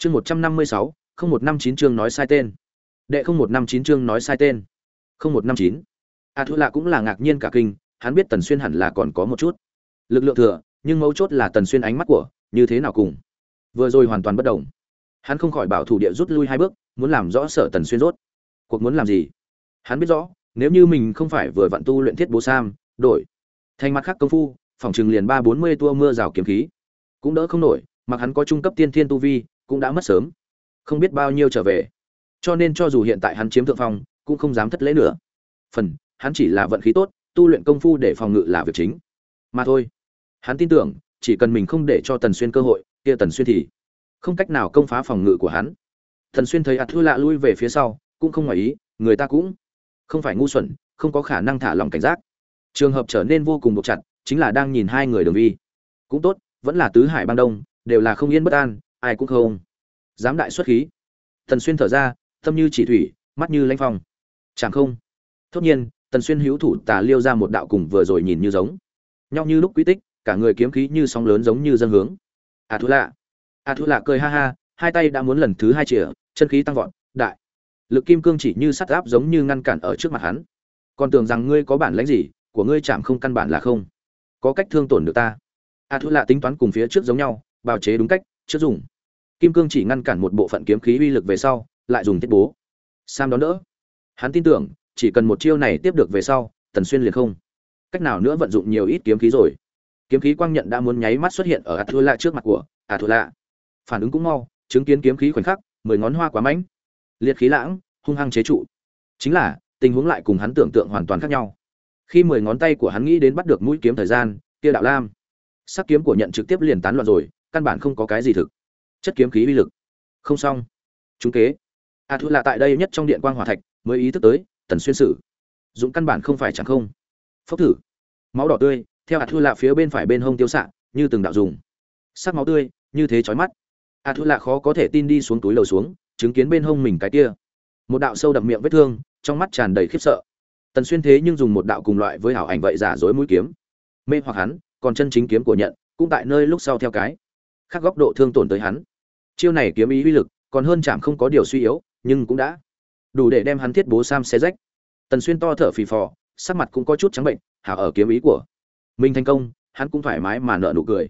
chương một trăm năm mươi sáu, không một năm chín chương nói sai tên. Đệ không một năm chín chương nói sai tên. Không một năm chín. A thu lạ cũng là ngạc nhiên cả kinh, hắn biết tần xuyên hẳn là còn có một chút. Lực lượng thừa, nhưng mấu chốt là tần xuyên ánh mắt của, như thế nào cùng. Vừa rồi hoàn toàn bất động hắn không khỏi bảo thủ địa rút lui hai bước, muốn làm rõ sở tần xuyên rốt. Cuộc muốn làm gì? Hắn biết rõ, nếu như mình không phải vừa vận tu luyện thiết bố sam, đổi. Thành mặt khác công phu, phòng trường liền ba bốn mươi tua mưa rào kiếm khí. Cũng đỡ không nổi, mặc hắn có trung cấp tiên thiên tu vi cũng đã mất sớm. Không biết bao nhiêu trở về. Cho nên cho dù hiện tại hắn chiếm thượng phong, cũng không dám thất lễ nữa. Phần, hắn chỉ là vận khí tốt, tu luyện công phu để phòng ngự là việc chính. Mà thôi. Hắn tin tưởng, chỉ cần mình không để cho tần xuyên cơ hội, kia tần xuyên thì không cách nào công phá phòng ngự của hắn. Tần xuyên thấy ạt thư lạ lui về phía sau, cũng không ngoài ý, người ta cũng không phải ngu xuẩn, không có khả năng thả lòng cảnh giác. Trường hợp trở nên vô cùng buộc chặt, chính là đang nhìn hai người đường vi. Cũng tốt, vẫn là tứ hải bang đông, đều là không yên bất an, ai cũng không dám đại xuất khí. Tần xuyên thở ra, tâm như chỉ thủy, mắt như lanh phong. Chẳng không. Tất nhiên, tần xuyên hữu thủ tà liêu ra một đạo cùng vừa rồi nhìn như giống. Nhau như lúc quý tích, cả người kiếm khí như sóng lớn giống như dân hướng. A thú lạ a thú lạ cười ha ha, hai tay đã muốn lần thứ hai chìa, chân khí tăng vọt, đại. Lực kim cương chỉ như sắt áp giống như ngăn cản ở trước mặt hắn. Còn tưởng rằng ngươi có bản lãnh gì, của ngươi chạm không căn bản là không. Có cách thương tổn được ta. A thú lạ tính toán cùng phía trước giống nhau, bào chế đúng cách, trước dùng kim cương chỉ ngăn cản một bộ phận kiếm khí uy lực về sau, lại dùng thiết bố. Sam đón đỡ. Hắn tin tưởng, chỉ cần một chiêu này tiếp được về sau, tần xuyên liền không cách nào nữa vận dụng nhiều ít kiếm khí rồi. Kiếm khí quang nhận đã muốn nháy mắt xuất hiện ở a thu lạ trước mặt của a thu lạ phản ứng cũng mau, chứng kiến kiếm khí khoảnh khắc, mười ngón hoa quá mãnh. Liệt khí lãng, hung hăng chế trụ. Chính là, tình huống lại cùng hắn tưởng tượng hoàn toàn khác nhau. Khi mười ngón tay của hắn nghĩ đến bắt được mũi kiếm thời gian, kia đạo lam. Sắc kiếm của nhận trực tiếp liền tán loạn rồi, căn bản không có cái gì thực chất kiếm khí uy lực. Không xong. Chúng kế. A thu là tại đây nhất trong điện quang hỏa thạch, mới ý thức tới, tần xuyên sử. Dũng căn bản không phải chẳng không. Phốc thử. Máu đỏ tươi, theo a thu là phía bên phải bên hông tiêu xạ, như từng đạo dùng. Sắc máu tươi, như thế chói mắt. A thu là khó có thể tin đi xuống túi lầu xuống, chứng kiến bên hông mình cái kia. Một đạo sâu đậm miệng vết thương, trong mắt tràn đầy khiếp sợ. Tần xuyên thế nhưng dùng một đạo cùng loại với hảo ảnh vậy giả dối mũi kiếm. Mê hoặc hắn, còn chân chính kiếm của nhận, cũng tại nơi lúc sau theo cái khác góc độ thương tổn tới hắn. Chiêu này kiếm ý uy lực, còn hơn chạm không có điều suy yếu, nhưng cũng đã đủ để đem hắn thiết bố sam xé rách. Tần xuyên to thở phì phò, sắc mặt cũng có chút trắng bệnh hảo ở kiếm ý của mình thành công, hắn cũng thoải mái mà nợ nụ cười.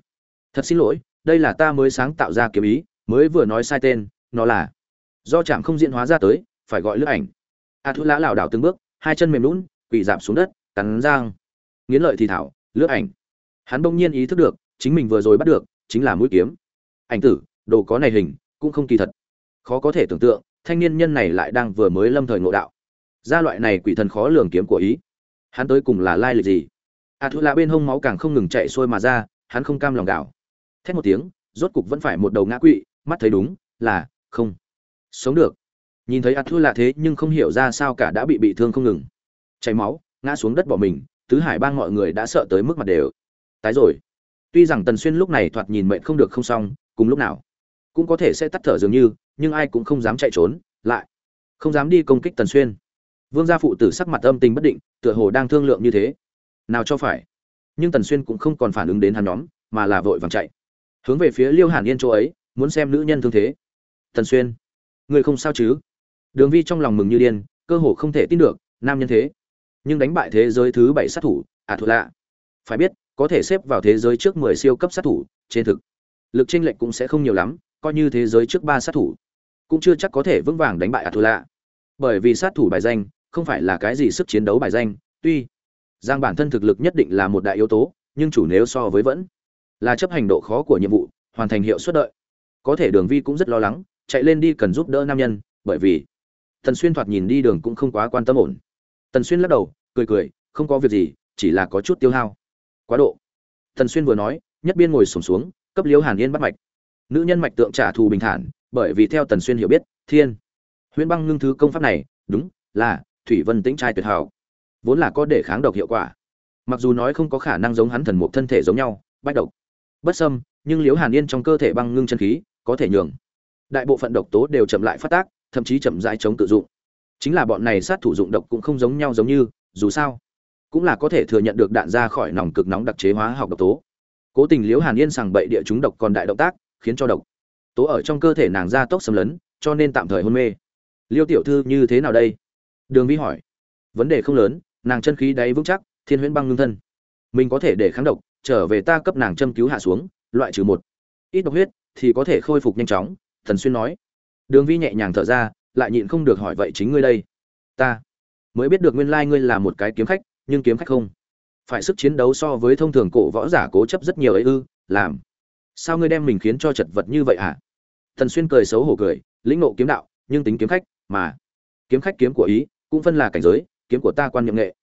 Thật xin lỗi, đây là ta mới sáng tạo ra kiếm ý, mới vừa nói sai tên, nó là do chạm không diễn hóa ra tới, phải gọi lướt ảnh. A thu lã lảo đảo từng bước, hai chân mềm lún quỳ giảm xuống đất, cắn răng. Nghiến lợi thì thảo, lướt ảnh. Hắn bỗng nhiên ý thức được, chính mình vừa rồi bắt được chính là mũi kiếm. Ảnh tử, đồ có này hình, cũng không kỳ thật. Khó có thể tưởng tượng, thanh niên nhân này lại đang vừa mới lâm thời ngộ đạo. Gia loại này quỷ thần khó lường kiếm của ý. Hắn tới cùng là lai lịch gì? A thu là bên hông máu càng không ngừng chạy xuôi mà ra, hắn không cam lòng đảo thét một tiếng, rốt cục vẫn phải một đầu ngã quỵ, mắt thấy đúng, là, không. Sống được. Nhìn thấy A Thu là thế nhưng không hiểu ra sao cả đã bị bị thương không ngừng. Chảy máu, ngã xuống đất bỏ mình, tứ hải bang mọi người đã sợ tới mức mặt đều. Tái rồi tuy rằng tần xuyên lúc này thoạt nhìn mệnh không được không xong, cùng lúc nào, cũng có thể sẽ tắt thở dường như, nhưng ai cũng không dám chạy trốn, lại không dám đi công kích tần xuyên. Vương gia phụ tử sắc mặt âm tình bất định, tựa hồ đang thương lượng như thế. Nào cho phải. Nhưng tần xuyên cũng không còn phản ứng đến hắn nhóm, mà là vội vàng chạy. Hướng về phía liêu hàn yên chỗ ấy, muốn xem nữ nhân thương thế. Tần xuyên, người không sao chứ? Đường vi trong lòng mừng như điên, cơ hồ không thể tin được, nam nhân thế. Nhưng đánh bại thế giới thứ bảy sát thủ à thuộc lạ. Phải biết có thể xếp vào thế giới trước mười siêu cấp sát thủ, trên thực, lực chênh lệch cũng sẽ không nhiều lắm, coi như thế giới trước ba sát thủ, cũng chưa chắc có thể vững vàng đánh bại Atula. lạ bởi vì sát thủ bài danh không phải là cái gì sức chiến đấu bài danh, tuy giang bản thân thực lực nhất định là một đại yếu tố, nhưng chủ nếu so với vẫn là chấp hành độ khó của nhiệm vụ, hoàn thành hiệu suất đợi. Có thể đường vi cũng rất lo lắng, chạy lên đi cần giúp đỡ nam nhân, bởi vì tần xuyên thoạt nhìn đi đường cũng không quá quan tâm ổn. Tần xuyên lắc đầu, cười cười, không có việc gì, chỉ là có chút tiêu hao quá độ. Tần xuyên vừa nói nhất biên ngồi sổm xuống, xuống cấp liếu hàn yên bắt mạch. Nữ nhân mạch tượng trả thù bình thản bởi vì theo tần xuyên hiểu biết thiên. Huyễn băng ngưng thứ công pháp này đúng là thủy vân tĩnh trai tuyệt hảo. Vốn là có để kháng độc hiệu quả. Mặc dù nói không có khả năng giống hắn thần mục thân thể giống nhau bách độc. Bất sâm nhưng liễu hàn yên trong cơ thể băng ngưng chân khí có thể nhường. Đại bộ phận độc tố đều chậm lại phát tác thậm chí chậm rãi chống tự dụng. Chính là bọn này sát thủ dụng độc cũng không giống nhau giống như dù sao cũng là có thể thừa nhận được đạn ra khỏi nòng cực nóng đặc chế hóa học độc tố. Cố tình liễu hàn yên sằng bậy địa chúng độc còn đại động tác, khiến cho độc tố ở trong cơ thể nàng ra tốc xâm lấn, cho nên tạm thời hôn mê. Liêu tiểu thư như thế nào đây? Đường vi hỏi. Vấn đề không lớn, nàng chân khí đáy vững chắc, thiên huyễn băng ngưng thân. Mình có thể để kháng độc, trở về ta cấp nàng châm cứu hạ xuống, loại trừ một ít độc huyết, thì có thể khôi phục nhanh chóng, thần xuyên nói. Đường vi nhẹ nhàng thở ra, lại nhịn không được hỏi vậy chính ngươi đây. Ta mới biết được nguyên lai ngươi là một cái kiếm khách nhưng kiếm khách không. Phải sức chiến đấu so với thông thường cổ võ giả cố chấp rất nhiều ấy ư, làm. Sao ngươi đem mình khiến cho chật vật như vậy hả? Thần xuyên cười xấu hổ cười, lĩnh ngộ kiếm đạo, nhưng tính kiếm khách, mà. Kiếm khách kiếm của ý, cũng phân là cảnh giới, kiếm của ta quan niệm nghệ.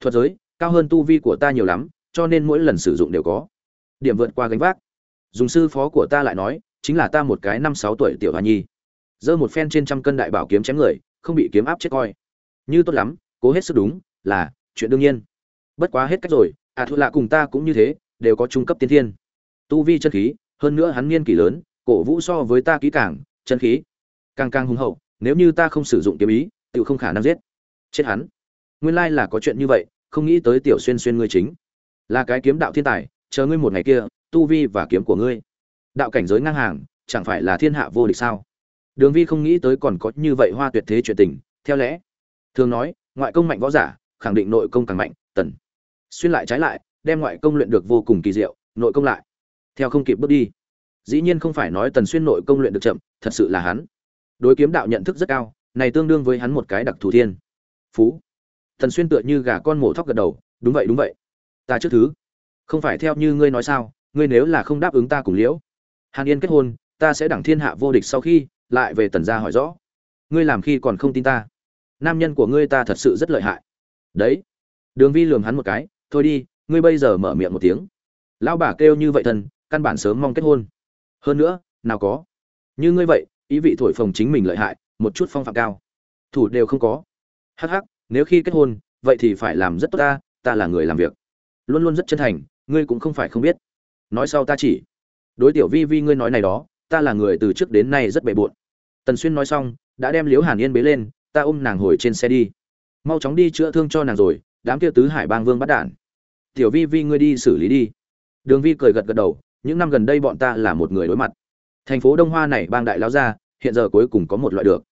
Thuật giới, cao hơn tu vi của ta nhiều lắm, cho nên mỗi lần sử dụng đều có. Điểm vượt qua gánh vác. Dùng sư phó của ta lại nói, chính là ta một cái năm sáu tuổi tiểu hoa nhi. Giơ một phen trên trăm cân đại bảo kiếm chém người, không bị kiếm áp chết coi. Như tốt lắm, cố hết sức đúng, là chuyện đương nhiên. Bất quá hết cách rồi à thu lạ cùng ta cũng như thế, đều có trung cấp tiên thiên. Tu vi chân khí, hơn nữa hắn niên kỷ lớn, cổ vũ so với ta kỹ càng, chân khí càng càng hùng hậu, nếu như ta không sử dụng kiếm ý tự không khả năng giết. Chết hắn. Nguyên lai là có chuyện như vậy, không nghĩ tới tiểu xuyên xuyên ngươi chính. Là cái kiếm đạo thiên tài, chờ ngươi một ngày kia, tu vi và kiếm của ngươi. Đạo cảnh giới ngang hàng, chẳng phải là thiên hạ vô địch sao? Đường vi không nghĩ tới còn có như vậy hoa tuyệt thế chuyện tình, theo lẽ. Thường nói, ngoại công mạnh võ giả khẳng định nội công càng mạnh, tần. Xuyên lại trái lại, đem ngoại công luyện được vô cùng kỳ diệu, nội công lại. Theo không kịp bước đi. Dĩ nhiên không phải nói tần xuyên nội công luyện được chậm, thật sự là hắn. Đối kiếm đạo nhận thức rất cao, này tương đương với hắn một cái đặc thù thiên. Phú. Tần xuyên tựa như gà con mổ thóc gật đầu, đúng vậy đúng vậy. Ta trước thứ. Không phải theo như ngươi nói sao, ngươi nếu là không đáp ứng ta cùng liễu, hàn yên kết hôn, ta sẽ đẳng thiên hạ vô địch sau khi, lại về tần gia hỏi rõ. Ngươi làm khi còn không tin ta. Nam nhân của ngươi ta thật sự rất lợi hại đấy. Đường vi lường hắn một cái, thôi đi, ngươi bây giờ mở miệng một tiếng. Lão bà kêu như vậy thần căn bản sớm mong kết hôn. Hơn nữa, nào có. Như ngươi vậy, ý vị thổi phồng chính mình lợi hại, một chút phong phạm cao. Thủ đều không có. Hắc hắc, nếu khi kết hôn, vậy thì phải làm rất tốt ta ta là người làm việc. Luôn luôn rất chân thành, ngươi cũng không phải không biết. Nói sau ta chỉ. Đối tiểu vi vi ngươi nói này đó, ta là người từ trước đến nay rất bề bộn. Tần xuyên nói xong, đã đem liễu hàn yên bế lên, ta ôm nàng hồi trên xe đi mau chóng đi chữa thương cho nàng rồi, đám kia tứ hải bang vương bắt đản tiểu vi vi, ngươi đi xử lý đi. Đường vi cười gật gật đầu, những năm gần đây bọn ta là một người đối mặt. Thành phố đông hoa này bang đại lao ra hiện giờ cuối cùng có một loại được.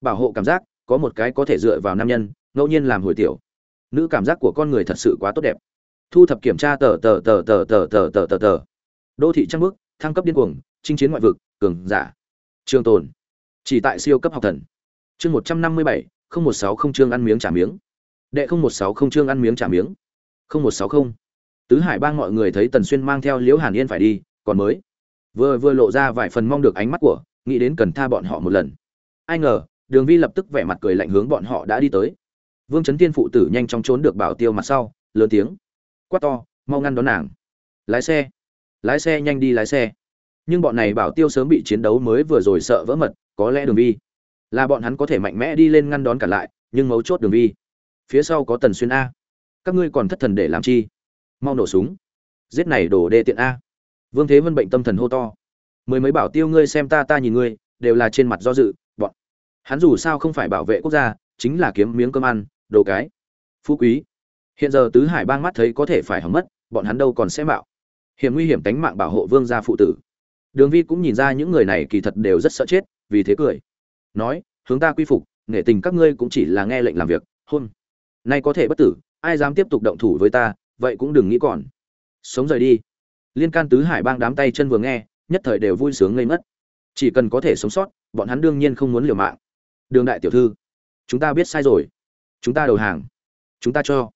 Bảo hộ cảm giác, có một cái có thể dựa vào nam nhân, ngẫu nhiên làm hồi tiểu. Nữ cảm giác của con người thật sự quá tốt đẹp. Thu thập kiểm tra tờ tờ tờ tờ tờ tờ tờ tờ tờ. Đô thị trăng bước thăng cấp điên cuồng, chinh chiến ngoại vực, cường giả. Trường tồn. Chỉ tại siêu cấp học thần. Chương một trăm năm mươi bảy không một sáu không chương ăn miếng trả miếng. Đệ không một sáu không chương ăn miếng trả miếng. không một sáu không. Tứ hải bang mọi người thấy tần xuyên mang theo liễu hàn yên phải đi, còn mới. Vừa vừa lộ ra vài phần mong được ánh mắt của, nghĩ đến cần tha bọn họ một lần. Ai ngờ, đường vi lập tức vẻ mặt cười lạnh hướng bọn họ đã đi tới. Vương trấn tiên phụ tử nhanh chóng trốn được bảo tiêu mặt sau, lớn tiếng. Quát to, mau ngăn đón nàng. Lái xe. Lái xe nhanh đi lái xe. Nhưng bọn này bảo tiêu sớm bị chiến đấu mới vừa rồi sợ vỡ mật, có lẽ đường vi là bọn hắn có thể mạnh mẽ đi lên ngăn đón cả lại, nhưng mấu chốt đường vi phía sau có tần xuyên a. Các ngươi còn thất thần để làm chi? Mau nổ súng. Giết này đổ đê tiện a. Vương thế vân bệnh tâm thần hô to. Mười mấy bảo tiêu ngươi xem ta ta nhìn ngươi, đều là trên mặt do dự, bọn. Hắn dù sao không phải bảo vệ quốc gia, chính là kiếm miếng cơm ăn, đồ cái. Phú quý. Hiện giờ tứ hải bang mắt thấy có thể phải hỏng mất, bọn hắn đâu còn sẽ mạo. Hiểm nguy hiểm tánh mạng bảo hộ vương gia phụ tử. Đường vi cũng nhìn ra những người này kỳ thật đều rất sợ chết, vì thế cười nói, hướng ta quy phục, nghệ tình các ngươi cũng chỉ là nghe lệnh làm việc, hôn. Nay có thể bất tử, ai dám tiếp tục động thủ với ta, vậy cũng đừng nghĩ còn. Sống rời đi. Liên can tứ hải bang đám tay chân vừa nghe, nhất thời đều vui sướng ngây mất chỉ cần có thể sống sót, bọn hắn đương nhiên không muốn liều mạng. Đường đại tiểu thư, chúng ta biết sai rồi. Chúng ta đầu hàng. Chúng ta cho.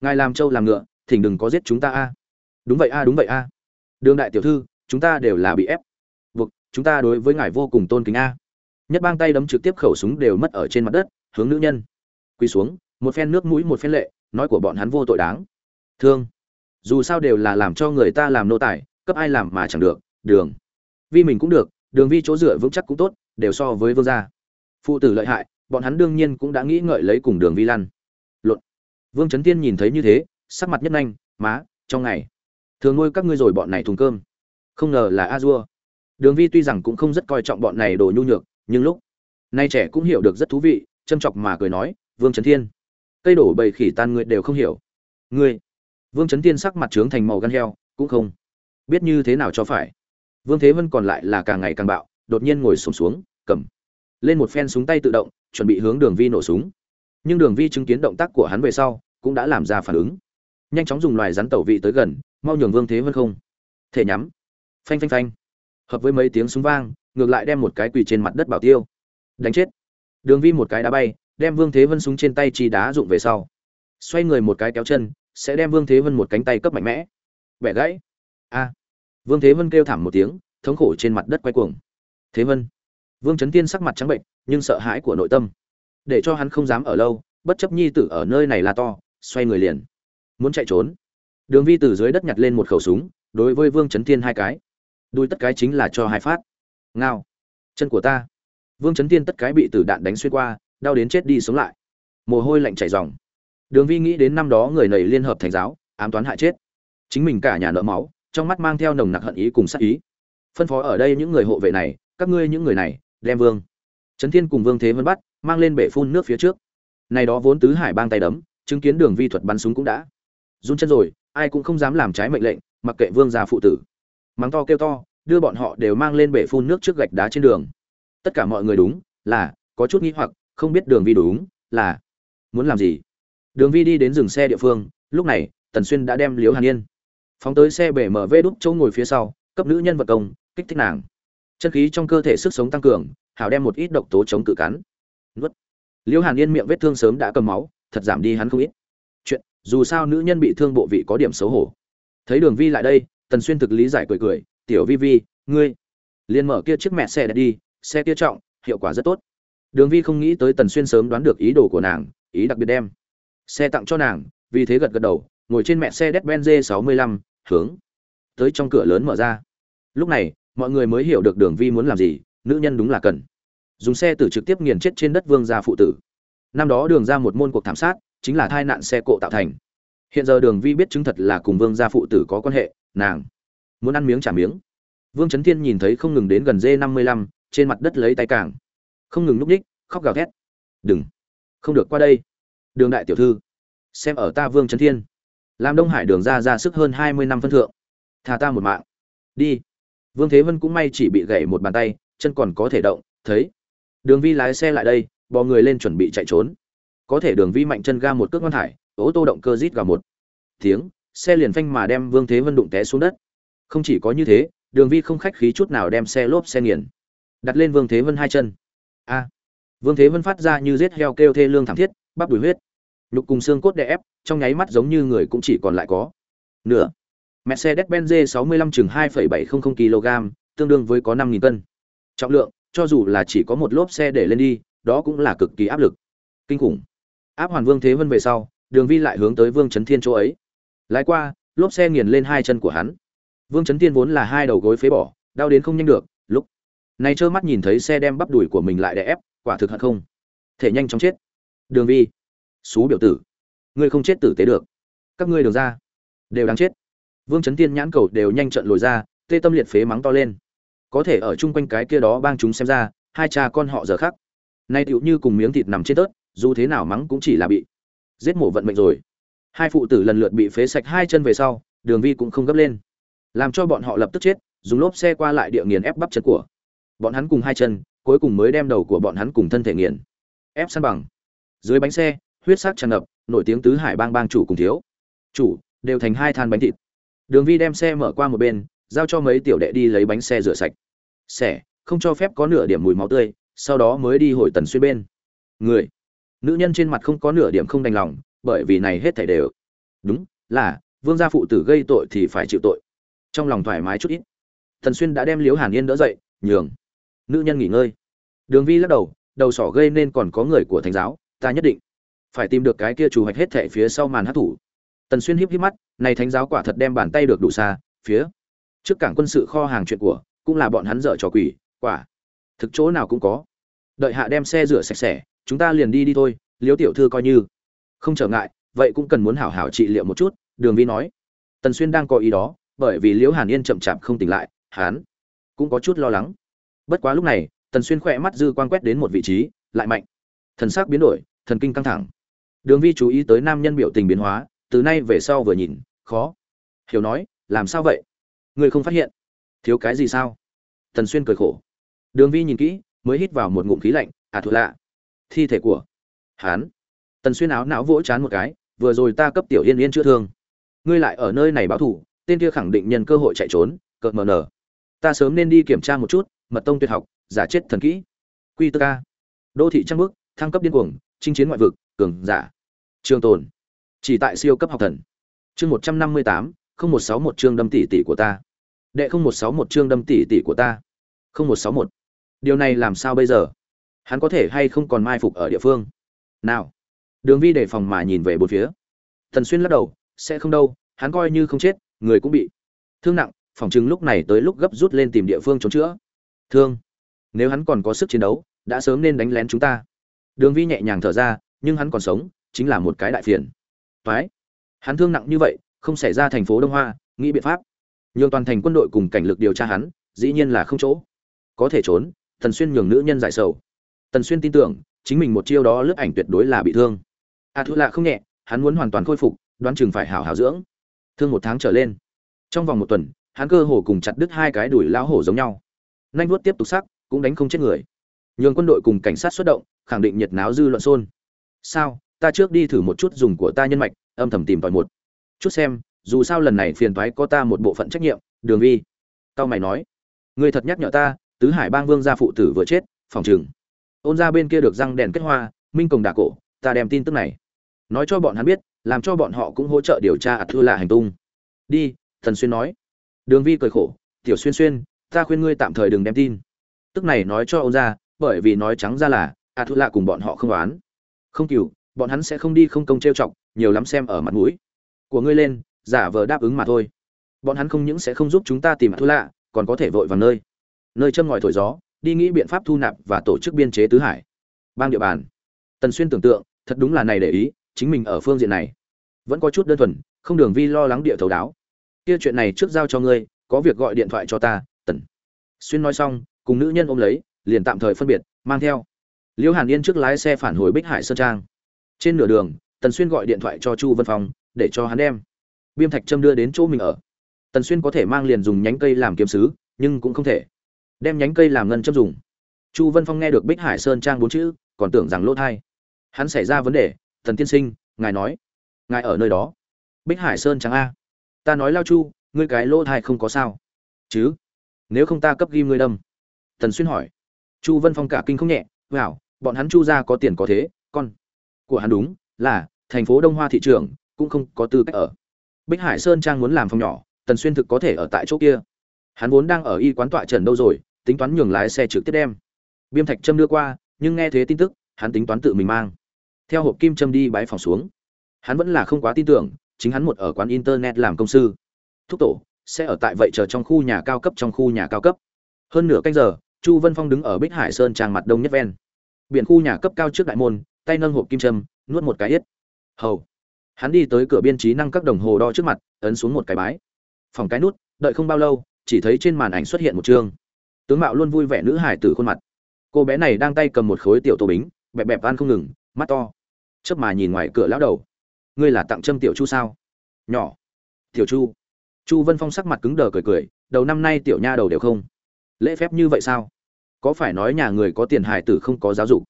Ngài làm trâu làm ngựa, thỉnh đừng có giết chúng ta a. Đúng vậy a, đúng vậy a. Đường đại tiểu thư, chúng ta đều là bị ép. Buộc chúng ta đối với ngài vô cùng tôn kính a nhất bang tay đấm trực tiếp khẩu súng đều mất ở trên mặt đất, hướng nữ nhân. Quỳ xuống, một phen nước mũi một phen lệ, nói của bọn hắn vô tội đáng. Thương. Dù sao đều là làm cho người ta làm nô tài, cấp ai làm mà chẳng được, đường. Vi mình cũng được, đường vi chỗ dựa vững chắc cũng tốt, đều so với vương gia. Phụ tử lợi hại, bọn hắn đương nhiên cũng đã nghĩ ngợi lấy cùng đường vi lăn. Luận. Vương trấn tiên nhìn thấy như thế, sắc mặt nhất nhanh, má, trong ngày. Thường nuôi các ngươi rồi bọn này thùng cơm. Không ngờ là a dua. Đường vi tuy rằng cũng không rất coi trọng bọn này đồ nhu nhược nhưng lúc nay trẻ cũng hiểu được rất thú vị châm chọc mà cười nói vương trấn thiên cây đổ bầy khỉ tan người đều không hiểu ngươi vương trấn thiên sắc mặt trướng thành màu gan heo cũng không biết như thế nào cho phải vương thế vân còn lại là càng ngày càng bạo đột nhiên ngồi sổm xuống, cầm lên một phen súng tay tự động, chuẩn bị hướng Đường Vi nổ súng. Nhưng Đường Vi chứng kiến động tác của hắn về sau, cũng đã làm ra phản ứng. Nhanh chóng dùng loài rắn tẩu vị tới gần, mau nhường Vương Thế Vân không. Thể nhắm. Phanh phanh phanh. Hợp với mấy tiếng súng vang, ngược lại đem một cái quỳ trên mặt đất bảo tiêu. Đánh chết. Đường Vi một cái đá bay, đem Vương Thế Vân súng trên tay chi đá dụng về sau. Xoay người một cái kéo chân, sẽ đem Vương Thế Vân một cánh tay cấp mạnh mẽ. Bẻ gãy. A. Vương Thế Vân kêu thảm một tiếng, thống khổ trên mặt đất quay cuồng. Thế Vân. Vương Chấn Tiên sắc mặt trắng bệnh, nhưng sợ hãi của nội tâm, để cho hắn không dám ở lâu, bất chấp nhi tử ở nơi này là to, xoay người liền, muốn chạy trốn. Đường Vi từ dưới đất nhặt lên một khẩu súng, đối với Vương Chấn Tiên hai cái, đuôi tất cái chính là cho hai phát. Ngao, chân của ta. Vương Chấn Tiên tất cái bị tử đạn đánh xuyên qua, đau đến chết đi sống lại. Mồ hôi lạnh chảy ròng. Đường Vi nghĩ đến năm đó người này liên hợp thành giáo, ám toán hại chết. Chính mình cả nhà nợ máu, trong mắt mang theo nồng nặc hận ý cùng sát ý. Phân phó ở đây những người hộ vệ này, các ngươi những người này, đem Vương Trấn Thiên cùng Vương Thế Vân bắt, mang lên bể phun nước phía trước. Này đó vốn tứ hải bang tay đấm, chứng kiến Đường Vi thuật bắn súng cũng đã run chân rồi, ai cũng không dám làm trái mệnh lệnh, mặc kệ Vương gia phụ tử. Mắng to kêu to, đưa bọn họ đều mang lên bể phun nước trước gạch đá trên đường. Tất cả mọi người đúng, là có chút nghi hoặc, không biết Đường Vi đúng, là muốn làm gì. Đường Vi đi đến dừng xe địa phương, lúc này, Tần Xuyên đã đem Liễu Hàn Yên phóng tới xe bể mở vê đút chỗ ngồi phía sau, cấp nữ nhân vật công, kích thích nàng. Chân khí trong cơ thể sức sống tăng cường, hảo đem một ít độc tố chống cự cắn. Nuốt. Liễu Hàn Yên miệng vết thương sớm đã cầm máu, thật giảm đi hắn không ít. Chuyện, dù sao nữ nhân bị thương bộ vị có điểm xấu hổ. Thấy Đường Vi lại đây, Tần Xuyên thực lý giải cười cười, "Tiểu Vi Vi, ngươi." liền mở kia chiếc mẹ xe đi, xe kia trọng, hiệu quả rất tốt. Đường Vi không nghĩ tới Tần Xuyên sớm đoán được ý đồ của nàng, ý đặc biệt đem xe tặng cho nàng, vì thế gật gật đầu, ngồi trên mẹ xe Mercedes G65, hướng tới trong cửa lớn mở ra. Lúc này, mọi người mới hiểu được Đường Vi muốn làm gì, nữ nhân đúng là cần dùng xe tử trực tiếp nghiền chết trên đất vương gia phụ tử năm đó đường ra một môn cuộc thảm sát chính là tai nạn xe cộ tạo thành hiện giờ đường vi biết chứng thật là cùng vương gia phụ tử có quan hệ nàng muốn ăn miếng trả miếng. Vương trấn thiên nhìn thấy không ngừng đến gần dê năm mươi lăm, trên mặt đất lấy tay càng. Không ngừng núp ních, khóc gào thét. Đừng. Không được qua đây. Đường đại tiểu thư, xem ở ta vương trấn thiên. Làm đông hải đường ra ra sức hơn hai mươi năm phân thượng. Thà ta một mạng. Đi. Vương thế vân cũng may chỉ bị gãy một bàn tay, chân còn có thể động, thấy. Đường vi lái xe lại đây, bò người lên chuẩn bị chạy trốn. Có thể đường vi mạnh chân ga một cước ngon thải, ô tô động cơ rít gào một. Tiếng, xe liền phanh mà đem vương thế vân đụng té xuống đất không chỉ có như thế đường vi không khách khí chút nào đem xe lốp xe nghiền đặt lên vương thế vân hai chân a vương thế vân phát ra như rết heo kêu thê lương thảm thiết bắp đùi huyết nhục cùng xương cốt đè ép trong nháy mắt giống như người cũng chỉ còn lại có nửa Mercedes-Benz 65 chừng 2,700 kg, tương đương với có 5000 cân. Trọng lượng, cho dù là chỉ có một lốp xe để lên đi, đó cũng là cực kỳ áp lực. Kinh khủng. Áp Hoàn Vương Thế Vân về sau, Đường Vi lại hướng tới Vương Chấn Thiên chỗ ấy. Lái qua, lốp xe nghiền lên hai chân của hắn. Vương Chấn Tiên vốn là hai đầu gối phế bỏ, đau đến không nhanh được, lúc này trơ mắt nhìn thấy xe đem bắp đùi của mình lại đè ép, quả thực hận không. Thể nhanh chóng chết. Đường Vi, xú biểu tử, ngươi không chết tử tế được. Các ngươi đường ra, đều đáng chết. Vương Chấn Tiên nhãn cầu đều nhanh trận lồi ra, tê tâm liệt phế mắng to lên có thể ở chung quanh cái kia đó bang chúng xem ra hai cha con họ giờ khắc nay tựu như cùng miếng thịt nằm trên tớt dù thế nào mắng cũng chỉ là bị giết mổ vận mệnh rồi hai phụ tử lần lượt bị phế sạch hai chân về sau đường vi cũng không gấp lên làm cho bọn họ lập tức chết, dùng lốp xe qua lại địa nghiền ép bắp chân của. Bọn hắn cùng hai chân, cuối cùng mới đem đầu của bọn hắn cùng thân thể nghiền. Ép săn bằng. Dưới bánh xe, huyết sắc tràn ngập, nổi tiếng tứ hải bang bang chủ cùng thiếu. Chủ, đều thành hai than bánh thịt. Đường vi đem xe mở qua một bên, giao cho mấy tiểu đệ đi lấy bánh xe rửa sạch. Xẻ không cho phép có nửa điểm mùi máu tươi, sau đó mới đi hồi tần xuyên bên. Người. Nữ nhân trên mặt không có nửa điểm không đành lòng, bởi vì này hết thảy đều. Đúng, là, vương gia phụ tử gây tội thì phải chịu tội trong lòng thoải mái chút ít. Thần xuyên đã đem liếu hàn yên đỡ dậy, nhường, nữ nhân nghỉ ngơi. Đường vi lắc đầu đầu sỏ gây nên còn có người của thánh giáo, ta nhất định phải tìm được cái kia chủ hoạch hết thảy phía sau màn hát thủ tần xuyên híp híp mắt, này thánh giáo quả thật đem bàn tay được đủ xa, phía trước cảng quân sự kho hàng chuyện của cũng là bọn hắn dở trò quỷ, quả thực chỗ nào cũng có. Đợi hạ đem xe rửa sạch sẽ, chúng ta liền đi đi thôi liếu tiểu thư coi như. Không trở ngại, vậy cũng cần muốn hảo hảo trị liệu một chút, đường vi nói. Tần xuyên đang có ý đó bởi vì liễu hàn yên chậm chạp không tỉnh lại, hắn cũng có chút lo lắng. Bất quá lúc này, tần xuyên khỏe mắt dư quan quét đến một vị trí, lại mạnh. Thần sắc biến đổi, thần kinh căng thẳng. Đường vi chú ý tới nam nhân biểu tình biến hóa, từ nay về sau vừa nhìn, khó. Hiểu nói, làm sao vậy? Người không phát hiện. Thiếu cái gì sao? Tần xuyên cười khổ. Đường vi nhìn kỹ, mới hít vào một ngụm khí lạnh à thụ lạ. Thi thể của hán tần xuyên áo não vỗ chán một cái, vừa rồi ta cấp tiểu yên yên chữa thương. Ngươi lại ở nơi này báo thủ tên kia khẳng định nhân cơ hội chạy trốn, cợt mờ nở. Ta sớm nên đi kiểm tra một chút, mật tông tuyệt học, giả chết thần kỹ. Quy tơ ca. Đô thị trăng bước thăng cấp điên cuồng, chinh chiến ngoại vực, cường giả. Trường tồn. Chỉ tại siêu cấp học thần. Chương một trăm năm mươi tám, không một sáu một chương đâm tỷ tỷ của ta. Đệ không một sáu một chương đâm tỷ tỷ của ta. Không một sáu một. Điều này làm sao bây giờ? Hắn có thể hay không còn mai phục ở địa phương? Nào. Đường vi đề phòng mà nhìn về bốn phía. Thần xuyên lắc đầu, sẽ không đâu, hắn coi như không chết người cũng bị thương nặng phòng chứng lúc này tới lúc gấp rút lên tìm địa phương chống chữa. Thương nếu hắn còn có sức chiến đấu đã sớm nên đánh lén chúng ta. Đường vi nhẹ nhàng thở ra nhưng hắn còn sống chính là một cái đại phiền. Toái hắn thương nặng như vậy không xảy ra thành phố đông hoa nghĩ biện pháp. Nhường toàn thành quân đội cùng cảnh lực điều tra hắn dĩ nhiên là không chỗ. Có thể trốn tần xuyên nhường nữ nhân giải sầu. Tần xuyên tin tưởng chính mình một chiêu đó lướt ảnh tuyệt đối là bị thương. A à, thu lạ không nhẹ hắn muốn hoàn toàn khôi phục đoán chừng phải hảo hảo dưỡng thương một tháng trở lên. Trong vòng một tuần, hắn cơ hồ cùng chặt đứt hai cái đùi lão hổ giống nhau. Nanh vuốt tiếp tục sắc, cũng đánh không chết người. Nhường quân đội cùng cảnh sát xuất động, khẳng định nhiệt náo dư luận xôn. Sao, ta trước đi thử một chút dùng của ta nhân mạch, âm thầm tìm tòi một. Chút xem, dù sao lần này phiền thoái có ta một bộ phận trách nhiệm, đường vi. Tao mày nói người thật nhắc nhở ta, tứ hải bang vương gia phụ tử vừa chết, phòng trừng. Ôn ra bên kia được răng đèn kết hoa, minh công đà cổ, ta đem tin tức này. Nói cho bọn hắn biết làm cho bọn họ cũng hỗ trợ điều tra ạt thư lạ hành tung. Đi, thần xuyên nói. Đường vi cười khổ, tiểu xuyên xuyên, ta khuyên ngươi tạm thời đừng đem tin. Tức này nói cho ông ra, bởi vì nói trắng ra là ạt thư lạ cùng bọn họ không oán. Không cừu, bọn hắn sẽ không đi không công trêu chọc, nhiều lắm xem ở mặt mũi của ngươi lên, giả vờ đáp ứng mà thôi. Bọn hắn không những sẽ không giúp chúng ta tìm thu lạ còn có thể vội vào nơi. Nơi châm ngòi thổi gió, đi nghĩ biện pháp thu nạp và tổ chức biên chế tứ hải. Bang địa bàn. Tần xuyên tưởng tượng, thật đúng là này để ý chính mình ở phương diện này. Vẫn có chút đơn thuần, không đường vi lo lắng địa thấu đáo. Kia chuyện này trước giao cho ngươi, có việc gọi điện thoại cho ta, tần. Xuyên nói xong, cùng nữ nhân ôm lấy, liền tạm thời phân biệt, mang theo. Liễu hàn yên trước lái xe phản hồi bích hải sơn trang. Trên nửa đường, tần xuyên gọi điện thoại cho chu vân phong, để cho hắn đem. Biêm thạch trâm đưa đến chỗ mình ở. Tần xuyên có thể mang liền dùng nhánh cây làm kiếm sứ, nhưng cũng không thể. Đem nhánh cây làm ngân châm dùng. Chu vân phong nghe được bích hải sơn trang bốn chữ, còn tưởng rằng lỗ thai. Hắn xảy ra vấn đề tần tiên sinh, ngài nói. Ngài ở nơi đó. Bích hải sơn trang a? Ta nói lao chu, ngươi cái lỗ thai không có sao. Chứ? Nếu không ta cấp ghi ngươi đâm. Tần xuyên hỏi. Chu vân phong cả kinh không nhẹ vào bọn hắn chu ra có tiền có thế, con của hắn đúng, là thành phố đông hoa thị trường cũng không có tư cách ở. Bích hải sơn trang muốn làm phòng nhỏ, tần xuyên thực có thể ở tại chỗ kia. Hắn vốn đang ở y quán tọa trần đâu rồi, tính toán nhường lái xe trực tiếp đem. Biêm thạch trâm đưa qua, nhưng nghe thế tin tức, hắn tính toán tự mình mang theo hộp kim châm đi bãi phòng xuống. Hắn vẫn là không quá tin tưởng chính hắn một ở quán internet làm công sư. Thúc tổ sẽ ở tại vậy chờ trong khu nhà cao cấp trong khu nhà cao cấp. Hơn nửa canh giờ chu vân phong đứng ở bích hải sơn trang mặt đông nhất ven. Biển khu nhà cấp cao trước đại môn tay nâng hộp kim châm, nuốt một cái yết. Hầu. Hắn đi tới cửa biên trí năng các đồng hồ đo trước mặt ấn xuống một cái bái. Phòng cái nút đợi không bao lâu chỉ thấy trên màn ảnh xuất hiện một chương. Tướng mạo luôn vui vẻ nữ hải tử khuôn mặt. Cô bé này đang tay cầm một khối tiểu tô bính bẹp bẹp ăn không ngừng mắt to chớp mà nhìn ngoài cửa lão đầu. Ngươi là tặng trâm tiểu chu sao? Nhỏ. Tiểu chu. Chu vân phong sắc mặt cứng đờ cười cười, đầu năm nay tiểu nha đầu đều không. Lễ phép như vậy sao? Có phải nói nhà người có tiền hải tử không có giáo dục?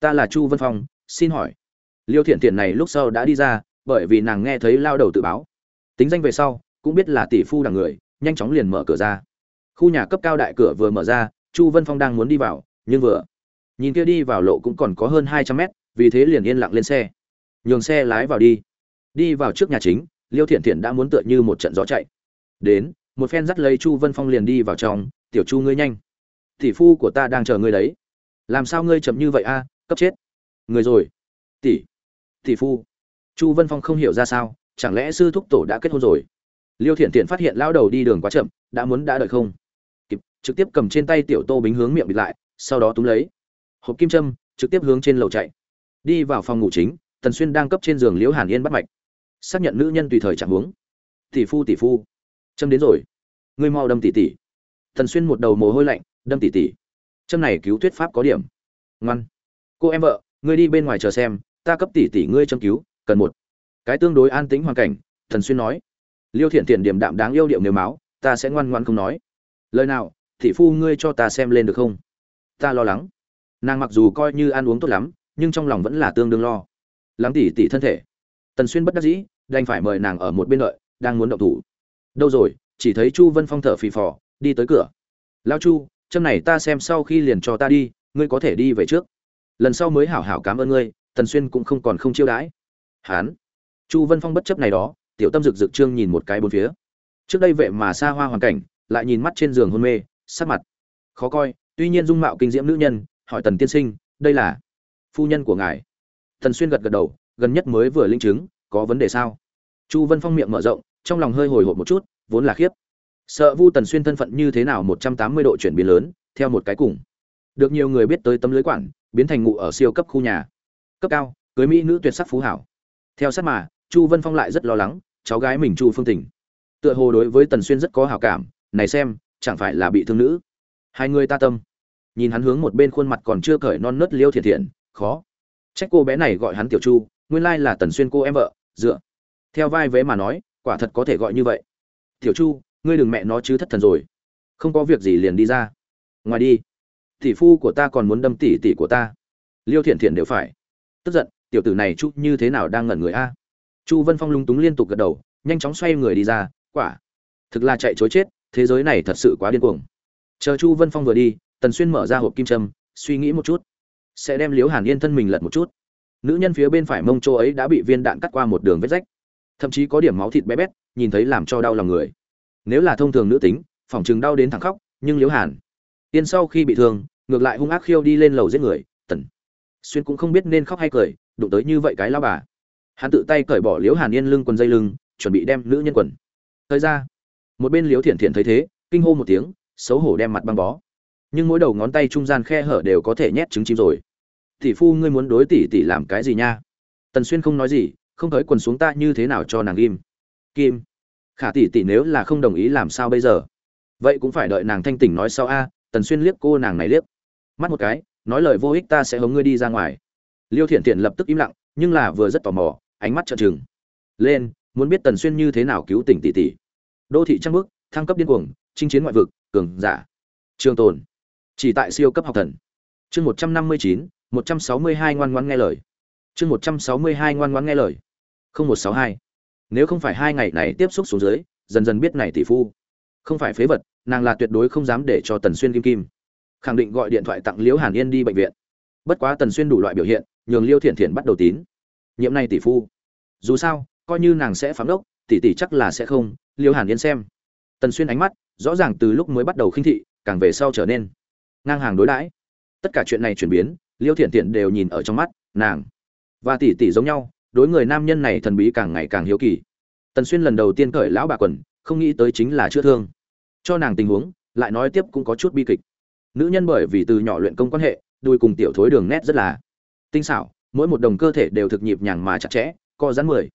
Ta là chu vân phong, xin hỏi. Liêu thiện thiện này lúc sau đã đi ra, bởi vì nàng nghe thấy lao đầu tự báo. Tính danh về sau, cũng biết là tỷ phu đằng người, nhanh chóng liền mở cửa ra. Khu nhà cấp cao đại cửa vừa mở ra, chu vân phong đang muốn đi vào, nhưng vừa nhìn kia đi vào lộ cũng còn có hơn hai trăm mét vì thế liền yên lặng lên xe. Nhường xe lái vào đi. Đi vào trước nhà chính, liêu thiện thiện đã muốn tựa như một trận gió chạy. Đến, một phen dắt lấy chu vân phong liền đi vào trong, tiểu chu ngươi nhanh. Tỷ phu của ta đang chờ ngươi đấy. Làm sao ngươi chậm như vậy a? Cấp chết. Người rồi. Tỷ tỷ phu. Chu vân phong không hiểu ra sao, chẳng lẽ sư thúc tổ đã kết hôn rồi? Liêu thiện thiện phát hiện lao đầu đi đường quá chậm, đã muốn đã đợi không? Kịp, trực tiếp cầm trên tay tiểu tô bính hướng miệng bịt lại, sau đó túm lấy. Hộp kim trâm trực tiếp hướng trên lầu chạy đi vào phòng ngủ chính, tần xuyên đang cấp trên giường liễu hàn yên bắt mạch. Xác nhận nữ nhân tùy thời chẳng uống tỷ phu tỷ phu. Châm đến rồi. Ngươi mau đâm tỷ tỷ tần xuyên một đầu mồ hôi lạnh, đâm tỷ tỷ châm này cứu thuyết pháp có điểm. Ngoan. Cô em vợ, ngươi đi bên ngoài chờ xem, ta cấp tỷ tỷ ngươi châm cứu, cần một. Cái tương đối an tĩnh hoàn cảnh thần xuyên nói. Liêu thiện thiện điểm đạm đáng yêu điệu nếu máu, ta sẽ ngoan ngoan không nói. Lời nào, tỷ phu ngươi cho ta xem lên được không? Ta lo lắng. Nàng mặc dù coi như ăn uống tốt lắm nhưng trong lòng vẫn là tương đương lo. Lắng tỉ tỉ thân thể. Tần xuyên bất đắc dĩ, đành phải mời nàng ở một bên đợi, đang muốn động thủ. Đâu rồi, chỉ thấy chu vân phong thở phì phò, đi tới cửa. Lao chu, châm này ta xem sau khi liền cho ta đi, ngươi có thể đi về trước. Lần sau mới hảo hảo cảm ơn ngươi, tần xuyên cũng không còn không chiêu đãi. Hán. Chu vân phong bất chấp này đó, tiểu tâm rực rực trương nhìn một cái bốn phía. Trước đây vệ mà xa hoa hoàn cảnh, lại nhìn mắt trên giường hôn mê, sắc mặt khó coi, tuy nhiên dung mạo kinh diễm nữ nhân, hỏi tần tiên sinh, đây là phu nhân của ngài. Tần xuyên gật gật đầu, gần nhất mới vừa linh chứng, có vấn đề sao? Chu vân phong miệng mở rộng, trong lòng hơi hồi hộp một chút, vốn là khiếp. Sợ vu tần xuyên thân phận như thế nào một trăm tám mươi độ chuyển biến lớn, theo một cái cùng. Được nhiều người biết tới tấm lưới quản, biến thành ngụ ở siêu cấp khu nhà. Cấp cao, cưới mỹ nữ tuyệt sắc phú hảo. Theo sát mà, chu vân phong lại rất lo lắng, cháu gái mình chu phương tình. Tựa hồ đối với tần xuyên rất có hảo cảm, này xem, chẳng phải là bị thương nữ. Hai người ta tâm. Nhìn hắn hướng một bên khuôn mặt còn chưa cởi non nớt liêu thiệt thiện khó. Trách cô bé này gọi hắn tiểu chu, nguyên lai là tần xuyên cô em vợ, dựa. Theo vai vế mà nói, quả thật có thể gọi như vậy. Tiểu chu, ngươi đừng mẹ nó chứ thất thần rồi. Không có việc gì liền đi ra. Ngoài đi. Tỷ phu của ta còn muốn đâm tỷ tỷ của ta. Liêu thiện thiện đều phải. Tức giận, tiểu tử này chút như thế nào đang ngẩn người a? Chu vân phong lung túng liên tục gật đầu, nhanh chóng xoay người đi ra. Quả. Thực là chạy chối chết, thế giới này thật sự quá điên cuồng. Chờ chu vân phong vừa đi, tần xuyên mở ra hộp kim trâm suy nghĩ một chút sẽ đem Liễu hàn yên thân mình lật một chút. Nữ nhân phía bên phải mông chỗ ấy đã bị viên đạn cắt qua một đường vết rách. Thậm chí có điểm máu thịt bé bét, nhìn thấy làm cho đau lòng người. Nếu là thông thường nữ tính phỏng chừng đau đến thẳng khóc, nhưng Liễu hàn yên sau khi bị thương, ngược lại hung ác khiêu đi lên lầu giết người, tần. Xuyên cũng không biết nên khóc hay cười, đụng tới như vậy cái lao bà. Hắn tự tay cởi bỏ Liễu hàn yên lưng quần dây lưng, chuẩn bị đem nữ nhân quần. Thời ra, một bên Liễu thiện thiện thấy thế, kinh hô một tiếng, xấu hổ đem mặt băng bó nhưng mỗi đầu ngón tay trung gian khe hở đều có thể nhét trứng chim rồi. Tỷ phu, ngươi muốn đối tỷ tỷ làm cái gì nha? Tần xuyên không nói gì, không thấy quần xuống ta như thế nào cho nàng kim kim. Khả tỷ tỷ nếu là không đồng ý làm sao bây giờ? Vậy cũng phải đợi nàng thanh tỉnh nói sau a, tần xuyên liếc cô nàng này liếc. Mắt một cái, nói lời vô ích ta sẽ hống ngươi đi ra ngoài. Liêu thiện thiện lập tức im lặng, nhưng là vừa rất tò mò, ánh mắt trợn trừng. Lên, muốn biết tần xuyên như thế nào cứu tỉnh tỷ tỷ. Đô thị trăng bước, thăng cấp điên cuồng, chinh chiến ngoại vực, cường giả. Trường tồn chỉ tại siêu cấp học thần. Chương một trăm năm mươi chín, một trăm sáu mươi hai ngoan ngoãn nghe lời. Chương một trăm sáu mươi hai ngoan ngoãn nghe lời. không một sáu hai. Nếu không phải hai ngày này tiếp xúc xuống dưới, dần dần biết này tỷ phu. Không phải phế vật, nàng là tuyệt đối không dám để cho tần xuyên kim kim. Khẳng định gọi điện thoại tặng liễu hàn yên đi bệnh viện. Bất quá tần xuyên đủ loại biểu hiện, nhường liêu thiện thiện bắt đầu tín. Nhiệm này tỷ phu. Dù sao, coi như nàng sẽ phám đốc, tỷ tỷ chắc là sẽ không, liêu hàn yên xem. Tần xuyên ánh mắt, rõ ràng từ lúc mới bắt đầu khinh thị, càng về sau trở nên ngang hàng đối đãi. Tất cả chuyện này chuyển biến, liêu thiện thiện đều nhìn ở trong mắt, nàng và tỷ tỷ giống nhau, đối người nam nhân này thần bí càng ngày càng hiếu kỳ. Tần xuyên lần đầu tiên cởi lão bà quần, không nghĩ tới chính là chữa thương. Cho nàng tình huống, lại nói tiếp cũng có chút bi kịch. Nữ nhân bởi vì từ nhỏ luyện công quan hệ, đuôi cùng tiểu thối đường nét rất là tinh xảo, mỗi một đồng cơ thể đều thực nhịp nhàng mà chặt chẽ, co rắn mười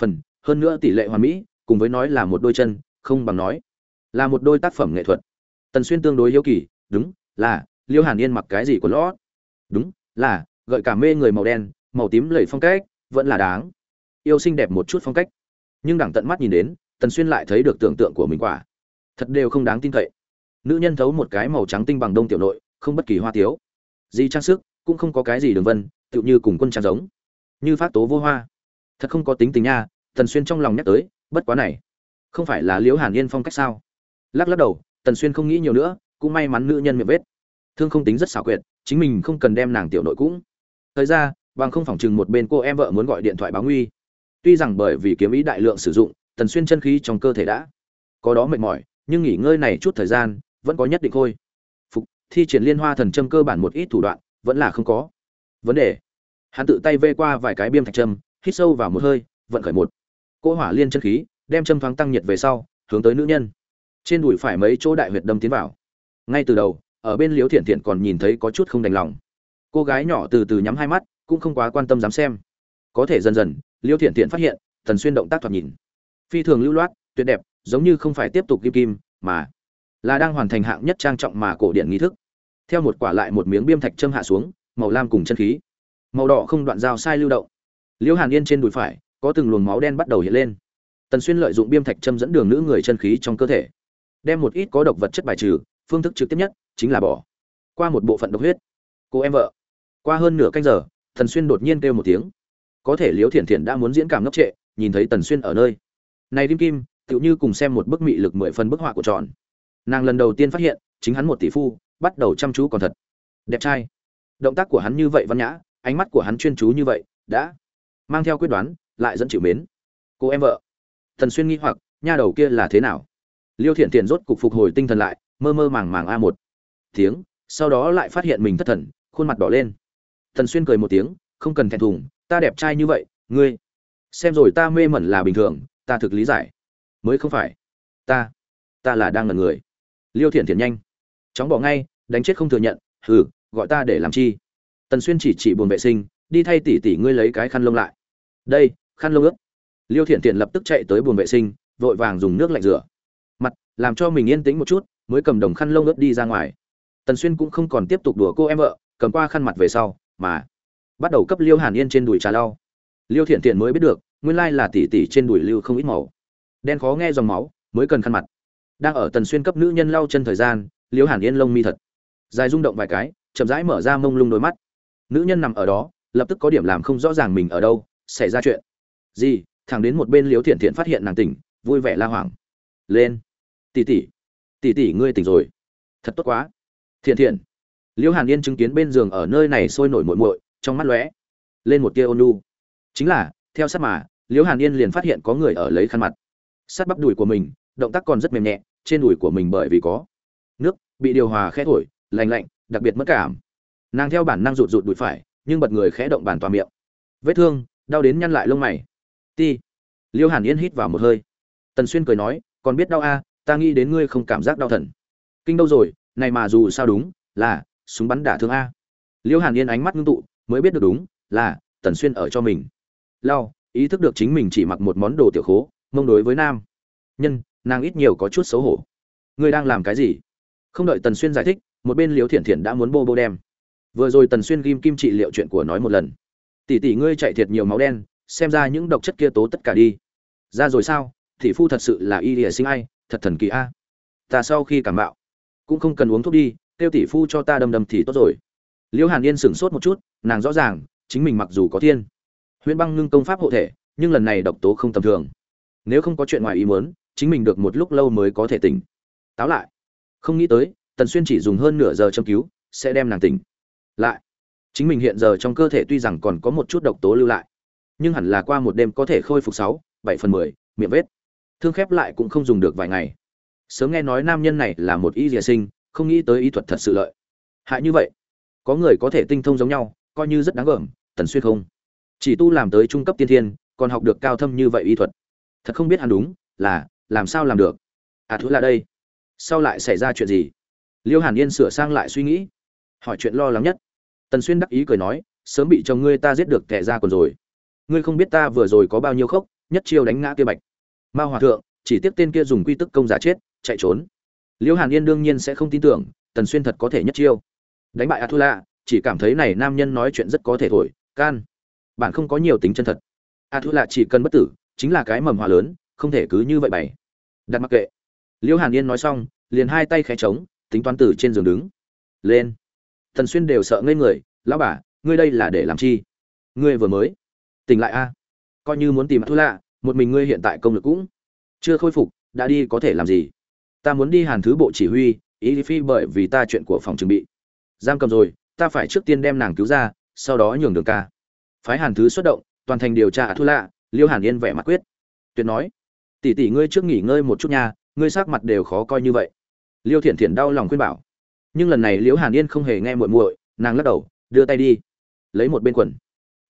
phần, hơn nữa tỷ lệ hoàn mỹ, cùng với nói là một đôi chân, không bằng nói là một đôi tác phẩm nghệ thuật. Tần xuyên tương đối hiếu kỳ, đúng là, liêu hàn yên mặc cái gì của lót? Đúng, là, gợi cả mê người màu đen, màu tím lầy phong cách, vẫn là đáng. Yêu xinh đẹp một chút phong cách. Nhưng đẳng tận mắt nhìn đến, tần xuyên lại thấy được tưởng tượng của mình quả. Thật đều không đáng tin cậy. Nữ nhân thấu một cái màu trắng tinh bằng đông tiểu nội, không bất kỳ hoa tiếu. Gì trang sức, cũng không có cái gì đường vân, tựu như cùng quân trang giống. Như phát tố vô hoa. Thật không có tính tình nha, tần xuyên trong lòng nhắc tới, bất quá này. Không phải là liễu hàn yên phong cách sao? Lắc lắc đầu, tần xuyên không nghĩ nhiều nữa, cũng may mắn nữ nhân miệng vết thương không tính rất xảo quyệt, chính mình không cần đem nàng tiểu nội cũng. Thời ra, bằng không phỏng chừng một bên cô em vợ muốn gọi điện thoại báo nguy. Tuy rằng bởi vì kiếm ý đại lượng sử dụng, tần xuyên chân khí trong cơ thể đã có đó mệt mỏi, nhưng nghỉ ngơi này chút thời gian, vẫn có nhất định thôi. Phục, thi triển liên hoa thần châm cơ bản một ít thủ đoạn, vẫn là không có vấn đề. Hắn tự tay vê qua vài cái biêm thạch châm, hít sâu vào một hơi, vận khởi một. Cỗ hỏa liên chân khí, đem châm thoáng tăng nhiệt về sau, hướng tới nữ nhân. Trên đùi phải mấy chỗ đại huyệt đâm tiến vào. Ngay từ đầu ở bên liếu thiện thiện còn nhìn thấy có chút không đành lòng. Cô gái nhỏ từ từ nhắm hai mắt, cũng không quá quan tâm dám xem. Có thể dần dần liêu thiện thiện phát hiện, thần xuyên động tác thoạt nhìn. Phi thường lưu loát, tuyệt đẹp, giống như không phải tiếp tục kim kim, mà là đang hoàn thành hạng nhất trang trọng mà cổ điển nghi thức. Theo một quả lại một miếng biêm thạch châm hạ xuống, màu lam cùng chân khí. Màu đỏ không đoạn dao sai lưu động. Liễu hàn yên trên đùi phải, có từng luồng máu đen bắt đầu hiện lên. Tần xuyên lợi dụng biêm thạch châm dẫn đường nữ người chân khí trong cơ thể, đem một ít có độc vật chất bài trừ, phương thức trực tiếp nhất chính là bỏ. Qua một bộ phận độc huyết, cô em vợ. Qua hơn nửa canh giờ thần xuyên đột nhiên kêu một tiếng. Có thể liễu thiển thiển đã muốn diễn cảm ngốc trệ, nhìn thấy tần xuyên ở nơi. Này kim kim, tựu như cùng xem một bức mị lực mười phần bức họa của tròn. Nàng lần đầu tiên phát hiện, chính hắn một tỷ phu, bắt đầu chăm chú còn thật. Đẹp trai. Động tác của hắn như vậy văn nhã, ánh mắt của hắn chuyên chú như vậy, đã mang theo quyết đoán, lại dẫn chịu mến. Cô em vợ. Thần xuyên nghi hoặc, nha đầu kia là thế nào? Liêu thiện thiện rốt cục phục hồi tinh thần lại, mơ mơ màng màng a một tiếng, sau đó lại phát hiện mình thất thần, khuôn mặt đỏ lên. Thần xuyên cười một tiếng, không cần thẹn thùng, ta đẹp trai như vậy, ngươi xem rồi ta mê mẩn là bình thường, ta thực lý giải. Mới không phải. Ta ta là đang là người. Liêu thiện thiện nhanh. Chóng bỏ ngay, đánh chết không thừa nhận, hừ, gọi ta để làm chi? Tần xuyên chỉ chỉ buồn vệ sinh, đi thay tỷ tỷ ngươi lấy cái khăn lông lại. Đây, khăn lông ướt. Liêu thiện thiện lập tức chạy tới buồng vệ sinh, vội vàng dùng nước lạnh rửa. Mặt, làm cho mình yên tĩnh một chút, mới cầm đồng khăn lông ướt đi ra ngoài tần xuyên cũng không còn tiếp tục đùa cô em vợ, cầm qua khăn mặt về sau, mà bắt đầu cấp liêu hàn yên trên đùi trà lau. Liêu thiện thiện mới biết được, nguyên lai là tỷ tỷ trên đùi lưu không ít màu. Đen khó nghe dòng máu, mới cần khăn mặt. Đang ở tần xuyên cấp nữ nhân lau chân thời gian, liêu hàn yên lông mi thật. Dài rung động vài cái, chậm rãi mở ra mông lung đôi mắt. Nữ nhân nằm ở đó, lập tức có điểm làm không rõ ràng mình ở đâu, xảy ra chuyện. Gì? Thẳng đến một bên liêu thiện thiện phát hiện nàng tỉnh, vui vẻ la hoảng. Lên. Tỷ tỷ. Tỷ tỷ, ngươi tỉnh rồi. Thật tốt quá thiện thiện. Liễu hàn yên chứng kiến bên giường ở nơi này sôi nổi muội muội trong mắt lóe lên một tia ôn nhu. Chính là theo sát mà liễu hàn yên liền phát hiện có người ở lấy khăn mặt. Sát bắp đùi của mình động tác còn rất mềm nhẹ trên đùi của mình bởi vì có nước bị điều hòa khẽ thổi lành lạnh đặc biệt mất cảm. Nàng theo bản năng rụt rụt đùi phải nhưng bật người khẽ động bàn tòa miệng. Vết thương đau đến nhăn lại lông mày. Ti. Liêu hàn yên hít vào một hơi. Tần xuyên cười nói còn biết đau a à, ta nghĩ đến ngươi không cảm giác đau thần. Kinh đâu rồi này mà dù sao đúng, là, súng bắn đả thương a. Liễu hàn yên ánh mắt ngưng tụ, mới biết được đúng, là, tần xuyên ở cho mình. Lao, ý thức được chính mình chỉ mặc một món đồ tiểu khố, mông đối với nam. Nhân, nàng ít nhiều có chút xấu hổ. Ngươi đang làm cái gì? Không đợi tần xuyên giải thích, một bên liễu thiện thiện đã muốn bô bô đem. Vừa rồi tần xuyên ghim kim trị liệu chuyện của nói một lần. Tỷ tỷ ngươi chạy thiệt nhiều máu đen, xem ra những độc chất kia tố tất cả đi. Ra rồi sao? Thị phu thật sự là y địa sinh ai, thật thần kỳ a. Ta sau khi cảm bạo cũng không cần uống thuốc đi tiêu tỷ phu cho ta đâm đâm thì tốt rồi. Liễu hàn yên sửng sốt một chút, nàng rõ ràng, chính mình mặc dù có thiên, huyễn băng ngưng công pháp hộ thể, nhưng lần này độc tố không tầm thường. Nếu không có chuyện ngoài ý muốn, chính mình được một lúc lâu mới có thể tỉnh. Táo lại. Không nghĩ tới, tần xuyên chỉ dùng hơn nửa giờ châm cứu, sẽ đem nàng tỉnh. Lại. Chính mình hiện giờ trong cơ thể tuy rằng còn có một chút độc tố lưu lại, nhưng hẳn là qua một đêm có thể khôi phục sáu, bảy phần mười, miệng vết. Thương khép lại cũng không dùng được vài ngày sớm nghe nói nam nhân này là một y dìa sinh, không nghĩ tới y thuật thật sự lợi. Hại như vậy, có người có thể tinh thông giống nhau, coi như rất đáng gờm, tần xuyên không. Chỉ tu làm tới trung cấp tiên thiên, còn học được cao thâm như vậy y thuật. Thật không biết hắn đúng, là, làm sao làm được? À thứ là đây. Sau lại xảy ra chuyện gì? Liêu hàn yên sửa sang lại suy nghĩ. Hỏi chuyện lo lắng nhất. Tần xuyên đắc ý cười nói, sớm bị chồng ngươi ta giết được kẻ ra còn rồi. Ngươi không biết ta vừa rồi có bao nhiêu khốc, nhất chiêu đánh ngã kia bạch. Ma hòa thượng, chỉ tiếp tên kia dùng quy tức công giả chết chạy trốn. Liễu hàn yên đương nhiên sẽ không tin tưởng tần xuyên thật có thể nhất chiêu. Đánh bại athula chỉ cảm thấy này nam nhân nói chuyện rất có thể thổi can. Bạn không có nhiều tính chân thật. Athula chỉ cần bất tử chính là cái mầm hòa lớn không thể cứ như vậy bày. Đặt mặc kệ. Liễu hàn yên nói xong liền hai tay khẽ trống tính toán tử trên giường đứng. Lên. Tần Xuyên đều sợ ngây người, "Lão bà, ngươi đây là để làm chi? Ngươi vừa mới tỉnh lại a? Coi như muốn tìm Thu Lạ, một mình ngươi hiện tại công lực cũng chưa khôi phục, đã đi có thể làm gì? Ta muốn đi Hàn thứ bộ chỉ huy, ý phi bởi vì ta chuyện của phòng chuẩn bị. Giam cầm rồi, ta phải trước tiên đem nàng cứu ra, sau đó nhường đường ca. Phái Hàn thứ xuất động, toàn thành điều tra Thu Lạ, Liêu Hàn Yên vẻ mặt quyết. Tuyệt nói, tỷ tỷ ngươi trước nghỉ ngơi một chút nha, ngươi sắc mặt đều khó coi như vậy. Liêu Thiện Thiện đau lòng khuyên bảo nhưng lần này liễu hàn yên không hề nghe muội muội nàng lắc đầu đưa tay đi lấy một bên quần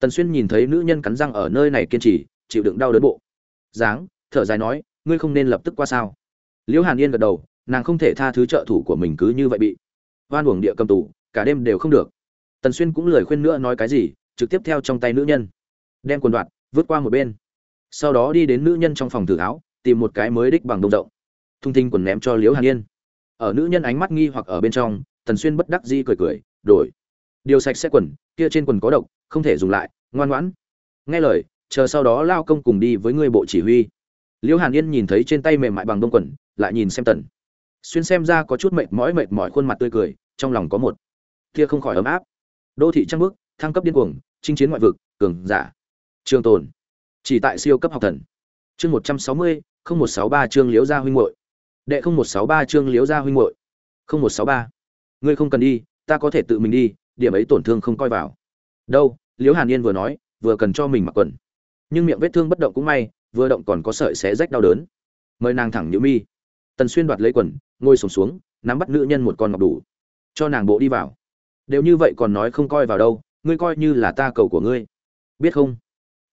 tần xuyên nhìn thấy nữ nhân cắn răng ở nơi này kiên trì chịu đựng đau đớn bộ dáng thở dài nói ngươi không nên lập tức qua sao liễu hàn yên gật đầu, nàng không thể tha thứ trợ thủ của mình cứ như vậy bị oan uổng địa cầm tù, cả đêm đều không được. Tần xuyên cũng lời khuyên nữa nói cái gì, trực tiếp theo trong tay nữ nhân, đem quần đoạn vượt qua một bên. Sau đó đi đến nữ nhân trong phòng thử áo, tìm một cái mới đích bằng đông rộng. Thung thinh quần ném cho liễu hàn yên. Ở nữ nhân ánh mắt nghi hoặc ở bên trong, tần xuyên bất đắc dĩ cười cười, đổi. Điều sạch sẽ quần, kia trên quần có độc, không thể dùng lại, ngoan ngoãn. Nghe lời, chờ sau đó lao công cùng đi với người bộ chỉ huy. Liễu hàn yên nhìn thấy trên tay mềm mại bằng đông quần lại nhìn xem tần. Xuyên xem ra có chút mệt mỏi mệt mỏi, khuôn mặt tươi cười, trong lòng có một kia không khỏi ấm áp. Đô thị trăng bước thăng cấp điên cuồng, chinh chiến ngoại vực, cường giả. Trường tồn. Chỉ tại siêu cấp học thần. Chương một trăm sáu mươi, không một sáu ba chương liễu gia huynh hội đệ không một sáu ba chương liễu gia huynh hội không một sáu ba. Ngươi không cần đi, ta có thể tự mình đi, điểm ấy tổn thương không coi vào. Đâu, liễu hàn yên vừa nói, vừa cần cho mình mặc quần. Nhưng miệng vết thương bất động cũng may, vừa động còn có sợi xé rách đau đớn. Mời nàng thẳng nhữ mi tần xuyên đoạt lấy quần ngồi sổm xuống, xuống nắm bắt nữ nhân một con ngọc đủ. Cho nàng bộ đi vào. Đều như vậy còn nói không coi vào đâu ngươi coi như là ta cầu của ngươi. Biết không?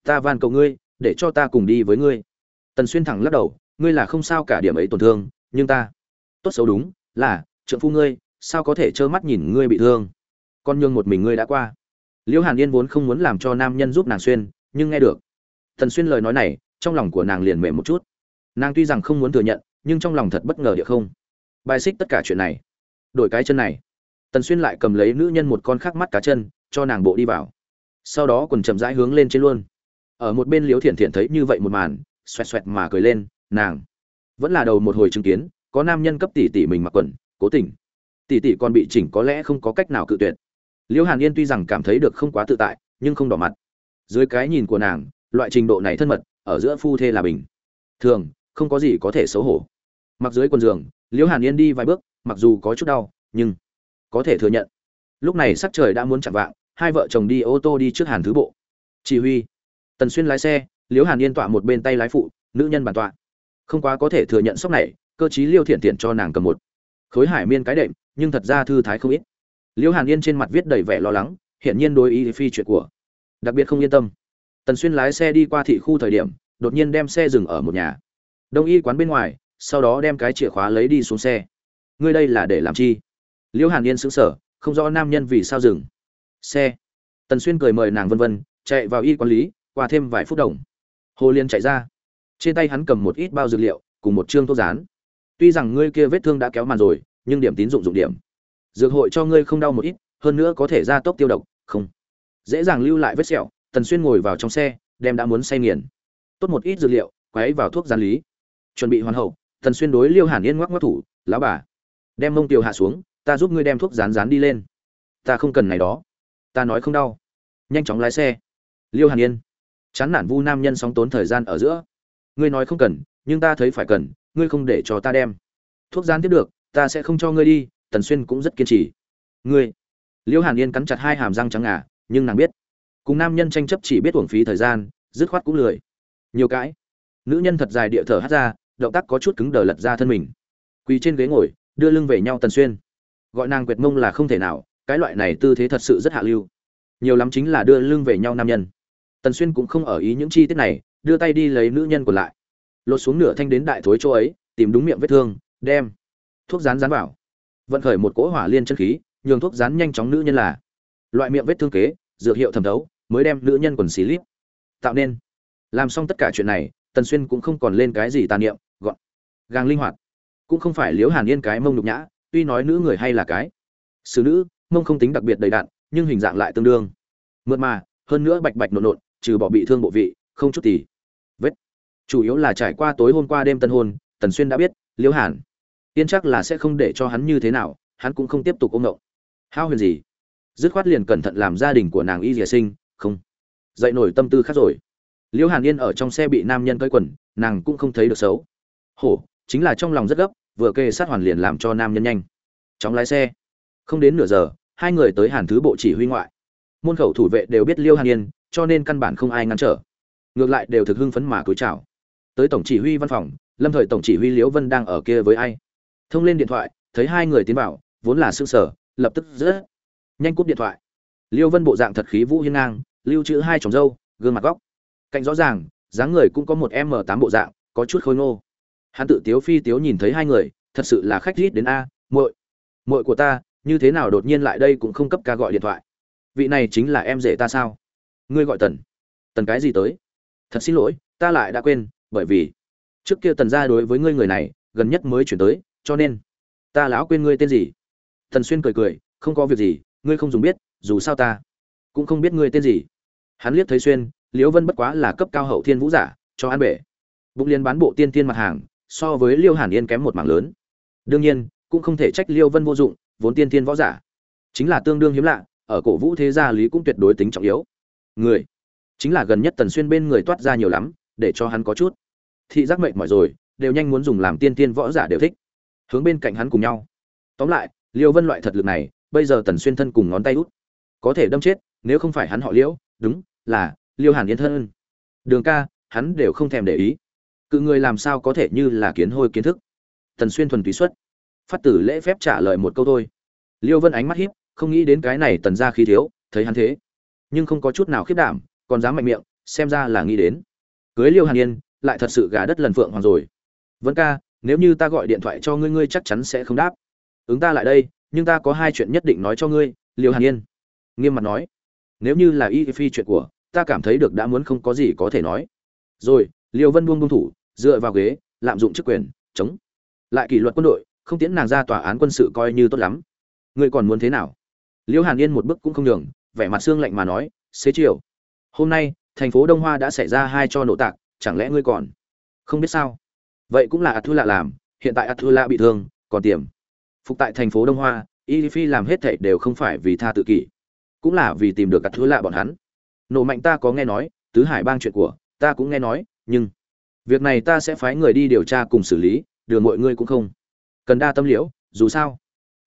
Ta van cầu ngươi để cho ta cùng đi với ngươi. Tần xuyên thẳng lắc đầu ngươi là không sao cả điểm ấy tổn thương nhưng ta. Tốt xấu đúng là trượng phu ngươi sao có thể trơ mắt nhìn ngươi bị thương? Con nhường một mình ngươi đã qua. Liễu hàn yên vốn không muốn làm cho nam nhân giúp nàng xuyên nhưng nghe được. Tần xuyên lời nói này trong lòng của nàng liền mềm một chút. Nàng tuy rằng không muốn thừa nhận nhưng trong lòng thật bất ngờ địa không. Bài xích tất cả chuyện này. Đổi cái chân này. Tần xuyên lại cầm lấy nữ nhân một con khác mắt cá chân, cho nàng bộ đi vào. Sau đó quần chậm rãi hướng lên trên luôn. Ở một bên liếu thiện thiện thấy như vậy một màn, xoẹt xoẹt mà cười lên, nàng vẫn là đầu một hồi chứng kiến, có nam nhân cấp tỷ tỷ mình mặc quần, cố tình. Tỷ tỷ còn bị chỉnh có lẽ không có cách nào cự tuyệt. Liễu hàn yên tuy rằng cảm thấy được không quá tự tại, nhưng không đỏ mặt. Dưới cái nhìn của nàng, loại trình độ này thân mật, ở giữa phu thê là bình. Thường không có gì có thể xấu hổ. Mặc dưới quần giường, liễu hàn yên đi vài bước, mặc dù có chút đau, nhưng có thể thừa nhận. Lúc này sắc trời đã muốn chạm vạng, hai vợ chồng đi ô tô đi trước hàn thứ bộ. Chỉ huy, tần xuyên lái xe, liễu hàn yên tọa một bên tay lái phụ, nữ nhân bàn tọa. Không quá có thể thừa nhận sốc này, cơ chí liêu thiện thiện cho nàng cầm một khối hải miên cái đệm, nhưng thật ra thư thái không ít. Liễu hàn yên trên mặt viết đầy vẻ lo lắng, hiển nhiên đối ý phi chuyện của, đặc biệt không yên tâm. Tần xuyên lái xe đi qua thị khu thời điểm, đột nhiên đem xe dừng ở một nhà đông y quán bên ngoài, sau đó đem cái chìa khóa lấy đi xuống xe. Ngươi đây là để làm chi? Liễu hàn yên sững sờ, không rõ nam nhân vì sao dừng. Xe. Tần xuyên cười mời nàng vân vân, chạy vào y quản lý, qua thêm vài phút đồng. Hồ liên chạy ra. Trên tay hắn cầm một ít bao dược liệu, cùng một chương thuốc rán. Tuy rằng ngươi kia vết thương đã kéo màn rồi, nhưng điểm tín dụng dụng điểm. Dược hội cho ngươi không đau một ít, hơn nữa có thể ra tốc tiêu độc, không. Dễ dàng lưu lại vết sẹo, tần xuyên ngồi vào trong xe, đem đã muốn say nghiền. Tốt một ít dược liệu, quấy vào thuốc gián lý chuẩn bị hoàn hậu tần xuyên đối liêu hàn yên ngoắc ngoắc thủ, lão bà, đem mông tiều hạ xuống, ta giúp ngươi đem thuốc rán rán đi lên. Ta không cần này đó. Ta nói không đau. Nhanh chóng lái xe. Liêu hàn yên, chán nản vu nam nhân sóng tốn thời gian ở giữa. Ngươi nói không cần, nhưng ta thấy phải cần, ngươi không để cho ta đem. Thuốc rán tiếp được, ta sẽ không cho ngươi đi tần xuyên cũng rất kiên trì. Ngươi? Liêu hàn yên cắn chặt hai hàm răng trắng ngà, nhưng nàng biết. Cùng nam nhân tranh chấp chỉ biết uổng phí thời gian, dứt khoát cũng lười. Nhiều cãi nữ nhân thật dài địa thở hát ra động tác có chút cứng đờ lật ra thân mình. Quỳ trên ghế ngồi, đưa lưng về nhau tần xuyên. Gọi nàng quệt mông là không thể nào, cái loại này tư thế thật sự rất hạ lưu. Nhiều lắm chính là đưa lưng về nhau nam nhân. Tần xuyên cũng không ở ý những chi tiết này, đưa tay đi lấy nữ nhân còn lại. Lột xuống nửa thanh đến đại thối chỗ ấy, tìm đúng miệng vết thương, đem thuốc rán rán vào. Vận khởi một cỗ hỏa liên chân khí, nhường thuốc rán nhanh chóng nữ nhân là. Loại miệng vết thương kế, dược hiệu thẩm thấu, mới đem nữ nhân quần xì lít. Tạo nên. Làm xong tất cả chuyện này, tần xuyên cũng không còn lên cái gì tàn niệm gang gàng linh hoạt. Cũng không phải liễu hàn yên cái mông nhục nhã, tuy nói nữ người hay là cái. Xử nữ, mông không tính đặc biệt đầy đặn, nhưng hình dạng lại tương đương. Mượt mà, hơn nữa bạch bạch nộn nộn, trừ bỏ bị thương bộ vị, không chút tì. Vết. Chủ yếu là trải qua tối hôm qua đêm tân hôn, tần xuyên đã biết, liễu hàn yên chắc là sẽ không để cho hắn như thế nào, hắn cũng không tiếp tục ôm ngộng. Hao huyền gì? Dứt khoát liền cẩn thận làm gia đình của nàng y dìa sinh, không. Dậy nổi tâm tư khác rồi. Liễu hàn yên ở trong xe bị nam nhân cơi quần, nàng cũng không thấy được xấu. Hổ chính là trong lòng rất gấp, vừa kê sát hoàn liền làm cho nam nhân nhanh. Chóng lái xe. Không đến nửa giờ, hai người tới hàn thứ bộ chỉ huy ngoại. Môn khẩu thủ vệ đều biết liêu hàn yên, cho nên căn bản không ai ngăn trở. Ngược lại đều thực hưng phấn mà cúi chào. Tới tổng chỉ huy văn phòng, lâm thời tổng chỉ huy liễu vân đang ở kia với ai? Thông lên điện thoại, thấy hai người tiến vào, vốn là s ư sở lập tức rất nhanh cúp điện thoại. Liêu vân bộ dạng thật khí vũ hiên ngang, lưu trữ hai chồng dâu, gương mặt góc. Cạnh rõ ràng, dáng người cũng có một m tám bộ dạng, có chút khôi ngô hắn tự tiếu phi tiếu nhìn thấy hai người, thật sự là khách rít đến a, muội muội của ta, như thế nào đột nhiên lại đây cũng không cấp ca gọi điện thoại. Vị này chính là em rể ta sao? Ngươi gọi tần. Tần cái gì tới? Thật xin lỗi, ta lại đã quên, bởi vì trước kia tần ra đối với ngươi người này, gần nhất mới chuyển tới, cho nên ta lão quên ngươi tên gì? Tần xuyên cười cười, không có việc gì, ngươi không dùng biết, dù sao ta cũng không biết ngươi tên gì. Hắn liếc thấy xuyên, liễu vân bất quá là cấp cao hậu thiên vũ giả, cho an bể. Bụng liên bán bộ tiên tiên mặt hàng so với liêu hàn yên kém một mảng lớn. Đương nhiên, cũng không thể trách liêu vân vô dụng, vốn tiên tiên võ giả. Chính là tương đương hiếm lạ, ở cổ vũ thế gia lý cũng tuyệt đối tính trọng yếu. Người, chính là gần nhất tần xuyên bên người toát ra nhiều lắm, để cho hắn có chút. Thị giác mệnh mỏi rồi, đều nhanh muốn dùng làm tiên tiên võ giả đều thích. Hướng bên cạnh hắn cùng nhau. Tóm lại, liêu vân loại thật lực này, bây giờ tần xuyên thân cùng ngón tay út. Có thể đâm chết, nếu không phải hắn họ liễu đúng là liêu hàn yên thân. Đường ca, hắn đều không thèm để ý cự người làm sao có thể như là kiến hôi kiến thức? Tần xuyên thuần túy xuất. Phát tử lễ phép trả lời một câu thôi. Liêu vân ánh mắt hiếp không nghĩ đến cái này tần ra khí thiếu, thấy hắn thế. Nhưng không có chút nào khiết đảm, còn dám mạnh miệng, xem ra là nghĩ đến. Cưới liêu hàn yên, lại thật sự gà đất lần phượng hoàng rồi. Vân ca, nếu như ta gọi điện thoại cho ngươi ngươi chắc chắn sẽ không đáp. Ứng ta lại đây, nhưng ta có hai chuyện nhất định nói cho ngươi, liêu hàn yên. Nghiêm mặt nói. Nếu như là y phi chuyện của, ta cảm thấy được đã muốn không có gì có thể nói. Rồi, liêu vân buông buông thủ dựa vào ghế, lạm dụng chức quyền, chống. Lại kỷ luật quân đội, không tiễn nàng ra tòa án quân sự coi như tốt lắm. Ngươi còn muốn thế nào? Liễu hàn yên một bước cũng không đường vẻ mặt xương lạnh mà nói, xế chiều, hôm nay, thành phố đông hoa đã xảy ra hai cho nổ tạc, chẳng lẽ ngươi còn không biết sao? Vậy cũng là ạt thư lạ làm, hiện tại ạt thư lạ bị thương, còn tiềm. Phục tại thành phố đông hoa y phi làm hết thảy đều không phải vì tha tự kỷ, cũng là vì tìm được ạt thư lạ bọn hắn. Nổ mạnh ta có nghe nói, tứ hải bang chuyện của ta cũng nghe nói, nhưng việc này ta sẽ phái người đi điều tra cùng xử lý đường mọi ngươi cũng không cần đa tâm liễu, dù sao,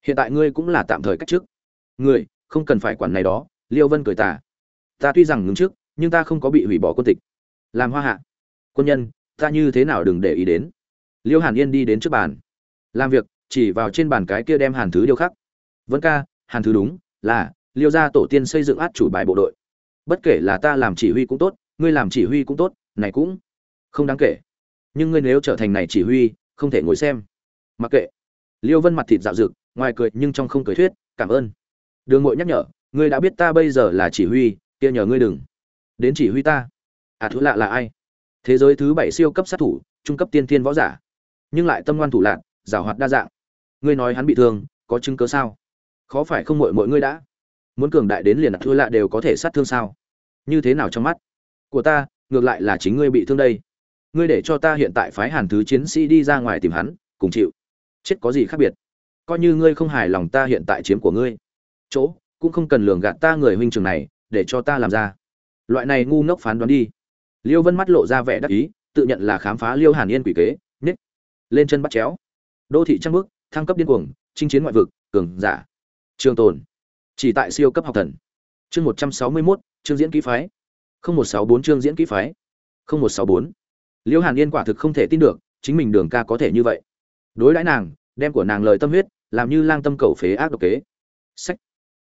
hiện tại ngươi cũng là tạm thời cách trước ngươi, không cần phải quản này đó, liêu vân cười tà. Ta tuy rằng ngừng trước nhưng ta không có bị hủy bỏ quân tịch. Làm hoa hạ. Quân nhân, ta như thế nào đừng để ý đến. Liêu hàn yên đi đến trước bàn. Làm việc, chỉ vào trên bàn cái kia đem hàn thứ điêu khắc. Vân ca, hàn thứ đúng, là, liêu gia tổ tiên xây dựng át chủ bài bộ đội. Bất kể là ta làm chỉ huy cũng tốt, ngươi làm chỉ huy cũng tốt, này cũng không đáng kể. Nhưng ngươi nếu trở thành này chỉ huy, không thể ngồi xem. Mặc kệ. Liêu vân mặt thịt dạo rực, ngoài cười nhưng trong không cười thuyết, cảm ơn. Đường ngội nhắc nhở, ngươi đã biết ta bây giờ là chỉ huy, kia nhờ ngươi đừng. Đến chỉ huy ta. À thứ lạ là ai? Thế giới thứ bảy siêu cấp sát thủ, trung cấp tiên thiên võ giả. Nhưng lại tâm ngoan thủ lạc giảo hoạt đa dạng. Ngươi nói hắn bị thương, có chứng cớ sao? Khó phải không mội mọi ngươi đã muốn cường đại đến liền thứ lạ đều có thể sát thương sao? Như thế nào trong mắt? Của ta, ngược lại là chính ngươi bị thương đây ngươi để cho ta hiện tại phái hàn thứ chiến sĩ đi ra ngoài tìm hắn, cùng chịu. Chết có gì khác biệt? Coi như ngươi không hài lòng ta hiện tại chiếm của ngươi. Chỗ, cũng không cần lường gạt ta người huynh trường này, để cho ta làm ra. Loại này ngu ngốc phán đoán đi. Liêu vân mắt lộ ra vẻ đắc ý, tự nhận là khám phá liêu hàn yên quỷ kế nít lên chân bắt chéo. Đô thị trăng bước thăng cấp điên cuồng, chinh chiến ngoại vực, cường giả. Trường tồn. Chỉ tại siêu cấp học thần. Chương một trăm sáu mươi mốt, chương diễn kỹ phái. Không một sáu bốn chương diễn kỹ phái. Không một sáu bốn liêu hàn yên quả thực không thể tin được, chính mình đường ca có thể như vậy. Đối đãi nàng, đem của nàng lời tâm huyết, làm như lang tâm cầu phế ác độc kế. Sách.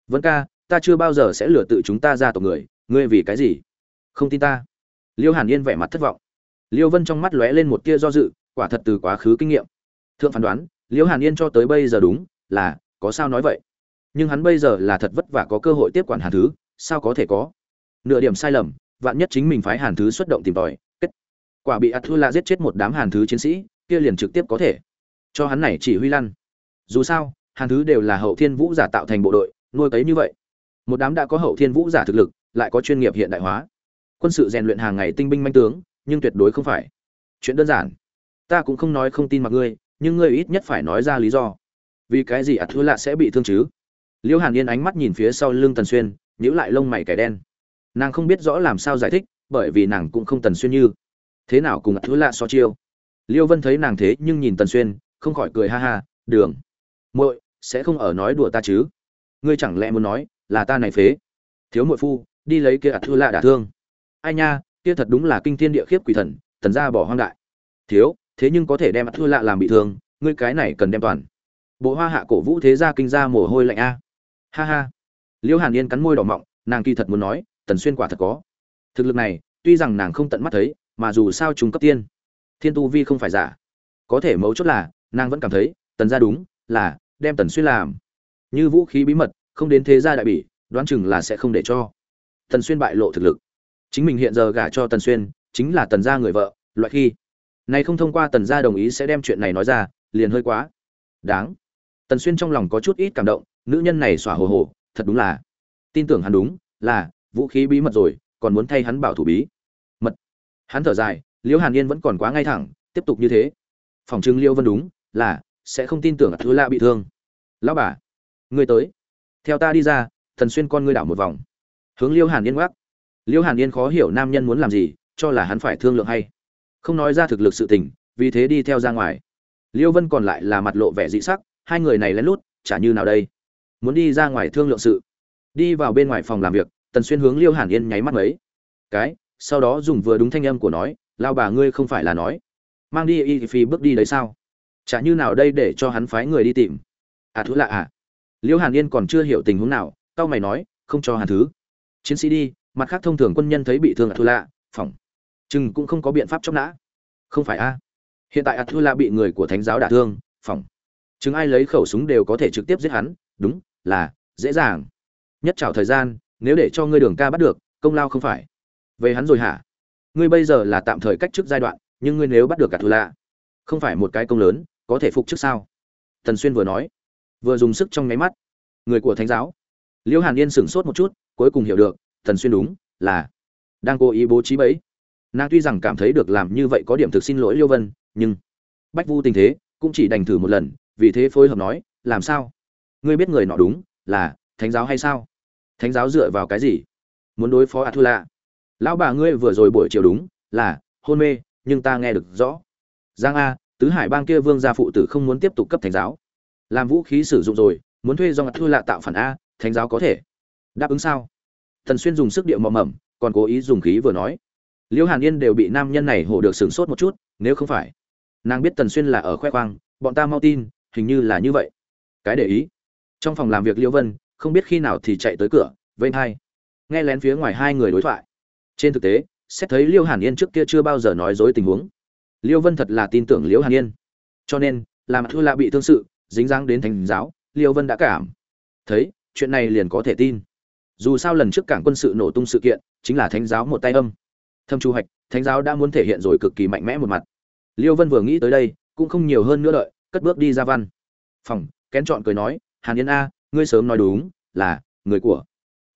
Vân ca, ta chưa bao giờ sẽ lừa tự chúng ta ra tộc người, ngươi vì cái gì? Không tin ta. Liêu hàn yên vẻ mặt thất vọng. Liêu vân trong mắt lóe lên một tia do dự, quả thật từ quá khứ kinh nghiệm. Thượng phán đoán, liêu hàn yên cho tới bây giờ đúng, là, có sao nói vậy? Nhưng hắn bây giờ là thật vất vả có cơ hội tiếp quản hàn thứ, sao có thể có? Nửa điểm sai lầm, vạn nhất chính mình phái hàn thứ xuất động tìm tòi, kết quả bị ắt thua là giết chết một đám hàn thứ chiến sĩ, kia liền trực tiếp có thể. Cho hắn này chỉ huy lăn. Dù sao, hàn thứ đều là hậu thiên vũ giả tạo thành bộ đội, nuôi cấy như vậy. Một đám đã có hậu thiên vũ giả thực lực, lại có chuyên nghiệp hiện đại hóa. Quân sự rèn luyện hàng ngày tinh binh manh tướng, nhưng tuyệt đối không phải. Chuyện đơn giản. Ta cũng không nói không tin mặc ngươi, nhưng ngươi ít nhất phải nói ra lý do. Vì cái gì ạt thua lạ sẽ bị thương chứ? Liễu hàn yên ánh mắt nhìn phía sau lưng tần xuyên, nhíu lại lông mày kẻ đen. Nàng không biết rõ làm sao giải thích, bởi vì nàng cũng không tần xuyên như thế nào cùng ạt thua lạ so chiêu? Liêu vân thấy nàng thế nhưng nhìn tần xuyên, không khỏi cười ha ha, đường, muội sẽ không ở nói đùa ta chứ? Ngươi chẳng lẽ muốn nói là ta này phế? Thiếu muội phu, đi lấy kia ạt thua lạ đả thương. Ai nha, kia thật đúng là kinh thiên địa khiếp quỷ thần tần gia bỏ hoang đại. Thiếu, thế nhưng có thể đem ạt thua lạ làm bị thương, ngươi cái này cần đem toàn. Bộ hoa hạ cổ vũ thế gia kinh gia mồ hôi lạnh a. Ha ha. Liêu hàn yên cắn môi đỏ mọng, nàng kỳ thật muốn nói, tần xuyên quả thật có. Thực lực này, tuy rằng nàng không tận mắt thấy mà dù sao chúng cấp tiên, thiên tu vi không phải giả. Có thể mấu chốt là, nàng vẫn cảm thấy, tần gia đúng, là, đem tần xuyên làm. Như vũ khí bí mật, không đến thế gia đại bỉ, đoán chừng là sẽ không để cho. Tần xuyên bại lộ thực lực. Chính mình hiện giờ gả cho tần xuyên, chính là tần gia người vợ, loại khi. Này không thông qua tần gia đồng ý sẽ đem chuyện này nói ra, liền hơi quá. Đáng. Tần xuyên trong lòng có chút ít cảm động, nữ nhân này xỏa hồ hồ, thật đúng là. Tin tưởng hắn đúng, là, vũ khí bí mật rồi, còn muốn thay hắn bảo thủ bí hắn thở dài, liễu hàn yên vẫn còn quá ngay thẳng, tiếp tục như thế. Phòng chứng liễu vân đúng là sẽ không tin tưởng thứ lạ bị thương. Lão bà, ngươi tới. Theo ta đi ra, thần xuyên con ngươi đảo một vòng. Hướng Liễu hàn yên gác Liễu hàn yên khó hiểu nam nhân muốn làm gì, cho là hắn phải thương lượng hay. Không nói ra thực lực sự tình, vì thế đi theo ra ngoài. Liễu vân còn lại là mặt lộ vẻ dị sắc, hai người này lén lút, chả như nào đây. Muốn đi ra ngoài thương lượng sự. Đi vào bên ngoài phòng làm việc, tần xuyên hướng liêu hàn yên nháy mắt mấy. Cái sau đó dùng vừa đúng thanh âm của nói, lao bà ngươi không phải là nói, mang đi y phi bước đi đấy sao? Chả như nào đây để cho hắn phái người đi tìm? À thứ lạ à. Liễu hàn yên còn chưa hiểu tình huống nào tao mày nói, không cho hàn thứ. Chiến sĩ đi, mặt khác thông thường quân nhân thấy bị thương à thứ lạ, phỏng. Chừng cũng không có biện pháp chóc nã. Không phải a hiện tại à, a thứ lạ bị người của thánh giáo đả thương, phỏng. Chứng ai lấy khẩu súng đều có thể trực tiếp giết hắn, đúng, là, dễ dàng. Nhất trào thời gian, nếu để cho ngươi đường ca bắt được, công lao không phải về hắn rồi hả? Ngươi bây giờ là tạm thời cách chức giai đoạn nhưng ngươi nếu bắt được cả thu lạ, không phải một cái công lớn có thể phục chức sao? Tần xuyên vừa nói vừa dùng sức trong nháy mắt. Người của thánh giáo. Liễu hàn yên sửng sốt một chút cuối cùng hiểu được tần xuyên đúng là đang cố ý bố trí bẫy. Nàng tuy rằng cảm thấy được làm như vậy có điểm thực xin lỗi liêu vân nhưng bách vu tình thế cũng chỉ đành thử một lần vì thế phối hợp nói làm sao? Ngươi biết người nọ đúng là thánh giáo hay sao? Thánh giáo dựa vào cái gì? Muốn đối phó a thu lạ? Lão bà ngươi vừa rồi buổi chiều đúng, là, hôn mê, nhưng ta nghe được rõ. Giang a, tứ hải bang kia vương gia phụ tử không muốn tiếp tục cấp thánh giáo. Làm vũ khí sử dụng rồi, muốn thuê do ngặt thua lạ tạo phản a, thánh giáo có thể. Đáp ứng sao? Thần xuyên dùng sức điệu mò mẩm còn cố ý dùng khí vừa nói. Liễu hàn yên đều bị nam nhân này hổ được sửng sốt một chút, nếu không phải. Nàng biết tần xuyên là ở khoe khoang, bọn ta mau tin, hình như là như vậy. Cái để ý. Trong phòng làm việc liễu vân, không biết khi nào thì chạy tới cửa, vênh hai. Nghe lén phía ngoài hai người đối thoại trên thực tế, xét thấy liêu hàn yên trước kia chưa bao giờ nói dối tình huống. Liêu vân thật là tin tưởng liêu hàn yên. Cho nên, làm thua lạ bị thương sự, dính dáng đến thành giáo, liêu vân đã cảm thấy chuyện này liền có thể tin. Dù sao lần trước cảng quân sự nổ tung sự kiện, chính là thánh giáo một tay âm. Thâm chu hoạch thánh giáo đã muốn thể hiện rồi cực kỳ mạnh mẽ một mặt. Liêu vân vừa nghĩ tới đây, cũng không nhiều hơn nữa đợi, cất bước đi ra văn. Phòng, kén chọn cười nói, hàn yên a, ngươi sớm nói đúng, là người của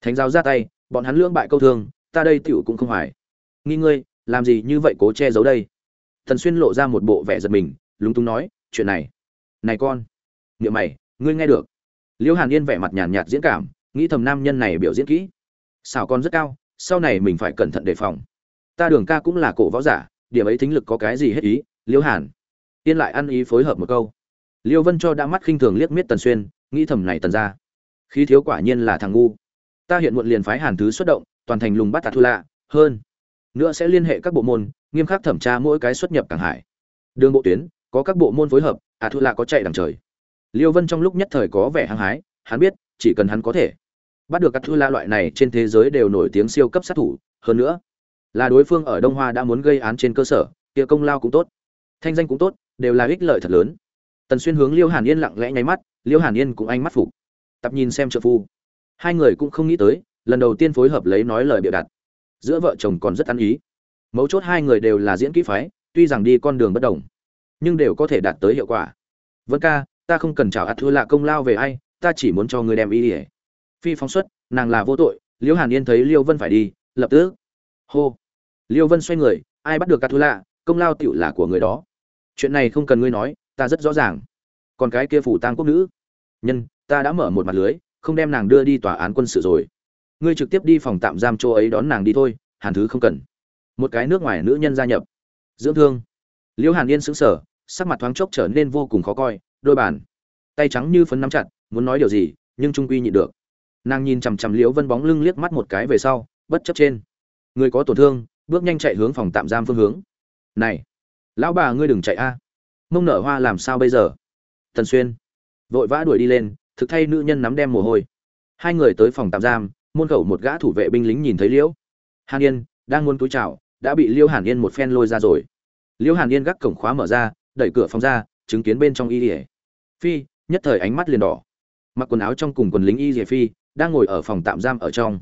thánh giáo ra tay, bọn hắn lưỡng bại câu thương ta đây tiểu cũng không hoài. nghi ngươi, làm gì như vậy cố che giấu đây? Thần xuyên lộ ra một bộ vẻ giật mình, lúng túng nói, chuyện này. Này con. Niệm mày, ngươi nghe được. Liêu hàn yên vẻ mặt nhàn nhạt diễn cảm, nghĩ thầm nam nhân này biểu diễn kỹ. Xảo con rất cao, sau này mình phải cẩn thận đề phòng. Ta đường ca cũng là cổ võ giả, điểm ấy thính lực có cái gì hết ý liễu hàn. Yên lại ăn ý phối hợp một câu. Liêu vân cho đã mắt khinh thường liếc miết tần xuyên, nghĩ thầm này tần ra. Khí thiếu quả nhiên là thằng ngu. Ta hiện muộn liền phái hàn thứ xuất động toàn thành lùng bắt tạt thu lạ hơn nữa sẽ liên hệ các bộ môn, nghiêm khắc thẩm tra mỗi cái xuất nhập cảng hải. Đường bộ tuyến, có các bộ môn phối hợp à thu lạ có chạy đằng trời. Liêu vân trong lúc nhất thời có vẻ hăng hái, hắn biết, chỉ cần hắn có thể bắt được các thu lạ loại này trên thế giới đều nổi tiếng siêu cấp sát thủ, hơn nữa là đối phương ở đông hoa đã muốn gây án trên cơ sở, kia công lao cũng tốt, thanh danh cũng tốt, đều là ích lợi thật lớn. Tần xuyên hướng liêu hàn yên lặng lẽ nháy mắt, liêu hàn yên cũng ánh mắt phục. Tập nhìn xem trợ phu. Hai người cũng không nghĩ tới lần đầu tiên phối hợp lấy nói lời bịa đặt. Giữa vợ chồng còn rất ăn ý. Mấu chốt hai người đều là diễn kỹ phái, tuy rằng đi con đường bất đồng, nhưng đều có thể đạt tới hiệu quả. Vân ca, ta không cần chào ạt thua lạ công lao về ai, ta chỉ muốn cho người đem ý ỉa phi phóng xuất, nàng là vô tội, liêu hàn yên thấy liêu vân phải đi, lập tức hô. Liêu vân xoay người, ai bắt được ạt thú lạ công lao tựu là của người đó. Chuyện này không cần ngươi nói, ta rất rõ ràng. Còn cái kia phủ tang quốc nữ. Nhân, ta đã mở một mặt lưới, không đem nàng đưa đi tòa án quân sự rồi ngươi trực tiếp đi phòng tạm giam chỗ ấy đón nàng đi thôi, hàn thứ không cần. Một cái nước ngoài nữ nhân gia nhập. Dưỡng thương. Liễu hàn yên sững sờ, sắc mặt thoáng chốc trở nên vô cùng khó coi, đôi bàn. Tay trắng như phấn nắm chặt, muốn nói điều gì, nhưng trung quy nhịn được. Nàng nhìn chằm chằm liễu vân bóng lưng liếc mắt một cái về sau, bất chấp trên. Người có tổn thương, bước nhanh chạy hướng phòng tạm giam phương hướng. Này, lão bà ngươi đừng chạy a. Mông nở hoa làm sao bây giờ? Thần xuyên. Vội vã đuổi đi lên, thực thay nữ nhân nắm đem mồ hôi. Hai người tới phòng tạm giam môn khẩu một gã thủ vệ binh lính nhìn thấy liễu hàn yên, đang muốn túi chào, đã bị liễu hàn yên một phen lôi ra rồi. Liễu hàn yên gác cổng khóa mở ra, đẩy cửa phòng ra, chứng kiến bên trong y ỉa phi, nhất thời ánh mắt liền đỏ. Mặc quần áo trong cùng quần lính y ỉa phi, đang ngồi ở phòng tạm giam ở trong.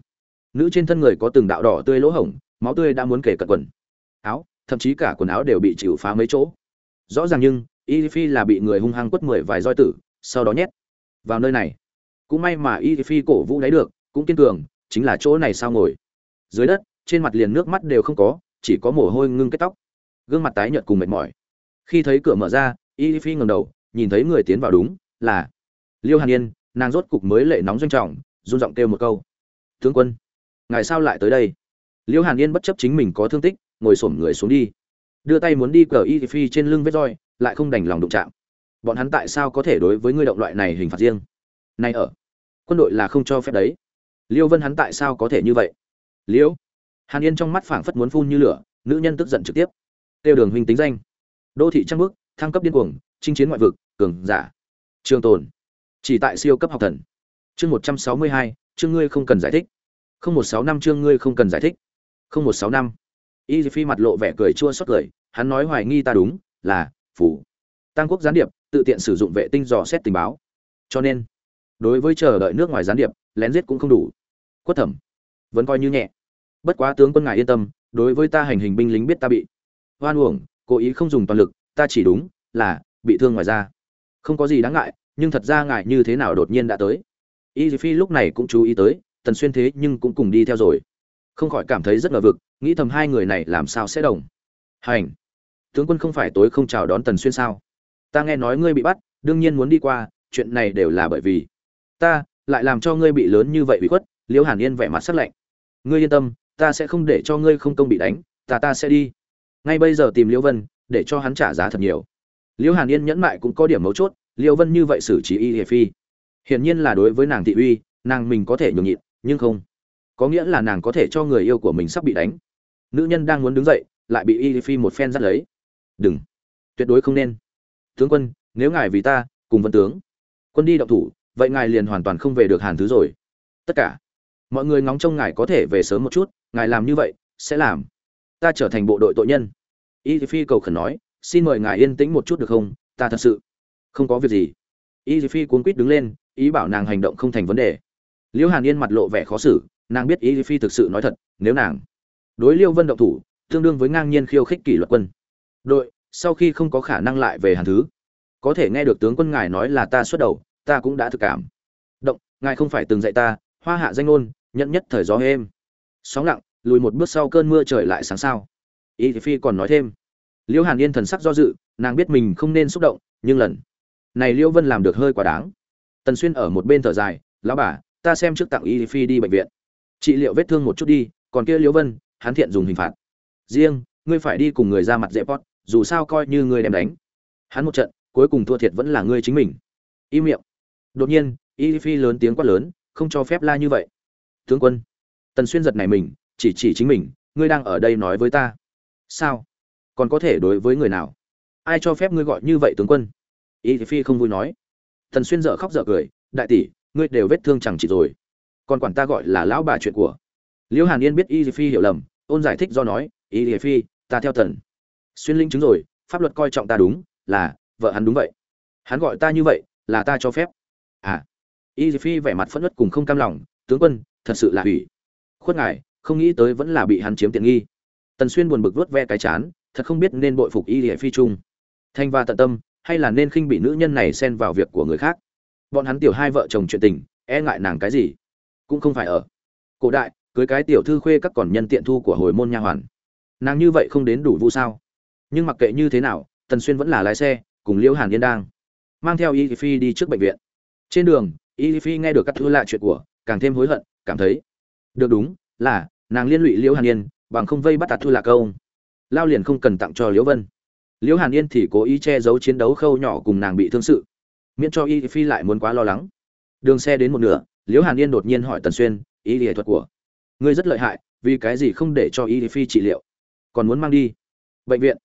Nữ trên thân người có từng đạo đỏ tươi lỗ hổng, máu tươi đã muốn kể cận quần. Áo, thậm chí cả quần áo đều bị chịu phá mấy chỗ. Rõ ràng nhưng, y phi là bị người hung hăng quất mười vài roi tử, sau đó nhét vào nơi này. Cũng may mà y phi cổ vũ lấy được cũng kiên cường, chính là chỗ này sao ngồi. Dưới đất, trên mặt liền nước mắt đều không có, chỉ có mồ hôi ngưng kết tóc. Gương mặt tái nhợt cùng mệt mỏi. Khi thấy cửa mở ra, y phi ngầm đầu, nhìn thấy người tiến vào đúng là liêu hàn yên, nàng rốt cục mới lệ nóng doanh trọng, run giọng kêu một câu. Tướng quân, ngài sao lại tới đây? Liêu hàn yên bất chấp chính mình có thương tích, ngồi xổm người xuống đi. Đưa tay muốn đi cờ y phi trên lưng vết roi, lại không đành lòng đụng chạm. Bọn hắn tại sao có thể đối với ngươi động loại này hình phạt riêng? Nay ở, quân đội là không cho phép đấy liêu vân hắn tại sao có thể như vậy? Liễu hàn yên trong mắt phảng phất muốn phun như lửa, nữ nhân tức giận trực tiếp. Tiêu đường huynh tính danh. Đô thị trăng bước thăng cấp điên cuồng, chinh chiến ngoại vực, cường giả. Trường tồn. Chỉ tại siêu cấp học thần. Chương một trăm sáu mươi hai, chương ngươi không cần giải thích. Không một sáu năm chương ngươi không cần giải thích. Không một sáu năm. Y phi mặt lộ vẻ cười chua xót cười, hắn nói hoài nghi ta đúng, là, phủ. Tăng quốc gián điệp, tự tiện sử dụng vệ tinh dò xét tình báo. Cho nên, đối với chờ đợi nước ngoài gián điệp, lén giết cũng không đủ quất thẩm. Vẫn coi như nhẹ. Bất quá tướng quân ngài yên tâm, đối với ta hành hình binh lính biết ta bị hoan uổng, cố ý không dùng toàn lực, ta chỉ đúng là bị thương ngoài ra không có gì đáng ngại, nhưng thật ra ngài như thế nào đột nhiên đã tới? Y phi lúc này cũng chú ý tới, tần xuyên thế nhưng cũng cùng đi theo rồi. Không khỏi cảm thấy rất ngờ vực, nghĩ thầm hai người này làm sao sẽ đồng. Hành. Tướng quân không phải tối không chào đón tần xuyên sao? Ta nghe nói ngươi bị bắt, đương nhiên muốn đi qua, chuyện này đều là bởi vì ta lại làm cho ngươi bị lớn như vậy bị khuất liễu hàn yên vẻ mặt sắc lạnh. Ngươi yên tâm, ta sẽ không để cho ngươi không công bị đánh, ta ta sẽ đi. Ngay bây giờ tìm liễu vân, để cho hắn trả giá thật nhiều. Liễu hàn yên nhẫn mại cũng có điểm mấu chốt, liễu vân như vậy xử trí y hiệp phi. Hiển nhiên là đối với nàng thị uy, nàng mình có thể nhường nhịn, nhưng không. Có nghĩa là nàng có thể cho người yêu của mình sắp bị đánh. Nữ nhân đang muốn đứng dậy, lại bị y phi một phen dắt lấy. Đừng, tuyệt đối không nên. Tướng quân, nếu ngài vì ta, cùng vân tướng, quân đi động thủ, vậy ngài liền hoàn toàn không về được hàn thứ rồi. Tất cả mọi người ngóng trông ngài có thể về sớm một chút, ngài làm như vậy, sẽ làm. Ta trở thành bộ đội tội nhân. Y phi cầu khẩn nói, xin mời ngài yên tĩnh một chút được không? Ta thật sự không có việc gì. Y phi cuốn quýt đứng lên, ý bảo nàng hành động không thành vấn đề. Liễu hàn yên mặt lộ vẻ khó xử, nàng biết y phi thực sự nói thật, nếu nàng đối liêu vân động thủ, tương đương với ngang nhiên khiêu khích kỷ luật quân. Đội, sau khi không có khả năng lại về hàn thứ, có thể nghe được tướng quân ngài nói là ta xuất đầu, ta cũng đã thực cảm. Động, ngài không phải từng dạy ta, hoa hạ danh ngôn nhận nhất thời gió êm. Sóng lặng, lùi một bước sau cơn mưa trời lại sáng sao. Y phi còn nói thêm. Liễu hàn yên thần sắc do dự, nàng biết mình không nên xúc động, nhưng lần này liễu vân làm được hơi quá đáng. Tần xuyên ở một bên thở dài, lão bà, ta xem trước tặng y phi đi bệnh viện. Trị liệu vết thương một chút đi, còn kia liễu vân, hắn thiện dùng hình phạt. Riêng, ngươi phải đi cùng người ra mặt dễ pot, dù sao coi như ngươi đem đánh. Hắn một trận, cuối cùng thua thiệt vẫn là ngươi chính mình. Im miệng. Đột nhiên, y phi lớn tiếng quát lớn, không cho phép la như vậy tướng quân. Tần xuyên giật này mình, chỉ chỉ chính mình, ngươi đang ở đây nói với ta. Sao? Còn có thể đối với người nào? Ai cho phép ngươi gọi như vậy tướng quân? Y phi không vui nói. Tần xuyên dở khóc dở cười, đại tỷ, ngươi đều vết thương chẳng chỉ rồi. Còn quản ta gọi là lão bà chuyện của. Liễu hàn yên biết y phi hiểu lầm, ôn giải thích do nói, y phi, ta theo thần xuyên linh chứng rồi, pháp luật coi trọng ta đúng, là, vợ hắn đúng vậy. Hắn gọi ta như vậy, là ta cho phép. À. Y phi vẻ mặt phẫn nứt cùng không cam lòng, tướng quân thật sự là hủy. Khuất ngài, không nghĩ tới vẫn là bị hắn chiếm tiện nghi. Tần xuyên buồn bực vuốt ve cái chán, thật không biết nên bội phục y phi trung. Thanh và tận tâm, hay là nên khinh bị nữ nhân này xen vào việc của người khác? Bọn hắn tiểu hai vợ chồng chuyện tình e ngại nàng cái gì? Cũng không phải ở. Cổ đại, cưới cái tiểu thư khuê các còn nhân tiện thu của hồi môn nha hoàn. Nàng như vậy không đến đủ vu sao? Nhưng mặc kệ như thế nào, tần xuyên vẫn là lái xe, cùng liễu hàn yên đang, mang theo y phi đi trước bệnh viện. Trên đường, y phi nghe được các thứ lạ chuyện của, càng thêm hối hận cảm thấy. Được đúng, là, nàng liên lụy liễu hàn yên, bằng không vây bắt tạt thu lạc câu. Lao liền không cần tặng cho liễu vân. Liễu hàn yên thì cố ý che giấu chiến đấu khâu nhỏ cùng nàng bị thương sự. Miễn cho y phi lại muốn quá lo lắng. Đường xe đến một nửa, liễu hàn yên đột nhiên hỏi tần xuyên, ý nghệ thuật của ngươi rất lợi hại, vì cái gì không để cho y phi trị liệu? Còn muốn mang đi? Bệnh viện.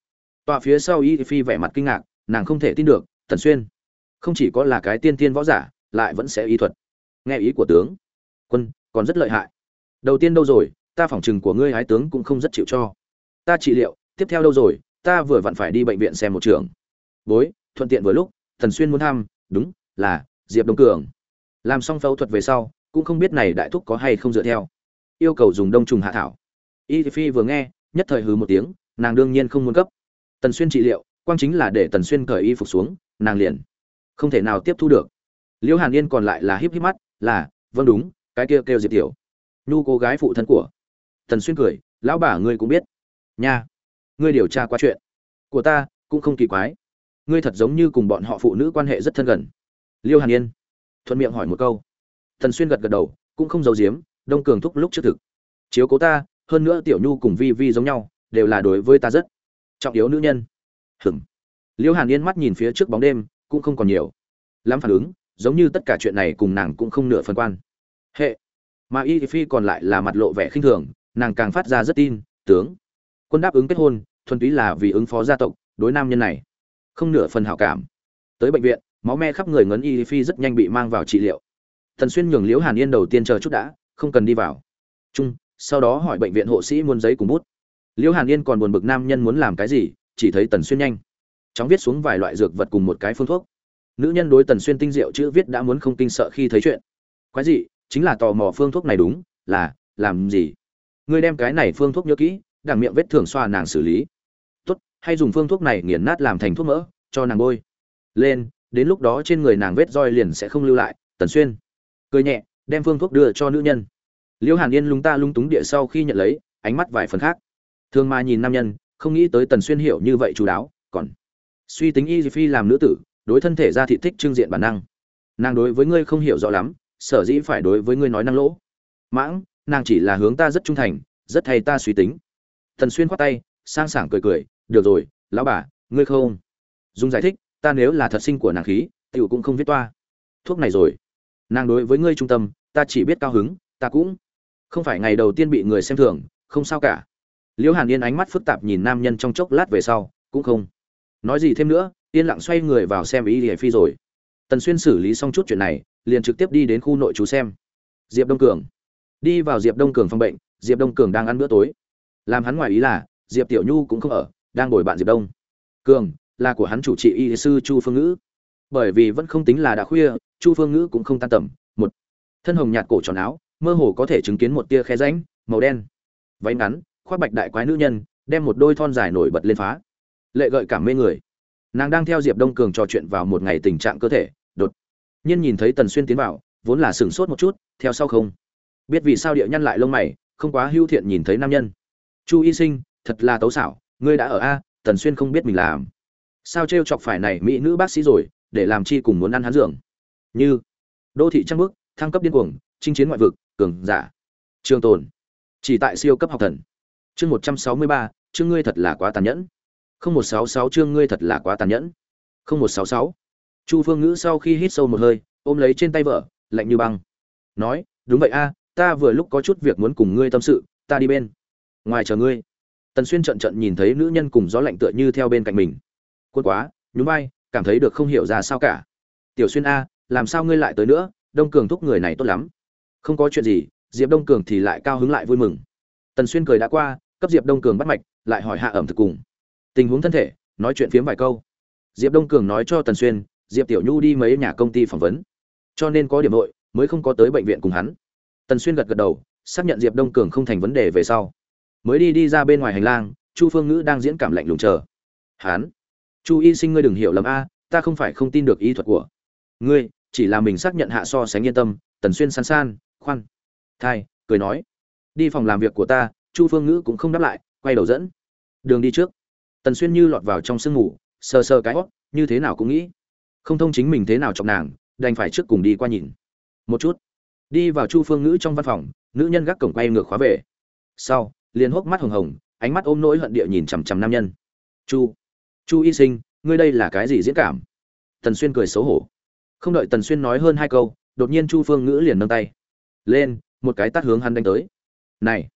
Tọa phía sau y phi vẻ mặt kinh ngạc, nàng không thể tin được, tần xuyên, không chỉ có là cái tiên tiên võ giả, lại vẫn sẽ y thuật. Nghe ý của tướng. Quân còn rất lợi hại. Đầu tiên đâu rồi, ta phỏng chừng của ngươi hái tướng cũng không rất chịu cho. Ta trị liệu, tiếp theo đâu rồi, ta vừa vặn phải đi bệnh viện xem một trường. Bối, thuận tiện vừa lúc thần xuyên muốn thăm, đúng, là, diệp đông cường. Làm xong phẫu thuật về sau, cũng không biết này đại thúc có hay không dựa theo. Yêu cầu dùng đông trùng hạ thảo. Y phi vừa nghe, nhất thời hừ một tiếng, nàng đương nhiên không muốn cấp tần xuyên trị liệu, quang chính là để tần xuyên cởi y phục xuống, nàng liền không thể nào tiếp thu được. Liễu hàn yên còn lại là híp híp mắt, là vâng đúng cái kia kêu diệp tiểu. Nhu cô gái phụ thân của. Tần xuyên cười, lão bà ngươi cũng biết. Nha, ngươi điều tra qua chuyện của ta cũng không kỳ quái. Ngươi thật giống như cùng bọn họ phụ nữ quan hệ rất thân gần. Liêu hàn yên thuận miệng hỏi một câu. Tần xuyên gật gật đầu, cũng không giấu giếm, đông cường thúc lúc trước thực. Chiếu cố ta, hơn nữa tiểu nhu cùng vi vi giống nhau, đều là đối với ta rất trọng yếu nữ nhân. Hừng liêu hàn yên mắt nhìn phía trước bóng đêm, cũng không còn nhiều. Lắm phản ứng, giống như tất cả chuyện này cùng nàng cũng không nửa phần quan hệ. Mà y phi còn lại là mặt lộ vẻ khinh thường, nàng càng phát ra rất tin, tướng, quân đáp ứng kết hôn, thuần túy là vì ứng phó gia tộc, đối nam nhân này. Không nửa phần hảo cảm. Tới bệnh viện, máu me khắp người ngấn y phi rất nhanh bị mang vào trị liệu. Thần xuyên nhường liễu hàn yên đầu tiên chờ chút đã, không cần đi vào. Chung sau đó hỏi bệnh viện hộ sĩ muốn giấy cùng bút. Liễu hàn yên còn buồn bực nam nhân muốn làm cái gì, chỉ thấy tần xuyên nhanh. Chóng viết xuống vài loại dược vật cùng một cái phương thuốc. Nữ nhân đối tần xuyên tinh diệu chữ viết đã muốn không kinh sợ khi thấy chuyện. Quái gì chính là tò mò phương thuốc này đúng, là, làm gì? Ngươi đem cái này phương thuốc nhớ kỹ, đằng miệng vết thương xoa nàng xử lý. Tốt, hay dùng phương thuốc này nghiền nát làm thành thuốc mỡ, cho nàng bôi. Lên, đến lúc đó trên người nàng vết roi liền sẽ không lưu lại, tần xuyên. Cười nhẹ, đem phương thuốc đưa cho nữ nhân. Liễu hàn yên lúng ta lung túng địa sau khi nhận lấy, ánh mắt vài phần khác. Thường mà nhìn nam nhân, không nghĩ tới tần xuyên hiểu như vậy chú đáo, còn suy tính y phi làm nữ tử, đối thân thể ra thị thích trưng diện bản năng. Nàng đối với ngươi không hiểu rõ lắm sở dĩ phải đối với ngươi nói năng lỗ. Mãng, nàng chỉ là hướng ta rất trung thành, rất thay ta suy tính. Tần xuyên khoát tay, sang sảng cười cười, được rồi, lão bà, ngươi không? Dùng giải thích, ta nếu là thật sinh của nàng khí, tiểu cũng không viết toa. Thuốc này rồi. Nàng đối với ngươi trung tâm, ta chỉ biết cao hứng, ta cũng không phải ngày đầu tiên bị người xem thường, không sao cả. Liễu hàn yên ánh mắt phức tạp nhìn nam nhân trong chốc lát về sau, cũng không nói gì thêm nữa, yên lặng xoay người vào xem ý địa phi rồi. Tần xuyên xử lý xong chút chuyện này liền trực tiếp đi đến khu nội trú xem. Diệp đông cường. Đi vào diệp đông cường phòng bệnh, diệp đông cường đang ăn bữa tối. Làm hắn ngoài ý là, diệp tiểu nhu cũng không ở, đang ngồi bạn diệp đông. Cường, là của hắn chủ trị y sư chu phương ngữ. Bởi vì vẫn không tính là đã khuya, chu phương ngữ cũng không tan tầm. Một, thân hồng nhạt cổ tròn áo, mơ hồ có thể chứng kiến một tia khe ránh màu đen. Váy ngắn, khoác bạch đại quái nữ nhân, đem một đôi thon dài nổi bật lên phá. Lệ gợi cảm mê người. Nàng đang theo diệp đông cường trò chuyện vào một ngày tình trạng cơ thể, đột nhiên nhìn thấy tần xuyên tiến vào, vốn là sửng sốt một chút, theo sau không. Biết vì sao địa nhăn lại lông mày, không quá hưu thiện nhìn thấy nam nhân. Chu y sinh, thật là tấu xảo, ngươi đã ở a, tần xuyên không biết mình làm. Sao trêu chọc phải này mỹ nữ bác sĩ rồi, để làm chi cùng muốn ăn hắn giường? Như, đô thị trăng bước thăng cấp điên cuồng, chinh chiến ngoại vực, cường giả. Trường tồn, chỉ tại siêu cấp học thần. Chương một trăm sáu mươi ba, chương ngươi thật là quá tàn nhẫn. Không một sáu sáu, chương ngươi thật là quá tàn nhẫn. Không một sáu sáu chu phương ngữ sau khi hít sâu một hơi, ôm lấy trên tay vợ, lạnh như băng. Nói, đúng vậy a, ta vừa lúc có chút việc muốn cùng ngươi tâm sự, ta đi bên ngoài chờ ngươi. Tần xuyên trận trận nhìn thấy nữ nhân cùng gió lạnh tựa như theo bên cạnh mình. Quân quá, nhún vai, cảm thấy được không hiểu ra sao cả. Tiểu xuyên a, làm sao ngươi lại tới nữa, đông cường thúc người này tốt lắm. Không có chuyện gì, diệp đông cường thì lại cao hứng lại vui mừng. Tần xuyên cười đã qua, cấp diệp đông cường bắt mạch, lại hỏi hạ ẩm thực cùng. Tình huống thân thể, nói chuyện phiếm vài câu. Diệp đông cường nói cho tần xuyên diệp tiểu nhu đi mấy nhà công ty phỏng vấn. Cho nên có điểm nội, mới không có tới bệnh viện cùng hắn. Tần xuyên gật gật đầu, xác nhận diệp đông cường không thành vấn đề về sau. Mới đi đi ra bên ngoài hành lang, chu phương ngữ đang diễn cảm lạnh lùng chờ. Hắn, chu y sinh ngươi đừng hiểu lầm a, ta không phải không tin được y thuật của ngươi, chỉ là mình xác nhận hạ so sánh yên tâm. Tần xuyên san san, khoan, thai, cười nói, đi phòng làm việc của ta. Chu phương ngữ cũng không đáp lại, quay đầu dẫn. Đường đi trước. Tần xuyên như lọt vào trong sương ngủ sờ sờ cái hót như thế nào cũng nghĩ không thông chính mình thế nào chọc nàng, đành phải trước cùng đi qua nhìn. Một chút. Đi vào chu phương ngữ trong văn phòng, nữ nhân gác cổng quay ngược khóa về. Sau, liền hốc mắt hồng hồng, ánh mắt ôm nỗi hận địa nhìn chằm chằm nam nhân. Chu. Chu y sinh, ngươi đây là cái gì diễn cảm? Tần xuyên cười xấu hổ. Không đợi tần xuyên nói hơn hai câu, đột nhiên chu phương ngữ liền nâng tay. Lên, một cái tát hướng hắn đánh tới. Này.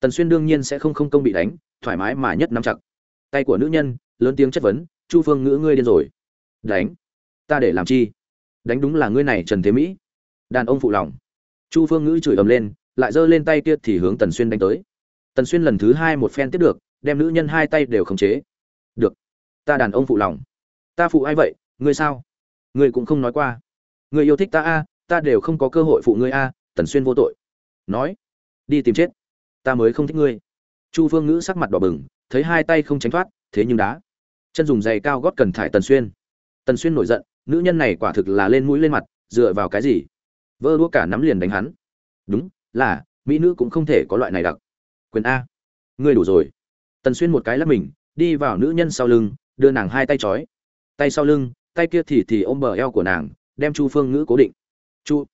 Tần xuyên đương nhiên sẽ không không công bị đánh, thoải mái mà nhất nắm chặt. Tay của nữ nhân, lớn tiếng chất vấn, chu phương ngữ, ngươi điên rồi. Đánh ta để làm chi? Đánh đúng là ngươi này trần thế mỹ. Đàn ông phụ lòng. Chu phương ngữ chửi ầm lên, lại giơ lên tay kia thì hướng tần xuyên đánh tới. Tần xuyên lần thứ hai một phen tiếp được, đem nữ nhân hai tay đều khống chế. Được, ta đàn ông phụ lòng. Ta phụ ai vậy? Ngươi sao? Ngươi cũng không nói qua. Ngươi yêu thích ta a, ta đều không có cơ hội phụ ngươi a, tần xuyên vô tội. Nói, đi tìm chết. Ta mới không thích ngươi. Chu phương ngữ sắc mặt đỏ bừng, thấy hai tay không tránh thoát, thế nhưng đá. Chân dùng giày cao gót cần thải tần xuyên. Tần xuyên nổi giận nữ nhân này quả thực là lên mũi lên mặt, dựa vào cái gì? Vơ đua cả nắm liền đánh hắn. Đúng, là, mỹ nữ cũng không thể có loại này đặc. Quyền a. Ngươi đủ rồi. Tần xuyên một cái lắp mình, đi vào nữ nhân sau lưng, đưa nàng hai tay trói. Tay sau lưng, tay kia thì thì ôm bờ eo của nàng, đem chu phương ngữ cố định. Chu,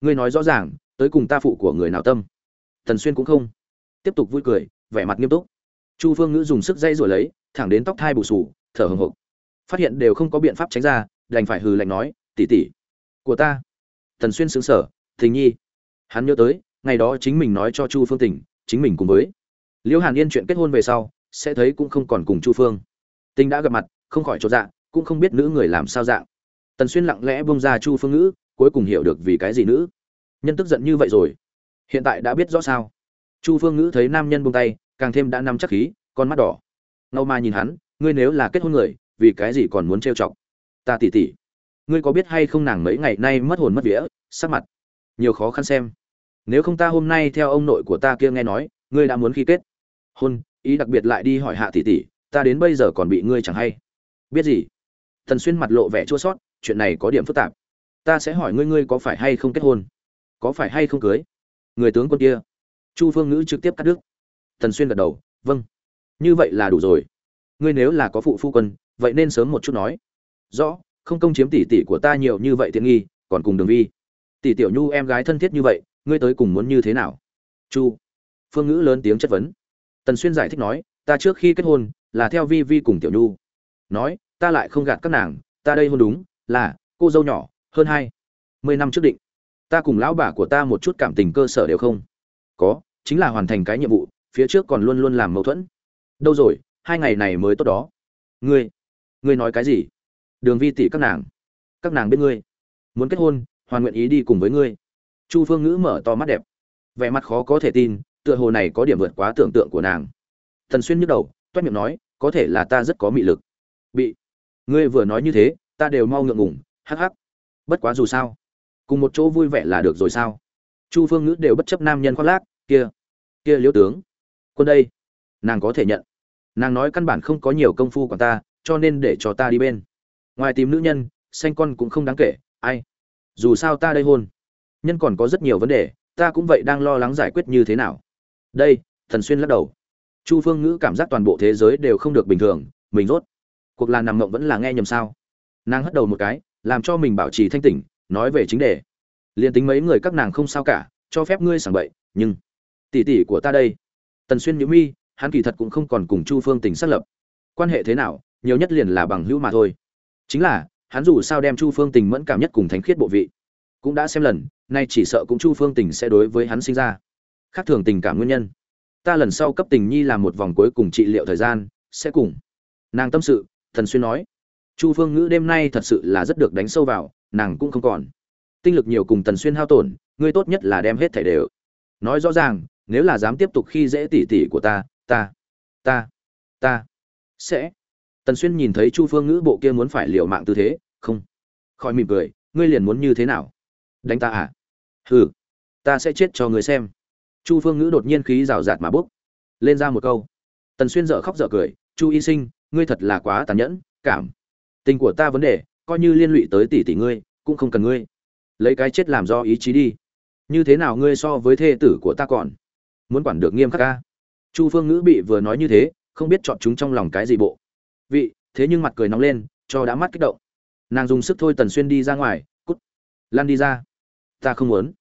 ngươi nói rõ ràng, tới cùng ta phụ của người nào tâm? Tần xuyên cũng không. Tiếp tục vui cười, vẻ mặt nghiêm túc. Chu phương ngữ dùng sức dây rồi lấy, thẳng đến tóc thai bù sù, thở hồng hộc. Phát hiện đều không có biện pháp tránh ra đành phải hừ lạnh nói tỉ tỉ của ta. Tần xuyên xứng sở thình nhi. Hắn nhớ tới ngày đó chính mình nói cho chu phương tỉnh, chính mình cùng với liễu hàn yên chuyện kết hôn về sau sẽ thấy cũng không còn cùng chu phương. Tình đã gặp mặt không khỏi chỗ dạ cũng không biết nữ người làm sao dạng. Tần xuyên lặng lẽ bông ra chu phương ngữ cuối cùng hiểu được vì cái gì nữ. Nhân tức giận như vậy rồi. Hiện tại đã biết rõ sao. Chu phương ngữ thấy nam nhân buông tay càng thêm đã nắm chắc khí con mắt đỏ. Ngâu ma nhìn hắn ngươi nếu là kết hôn người vì cái gì còn muốn trêu chọc? Ta tỉ tỉ. Ngươi có biết hay không nàng mấy ngày nay mất hồn mất vía, sắc mặt? Nhiều khó khăn xem. Nếu không ta hôm nay theo ông nội của ta kia nghe nói, ngươi đã muốn khi kết hôn, ý đặc biệt lại đi hỏi hạ tỷ tỷ ta đến bây giờ còn bị ngươi chẳng hay. Biết gì? Thần xuyên mặt lộ vẻ chua sót, chuyện này có điểm phức tạp. Ta sẽ hỏi ngươi ngươi có phải hay không kết hôn? Có phải hay không cưới? Người tướng quân kia. Chu phương ngữ trực tiếp cắt đứt. Thần xuyên gật đầu vâng. Như vậy là đủ rồi. Ngươi nếu là có phụ phu quân, vậy nên sớm một chút nói rõ, không công chiếm tỷ tỷ của ta nhiều như vậy tiện nghi, còn cùng đường vi. Tỷ tiểu nhu em gái thân thiết như vậy, ngươi tới cùng muốn như thế nào? Chu. Phương ngữ lớn tiếng chất vấn. Tần xuyên giải thích nói, ta trước khi kết hôn, là theo vi vi cùng tiểu nhu. Nói, ta lại không gạt các nàng, ta đây hôn đúng, là, cô dâu nhỏ, hơn hai mươi năm trước định. Ta cùng lão bà của ta một chút cảm tình cơ sở đều không. Có, chính là hoàn thành cái nhiệm vụ, phía trước còn luôn luôn làm mâu thuẫn. Đâu rồi, hai ngày này mới tốt đó. Ngươi ngươi nói cái gì? Đường vi tỷ các nàng. Các nàng biết ngươi. Muốn kết hôn, hoàn nguyện ý đi cùng với ngươi. Chu phương ngữ mở to mắt đẹp. Vẻ mặt khó có thể tin, tựa hồ này có điểm vượt quá tưởng tượng của nàng. Thần xuyên nhức đầu, toét miệng nói, có thể là ta rất có mị lực. Bị, ngươi vừa nói như thế, ta đều mau ngượng ngủng hắc hắc. Bất quá dù sao, cùng một chỗ vui vẻ là được rồi sao? Chu phương ngữ đều bất chấp nam nhân khoác lác, kia kia liễu tướng. Quân đây, nàng có thể nhận. Nàng nói căn bản không có nhiều công phu của ta, cho nên để cho ta đi bên ngoài tìm nữ nhân xanh con cũng không đáng kể, ai? Dù sao ta đây hôn. Nhân còn có rất nhiều vấn đề, ta cũng vậy đang lo lắng giải quyết như thế nào. Đây, thần xuyên lắc đầu. Chu phương ngữ cảm giác toàn bộ thế giới đều không được bình thường, mình rốt. Cuộc là nằm ngộng vẫn là nghe nhầm sao? Nàng hất đầu một cái, làm cho mình bảo trì thanh tỉnh, nói về chính đề. Liền tính mấy người các nàng không sao cả, cho phép ngươi sảng bậy, nhưng tỷ tỷ của ta đây. Tần xuyên nhữ mi, hắn kỳ thật cũng không còn cùng chu phương tình xác lập. Quan hệ thế nào, nhiều nhất liền là bằng hữu mà thôi chính là, hắn dù sao đem chu phương tình mẫn cảm nhất cùng thánh khiết bộ vị, cũng đã xem lần, nay chỉ sợ cũng chu phương tình sẽ đối với hắn sinh ra khác thường tình cảm nguyên nhân. Ta lần sau cấp tình nhi làm một vòng cuối cùng trị liệu thời gian, sẽ cùng nàng tâm sự, thần xuyên nói. Chu phương ngữ đêm nay thật sự là rất được đánh sâu vào, nàng cũng không còn. Tinh lực nhiều cùng tần xuyên hao tổn, ngươi tốt nhất là đem hết thẻ đều. Nói rõ ràng, nếu là dám tiếp tục khi dễ tỉ tỉ của ta ta ta ta sẽ tần xuyên nhìn thấy chu phương ngữ bộ kia muốn phải liều mạng tư thế, không. Khỏi mỉm cười, ngươi liền muốn như thế nào? Đánh ta à? Hừ, ta sẽ chết cho người xem. Chu phương ngữ đột nhiên khí rào rạt mà bốc. Lên ra một câu. Tần xuyên dở khóc dở cười, chu y sinh, ngươi thật là quá tàn nhẫn, cảm. Tình của ta vấn đề, coi như liên lụy tới tỷ tỷ ngươi, cũng không cần ngươi. Lấy cái chết làm do ý chí đi. Như thế nào ngươi so với thê tử của ta còn? Muốn quản được nghiêm khắc ca chu phương ngữ bị vừa nói như thế, không biết chọn chúng trong lòng cái gì bộ vị, thế nhưng mặt cười nóng lên, cho đã mắt kích động. Nàng dùng sức thôi tần xuyên đi ra ngoài, cút lan đi ra. Ta không muốn.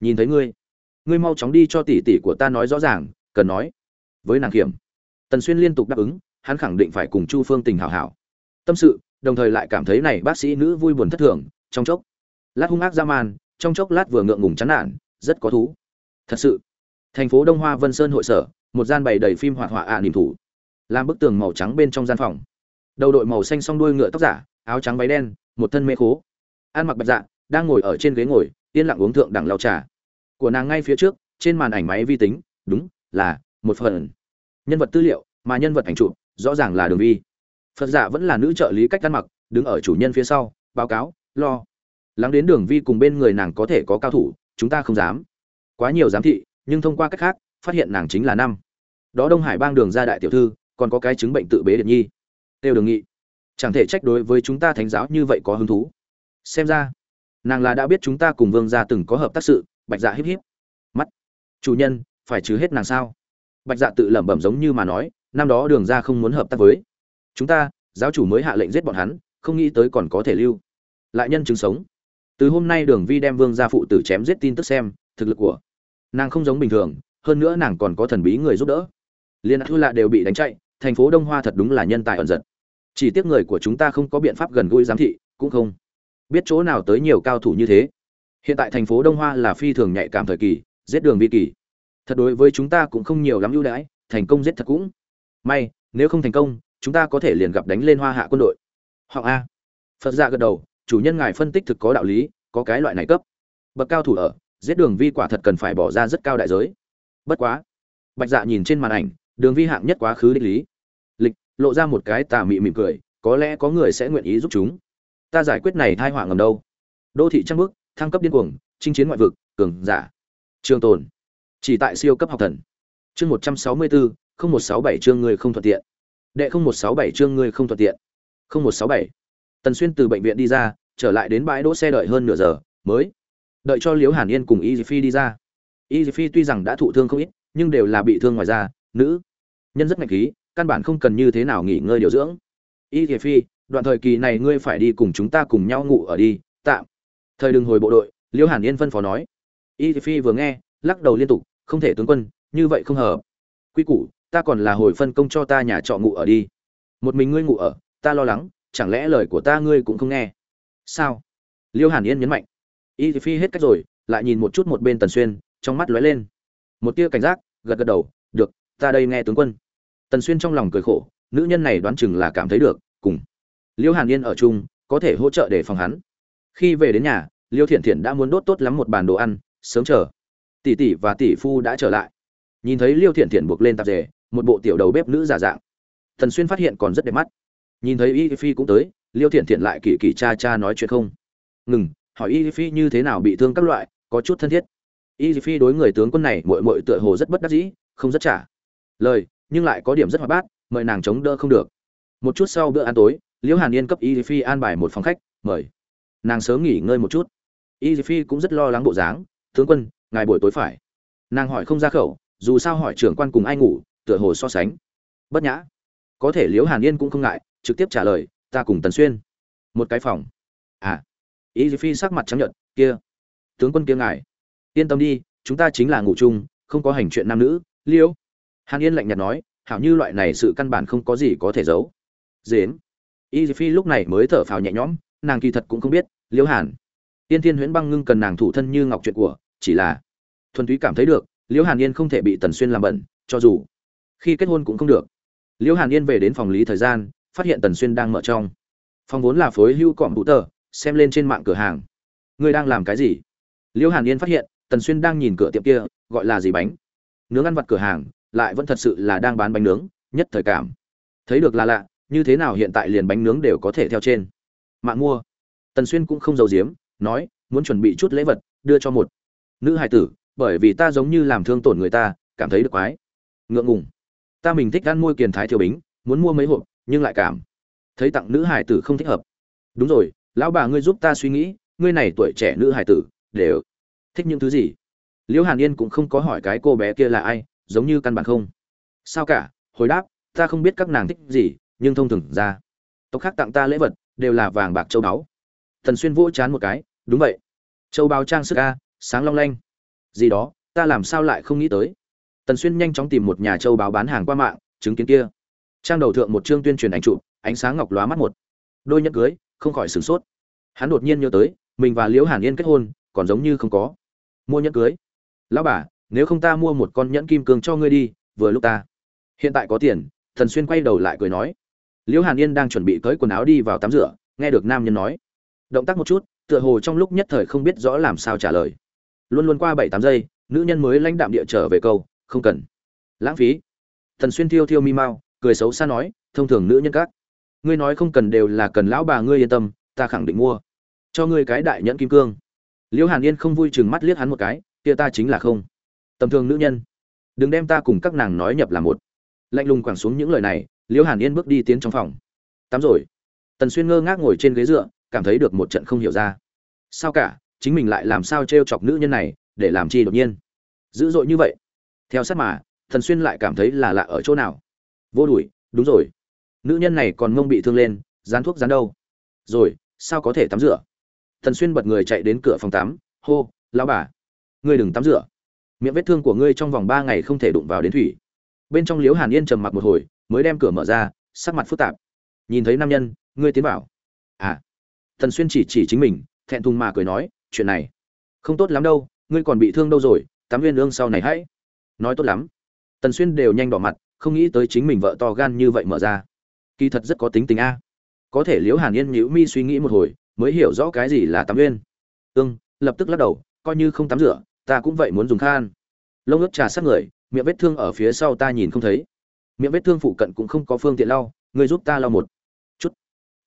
Nhìn thấy ngươi ngươi mau chóng đi cho tỷ tỷ của ta nói rõ ràng, cần nói. Với nàng kiểm tần xuyên liên tục đáp ứng, hắn khẳng định phải cùng chu phương tình hảo hảo. Tâm sự, đồng thời lại cảm thấy này bác sĩ nữ vui buồn thất thường, trong chốc lát hung ác ra man, trong chốc lát vừa ngượng ngùng chán nản, rất có thú. Thật sự, thành phố đông hoa vân sơn hội sở, một gian bày đầy phim hoạt họa ạ à niềm thủ, làm bức tường màu trắng bên trong gian phòng đầu đội màu xanh song đuôi ngựa tóc giả, áo trắng váy đen, một thân mê khố. Ăn mặc bạch dạ đang ngồi ở trên ghế ngồi, yên lặng uống thượng đẳng lau trà. Của nàng ngay phía trước, trên màn ảnh máy vi tính, đúng, là một phần nhân vật tư liệu mà nhân vật ảnh chụp, rõ ràng là đường vi. Phật giả vẫn là nữ trợ lý cách ăn mặc, đứng ở chủ nhân phía sau, báo cáo, lo. Lắng đến đường vi cùng bên người nàng có thể có cao thủ, chúng ta không dám. Quá nhiều giám thị, nhưng thông qua cách khác, phát hiện nàng chính là năm. Đó đông hải bang đường ra đại tiểu thư, còn có cái chứng bệnh tự bế điện nhi tiêu đường nghị. Chẳng thể trách đối với chúng ta thánh giáo như vậy có hứng thú. Xem ra, nàng là đã biết chúng ta cùng vương gia từng có hợp tác sự, bạch dạ híp híp. Mắt. Chủ nhân, phải trừ hết nàng sao? Bạch dạ tự lẩm bẩm giống như mà nói, năm đó đường ra không muốn hợp tác với chúng ta, giáo chủ mới hạ lệnh giết bọn hắn, không nghĩ tới còn có thể lưu lại nhân chứng sống. Từ hôm nay đường vi đem vương gia phụ tử chém giết tin tức xem, thực lực của nàng không giống bình thường, hơn nữa nàng còn có thần bí người giúp đỡ. Liên thư lạ đều bị đánh chạy, thành phố đông hoa thật đúng là nhân tài ẩn giật chỉ tiếc người của chúng ta không có biện pháp gần gũi giám thị, cũng không biết chỗ nào tới nhiều cao thủ như thế. Hiện tại thành phố đông hoa là phi thường nhạy cảm thời kỳ, giết đường vi kỳ. Thật đối với chúng ta cũng không nhiều lắm ưu đãi, thành công giết thật cũng may, nếu không thành công, chúng ta có thể liền gặp đánh lên hoa hạ quân đội. Họ a. Phật ra gật đầu, chủ nhân ngài phân tích thực có đạo lý, có cái loại này cấp. Bậc cao thủ ở, giết đường vi quả thật cần phải bỏ ra rất cao đại giới. Bất quá. Bạch dạ nhìn trên màn ảnh, đường vi hạng nhất quá khứ đích lý lộ ra một cái tà mị mỉm cười, có lẽ có người sẽ nguyện ý giúp chúng. Ta giải quyết này thai họa ngầm đâu? Đô thị trăng bước, thăng cấp điên cuồng, chinh chiến ngoại vực, cường giả. Trường tồn. Chỉ tại siêu cấp học thần. Chương một trăm sáu mươi bốn không một sáu bảy chương người không thuận tiện. Đệ không một sáu bảy chương người không thuận tiện. Không một sáu bảy. Tần xuyên từ bệnh viện đi ra, trở lại đến bãi đỗ xe đợi hơn nửa giờ, mới đợi cho liễu hàn yên cùng y phi đi ra. Y phi tuy rằng đã thụ thương không ít, nhưng đều là bị thương ngoài da, nữ. Nhân rất ngạch khí căn bản không cần như thế nào nghỉ ngơi điều dưỡng. Y phi, đoạn thời kỳ này ngươi phải đi cùng chúng ta cùng nhau ngủ ở đi, tạm. Thời đừng hồi bộ đội, liễu hàn yên phân phó nói. Y phi vừa nghe, lắc đầu liên tục, không thể tướng quân, như vậy không hợp. Quy củ, ta còn là hồi phân công cho ta nhà trọ ngủ ở đi. Một mình ngươi ngủ ở, ta lo lắng, chẳng lẽ lời của ta ngươi cũng không nghe? Sao? Liêu hàn yên nhấn mạnh. Y phi hết cách rồi, lại nhìn một chút một bên tần xuyên, trong mắt lóe lên. Một tia cảnh giác, gật gật đầu, được, ta đây nghe tướng quân tần xuyên trong lòng cười khổ, nữ nhân này đoán chừng là cảm thấy được, cùng liêu hàn yên ở chung, có thể hỗ trợ để phòng hắn. Khi về đến nhà, liêu thiện thiện đã muốn đốt tốt lắm một bàn đồ ăn, sớm chờ. Tỷ tỷ và tỷ phu đã trở lại. Nhìn thấy liêu thiện thiện buộc lên tạp dề, một bộ tiểu đầu bếp nữ giả dạng. Tần xuyên phát hiện còn rất đẹp mắt. Nhìn thấy y phi cũng tới, liêu thiện thiện lại kỳ kỳ cha cha nói chuyện không. Ngừng, hỏi y phi như thế nào bị thương các loại, có chút thân thiết. Y phi đối người tướng quân này mội mội tựa hồ rất bất đắc dĩ, không rất trả lời nhưng lại có điểm rất hoạt bát, mời nàng chống đỡ không được. Một chút sau bữa ăn tối, liễu hàn yên cấp y phi an bài một phòng khách, mời. Nàng sớm nghỉ ngơi một chút. Y phi cũng rất lo lắng bộ dáng, tướng quân, ngài buổi tối phải. Nàng hỏi không ra khẩu, dù sao hỏi trưởng quan cùng ai ngủ, tựa hồ so sánh. Bất nhã. Có thể liễu hàn yên cũng không ngại, trực tiếp trả lời, ta cùng tần xuyên. Một cái phòng. À. Y phi sắc mặt trắng nhợt, kia, tướng quân kia ngài. Yên tâm đi, chúng ta chính là ngủ chung, không có hành chuyện nam nữ. Liễu hàn yên lạnh nhạt nói, hảo như loại này sự căn bản không có gì có thể giấu. Dến y phi lúc này mới thở phào nhẹ nhõm, nàng kỳ thật cũng không biết liễu hàn. Tiên thiên huyễn băng ngưng cần nàng thủ thân như ngọc chuyện của, chỉ là, thuần túy cảm thấy được liễu hàn yên không thể bị tần xuyên làm bẩn, cho dù khi kết hôn cũng không được. Liễu hàn yên về đến phòng lý thời gian, phát hiện tần xuyên đang mở trong. Phòng vốn là phối hưu cọm bụ tờ, xem lên trên mạng cửa hàng. Ngươi đang làm cái gì? Liễu hàn yên phát hiện, tần xuyên đang nhìn cửa tiệm kia, gọi là gì bánh? Nướng ăn vặt cửa hàng lại vẫn thật sự là đang bán bánh nướng, nhất thời cảm. Thấy được là lạ, như thế nào hiện tại liền bánh nướng đều có thể theo trên. Mạng mua. Tần xuyên cũng không giàu giếm, nói, muốn chuẩn bị chút lễ vật, đưa cho một nữ hài tử, bởi vì ta giống như làm thương tổn người ta, cảm thấy được quái. Ngượng ngùng. Ta mình thích ăn môi kiền thái thiêu bính, muốn mua mấy hộp, nhưng lại cảm thấy tặng nữ hài tử không thích hợp. Đúng rồi, lão bà ngươi giúp ta suy nghĩ, ngươi này tuổi trẻ nữ hài tử, đều thích những thứ gì? Liễu hàn yên cũng không có hỏi cái cô bé kia là ai giống như căn bản không. Sao cả, hồi đáp, ta không biết các nàng thích gì, nhưng thông thường ra. Tộc khác tặng ta lễ vật, đều là vàng bạc châu báu. Thần xuyên vỗ chán một cái, đúng vậy. Châu báu trang sức a, sáng long lanh. Gì đó, ta làm sao lại không nghĩ tới. Tần xuyên nhanh chóng tìm một nhà châu báo bán hàng qua mạng, chứng kiến kia. Trang đầu thượng một chương tuyên truyền ảnh chụp, ánh sáng ngọc lóa mắt một. Đôi nhẫn cưới, không khỏi sửng sốt. Hắn đột nhiên nhớ tới, mình và liễu hàn yên kết hôn, còn giống như không có. Mua nhẫn cưới. Lão bà nếu không ta mua một con nhẫn kim cương cho ngươi đi, vừa lúc ta. Hiện tại có tiền, thần xuyên quay đầu lại cười nói. Liễu hàn yên đang chuẩn bị cởi quần áo đi vào tắm rửa, nghe được nam nhân nói. Động tác một chút, tựa hồ trong lúc nhất thời không biết rõ làm sao trả lời. Luôn luôn qua bảy tám giây, nữ nhân mới lãnh đạm địa trở về câu, không cần. Lãng phí. Thần xuyên thiêu thiêu mi mau, cười xấu xa nói, thông thường nữ nhân các, ngươi nói không cần đều là cần lão bà ngươi yên tâm, ta khẳng định mua. Cho ngươi cái đại nhẫn kim cương. Liễu hàn yên không vui chừng mắt liếc hắn một cái, kia ta chính là không tầm thường nữ nhân. Đừng đem ta cùng các nàng nói nhập là một. Lạnh lùng quẳng xuống những lời này liễu hàn yên bước đi tiến trong phòng. Tắm rồi. Tần xuyên ngơ ngác ngồi trên ghế dựa cảm thấy được một trận không hiểu ra. Sao cả chính mình lại làm sao t chọc nữ nhân này để làm chi đột nhiên? Dữ dội như vậy. Theo sát mà thần xuyên lại cảm thấy là lạ ở chỗ nào. Vô đùi đúng rồi. Nữ nhân này còn mông bị thương lên dán thuốc dán đâu? Rồi sao có thể tắm rửa? Thần Xuyên bật người chạy đến cửa phòng tắm, hô, "Lão bà, ngươi đừng tắm rửa. Miệng vết thương của ngươi trong vòng ba ngày không thể đụng vào đến thủy." Bên trong Liễu Hàn Yên trầm mặc một hồi, mới đem cửa mở ra, sắc mặt phức tạp. Nhìn thấy nam nhân, ngươi tiến vào. "À." Tần Xuyên chỉ chỉ chính mình, thẹn thùng mà cười nói, "Chuyện này không tốt lắm đâu, ngươi còn bị thương đâu rồi, tắm viên lương sau này hãy." Nói tốt lắm. Tần Xuyên đều nhanh đỏ mặt, không nghĩ tới chính mình vợ to gan như vậy mở ra. Kỳ thật rất có tính tình a. Có thể Liễu Hàn Yên nhíu mi suy nghĩ một hồi, mới hiểu rõ cái gì là tắm viên ương lập tức lắc đầu coi như không tắm rửa ta cũng vậy muốn dùng khan. Lông ướt trà sát người, miệng vết thương ở phía sau ta nhìn không thấy. Miệng vết thương phụ cận cũng không có phương tiện lau ngươi giúp ta lau một chút.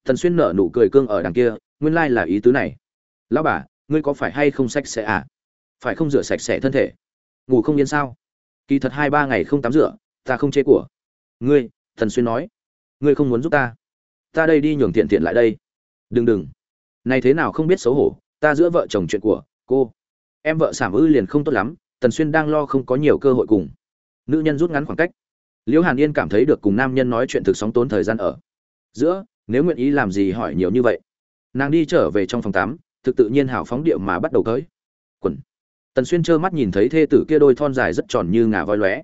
Thần xuyên nở nụ cười cương ở đằng kia, nguyên lai là ý tứ này. Lão bà, ngươi có phải hay không sạch sẽ à? Phải không rửa sạch sẽ thân thể? Ngủ không yên sao? Kỳ thật hai ba ngày không tắm rửa, ta không chê của. Ngươi, thần xuyên nói, ngươi không muốn giúp ta. Ta đây đi nhường tiện tiện lại đây. Đừng đừng. Này thế nào không biết xấu hổ, ta giữa vợ chồng chuyện của cô em vợ sảm ư liền không tốt lắm, tần xuyên đang lo không có nhiều cơ hội cùng. Nữ nhân rút ngắn khoảng cách. Liễu hàn yên cảm thấy được cùng nam nhân nói chuyện thực sóng tốn thời gian ở giữa, nếu nguyện ý làm gì hỏi nhiều như vậy. Nàng đi trở về trong phòng tắm, thực tự nhiên hào phóng điệu mà bắt đầu tới quần. Tần xuyên trơ mắt nhìn thấy thê tử kia đôi thon dài rất tròn như ngà voi lóe.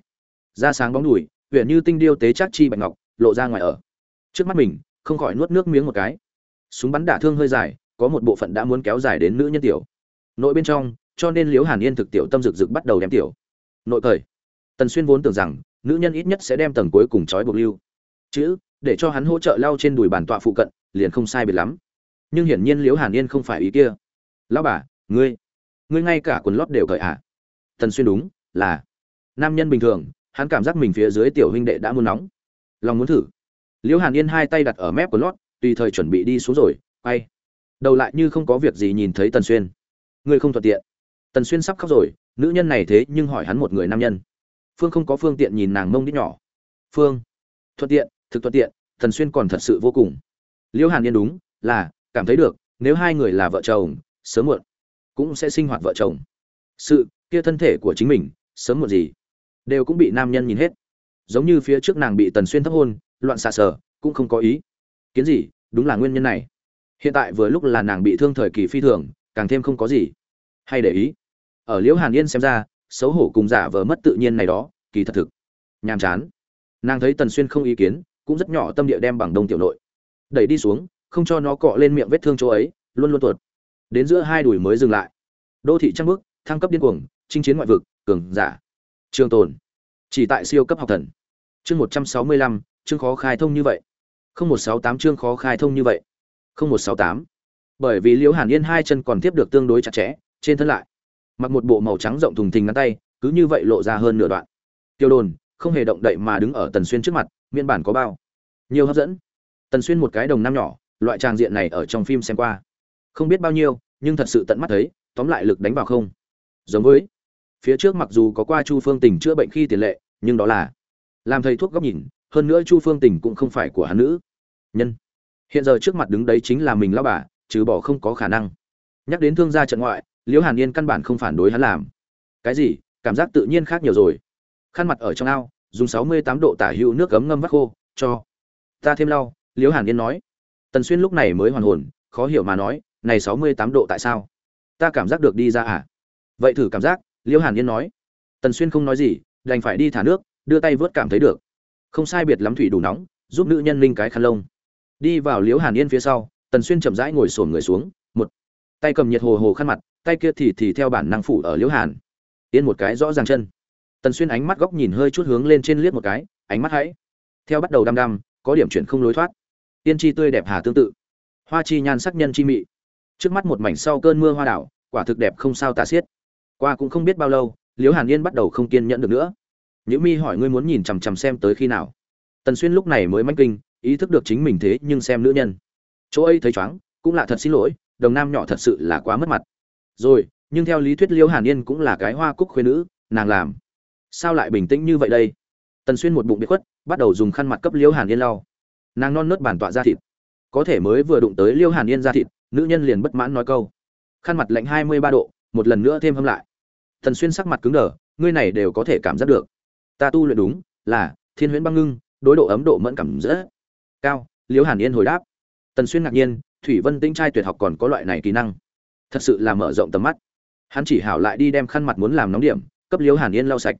Da sáng bóng đùi, huyện như tinh điêu tế chắc chi bạch ngọc, lộ ra ngoài ở. Trước mắt mình, không khỏi nuốt nước miếng một cái. Súng bắn đả thương hơi dài, có một bộ phận đã muốn kéo dài đến nữ nhân tiểu. Nội bên trong cho nên liễu hàn yên thực tiểu tâm rực rực bắt đầu đem tiểu. Nội cởi tần xuyên vốn tưởng rằng, nữ nhân ít nhất sẽ đem tầng cuối cùng trói buộc lưu. Chữ, để cho hắn hỗ trợ lao trên đùi bàn tọa phụ cận, liền không sai biệt lắm. Nhưng hiển nhiên liễu hàn yên không phải ý kia. Lão bà, ngươi ngươi ngay cả quần lót đều cởi à tần xuyên đúng, là. Nam nhân bình thường, hắn cảm giác mình phía dưới tiểu huynh đệ đã muốn nóng. Lòng muốn thử. Liễu hàn yên hai tay đặt ở mép quần lót, tùy thời chuẩn bị đi xuống rồi, quay. Đầu lại như không có việc gì nhìn thấy tần xuyên. Ngươi không thuận tiện tần xuyên sắp khóc rồi, nữ nhân này thế nhưng hỏi hắn một người nam nhân. Phương không có phương tiện nhìn nàng mông đít nhỏ. Phương, thuận tiện, thực thuận tiện, tần xuyên còn thật sự vô cùng. Liễu hàn yên đúng, là, cảm thấy được, nếu hai người là vợ chồng, sớm muộn cũng sẽ sinh hoạt vợ chồng. Sự, kia thân thể của chính mình, sớm muộn gì, đều cũng bị nam nhân nhìn hết. Giống như phía trước nàng bị tần xuyên thấp hôn, loạn xạ sở, cũng không có ý. Kiến gì, đúng là nguyên nhân này. Hiện tại vừa lúc là nàng bị thương thời kỳ phi thường, càng thêm không có gì hay để ý ở liễu hàn yên xem ra, xấu hổ cùng giả vờ mất tự nhiên này đó, kỳ thật thực. Nhàm chán. Nàng thấy tần xuyên không ý kiến, cũng rất nhỏ tâm địa đem bằng đông tiểu nội. Đẩy đi xuống, không cho nó cọ lên miệng vết thương chỗ ấy, luôn luôn tuột. Đến giữa hai đùi mới dừng lại. Đô thị trăng bước thăng cấp điên cuồng, chinh chiến ngoại vực, cường giả. Trường tồn. Chỉ tại siêu cấp học thần. Chương một trăm sáu mươi lăm, chương khó khai thông như vậy. Không một sáu tám chương khó khai thông như vậy. Không một sáu tám. Bởi vì liễu hàn yên hai chân còn tiếp được tương đối chặt chẽ, trên thân lại mặc một bộ màu trắng rộng thùng thình ngắn tay, cứ như vậy lộ ra hơn nửa đoạn. Tiêu đồn, không hề động đậy mà đứng ở tần xuyên trước mặt miên bản có bao. Nhiều hấp dẫn. Tần xuyên một cái đồng nam nhỏ, loại tràng diện này ở trong phim xem qua. Không biết bao nhiêu, nhưng thật sự tận mắt thấy, tóm lại lực đánh vào không. Giống với, phía trước mặc dù có qua chu phương tình chữa bệnh khi tiền lệ, nhưng đó là làm thầy thuốc góc nhìn, hơn nữa chu phương tình cũng không phải của hắn nữ. Nhân. Hiện giờ trước mặt đứng đấy chính là mình lao bà, trừ bỏ không có khả năng. Nhắc đến thương gia trận ngoại liễu hàn yên căn bản không phản đối hắn làm. Cái gì? Cảm giác tự nhiên khác nhiều rồi. Khăn mặt ở trong ao, dùng sáu mươi tám độ tả hữu nước cấm ngâm vắt khô, cho ta thêm lau, liễu hàn yên nói. Tần xuyên lúc này mới hoàn hồn, khó hiểu mà nói, này sáu mươi tám độ tại sao? Ta cảm giác được đi ra à? Vậy thử cảm giác, liễu hàn yên nói. Tần xuyên không nói gì, đành phải đi thả nước, đưa tay vớt cảm thấy được. Không sai biệt lắm thủy đủ nóng, giúp nữ nhân linh cái khăn lông. Đi vào liễu hàn yên phía sau, tần xuyên chậm rãi ngồi sổn người xuống, một tay cầm nhiệt hồ hồ khăn mặt tay kia thì thì theo bản năng phủ ở liễu hàn. Yên một cái rõ ràng chân. Tần xuyên ánh mắt góc nhìn hơi chút hướng lên trên liếc một cái, ánh mắt hãy. Theo bắt đầu đăm đăm, có điểm chuyển không lối thoát. Tiên chi tươi đẹp hà tương tự. Hoa chi nhan sắc nhân chi mị. Trước mắt một mảnh sau cơn mưa hoa đảo, quả thực đẹp không sao tả xiết. Qua cũng không biết bao lâu, liễu hàn yên bắt đầu không kiên nhẫn được nữa. Nhữ mi hỏi ngươi muốn nhìn chằm chằm xem tới khi nào. Tần xuyên lúc này mới manh kinh, ý thức được chính mình thế nhưng xem nữ nhân. Chỗ ấy thấy chóng, cũng là thật xin lỗi, đồng nam nhỏ thật sự là quá mất mặt rồi, nhưng theo lý thuyết liễu hàn yên cũng là cái hoa cúc khuyên nữ, nàng làm. Sao lại bình tĩnh như vậy đây? Tần xuyên một bụng bị khuất, bắt đầu dùng khăn mặt cấp liễu hàn yên lau. Nàng non nớt bản tọa ra thịt. Có thể mới vừa đụng tới liễu hàn yên ra thịt, nữ nhân liền bất mãn nói câu. Khăn mặt lạnh hai mươi ba độ, một lần nữa thêm hâm lại. Tần xuyên sắc mặt cứng đờ, ngươi này đều có thể cảm giác được. Ta tu luyện đúng, là, thiên huyễn băng ngưng, đối độ ấm độ mẫn cảm rất cao, liễu hàn yên hồi đáp. Tần xuyên ngạc nhiên, thủy vân tinh trai tuyệt học còn có loại này kỹ năng thật sự là mở rộng tầm mắt. Hắn chỉ hảo lại đi đem khăn mặt muốn làm nóng điểm, cấp liễu hàn yên lau sạch.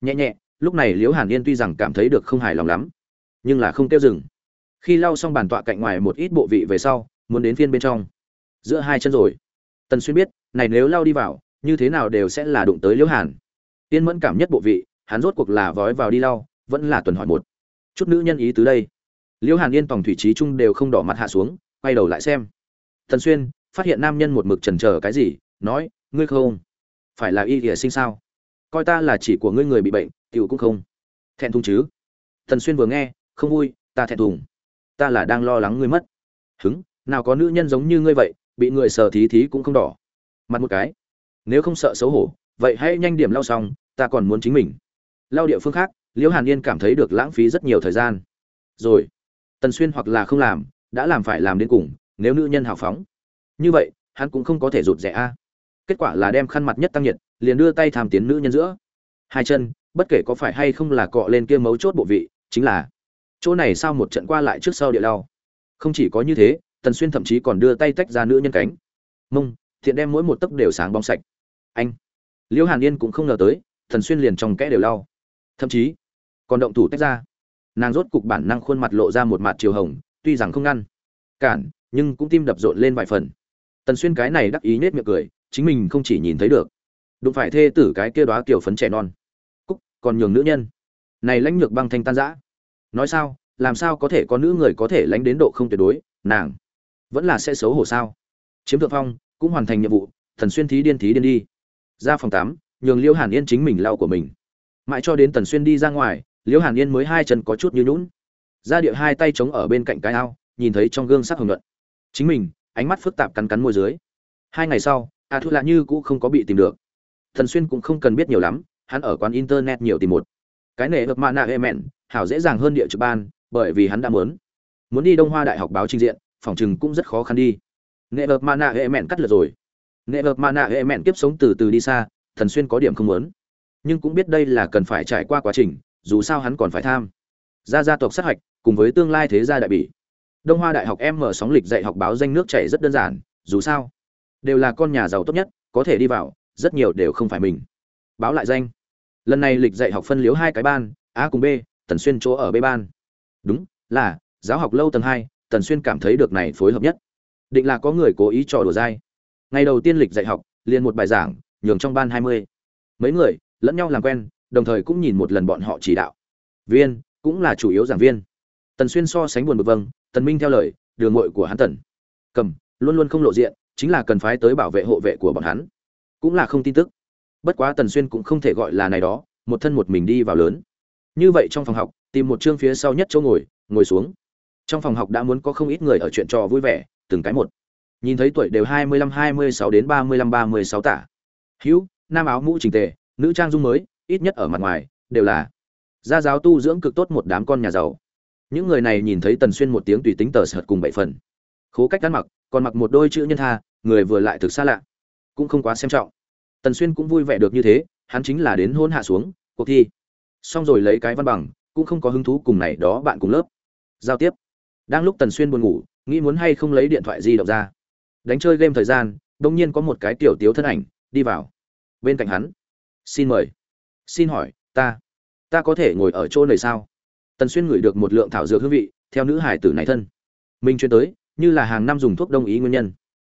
Nhẹ nhẹ, lúc này liễu hàn yên tuy rằng cảm thấy được không hài lòng lắm, nhưng là không tiêu dừng. Khi lau xong bàn tọa cạnh ngoài một ít bộ vị về sau, muốn đến phiên bên trong. Giữa hai chân rồi. Tần xuyên biết, này nếu lau đi vào, như thế nào đều sẽ là đụng tới liễu hàn. Yên mẫn cảm nhất bộ vị, hắn rốt cuộc là vói vào đi lau, vẫn là tuần hỏi một. Chút nữ nhân ý tứ đây. Liễu hàn yên tòng thủy trí trung đều không đỏ mặt hạ xuống, quay đầu lại xem. Tần xuyên phát hiện nam nhân một mực trần chờ cái gì, nói, ngươi không phải là y địa sinh sao? Coi ta là chỉ của ngươi người bị bệnh, tiểu cũng không thẹn thùng chứ? Tần xuyên vừa nghe, không vui, ta thẹn thùng. Ta là đang lo lắng ngươi mất. Hứng nào có nữ nhân giống như ngươi vậy, bị người sờ thí thí cũng không đỏ. Mặt một cái, nếu không sợ xấu hổ, vậy hãy nhanh điểm lau xong, ta còn muốn chính mình. Lau địa phương khác, liễu hàn yên cảm thấy được lãng phí rất nhiều thời gian. Rồi. Tần xuyên hoặc là không làm, đã làm phải làm đến cùng, nếu nữ nhân hào phóng như vậy, hắn cũng không có thể rụt rẻ a. Kết quả là đem khăn mặt nhất tăng nhiệt, liền đưa tay tham tiến nữ nhân giữa. Hai chân, bất kể có phải hay không là cọ lên kia mấu chốt bộ vị, chính là chỗ này sao một trận qua lại trước sau địa đau không chỉ có như thế, tần xuyên thậm chí còn đưa tay tách ra nữ nhân cánh. Mông, thiện đem mỗi một tấc đều sáng bóng sạch. Anh, liễu hàn yên cũng không ngờ tới thần xuyên liền trong kẽ đều lau thậm chí, còn động thủ tách ra. Nàng rốt cục bản năng khuôn mặt lộ ra một mặt chiều hồng, tuy rằng không ngăn, cản, nhưng cũng tim đập rộn lên vài phần tần xuyên cái này đắc ý nết miệng cười, chính mình không chỉ nhìn thấy được. Đụng phải thê tử cái kia đoá kiểu phấn trẻ non. Cúc, còn nhường nữ nhân. Này lãnh nhược băng thanh tan giã nói sao, làm sao có thể có nữ người có thể lãnh đến độ không tuyệt đối, nàng vẫn là sẽ xấu hổ sao? Chiếm thượng phong, cũng hoàn thành nhiệm vụ thần xuyên thí điên thí điên đi. Ra phòng tám nhường liêu hàn yên chính mình lau của mình. Mãi cho đến tần xuyên đi ra ngoài, liêu hàn yên mới hai chân có chút như nhũn. Ra địa hai tay chống ở bên cạnh cái ao, nhìn thấy trong gương sắc hồng luận chính mình ánh mắt phức tạp cắn cắn môi dưới. Hai ngày sau, a thu lạ như cũng không có bị tìm được. Thần xuyên cũng không cần biết nhiều lắm, hắn ở quán internet nhiều tìm một. Cái nệ hợp mạ nạ hệ mẹn, hảo dễ dàng hơn địa trực ban, bởi vì hắn đã muốn. Muốn đi đông hoa đại học báo trình diện, phòng chừng cũng rất khó khăn đi. Nệ hợp mạ nạ hệ mẹn cắt lượt rồi. Nệ hợp mạ nạ hệ mẹn kiếp sống từ từ đi xa, thần xuyên có điểm không muốn. Nhưng cũng biết đây là cần phải trải qua quá trình, dù sao hắn còn phải tham gia gia tộc sát hạch, cùng với tương lai thế gia đại bỉ đông hoa đại học em mở sóng lịch dạy học báo danh nước chảy rất đơn giản, dù sao, đều là con nhà giàu tốt nhất, có thể đi vào, rất nhiều đều không phải mình. Báo lại danh. Lần này lịch dạy học phân liếu hai cái ban, a cùng b, tần xuyên chỗ ở b ban. Đúng, là, giáo học lâu tầng hai, tần xuyên cảm thấy được này phối hợp nhất. Định là có người cố ý trò đùa dai. Ngày đầu tiên lịch dạy học, liền một bài giảng, nhường trong ban hai mươi. Mấy người, lẫn nhau làm quen, đồng thời cũng nhìn một lần bọn họ chỉ đạo. Viên, cũng là chủ yếu giảng viên. Tần xuyên so sánh buồn bực vâng tần minh theo lời, đường muội của hắn tần cầm luôn luôn không lộ diện, chính là cần phái tới bảo vệ hộ vệ của bọn hắn. Cũng là không tin tức. Bất quá tần xuyên cũng không thể gọi là này đó, một thân một mình đi vào lớn. Như vậy trong phòng học, tìm một chương phía sau nhất chỗ ngồi ngồi xuống. Trong phòng học đã muốn có không ít người ở chuyện trò vui vẻ, từng cái một. Nhìn thấy tuổi đều hai mươi lăm, hai mươi sáu đến ba mươi lăm, ba mươi sáu tả. Hữu, nam áo mũ trình tề, nữ trang dung mới, ít nhất ở mặt ngoài, đều là gia giáo tu dưỡng cực tốt một đám con nhà giàu những người này nhìn thấy tần xuyên một tiếng tùy tính tờ sợt cùng bảy phần. Khố cách ăn mặc, còn mặc một đôi chữ nhân tha, người vừa lại thực xa lạ. Cũng không quá xem trọng. Tần xuyên cũng vui vẻ được như thế, hắn chính là đến hôn hạ xuống, cuộc thi. Xong rồi lấy cái văn bằng, cũng không có hứng thú cùng này đó bạn cùng lớp. Giao tiếp. Đang lúc tần xuyên buồn ngủ, nghĩ muốn hay không lấy điện thoại di động ra. Đánh chơi game thời gian đông nhiên có một cái tiểu tiếu thân ảnh, đi vào. Bên cạnh hắn. Xin mời. Xin hỏi, ta ta có thể ngồi ở chỗ này sao? Tần xuyên ngửi được một lượng thảo dược hương vị, theo nữ hải tử này thân. Mình chuyên tới, như là hàng năm dùng thuốc đông ý nguyên nhân.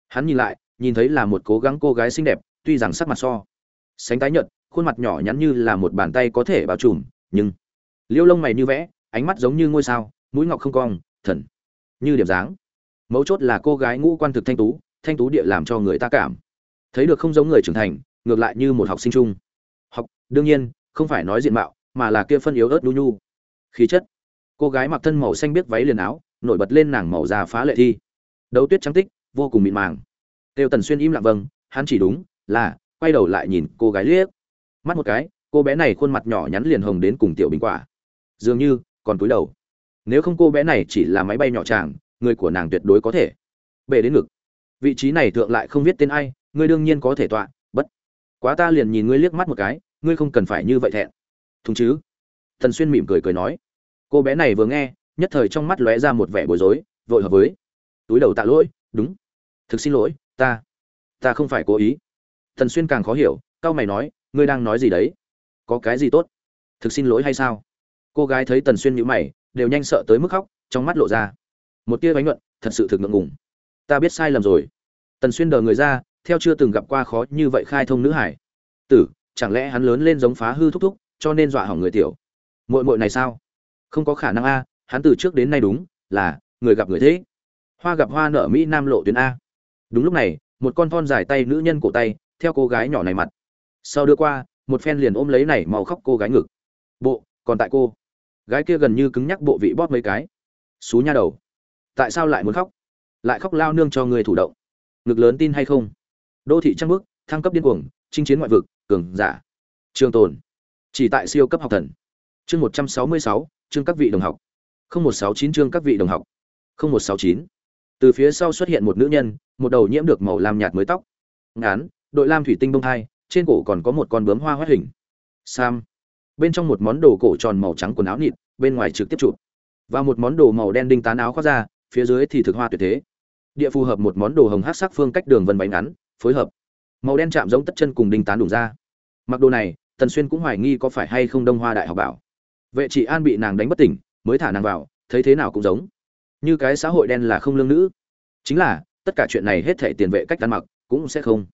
Hắn nhìn lại, nhìn thấy là một cố gắng cô gái xinh đẹp, tuy rằng sắc mặt so. Sánh tái nhợt, khuôn mặt nhỏ nhắn như là một bàn tay có thể bao trùm, nhưng liêu lông mày như vẽ, ánh mắt giống như ngôi sao, mũi ngọc không cong, thần như điểm dáng. Mấu chốt là cô gái ngũ quan thực thanh tú thanh tú địa làm cho người ta cảm. Thấy được không giống người trưởng thành, ngược lại như một học sinh chung học, đương nhiên, không phải nói diện mạo, mà là kia phân yếu ớt nhu nhu khí chất cô gái mặc thân màu xanh biết váy liền áo nổi bật lên nàng màu da phá lệ thi đấu tuyết trắng tích vô cùng mịn màng Tiêu Tần Xuyên im lặng vâng, hắn chỉ đúng là quay đầu lại nhìn cô gái liếc. Mắt một cái, cô bé này khuôn mặt nhỏ nhắn liền hồng đến cùng tiểu bình quả. Dường như còn cúi đầu. Nếu không cô bé này chỉ là máy bay nhỏ chàng, người của nàng tuyệt đối có thể bể đến ngực. Vị trí này thượng lại không viết tên ai, ngươi đương nhiên có thể tọa, bất. Quá ta liền nhìn ngươi liếc mắt một cái, ngươi không cần phải như vậy thẹn. Thùng chứ? Tần Xuyên mỉm cười cười nói. Cô bé này vừa nghe, nhất thời trong mắt lóe ra một vẻ bối rối, vội hợp với túi đầu tạ lỗi, đúng, thực xin lỗi, ta ta không phải cố ý. Tần xuyên càng khó hiểu cao mày nói ngươi đang nói gì đấy? Có cái gì tốt? Thực xin lỗi hay sao? Cô gái thấy tần xuyên nhíu mày đều nhanh sợ tới mức khóc trong mắt lộ ra một tia bánh luận, thật sự thực ngượng ngùng. Ta biết sai lầm rồi. Tần xuyên đờ người ra theo chưa từng gặp qua khó như vậy khai thông nữ hải. Tử chẳng lẽ hắn lớn lên giống phá hư thúc thúc cho nên dọa hỏng người tiểu? Muội muội này sao? Không có khả năng a, hắn từ trước đến nay đúng là người gặp người thế. Hoa gặp hoa nở mỹ nam lộ tuyến a. Đúng lúc này, một con thon dài tay nữ nhân cổ tay, theo cô gái nhỏ này mặt. Sau đưa qua, một phen liền ôm lấy này màu khóc cô gái ngực. Bộ, còn tại cô. Gái kia gần như cứng nhắc bộ vị bóp mấy cái. Xú nha đầu. Tại sao lại muốn khóc? Lại khóc lao nương cho người thủ động. Ngực lớn tin hay không? Đô thị trăng bước thăng cấp điên cuồng, chinh chiến ngoại vực, cường giả. Trường tồn. Chỉ tại siêu cấp học thần. Chương một trăm sáu mươi sáu chương các vị đồng học. Không một sáu chín chương các vị đồng học. Không một sáu chín. Từ phía sau xuất hiện một nữ nhân một đầu nhiễm được màu lam nhạt mới tóc. Ngán đội lam thủy tinh bông hai, trên cổ còn có một con bướm hoa hoa hình. Sam. Bên trong một món đồ cổ tròn màu trắng quần áo nịt bên ngoài trực tiếp chụp. Và một món đồ màu đen đinh tán áo khoác ra phía dưới thì thực hoa tuyệt thế. Địa phù hợp một món đồ hồng hắc sắc phương cách đường vân bánh ngắn phối hợp. Màu đen chạm giống tất chân cùng đinh tán đủ ra. Mặc đồ này tần xuyên cũng hoài nghi có phải hay không đông hoa đại học bảo vệ chị an bị nàng đánh bất tỉnh, mới thả nàng vào, thấy thế nào cũng giống như cái xã hội đen là không lương nữ. Chính là, tất cả chuyện này hết thể tiền vệ cách ăn mặc cũng sẽ không.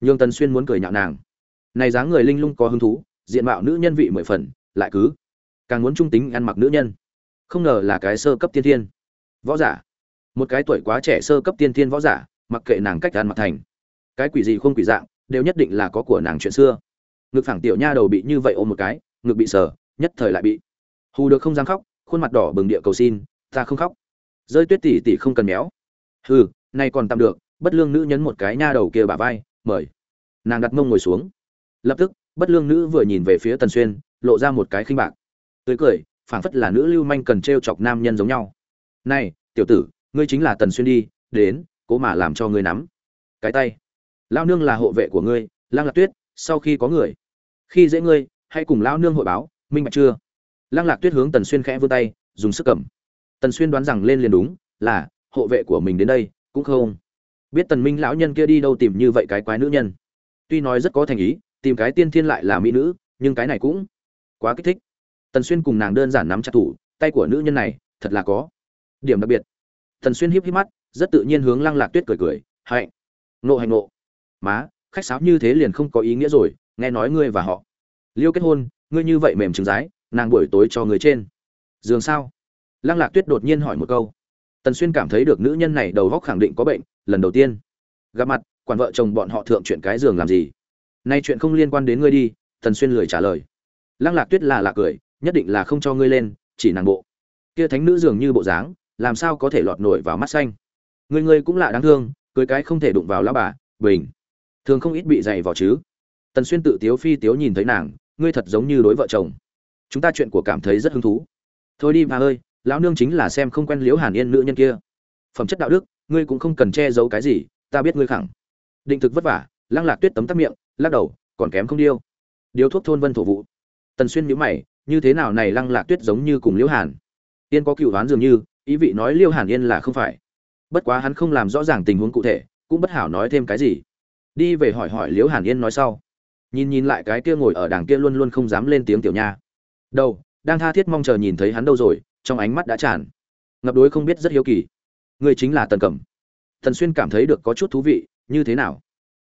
Nhưng tần xuyên muốn cười nhạo nàng. Này dáng người linh lung có hứng thú, diện mạo nữ nhân vị mười phần, lại cứ càng muốn trung tính ăn mặc nữ nhân. Không ngờ là cái sơ cấp tiên thiên. Võ giả. Một cái tuổi quá trẻ sơ cấp tiên thiên võ giả, mặc kệ nàng cách ăn mặc thành. Cái quỷ gì không quỷ dạng, đều nhất định là có của nàng chuyện xưa. Ngực phẳng tiểu nha đầu bị như vậy ôm một cái, ngực bị sờ nhất thời lại bị. Hù được không dám khóc, khuôn mặt đỏ bừng địa cầu xin, ta không khóc. Rơi tuyết tỉ tỉ không cần méo. Hừ, nay còn tạm được, bất lương nữ nhấn một cái nha đầu kia bả vai, mời. Nàng đặt mông ngồi xuống. Lập tức, bất lương nữ vừa nhìn về phía tần xuyên, lộ ra một cái khinh bạc. Tươi cười, phảng phất là nữ lưu manh cần t r e o chọc nam nhân giống nhau. Này, tiểu tử, ngươi chính là tần xuyên đi, đến, cố mà làm cho ngươi nắm. Cái tay. Lao nương là hộ vệ của ngươi lang lạc tuyết, sau khi có người. Khi dễ ngươi, hãy cùng lao nương hội báo minh bạch chưa? Lang lạc tuyết hướng tần xuyên khẽ vươn tay, dùng sức cầm. Tần xuyên đoán rằng lên liền đúng, là, hộ vệ của mình đến đây, cũng không. Biết tần minh lão nhân kia đi đâu tìm như vậy cái quái nữ nhân. Tuy nói rất có thành ý, tìm cái tiên thiên lại là mỹ nữ, nhưng cái này cũng quá kích thích. Tần xuyên cùng nàng đơn giản nắm chặt thủ, tay của nữ nhân này, thật là có điểm đặc biệt. Tần xuyên híp híp mắt, rất tự nhiên hướng lăng lạc tuyết cười cười, hạnh, nộ hành nộ. Má, khách sáo như thế liền không có ý nghĩa rồi, nghe nói ngươi và họ. Liêu kết hôn ngươi như vậy mềm trứng rái, nàng buổi tối cho người trên. Giường sao? Lăng lạc tuyết đột nhiên hỏi một câu. Tần xuyên cảm thấy được nữ nhân này đầu góc khẳng định có bệnh, lần đầu tiên. Gặp mặt, quản vợ chồng bọn họ thượng chuyện cái giường làm gì? Nay chuyện không liên quan đến ngươi đi, tần xuyên lười trả lời. Lăng lạc tuyết là lạ cười, nhất định là không cho ngươi lên, chỉ nàng bộ. Kia thánh nữ dường như bộ dáng, làm sao có thể lọt nổi vào mắt xanh? Người người cũng lạ đáng thương, cưới cái không thể đụng vào lão bà, bình. Thường không ít bị dày vào chứ. Tần xuyên tự tiếu phi tiếu nhìn thấy nàng ngươi thật giống như đối vợ chồng. Chúng ta chuyện của cảm thấy rất hứng thú. Thôi đi bà ơi, lão nương chính là xem không quen liễu hàn yên nữ nhân kia. Phẩm chất đạo đức, ngươi cũng không cần che giấu cái gì, ta biết ngươi khẳng. Định thực vất vả, lăng lạc tuyết tấm tắc miệng, lắc đầu, còn kém không điêu. Điếu thuốc thôn vân thổ vụ. Tần xuyên nhíu mày, như thế nào này lăng lạc tuyết giống như cùng liễu hàn? Yên có cựu đoán dường như, ý vị nói liễu hàn yên là không phải. Bất quá hắn không làm rõ ràng tình huống cụ thể, cũng bất hảo nói thêm cái gì. Đi về hỏi hỏi liễu hàn yên nói sau nhìn nhìn lại cái kia ngồi ở đằng kia luôn luôn không dám lên tiếng tiểu nha. Đâu, đang tha thiết mong chờ nhìn thấy hắn đâu rồi, trong ánh mắt đã tràn. Ngập đối không biết rất hiếu kỳ. Người chính là tần cẩm. Thần xuyên cảm thấy được có chút thú vị, như thế nào?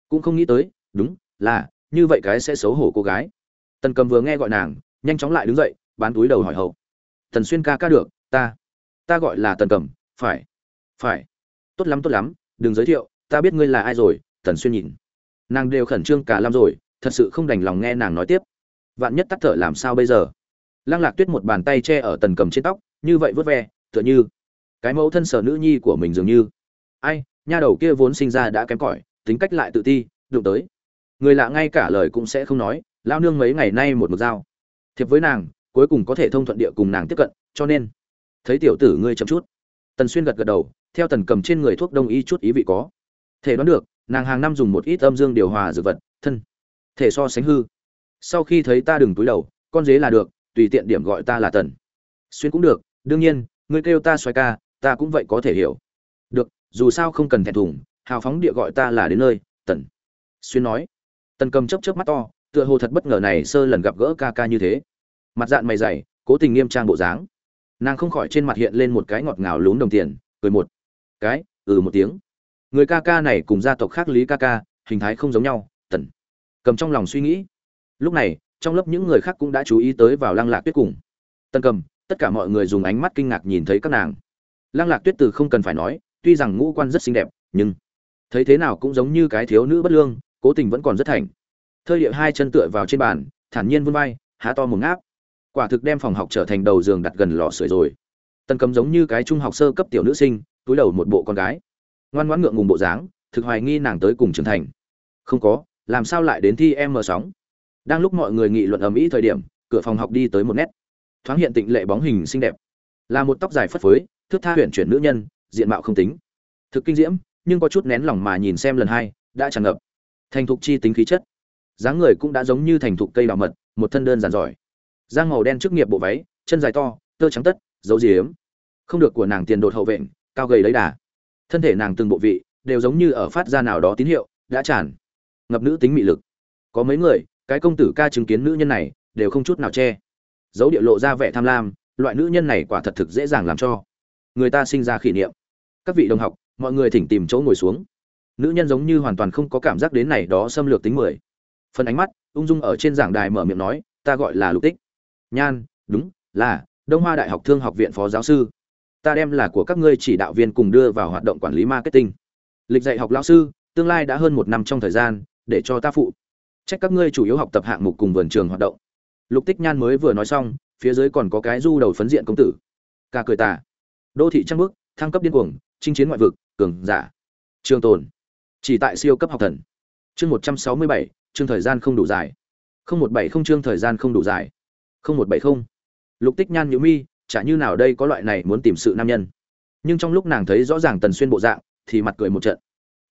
Cũng không nghĩ tới, đúng, là, như vậy cái sẽ xấu hổ cô gái. Tần cầm vừa nghe gọi nàng, nhanh chóng lại đứng dậy, bán túi đầu hỏi hậu. Thần xuyên ca ca được, ta. Ta gọi là tần cầm phải. Phải. Tốt lắm tốt lắm, đừng giới thiệu, ta biết ngươi là ai rồi, tần xuyên nhìn. Nàng đều khẩn trương cả lắm rồi thật sự không đành lòng nghe nàng nói tiếp. Vạn nhất tắt thở làm sao bây giờ? Lăng lạc tuyết một bàn tay che ở tần cầm trên tóc, như vậy vớt ve, tựa như cái mẫu thân sở nữ nhi của mình dường như. Ai, nha đầu kia vốn sinh ra đã kém cỏi, tính cách lại tự ti, đụng tới. Người lạ ngay cả lời cũng sẽ không nói lao nương mấy ngày nay một mực dao thiệp với nàng, cuối cùng có thể thông thuận địa cùng nàng tiếp cận, cho nên. Thấy tiểu tử ngươi chậm chút. Tần xuyên gật gật đầu, theo tần cầm trên người thuốc đông y chút ý vị có. Thể đoán được, nàng hàng năm dùng một ít âm dương điều hòa dược vật, thân thể so sánh hư. Sau khi thấy ta đừng túi đầu, con dế là được, tùy tiện điểm gọi ta là tần. Xuyên cũng được, đương nhiên ngươi kêu ta xoay ca, ta cũng vậy có thể hiểu. Được, dù sao không cần thẹn thùng, hào phóng địa gọi ta là đến nơi, tần. Xuyên nói. Tần cầm chấp chớp mắt to, tựa hồ thật bất ngờ này sơ lần gặp gỡ ca ca như thế. Mặt dạng mày dày, cố tình nghiêm trang bộ dáng. Nàng không khỏi trên mặt hiện lên một cái ngọt ngào lún đồng tiền, cười một cái ừ một tiếng. Người ca ca này cùng gia tộc khác lý ca ca, hình thái không giống nhau cầm trong lòng suy nghĩ. Lúc này, trong lớp những người khác cũng đã chú ý tới vào lăng lạc tuyết cùng. Tân cầm, tất cả mọi người dùng ánh mắt kinh ngạc nhìn thấy các nàng. Lăng lạc tuyết từ không cần phải nói, tuy rằng ngũ quan rất xinh đẹp, nhưng thấy thế nào cũng giống như cái thiếu nữ bất lương, cố tình vẫn còn rất thành. Thơi địa hai chân tựa vào trên bàn, thản nhiên vươn vai, há to một ngáp. Quả thực đem phòng học trở thành đầu giường đặt gần lò sưởi rồi. Tân cầm giống như cái trung học sơ cấp tiểu nữ sinh, túi đầu một bộ con gái. Ngoan ngoãn ngượng ngùng bộ dáng, thực hoài nghi nàng tới cùng trưởng thành. Không có làm sao lại đến thi em mờ sóng? Đang lúc mọi người nghị luận ầm ĩ thời điểm, cửa phòng học đi tới một nét. Thoáng hiện tịnh lệ bóng hình xinh đẹp. Là một tóc dài phất phới, thước tha huyện chuyển nữ nhân, diện mạo không tính. Thực kinh diễm, nhưng có chút nén lòng mà nhìn xem lần hai, đã tràn ngập. Thành thục chi tính khí chất. Dáng người cũng đã giống như thành thục cây đào mật, một thân đơn giản giỏi. Giang màu đen trước nghiệp bộ váy, chân dài to, tơ trắng tất, dấu diếm. Không được của nàng tiền đột hậu vện, cao gầy lấy đà. Thân thể nàng từng bộ vị, đều giống như ở phát ra nào đó tín hiệu, đã tràn ngập nữ tính mị lực. Có mấy người, cái công tử ca chứng kiến nữ nhân này, đều không chút nào che. Dấu địa lộ ra vẻ tham lam, loại nữ nhân này quả thật thực dễ dàng làm cho người ta sinh ra kỷ niệm. Các vị đồng học, mọi người thỉnh tìm chỗ ngồi xuống. Nữ nhân giống như hoàn toàn không có cảm giác đến này đó xâm lược tính mười. Phần ánh mắt, ung dung ở trên giảng đài mở miệng nói, ta gọi là lục tích. Nhan, đúng, là đông hoa đại học thương học viện phó giáo sư. Ta đem là của các ngươi chỉ đạo viên cùng đưa vào hoạt động quản lý marketing. Lịch dạy học lão sư, tương lai đã hơn một năm trong thời gian để cho ta phụ. Trách các ngươi chủ yếu học tập hạng mục cùng vườn trường hoạt động. Lục tích nhan mới vừa nói xong, phía dưới còn có cái du đầu phấn diện công tử. Ca cười tà. Đô thị trăng bước, thăng cấp điên cuồng, chinh chiến ngoại vực, cường giả. Trường tồn. Chỉ tại siêu cấp học thần. Chương một trăm sáu mươi bảy, chương thời gian không đủ dài. không một bảy không chương thời gian không đủ dài. không một bảy không. Lục tích nhan nhữ mi, chả như nào đây có loại này muốn tìm sự nam nhân. Nhưng trong lúc nàng thấy rõ ràng tần xuyên bộ dạng, thì mặt cười một trận.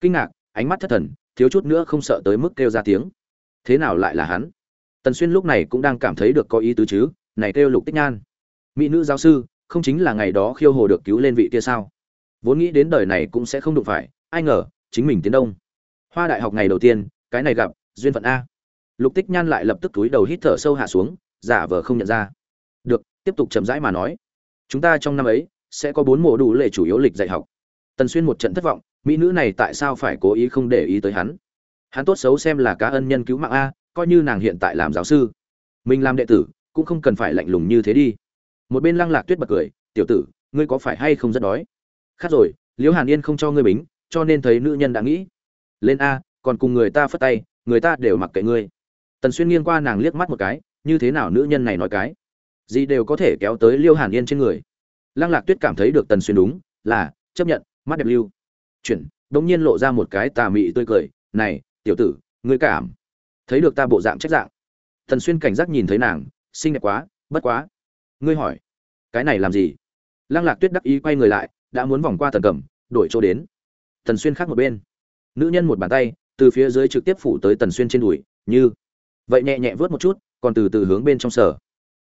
Kinh ngạc, ánh mắt thất thần thiếu chút nữa không sợ tới mức kêu ra tiếng. Thế nào lại là hắn? Tần xuyên lúc này cũng đang cảm thấy được có ý tứ chứ, này kêu lục tích nhan. Mỹ nữ giáo sư, không chính là ngày đó khiêu hồ được cứu lên vị kia sao? Vốn nghĩ đến đời này cũng sẽ không đụng phải, ai ngờ, chính mình tiến đông. Hoa đại học ngày đầu tiên, cái này gặp, duyên phận a. Lục tích nhan lại lập tức túi đầu hít thở sâu hạ xuống, giả vờ không nhận ra. Được, tiếp tục chậm rãi mà nói. Chúng ta trong năm ấy, sẽ có bốn mùa đủ lệ chủ yếu lịch dạy học. Tần xuyên một trận thất vọng mỹ nữ này tại sao phải cố ý không để ý tới hắn? Hắn tốt xấu xem là cá ân nhân cứu mạng a, coi như nàng hiện tại làm giáo sư. Mình làm đệ tử, cũng không cần phải lạnh lùng như thế đi. Một bên lăng lạc tuyết bật cười, tiểu tử, ngươi có phải hay không rất đói? Khát rồi, liễu hàn yên không cho ngươi bính, cho nên thấy nữ nhân đã nghĩ. Lên a, còn cùng người ta phất tay, người ta đều mặc kệ ngươi. Tần xuyên nghiêng qua nàng liếc mắt một cái, như thế nào nữ nhân này nói cái? Gì đều có thể kéo tới liêu hàn yên trên người. Lăng lạc tuyết cảm thấy được tần xuyên đúng, là chấp nhận, mắt đẹp lưu chuyển đống nhiên lộ ra một cái tà mị tươi cười, này, tiểu tử, ngươi cảm thấy được ta bộ dạng trách dạng? Thần xuyên cảnh giác nhìn thấy nàng, xinh đẹp quá, bất quá. Ngươi hỏi, cái này làm gì? Lăng lạc tuyết đắc ý quay người lại, đã muốn vòng qua tần cầm, đổi chỗ đến. Tần xuyên khác một bên. Nữ nhân một bàn tay, từ phía dưới trực tiếp phủ tới tần xuyên trên đùi, như. Vậy nhẹ nhẹ vớt một chút, còn từ từ hướng bên trong sở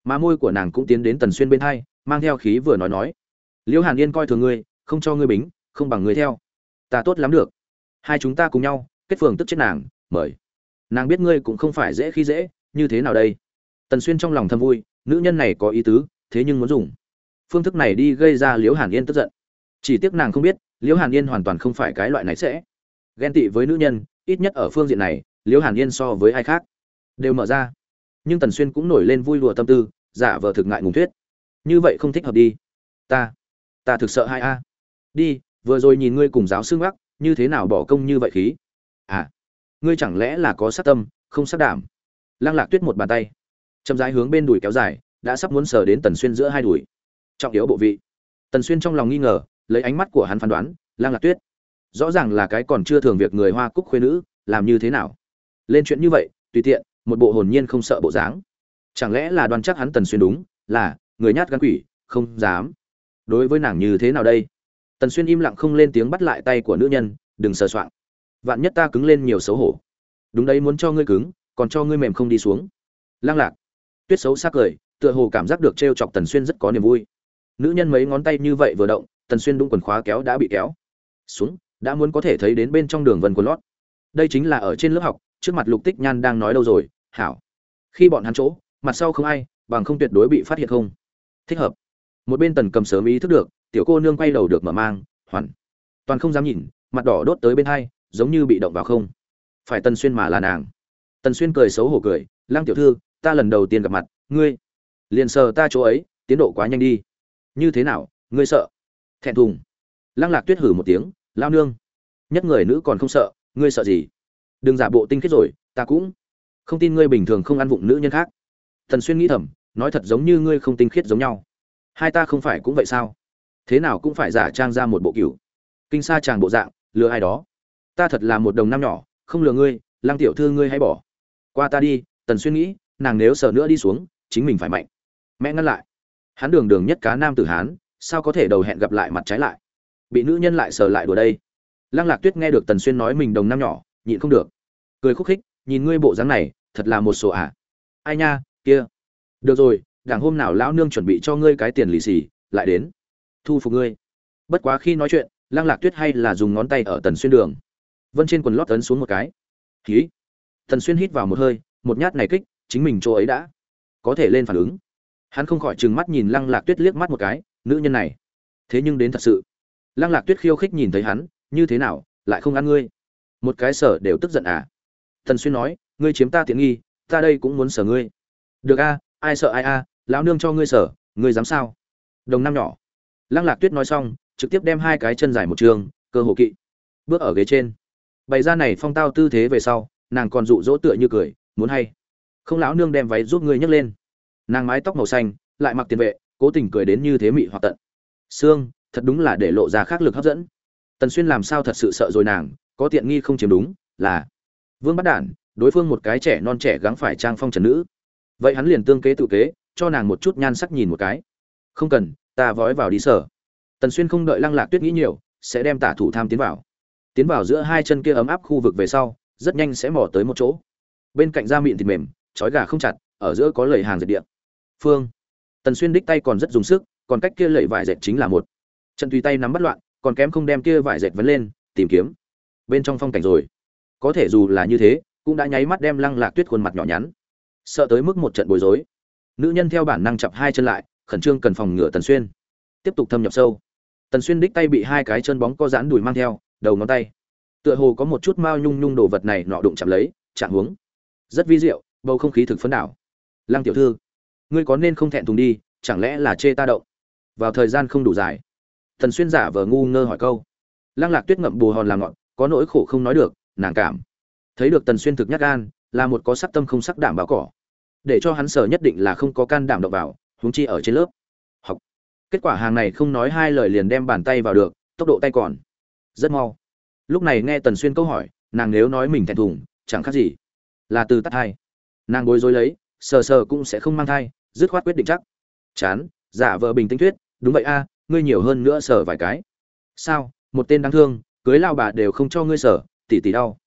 mà môi của nàng cũng tiến đến tần xuyên bên hai, mang theo khí vừa nói nói liễu hàn yên coi thường ngươi, không cho ngươi bính, không bằng ngươi theo ta tốt lắm được. Hai chúng ta cùng nhau, kết phường tức chết nàng, mời. Nàng biết ngươi cũng không phải dễ khi dễ, như thế nào đây? Tần xuyên trong lòng thầm vui, nữ nhân này có ý tứ, thế nhưng muốn dùng. Phương thức này đi gây ra liễu hàn yên tức giận. Chỉ tiếc nàng không biết, liễu hàn yên hoàn toàn không phải cái loại này sẽ. Ghen tị với nữ nhân, ít nhất ở phương diện này, liễu hàn yên so với ai khác, đều mở ra. Nhưng tần xuyên cũng nổi lên vui lùa tâm tư, giả vờ thực ngại ngùng thuyết. Như vậy không thích hợp đi. Ta ta thực sợ hai a. Đi vừa rồi nhìn ngươi cùng giáo sư ngắc, như thế nào bỏ công như vậy khí? À ngươi chẳng lẽ là có sát tâm, không sát đảm? Lăng lạc tuyết một bàn tay. Chậm rãi hướng bên đùi kéo dài, đã sắp muốn sờ đến tần xuyên giữa hai đùi. Trọng yếu bộ vị. Tần xuyên trong lòng nghi ngờ, lấy ánh mắt của hắn phán đoán, lăng lạc tuyết, rõ ràng là cái còn chưa thường việc người hoa cúc khuê nữ, làm như thế nào? Lên chuyện như vậy, tùy tiện, một bộ hồn nhiên không sợ bộ dáng. Chẳng lẽ là đoan chắc hắn tần xuyên đúng, là người nhát gan quỷ, không dám. Đối với nàng như thế nào đây? Tần xuyên im lặng không lên tiếng bắt lại tay của nữ nhân, đừng sờ soạng. Vạn nhất ta cứng lên nhiều xấu hổ. Đúng đấy, muốn cho ngươi cứng, còn cho ngươi mềm không đi xuống. Lang lạc. Tuyết xấu xác cười, tựa hồ cảm giác được t chọc tần xuyên rất có niềm vui. Nữ nhân mấy ngón tay như vậy vừa động, tần xuyên đúng quần khóa kéo đã bị kéo. Xuống, đã muốn có thể thấy đến bên trong đường vân quần lót. Đây chính là ở trên lớp học, trước mặt lục tích nhan đang nói đâu rồi, hảo. Khi bọn hắn chỗ, mặt sau không ai, bằng không tuyệt đối bị phát hiện không. Thích hợp. Một bên tần cầm sớm ý thức được tiểu cô nương quay đầu được mở mang, hoàn. Toàn không dám nhìn, mặt đỏ đốt tới bên hai, giống như bị động vào không. Phải tần xuyên mà là nàng. Tần xuyên cười xấu hổ cười Lang tiểu thư, ta lần đầu tiên gặp mặt, ngươi liền sờ ta chỗ ấy, tiến độ quá nhanh đi. Như thế nào, ngươi sợ? Thẹn thùng. Lăng lạc tuyết hử một tiếng lao nương, nhất người nữ còn không sợ, ngươi sợ gì? Đừng giả bộ tinh khiết rồi, ta cũng không tin ngươi bình thường không ăn vụng nữ nhân khác. Thần xuyên nghĩ thầm, nói thật giống như ngươi không tinh khiết giống nhau. Hai ta không phải cũng vậy sao? Thế nào cũng phải giả trang ra một bộ cửu kinh sa chàng bộ dạng, lừa ai đó. Ta thật là một đồng năm nhỏ, không lừa ngươi, lăng tiểu thư ngươi hãy bỏ. Qua ta đi, tần xuyên nghĩ, nàng nếu sợ nữa đi xuống, chính mình phải mạnh. Mẹ ngăn lại. Hắn đường đường nhất cá nam tử hán, sao có thể đầu hẹn gặp lại mặt trái lại? Bị nữ nhân lại sờ lại đùa đây. Lăng lạc tuyết nghe được tần xuyên nói mình đồng năm nhỏ, nhịn không được. Cười khúc khích, nhìn ngươi bộ dáng này, thật là một sổ ạ. À. ai nha, kia. Được rồi, đảng hôm nào lão nương chuẩn bị cho ngươi cái tiền lì xì, lại đến thu phục ngươi. Bất quá khi nói chuyện, lăng lạc tuyết hay là dùng ngón tay ở tần xuyên đường. Vân trên quần lót tấn xuống một cái. Khí tần xuyên hít vào một hơi, một nhát này kích, chính mình chỗ ấy đã có thể lên phản ứng. Hắn không khỏi trừng mắt nhìn lăng lạc tuyết liếc mắt một cái, nữ nhân này. Thế nhưng đến thật sự. Lăng lạc tuyết khiêu khích nhìn thấy hắn, như thế nào, lại không ăn ngươi? Một cái sở đều tức giận à? Tần xuyên nói, ngươi chiếm ta tiện nghi, ta đây cũng muốn sở ngươi. Được a, ai sợ ai a, lão nương cho ngươi sở, ngươi dám sao? Đồng năm nhỏ lăng lạc tuyết nói xong, trực tiếp đem hai cái chân dài một trường, cơ hồ kỵ, bước ở ghế trên. Bày ra này phong tao tư thế về sau, nàng còn dụ dỗ tựa như cười, muốn hay? Không, lão nương đem váy giúp ngươi nhấc lên. Nàng mái tóc màu xanh, lại mặc tiền vệ, cố tình cười đến như thế mị hoặc tận. Xương thật đúng là để lộ ra khác lực hấp dẫn. Tần xuyên làm sao thật sự sợ rồi nàng, có tiện nghi không chiếm đúng, là vương bắt đản, đối phương một cái trẻ non trẻ gắng phải trang phong trần nữ. Vậy hắn liền tương kế tự kế, cho nàng một chút nhan sắc nhìn một cái. Không cần ta vói vào đi sở tần xuyên không đợi lăng lạc tuyết nghĩ nhiều, sẽ đem tả thủ tham tiến vào. Tiến vào giữa hai chân kia ấm áp khu vực về sau, rất nhanh sẽ mò tới một chỗ. Bên cạnh da mịn thịt mềm trói gà không chặt, ở giữa có lầy hàng dệt điện phương. Tần xuyên đích tay còn rất dùng sức, còn cách kia lầy vải dệt chính là một. Chân tùy tay nắm bắt loạn, còn kém không đem kia vải dệt vấn lên, tìm kiếm. Bên trong phong cảnh rồi. Có thể dù là như thế, cũng đã nháy mắt đem lăng lạc tuyết khuôn mặt nhỏ nhắn. Sợ tới mức một trận bối rối. Nữ nhân theo bản năng chập hai chân lại khẩn trương cần phòng ngừa tần xuyên. Tiếp tục thâm nhập sâu. Tần xuyên đích tay bị hai cái chân bóng co giãn đùi mang theo, đầu ngón tay. Tựa hồ có một chút mao nhung nhung đồ vật này nọ đụng chạm lấy, chạm hướng. Rất vi diệu, bầu không khí thực phấn đảo. Lăng tiểu thư, ngươi có nên không thẹn thùng đi, chẳng lẽ là chê ta động? Vào thời gian không đủ dài. Tần xuyên giả vờ ngu ngơ hỏi câu. Lăng lạc tuyết ngậm bù hòn làm ngọn, có nỗi khổ không nói được, nàng cảm. Thấy được tần xuyên thực nhát gan, là một có sắc tâm không sắc đảm báo cỏ. Để cho hắn sở nhất định là không có can đảm động vào huống chi ở trên lớp. Học. Kết quả hàng này không nói hai lời liền đem bàn tay vào được, tốc độ tay còn. Rất mau. Lúc này nghe tần xuyên câu hỏi, nàng nếu nói mình thẹn thùng, chẳng khác gì. Là từ tắt thai nàng bối rối lấy, sờ sờ cũng sẽ không mang thai, dứt khoát quyết định chắc. Chán, giả vờ bình tĩnh thuyết, đúng vậy a, ngươi nhiều hơn nữa sờ vài cái. Sao, một tên đáng thương, cưới lao bà đều không cho ngươi sờ, tỉ tỉ đau.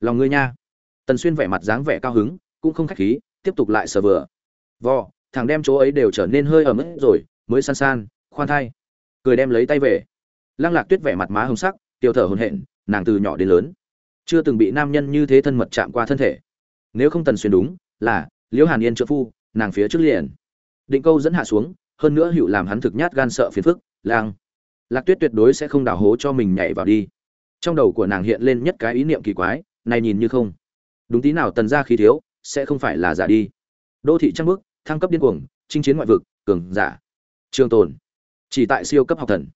Lòng ngươi nha. Tần xuyên vẻ mặt dáng vẻ cao hứng, cũng không khách khí, tiếp tục lại sờ vừa. Vò thằng đem chỗ ấy đều trở nên hơi ẩm ướt rồi, mới san san, khoan thai. Cười đem lấy tay về. Lăng lạc tuyết vẻ mặt má hồng sắc tiêu thở hồn hện nàng từ nhỏ đến lớn, chưa từng bị nam nhân như thế thân mật chạm qua thân thể. Nếu không tần xuyên đúng, là, liễu hàn yên trợ phu, nàng phía trước liền. Định câu dẫn hạ xuống, hơn nữa hữu làm hắn thực nhát gan sợ phiền phức lang lạc tuyết tuyệt đối sẽ không đào hố cho mình nhảy vào đi. Trong đầu của nàng hiện lên nhất cái ý niệm kỳ quái, này nhìn như không. Đúng tí nào tần gia khí thiếu, sẽ không phải là giả đi. Đô thị trăng bước thăng cấp điên cuồng, chinh chiến ngoại vực, cường giả. Trường tồn. Chỉ tại siêu cấp học thần.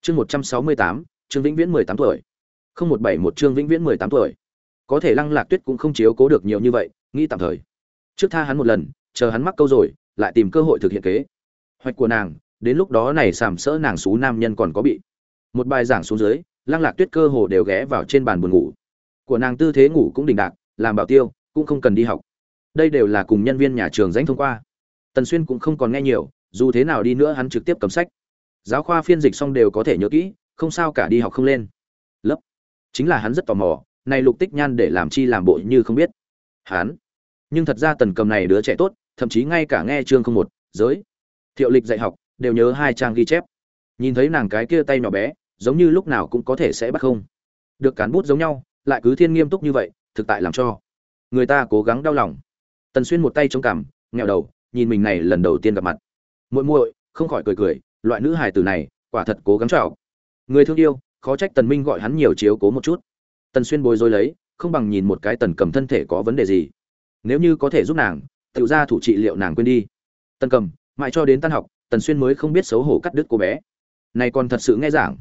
Chương một trăm sáu mươi tám, trương vĩnh viễn mười tám tuổi. không một bảy một, trương vĩnh viễn mười tám tuổi. Có thể lăng lạc tuyết cũng không chiếu cố được nhiều như vậy, nghĩ tạm thời. Trước tha hắn một lần, chờ hắn mắc câu rồi, lại tìm cơ hội thực hiện kế. Hoạch của nàng, đến lúc đó này sàm sỡ nàng xú nam nhân còn có bị. Một bài giảng xuống dưới, lăng lạc tuyết cơ hồ đều ghé vào trên bàn buồn ngủ. Của nàng tư thế ngủ cũng đình đạc, làm bảo tiêu, cũng không cần đi học. Đây đều là cùng nhân viên nhà trường danh thông qua tần xuyên cũng không còn nghe nhiều, dù thế nào đi nữa hắn trực tiếp cầm sách. Giáo khoa phiên dịch xong đều có thể nhớ kỹ, không sao cả đi học không lên. Lớp. Chính là hắn rất tò mò, này lục tích nhan để làm chi làm bộ như không biết. Hắn. Nhưng thật ra tần cầm này đứa trẻ tốt, thậm chí ngay cả nghe chương không một, giới. Thiệu lịch dạy học, đều nhớ hai trang ghi chép. Nhìn thấy nàng cái kia tay nhỏ bé, giống như lúc nào cũng có thể sẽ bắt không. Được cán bút giống nhau, lại cứ thiên nghiêm túc như vậy, thực tại làm cho. Người ta cố gắng đau lòng. Tần xuyên một tay chống cằm nghèo đầu nhìn mình này lần đầu tiên gặp mặt. Muội muội, không khỏi cười cười, loại nữ hài tử này, quả thật cố gắng chào người thương yêu, khó trách tần minh gọi hắn nhiều chiếu cố một chút. Tần xuyên bối rối lấy, không bằng nhìn một cái tần cầm thân thể có vấn đề gì. Nếu như có thể giúp nàng tự ra thủ trị liệu nàng quên đi. Tần cầm, mãi cho đến tan học, tần xuyên mới không biết xấu hổ cắt đứt cô bé. Này còn thật sự nghe giảng.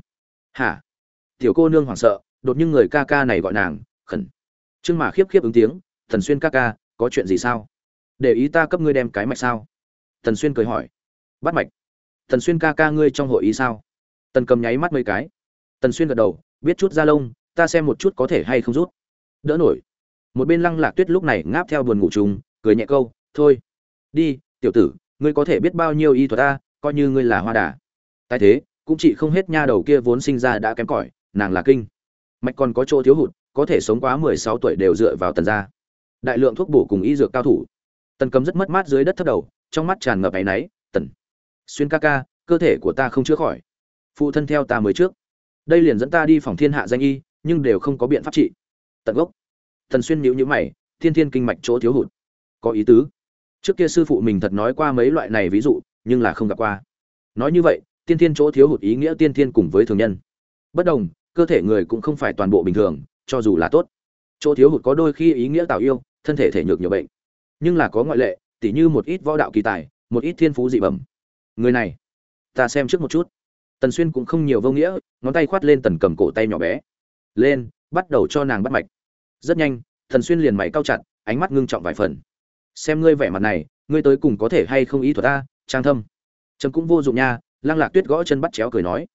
Hả? Tiểu cô nương hoảng sợ, đột nhiên người ca ca này gọi nàng, khẩn. Trương mà khiếp khiếp ứng tiếng, tần xuyên ca ca, có chuyện gì sao? Để ý ta cấp ngươi đem cái mạch sao? Tần xuyên cười hỏi. Bắt mạch. Tần xuyên ca ca ngươi trong hội ý sao? Tần cầm nháy mắt mấy cái. Tần xuyên gật đầu, biết chút da lông, ta xem một chút có thể hay không rút. Đỡ nổi. Một bên lăng lạc tuyết lúc này ngáp theo buồn ngủ trùng cười nhẹ câu, thôi, đi, tiểu tử, ngươi có thể biết bao nhiêu y thuật ta, coi như ngươi là hoa đà. Tại thế, cũng chỉ không hết nha đầu kia vốn sinh ra đã kém cỏi, nàng là kinh. Mạch còn có chỗ thiếu hụt, có thể sống quá mười sáu tuổi đều dựa vào tần gia. Đại lượng thuốc bổ cùng y dược cao thủ tần cầm rất mất mát dưới đất thấp đầu, trong mắt tràn ngập áy náy, tần, xuyên ca ca, cơ thể của ta không chữa khỏi. Phụ thân theo ta mới trước. Đây liền dẫn ta đi phòng thiên hạ danh y, nhưng đều không có biện pháp trị. Tận gốc. Tần xuyên nhíu nhíu mày, thiên thiên kinh mạch chỗ thiếu hụt. Có ý tứ. Trước kia sư phụ mình thật nói qua mấy loại này ví dụ, nhưng là không gặp qua. Nói như vậy tiên thiên chỗ thiếu hụt ý nghĩa tiên thiên cùng với thường nhân. Bất đồng, cơ thể người cũng không phải toàn bộ bình thường, cho dù là tốt. Chỗ thiếu hụt có đôi khi ý nghĩa tạo yêu, thân thể thể nhược nhiều bệnh nhưng là có ngoại lệ, tỉ như một ít võ đạo kỳ tài, một ít thiên phú dị bẩm. Người này, ta xem trước một chút. Tần xuyên cũng không nhiều vô nghĩa, ngón tay khoát lên tần cầm cổ tay nhỏ bé. Lên, bắt đầu cho nàng bắt mạch. Rất nhanh thần xuyên liền mày cao chặt, ánh mắt ngưng trọng vài phần. Xem ngươi vẻ mặt này, ngươi tới cùng có thể hay không ý thuật ta, trang thâm? Trầm cũng vô dụng nha, lăng lạc tuyết gõ chân bắt chéo cười nói.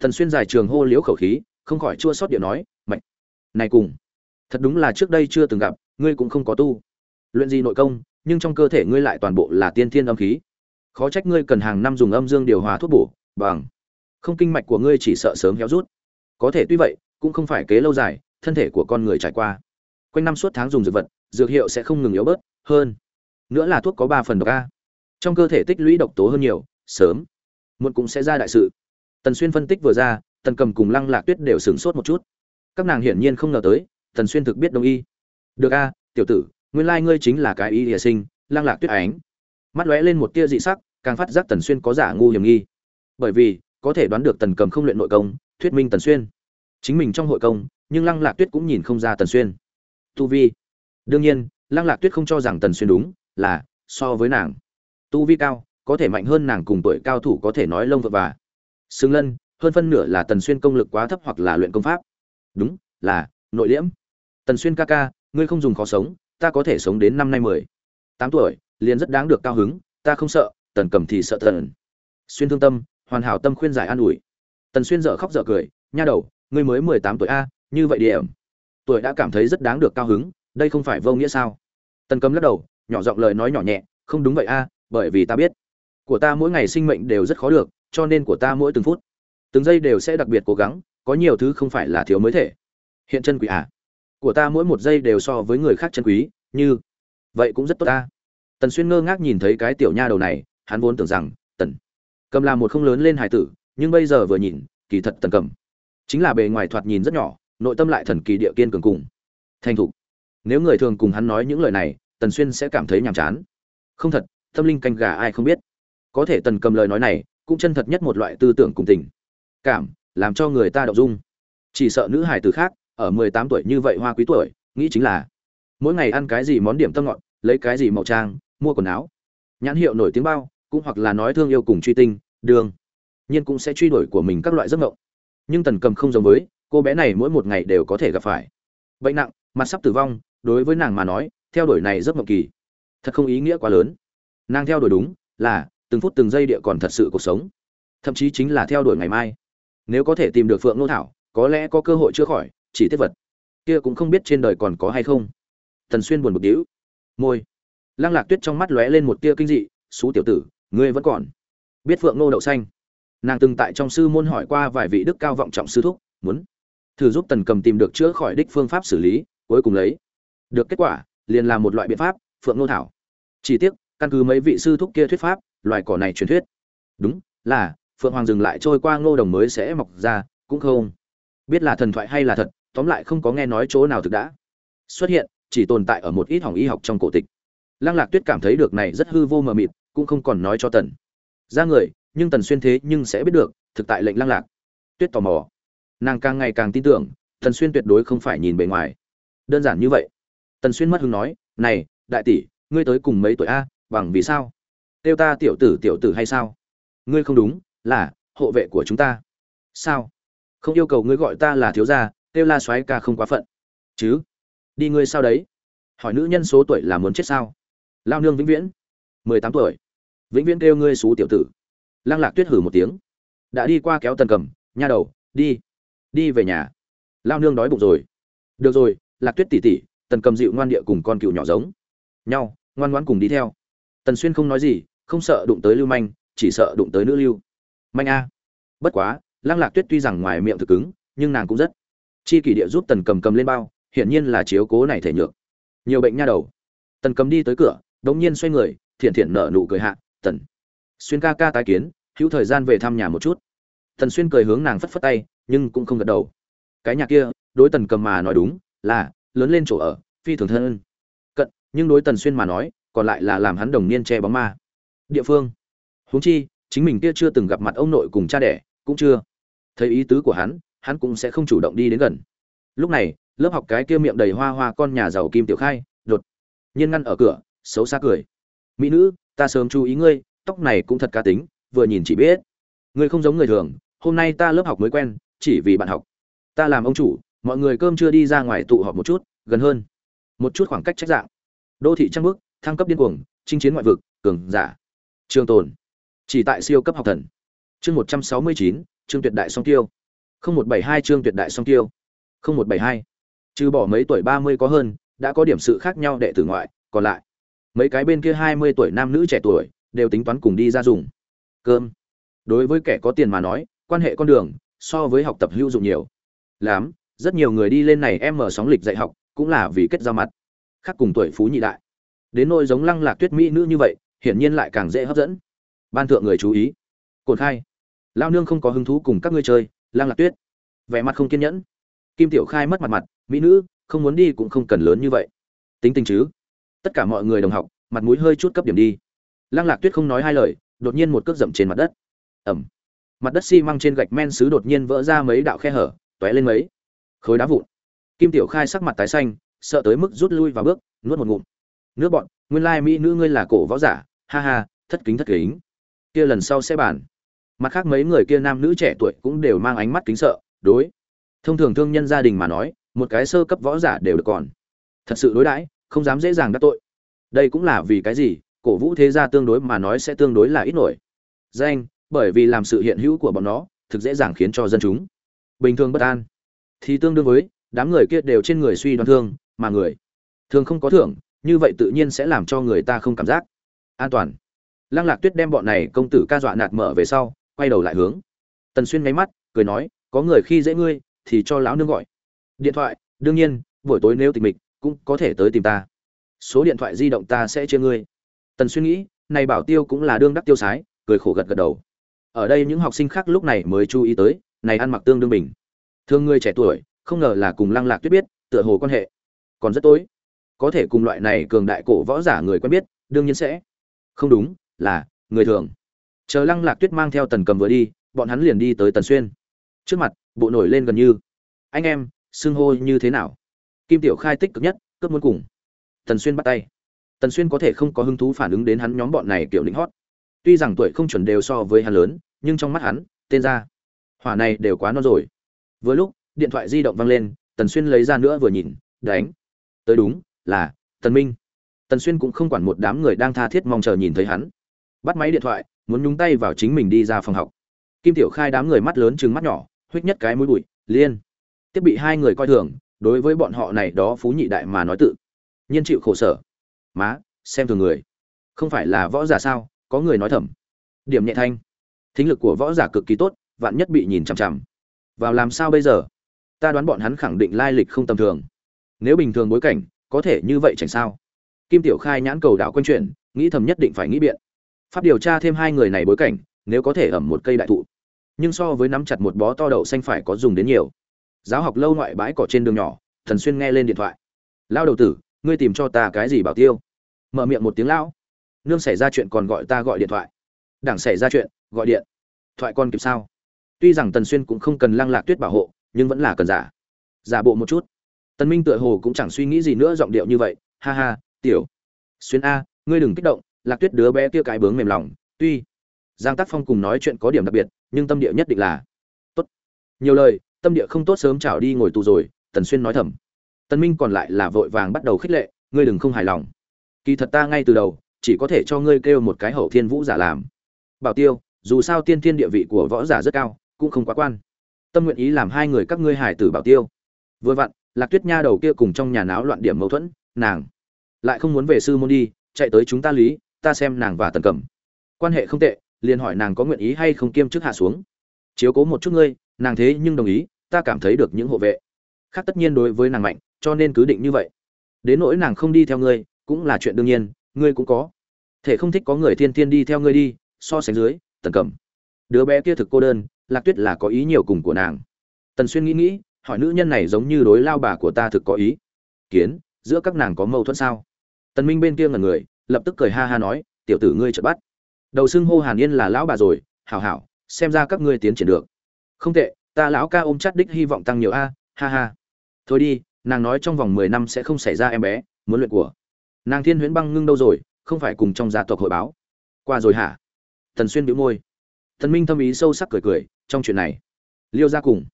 Thần xuyên dài trường hô liếu khẩu khí, không khỏi chua sót điệu nói, mạch, này cùng, thật đúng là trước đây chưa từng gặp, ngươi cũng không có tu luyện gì nội công, nhưng trong cơ thể ngươi lại toàn bộ là tiên thiên âm khí. Khó trách ngươi cần hàng năm dùng âm dương điều hòa thuốc bổ, bằng. Không kinh mạch của ngươi chỉ sợ sớm héo rút. Có thể tuy vậy, cũng không phải kế lâu dài, thân thể của con người trải qua. Quanh năm suốt tháng dùng dược vật, dược hiệu sẽ không ngừng yếu bớt, hơn. Nữa là thuốc có ba phần độc a. Trong cơ thể tích lũy độc tố hơn nhiều, sớm. Muộn cũng sẽ ra đại sự. Tần xuyên phân tích vừa ra, tần cầm cùng lăng lạc tuyết đều sửng sốt một chút. Các nàng hiển nhiên không ngờ tới, tần xuyên thực biết đồng y được a, tiểu tử nguyên lai ngươi chính là cái y địa sinh Lang lạc tuyết ánh. Mắt lóe lên một tia dị sắc, càng phát giác tần xuyên có giả ngu hiểm nghi. Bởi vì, có thể đoán được tần cầm không luyện nội công, thuyết minh tần xuyên. Chính mình trong hội công, nhưng lăng lạc tuyết cũng nhìn không ra tần xuyên. Tu vi. Đương nhiên, lăng lạc tuyết không cho rằng tần xuyên đúng, là, so với nàng. Tu vi cao, có thể mạnh hơn nàng cùng tuổi cao thủ có thể nói lông vợ và. Xương lân, hơn phân nửa là tần xuyên công lực quá thấp hoặc là luyện công pháp. Đúng, là, nội liễm. Tần xuyên ca ca, ngươi không dùng khó sống ta có thể sống đến năm nay mười. Tám tuổi, liền rất đáng được cao hứng, ta không sợ, tần cầm thì sợ tần. Xuyên thương tâm, hoàn hảo tâm khuyên giải an ủi. Tần xuyên dở khóc dở cười, nha đầu, ngươi mới mười tám tuổi a, như vậy điểm, tuổi đã cảm thấy rất đáng được cao hứng, đây không phải vô nghĩa sao? Tần cầm lắc đầu, nhỏ giọng lời nói nhỏ nhẹ, không đúng vậy a, bởi vì ta biết, của ta mỗi ngày sinh mệnh đều rất khó được, cho nên của ta mỗi từng phút, từng giây đều sẽ đặc biệt cố gắng, có nhiều thứ không phải là thiếu mới thể. Hiện chân quỷ à? Của ta mỗi một giây đều so với người khác chân quý, như, vậy cũng rất tốt ta. Tần xuyên ngơ ngác nhìn thấy cái tiểu nha đầu này, hắn vốn tưởng rằng, tần, cầm là một không lớn lên hải tử, nhưng bây giờ vừa nhìn, kỳ thật tần cầm, chính là bề ngoài thoạt nhìn rất nhỏ, nội tâm lại thần kỳ địa kiên cường cùng, thành thục. Nếu người thường cùng hắn nói những lời này, tần xuyên sẽ cảm thấy nhàm chán. Không thật, tâm linh canh gà ai không biết. Có thể tần cầm lời nói này, cũng chân thật nhất một loại tư tưởng cùng tình, cảm, làm cho người ta động dung. Chỉ sợ nữ hải tử khác ở mười tám tuổi như vậy hoa quý tuổi, nghĩ chính là mỗi ngày ăn cái gì món điểm tâm ngọt, lấy cái gì màu trang, mua quần áo. Nhãn hiệu nổi tiếng bao, cũng hoặc là nói thương yêu cùng truy tinh, đường. Nhiên cũng sẽ truy đuổi của mình các loại giấc mộng. Nhưng tần cầm không giống với, cô bé này mỗi một ngày đều có thể gặp phải. Bệnh nặng, mặt sắp tử vong, đối với nàng mà nói, theo đuổi này rất mộng kỳ, thật không ý nghĩa quá lớn. Nàng theo đuổi đúng là, từng phút từng giây địa còn thật sự cuộc sống. Thậm chí chính là theo đuổi ngày mai. Nếu có thể tìm được phượng nô thảo, có lẽ có cơ hội chữa khỏi chỉ tiết vật. Kia cũng không biết trên đời còn có hay không. Thần xuyên buồn bực đĩu môi. Lăng lạc tuyết trong mắt lóe lên một tia kinh dị, xú tiểu tử, ngươi vẫn còn. Biết phượng nô đậu xanh. Nàng từng tại trong sư môn hỏi qua vài vị đức cao vọng trọng sư thúc, muốn thử giúp tần cầm tìm được chữa khỏi đích phương pháp xử lý, cuối cùng lấy được kết quả, liền làm một loại biện pháp, phượng nô thảo. Chỉ tiếc, căn cứ mấy vị sư thúc kia thuyết pháp, loài cỏ này truyền thuyết. Đúng, là, phượng hoàng dừng lại trôi qua ngô đồng mới sẽ mọc ra, cũng không biết là thần thoại hay là thật tóm lại không có nghe nói chỗ nào thực đã. Xuất hiện, chỉ tồn tại ở một ít hỏng y học trong cổ tịch. Lăng lạc tuyết cảm thấy được này rất hư vô mờ mịt, cũng không còn nói cho tần. Ra người, nhưng tần xuyên thế nhưng sẽ biết được, thực tại lệnh lăng lạc. Tuyết tò mò. Nàng càng ngày càng tin tưởng, tần xuyên tuyệt đối không phải nhìn bề ngoài. Đơn giản như vậy. Tần xuyên mất hứng nói, này, đại tỷ, ngươi tới cùng mấy tuổi a, bằng vì sao? Kêu ta tiểu tử tiểu tử hay sao? Ngươi không đúng, là, hộ vệ của chúng ta. Sao? Không yêu cầu ngươi gọi ta là thiếu gia kêu la soái ca không quá phận. Chứ? Đi ngươi sao đấy? Hỏi nữ nhân số tuổi là muốn chết sao? Lao nương vĩnh viễn. Mười tám tuổi. Vĩnh viễn kêu ngươi xú tiểu tử. Lăng lạc tuyết hử một tiếng. Đã đi qua kéo tần cầm, nha đầu, đi. Đi về nhà. Lao nương đói bụng rồi. Được rồi, lạc tuyết tỉ tỉ, tần cầm dịu ngoan địa cùng con cựu nhỏ giống. Nhau, ngoan ngoãn cùng đi theo. Tần xuyên không nói gì, không sợ đụng tới lưu manh, chỉ sợ đụng tới nữ lưu. Manh a. Bất quá, lăng lạc tuyết tuy rằng ngoài miệng thực cứng, nhưng nàng cũng rất chi kỷ địa giúp tần cầm cầm lên bao, hiển nhiên là chiếu cố này thể nhược. Nhiều bệnh nha đầu. Tần cầm đi tới cửa, đống nhiên xoay người, thiện thiện nở nụ cười hạ, tần, xuyên ca ca tái kiến, hữu thời gian về thăm nhà một chút. Tần xuyên cười hướng nàng phất phất tay, nhưng cũng không gật đầu. Cái nhà kia, đối tần cầm mà nói đúng, là, lớn lên chỗ ở, phi thường thân cận, nhưng đối tần xuyên mà nói, còn lại là làm hắn đồng niên che bóng ma. Địa phương? Huống chi, chính mình kia chưa từng gặp mặt ông nội cùng cha đẻ, cũng chưa. Thấy ý tứ của hắn hắn cũng sẽ không chủ động đi đến gần. Lúc này, lớp học cái kia miệng đầy hoa hoa con nhà giàu kim tiểu khai, đột nhiên ngăn ở cửa, xấu xa cười. Mỹ nữ, ta sớm chú ý ngươi, tóc này cũng thật cá tính, vừa nhìn chỉ biết. Ngươi không giống người thường, hôm nay ta lớp học mới quen, chỉ vì bạn học. Ta làm ông chủ, mọi người cơm chưa đi ra ngoài tụ họp một chút, gần hơn. Một chút khoảng cách trách dạng. Đô thị trăng bước thăng cấp điên cuồng, chinh chiến ngoại vực, cường giả. Trường tồn. Chỉ tại siêu cấp học thần. Chương một trăm sáu mươi chín chương tuyệt đại song tiêu không một bảy hai chương tuyệt đại song tiêu. không một bảy hai. Trừ bỏ mấy tuổi ba mươi có hơn, đã có điểm sự khác nhau đệ tử ngoại, còn lại, mấy cái bên kia hai mươi tuổi nam nữ trẻ tuổi, đều tính toán cùng đi ra dùng. Cơm. Đối với kẻ có tiền mà nói, quan hệ con đường, so với học tập hữu dụng nhiều. Lắm, rất nhiều người đi lên này em mở sóng lịch dạy học, cũng là vì kết giao mặt. Khác cùng tuổi phú nhị đại. Đến nỗi giống lăng lạc tuyết mỹ nữ như vậy, hiển nhiên lại càng dễ hấp dẫn. Ban thượng người chú ý. Cồn khai. Lao nương không có hứng thú cùng các ngươi chơi Lang lạc tuyết. Vẻ mặt không kiên nhẫn. Kim tiểu khai mất mặt mặt, mỹ nữ, không muốn đi cũng không cần lớn như vậy. Tính tình chứ? Tất cả mọi người đồng học, mặt mũi hơi chút cấp điểm đi. Lăng lạc tuyết không nói hai lời, đột nhiên một cước dậm trên mặt đất. Ẩm mặt đất xi măng trên gạch men xứ đột nhiên vỡ ra mấy đạo khe hở, tóe lên mấy khối đá vụn. Kim tiểu khai sắc mặt tái xanh, sợ tới mức rút lui và bước, nuốt một ngụm. Nước bọn, nguyên lai mỹ nữ ngươi là cổ võ giả, ha ha, thất kính thất kính. Kia lần sau sẽ bàn mặt khác mấy người kia nam nữ trẻ tuổi cũng đều mang ánh mắt kính sợ, đối. Thông thường thương nhân gia đình mà nói, một cái sơ cấp võ giả đều được còn. Thật sự đối đãi, không dám dễ dàng đắc tội. Đây cũng là vì cái gì, cổ vũ thế gia tương đối mà nói sẽ tương đối là ít nổi. Danh, bởi vì làm sự hiện hữu của bọn nó, thực dễ dàng khiến cho dân chúng. Bình thường bất an. Thì tương đương với, đám người kia đều trên người suy đoán thương, mà người thường không có thưởng, như vậy tự nhiên sẽ làm cho người ta không cảm giác an toàn. Lăng lạc tuyết đem bọn này công tử ca dọa nạt mở về sau quay đầu lại hướng. Tần xuyên ngáy mắt, cười nói, có người khi dễ ngươi, thì cho lão nương gọi. Điện thoại, đương nhiên, buổi tối nếu tình mịch, cũng có thể tới tìm ta. Số điện thoại di động ta sẽ chia ngươi. Tần xuyên nghĩ, này bảo tiêu cũng là đương đắc tiêu sái, cười khổ gật gật đầu. Ở đây những học sinh khác lúc này mới chú ý tới, này ăn mặc tương đương bình. Thương người trẻ tuổi, không ngờ là cùng lăng lạc tuyết biết, tựa hồ quan hệ còn rất tối. Có thể cùng loại này cường đại cổ võ giả người quen biết, đương nhiên sẽ. Không đúng, là người thường chờ lăng lạc tuyết mang theo tần cầm vừa đi, bọn hắn liền đi tới tần xuyên. Trước mặt, bộ nổi lên gần như. Anh em, xưng hô như thế nào? Kim tiểu khai tích cực nhất, cướp muốn cùng. Tần xuyên bắt tay. Tần xuyên có thể không có hứng thú phản ứng đến hắn nhóm bọn này kiểu lính hót. Tuy rằng tuổi không chuẩn đều so với hắn lớn, nhưng trong mắt hắn, tên ra hỏa này đều quá non rồi. Vừa lúc, điện thoại di động vang lên, tần xuyên lấy ra nữa vừa nhìn, đánh. Tới đúng, là, tần minh. Tần xuyên cũng không quản một đám người đang tha thiết mong chờ nhìn thấy hắn. Bắt máy điện thoại muốn nhúng tay vào chính mình đi ra phòng học. Kim tiểu khai đám người mắt lớn chừng mắt nhỏ huých nhất cái mũi bụi, liên. Tiếp bị hai người coi thường, đối với bọn họ này đó phú nhị đại mà nói tự, nhiên chịu khổ sở. Má, xem thường người. Không phải là võ giả sao? Có người nói thầm. Điểm nhẹ thanh. Thính lực của võ giả cực kỳ tốt, vạn nhất bị nhìn chằm chằm. Vào làm sao bây giờ? Ta đoán bọn hắn khẳng định lai lịch không tầm thường. Nếu bình thường bối cảnh, có thể như vậy chẳng sao. Kim tiểu khai nhãn cầu đảo quân chuyện, nghĩ thầm nhất định phải nghĩ biện pháp điều tra thêm hai người này bối cảnh, nếu có thể ẩm một cây đại thụ. Nhưng so với nắm chặt một bó to đậu xanh phải có dùng đến nhiều. Giáo học lâu ngoại bãi cỏ trên đường nhỏ, thần xuyên nghe lên điện thoại. Lao đầu tử, ngươi tìm cho ta cái gì bảo tiêu? Mở miệng một tiếng lão. Nương xảy ra chuyện còn gọi ta gọi điện thoại. Đảng xảy ra chuyện, gọi điện. Thoại con kịp sao? Tuy rằng tần xuyên cũng không cần lăng lạc tuyết bảo hộ, nhưng vẫn là cần giả. Giả bộ một chút. Tần minh tựa hồ cũng chẳng suy nghĩ gì nữa giọng điệu như vậy. Ha ha, tiểu. Xuyên a, ngươi đừng kích động lạc tuyết đứa bé kia cái bướng mềm lòng, tuy giang tác phong cùng nói chuyện có điểm đặc biệt, nhưng tâm địa nhất định là tốt. Nhiều lời, tâm địa không tốt sớm chảo đi ngồi tù rồi. Tần xuyên nói thầm. Tần minh còn lại là vội vàng bắt đầu khích lệ, ngươi đừng không hài lòng. Kỳ thật ta ngay từ đầu chỉ có thể cho ngươi kêu một cái hậu thiên vũ giả làm. Bảo tiêu, dù sao tiên thiên địa vị của võ giả rất cao, cũng không quá quan. Tâm nguyện ý làm hai người các ngươi hải tử bảo tiêu. Vừa vặn, lạc tuyết nha đầu kia cùng trong nhà náo loạn điểm mâu thuẫn, nàng lại không muốn về sư môn đi, chạy tới chúng ta lý ta xem nàng và tần cẩm. Quan hệ không tệ, liền hỏi nàng có nguyện ý hay không kiêm chức hạ xuống. Chiếu cố một chút ngươi, nàng thế nhưng đồng ý, ta cảm thấy được những hộ vệ. Khác tất nhiên đối với nàng mạnh, cho nên cứ định như vậy. Đến nỗi nàng không đi theo ngươi, cũng là chuyện đương nhiên, ngươi cũng có. Thể không thích có người thiên thiên đi theo ngươi đi, so sánh dưới, tần cẩm. Đứa bé kia thực cô đơn, lạc tuyết là có ý nhiều cùng của nàng. Tần xuyên nghĩ nghĩ, hỏi nữ nhân này giống như đối lao bà của ta thực có ý. Kiến, giữa các nàng có mâu thuẫn sao? Tần minh bên kia ngẩn người lập tức cười ha ha nói, tiểu tử ngươi chợt bắt. Đầu xưng hô hàn yên là lão bà rồi, hảo hảo, xem ra các ngươi tiến triển được. Không tệ, ta lão ca ôm chắt đích hy vọng tăng nhiều a, ha ha. Thôi đi, nàng nói trong vòng mười năm sẽ không xảy ra em bé, muốn luyện của. Nàng thiên huyễn băng ngưng đâu rồi, không phải cùng trong gia tộc hội báo. Qua rồi hả? Thần xuyên bĩu môi. Thần minh thâm ý sâu sắc cười cười, trong chuyện này, liêu ra cùng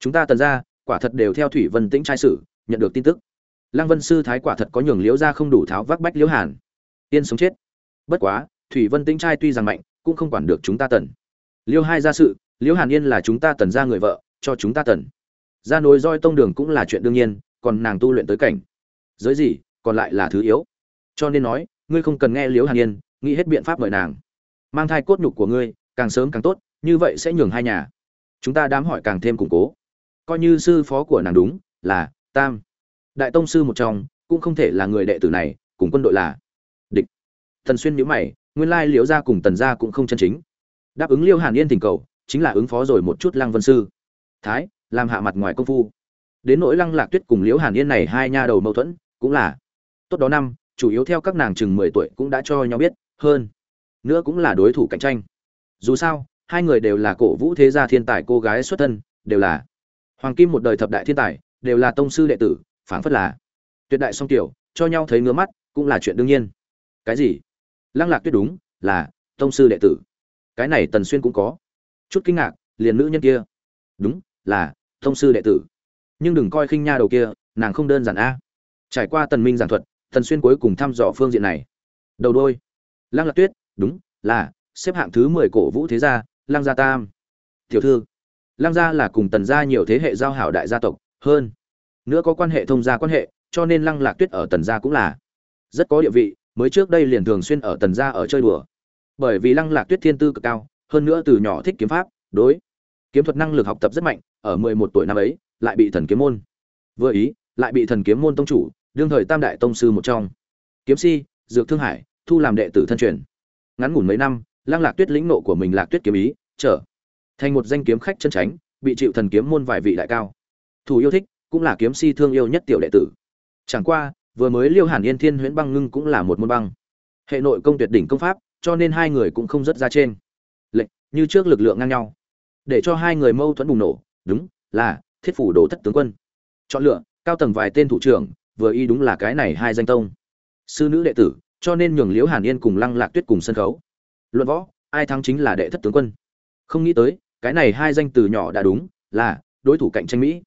chúng ta tần ra quả thật đều theo thủy vân tĩnh trai sử, nhận được tin tức. Lăng vân sư thái quả thật có nhường liễu ra không đủ tháo vác bách liễu hàn yên sống chết. Bất quá, thủy vân tĩnh trai tuy rằng mạnh, cũng không quản được chúng ta tần. Liêu hai gia sự liễu hàn yên là chúng ta tần ra người vợ, cho chúng ta tần. Ra nối roi tông đường cũng là chuyện đương nhiên, còn nàng tu luyện tới cảnh. Giới gì, còn lại là thứ yếu. Cho nên nói, ngươi không cần nghe liễu hàn yên, nghĩ hết biện pháp mời nàng. Mang thai cốt nhục của ngươi, càng sớm càng tốt, như vậy sẽ nhường hai nhà. Chúng ta đám hỏi càng thêm củng cố. Coi như sư phó của nàng đúng, là tam. Đại tông sư một trong, cũng không thể là người đệ tử này, cùng quân đội là tần xuyên nhíu mày, nguyên lai liễu gia cùng tần gia cũng không chân chính. Đáp ứng liêu hàn yên tình cầu, chính là ứng phó rồi một chút lăng vân sư. Thái, làm hạ mặt ngoài công phu. Đến nỗi lăng lạc tuyết cùng liễu hàn yên này hai nha đầu mâu thuẫn, cũng là tốt đó năm, chủ yếu theo các nàng chừng mười tuổi cũng đã cho nhau biết, hơn nữa cũng là đối thủ cạnh tranh. Dù sao, hai người đều là cổ vũ thế gia thiên tài cô gái xuất thân, đều là hoàng kim một đời thập đại thiên tài, đều là tông sư đệ tử, phảng phất là tuyệt đại song tiểu, cho nhau thấy ngứa mắt, cũng là chuyện đương nhiên. Cái gì? Lăng lạc tuyết đúng, là, tông sư đệ tử. Cái này tần xuyên cũng có. Chút kinh ngạc, liền nữ nhân kia. Đúng, là, tông sư đệ tử. Nhưng đừng coi khinh nha đầu kia, nàng không đơn giản a. Trải qua tần minh giảng thuật, tần xuyên cuối cùng thăm dò phương diện này. Đầu đôi. Lăng lạc tuyết, đúng, là, xếp hạng thứ mười cổ vũ thế gia, lăng gia tam. Tiểu thư. Lăng gia là cùng tần gia nhiều thế hệ giao hảo đại gia tộc, hơn. Nữa có quan hệ thông gia quan hệ, cho nên lăng lạc tuyết ở tần gia cũng là. Rất có địa vị mới trước đây liền thường xuyên ở tần gia ở chơi đùa. Bởi vì lăng lạc tuyết thiên tư cực cao, hơn nữa từ nhỏ thích kiếm pháp, đối kiếm thuật năng lực học tập rất mạnh, ở mười một tuổi năm ấy, lại bị thần kiếm môn. Vừa ý, lại bị thần kiếm môn tông chủ, đương thời tam đại tông sư một trong. Kiếm si, dược thương hải, thu làm đệ tử thân truyền. Ngắn ngủn mấy năm, lăng lạc tuyết lĩnh nộ của mình lạc tuyết kiếm ý, trở thành một danh kiếm khách chân tránh bị chịu thần kiếm môn vài vị đại cao. Thủ yêu thích, cũng là kiếm si thương yêu nhất tiểu đệ tử. Chẳng qua vừa mới liêu hàn yên thiên huyễn băng ngưng cũng là một môn băng. Hệ nội công tuyệt đỉnh công pháp, cho nên hai người cũng không rất ra trên. Lệnh, như trước lực lượng ngang nhau. Để cho hai người mâu thuẫn bùng nổ, đúng, là, thiết phủ đồ thất tướng quân. Chọn lựa, cao tầng vài tên thủ trưởng, vừa y đúng là cái này hai danh tông. Sư nữ đệ tử, cho nên nhường liễu hàn yên cùng lăng lạc tuyết cùng sân khấu. Luận võ, ai thắng chính là đệ thất tướng quân. Không nghĩ tới, cái này hai danh từ nhỏ đã đúng, là, đối thủ cạnh tranh mỹ.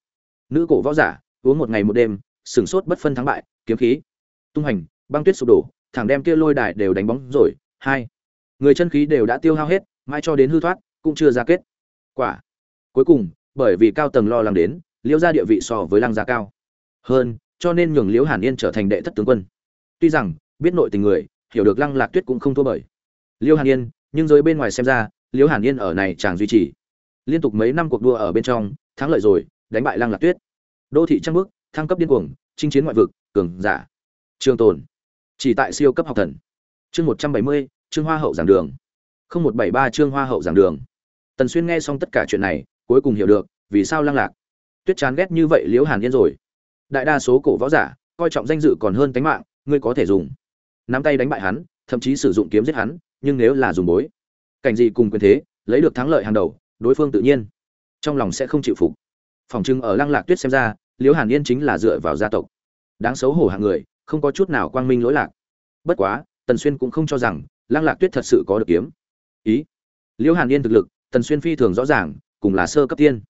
Nữ cổ võ giả, uống một ngày một đêm, sửng sốt bất phân thắng bại kiếm khí. Tung hành băng tuyết sụp đổ, thẳng đem kia lôi đài đều đánh bóng rồi. Hai, người chân khí đều đã tiêu hao hết, mãi cho đến hư thoát, cũng chưa ra kết. Quả. Cuối cùng, bởi vì cao tầng lo lắng đến, liễu gia địa vị so với lăng gia cao. Hơn, cho nên nhường liễu hàn yên trở thành đệ thất tướng quân. Tuy rằng, biết nội tình người, hiểu được lăng lạc tuyết cũng không thua bởi. Liễu hàn yên, nhưng giới bên ngoài xem ra, liễu hàn yên ở này chàng duy trì. Liên tục mấy năm cuộc đua ở bên trong, thắng lợi rồi, đánh bại lăng lạc tuyết. Đô thị trăng bước, thăng cấp điên cuồng chinh chiến ngoại vực, cường giả. Trường tồn. Chỉ tại siêu cấp học thần. Chương một trăm bảy mươi chương hoa hậu giảng đường. không một bảy ba chương hoa hậu giảng đường. Tần xuyên nghe xong tất cả chuyện này, cuối cùng hiểu được, vì sao lăng lạc. Tuyết chán ghét như vậy liễu hàn yên rồi. Đại đa số cổ võ giả, coi trọng danh dự còn hơn tính mạng, ngươi có thể dùng. Nắm tay đánh bại hắn, thậm chí sử dụng kiếm giết hắn, nhưng nếu là dùng bối. Cảnh gì cùng quyền thế, lấy được thắng lợi hàng đầu, đối phương tự nhiên. Trong lòng sẽ không chịu phục. Phòng trưng ở lăng lạc tuyết xem ra liễu hàn yên chính là dựa vào gia tộc. Đáng xấu hổ hạng người, không có chút nào quang minh lỗi lạc. Bất quá, tần xuyên cũng không cho rằng lăng lạc tuyết thật sự có được kiếm. Ý. Liễu hàn yên thực lực, tần xuyên phi thường rõ ràng, cùng là sơ cấp tiên.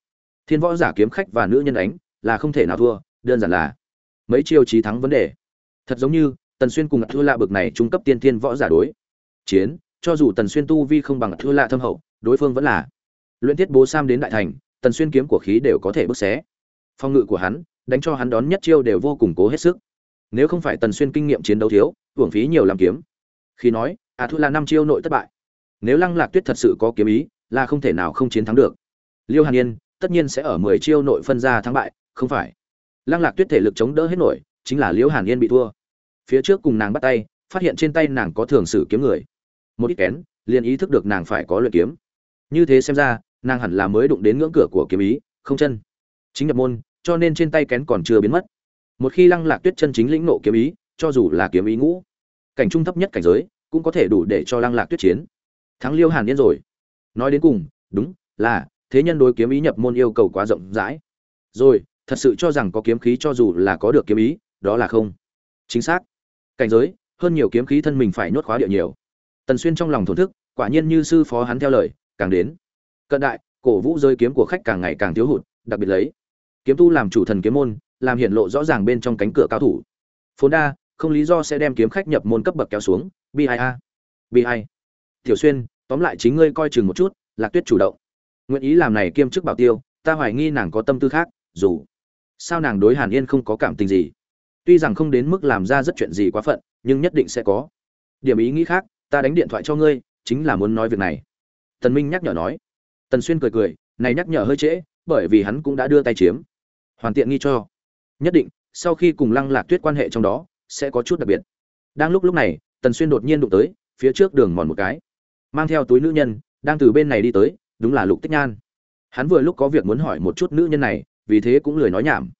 Thiên võ giả kiếm khách và nữ nhân đánh, là không thể nào thua, đơn giản là mấy chiêu trí thắng vấn đề. Thật giống như, tần xuyên cùng thư lạ bực này trung cấp tiên thiên võ giả đối. Chiến, cho dù tần xuyên tu vi không bằng thư lạ thâm hậu, đối phương vẫn là luyện tiết bố sam đến đại thành, tần xuyên kiếm của khí đều có thể bức xé phong ngự của hắn, đánh cho hắn đón nhất chiêu đều vô cùng cố hết sức. Nếu không phải tần xuyên kinh nghiệm chiến đấu thiếu, hưởng phí nhiều làm kiếm. Khi nói a thu là năm chiêu nội thất bại. Nếu lăng lạc tuyết thật sự có kiếm ý, là không thể nào không chiến thắng được. Liêu hàn yên, tất nhiên sẽ ở mười chiêu nội phân ra thắng bại, không phải. Lăng lạc tuyết thể lực chống đỡ hết nổi, chính là liêu hàn yên bị thua. Phía trước cùng nàng bắt tay, phát hiện trên tay nàng có thường sử kiếm người. Một ít kén, liền ý thức được nàng phải có luyện kiếm. Như thế xem ra, nàng hẳn là mới đụng đến ngưỡng cửa của kiếm ý, không chân. Chính nhập môn cho nên trên tay kén còn chưa biến mất. Một khi lăng lạc tuyết chân chính lĩnh nộ kiếm ý, cho dù là kiếm ý ngũ, cảnh trung thấp nhất cảnh giới, cũng có thể đủ để cho lăng lạc tuyết chiến. Thắng liêu hàn yên rồi. Nói đến cùng, đúng, là, thế nhân đối kiếm ý nhập môn yêu cầu quá rộng rãi. Rồi, thật sự cho rằng có kiếm khí cho dù là có được kiếm ý, đó là không. Chính xác. Cảnh giới, hơn nhiều kiếm khí thân mình phải nhốt khóa địa nhiều. Tần xuyên trong lòng thổn thức, quả nhiên như sư phó hắn theo lời, càng đến. Cận đại, cổ vũ rơi kiếm của khách càng ngày càng thiếu hụt, đặc biệt lấy kiếm tu làm chủ thần kiếm môn, làm hiện lộ rõ ràng bên trong cánh cửa cao thủ. Phốn đa, không lý do sẽ đem kiếm khách nhập môn cấp bậc kéo xuống. Bi hai a. Bi hai tiểu xuyên, tóm lại chính ngươi coi chừng một chút, lạc tuyết chủ động. Nguyện ý làm này kiêm chức bảo tiêu, ta hoài nghi nàng có tâm tư khác, dù sao nàng đối hàn yên không có cảm tình gì. Tuy rằng không đến mức làm ra rất chuyện gì quá phận, nhưng nhất định sẽ có. Điểm ý nghĩ khác, ta đánh điện thoại cho ngươi, chính là muốn nói việc này. Tần minh nhắc nhở nói. Tần xuyên cười cười, này nhắc nhở hơi trễ, bởi vì hắn cũng đã đưa tay chiếm hoàn tiện nghi cho. Nhất định, sau khi cùng lăng lạc tuyết quan hệ trong đó, sẽ có chút đặc biệt. Đang lúc lúc này, tần xuyên đột nhiên đụng tới, phía trước đường mòn một cái. Mang theo túi nữ nhân, đang từ bên này đi tới, đúng là lục tích nhan. Hắn vừa lúc có việc muốn hỏi một chút nữ nhân này, vì thế cũng lười nói nhảm.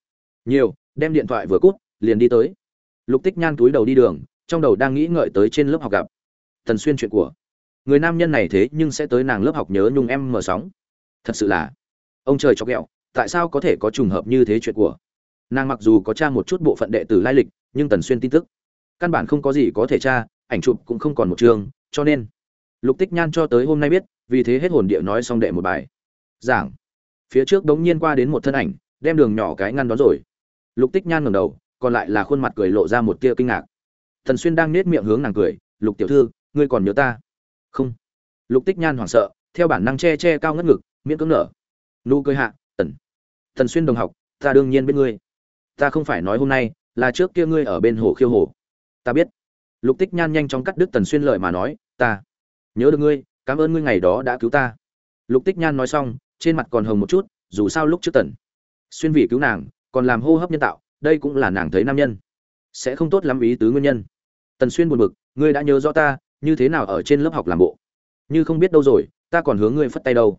Nhiều, đem điện thoại vừa cút, liền đi tới. Lục tích nhan túi đầu đi đường, trong đầu đang nghĩ ngợi tới trên lớp học gặp. Tần xuyên chuyện của. Người nam nhân này thế nhưng sẽ tới nàng lớp học nhớ nhung em mở sóng. Thật sự là. Ông trời chọc ghẹo tại sao có thể có trùng hợp như thế chuyện của? Nàng mặc dù có tra một chút bộ phận đệ tử lai lịch, nhưng tần xuyên tin tức. Căn bản không có gì có thể tra, ảnh chụp cũng không còn một chương, cho nên, lục tích nhan cho tới hôm nay biết, vì thế hết hồn địa nói xong đệ một bài. Giảng. Phía trước đống nhiên qua đến một thân ảnh, đem đường nhỏ cái ngăn đó rồi. Lục tích nhan ngầm đầu, còn lại là khuôn mặt cười lộ ra một tia kinh ngạc. Thần xuyên đang nết miệng hướng nàng cười, lục tiểu thư, ngươi còn nhớ ta? Không. Lục tích nhan hoảng sợ, theo bản năng che che cao ngất ngực miễn cưỡng nở. Nụ cười hạ thần xuyên đồng học, ta đương nhiên biết ngươi. Ta không phải nói hôm nay, là trước kia ngươi ở bên hồ khiêu hồ. Ta biết. Lục tích nhan nhanh chóng cắt đứt tần xuyên lời mà nói, ta nhớ được ngươi, cảm ơn ngươi ngày đó đã cứu ta. Lục tích nhan nói xong, trên mặt còn hồng một chút, dù sao lúc trước tần xuyên vì cứu nàng, còn làm hô hấp nhân tạo, đây cũng là nàng thấy nam nhân. Sẽ không tốt lắm ý tứ nguyên nhân. Tần xuyên buồn bực, ngươi đã nhớ rõ ta, như thế nào ở trên lớp học làm bộ? Như không biết đâu rồi, ta còn hướng ngươi phất tay đâu.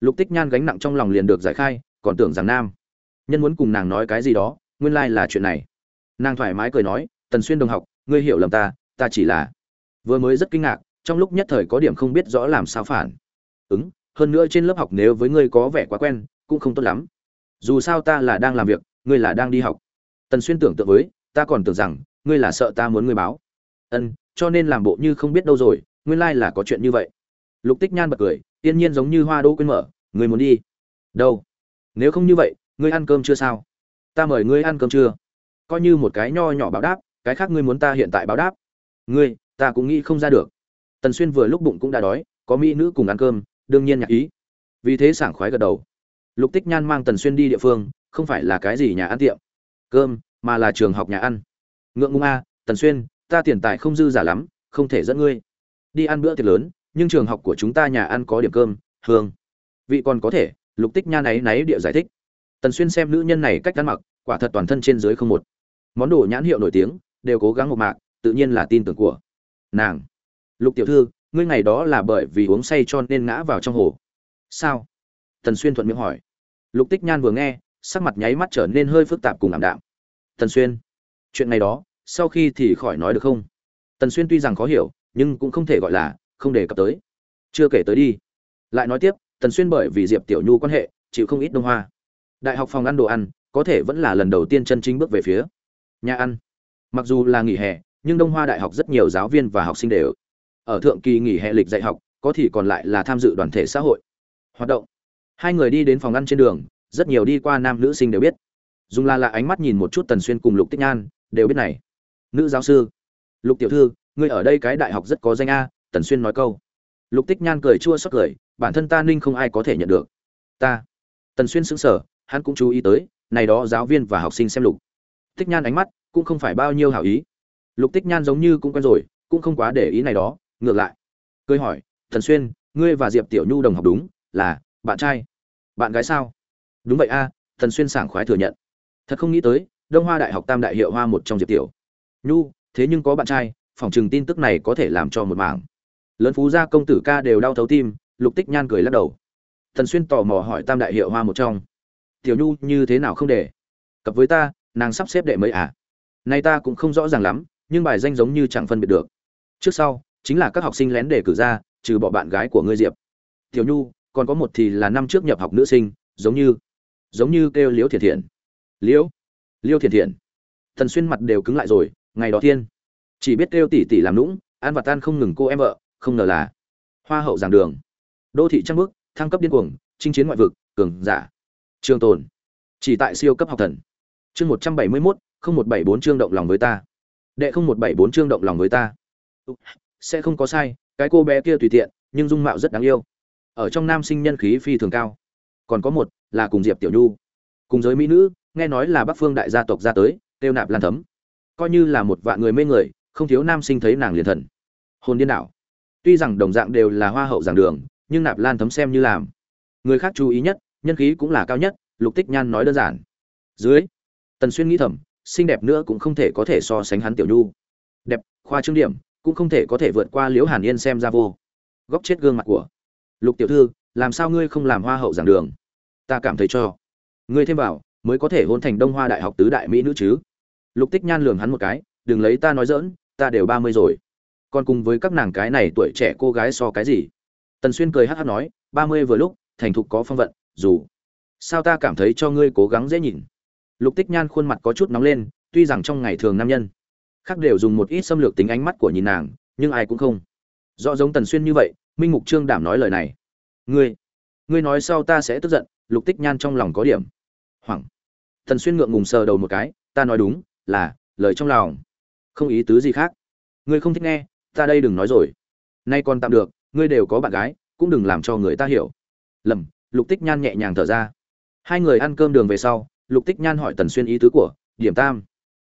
Lục tích nhan gánh nặng trong lòng liền được giải khai còn tưởng rằng nam. Nhân muốn cùng nàng nói cái gì đó, nguyên lai là chuyện này. Nàng thoải mái cười nói, tần xuyên đồng học, ngươi hiểu lầm ta ta chỉ là vừa mới rất kinh ngạc, trong lúc nhất thời có điểm không biết rõ làm sao phản. Ứng, hơn nữa trên lớp học nếu với ngươi có vẻ quá quen, cũng không tốt lắm. Dù sao ta là đang làm việc, ngươi là đang đi học. Tần xuyên tưởng tượng với, ta còn tưởng rằng, ngươi là sợ ta muốn ngươi báo. Ân, cho nên làm bộ như không biết đâu rồi, nguyên lai là có chuyện như vậy. Lục tích nhan bật cười, tiên nhiên giống như hoa đỗ quên mở, ngươi muốn đi. Đâu? Nếu không như vậy, ngươi ăn cơm chưa sao? Ta mời ngươi ăn cơm chưa? Coi như một cái nho nhỏ báo đáp, cái khác ngươi muốn ta hiện tại báo đáp. Ngươi, ta cũng nghĩ không ra được. Tần xuyên vừa lúc bụng cũng đã đói, có mỹ nữ cùng ăn cơm, đương nhiên nhạc ý. Vì thế sảng khoái gật đầu. Lục tích nhan mang tần xuyên đi địa phương, không phải là cái gì nhà ăn tiệm cơm, mà là trường học nhà ăn. Ngượng ngung a, tần xuyên, ta tiền tài không dư giả lắm, không thể dẫn ngươi. Đi ăn bữa tiệc lớn, nhưng trường học của chúng ta nhà ăn có điểm cơm, hương. Vị còn có thể lục tích nha náy náy địa giải thích. Tần xuyên xem nữ nhân này cách ăn mặc, quả thật toàn thân trên dưới không một. Món đồ nhãn hiệu nổi tiếng, đều cố gắng một mạc, tự nhiên là tin tưởng của nàng. Lục tiểu thư, ngươi ngày đó là bởi vì uống say cho nên ngã vào trong hồ. Sao? Tần xuyên thuận miệng hỏi. Lục tích nhan vừa nghe, sắc mặt nháy mắt trở nên hơi phức tạp cùng ảm đạm. Tần xuyên, chuyện này đó, sau khi thì khỏi nói được không? Tần xuyên tuy rằng khó hiểu, nhưng cũng không thể gọi là không đề cập tới. Chưa kể tới đi. Lại nói tiếp tần xuyên bởi vì diệp tiểu nhu quan hệ, chịu không ít đông hoa. Đại học phòng ăn đồ ăn, có thể vẫn là lần đầu tiên chân chính bước về phía nhà ăn. Mặc dù là nghỉ hè, nhưng đông hoa đại học rất nhiều giáo viên và học sinh đều ở thượng kỳ nghỉ hè lịch dạy học, có thì còn lại là tham dự đoàn thể xã hội. Hoạt động. Hai người đi đến phòng ăn trên đường, rất nhiều đi qua nam nữ sinh đều biết. Dùng là lạ ánh mắt nhìn một chút tần xuyên cùng lục tích nhan, đều biết này. Nữ giáo sư. Lục tiểu thư, ngươi ở đây cái đại học rất có danh a, tần xuyên nói câu lục tích nhan cười chua xót cười, bản thân ta ninh không ai có thể nhận được. Ta, tần xuyên sững sờ, hắn cũng chú ý tới, này đó giáo viên và học sinh xem lục tích nhan ánh mắt cũng không phải bao nhiêu hảo ý. Lục tích nhan giống như cũng quen rồi, cũng không quá để ý này đó, ngược lại, cười hỏi thần xuyên, ngươi và diệp tiểu nhu đồng học đúng, là, bạn trai, bạn gái sao? Đúng vậy a thần xuyên sảng khoái thừa nhận. Thật không nghĩ tới, đông hoa đại học tam đại hiệu hoa một trong diệp tiểu nhu, thế nhưng có bạn trai, phòng chừng tin tức này có thể làm cho một mảng lớn phú gia công tử ca đều đau thấu tim, lục tích nhan cười lắc đầu. Thần xuyên tò mò hỏi tam đại hiệu hoa một trong. Tiểu nhu, như thế nào không để? Cặp với ta, nàng sắp xếp đệ mấy à? Nay ta cũng không rõ ràng lắm, nhưng bài danh giống như chẳng phân biệt được. Trước sau, chính là các học sinh lén để cử ra, trừ bỏ bạn gái của ngươi diệp. Tiểu nhu, còn có một thì là năm trước nhập học nữ sinh, giống như giống như kêu liễu thiện thiện liễu, liêu thiện thiện thần xuyên mặt đều cứng lại rồi, ngày đó thiên. Chỉ biết kêu tỷ tỷ làm lũng an và tan không ngừng cô em vợ không ngờ là hoa hậu giảng đường. Đô thị trăng bước, thăng cấp điên cuồng, chinh chiến ngoại vực, cường giả. Trường tồn. Chỉ tại siêu cấp học thần. Chương một trăm bảy mươi mốt, không một bảy bốn chương động lòng với ta. Đệ không một bảy bốn chương động lòng với ta. Sẽ không có sai, cái cô bé kia tùy tiện, nhưng dung mạo rất đáng yêu. Ở trong nam sinh nhân khí phi thường cao. Còn có một, là cùng diệp tiểu nhu. Cùng giới mỹ nữ, nghe nói là bắc phương đại gia tộc ra tới tiêu nạp lan thấm. Coi như là một vạn người mê người, không thiếu nam sinh thấy nàng liền thần. Hồn điên đảo tuy rằng đồng dạng đều là hoa hậu giảng đường, nhưng nạp lan thấm xem như làm. Người khác chú ý nhất, nhân khí cũng là cao nhất, lục tích nhan nói đơn giản. Dưới, tần xuyên nghĩ thầm, xinh đẹp nữa cũng không thể có thể so sánh hắn tiểu nhu. Đẹp, khoa trương điểm, cũng không thể có thể vượt qua liễu hàn yên xem ra vô. Góc chết gương mặt của lục tiểu thư, làm sao ngươi không làm hoa hậu giảng đường? Ta cảm thấy cho. Ngươi thêm vào, mới có thể hôn thành đông hoa đại học tứ đại mỹ nữ chứ. Lục tích nhan lường hắn một cái, đừng lấy ta nói dỡn ta đều ba mươi rồi còn cùng với các nàng cái này tuổi trẻ cô gái so cái gì? Tần xuyên cười hát hát nói, ba mươi vừa lúc, thành thục có phong vận, dù sao ta cảm thấy cho ngươi cố gắng dễ nhìn. Lục tích nhan khuôn mặt có chút nóng lên, tuy rằng trong ngày thường nam nhân khác đều dùng một ít xâm lược tính ánh mắt của nhìn nàng, nhưng ai cũng không rõ giống tần xuyên như vậy, minh mục trương đảm nói lời này. Ngươi ngươi nói sau ta sẽ tức giận, lục tích nhan trong lòng có điểm hoảng. Tần xuyên ngượng ngùng sờ đầu một cái, ta nói đúng, là lời trong lòng, không ý tứ gì khác. Ngươi không thích nghe ta đây đừng nói rồi. Nay còn tạm được, ngươi đều có bạn gái, cũng đừng làm cho người ta hiểu. Lầm, lục tích nhan nhẹ nhàng thở ra. Hai người ăn cơm đường về sau, lục tích nhan hỏi tần xuyên ý tứ của, điểm tam.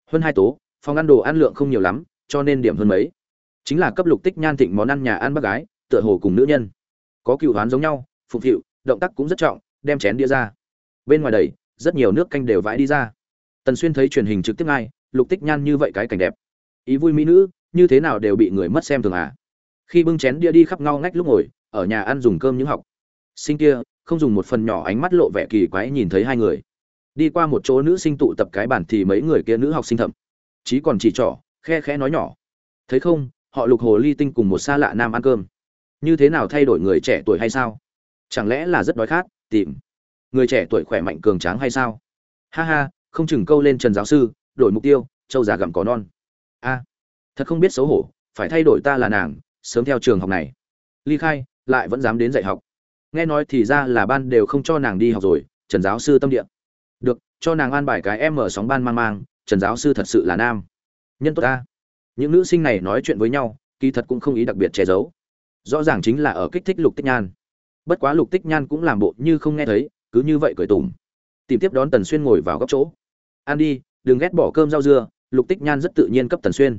Hơn hai tố, phòng ăn đồ ăn lượng không nhiều lắm, cho nên điểm hơn mấy. Chính là cấp lục tích nhan thịnh món ăn nhà ăn bác gái, tựa hồ cùng nữ nhân. Có cựu hoán giống nhau phục vụ động tác cũng rất trọng, đem chén đĩa ra. Bên ngoài đầy, rất nhiều nước canh đều vãi đi ra. Tần xuyên thấy truyền hình trực tiếp ngay, lục tích nhan như vậy cái cảnh đẹp. Ý vui mỹ nữ như thế nào đều bị người mất xem thường à? Khi bưng chén đĩa đi khắp ngao ngách lúc ngồi, ở nhà ăn dùng cơm những học sinh kia, không dùng một phần nhỏ ánh mắt lộ vẻ kỳ quái nhìn thấy hai người. Đi qua một chỗ nữ sinh tụ tập cái bản thì mấy người kia nữ học sinh thậm chí còn chỉ trỏ, khe khẽ nói nhỏ. Thấy không, họ lục hồ ly tinh cùng một xa lạ nam ăn cơm. Như thế nào thay đổi người trẻ tuổi hay sao? Chẳng lẽ là rất đói khát, tìm người trẻ tuổi khỏe mạnh cường tráng hay sao? Ha ha, không chừng câu lên trần giáo sư, đổi mục tiêu, châu già gặm có non. A thật không biết xấu hổ, phải thay đổi ta là nàng, sớm theo trường học này. Ly khai lại vẫn dám đến dạy học. Nghe nói thì ra là ban đều không cho nàng đi học rồi, trần giáo sư tâm điện được, cho nàng an bài cái em ở sóng ban mang mang, trần giáo sư thật sự là nam. Nhân tốt ta. Những nữ sinh này nói chuyện với nhau, kỳ thật cũng không ý đặc biệt che giấu. Rõ ràng chính là ở kích thích lục tích nhan. Bất quá lục tích nhan cũng làm bộ như không nghe thấy, cứ như vậy cười tủm. Tìm tiếp đón tần xuyên ngồi vào góc chỗ. Ăn đi, đừng ghét bỏ cơm rau dưa, lục tích nhan rất tự nhiên cấp tần xuyên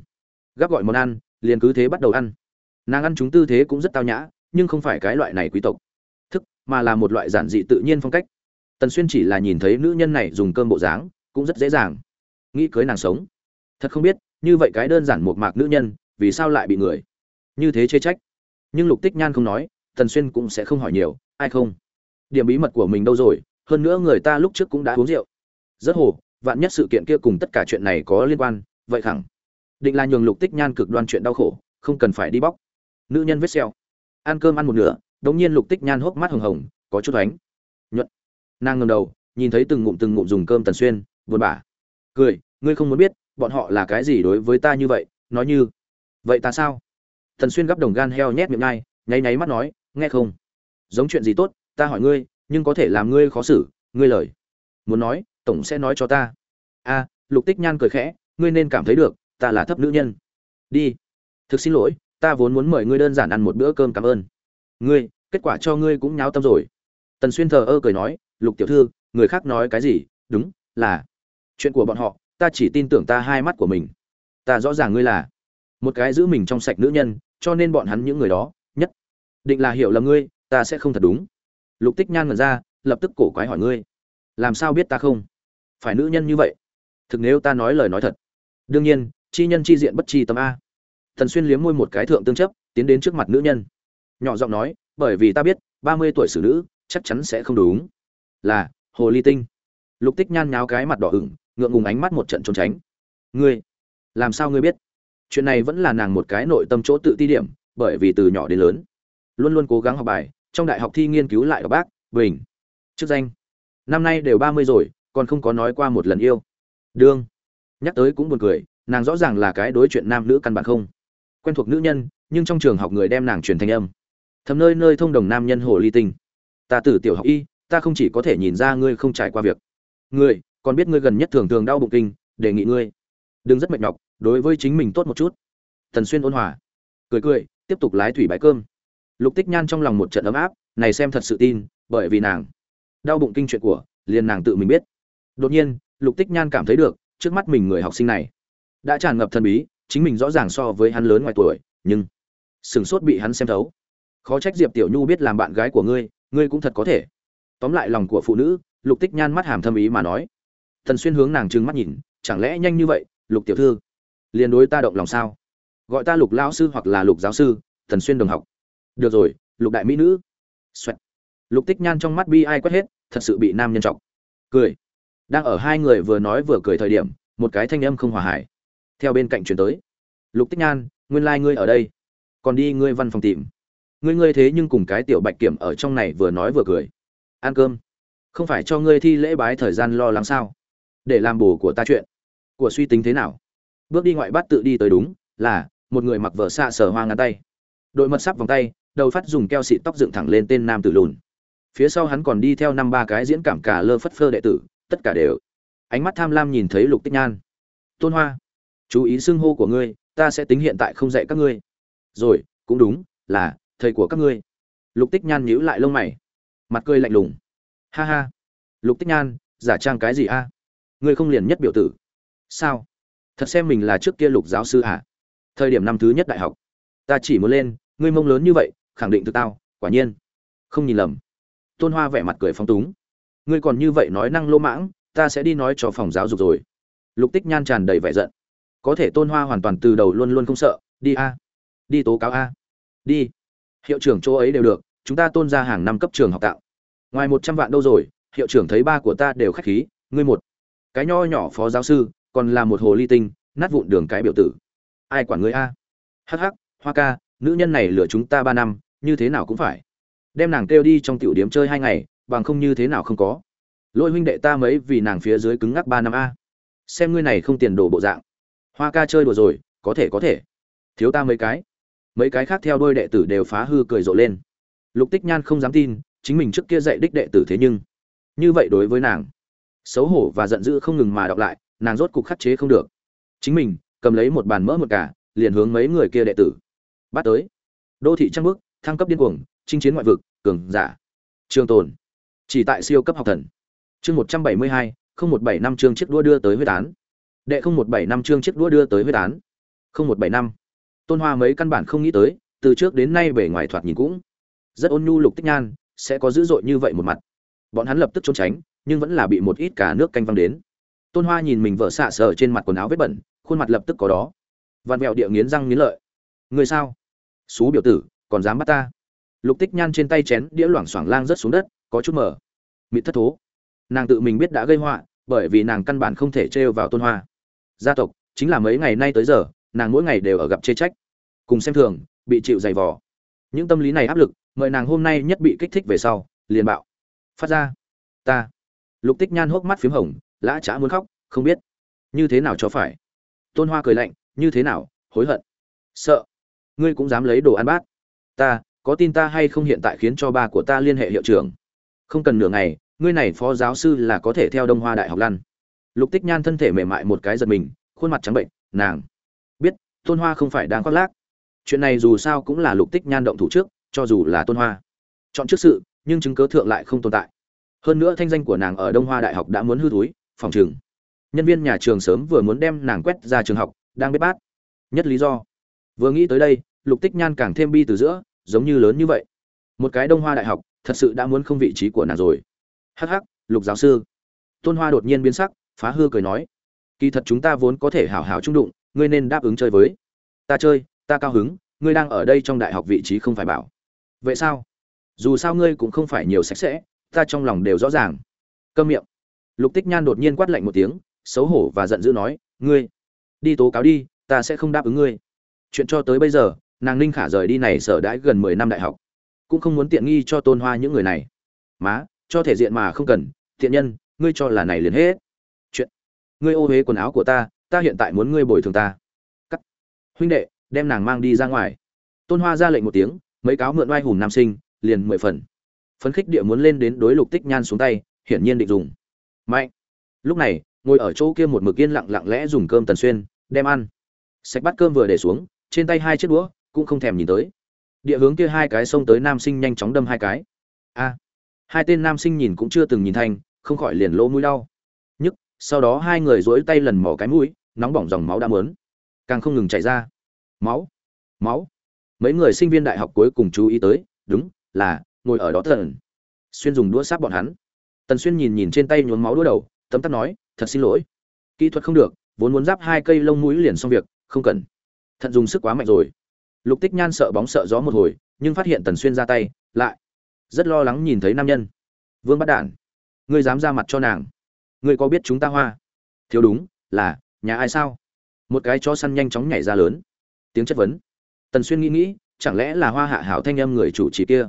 gắp gọi món ăn, liền cứ thế bắt đầu ăn. Nàng ăn chúng tư thế cũng rất tao nhã, nhưng không phải cái loại này quý tộc. Thức, mà là một loại giản dị tự nhiên phong cách. Tần xuyên chỉ là nhìn thấy nữ nhân này dùng cơm bộ dáng, cũng rất dễ dàng. Nghĩ cưới nàng sống. Thật không biết, như vậy cái đơn giản một mạc nữ nhân, vì sao lại bị người? Như thế chê trách. Nhưng lục tích nhan không nói, tần xuyên cũng sẽ không hỏi nhiều, ai không? Điểm bí mật của mình đâu rồi, hơn nữa người ta lúc trước cũng đã uống rượu. Rất hồ, vạn nhất sự kiện kia cùng tất cả chuyện này có liên quan, vậy khẳng định là nhường lục tích nhan cực đoan chuyện đau khổ, không cần phải đi bóc. Nữ nhân vết xeo ăn cơm ăn một nửa, đống nhiên lục tích nhan hốc mắt hồng hồng, có chút ánh nhuận. Nàng ngầm đầu, nhìn thấy từng ngụm từng ngụm dùng cơm tần xuyên, buồn bã. Cười, ngươi không muốn biết, bọn họ là cái gì đối với ta như vậy, nói như, vậy ta sao? Tần xuyên gắp đồng gan heo nhét miệng ngay nháy nháy mắt nói, nghe không? Giống chuyện gì tốt, ta hỏi ngươi, nhưng có thể làm ngươi khó xử, ngươi lời. Muốn nói, tổng sẽ nói cho ta. A, lục tích nhan cười khẽ, ngươi nên cảm thấy được ta là thấp nữ nhân. Đi. Thực xin lỗi, ta vốn muốn mời ngươi đơn giản ăn một bữa cơm cảm ơn. Ngươi, kết quả cho ngươi cũng nháo tâm rồi. Tần xuyên thờ ơ cười nói, lục tiểu thư, người khác nói cái gì? Đúng, là. Chuyện của bọn họ, ta chỉ tin tưởng ta hai mắt của mình. Ta rõ ràng ngươi là một cái giữ mình trong sạch nữ nhân, cho nên bọn hắn những người đó, nhất định là hiểu lầm ngươi, ta sẽ không thật đúng. Lục tích nhan mở ra, lập tức cổ quái hỏi ngươi, làm sao biết ta không? Phải nữ nhân như vậy? Thực nếu ta nói lời nói thật. Đương nhiên chi nhân chi diện bất chi tâm a. Thần xuyên liếm môi một cái thượng tương chấp, tiến đến trước mặt nữ nhân. Nhỏ giọng nói, bởi vì ta biết, ba mươi tuổi xử nữ, chắc chắn sẽ không đúng. Là, hồ ly tinh. Lục tích nhan nháo cái mặt đỏ ửng, ngượng ngùng ánh mắt một trận trốn tránh. Ngươi, làm sao ngươi biết? Chuyện này vẫn là nàng một cái nội tâm chỗ tự ti điểm, bởi vì từ nhỏ đến lớn, luôn luôn cố gắng học bài, trong đại học thi nghiên cứu lại ở bác bình, chức danh. Năm nay đều ba mươi rồi, còn không có nói qua một lần yêu. Đương. Nhắc tới cũng buồn cười nàng rõ ràng là cái đối chuyện nam nữ căn bản không quen thuộc nữ nhân, nhưng trong trường học người đem nàng truyền thanh âm. Thầm nơi nơi thông đồng nam nhân hồ ly tinh. Ta từ tiểu học y, ta không chỉ có thể nhìn ra ngươi không trải qua việc. Ngươi, còn biết ngươi gần nhất thường thường đau bụng kinh, đề nghị ngươi. Đừng rất mệt nhọc, đối với chính mình tốt một chút. Thần xuyên ôn hòa. Cười cười, tiếp tục lái thủy bãi cơm. Lục tích nhan trong lòng một trận ấm áp, này xem thật sự tin, bởi vì nàng đau bụng kinh chuyện của, liền nàng tự mình biết. Đột nhiên, lục tích nhan cảm thấy được, trước mắt mình người học sinh này đã tràn ngập thần bí, chính mình rõ ràng so với hắn lớn ngoài tuổi, nhưng sừng sốt bị hắn xem thấu. Khó trách diệp tiểu nhu biết làm bạn gái của ngươi ngươi cũng thật có thể. Tóm lại lòng của phụ nữ, lục tích nhan mắt hàm thâm ý mà nói. Thần xuyên hướng nàng trừng mắt nhìn, chẳng lẽ nhanh như vậy, lục tiểu thư, liền đối ta động lòng sao? Gọi ta lục lão sư hoặc là lục giáo sư, thần xuyên đồng học. Được rồi, lục đại mỹ nữ. Xoẹt. lục tích nhan trong mắt bi ai quét hết, thật sự bị nam nhân trọng cười. Đang ở hai người vừa nói vừa cười thời điểm, một cái thanh âm không hòa hải theo bên cạnh chuyển tới. Lục tích nhan, nguyên lai、like、ngươi ở đây. Còn đi ngươi văn phòng tìm. Ngươi ngươi thế nhưng cùng cái tiểu bạch kiểm ở trong này vừa nói vừa cười. Ăn cơm. Không phải cho ngươi thi lễ bái thời gian lo lắng sao? Để làm bù của ta chuyện. Của suy tính thế nào? Bước đi ngoại bát tự đi tới đúng, là, một người mặc vở xạ sở hoa ngắn tay. Đội mật sắp vòng tay, đầu phát dùng keo xịt tóc dựng thẳng lên tên nam tử lùn. Phía sau hắn còn đi theo năm ba cái diễn cảm cả lơ phất phơ đệ tử, tất cả đều. Ánh mắt tham lam nhìn thấy lục tích nhan. Tôn hoa chú ý xưng hô của ngươi, ta sẽ tính hiện tại không dạy các ngươi. Rồi, cũng đúng, là, thầy của các ngươi. Lục tích nhan nhíu lại lông mày. Mặt cười lạnh lùng. Ha ha. Lục tích nhan, giả trang cái gì a? Ngươi không liền nhất biểu tử. Sao? Thật xem mình là trước kia lục giáo sư à? Thời điểm năm thứ nhất đại học. Ta chỉ muốn lên, ngươi mông lớn như vậy, khẳng định từ tao, quả nhiên. Không nhìn lầm. Tôn hoa vẻ mặt cười phong túng. Ngươi còn như vậy nói năng lô mãng, ta sẽ đi nói cho phòng giáo dục rồi. Lục tích nhan tràn đầy vẻ giận có thể tôn hoa hoàn toàn từ đầu luôn luôn không sợ, đi a, đi tố cáo a, đi. Hiệu trưởng chỗ ấy đều được, chúng ta tôn ra hàng năm cấp trường học tạo. Ngoài một trăm vạn đâu rồi, hiệu trưởng thấy ba của ta đều khách khí, ngươi một cái nho nhỏ phó giáo sư, còn là một hồ ly tinh, nát vụn đường cái biểu tử. Ai quản ngươi a? Hắc hắc, hoa ca, nữ nhân này lừa chúng ta ba năm, như thế nào cũng phải. Đem nàng kêu đi trong tiểu điếm chơi hai ngày, bằng không như thế nào không có. Lôi huynh đệ ta mấy vì nàng phía dưới cứng ngắc ba năm a. Xem ngươi này không tiền đồ bộ dạng hoa ca chơi đùa rồi, có thể có thể. Thiếu ta mấy cái. Mấy cái khác theo đôi đệ tử đều phá hư cười rộ lên. Lục tích nhan không dám tin, chính mình trước kia dạy đích đệ tử thế nhưng. Như vậy đối với nàng, xấu hổ và giận dữ không ngừng mà đọc lại, nàng rốt cục khắc chế không được. Chính mình, cầm lấy một bàn mỡ một cả, liền hướng mấy người kia đệ tử. Bắt tới. Đô thị trăng bước, thăng cấp điên cuồng, chinh chiến ngoại vực, cường giả. Trường tồn. Chỉ tại siêu cấp học thần. Chương một trăm bảy mươi hai, không một bảy năm chương chiếc đua đưa tới huyết án đệ không một bảy năm chương chiếc đũa đưa tới huyết án. Không một bảy năm. Tôn hoa mấy căn bản không nghĩ tới, từ trước đến nay bề ngoài thoạt nhìn cũng rất ôn nhu lục tích nhan, sẽ có dữ dội như vậy một mặt. Bọn hắn lập tức trốn tránh, nhưng vẫn là bị một ít cả nước canh văng đến. Tôn hoa nhìn mình vợ xạ sờ trên mặt quần áo vết bẩn, khuôn mặt lập tức có đó. Vặn vẹo địa nghiến răng nghiến lợi. Người sao? Xú biểu tử, còn dám bắt ta? Lục tích nhan trên tay chén đĩa loảng xoảng lang rớt xuống đất, có chút mở mịt thất thố. Nàng tự mình biết đã gây họa, bởi vì nàng căn bản không thể trêu vào tôn hoa gia tộc, chính là mấy ngày nay tới giờ, nàng mỗi ngày đều ở gặp chê trách, cùng xem thường, bị chịu dày vò. Những tâm lý này áp lực, mời nàng hôm nay nhất bị kích thích về sau, liền bạo. Phát ra. Ta. Lục tích nhan hốc mắt p h í m hồng, lã chả muốn khóc, không biết. Như thế nào cho phải? Tôn hoa cười lạnh, như thế nào, hối hận. Sợ. Ngươi cũng dám lấy đồ ăn bát. Ta, có tin ta hay không hiện tại khiến cho ba của ta liên hệ hiệu trưởng? Không cần nửa ngày, ngươi này phó giáo sư là có thể theo đông hoa đại học lăn lục tích nhan thân thể mềm mại một cái giật mình, khuôn mặt trắng bệnh, nàng, biết, tôn hoa không phải đang khoác lác. Chuyện này dù sao cũng là lục tích nhan động thủ trước, cho dù là tôn hoa. Chọn trước sự, nhưng chứng cớ thượng lại không tồn tại. Hơn nữa thanh danh của nàng ở đông hoa đại học đã muốn hư túi phòng trường. Nhân viên nhà trường sớm vừa muốn đem nàng quét ra trường học, đang bếp bát. Nhất lý do. Vừa nghĩ tới đây, lục tích nhan càng thêm bi từ giữa, giống như lớn như vậy. Một cái đông hoa đại học, thật sự đã muốn không vị trí của nàng rồi. Hắc hắc, lục giáo sư. Tôn hoa đột nhiên biến sắc phá hư cười nói, kỳ thật chúng ta vốn có thể hảo hảo trung đụng, ngươi nên đáp ứng chơi với. Ta chơi, ta cao hứng, ngươi đang ở đây trong đại học vị trí không phải bảo. Vậy sao? Dù sao ngươi cũng không phải nhiều sạch sẽ, ta trong lòng đều rõ ràng. Câm miệng. Lục tích nhan đột nhiên quát lạnh một tiếng, xấu hổ và giận dữ nói, ngươi, đi tố cáo đi, ta sẽ không đáp ứng ngươi. Chuyện cho tới bây giờ, nàng ninh khả rời đi này sở đãi gần mười năm đại học, cũng không muốn tiện nghi cho tôn hoa những người này. Má, cho thể diện mà không cần, thiện nhân, ngươi cho là này liền hết ngươi ô huế quần áo của ta ta hiện tại muốn ngươi bồi thường ta. Cắt. Huynh đệ đem nàng mang đi ra ngoài. Tôn hoa ra lệnh một tiếng mấy cáo mượn oai hùng nam sinh liền mười phần. Phấn khích địa muốn lên đến đối lục tích nhan xuống tay hiển nhiên định dùng. Mạnh. Lúc này ngồi ở chỗ kia một mực yên lặng lặng lẽ dùng cơm tần xuyên đem ăn. Sạch bát cơm vừa để xuống trên tay hai chiếc đũa cũng không thèm nhìn tới. Địa hướng kia hai cái xông tới nam sinh nhanh chóng đâm hai cái. A. Hai tên nam sinh nhìn cũng chưa từng nhìn thành, không khỏi liền lỗ mũi đau sau đó hai người duỗi tay lần mò cái mũi, nóng bỏng dòng máu đã mớn. Càng không ngừng chảy ra. Máu máu. Mấy người sinh viên đại học cuối cùng chú ý tới, đúng, là, ngồi ở đó thần. Xuyên dùng đũa sát bọn hắn. Tần xuyên nhìn nhìn trên tay nhuốm máu đũa đầu, tấm tắc nói, thật xin lỗi. Kỹ thuật không được, vốn muốn giáp hai cây lông mũi liền xong việc, không cần. Thận dùng sức quá mạnh rồi. Lục tích nhan sợ bóng sợ gió một hồi, nhưng phát hiện tần xuyên ra tay, lại rất lo lắng nhìn thấy nam nhân. Vương bắt đản, ngươi dám ra mặt cho nàng ngươi có biết chúng ta hoa? Thiếu đúng, là, nhà ai sao? Một cái chó săn nhanh chóng nhảy ra lớn. Tiếng chất vấn. Tần xuyên nghĩ nghĩ, chẳng lẽ là hoa hạ hảo thanh âm người chủ trì kia?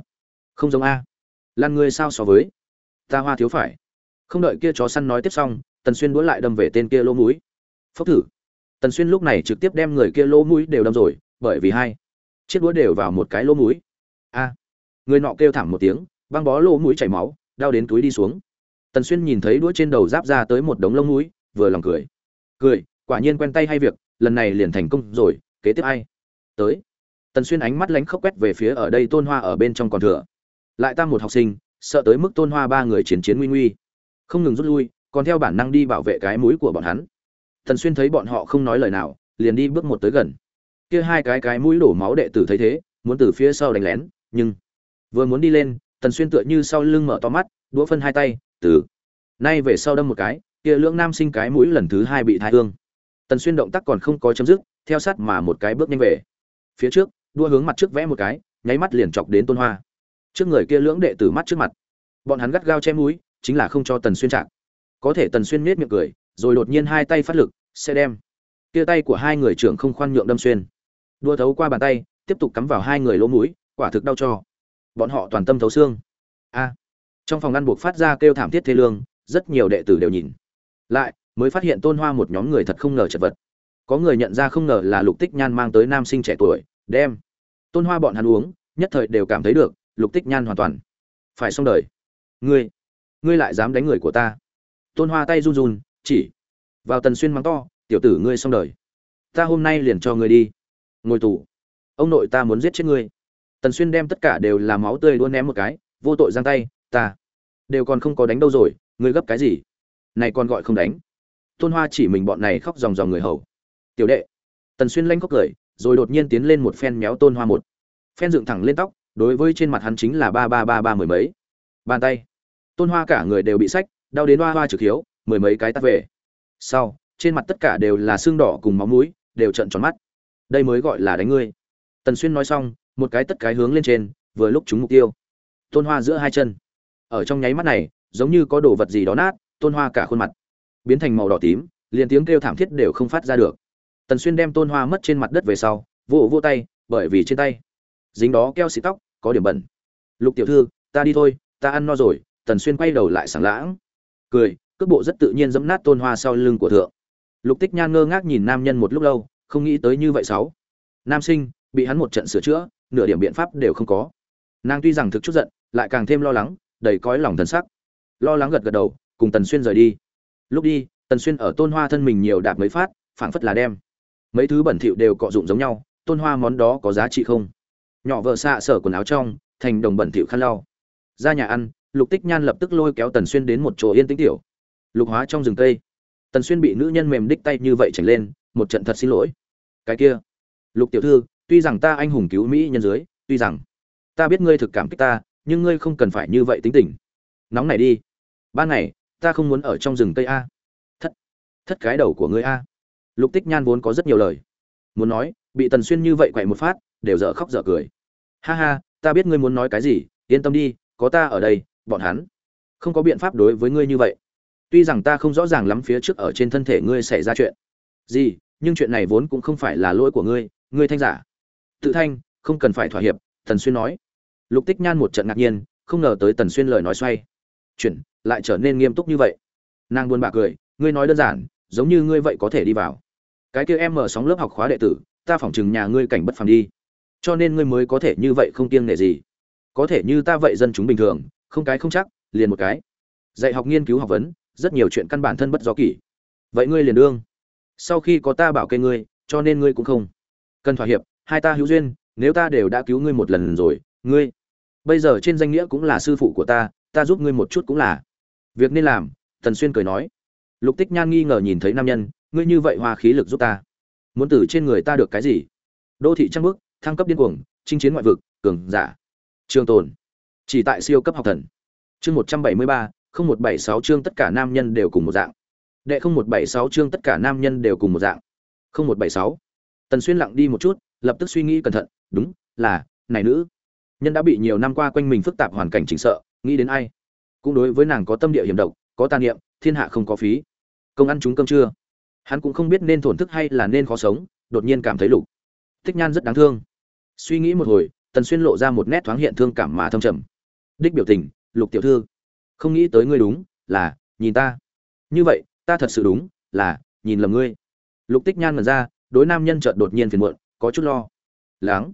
Không giống a. Lan ngươi sao so với? Ta hoa thiếu phải. Không đợi kia chó săn nói tiếp xong, tần xuyên đũa lại đâm về tên kia lỗ mũi. Phốc thử. Tần xuyên lúc này trực tiếp đem người kia lỗ mũi đều đâm rồi, bởi vì hai chiếc đũa đều vào một cái lỗ mũi. A. Người nọ kêu thảm một tiếng, băng bó lỗ mũi chảy máu, đau đến túi đi xuống tần xuyên nhìn thấy đũa trên đầu giáp ra tới một đống lông mũi, vừa lòng cười. Cười, quả nhiên quen tay hay việc, lần này liền thành công rồi, kế tiếp ai? Tới. Tần xuyên ánh mắt lánh khóc quét về phía ở đây tôn hoa ở bên trong còn thừa. Lại ta một học sinh, sợ tới mức tôn hoa ba người chiến chiến nguy nguy. Không ngừng rút lui, còn theo bản năng đi bảo vệ cái mũi của bọn hắn. Tần xuyên thấy bọn họ không nói lời nào, liền đi bước một tới gần. Kia hai cái cái mũi đổ máu đệ tử thấy thế, muốn từ phía sau đánh lén, nhưng vừa muốn đi lên, tần xuyên tựa như sau lưng mở to mắt, đũa phân hai tay từ. Nay về sau đâm một cái, kia lưỡng nam sinh cái mũi lần thứ hai bị thai thương tần xuyên động tác còn không có chấm dứt, theo sát mà một cái bước nhanh về. Phía trước, đua hướng mặt trước vẽ một cái, nháy mắt liền chọc đến tôn hoa. Trước người kia lưỡng đệ tử mắt trước mặt. Bọn hắn gắt gao che mũi, chính là không cho tần xuyên chạc có thể tần xuyên nết miệng cười, rồi đột nhiên hai tay phát lực, sẽ đem. Kia tay của hai người trưởng không khoan nhượng đâm xuyên. Đua thấu qua bàn tay, tiếp tục cắm vào hai người lỗ mũi, quả thực đau cho. Bọn họ toàn tâm thấu xương. A trong phòng ngăn buộc phát ra kêu thảm thiết thê lương, rất nhiều đệ tử đều nhìn. Lại, mới phát hiện tôn hoa một nhóm người thật không ngờ chật vật. Có người nhận ra không ngờ là lục tích nhan mang tới nam sinh trẻ tuổi, đem. Tôn hoa bọn hắn uống, nhất thời đều cảm thấy được, lục tích nhan hoàn toàn. Phải xong đời. Ngươi ngươi lại dám đánh người của ta. Tôn hoa tay run run, chỉ. Vào tần xuyên mắng to, tiểu tử ngươi xong đời. Ta hôm nay liền cho ngươi đi. Ngồi tù. Ông nội ta muốn giết chết ngươi. Tần xuyên đem tất cả đều là máu tươi đua ném một cái, vô tội giang tay ta đều còn không có đánh đâu rồi, ngươi gấp cái gì? Này còn gọi không đánh. Tôn hoa chỉ mình bọn này khóc ròng ròng người hầu. Tiểu đệ. Tần xuyên lanh khóc cười, rồi đột nhiên tiến lên một phen méo tôn hoa một. Phen dựng thẳng lên tóc, đối với trên mặt hắn chính là ba ba ba ba mười mấy. Bàn tay. Tôn hoa cả người đều bị sách, đau đến hoa hoa trực hiếu, mười mấy cái tắt về. Sau, trên mặt tất cả đều là xương đỏ cùng máu mũi, đều trận tròn mắt. Đây mới gọi là đánh ngươi. Tần xuyên nói xong, một cái tất cái hướng lên trên, vừa lúc trúng mục tiêu. Tôn hoa giữa hai chân ở trong nháy mắt này, giống như có đồ vật gì đó nát, tôn hoa cả khuôn mặt, biến thành màu đỏ tím, liền tiếng kêu thảm thiết đều không phát ra được. Tần xuyên đem tôn hoa mất trên mặt đất về sau, vỗ vỗ tay, bởi vì trên tay, dính đó keo xịt tóc, có điểm bẩn. Lục tiểu thư, ta đi thôi, ta ăn no rồi. Tần xuyên quay đầu lại sảng lãng, cười, cước bộ rất tự nhiên dẫm nát tôn hoa sau lưng của thượng. Lục tích nhan ngơ ngác nhìn nam nhân một lúc lâu, không nghĩ tới như vậy sáu. Nam sinh, bị hắn một trận sửa chữa, nửa điểm biện pháp đều không có. Nàng tuy rằng thực chút giận, lại càng thêm lo lắng đầy cõi lòng thần sắc. Lo lắng gật gật đầu, cùng tần xuyên rời đi. Lúc đi, tần xuyên ở tôn hoa thân mình nhiều đạp mấy phát, phảng phất là đem mấy thứ bẩn thỉu đều cọ dụng giống nhau, tôn hoa món đó có giá trị không? Nhỏ vợ xạ sở quần áo trong, thành đồng bẩn thỉu khăn lau. Ra nhà ăn, lục tích nhan lập tức lôi kéo tần xuyên đến một chỗ yên tĩnh tiểu. Lục hóa trong rừng cây. Tần xuyên bị nữ nhân mềm đích tay như vậy chảnh lên, một trận thật xin lỗi. Cái kia. Lục tiểu thư, tuy rằng ta anh hùng cứu mỹ nhân dưới, tuy rằng ta biết ngươi thực cảm kích ta nhưng ngươi không cần phải như vậy tính tình. Nóng này đi. Ban ngày, ta không muốn ở trong rừng cây a. Thất thất cái đầu của ngươi a. Lục tích nhan vốn có rất nhiều lời. Muốn nói, bị tần xuyên như vậy quậy một phát, đều dở khóc dở cười. Ha ha, ta biết ngươi muốn nói cái gì, yên tâm đi, có ta ở đây, bọn hắn không có biện pháp đối với ngươi như vậy. Tuy rằng ta không rõ ràng lắm phía trước ở trên thân thể ngươi xảy ra chuyện. Gì, nhưng chuyện này vốn cũng không phải là lỗi của ngươi ngươi thanh giả. Tự thanh, không cần phải thỏa hiệp, tần xuyên nói lục tích nhan một trận ngạc nhiên, không ngờ tới tần xuyên lời nói xoay. Chuyển, lại trở nên nghiêm túc như vậy. Nàng buồn bạc cười, ngươi nói đơn giản, giống như ngươi vậy có thể đi vào. Cái kia em mở sóng lớp học khóa đệ tử, ta phỏng chừng nhà ngươi cảnh bất phàm đi. Cho nên ngươi mới có thể như vậy không kiêng nể gì. Có thể như ta vậy dân chúng bình thường, không cái không chắc, liền một cái. Dạy học nghiên cứu học vấn, rất nhiều chuyện căn bản thân bất do kỷ. Vậy ngươi liền đương. Sau khi có ta bảo kê ngươi, cho nên ngươi cũng không cần thỏa hiệp. Hai ta hữu duyên, nếu ta đều đã cứu ngươi một lần rồi, ngươi bây giờ trên danh nghĩa cũng là sư phụ của ta ta giúp ngươi một chút cũng là. Việc nên làm, tần xuyên cười nói. Lục tích nhan nghi ngờ nhìn thấy nam nhân, ngươi như vậy hoa khí lực giúp ta. Muốn từ trên người ta được cái gì? Đô thị trăng bước thăng cấp điên cuồng, chinh chiến ngoại vực, cường giả. Trường tồn. Chỉ tại siêu cấp học thần. Chương một trăm bảy mươi ba, không một bảy sáu chương tất cả nam nhân đều cùng một dạng. Đệ không một bảy sáu chương tất cả nam nhân đều cùng một dạng. Không một bảy sáu. Tần xuyên lặng đi một chút, lập tức suy nghĩ cẩn thận, đúng, là, này nữ nhân đã bị nhiều năm qua quanh mình phức tạp hoàn cảnh chính sợ, nghĩ đến ai? Cũng đối với nàng có tâm địa hiểm độc, có tàn niệm, thiên hạ không có phí. Công ăn chúng cơm chưa hắn cũng không biết nên thổn thức hay là nên khó sống, đột nhiên cảm thấy lục. Tích nhan rất đáng thương. Suy nghĩ một hồi, tần xuyên lộ ra một nét thoáng hiện thương cảm mà thâm trầm. Đích biểu tình, lục tiểu thư. Không nghĩ tới ngươi đúng, là, nhìn ta. Như vậy, ta thật sự đúng, là, nhìn lầm ngươi. Lục tích nhan mật ra, đối nam nhân chợt đột nhiên phiền muộn, có chút lo. Lắng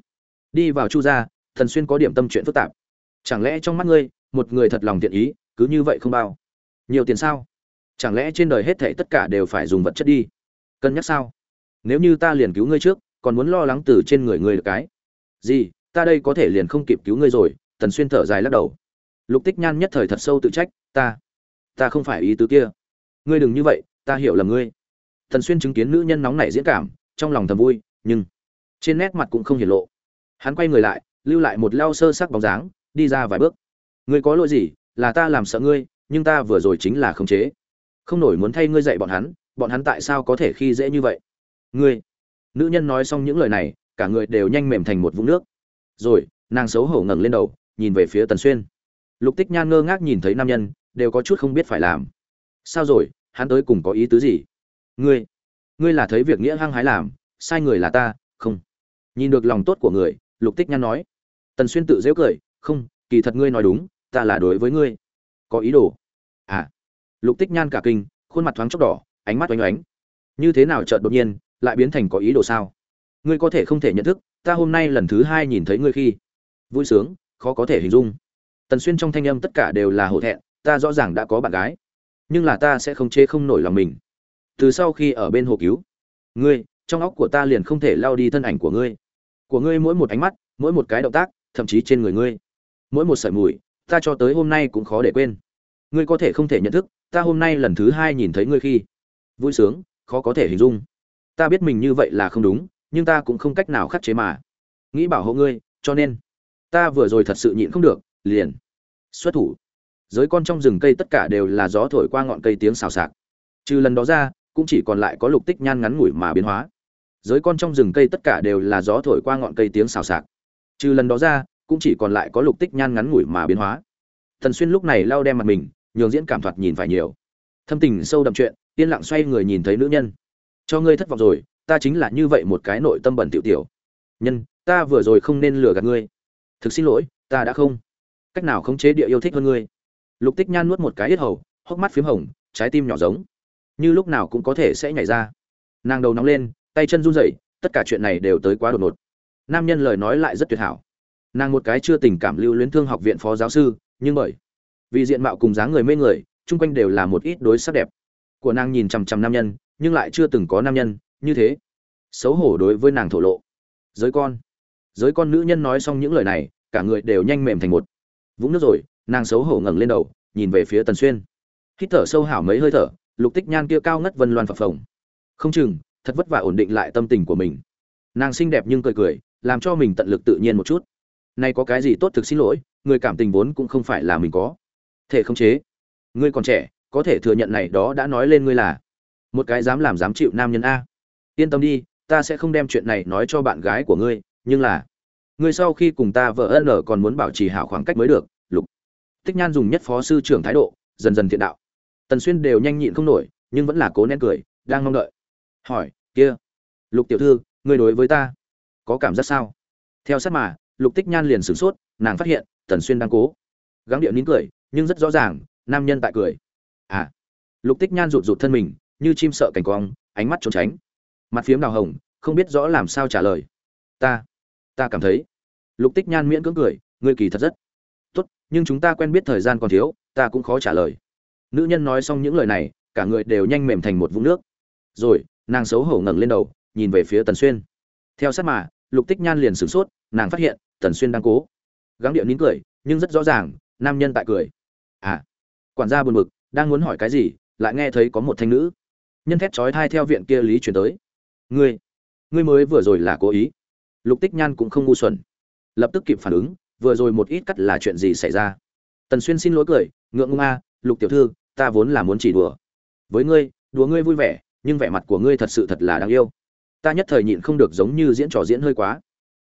đi vào chu gia thần xuyên có điểm tâm chuyện phức tạp. Chẳng lẽ trong mắt ngươi, một người thật lòng thiện ý, cứ như vậy không bao? Nhiều tiền sao? Chẳng lẽ trên đời hết thảy tất cả đều phải dùng vật chất đi? Cân nhắc sao? Nếu như ta liền cứu ngươi trước, còn muốn lo lắng từ trên người ngươi được cái. Gì, ta đây có thể liền không kịp cứu ngươi rồi tần xuyên thở dài lắc đầu. Lục tích nhan nhất thời thật sâu tự trách, ta ta không phải ý tứ kia. Ngươi đừng như vậy, ta hiểu lầm ngươi. Tần xuyên chứng kiến nữ nhân nóng nảy diễn cảm, trong lòng thầm vui, nhưng trên nét mặt cũng không hiển lộ. Hắn quay người lại lưu lại một leo sơ sắc bóng dáng, đi ra vài bước. Ngươi có lỗi gì, là ta làm sợ ngươi, nhưng ta vừa rồi chính là khống chế. Không nổi muốn thay ngươi dạy bọn hắn bọn hắn tại sao có thể khi dễ như vậy? Ngươi. Nữ nhân nói xong những lời này, cả người đều nhanh mềm thành một vũng nước. Rồi, nàng xấu hổ ngẩng lên đầu, nhìn về phía tần xuyên. Lục tích nhan ngơ ngác nhìn thấy nam nhân, đều có chút không biết phải làm. Sao rồi, hắn tới cùng có ý tứ gì? Ngươi. Ngươi là thấy việc nghĩa hăng hái làm, sai người là ta, không. Nhìn được lòng tốt của người, lục tích nhan nói tần xuyên tự dễu cười, không, kỳ thật ngươi nói đúng, ta là đối với ngươi. Có ý đồ? À. Lục tích nhan cả kinh, khuôn mặt thoáng chốc đỏ, ánh mắt oanh oánh. Như thế nào chợt đột nhiên, lại biến thành có ý đồ sao? Ngươi có thể không thể nhận thức, ta hôm nay lần thứ hai nhìn thấy ngươi khi. Vui sướng, khó có thể hình dung. Tần xuyên trong thanh âm tất cả đều là hổ thẹn, ta rõ ràng đã có bạn gái, nhưng là ta sẽ không chê không nổi lòng mình. Từ sau khi ở bên hồ cứu, ngươi, trong óc của ta liền không thể lao đi thân ảnh của ngươi. Của ngươi mỗi một ánh mắt, mỗi một cái động tác thậm chí trên người ngươi. Mỗi một sợi mùi, ta cho tới hôm nay cũng khó để quên. Ngươi có thể không thể nhận thức, ta hôm nay lần thứ hai nhìn thấy ngươi khi vui sướng, khó có thể hình dung. Ta biết mình như vậy là không đúng, nhưng ta cũng không cách nào khắc chế mà. Nghĩ bảo hộ ngươi, cho nên ta vừa rồi thật sự nhịn không được, liền xuất thủ. Giới con trong rừng cây tất cả đều là gió thổi qua ngọn cây tiếng xào xạc. Trừ lần đó ra, cũng chỉ còn lại có lục tích nhan ngắn ngủi mà biến hóa. Giới con trong rừng cây tất cả đều là gió thổi qua ngọn cây tiếng xào xạc trừ lần đó ra, cũng chỉ còn lại có lục tích nhan ngắn ngủi mà biến hóa. Thần xuyên lúc này lau đem mặt mình, nhường diễn cảm thoạt nhìn phải nhiều. Thâm tình sâu đậm chuyện, yên lặng xoay người nhìn thấy nữ nhân. Cho ngươi thất vọng rồi, ta chính là như vậy một cái nội tâm bẩn tiểu tiểu. Nhân, ta vừa rồi không nên lừa gạt ngươi. Thực xin lỗi, ta đã không. Cách nào khống chế địa yêu thích hơn ngươi? Lục tích nhan nuốt một cái yết hầu, hốc mắt p h í m hồng, trái tim nhỏ giống. Như lúc nào cũng có thể sẽ nhảy ra. Nàng đầu nóng lên, tay chân run rẩy, tất cả chuyện này đều tới quá đột ngột nam nhân lời nói lại rất tuyệt hảo. Nàng một cái chưa tình cảm lưu luyến thương học viện phó giáo sư, nhưng bởi vì diện mạo cùng dáng người mê người, chung quanh đều là một ít đối sắc đẹp. Của nàng nhìn chằm chằm nam nhân, nhưng lại chưa từng có nam nhân, như thế. Xấu hổ đối với nàng thổ lộ. Giới con. Giới con nữ nhân nói xong những lời này, cả người đều nhanh mềm thành một. Vũng nước rồi, nàng xấu hổ ngẩng lên đầu, nhìn về phía tần xuyên. Hít thở sâu hảo mấy hơi thở, lục tích nhan kia cao ngất vân loan phập phồng. Không chừng, thật vất vả ổn định lại tâm tình của mình. Nàng xinh đẹp nhưng cười cười làm cho mình tận lực tự nhiên một chút. Nay có cái gì tốt thực xin lỗi, người cảm tình vốn cũng không phải là mình có. Thể không chế. Ngươi còn trẻ, có thể thừa nhận này đó đã nói lên ngươi là một cái dám làm dám chịu nam nhân a. Yên tâm đi, ta sẽ không đem chuyện này nói cho bạn gái của ngươi, nhưng là ngươi sau khi cùng ta vợ ân ở còn muốn bảo trì hảo khoảng cách mới được, lục. Tích nhan dùng nhất phó sư trưởng thái độ, dần dần thiện đạo. Tần xuyên đều nhanh nhịn không nổi, nhưng vẫn là cố nén cười, đang mong đợi. Hỏi, kia, lục tiểu thư, ngươi đối với ta có cảm giác sao? Theo sát mà, lục tích nhan liền sửng sốt, nàng phát hiện, tần xuyên đang cố. Gắng điệu nín cười, nhưng rất rõ ràng, nam nhân tại cười. À. Lục tích nhan rụt rụt thân mình, như chim sợ cảnh quang, ánh mắt trốn tránh. Mặt phiếm đào hồng, không biết rõ làm sao trả lời. Ta ta cảm thấy. Lục tích nhan miễn cưỡng cười, ngươi kỳ thật rất tốt, nhưng chúng ta quen biết thời gian còn thiếu, ta cũng khó trả lời. Nữ nhân nói xong những lời này, cả người đều nhanh mềm thành một vũng nước. Rồi, nàng xấu hổ ngẩng lên đầu, nhìn về phía tần xuyên. Theo sát mà lục tích nhan liền sửng sốt, nàng phát hiện, tần xuyên đang cố. Gắng điệu nín cười, nhưng rất rõ ràng, nam nhân tại cười. À quản gia buồn bực, đang muốn hỏi cái gì, lại nghe thấy có một thanh nữ. Nhân thét chói thai theo viện kia lý chuyển tới. Ngươi ngươi mới vừa rồi là cố ý. Lục tích nhan cũng không ngu xuẩn. Lập tức kịp phản ứng, vừa rồi một ít cắt là chuyện gì xảy ra? Tần xuyên xin lỗi cười, ngượng ngung a, lục tiểu thư, ta vốn là muốn chỉ đùa. Với ngươi, đùa ngươi vui vẻ, nhưng vẻ mặt của ngươi thật sự thật là đáng yêu ta nhất thời nhịn không được giống như diễn trò diễn hơi quá.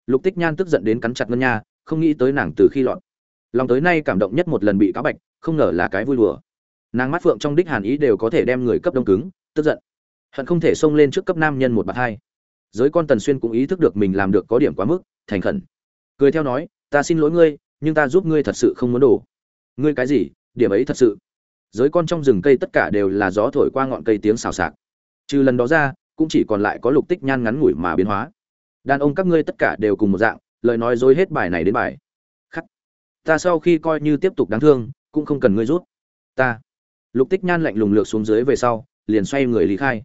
Lục tích nhan tức giận đến cắn chặt ngân nha, không nghĩ tới nàng từ khi lọt. Lòng tới nay cảm động nhất một lần bị cáo bạch, không ngờ là cái vui đùa. Nàng mắt phượng trong đích hàn ý đều có thể đem người cấp đông cứng, tức giận. Hận không thể xông lên trước cấp nam nhân một bạt hai. Giới con tần xuyên cũng ý thức được mình làm được có điểm quá mức, thành khẩn. Cười theo nói, ta xin lỗi ngươi, nhưng ta giúp ngươi thật sự không muốn đổ. Ngươi cái gì? Điểm ấy thật sự. Giới con trong rừng cây tất cả đều là gió thổi qua ngọn cây tiếng xào xạc. Trừ lần đó ra cũng chỉ còn lại có lục tích nhan ngắn ngủi mà biến hóa. Đàn ông các ngươi tất cả đều cùng một dạng, lời nói dối hết bài này đến bài. Khắc. Ta sau khi coi như tiếp tục đáng thương, cũng không cần ngươi rút. Ta. Lục tích nhan lạnh lùng lược xuống dưới về sau, liền xoay người lý khai.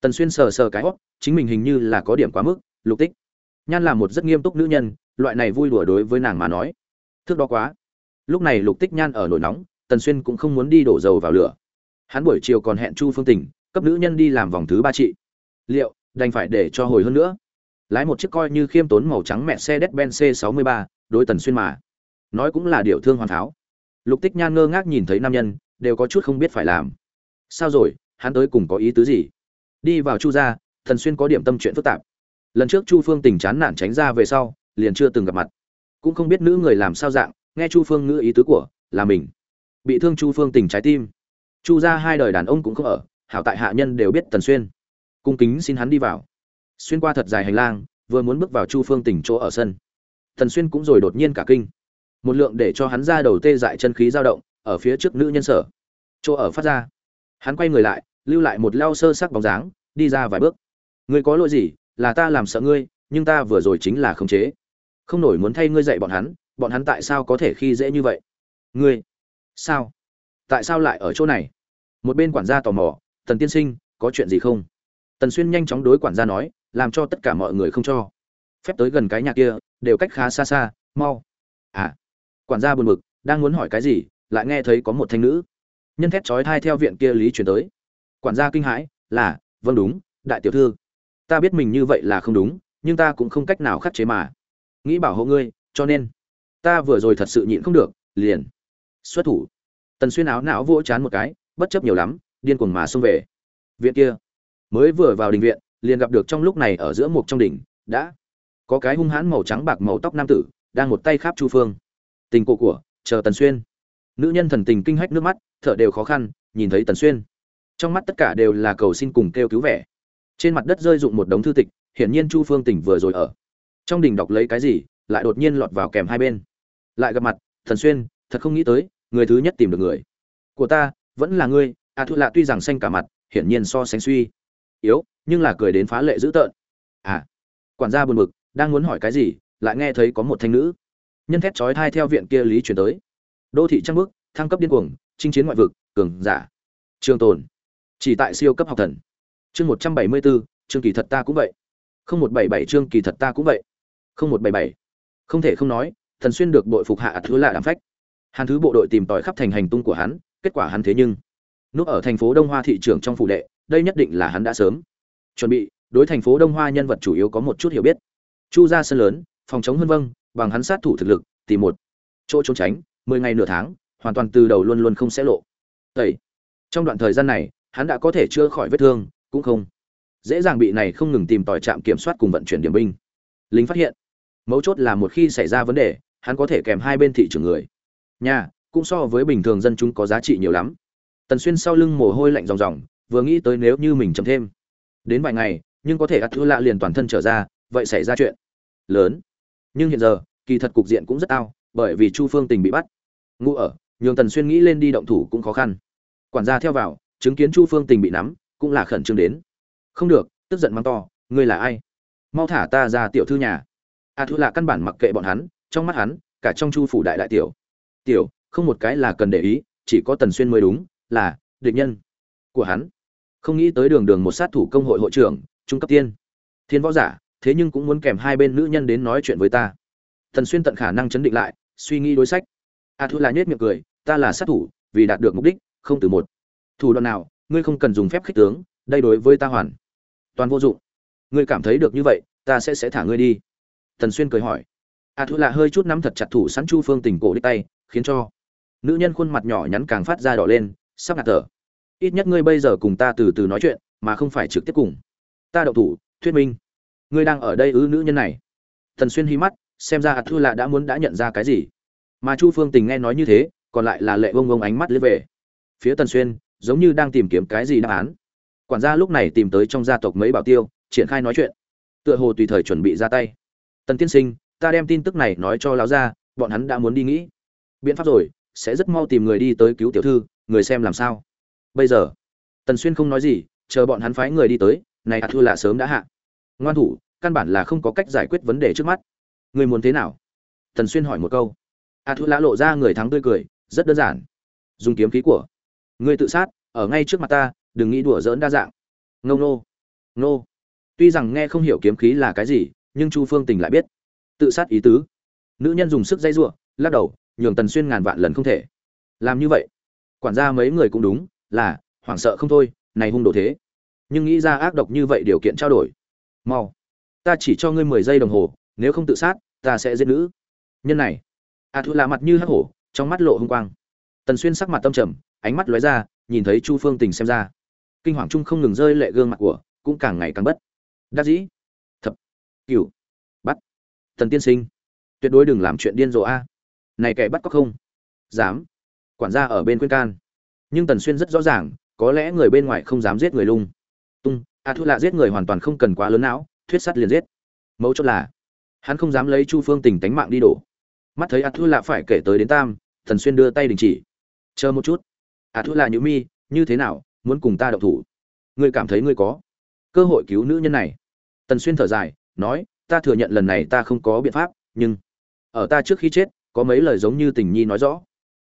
Tần xuyên sờ sờ cái hót chính mình hình như là có điểm quá mức, lục tích. Nhan là một rất nghiêm túc nữ nhân, loại này vui đùa đối với nàng mà nói. Thước đó quá. Lúc này lục tích nhan ở nổi nóng, tần xuyên cũng không muốn đi đổ dầu vào lửa. Hắn buổi chiều còn hẹn chu phương tình, cấp nữ nhân đi làm vòng thứ ba trị liệu, đành phải để cho hồi hơn nữa. Lái một chiếc coi như khiêm tốn màu trắng mẹ xe đét ben c 63 đối tần xuyên mà. Nói cũng là điều thương hoàn tháo. Lục tích nhan ngơ ngác nhìn thấy nam nhân, đều có chút không biết phải làm. Sao rồi, hắn tới cùng có ý tứ gì? Đi vào chu gia thần xuyên có điểm tâm chuyện phức tạp. Lần trước chu phương tình chán nản tránh ra về sau, liền chưa từng gặp mặt. Cũng không biết nữ người làm sao dạng, nghe chu phương ngữ ý tứ của, là mình. Bị thương chu phương tình trái tim. Chu gia hai đời đàn ông cũng không ở, hảo tại hạ nhân đều biết tần xuyên cung kính xin hắn đi vào. Xuyên qua thật dài hành lang, vừa muốn bước vào chu phương tỉnh chỗ ở sân thần xuyên cũng rồi đột nhiên cả kinh. Một lượng để cho hắn ra đầu tê dại chân khí dao động, ở phía trước nữ nhân sở. Chỗ ở phát ra. Hắn quay người lại, lưu lại một leo sơ sắc bóng dáng, đi ra vài bước. Ngươi có lỗi gì, là ta làm sợ ngươi, nhưng ta vừa rồi chính là khống chế. Không nổi muốn thay ngươi dạy bọn hắn bọn hắn tại sao có thể khi dễ như vậy? Ngươi, sao? Tại sao lại ở chỗ này? Một bên quản gia tò mò, tần tiên sinh, có chuyện gì không? Tần xuyên nhanh chóng đối quản gia nói, làm cho tất cả mọi người không cho. Phép tới gần cái nhà kia, đều cách khá xa xa, mau. À. Quản gia buồn bực, đang muốn hỏi cái gì, lại nghe thấy có một thanh nữ. Nhân thét chói thai theo viện kia lý chuyển tới. Quản gia kinh hãi, là vâng đúng, đại tiểu thư. Ta biết mình như vậy là không đúng, nhưng ta cũng không cách nào khắc chế mà. Nghĩ bảo hộ ngươi, cho nên. Ta vừa rồi thật sự nhịn không được, liền. Xuất thủ. Tần xuyên áo não vỗ chán một cái, bất chấp nhiều lắm, điên cuồng mà xông về. Viện kia mới vừa vào đình viện liền gặp được trong lúc này ở giữa một trong đỉnh đã có cái hung hãn màu trắng bạc màu tóc nam tử đang một tay kháp chu phương. Tình cổ của chờ tần xuyên. Nữ nhân thần tình kinh hách nước mắt thở đều khó khăn nhìn thấy tần xuyên. Trong mắt tất cả đều là cầu xin cùng kêu cứu vẻ. Trên mặt đất rơi dụng một đống thư tịch hiển nhiên chu phương tỉnh vừa rồi ở. Trong đình đọc lấy cái gì lại đột nhiên lọt vào kèm hai bên. Lại gặp mặt thần xuyên thật không nghĩ tới người thứ nhất tìm được người. Của ta vẫn là ngươi a à, thu lạ tuy rằng xanh cả mặt hiển nhiên so sánh suy yếu, nhưng là cười đến phá lệ dữ tợn. À quản gia buồn bực, đang muốn hỏi cái gì, lại nghe thấy có một thanh nữ. Nhân thét chói thai theo viện kia lý chuyển tới. Đô thị trăng bước thăng cấp điên cuồng, chinh chiến ngoại vực, cường giả. Trường tồn. Chỉ tại siêu cấp học thần. Chương một trăm bảy mươi bốn chương kỳ thật ta cũng vậy. không một bảy bảy, chương kỳ thật ta cũng vậy. không một bảy bảy. Không thể không nói, thần xuyên được đội phục hạ thứ lạ đảm phách. Hàn thứ bộ đội tìm tòi khắp thành hành tung của hắn, kết quả hắn thế nhưng núp ở thành phố đông hoa thị trường trong phủ đệ, đây nhất định là hắn đã sớm chuẩn bị. Đối thành phố đông hoa nhân vật chủ yếu có một chút hiểu biết. Chu ra sân lớn, phòng chống hơn vâng bằng hắn sát thủ thực lực, tìm một chỗ trốn tránh, mười ngày nửa tháng, hoàn toàn từ đầu luôn luôn không sẽ lộ. Tẩy. Trong đoạn thời gian này, hắn đã có thể chữa khỏi vết thương, cũng không dễ dàng bị này không ngừng tìm tòi trạm kiểm soát cùng vận chuyển điểm binh. Lính phát hiện, mấu chốt là một khi xảy ra vấn đề, hắn có thể kèm hai bên thị trường người. Nhà, cũng so với bình thường dân chúng có giá trị nhiều lắm tần xuyên sau lưng mồ hôi lạnh ròng ròng vừa nghĩ tới nếu như mình chậm thêm. Đến vài ngày nhưng có thể ắt thua lạ liền toàn thân trở ra vậy xảy ra chuyện lớn. Nhưng hiện giờ kỳ thật cục diện cũng rất ao bởi vì chu phương tình bị bắt. Ngụ ở nhường tần xuyên nghĩ lên đi động thủ cũng khó khăn. Quản gia theo vào chứng kiến chu phương tình bị nắm cũng là khẩn trương đến. Không được tức giận mắng to ngươi là ai? Mau thả ta ra tiểu thư nhà. A à, thu lạ căn bản mặc kệ bọn hắn trong mắt hắn cả trong chu phủ đại đại tiểu. Tiểu không một cái là cần để ý chỉ có tần xuyên mới đúng là, địch nhân của hắn. Không nghĩ tới đường đường một sát thủ công hội hội trưởng, trung cấp tiên. Thiên võ giả, thế nhưng cũng muốn kèm hai bên nữ nhân đến nói chuyện với ta. Thần xuyên tận khả năng chấn định lại, suy nghĩ đối sách. A thu là nhếch miệng cười, ta là sát thủ, vì đạt được mục đích, không từ một. Thủ đoạn nào, ngươi không cần dùng phép khích tướng, đây đối với ta hoàn toàn vô dụng. Ngươi cảm thấy được như vậy, ta sẽ sẽ thả ngươi đi. Thần xuyên cười hỏi. A thu là hơi chút nắm thật chặt thủ sẵn chu phương tình cổ đích tay, khiến cho nữ nhân khuôn mặt nhỏ nhắn càng phát ra đỏ lên sắp ngạt thở. Ít nhất ngươi bây giờ cùng ta từ từ nói chuyện, mà không phải trực tiếp cùng. Ta đậu thủ, thuyết minh. Ngươi đang ở đây ư nữ nhân này. Thần xuyên hí mắt, xem ra ạt thư lạ đã muốn đã nhận ra cái gì. Mà chu phương tình nghe nói như thế, còn lại là lệ vông vông ánh mắt lướt về. Phía tần xuyên, giống như đang tìm kiếm cái gì đáp án. Quản gia lúc này tìm tới trong gia tộc mấy bảo tiêu, triển khai nói chuyện. Tựa hồ tùy thời chuẩn bị ra tay. Tần tiên sinh, ta đem tin tức này nói cho lão gia, bọn hắn đã muốn đi nghĩ. Biện pháp rồi, sẽ rất mau tìm người đi tới cứu tiểu thư người xem làm sao? Bây giờ, tần xuyên không nói gì, chờ bọn hắn phái người đi tới, này ạt thư là sớm đã hạ. Ngoan thủ, căn bản là không có cách giải quyết vấn đề trước mắt. Người muốn thế nào? Tần xuyên hỏi một câu. Ạt thư lã lộ ra người thắng tươi cười, rất đơn giản. Dùng kiếm khí của người tự sát, ở ngay trước mặt ta, đừng nghĩ đùa giỡn đa dạng. Ngông nô nô tuy rằng nghe không hiểu kiếm khí là cái gì, nhưng chu phương tình lại biết. Tự sát ý tứ. Nữ nhân dùng sức dây giụa, lắc đầu, nhường tần xuyên ngàn vạn lần không thể. Làm như vậy quản gia mấy người cũng đúng, là, hoảng sợ không thôi, này hung đồ thế. Nhưng nghĩ ra ác độc như vậy điều kiện trao đổi. Mau, ta chỉ cho ngươi mười giây đồng hồ, nếu không tự sát, ta sẽ giết nữ. Nhân này. A à thu là mặt như hắc hổ, trong mắt lộ hung quang. Tần xuyên sắc mặt tâm trầm, ánh mắt lóe ra, nhìn thấy chu phương tình xem ra. Kinh hoàng trung không ngừng rơi lệ gương mặt của, cũng càng ngày càng bất. Đắc dĩ. Thập. Cửu. Bắt. Tần tiên sinh. Tuyệt đối đừng làm chuyện điên rồ a. Này kẻ bắt có không? Dám quản gia ở bên khuyên can. Nhưng tần xuyên rất rõ ràng, có lẽ người bên ngoài không dám giết người lung. Tung a thu lạ giết người hoàn toàn không cần quá lớn não, thuyết sắt liền giết. Mấu chốt là, hắn không dám lấy chu phương tình tánh mạng đi đổ. Mắt thấy a thu lạ phải kể tới đến tam, tần xuyên đưa tay đình chỉ. Chờ một chút. A thu lạ nhữ mi, như thế nào, muốn cùng ta đậu thủ? Ngươi cảm thấy ngươi có cơ hội cứu nữ nhân này? Tần xuyên thở dài, nói, ta thừa nhận lần này ta không có biện pháp, nhưng ở ta trước khi chết, có mấy lời giống như tình nhi nói rõ.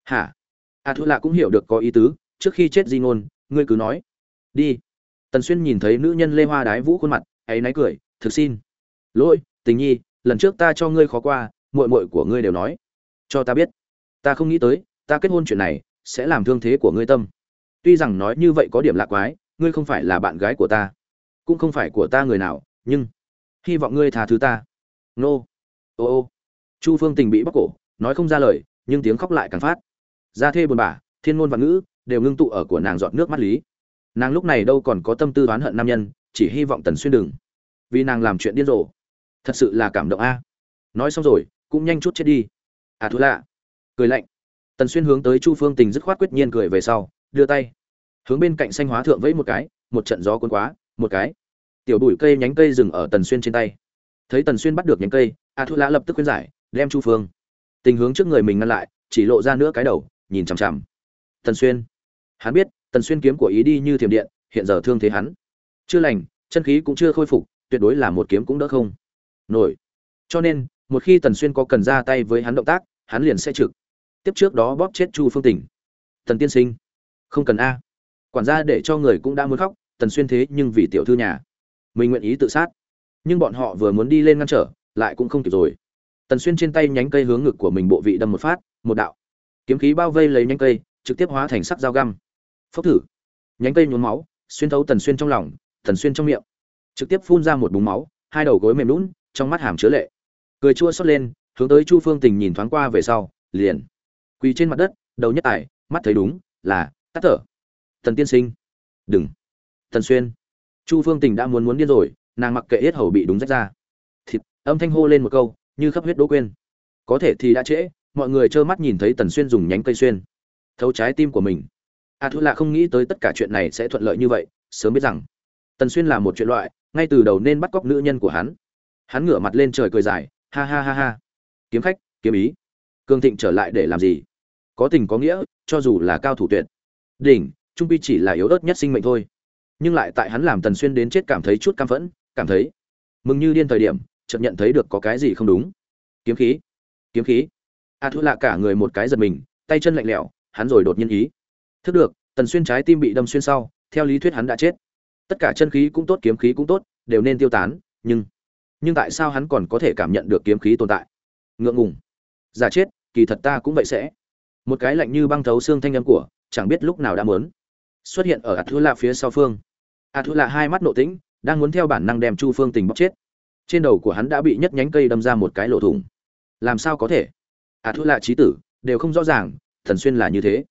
Hả? A thu lạ cũng hiểu được có ý tứ, trước khi chết di ngôn, ngươi cứ nói. Đi. Tần xuyên nhìn thấy nữ nhân lê hoa đái vũ khuôn mặt, ấy náy cười, thực xin. Lỗi, tình nhi, lần trước ta cho ngươi khó qua, muội muội của ngươi đều nói. Cho ta biết. Ta không nghĩ tới, ta kết hôn chuyện này sẽ làm thương thế của ngươi tâm. Tuy rằng nói như vậy có điểm lạ quái, ngươi không phải là bạn gái của ta, cũng không phải của ta người nào, nhưng hy vọng ngươi tha thứ ta. Nô. Ô ô. Chu phương tình bị bóc cổ, nói không ra lời, nhưng tiếng khóc lại càng phát gia thê buồn bã, thiên ngôn và ngữ, đều ngưng tụ ở của nàng giọt nước mắt lý. Nàng lúc này đâu còn có tâm tư oán hận nam nhân, chỉ hy vọng tần xuyên đừng. Vì nàng làm chuyện điên rồ. Thật sự là cảm động a. Nói xong rồi, cũng nhanh chút chết đi. À thú lạ. Cười lạnh. Tần xuyên hướng tới chu phương tình dứt khoát quyết nhiên cười về sau, đưa tay. Hướng bên cạnh xanh hóa thượng vẫy một cái, một trận gió cuốn quá, một cái. Tiểu bụi cây nhánh cây dừng ở tần xuyên trên tay. Thấy tần xuyên bắt được nhánh cây, a thu lã lập tức khuyên giải, đem chu phương. Tình hướng trước người mình ngăn lại, chỉ lộ ra nữa cái đầu nhìn chằm chằm. Tần xuyên. Hắn biết, tần xuyên kiếm của ý đi như thiểm điện, hiện giờ thương thế hắn. Chưa lành, chân khí cũng chưa khôi phục, tuyệt đối là một kiếm cũng đỡ không. Nổi. Cho nên, một khi tần xuyên có cần ra tay với hắn động tác, hắn liền sẽ trực. Tiếp trước đó bóp chết chu phương tỉnh. Tần tiên sinh. Không cần a. Quản gia để cho người cũng đã muốn khóc, tần xuyên thế nhưng vì tiểu thư nhà. Mình nguyện ý tự sát. Nhưng bọn họ vừa muốn đi lên ngăn trở, lại cũng không kịp rồi. Tần xuyên trên tay nhánh cây hướng ngực của mình bộ vị đâm một phát, một đạo kiếm khí bao vây lấy nhánh cây, trực tiếp hóa thành sắc dao găm. Phốc thử. Nhánh cây nhuốm máu, xuyên thấu tần xuyên trong lòng, tần xuyên trong miệng. Trực tiếp phun ra một búng máu, hai đầu gối mềm lún, trong mắt hàm chứa lệ. Cười chua xót lên, hướng tới chu phương tình nhìn thoáng qua về sau, liền quỳ trên mặt đất, đầu nhất tài mắt thấy đúng, là, tắt thở. Tần tiên sinh. Đừng. Tần xuyên. Chu phương tình đã muốn muốn điên rồi, nàng mặc kệ yết hầu bị đúng rách ra. Thịt, âm thanh hô lên một câu, như khắp huyết đỗ quên. Có thể thì đã trễ mọi người trơ mắt nhìn thấy tần xuyên dùng nhánh cây xuyên thấu trái tim của mình. A à, thu lạ không nghĩ tới tất cả chuyện này sẽ thuận lợi như vậy sớm biết rằng tần xuyên là một chuyện loại ngay từ đầu nên bắt cóc nữ nhân của hắn. Hắn ngửa mặt lên trời cười dài ha ha ha ha. Kiếm khách kiếm ý. Cương thịnh trở lại để làm gì? Có tình có nghĩa cho dù là cao thủ tuyệt. Đỉnh trung pi chỉ là yếu ớt nhất sinh mệnh thôi. Nhưng lại tại hắn làm tần xuyên đến chết cảm thấy chút cam phẫn cảm thấy mừng như điên thời điểm chợt nhận thấy được có cái gì không đúng. Kiếm khí kiếm khí a thu lạ cả người một cái giật mình, tay chân lạnh lẽo, hắn rồi đột nhiên ý. Thức được, tần xuyên trái tim bị đâm xuyên sau, theo lý thuyết hắn đã chết. Tất cả chân khí cũng tốt, kiếm khí cũng tốt, đều nên tiêu tán, nhưng nhưng tại sao hắn còn có thể cảm nhận được kiếm khí tồn tại? Ngượng ngùng. Giả chết, kỳ thật ta cũng vậy sẽ. Một cái lạnh như băng thấu xương thanh âm của, chẳng biết lúc nào đã muốn xuất hiện ở ạt Thu lạ phía sau phương. Ạt Thu lạ hai mắt nộ tĩnh, đang muốn theo bản năng đem chu phương tình bóc chết. Trên đầu của hắn đã bị nhất nhánh cây đâm ra một cái lỗ thủng. Làm sao có thể? À thu lạ trí tử, đều không rõ ràng, thần xuyên là như thế.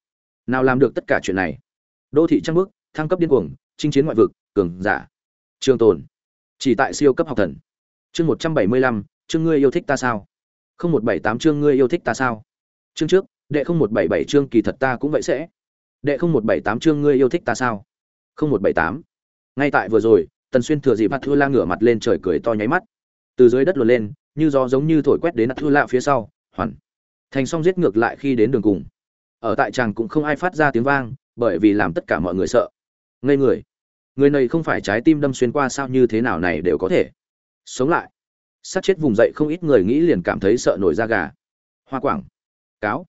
Nào làm được tất cả chuyện này? Đô thị trăng bước thăng cấp điên cuồng, chinh chiến ngoại vực, cường giả. Trường tồn. Chỉ tại siêu cấp học thần. Chương một trăm bảy mươi lăm, chương ngươi yêu thích ta sao? không một bảy tám chương ngươi yêu thích ta sao? Chương trước, đệ không một bảy bảy chương kỳ thật ta cũng vậy sẽ. Đệ không một bảy tám chương ngươi yêu thích ta sao? không một bảy tám. Ngay tại vừa rồi, tần xuyên thừa dịp mặt thua la ngửa mặt lên trời cười to nháy mắt. Từ dưới đất luồn lên, như gió giống như thổi quét đến mặt thua la phía sau, hoàn thành song giết ngược lại khi đến đường cùng. Ở tại tràng cũng không ai phát ra tiếng vang, bởi vì làm tất cả mọi người sợ. Ngây người. Người này không phải trái tim đâm xuyên qua sao như thế nào này đều có thể. Sống lại. Sát chết vùng dậy không ít người nghĩ liền cảm thấy sợ nổi da gà. Hoa quảng. Cáo.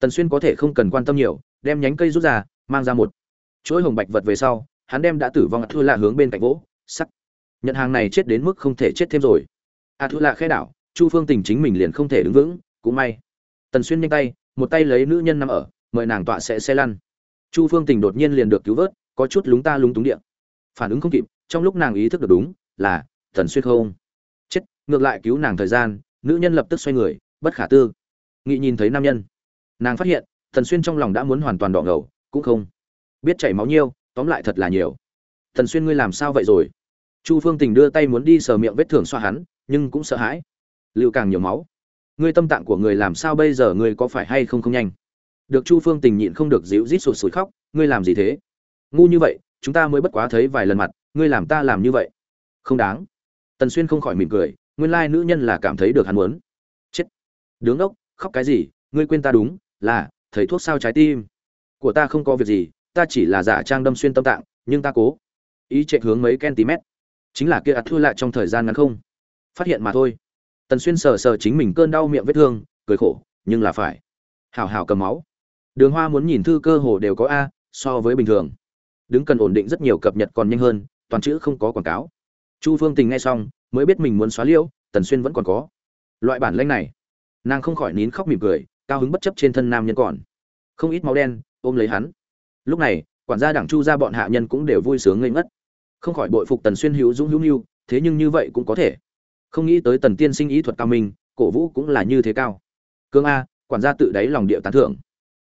Tần xuyên có thể không cần quan tâm nhiều, đem nhánh cây rút ra, mang ra một chuỗi hồng bạch vật về sau, hắn đem đã tử vong thua lạ hướng bên cạnh gỗ sắt nhận hàng này chết đến mức không thể chết thêm rồi. A thua lạ khẽ đảo, chu phương tình chính mình liền không thể đứng vững, cũng may tần xuyên nhanh tay, một tay lấy nữ nhân nằm ở, mời nàng tọa sẽ xe lăn. Chu phương tình đột nhiên liền được cứu vớt, có chút lúng ta lúng túng điện phản ứng không kịp, trong lúc nàng ý thức được đúng, là, tần xuyên không. Chết, ngược lại cứu nàng thời gian, nữ nhân lập tức xoay người, bất khả tư. Nghị nhìn thấy nam nhân. Nàng phát hiện, tần xuyên trong lòng đã muốn hoàn toàn đỏ ngầu, cũng không biết chảy máu nhiêu tóm lại thật là nhiều. Tần xuyên ngươi làm sao vậy rồi? Chu phương tình đưa tay muốn đi sờ miệng vết thương xoa hắn, nhưng cũng sợ hãi. Lưu càng nhiều máu ngươi tâm tạng của người làm sao bây giờ, ngươi có phải hay không không nhanh? Được chu phương tình nhịn không được dịu rít sụt sùi khóc, ngươi làm gì thế? Ngu như vậy, chúng ta mới bất quá thấy vài lần mặt, ngươi làm ta làm như vậy. Không đáng. Tần xuyên không khỏi mỉm cười, nguyên lai nữ nhân là cảm thấy được hắn muốn. Chết. Đứng ốc khóc cái gì, ngươi quên ta đúng, là, thầy thuốc sao trái tim? Của ta không có việc gì, ta chỉ là giả trang đâm xuyên tâm tạng, nhưng ta cố. Ý chạy hướng mấy cm chính là kia ạt thua lại trong thời gian ngắn không? Phát hiện mà thôi tần xuyên sờ sờ chính mình cơn đau miệng vết thương, cười khổ, nhưng là phải. Hảo hảo cầm máu. Đường hoa muốn nhìn thư cơ hồ đều có a, so với bình thường. Đứng cần ổn định rất nhiều cập nhật còn nhanh hơn, toàn chữ không có quảng cáo. Chu phương tình nghe xong, mới biết mình muốn xóa liêu tần xuyên vẫn còn có. Loại bản lanh này, nàng không khỏi nín khóc mỉm cười, cao hứng bất chấp trên thân nam nhân còn. Không ít máu đen, ôm lấy hắn. Lúc này, quản gia đảng chu ra bọn hạ nhân cũng đều vui sướng ngây ngất. Không khỏi bội phục tần xuyên hữu dũng hữu nhu, thế nhưng như vậy cũng có thể không nghĩ tới tần tiên sinh ý thuật cao minh, cổ vũ cũng là như thế cao. Cương a, quản gia tự đáy lòng địa tán thưởng.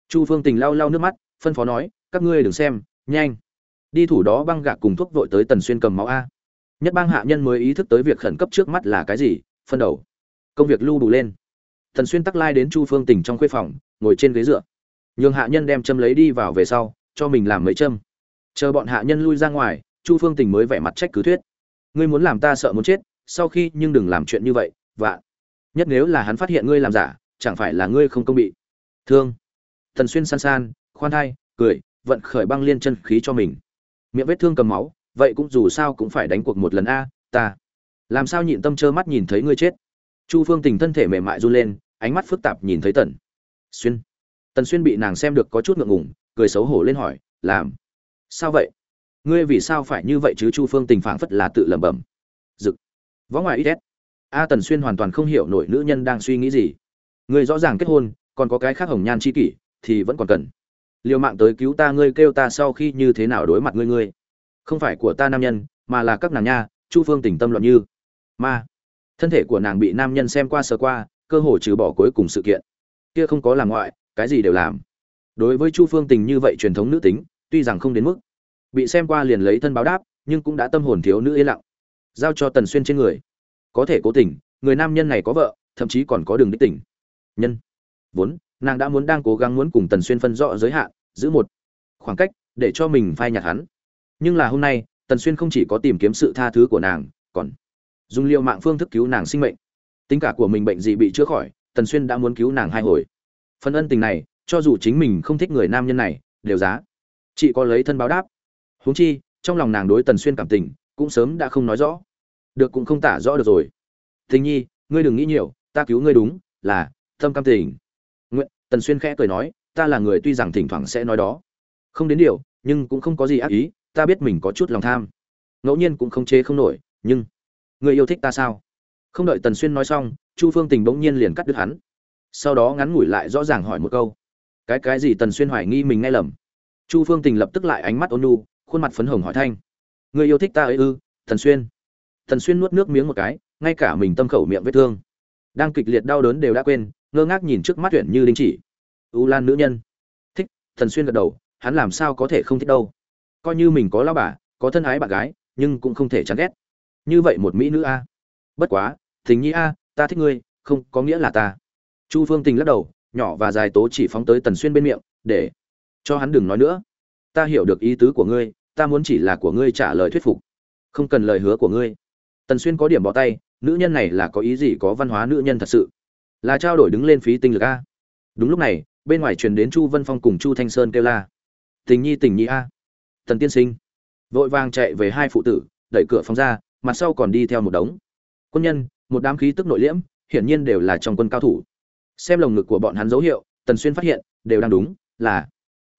Chu phương tình lau lau nước mắt, phân phó nói, các ngươi đừng xem, nhanh. Đi thủ đó băng gạc cùng thuốc vội tới tần xuyên cầm máu a. Nhất bang hạ nhân mới ý thức tới việc khẩn cấp trước mắt là cái gì, phân đầu. Công việc lưu đủ lên. Tần xuyên tắc lai đến chu phương tình trong khuê phòng, ngồi trên ghế dựa. Nhường hạ nhân đem châm lấy đi vào về sau, cho mình làm mấy châm. Chờ bọn hạ nhân lui ra ngoài, chu phương tình mới vẻ mặt trách cứ thuyết. Ngươi muốn làm ta sợ muốn chết sau khi nhưng đừng làm chuyện như vậy và nhất nếu là hắn phát hiện ngươi làm giả, chẳng phải là ngươi không công bị. Thương. Thần xuyên san san, khoan thai, cười, vận khởi băng liên chân khí cho mình. Miệng vết thương cầm máu, vậy cũng dù sao cũng phải đánh cuộc một lần a, ta. Làm sao nhịn tâm trơ mắt nhìn thấy ngươi chết? Chu phương tình thân thể mềm mại run lên, ánh mắt phức tạp nhìn thấy tần xuyên. Tần xuyên bị nàng xem được có chút ngượng ngùng, cười xấu hổ lên hỏi, làm? Sao vậy? Ngươi vì sao phải như vậy chứ? Chu phương tình phảng phất là tự lẩm bẩm. Dực võ ngoại ít a tần xuyên hoàn toàn không hiểu nổi nữ nhân đang suy nghĩ gì. Người rõ ràng kết hôn, còn có cái khác hồng nhan chi kỷ, thì vẫn còn cần. Liều mạng tới cứu ta, ngươi kêu ta sau khi như thế nào đối mặt ngươi ngươi? Không phải của ta nam nhân, mà là các nàng nha, chu phương tình tâm luận như. Ma. Thân thể của nàng bị nam nhân xem qua sờ qua, cơ hồ trừ bỏ cuối cùng sự kiện. Kia không có làm ngoại, cái gì đều làm. Đối với chu phương tình như vậy truyền thống nữ tính, tuy rằng không đến mức bị xem qua liền lấy thân báo đáp, nhưng cũng đã tâm hồn thiếu nữ yên lặng giao cho tần xuyên trên người. Có thể cố tình, người nam nhân này có vợ, thậm chí còn có đường đích tỉnh nhân. Vốn, nàng đã muốn đang cố gắng muốn cùng tần xuyên phân rõ giới hạn, giữ một khoảng cách, để cho mình phai nhạt hắn. Nhưng là hôm nay, tần xuyên không chỉ có tìm kiếm sự tha thứ của nàng, còn dùng liệu mạng phương thức cứu nàng sinh mệnh. Tính cả của mình bệnh gì bị chữa khỏi, tần xuyên đã muốn cứu nàng hai hồi. Phần ân tình này, cho dù chính mình không thích người nam nhân này, đều giá. Chị có lấy thân báo đáp. Huống chi, trong lòng nàng đối tần xuyên cảm tình, cũng sớm đã không nói rõ được cũng không tả rõ được rồi. Tình nhi, ngươi đừng nghĩ nhiều, ta cứu ngươi đúng là tâm cam tình. Nguyện, tần xuyên khẽ cười nói, ta là người tuy rằng thỉnh thoảng sẽ nói đó. Không đến điều, nhưng cũng không có gì ác ý, ta biết mình có chút lòng tham. Ngẫu nhiên cũng không chế không nổi, nhưng người yêu thích ta sao? Không đợi tần xuyên nói xong, chu phương tình bỗng nhiên liền cắt đứt hắn. Sau đó ngắn ngủi lại rõ ràng hỏi một câu. Cái cái gì tần xuyên hoài nghi mình nghe lầm? Chu phương tình lập tức lại ánh mắt ôn nhu, khuôn mặt phấn hồng hỏi thanh. Người yêu thích ta ấy ư, tần xuyên? Tần xuyên nuốt nước miếng một cái, ngay cả mình tâm khẩu miệng vết thương. Đang kịch liệt đau đớn đều đã quên, ngơ ngác nhìn trước mắt tuyển như đinh chỉ. U lan nữ nhân. Thích tần xuyên gật đầu, hắn làm sao có thể không thích đâu. Coi như mình có lao bà, có thân ái bạn gái, nhưng cũng không thể chán ghét. Như vậy một mỹ nữ a. Bất quá tình nhi a, ta thích ngươi, không có nghĩa là ta. Chu phương tình lắc đầu, nhỏ và dài tố chỉ phóng tới tần xuyên bên miệng, để cho hắn đừng nói nữa. Ta hiểu được ý tứ của ngươi, ta muốn chỉ là của ngươi trả lời thuyết phục, không cần lời hứa của ngươi tần xuyên có điểm bỏ tay, nữ nhân này là có ý gì có văn hóa nữ nhân thật sự? Là trao đổi đứng lên phí tinh lực a? Đúng lúc này, bên ngoài truyền đến chu vân phong cùng chu thanh sơn kêu la. Tình nhi tình nhi a. Tần tiên sinh. Vội vàng chạy về hai phụ tử, đẩy cửa phòng ra, mặt sau còn đi theo một đống. Quân nhân, một đám khí tức nội liễm, hiển nhiên đều là trong quân cao thủ. Xem lồng ngực của bọn hắn dấu hiệu, tần xuyên phát hiện, đều đang đúng, là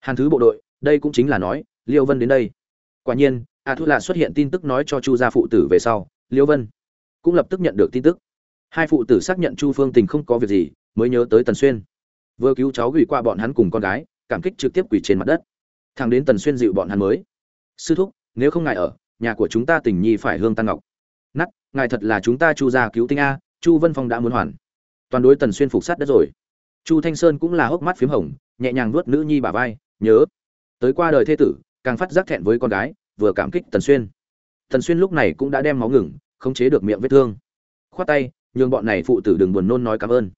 hàn thứ bộ đội, đây cũng chính là nói, liêu vân đến đây. Quả nhiên, a thu lạ xuất hiện tin tức nói cho chu gia phụ tử về sau liêu vân cũng lập tức nhận được tin tức. Hai phụ tử xác nhận chu phương tình không có việc gì, mới nhớ tới tần xuyên. Vừa cứu cháu gửi qua bọn hắn cùng con gái, cảm kích trực tiếp quỳ trên mặt đất. Thằng đến tần xuyên dịu bọn hắn mới. Sư thúc, nếu không ngài ở, nhà của chúng ta tình nhi phải hương tan ngọc. Nắt ngài thật là chúng ta chu gia cứu tinh a, chu vân phong đã muốn hoàn. Toàn đối tần xuyên phục sát đất rồi. Chu thanh sơn cũng là hốc mắt p h í m hồng, nhẹ nhàng nuốt nữ nhi bà vai, nhớ, tới qua đời thê tử, càng phát giác thẹn với con gái, vừa cảm kích tần xuyên tần xuyên lúc này cũng đã đem máu ngừng, khống chế được miệng vết thương. Khoát tay, nhường bọn này phụ tử đừng buồn nôn nói cảm ơn.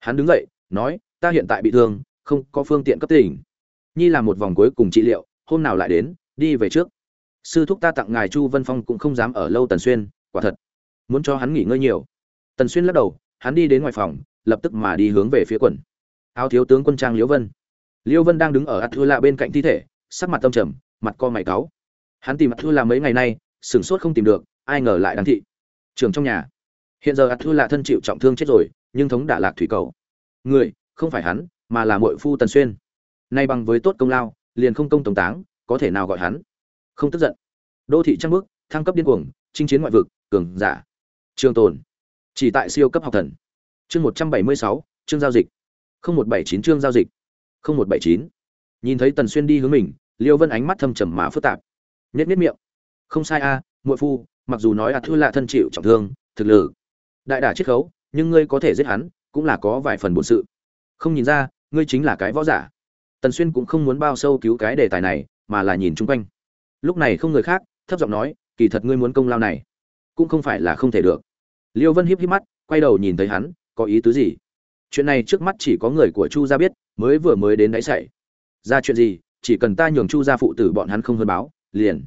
Hắn đứng dậy, nói, ta hiện tại bị thương, không có phương tiện cấp tỉnh. Nhi làm một vòng cuối cùng trị liệu, hôm nào lại đến, đi về trước. Sư thúc ta tặng ngài chu vân phong cũng không dám ở lâu tần xuyên, quả thật. Muốn cho hắn nghỉ ngơi nhiều. Tần xuyên lắc đầu, hắn đi đến ngoài phòng, lập tức mà đi hướng về phía quần. Áo thiếu tướng quân trang liễu vân. Liễu vân đang đứng ở ắt thư lạ bên cạnh thi thể, sắc mặt tâm trầm, mặt co mày cáu. Hắn tìm ắt thư lạ mấy ngày nay sửng sốt không tìm được, ai ngờ lại đáng thị. Trường trong nhà. Hiện giờ ạt thua lạ thân chịu trọng thương chết rồi, nhưng thống đả lạc thủy cầu. Người, không phải hắn, mà là muội phu tần xuyên. Nay bằng với tốt công lao, liền không công tổng táng, có thể nào gọi hắn? Không tức giận. Đô thị trăng bước, thăng cấp điên cuồng, chinh chiến ngoại vực, cường giả. Trường tồn. Chỉ tại siêu cấp học thần. Chương một trăm bảy mươi sáu, chương giao dịch. không một bảy chín chương giao dịch. không một bảy chín. Nhìn thấy tần xuyên đi hướng mình, liêu vân ánh mắt thâm trầm mà phức tạp. Nhất nhất miệng không sai a à, muội phu mặc dù nói ạt thư lạ thân chịu trọng thương thực lực đại đả chiết khấu nhưng ngươi có thể giết hắn cũng là có vài phần bổn sự. Không nhìn ra ngươi chính là cái võ giả. Tần xuyên cũng không muốn bao sâu cứu cái đề tài này mà là nhìn chung quanh. Lúc này không người khác thấp giọng nói kỳ thật ngươi muốn công lao này cũng không phải là không thể được. Liêu vân híp híp mắt quay đầu nhìn thấy hắn có ý tứ gì? Chuyện này trước mắt chỉ có người của chu gia biết mới vừa mới đến đáy sảy ra chuyện gì chỉ cần ta nhường chu gia phụ tử bọn hắn không hơn báo liền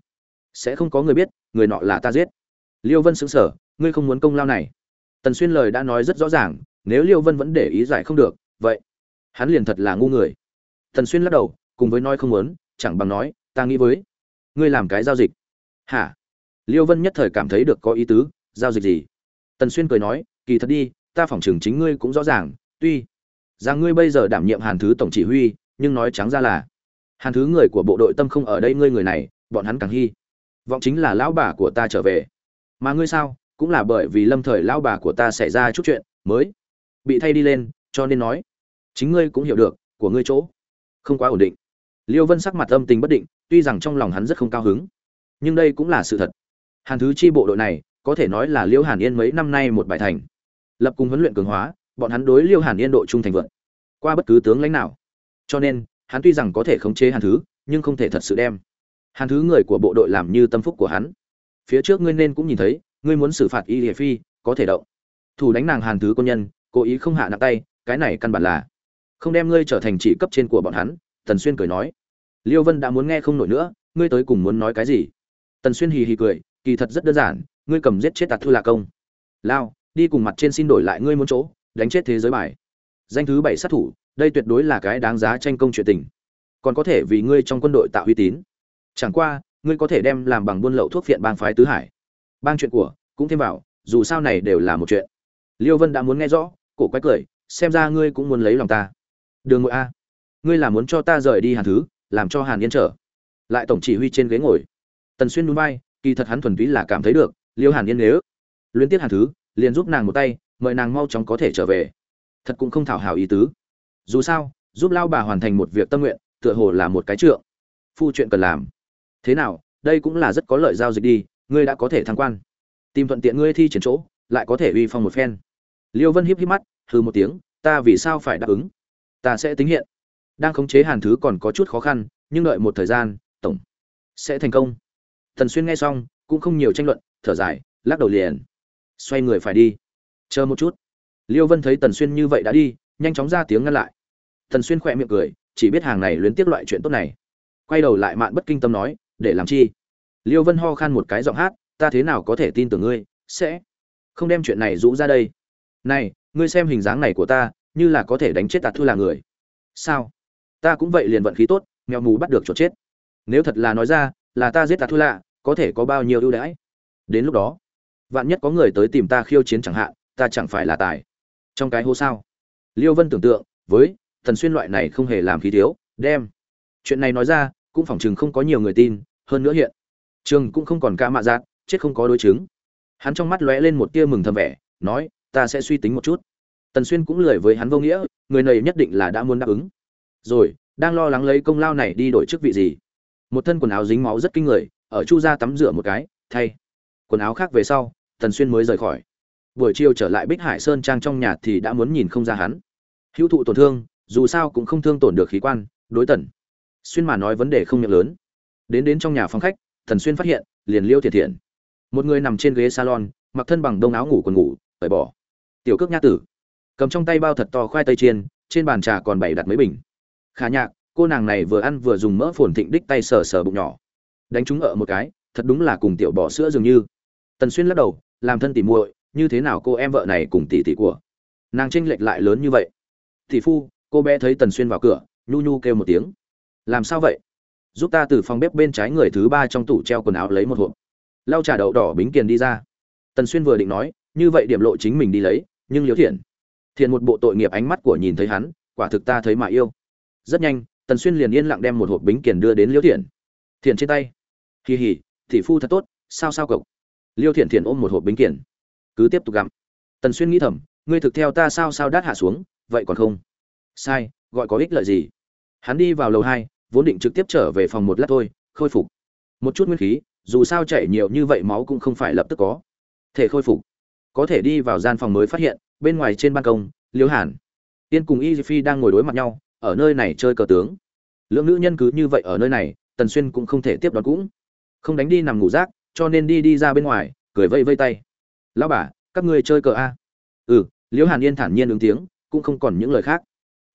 sẽ không có người biết, người nọ là ta giết. Liêu vân xứng sở ngươi không muốn công lao này. Tần xuyên lời đã nói rất rõ ràng, nếu liêu vân vẫn để ý giải không được, vậy hắn liền thật là ngu người. Tần xuyên lắc đầu, cùng với nói không muốn, chẳng bằng nói, ta nghĩ với ngươi làm cái giao dịch. Hả? Liêu vân nhất thời cảm thấy được có ý tứ, giao dịch gì? Tần xuyên cười nói, kỳ thật đi, ta phỏng chừng chính ngươi cũng rõ ràng, tuy rằng ngươi bây giờ đảm nhiệm hàn thứ tổng chỉ huy, nhưng nói trắng ra là hàn thứ người của bộ đội tâm không ở đây ngươi người này, bọn hắn càng hy vọng chính là lão bà của ta trở về. Mà ngươi sao? Cũng là bởi vì lâm thời lão bà của ta xảy ra chút chuyện mới bị thay đi lên, cho nên nói. Chính ngươi cũng hiểu được, của ngươi chỗ không quá ổn định. Liêu vân sắc mặt âm tình bất định, tuy rằng trong lòng hắn rất không cao hứng, nhưng đây cũng là sự thật. Hàn thứ chi bộ đội này, có thể nói là liêu hàn yên mấy năm nay một bài thành. Lập cùng huấn luyện cường hóa, bọn hắn đối liêu hàn yên độ trung thành vượt qua bất cứ tướng lãnh nào. Cho nên, hắn tuy rằng có thể khống chế hàn thứ, nhưng không thể thật sự đem hàn thứ người của bộ đội làm như tâm phúc của hắn. Phía trước ngươi nên cũng nhìn thấy, ngươi muốn xử phạt y địa phi, có thể động. Thủ đánh nàng hàn thứ quân nhân, cố ý không hạ nặng tay, cái này căn bản là không đem ngươi trở thành chỉ cấp trên của bọn hắn, tần xuyên cười nói. Liêu vân đã muốn nghe không nổi nữa, ngươi tới cùng muốn nói cái gì? Tần xuyên hì hì cười, kỳ thật rất đơn giản, ngươi cầm giết chết tạt thư là công. Lao, đi cùng mặt trên xin đổi lại ngươi muốn chỗ, đánh chết thế giới bài. Danh thứ bảy sát thủ, đây tuyệt đối là cái đáng giá tranh công chuyện tình. Còn có thể vì ngươi trong quân đội tạo uy tín chẳng qua, ngươi có thể đem làm bằng buôn lậu thuốc phiện bang phái tứ hải. Bang chuyện của, cũng thêm vào, dù sao này đều là một chuyện. Liêu vân đã muốn nghe rõ, cổ quái cười, xem ra ngươi cũng muốn lấy lòng ta. Đường ngội a, ngươi là muốn cho ta rời đi hàn thứ, làm cho hàn yên trở. Lại tổng chỉ huy trên ghế ngồi. Tần xuyên núi bay kỳ thật hắn thuần túy là cảm thấy được, liêu hàn yên nếu liên tiếp hàn thứ, liền giúp nàng một tay, mời nàng mau chóng có thể trở về. Thật cũng không thảo hảo ý tứ. Dù sao, giúp lao bà hoàn thành một việc tâm nguyện, tựa hồ là một cái trượng. Phu chuyện cần làm thế nào, đây cũng là rất có lợi giao dịch đi, ngươi đã có thể thăng quan. Tìm thuận tiện ngươi thi triển chỗ, lại có thể uy phong một phen. Liêu vân hiếp híp mắt, hừ một tiếng, ta vì sao phải đáp ứng? Ta sẽ tính hiện. Đang khống chế hàn thứ còn có chút khó khăn, nhưng đợi một thời gian, tổng sẽ thành công. Thần xuyên nghe xong, cũng không nhiều tranh luận, thở dài, lắc đầu liền. Xoay người phải đi. Chờ một chút. Liêu vân thấy tần xuyên như vậy đã đi, nhanh chóng ra tiếng ngăn lại. Tần xuyên khỏe miệng cười, chỉ biết hàng này luyến tiếc loại chuyện tốt này. Quay đầu lại mạn bất kinh tâm nói để làm chi? Liêu vân ho khan một cái giọng hát, ta thế nào có thể tin tưởng ngươi? Sẽ không đem chuyện này rũ ra đây. Này, ngươi xem hình dáng này của ta, như là có thể đánh chết tạt thư là người. Sao? Ta cũng vậy liền vận khí tốt, mèo mù bắt được chuột chết. Nếu thật là nói ra, là ta giết tạt thư lạ, có thể có bao nhiêu ưu đãi? Đến lúc đó, vạn nhất có người tới tìm ta khiêu chiến chẳng hạn, ta chẳng phải là tài. Trong cái hô sao? Liêu vân tưởng tượng, với thần xuyên loại này không hề làm khí thiếu, đem chuyện này nói ra cũng phỏng chừng không có nhiều người tin, hơn nữa hiện trường cũng không còn ca mạ giác, chết không có đối chứng. Hắn trong mắt lóe lên một tia mừng thầm vẻ, nói, ta sẽ suy tính một chút. Tần xuyên cũng lười với hắn vô nghĩa, người này nhất định là đã muốn đáp ứng. Rồi, đang lo lắng lấy công lao này đi đổi chức vị gì? Một thân quần áo dính máu rất kinh người, ở chu ra tắm rửa một cái, thay. Quần áo khác về sau, tần xuyên mới rời khỏi. Buổi chiều trở lại bích hải sơn trang trong nhà thì đã muốn nhìn không ra hắn. Hữu thụ tổn thương, dù sao cũng không thương tổn được khí quan, đối tần xuyên mà nói vấn đề không miệng lớn. Đến đến trong nhà phòng khách, thần xuyên phát hiện, liền liêu thiệt thiện một người nằm trên ghế salon, mặc thân bằng đông áo ngủ quần ngủ tẩy bỏ. Tiểu cước nha tử. Cầm trong tay bao thật to khoai tây chiên, trên bàn trà còn bày đặt mấy bình. Khả nhạc, cô nàng này vừa ăn vừa dùng mỡ phồn thịnh đích tay sờ sờ bụng nhỏ. Đánh chúng ở một cái, thật đúng là cùng tiểu bỏ sữa dường như. Tần xuyên lắc đầu, làm thân tỉ muội, như thế nào cô em vợ này cùng tỷ tỷ của? Nàng tranh lệch lại lớn như vậy. Tỷ phu, cô bé thấy tần xuyên vào cửa, nhu nhu kêu một tiếng làm sao vậy? Giúp ta từ phòng bếp bên trái người thứ ba trong tủ treo quần áo lấy một hộp. Lau trà đậu đỏ bính kiền đi ra. Tần xuyên vừa định nói, như vậy điểm lộ chính mình đi lấy, nhưng liễu thiện thiện một bộ tội nghiệp ánh mắt của nhìn thấy hắn, quả thực ta thấy mà yêu. Rất nhanh, tần xuyên liền yên lặng đem một hộp bính kiền đưa đến liễu thiện. Thiện trên tay. Kỳ hỉ thị phu thật tốt, sao sao cậu? Liêu thiện thiện ôm một hộp bính kiền. Cứ tiếp tục gặm. Tần xuyên nghĩ thầm, ngươi thực theo ta sao sao đát hạ xuống, vậy còn không? Sai, gọi có ích lợi gì? Hắn đi vào lầu hai vốn định trực tiếp trở về phòng một lát thôi, khôi phục. Một chút nguyên khí, dù sao chảy nhiều như vậy máu cũng không phải lập tức có. Thể khôi phục. Có thể đi vào gian phòng mới phát hiện, bên ngoài trên ban công, liễu hàn tiên cùng y phi đang ngồi đối mặt nhau, ở nơi này chơi cờ tướng. Lượng nữ nhân cứ như vậy ở nơi này, tần xuyên cũng không thể tiếp đón cũng. Không đánh đi nằm ngủ rác, cho nên đi đi ra bên ngoài, cười vây vây tay. Lão bà, các ngươi chơi cờ a? Ừ liễu hàn yên thản nhiên ứng tiếng, cũng không còn những lời khác.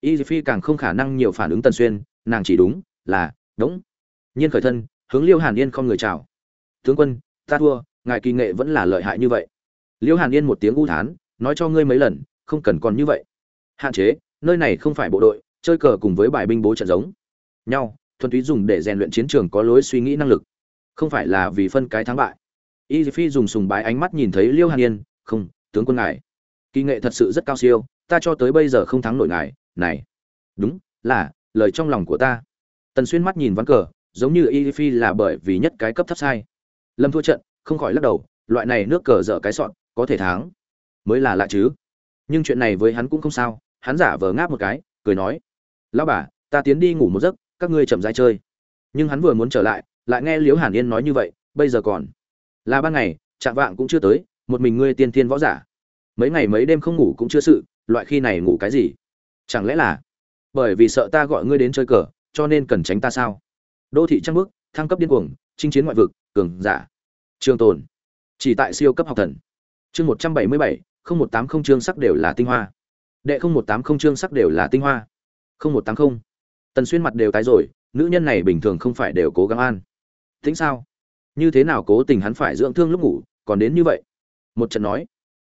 Y phi càng không khả năng nhiều phản ứng tần xuyên, nàng chỉ đúng là, đúng. Nhiên khởi thân, hướng liêu hàn yên không người chào. Tướng quân, ta thua, ngài kỳ nghệ vẫn là lợi hại như vậy. Liêu hàn yên một tiếng u thán, nói cho ngươi mấy lần, không cần còn như vậy. Hạn chế, nơi này không phải bộ đội, chơi cờ cùng với bài binh bố trận giống nhau, thuần túy dùng để rèn luyện chiến trường có lối suy nghĩ năng lực. Không phải là vì phân cái thắng bại. Y phi dùng sùng bái ánh mắt nhìn thấy liêu hàn yên, không, tướng quân ngài, kỳ nghệ thật sự rất cao siêu, ta cho tới bây giờ không thắng nổi ngài, này, đúng, là, lời trong lòng của ta tần xuyên mắt nhìn ván cờ, giống như y phi là bởi vì nhất cái cấp thấp sai. Lâm thua trận, không khỏi lắc đầu, loại này nước cờ dở cái sọn có thể thắng. Mới là lạ chứ. Nhưng chuyện này với hắn cũng không sao, hắn giả vờ ngáp một cái, cười nói. Lão bà, ta tiến đi ngủ một giấc, các ngươi chậm rãi chơi. Nhưng hắn vừa muốn trở lại lại nghe liễu hàn yên nói như vậy, bây giờ còn là ban ngày, chạm vạng cũng chưa tới, một mình ngươi tiên thiên võ giả. Mấy ngày mấy đêm không ngủ cũng chưa sự, loại khi này ngủ cái gì? Chẳng lẽ là bởi vì sợ ta gọi ngươi đến chơi cờ cho nên cần tránh ta sao? Đô thị trăng bước thăng cấp điên cuồng, chinh chiến ngoại vực, cường giả. Trường tồn. Chỉ tại siêu cấp học thần. Chương một trăm bảy mươi bảy, không một tám không chương sắc đều là tinh hoa. Đệ không một tám không chương sắc đều là tinh hoa. Không một tám không. Tần xuyên mặt đều tái rồi, nữ nhân này bình thường không phải đều cố gắng an tính sao? Như thế nào cố tình hắn phải dưỡng thương lúc ngủ, còn đến như vậy? Một trận nói.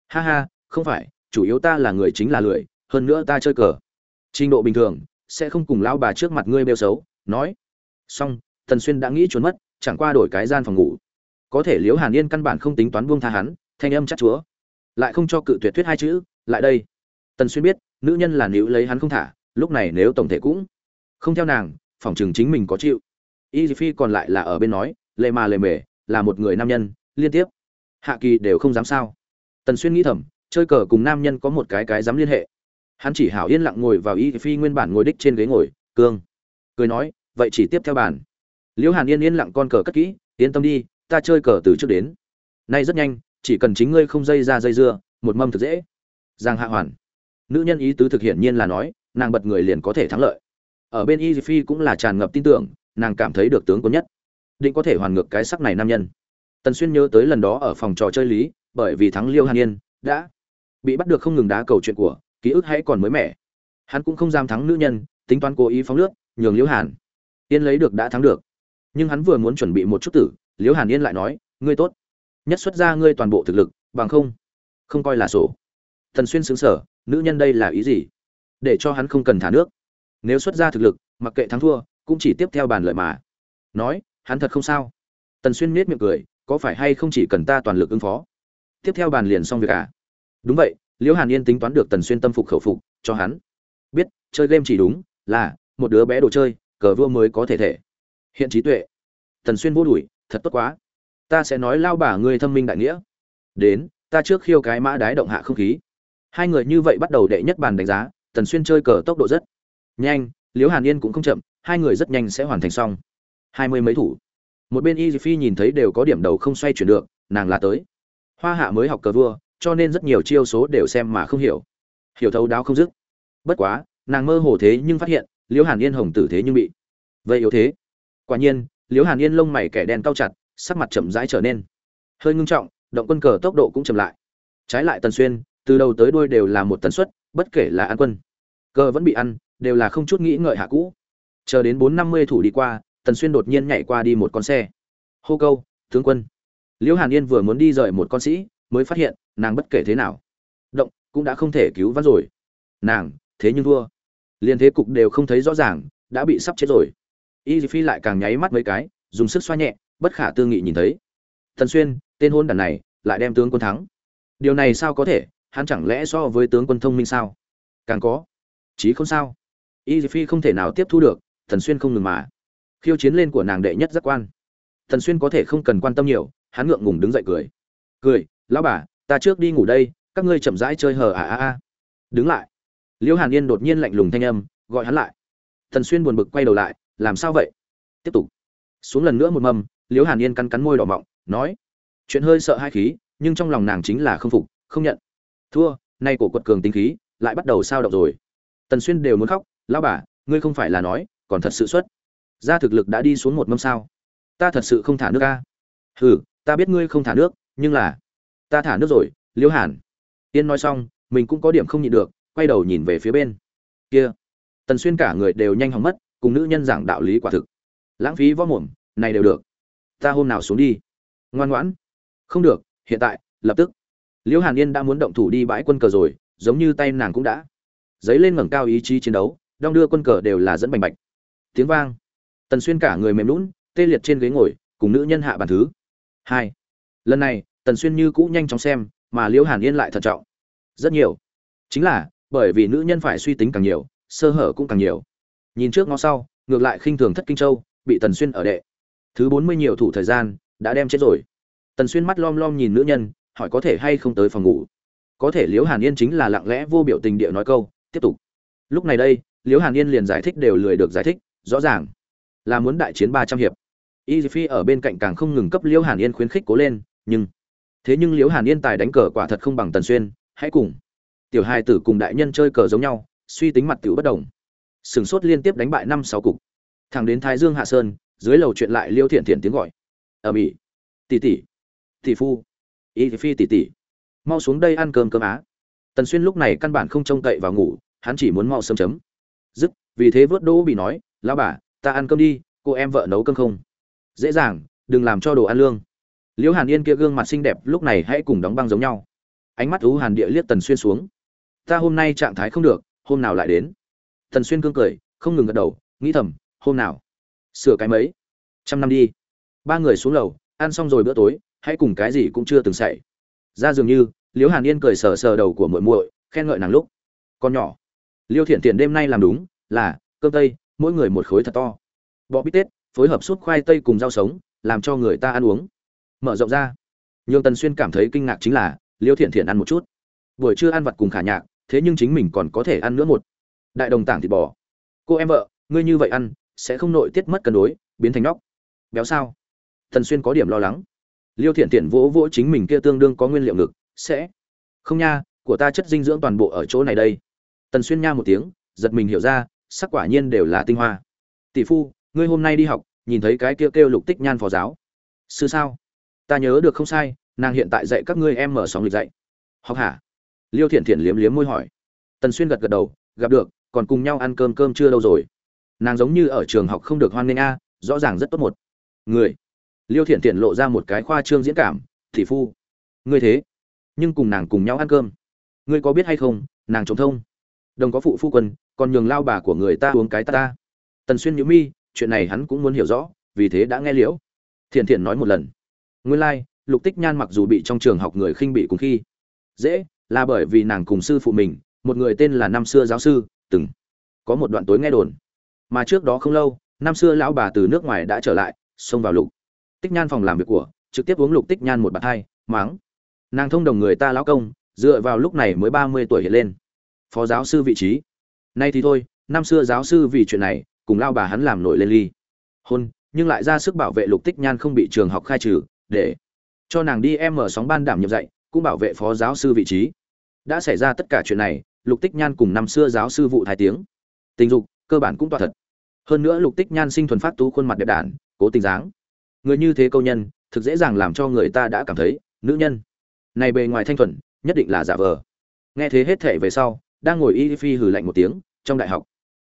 Ha ha, không phải, chủ yếu ta là người chính là lười, hơn nữa ta chơi cờ. Trình độ bình thường sẽ không cùng lão bà trước mặt ngươi bêu xấu, nói, xong, tần xuyên đã nghĩ trốn mất, chẳng qua đổi cái gian phòng ngủ. Có thể liễu hàn yên căn bản không tính toán buông tha hắn, thanh âm chắc chúa. Lại không cho cự tuyệt thuyết hai chữ, lại đây. Tần xuyên biết, nữ nhân là níu lấy hắn không thả, lúc này nếu tổng thể cũng không theo nàng, phòng chừng chính mình có chịu. Y phi còn lại là ở bên nói lề mà lề mề, là một người nam nhân, liên tiếp. Hạ kỳ đều không dám sao. Tần xuyên nghĩ thầm, chơi cờ cùng nam nhân có một cái cái dám liên hệ hắn chỉ hảo yên lặng ngồi vào y phi nguyên bản ngồi đích trên ghế ngồi, cương. Cười nói, vậy chỉ tiếp theo bàn. Liễu hàn yên yên lặng con cờ cất kỹ, yên tâm đi, ta chơi cờ từ trước đến. Nay rất nhanh, chỉ cần chính ngươi không dây ra dây dưa, một mâm thực dễ. Giang hạ hoàn. Nữ nhân ý tứ thực hiện nhiên là nói, nàng bật người liền có thể thắng lợi. Ở bên y phi cũng là tràn ngập tin tưởng, nàng cảm thấy được tướng quân nhất. Định có thể hoàn ngược cái sắc này nam nhân. Tần xuyên nhớ tới lần đó ở phòng trò chơi lý, bởi vì thắng liêu hàn yên, đã bị bắt được không ngừng đá cầu chuyện của ký ức hãy còn mới mẻ. Hắn cũng không dám thắng nữ nhân, tính toán cố ý phóng lướt, nhường liễu hàn. Yên lấy được đã thắng được. Nhưng hắn vừa muốn chuẩn bị một chút tử, liễu hàn yên lại nói, ngươi tốt. Nhất xuất ra ngươi toàn bộ thực lực, bằng không không coi là sổ. Thần xuyên xứng sở nữ nhân đây là ý gì? Để cho hắn không cần thả nước. Nếu xuất ra thực lực, mặc kệ thắng thua, cũng chỉ tiếp theo bàn lợi mà. Nói, hắn thật không sao. Tần xuyên miết miệng cười, có phải hay không chỉ cần ta toàn lực ứng phó? Tiếp theo bàn liền xong việc à? Đúng vậy liễu hàn yên tính toán được tần xuyên tâm phục khẩu phục, cho hắn. Biết, chơi game chỉ đúng là một đứa bé đồ chơi, cờ vua mới có thể thể. Hiện trí tuệ. Tần xuyên vô đuổi, thật tốt quá. Ta sẽ nói lao bà ngươi thâm minh đại nghĩa. Đến, ta trước khiêu cái mã đái động hạ không khí. Hai người như vậy bắt đầu đệ nhất bàn đánh giá, tần xuyên chơi cờ tốc độ rất nhanh, liễu hàn yên cũng không chậm, hai người rất nhanh sẽ hoàn thành xong. Hai mươi mấy thủ. Một bên y phi nhìn thấy đều có điểm đầu không xoay chuyển được, nàng là tới. Hoa hạ mới học cờ vua cho nên rất nhiều chiêu số đều xem mà không hiểu. Hiểu thấu đáo không dứt. Bất quá, nàng mơ hồ thế nhưng phát hiện, liễu hàn yên hồng tử thế nhưng bị vậy yếu thế. Quả nhiên, liễu hàn yên lông mày kẻ đen cao chặt, sắc mặt chậm rãi trở nên hơi ngưng trọng, động quân cờ tốc độ cũng chậm lại. Trái lại tần xuyên, từ đầu tới đuôi đều là một tần suất, bất kể là ăn quân, cờ vẫn bị ăn, đều là không chút nghĩ ngợi hạ cũ. Chờ đến bốn năm mươi thủ đi qua, tần xuyên đột nhiên nhảy qua đi một con xe. Hô câu, tướng quân. Liễu hàn yên vừa muốn đi rời một con sĩ mới phát hiện, nàng bất kể thế nào, động cũng đã không thể cứu vãn rồi. Nàng, thế nhưng thua. Liền thế cục đều không thấy rõ ràng, đã bị sắp chết rồi. Y phi lại càng nháy mắt mấy cái, dùng sức xoa nhẹ, bất khả tư nghị nhìn thấy. Thần xuyên, tên hôn đàn này, lại đem tướng quân thắng. Điều này sao có thể? Hắn chẳng lẽ so với tướng quân thông minh sao? Càng có chí không sao? Y phi không thể nào tiếp thu được, thần xuyên không ngừng mà. Khiêu chiến lên của nàng đệ nhất giác quan. Thần xuyên có thể không cần quan tâm nhiều, hắn ngượng ngùng đứng dậy cười. Cười lão bà, ta trước đi ngủ đây, các ngươi chậm rãi chơi hờ à à à. Đứng lại. Liễu hàn yên đột nhiên lạnh lùng thanh âm, gọi hắn lại. Thần xuyên buồn bực quay đầu lại, làm sao vậy? Tiếp tục. Xuống lần nữa một mầm liễu hàn yên cắn cắn môi đỏ mọng, nói, chuyện hơi sợ hai khí, nhưng trong lòng nàng chính là không phục, không nhận. Thua, nay cổ quật cường tính khí, lại bắt đầu sao động rồi. Tần xuyên đều muốn khóc, lão bà, ngươi không phải là nói, còn thật sự xuất. Ra thực lực đã đi xuống một mâm sao? Ta thật sự không thả nước ca hừ, ta biết ngươi không thả nước, nhưng là ta thả nước rồi liễu hàn. Yên nói xong, mình cũng có điểm không nhịn được, quay đầu nhìn về phía bên. Kia. Tần xuyên cả người đều nhanh hỏng mất, cùng nữ nhân giảng đạo lý quả thực. Lãng phí võ mồm, này đều được. Ta hôm nào xuống đi? Ngoan ngoãn. Không được, hiện tại, lập tức. Liễu hàn yên đã muốn động thủ đi bãi quân cờ rồi, giống như tay nàng cũng đã. Giấy lên ngẩng cao ý chí chiến đấu, đong đưa quân cờ đều là dẫn bành bạch. Tiếng vang. Tần xuyên cả người mềm lún tê liệt trên ghế ngồi, cùng nữ nhân hạ bàn thứ. Hai. Lần này tần xuyên như cũ nhanh chóng xem, mà liễu hàn yên lại thận trọng. Rất nhiều. Chính là, bởi vì nữ nhân phải suy tính càng nhiều, sơ hở cũng càng nhiều. Nhìn trước ngó sau, ngược lại khinh thường thất kinh châu, bị tần xuyên ở đệ. Thứ bốn mươi nhiều thủ thời gian, đã đem chết rồi. Tần xuyên mắt lom lom nhìn nữ nhân, hỏi có thể hay không tới phòng ngủ. Có thể liễu hàn yên chính là lặng lẽ vô biểu tình địa nói câu, tiếp tục. Lúc này đây, liễu hàn yên liền giải thích đều lười được giải thích, rõ ràng là muốn đại chiến ba trăm hiệp. Y phi ở bên cạnh càng không ngừng cấp liễu hàn yên khuyến khích cố lên, nhưng thế nhưng liễu hàn yên tài đánh cờ quả thật không bằng tần xuyên, hãy cùng. Tiểu hai tử cùng đại nhân chơi cờ giống nhau, suy tính mặt tiểu bất đồng. Sừng sốt liên tiếp đánh bại năm sáu cục. Thẳng đến thái dương hạ sơn, dưới lầu chuyện lại liêu thiện thiện tiếng gọi. Ở mỹ. Tỷ tỷ. Tỷ phu. Y phi tỷ tỷ. Mau xuống đây ăn cơm cơm á. Tần xuyên lúc này căn bản không trông cậy vào ngủ, hắn chỉ muốn mau sớm chấm. Dứt, vì thế vớt đỗ bị nói, lão bà, ta ăn cơm đi, cô em vợ nấu cơm không? Dễ dàng, đừng làm cho đồ ăn lương liễu hàn yên kia gương mặt xinh đẹp lúc này hãy cùng đóng băng giống nhau. Ánh mắt ú hàn địa liếc tần xuyên xuống. Ta hôm nay trạng thái không được, hôm nào lại đến? Tần xuyên cương cười, không ngừng gật đầu, nghĩ thầm, hôm nào? Sửa cái mấy? Trăm năm đi. Ba người xuống lầu, ăn xong rồi bữa tối, hãy cùng cái gì cũng chưa từng xảy. Ra dường như, liễu hàn yên cười sờ sờ đầu của muội muội, khen ngợi nàng lúc. Con nhỏ. Liêu thiện tiền đêm nay làm đúng, là, cơm tây, mỗi người một khối thật to. Bọ bít tết, phối hợp suốt khoai tây cùng rau sống, làm cho người ta ăn uống mở rộng ra. Nhường tần xuyên cảm thấy kinh ngạc chính là liêu thiện thiện ăn một chút. Buổi trưa ăn vặt cùng khả nhạc thế nhưng chính mình còn có thể ăn nữa một. Đại đồng tảng thịt bò. Cô em vợ ngươi như vậy ăn sẽ không nội tiết mất cân đối biến thành nóc béo sao? Tần xuyên có điểm lo lắng. Liêu thiện thiện vỗ vỗ chính mình kia tương đương có nguyên liệu ngực sẽ. Không nha của ta chất dinh dưỡng toàn bộ ở chỗ này đây. Tần xuyên nha một tiếng giật mình hiểu ra sắc quả nhiên đều là tinh hoa. Tỷ phu ngươi hôm nay đi học nhìn thấy cái kia kêu, kêu lục tích nhan phó giáo. Sư sao? Ta nhớ được không sai, nàng hiện tại dạy các ngươi em mở sóng lịch dạy. Học hả? Liêu thiện thiện liếm liếm môi hỏi. Tần xuyên gật gật đầu, gặp được, còn cùng nhau ăn cơm cơm chưa đâu rồi. Nàng giống như ở trường học không được hoan nghênh a, rõ ràng rất tốt một. Người. Liêu thiện thiện lộ ra một cái khoa trương diễn cảm thị phu. Ngươi thế. Nhưng cùng nàng cùng nhau ăn cơm. Ngươi có biết hay không, nàng trống thông. Đồng có phụ phu quân, còn nhường lao bà của người ta uống cái ta ta. Tần xuyên nhữ mi, chuyện này hắn cũng muốn hiểu rõ, vì thế đã nghe liễu. Thiện thiện nói một lần nguyên lai、like, lục tích nhan mặc dù bị trong trường học người khinh bị cùng khi dễ là bởi vì nàng cùng sư phụ mình một người tên là năm xưa giáo sư từng có một đoạn tối nghe đồn. Mà trước đó không lâu năm xưa lão bà từ nước ngoài đã trở lại xông vào lục tích nhan phòng làm việc của trực tiếp uống lục tích nhan một bạt hai mắng, nàng thông đồng người ta lão công dựa vào lúc này mới ba mươi tuổi hiện lên. Phó giáo sư vị trí. Nay thì thôi năm xưa giáo sư vì chuyện này cùng lao bà hắn làm nổi lên ly. Hôn nhưng lại ra sức bảo vệ lục tích nhan không bị trường học khai trừ để cho nàng đi em mở sóng ban đảm nhiệm dạy, cũng bảo vệ phó giáo sư vị trí. Đã xảy ra tất cả chuyện này, lục tích nhan cùng năm xưa giáo sư vụ thái tiếng. Tình dục, cơ bản cũng toa thật. Hơn nữa lục tích nhan sinh thuần phát tú khuôn mặt đẹp đản cố tình dáng. Người như thế câu nhân, thực dễ dàng làm cho người ta đã cảm thấy, nữ nhân. Này bề ngoài thanh thuần, nhất định là giả vờ. Nghe thế hết thể về sau, đang ngồi y phi hừ lạnh một tiếng, trong đại học.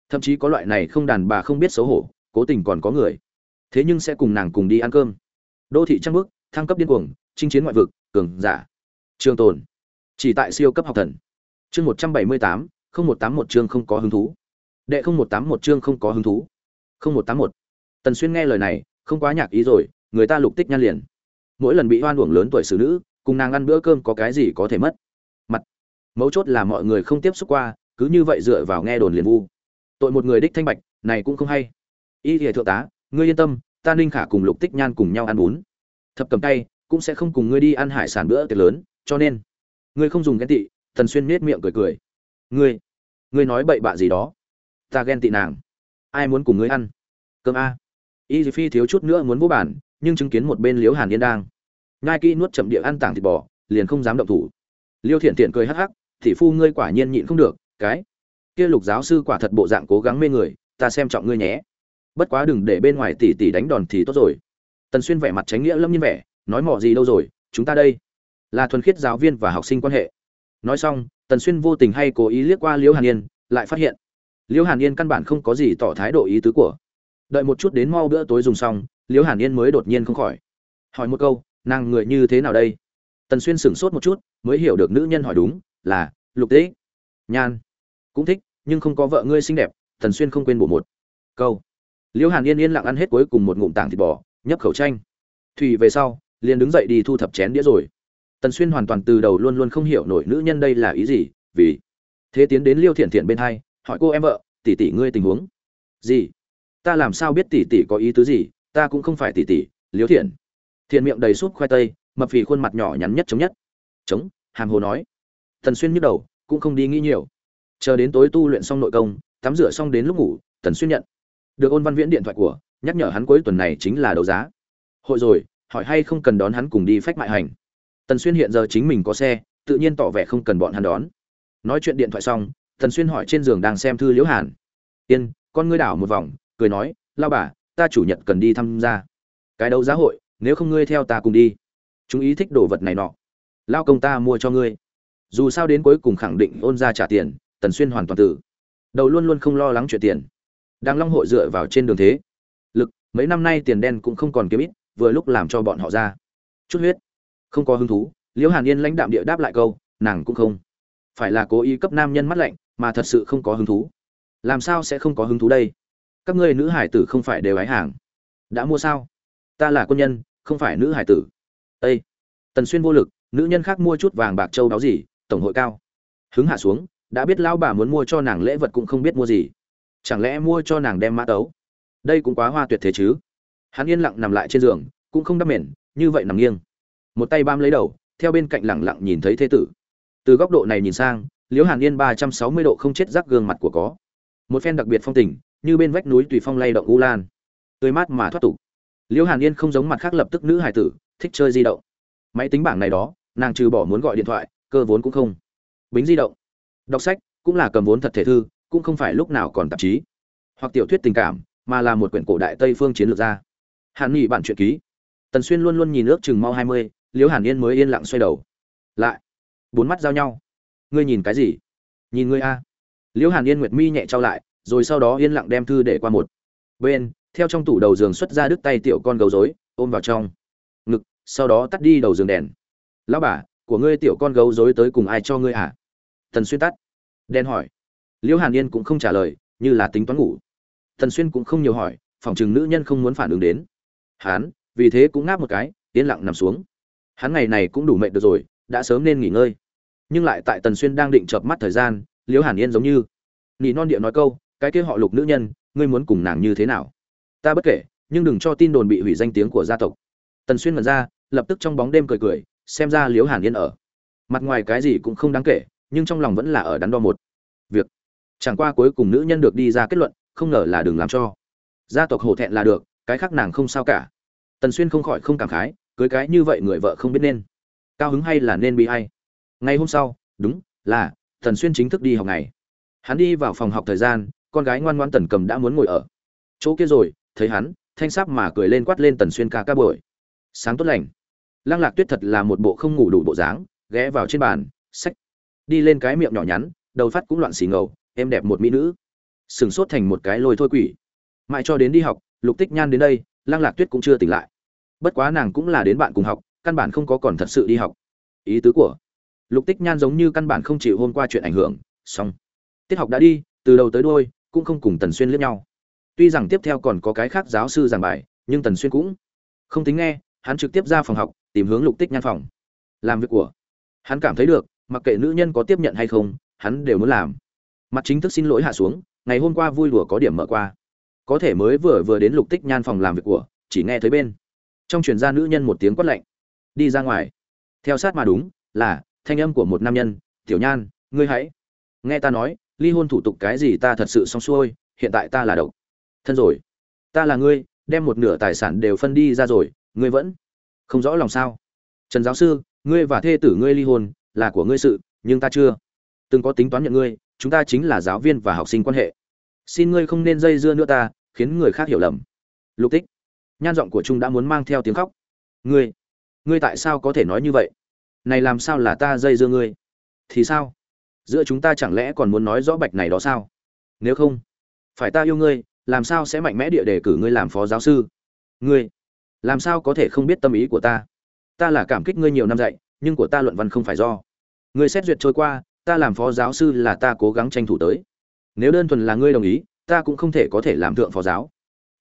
Thậm chí có loại này không đàn bà không biết xấu hổ, cố tình còn có người. Thế nhưng sẽ cùng nàng cùng đi ăn cơm đô thị trăng bước thăng cấp điên cuồng, chinh chiến ngoại vực, cường giả. Trường tồn. Chỉ tại siêu cấp học thần. Chương một trăm bảy mươi tám, không một tám một chương không có hứng thú. Đệ không một tám một chương không có hứng thú. Không một tám một. Tần xuyên nghe lời này, không quá nhạc ý rồi, người ta lục tích nhan liền. Mỗi lần bị hoan uổng lớn tuổi xử nữ, cùng nàng ăn bữa cơm có cái gì có thể mất? Mặt. Mấu chốt là mọi người không tiếp xúc qua, cứ như vậy dựa vào nghe đồn liền vu. Tội một người đích thanh bạch, này cũng không hay. Y thìa thượng tá, ngươi yên tâm ta ninh khả cùng lục tích nhan cùng nhau ăn bún. Thập cầm tay, cũng sẽ không cùng ngươi đi ăn hải sản bữa tiệc lớn, cho nên, ngươi không dùng ghen tị thần xuyên nết miệng cười cười. Ngươi ngươi nói bậy bạ gì đó? Ta ghen tị nàng. Ai muốn cùng ngươi ăn? Cơm a. Y phi thiếu chút nữa muốn vô bản, nhưng chứng kiến một bên liếu hàn yên đang ngai kỹ nuốt chậm địa ăn tảng thịt bò, liền không dám động thủ. Liêu thiện thiện cười hắc hắc thị phu ngươi quả nhiên nhịn không được, cái kia lục giáo sư quả thật bộ dạng cố gắng mê người, ta xem trọng ngươi nhé bất quá đừng để bên ngoài tỷ tỷ đánh đòn thì tốt rồi. Tần xuyên vẻ mặt tránh nghĩa lâm nhiên vẻ, nói mỏ gì đâu rồi, chúng ta đây. Là thuần khiết giáo viên và học sinh quan hệ. Nói xong, tần xuyên vô tình hay cố ý liếc qua liễu hàn yên, lại phát hiện. Liễu hàn yên căn bản không có gì tỏ thái độ ý tứ của. Đợi một chút đến mau bữa tối dùng xong, liễu hàn yên mới đột nhiên không khỏi. Hỏi một câu, nàng người như thế nào đây? Tần xuyên sửng sốt một chút, mới hiểu được nữ nhân hỏi đúng, là, lục tế nhan. Cũng thích, nhưng không có vợ ngươi xinh đẹp. Tần xuyên không quên bổ một câu liễu hàn yên yên lặng ăn hết cuối cùng một ngụm tảng thịt bò, nhấp khẩu tranh thủy về sau, liền đứng dậy đi thu thập chén đĩa rồi. Tần xuyên hoàn toàn từ đầu luôn luôn không hiểu nổi nữ nhân đây là ý gì, vì thế tiến đến liêu thiện thiện bên hai, hỏi cô, em vợ, tỷ tỷ ngươi tình huống? Gì? Ta làm sao biết tỷ tỷ có ý tứ gì? Ta cũng không phải tỷ tỷ, liêu thiện thiện miệng đầy súp khoai tây, mập phì khuôn mặt nhỏ nhắn nhất chống nhất. Chống, hàm hồ nói. Tần xuyên nhức đầu, cũng không đi nghĩ nhiều. Chờ đến tối tu luyện xong nội công, tắm rửa xong đến lúc ngủ, tần xuyên nhận được ôn văn viễn điện thoại của, nhắc nhở hắn cuối tuần này chính là đấu giá. Hội rồi, hỏi hay không cần đón hắn cùng đi phách mại hành. Tần xuyên hiện giờ chính mình có xe, tự nhiên tỏ vẻ không cần bọn hắn đón. Nói chuyện điện thoại xong, tần xuyên hỏi trên giường đang xem thư liễu hàn. Yên, con ngươi đảo một vòng, cười nói, lao bà, ta chủ nhật cần đi tham gia. Cái đấu giá hội, nếu không ngươi theo ta cùng đi. Chúng ý thích đồ vật này nọ. Lao công ta mua cho ngươi. Dù sao đến cuối cùng khẳng định ôn ra trả tiền, tần xuyên hoàn toàn tử. Đầu luôn luôn không lo lắng chuyện tiền đang long hội dựa vào trên đường thế. Lực, mấy năm nay tiền đen cũng không còn kiếm ít, vừa lúc làm cho bọn họ ra. Chút huyết. Không có hứng thú, liễu hàn yên lãnh đạm địa đáp lại câu, nàng cũng không phải là cố ý cấp nam nhân mắt lạnh, mà thật sự không có hứng thú. Làm sao sẽ không có hứng thú đây? Các ngươi nữ hải tử không phải đều ái hàng. Đã mua sao? Ta là quân nhân, không phải nữ hải tử. Ê! tần xuyên vô lực, nữ nhân khác mua chút vàng bạc châu đáo gì, tổng hội cao. Hứng hạ xuống, đã biết lão bà muốn mua cho nàng lễ vật cũng không biết mua gì chẳng lẽ mua cho nàng đem mã tấu? Đây cũng quá hoa tuyệt thế chứ. Hắn yên lặng nằm lại trên giường, cũng không đắp mền, như vậy nằm nghiêng. Một tay bám lấy đầu, theo bên cạnh lẳng lặng nhìn thấy thế tử. Từ góc độ này nhìn sang, liễu hàn yên ba trăm sáu mươi độ không chết rắc gương mặt của có. Một phen đặc biệt phong tình, như bên vách núi tùy phong lay động u lan. Tươi mát mà thoát tục. Liễu hàn yên không giống mặt khác lập tức nữ hải tử, thích chơi di động. Máy tính bảng này đó, nàng trừ bỏ muốn gọi điện thoại, cơ vốn cũng không. Bính di động. Đọc sách, cũng là cầm vốn thật thể thư cũng không phải lúc nào còn tạp chí, hoặc tiểu thuyết tình cảm, mà là một quyển cổ đại tây phương chiến lược gia. Hàn nghị bản truyện ký. Tần xuyên luôn luôn nhìn ước chừng mau hai mươi, liễu hàn yên mới yên lặng xoay đầu. Lại, bốn mắt giao nhau. Ngươi nhìn cái gì? Nhìn ngươi a. Liễu hàn yên nguyệt mi nhẹ trao lại, rồi sau đó yên lặng đem thư để qua một bên, theo trong tủ đầu giường xuất ra đứt tay tiểu con gấu rối, ôm vào trong. Ngực, sau đó tắt đi đầu giường đèn. Lão bà, của ngươi tiểu con gấu rối tới cùng ai cho ngươi à? Tần xuyên tắt. Đen hỏi liễu hàn yên cũng không trả lời, như là tính toán ngủ. Tần xuyên cũng không nhiều hỏi, phòng chừng nữ nhân không muốn phản ứng đến. Hắn vì thế cũng ngáp một cái, yên lặng nằm xuống. Hắn ngày này cũng đủ mệt được rồi, đã sớm nên nghỉ ngơi. Nhưng lại tại tần xuyên đang định chợp mắt thời gian, liễu hàn yên giống như nị non địa nói câu, cái kia họ lục nữ nhân, ngươi muốn cùng nàng như thế nào? Ta bất kể, nhưng đừng cho tin đồn bị hủy danh tiếng của gia tộc. Tần xuyên mật ra, lập tức trong bóng đêm cười cười, xem ra liễu hàn yên ở. Mặt ngoài cái gì cũng không đáng kể, nhưng trong lòng vẫn là ở đắn đo một chẳng qua cuối cùng nữ nhân được đi ra kết luận, không ngờ là đừng làm cho. Gia tộc hổ thẹn là được, cái khác nàng không sao cả. Tần xuyên không khỏi không cảm khái, cưới cái như vậy người vợ không biết nên. Cao hứng hay là nên bị hay ngày hôm sau, đúng, là, tần xuyên chính thức đi học ngày. Hắn đi vào phòng học thời gian, con gái ngoan ngoan tần cầm đã muốn ngồi ở chỗ kia rồi, thấy hắn, thanh sáp mà cười lên quát lên tần xuyên ca ca bội sáng tốt lành. Lăng lạc tuyết thật là một bộ không ngủ đủ bộ dáng, ghé vào trên bàn, sách. Đi lên cái miệng nhỏ nhắn, đầu phát cũng loạn xì ngầu em đẹp một mỹ nữ. Sừng sốt thành một cái lôi thôi quỷ. Mãi cho đến đi học, lục tích nhan đến đây, lăng lạc tuyết cũng chưa tỉnh lại. Bất quá nàng cũng là đến bạn cùng học, căn bản không có còn thật sự đi học. Ý tứ của lục tích nhan giống như căn bản không chịu hôm qua chuyện ảnh hưởng, xong. Tiết học đã đi, từ đầu tới đôi cũng không cùng tần xuyên liếc nhau. Tuy rằng tiếp theo còn có cái khác giáo sư giảng bài, nhưng tần xuyên cũng không tính nghe, hắn trực tiếp ra phòng học, tìm hướng lục tích nhan phòng. Làm việc của hắn cảm thấy được, mặc kệ nữ nhân có tiếp nhận hay không, hắn đều muốn làm mặt chính thức xin lỗi hạ xuống, ngày hôm qua vui đùa có điểm mở qua. Có thể mới vừa vừa đến lục tích nhan phòng làm việc của, chỉ nghe thấy bên. Trong truyền ra nữ nhân một tiếng quát lạnh. Đi ra ngoài. Theo sát mà đúng, là, thanh âm của một nam nhân, tiểu nhan, ngươi hãy. Nghe ta nói, ly hôn thủ tục cái gì ta thật sự xong xuôi, hiện tại ta là độc. Thân rồi. Ta là ngươi, đem một nửa tài sản đều phân đi ra rồi, ngươi vẫn không rõ lòng sao? Trần giáo sư, ngươi và thê tử ngươi ly hôn, là của ngươi sự, nhưng ta chưa từng có tính toán nhận ngươi chúng ta chính là giáo viên và học sinh quan hệ. Xin ngươi không nên dây dưa nữa ta, khiến người khác hiểu lầm. Lục tích. Nhan giọng của trung đã muốn mang theo tiếng khóc. Ngươi ngươi tại sao có thể nói như vậy? Này làm sao là ta dây dưa ngươi? Thì sao? Giữa chúng ta chẳng lẽ còn muốn nói rõ bạch này đó sao? Nếu không, phải ta yêu ngươi, làm sao sẽ mạnh mẽ địa đề cử ngươi làm phó giáo sư? Ngươi, làm sao có thể không biết tâm ý của ta? Ta là cảm kích ngươi nhiều năm dạy, nhưng của ta luận văn không phải do. Ngươi xét duyệt trôi qua ta làm phó giáo sư là ta cố gắng tranh thủ tới. Nếu đơn thuần là ngươi đồng ý, ta cũng không thể có thể làm thượng phó giáo.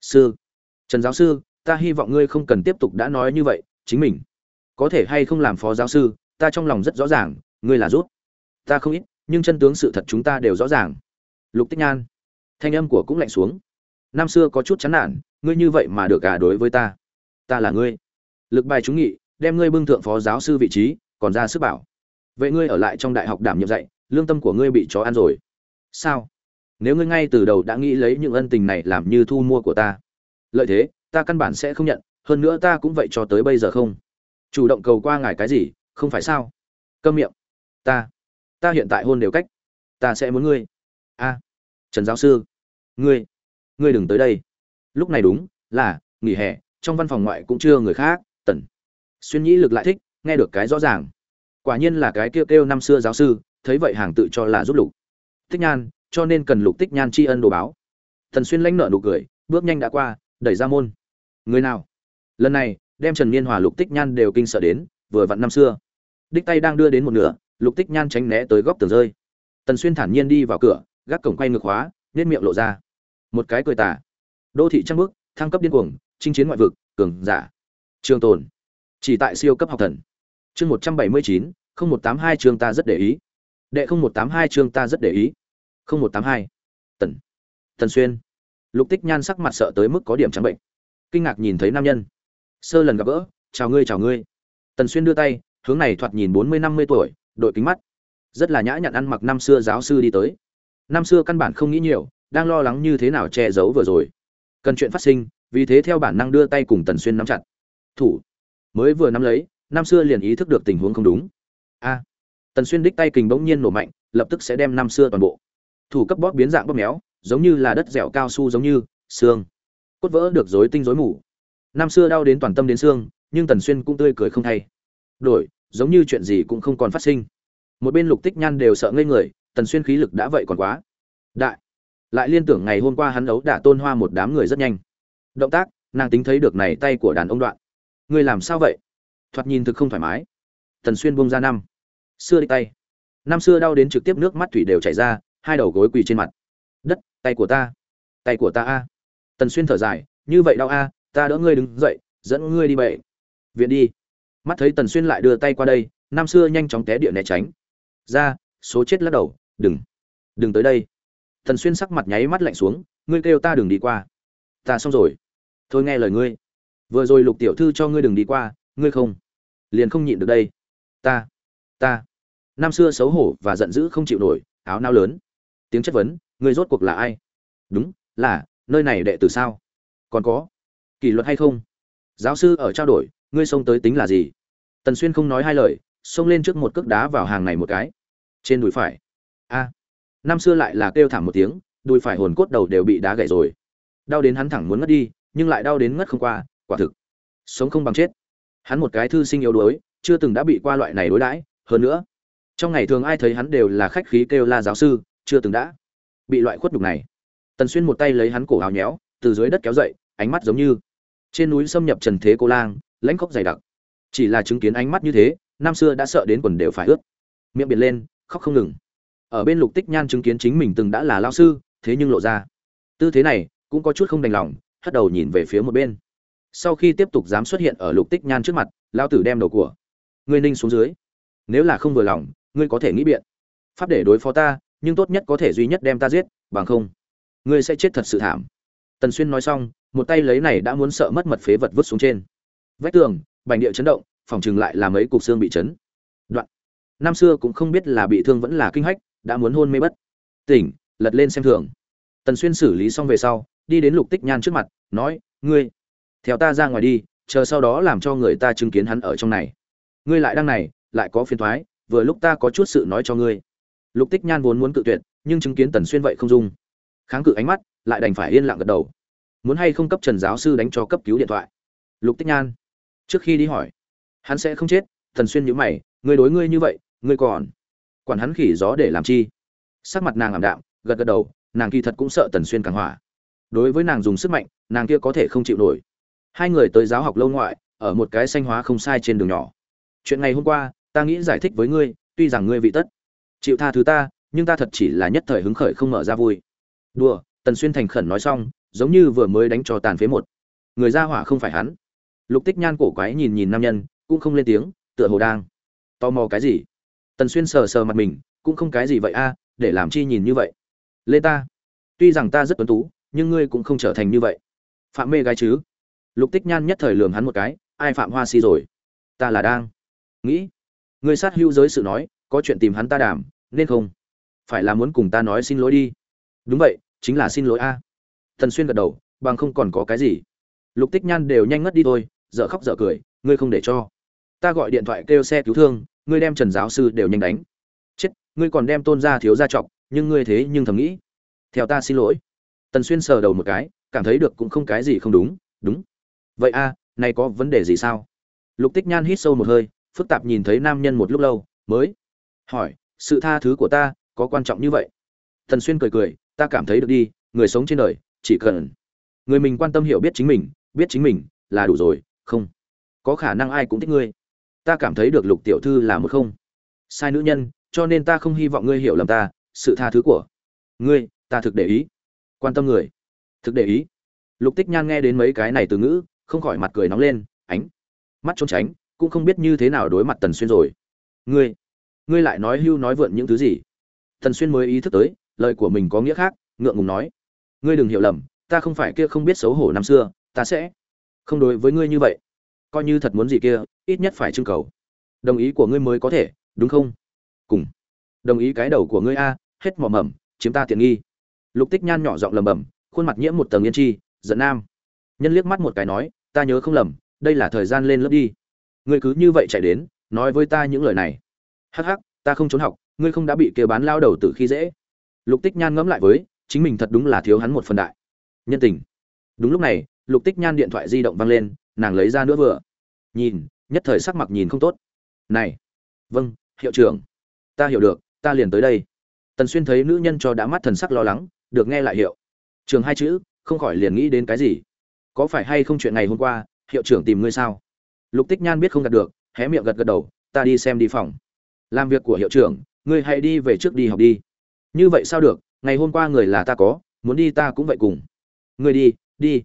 Sư. Trần giáo sư, ta hy vọng ngươi không cần tiếp tục đã nói như vậy, chính mình. Có thể hay không làm phó giáo sư, ta trong lòng rất rõ ràng, ngươi là rút. Ta không ít, nhưng chân tướng sự thật chúng ta đều rõ ràng. Lục tích nhan. Thanh âm của cũng lạnh xuống. Năm xưa có chút chán nản, ngươi như vậy mà được cả đối với ta. Ta là ngươi. Lực bài chúng nghị, đem ngươi bưng thượng phó giáo sư vị trí, còn ra sức bảo vậy ngươi ở lại trong đại học đảm nhiệm dạy, lương tâm của ngươi bị chó ăn rồi. Sao? Nếu ngươi ngay từ đầu đã nghĩ lấy những ân tình này làm như thu mua của ta. Lợi thế, ta căn bản sẽ không nhận, hơn nữa ta cũng vậy cho tới bây giờ không. Chủ động cầu qua ngài cái gì, không phải sao? Câm miệng. Ta. Ta hiện tại hôn đều cách. Ta sẽ muốn ngươi. A. Trần giáo sư. Ngươi. Ngươi đừng tới đây. Lúc này đúng, là, nghỉ hè, trong văn phòng ngoại cũng chưa người khác, tần. Xuyên nhĩ lực lại thích, nghe được cái rõ ràng quả nhiên là cái kêu kêu năm xưa giáo sư, thấy vậy hàng tự cho là giúp lục. Tích nhan, cho nên cần lục tích nhan tri ân đồ báo. Thần xuyên lãnh nợ nụ cười, bước nhanh đã qua, đẩy ra môn. Người nào? Lần này, đem trần niên hòa lục tích nhan đều kinh sợ đến, vừa vặn năm xưa. Đích tay đang đưa đến một nửa, lục tích nhan tránh né tới góc tường rơi. Tần xuyên thản nhiên đi vào cửa, gác cổng quay ngược hóa nên miệng lộ ra. Một cái cười tả đô thị trăng bước, thăng cấp điên cuồng, chinh chiến ngoại vực, cường giả. Trường tồn. Chỉ tại siêu cấp học thần chương một trăm bảy mươi chín, không một tám hai chương ta rất để ý. Đệ không một tám hai chương ta rất để ý. Không một tám hai. Tần. Tần xuyên. Lục tích nhan sắc mặt sợ tới mức có điểm trắng bệnh. Kinh ngạc nhìn thấy nam nhân. Sơ lần gặp gỡ, chào ngươi chào ngươi. Tần xuyên đưa tay, hướng này thoạt nhìn bốn mươi năm mươi tuổi, đội kính mắt. Rất là nhã nhặn ăn mặc năm xưa giáo sư đi tới. Năm xưa căn bản không nghĩ nhiều, đang lo lắng như thế nào che giấu vừa rồi. Cần chuyện phát sinh, vì thế theo bản năng đưa tay cùng tần xuyên nắm chặt. Thủ. Mới vừa nắm lấy năm xưa liền ý thức được tình huống không đúng. A. Tần xuyên đích tay kình bỗng nhiên nổ mạnh, lập tức sẽ đem năm xưa toàn bộ. Thủ cấp bóp biến dạng bóp méo, giống như là đất dẻo cao su giống như, xương. Cốt vỡ được rối tinh rối mù. Năm xưa đau đến toàn tâm đến xương, nhưng tần xuyên cũng tươi cười không thay đổi, giống như chuyện gì cũng không còn phát sinh. Một bên lục tích nhan đều sợ ngây người, tần xuyên khí lực đã vậy còn quá. Đại, lại liên tưởng ngày hôm qua hắn đấu đả tôn hoa một đám người rất nhanh. Động tác, nàng tính thấy được này tay của đàn ông đoạn. Người làm sao vậy? Thoạt nhìn thực không thoải mái. Tần xuyên buông ra năm. Xưa đi tay. Năm xưa đau đến trực tiếp nước mắt thủy đều chảy ra, hai đầu gối quỳ trên mặt. Đất, tay của ta. Tay của ta a. Tần xuyên thở dài, như vậy đau a, ta đỡ ngươi đứng dậy, dẫn ngươi đi bậy viện đi. Mắt thấy tần xuyên lại đưa tay qua đây, năm xưa nhanh chóng té địa né tránh. Ra, số chết lắc đầu, đừng. Đừng tới đây. Tần xuyên sắc mặt nháy mắt lạnh xuống, ngươi kêu ta đừng đi qua. Ta xong rồi. Thôi nghe lời ngươi. Vừa rồi lục tiểu thư cho ngươi đừng đi qua, ngươi không liền không nhịn được đây. Ta ta. Năm xưa xấu hổ và giận dữ không chịu nổi, áo nao lớn. Tiếng chất vấn người rốt cuộc là ai? Đúng, là, nơi này đệ tử sao? Còn có, kỷ luật hay không? Giáo sư ở trao đổi, ngươi xông tới tính là gì? Tần xuyên không nói hai lời, xông lên trước một cước đá vào hàng này một cái. Trên đùi phải. A. Năm xưa lại là kêu thảm một tiếng, đùi phải hồn cốt đầu đều bị đá gãy rồi. Đau đến hắn thẳng muốn ngất đi, nhưng lại đau đến ngất không qua, quả thực. Sống không bằng chết hắn một cái thư sinh yếu đuối, chưa từng đã bị qua loại này đối đãi, hơn nữa, trong ngày thường ai thấy hắn đều là khách khí kêu la giáo sư, chưa từng đã bị loại khuất đục này. Tần xuyên một tay lấy hắn cổ áo nhéo, từ dưới đất kéo dậy, ánh mắt giống như trên núi xâm nhập trần thế cô lang, lãnh khóc dày đặc. Chỉ là chứng kiến ánh mắt như thế, năm xưa đã sợ đến quần đều phải ướt. Miệng biệt lên, khóc không ngừng. Ở bên lục tích nhan chứng kiến chính mình từng đã là lao sư, thế nhưng lộ ra. Tư thế này cũng có chút không đành lòng, hất đầu nhìn về phía một bên sau khi tiếp tục dám xuất hiện ở lục tích nhan trước mặt lao tử đem đầu của ngươi ninh xuống dưới. Nếu là không vừa lòng, ngươi có thể nghĩ biện pháp để đối phó ta, nhưng tốt nhất có thể duy nhất đem ta giết, bằng không, ngươi sẽ chết thật sự thảm. Tần xuyên nói xong, một tay lấy này đã muốn sợ mất mật phế vật vứt xuống trên. Vách tường, bành địa chấn động, phòng chừng lại là mấy cục xương bị chấn. Đoạn. Năm xưa cũng không biết là bị thương vẫn là kinh hách, đã muốn hôn mê bất tỉnh, lật lên xem thường. Tần xuyên xử lý xong về sau, đi đến lục tích nhan trước mặt, nói, ngươi theo ta ra ngoài đi, chờ sau đó làm cho người ta chứng kiến hắn ở trong này. Ngươi lại đang này, lại có phiền thoái, vừa lúc ta có chút sự nói cho ngươi. Lục tích nhan vốn muốn cự tuyệt, nhưng chứng kiến tần xuyên vậy không dung. Kháng cự ánh mắt, lại đành phải yên lặng gật đầu. Muốn hay không cấp trần giáo sư đánh cho cấp cứu điện thoại? Lục tích nhan, trước khi đi hỏi, hắn sẽ không chết, tần xuyên nhữ mày, ngươi đối ngươi như vậy, ngươi còn, quản hắn khỉ gió để làm chi? Sắc mặt nàng ảm đạm, gật gật đầu, nàng kỳ thật cũng sợ tần xuyên càng hỏa. Đối với nàng dùng sức mạnh, nàng kia có thể không chịu nổi hai người tới giáo học lâu ngoại, ở một cái xanh hóa không sai trên đường nhỏ. Chuyện ngày hôm qua, ta nghĩ giải thích với ngươi, tuy rằng ngươi vị tất. Chịu tha thứ ta, nhưng ta thật chỉ là nhất thời hứng khởi không mở ra vui. Đùa, tần xuyên thành khẩn nói xong, giống như vừa mới đánh cho tàn phế một. Người ra hỏa không phải hắn. Lục tích nhan cổ quái nhìn nhìn nam nhân, cũng không lên tiếng, tựa hồ đang tò mò cái gì. Tần xuyên sờ sờ mặt mình, cũng không cái gì vậy a, để làm chi nhìn như vậy. Lê ta. Tuy rằng ta rất tuấn tú, nhưng ngươi cũng không trở thành như vậy. Phạm mê gái chứ? Lục tích nhan nhất thời lường hắn một cái, ai phạm hoa si rồi? Ta là đang nghĩ ngươi sát hữu giới sự nói, có chuyện tìm hắn ta đàm, nên không? Phải là muốn cùng ta nói xin lỗi đi. Đúng vậy, chính là xin lỗi a. Thần xuyên gật đầu, bằng không còn có cái gì. Lục tích nhan đều nhanh ngất đi thôi, dở khóc dở cười, ngươi không để cho. Ta gọi điện thoại kêu xe cứu thương, ngươi đem trần giáo sư đều nhanh đánh. Chết, ngươi còn đem tôn gia thiếu gia trọng nhưng ngươi thế nhưng thầm nghĩ. Theo ta xin lỗi. Tần xuyên sờ đầu một cái, cảm thấy được cũng không cái gì không đúng đúng vậy a, này có vấn đề gì sao? Lục tích nhan hít sâu một hơi, phức tạp nhìn thấy nam nhân một lúc lâu, mới hỏi, sự tha thứ của ta có quan trọng như vậy? Thần xuyên cười cười, ta cảm thấy được đi, người sống trên đời, chỉ cần người mình quan tâm hiểu biết chính mình, biết chính mình là đủ rồi, không? Có khả năng ai cũng thích ngươi. Ta cảm thấy được lục tiểu thư là một không. Sai nữ nhân, cho nên ta không hy vọng ngươi hiểu lầm ta, sự tha thứ của ngươi, ta thực để ý. Quan tâm người, thực để ý. Lục tích nhan nghe đến mấy cái này từ ngữ không khỏi mặt cười nóng lên, ánh mắt trốn tránh, cũng không biết như thế nào đối mặt tần xuyên rồi. Ngươi ngươi lại nói hưu nói vượn những thứ gì? Tần xuyên mới ý thức tới, lời của mình có nghĩa khác, ngượng ngùng nói. Ngươi đừng hiểu lầm, ta không phải kia không biết xấu hổ năm xưa, ta sẽ không đối với ngươi như vậy. Coi như thật muốn gì kia, ít nhất phải trưng cầu. Đồng ý của ngươi mới có thể, đúng không? Cùng. Đồng ý cái đầu của ngươi a, hết mỏ mầm chiếm ta tiện nghi. Lục tích nhan nhỏ giọng lầm bầm khuôn mặt nhiễm một tầng yên chi, giận nam nhân liếc mắt một cái nói, ta nhớ không lầm, đây là thời gian lên lớp đi. Ngươi cứ như vậy chạy đến, nói với ta những lời này. Hắc hắc, ta không trốn học, ngươi không đã bị kêu bán lao đầu từ khi dễ. Lục tích nhan ngẫm lại với, chính mình thật đúng là thiếu hắn một phần đại. Nhân tình. Đúng lúc này, lục tích nhan điện thoại di động văng lên, nàng lấy ra nữa vừa. Nhìn, nhất thời sắc mặt nhìn không tốt. Này vâng hiệu trưởng. Ta hiểu được, ta liền tới đây. Tần xuyên thấy nữ nhân cho đã mắt thần sắc lo lắng, được nghe lại hiệu. Trường hai chữ, không khỏi liền nghĩ đến cái gì? Có phải hay không chuyện ngày hôm qua, hiệu trưởng tìm ngươi sao? Lục tích nhan biết không gạt được, hé miệng gật gật đầu, ta đi xem đi phòng. Làm việc của hiệu trưởng, ngươi hãy đi về trước đi học đi. Như vậy sao được, ngày hôm qua người là ta có, muốn đi ta cũng vậy cùng. Ngươi đi đi.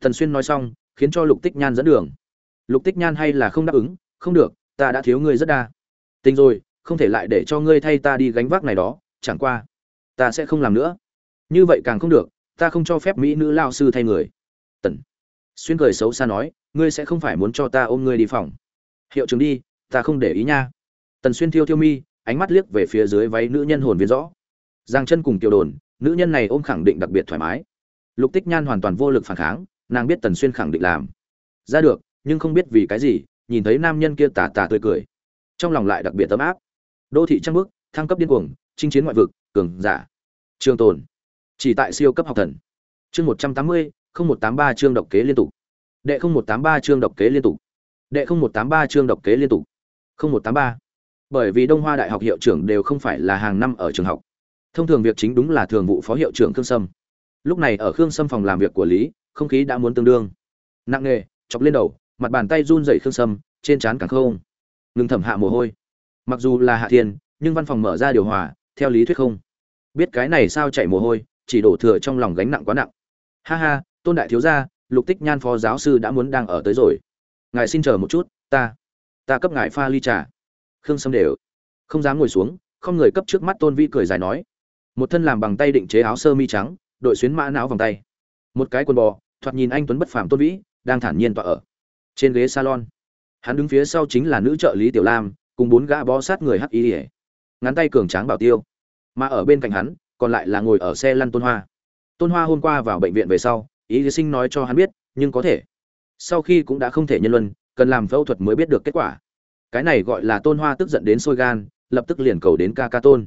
Thần xuyên nói xong, khiến cho lục tích nhan dẫn đường. Lục tích nhan hay là không đáp ứng, không được, ta đã thiếu ngươi rất đa. Tình rồi, không thể lại để cho ngươi thay ta đi gánh vác này đó, chẳng qua, ta sẽ không làm nữa. Như vậy càng không được, ta không cho phép mỹ nữ lao sư thay người tần. Xuyên cười xấu xa nói, ngươi sẽ không phải muốn cho ta ôm ngươi đi phòng. Hiệu trưởng đi, ta không để ý nha. Tần xuyên thiêu thiêu mi, ánh mắt liếc về phía dưới váy nữ nhân hồn viên rõ. Giang chân cùng tiểu đồn, nữ nhân này ôm khẳng định đặc biệt thoải mái. Lục tích nhan hoàn toàn vô lực phản kháng, nàng biết tần xuyên khẳng định làm. Ra được, nhưng không biết vì cái gì, nhìn thấy nam nhân kia tà tà tươi cười, trong lòng lại đặc biệt ấm áp. Đô thị trăng bước thăng cấp điên cuồng, chinh chiến ngoại vực, cường giả. Trường tồn, chỉ tại siêu cấp học thần. Chương một trăm tám mươi không một tám ba chương độc kế liên tục. Đệ không một tám ba chương độc kế liên tục. Đệ không một tám ba chương độc kế liên tục. không một tám ba. Bởi vì đông hoa đại học hiệu trưởng đều không phải là hàng năm ở trường học. Thông thường việc chính đúng là thường vụ phó hiệu trưởng khương sâm. Lúc này ở khương sâm phòng làm việc của lý, không khí đã muốn tương đương. Nặng nề, chọc lên đầu, mặt bàn tay run rẩy khương sâm, trên trán càng không. Ngừng thẩm hạ mồ hôi. Mặc dù là hạ thiên, nhưng văn phòng mở ra điều hòa, theo lý thuyết không. Biết cái này sao chạy mồ hôi, chỉ đổ thừa trong lòng gánh nặng quá nặng. Ha ha tôn đại thiếu gia, lục tích nhan phó giáo sư đã muốn đang ở tới rồi. Ngài xin chờ một chút, ta ta cấp ngài pha ly trà. Khương sâm đều không dám ngồi xuống, không người cấp trước mắt tôn vi cười dài nói. Một thân làm bằng tay định chế áo sơ mi trắng, đội xuyến mã não vòng tay. Một cái quần bò, thoạt nhìn anh tuấn bất phàm tôn vĩ, đang thản nhiên tọa ở trên ghế salon. Hắn đứng phía sau chính là nữ trợ lý tiểu lam, cùng bốn gã bó sát người hắc y ỉa ngắn tay cường tráng bảo tiêu. Mà ở bên cạnh hắn, còn lại là ngồi ở xe lăn tôn hoa. Tôn hoa hôm qua vào bệnh viện về sau ý sinh nói cho hắn biết, nhưng có thể. Sau khi cũng đã không thể nhân luân, cần làm phẫu thuật mới biết được kết quả. Cái này gọi là tôn hoa tức giận đến sôi gan, lập tức liền cầu đến ca ca tôn.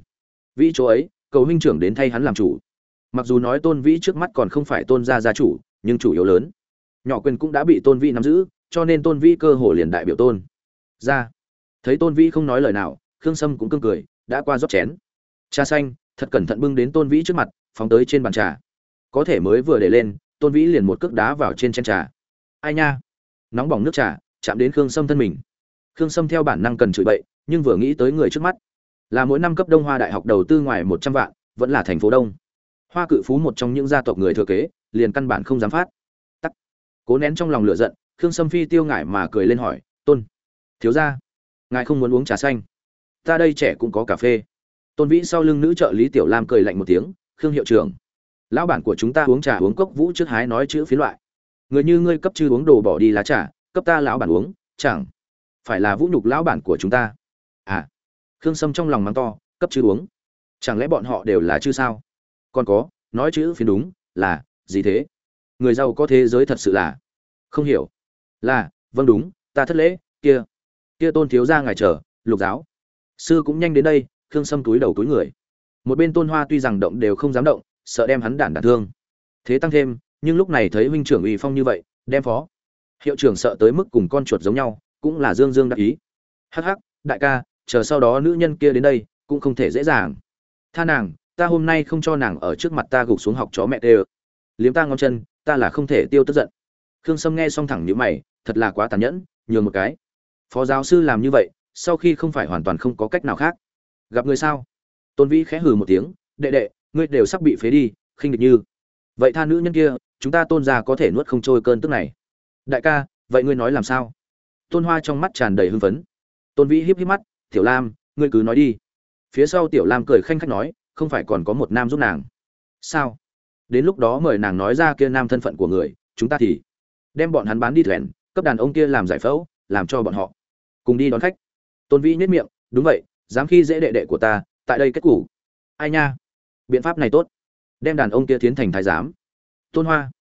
Vĩ chỗ ấy, cầu huynh trưởng đến thay hắn làm chủ. Mặc dù nói tôn vĩ trước mắt còn không phải tôn gia gia chủ, nhưng chủ yếu lớn. Nhỏ quyền cũng đã bị tôn vĩ nắm giữ, cho nên tôn vĩ cơ hồ liền đại biểu tôn. Ra. Thấy tôn vĩ không nói lời nào, khương sâm cũng cưng cười, đã qua rót chén. Cha xanh, thật cẩn thận bưng đến tôn vĩ trước mặt, phóng tới trên bàn trà. Có thể mới vừa để lên tôn vĩ liền một cước đá vào trên chén trà. Ai nha? Nóng bỏng nước trà, chạm đến khương sâm thân mình. Khương sâm theo bản năng cần chửi bậy, nhưng vừa nghĩ tới người trước mắt. Là mỗi năm cấp đông hoa đại học đầu tư ngoài một trăm vạn, vẫn là thành phố đông. Hoa cự phú một trong những gia tộc người thừa kế, liền căn bản không dám phát. Tắc. Cố nén trong lòng lửa giận, khương sâm phi tiêu ngại mà cười lên hỏi, tôn, thiếu ra ngài không muốn uống trà xanh? Ta đây trẻ cũng có cà phê. Tôn vĩ sau lưng nữ trợ lý tiểu lam cười lạnh một tiếng, khương hiệu trưởng lão bản của chúng ta uống trà uống cốc vũ trước hái nói chữ phí loại. Người như ngươi cấp chư uống đồ bỏ đi lá trà, cấp ta lão bản uống, chẳng phải là vũ nhục lão bản của chúng ta? À khương sâm trong lòng mắng to, cấp chư uống. Chẳng lẽ bọn họ đều là chư sao? Còn có, nói chữ phiến đúng, là, gì thế? Người giàu có thế giới thật sự là, không hiểu. Là vâng đúng, ta thất lễ, kia kia tôn thiếu ra ngài chờ, lục giáo. Sư cũng nhanh đến đây, khương sâm túi đầu túi người. Một bên tôn hoa tuy rằng động đều không dám động sợ đem hắn đản đản thương. Thế tăng thêm, nhưng lúc này thấy huynh trưởng uy phong như vậy, đem phó. Hiệu trưởng sợ tới mức cùng con chuột giống nhau, cũng là dương dương đắc ý. Hắc hắc, đại ca, chờ sau đó nữ nhân kia đến đây, cũng không thể dễ dàng. Tha nàng, ta hôm nay không cho nàng ở trước mặt ta gục xuống học chó mẹ tê ơ. Liếm ta ngón chân, ta là không thể tiêu tức giận. Khương sâm nghe xong thẳng nhíu mày, thật là quá tàn nhẫn, nhường một cái. Phó giáo sư làm như vậy, sau khi không phải hoàn toàn không có cách nào khác. Gặp người sao? Tôn vĩ khẽ hừ một tiếng, đệ đệ ngươi đều sắp bị phế đi, khinh địch như. Vậy tha nữ nhân kia, chúng ta tôn ra có thể nuốt không trôi cơn tức này. Đại ca, vậy ngươi nói làm sao? Tôn hoa trong mắt tràn đầy hưng phấn. Tôn vĩ híp híp mắt, tiểu lam, ngươi cứ nói đi. Phía sau tiểu lam cười khanh khách nói, không phải còn có một nam giúp nàng. Sao? Đến lúc đó mời nàng nói ra kia nam thân phận của người, chúng ta thì đem bọn hắn bán đi thuyền, cấp đàn ông kia làm giải phẫu, làm cho bọn họ cùng đi đón khách. Tôn vĩ nhất miệng, đúng vậy, dám khi dễ đệ đệ của ta, tại đây kết củ. Ai nha biện pháp này tốt. Đem đàn ông kia tiến thành thái giám. Tôn hoa.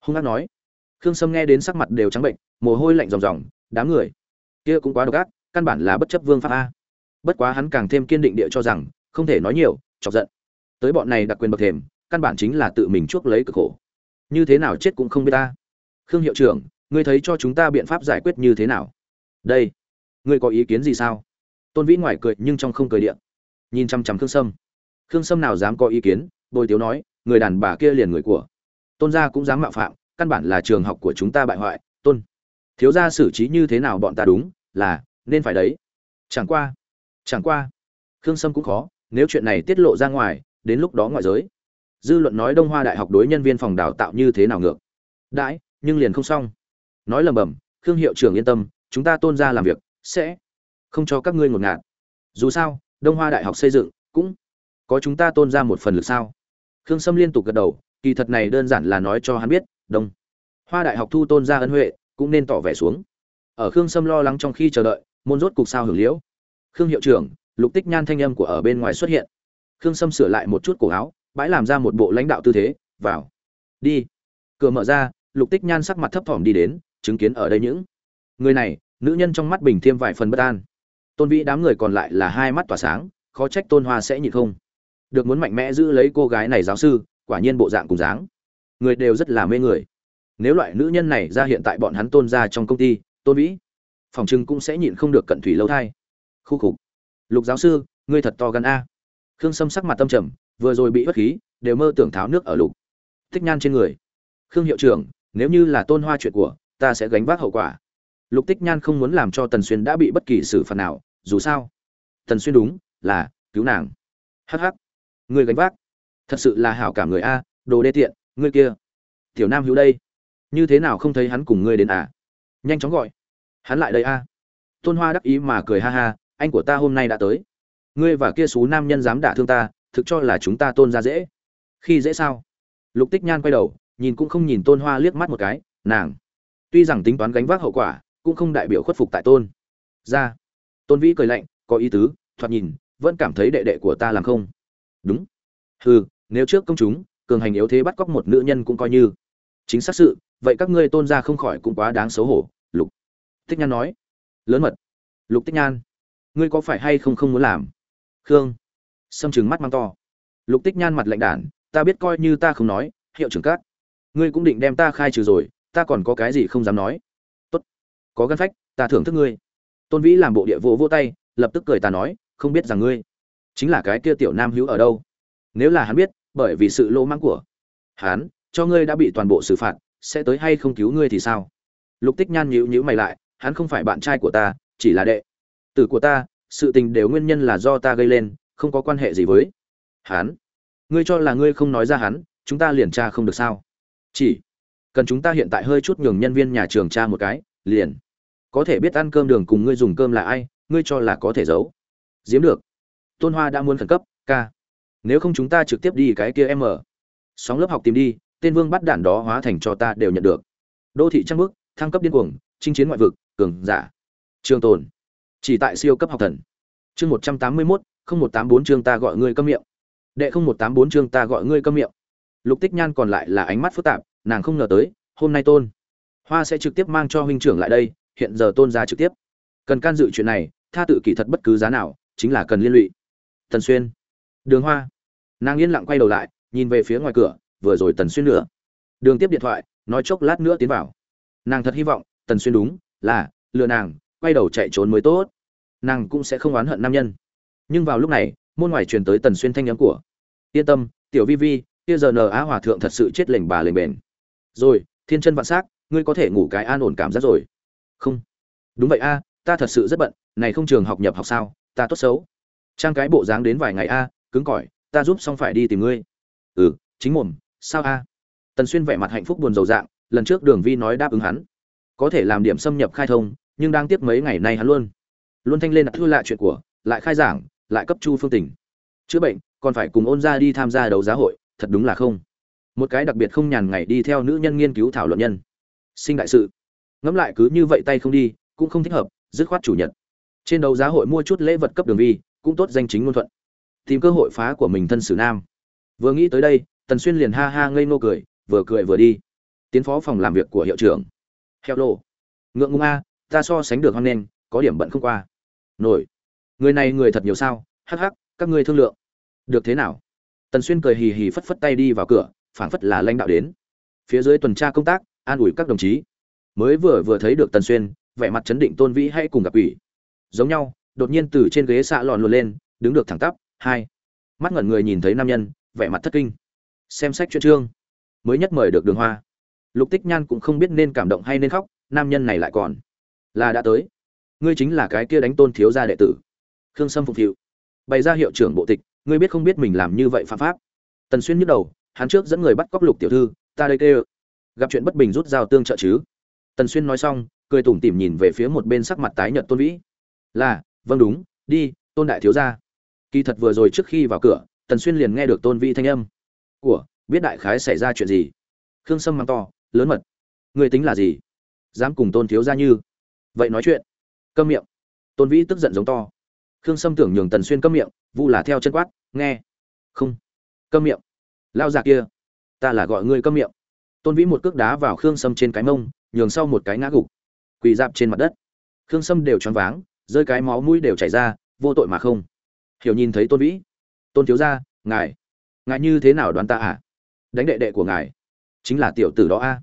Hung hát nói. Khương sâm nghe đến sắc mặt đều trắng bệnh, mồ hôi lạnh ròng ròng, đám người, kia cũng quá độc ác, căn bản là bất chấp vương pháp a. Bất quá hắn càng thêm kiên định địa cho rằng, không thể nói nhiều, chọc giận. Tới bọn này đặc quyền bậc thềm, căn bản chính là tự mình chuốc lấy cực khổ. Như thế nào chết cũng không biết ta. Khương hiệu trưởng, ngươi thấy cho chúng ta biện pháp giải quyết như thế nào? Đây, ngươi có ý kiến gì sao? Tôn vĩ ngoài cười nhưng trong không cười điện nhìn chăm chăm khương sâm khương sâm nào dám có ý kiến, bồi tiếu nói, người đàn bà kia liền người của. Tôn gia cũng dám mạo phạm, căn bản là trường học của chúng ta bại hoại, tôn. Thiếu gia xử trí như thế nào bọn ta đúng, là, nên phải đấy. Chẳng qua chẳng qua. Khương sâm cũng khó, nếu chuyện này tiết lộ ra ngoài, đến lúc đó ngoại giới. Dư luận nói đông hoa đại học đối nhân viên phòng đào tạo như thế nào ngược. Đãi, nhưng liền không xong. Nói lầm bầm, khương hiệu trưởng yên tâm, chúng ta tôn ra làm việc, sẽ không cho các ngươi ngột ngạt. Dù sao, đông hoa đại học xây dựng cũng có chúng ta tôn ra một phần lực sao? Khương sâm liên tục gật đầu, kỳ thật này đơn giản là nói cho hắn biết, đông. Hoa đại học thu tôn ra ân huệ, cũng nên tỏ vẻ xuống. Ở khương sâm lo lắng trong khi chờ đợi, môn rốt cục sao hưởng liễu. Khương hiệu trưởng, lục tích nhan thanh âm của ở bên ngoài xuất hiện. Khương sâm sửa lại một chút cổ áo, bãi làm ra một bộ lãnh đạo tư thế, vào. Đi. Cửa mở ra, lục tích nhan sắc mặt thấp thỏm đi đến, chứng kiến ở đây những người này, nữ nhân trong mắt bình thêm vài phần bất an. Tôn vĩ đám người còn lại là hai mắt tỏa sáng, khó trách tôn hoa sẽ nhịn không được muốn mạnh mẽ giữ lấy cô gái này giáo sư, quả nhiên bộ dạng cùng dáng. Người đều rất là mê người. Nếu loại nữ nhân này ra hiện tại bọn hắn tôn ra trong công ty, tôn vĩ, phòng chừng cũng sẽ nhịn không được cận thủy lâu thai. Khu khục. Lục giáo sư, ngươi thật to gan a. Khương sâm sắc mặt tâm trầm, vừa rồi bị bất khí, đều mơ tưởng tháo nước ở lục. Tích nhan trên người. Khương hiệu trưởng, nếu như là tôn hoa chuyện của, ta sẽ gánh vác hậu quả. Lục tích nhan không muốn làm cho tần xuyên đã bị bất kỳ xử phạt nào, dù sao. Tần xuyên đúng, là cứu nàng. Hh người gánh vác. Thật sự là hảo cảm người a, đồ đê tiện, ngươi kia. Tiểu nam hữu đây. Như thế nào không thấy hắn cùng ngươi đến à? Nhanh chóng gọi. Hắn lại đây a. Tôn hoa đắc ý mà cười ha ha, anh của ta hôm nay đã tới. Ngươi và kia số nam nhân dám đả thương ta, thực cho là chúng ta tôn ra dễ. Khi dễ sao? Lục tích nhan quay đầu, nhìn cũng không nhìn tôn hoa liếc mắt một cái, nàng. Tuy rằng tính toán gánh vác hậu quả, cũng không đại biểu khuất phục tại tôn. Ra. Tôn vĩ cười lạnh, có ý tứ, thoạt nhìn, vẫn cảm thấy đệ đệ của ta làm không đúng. Hừ, nếu trước công chúng, cường hành yếu thế bắt cóc một nữ nhân cũng coi như. Chính xác sự, vậy các ngươi tôn ra không khỏi cũng quá đáng xấu hổ. Lục. Tích nhan nói. Lớn mật. Lục tích nhan. Ngươi có phải hay không không muốn làm? Khương. Sâm trừng mắt mang to. Lục tích nhan mặt lạnh đản. Ta biết coi như ta không nói, hiệu trưởng cát ngươi cũng định đem ta khai trừ rồi, ta còn có cái gì không dám nói? Tốt. Có gân phách, ta thưởng thức ngươi. Tôn vĩ làm bộ địa vụ vô tay, lập tức cười ta nói, không biết rằng ngươi chính là cái kia tiểu nam hữu ở đâu? Nếu là hắn biết, bởi vì sự lỗ mãng của hắn, cho ngươi đã bị toàn bộ xử phạt, sẽ tới hay không cứu ngươi thì sao? Lục tích nhan nhíu nhíu mày lại, hắn không phải bạn trai của ta, chỉ là đệ tử của ta, sự tình đều nguyên nhân là do ta gây lên, không có quan hệ gì với hắn. Ngươi cho là ngươi không nói ra hắn, chúng ta liền tra không được sao? Chỉ cần chúng ta hiện tại hơi chút nhường nhân viên nhà trường tra một cái, liền có thể biết ăn cơm đường cùng ngươi dùng cơm là ai, ngươi cho là có thể giấu. Giếm được tôn hoa đã muốn khẩn cấp, ca, nếu không chúng ta trực tiếp đi cái kia em ở. Sóng lớp học tìm đi, tên vương bắt đạn đó hóa thành cho ta đều nhận được. Đô thị trăng bước thăng cấp điên cuồng, chinh chiến ngoại vực, cường giả. Trường tồn. Chỉ tại siêu cấp học thần. Chương một trăm tám mươi mốt, không một tám bốn chương ta gọi ngươi câm miệng. Đệ không một tám bốn chương ta gọi ngươi câm miệng. Lục tích nhan còn lại là ánh mắt phức tạp, nàng không ngờ tới, hôm nay tôn hoa sẽ trực tiếp mang cho huynh trưởng lại đây, hiện giờ tôn ra trực tiếp. Cần can dự chuyện này, tha tự kỷ thật bất cứ giá nào, chính là cần liên lụy tần xuyên. Đường hoa. Nàng yên lặng quay đầu lại, nhìn về phía ngoài cửa, vừa rồi tần xuyên nữa đường tiếp điện thoại, nói chốc lát nữa tiến vào. Nàng thật hy vọng, tần xuyên đúng, là, lừa nàng, quay đầu chạy trốn mới tốt. Nàng cũng sẽ không oán hận nam nhân. Nhưng vào lúc này, môn ngoài truyền tới tần xuyên thanh nhắm của. Yên tâm, tiểu vi vi, kia giờ nờ á hòa thượng thật sự chết lệnh bà lệnh bền. Rồi, thiên chân vạn s á c ngươi có thể ngủ cái an ổn cảm giác rồi. Không. Đúng vậy a, ta thật sự rất bận, này không trường học nhập học sao, ta tốt xấu trang cái bộ dáng đến vài ngày a, cứng cỏi, ta giúp xong phải đi tìm ngươi. Ừ chính mồm, sao a? Tần xuyên vẻ mặt hạnh phúc buồn rầu dạng, lần trước đường vi nói đáp ứng hắn. Có thể làm điểm xâm nhập khai thông, nhưng đang tiếp mấy ngày nay hắn luôn. Luôn thanh lên thư lạ chuyện của, lại khai giảng, lại cấp chu phương tình. Chữa bệnh, còn phải cùng ôn ra đi tham gia đấu giá hội, thật đúng là không. Một cái đặc biệt không nhàn ngày đi theo nữ nhân nghiên cứu thảo luận nhân. Sinh đại sự. Ngẫm lại cứ như vậy tay không đi, cũng không thích hợp, dứt khoát chủ nhật. Trên đấu giá hội mua chút lễ vật cấp đường vi cũng tốt danh chính ngôn thuận. Tìm cơ hội phá của mình thân sử nam. Vừa nghĩ tới đây, tần xuyên liền ha ha ngây nô cười, vừa cười vừa đi. Tiến phó phòng làm việc của hiệu trưởng. Heo lô. Ngượng ngung a, ta so sánh được hoan nghênh, có điểm bận không qua. Nổi. Người này người thật nhiều sao, hắc hắc, các ngươi thương lượng. Được thế nào? Tần xuyên cười hì hì phất phất tay đi vào cửa, phảng phất là lãnh đạo đến. Phía dưới tuần tra công tác, an ủi các đồng chí. Mới vừa vừa thấy được tần xuyên, vẻ mặt chấn định tôn vĩ hay cùng gặp ủy. Giống nhau đột nhiên từ trên ghế xạ lòn luồn lên, đứng được thẳng tắp, hai. Mắt ngẩn người nhìn thấy nam nhân, vẻ mặt thất kinh. Xem sách chuyện chương mới nhất mời được đường hoa. Lục tích nhan cũng không biết nên cảm động hay nên khóc, nam nhân này lại còn. Là đã tới. Ngươi chính là cái kia đánh tôn thiếu gia đệ tử. Khương sâm phục hiệu. Bày ra hiệu trưởng bộ tịch, ngươi biết không biết mình làm như vậy phạm pháp. Tần xuyên nhức đầu, hắn trước dẫn người bắt cóc lục tiểu thư, ta đây kêu. Gặp chuyện bất bình rút dao tương trợ chứ. Tần xuyên nói xong, cười tủm tỉm nhìn về phía một bên sắc mặt tái nhợt tôn vĩ. Là vâng đúng, đi, tôn đại thiếu gia. Kỳ thật vừa rồi trước khi vào cửa, tần xuyên liền nghe được tôn vi thanh âm. Của, biết đại khái xảy ra chuyện gì? Khương sâm mang to, lớn mật, người tính là gì? Dám cùng tôn thiếu gia như? Vậy nói chuyện. Câm miệng. Tôn vĩ tức giận giống to. Khương sâm tưởng nhường tần xuyên câm miệng, vu là theo chân quát, nghe. Không. Câm miệng. Lao già kia, ta là gọi ngươi câm miệng. Tôn vĩ một cước đá vào khương sâm trên cái mông, nhường sau một cái ngã gục, quỳ dạp trên mặt đất. Khương sâm đều choáng váng rơi cái máu mũi đều chảy ra, vô tội mà không. Hiểu nhìn thấy tôn vĩ. Tôn thiếu gia, ngài. Ngài như thế nào đoán ta à? Đánh đệ đệ của ngài. Chính là tiểu tử đó a.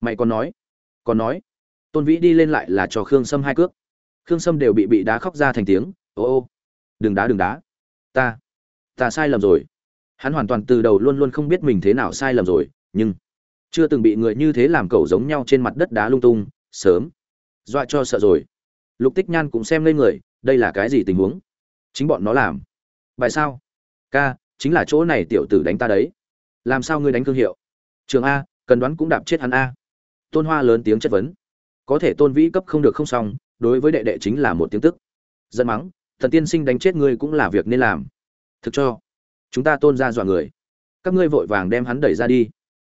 Mày còn nói. Còn nói. Tôn vĩ đi lên lại là cho khương sâm hai cước. Khương sâm đều bị bị đá khóc ra thành tiếng. Ô ô. Đừng đá đừng đá. Ta. Ta sai lầm rồi. Hắn hoàn toàn từ đầu luôn luôn không biết mình thế nào sai lầm rồi, nhưng chưa từng bị người như thế làm cẩu giống nhau trên mặt đất đá lung tung, sớm. Dọa cho sợ rồi lục tích nhan cũng xem lên người, đây là cái gì tình huống? Chính bọn nó làm. Bài sao? Ca, chính là chỗ này tiểu tử đánh ta đấy. Làm sao ngươi đánh thương hiệu? Trường a, cần đoán cũng đạp chết hắn a. Tôn hoa lớn tiếng chất vấn. Có thể tôn vĩ cấp không được không xong, đối với đệ đệ chính là một tiếng tức. Giận mắng, thần tiên sinh đánh chết ngươi cũng là việc nên làm. Thực cho, chúng ta tôn ra dọa người. Các ngươi vội vàng đem hắn đẩy ra đi.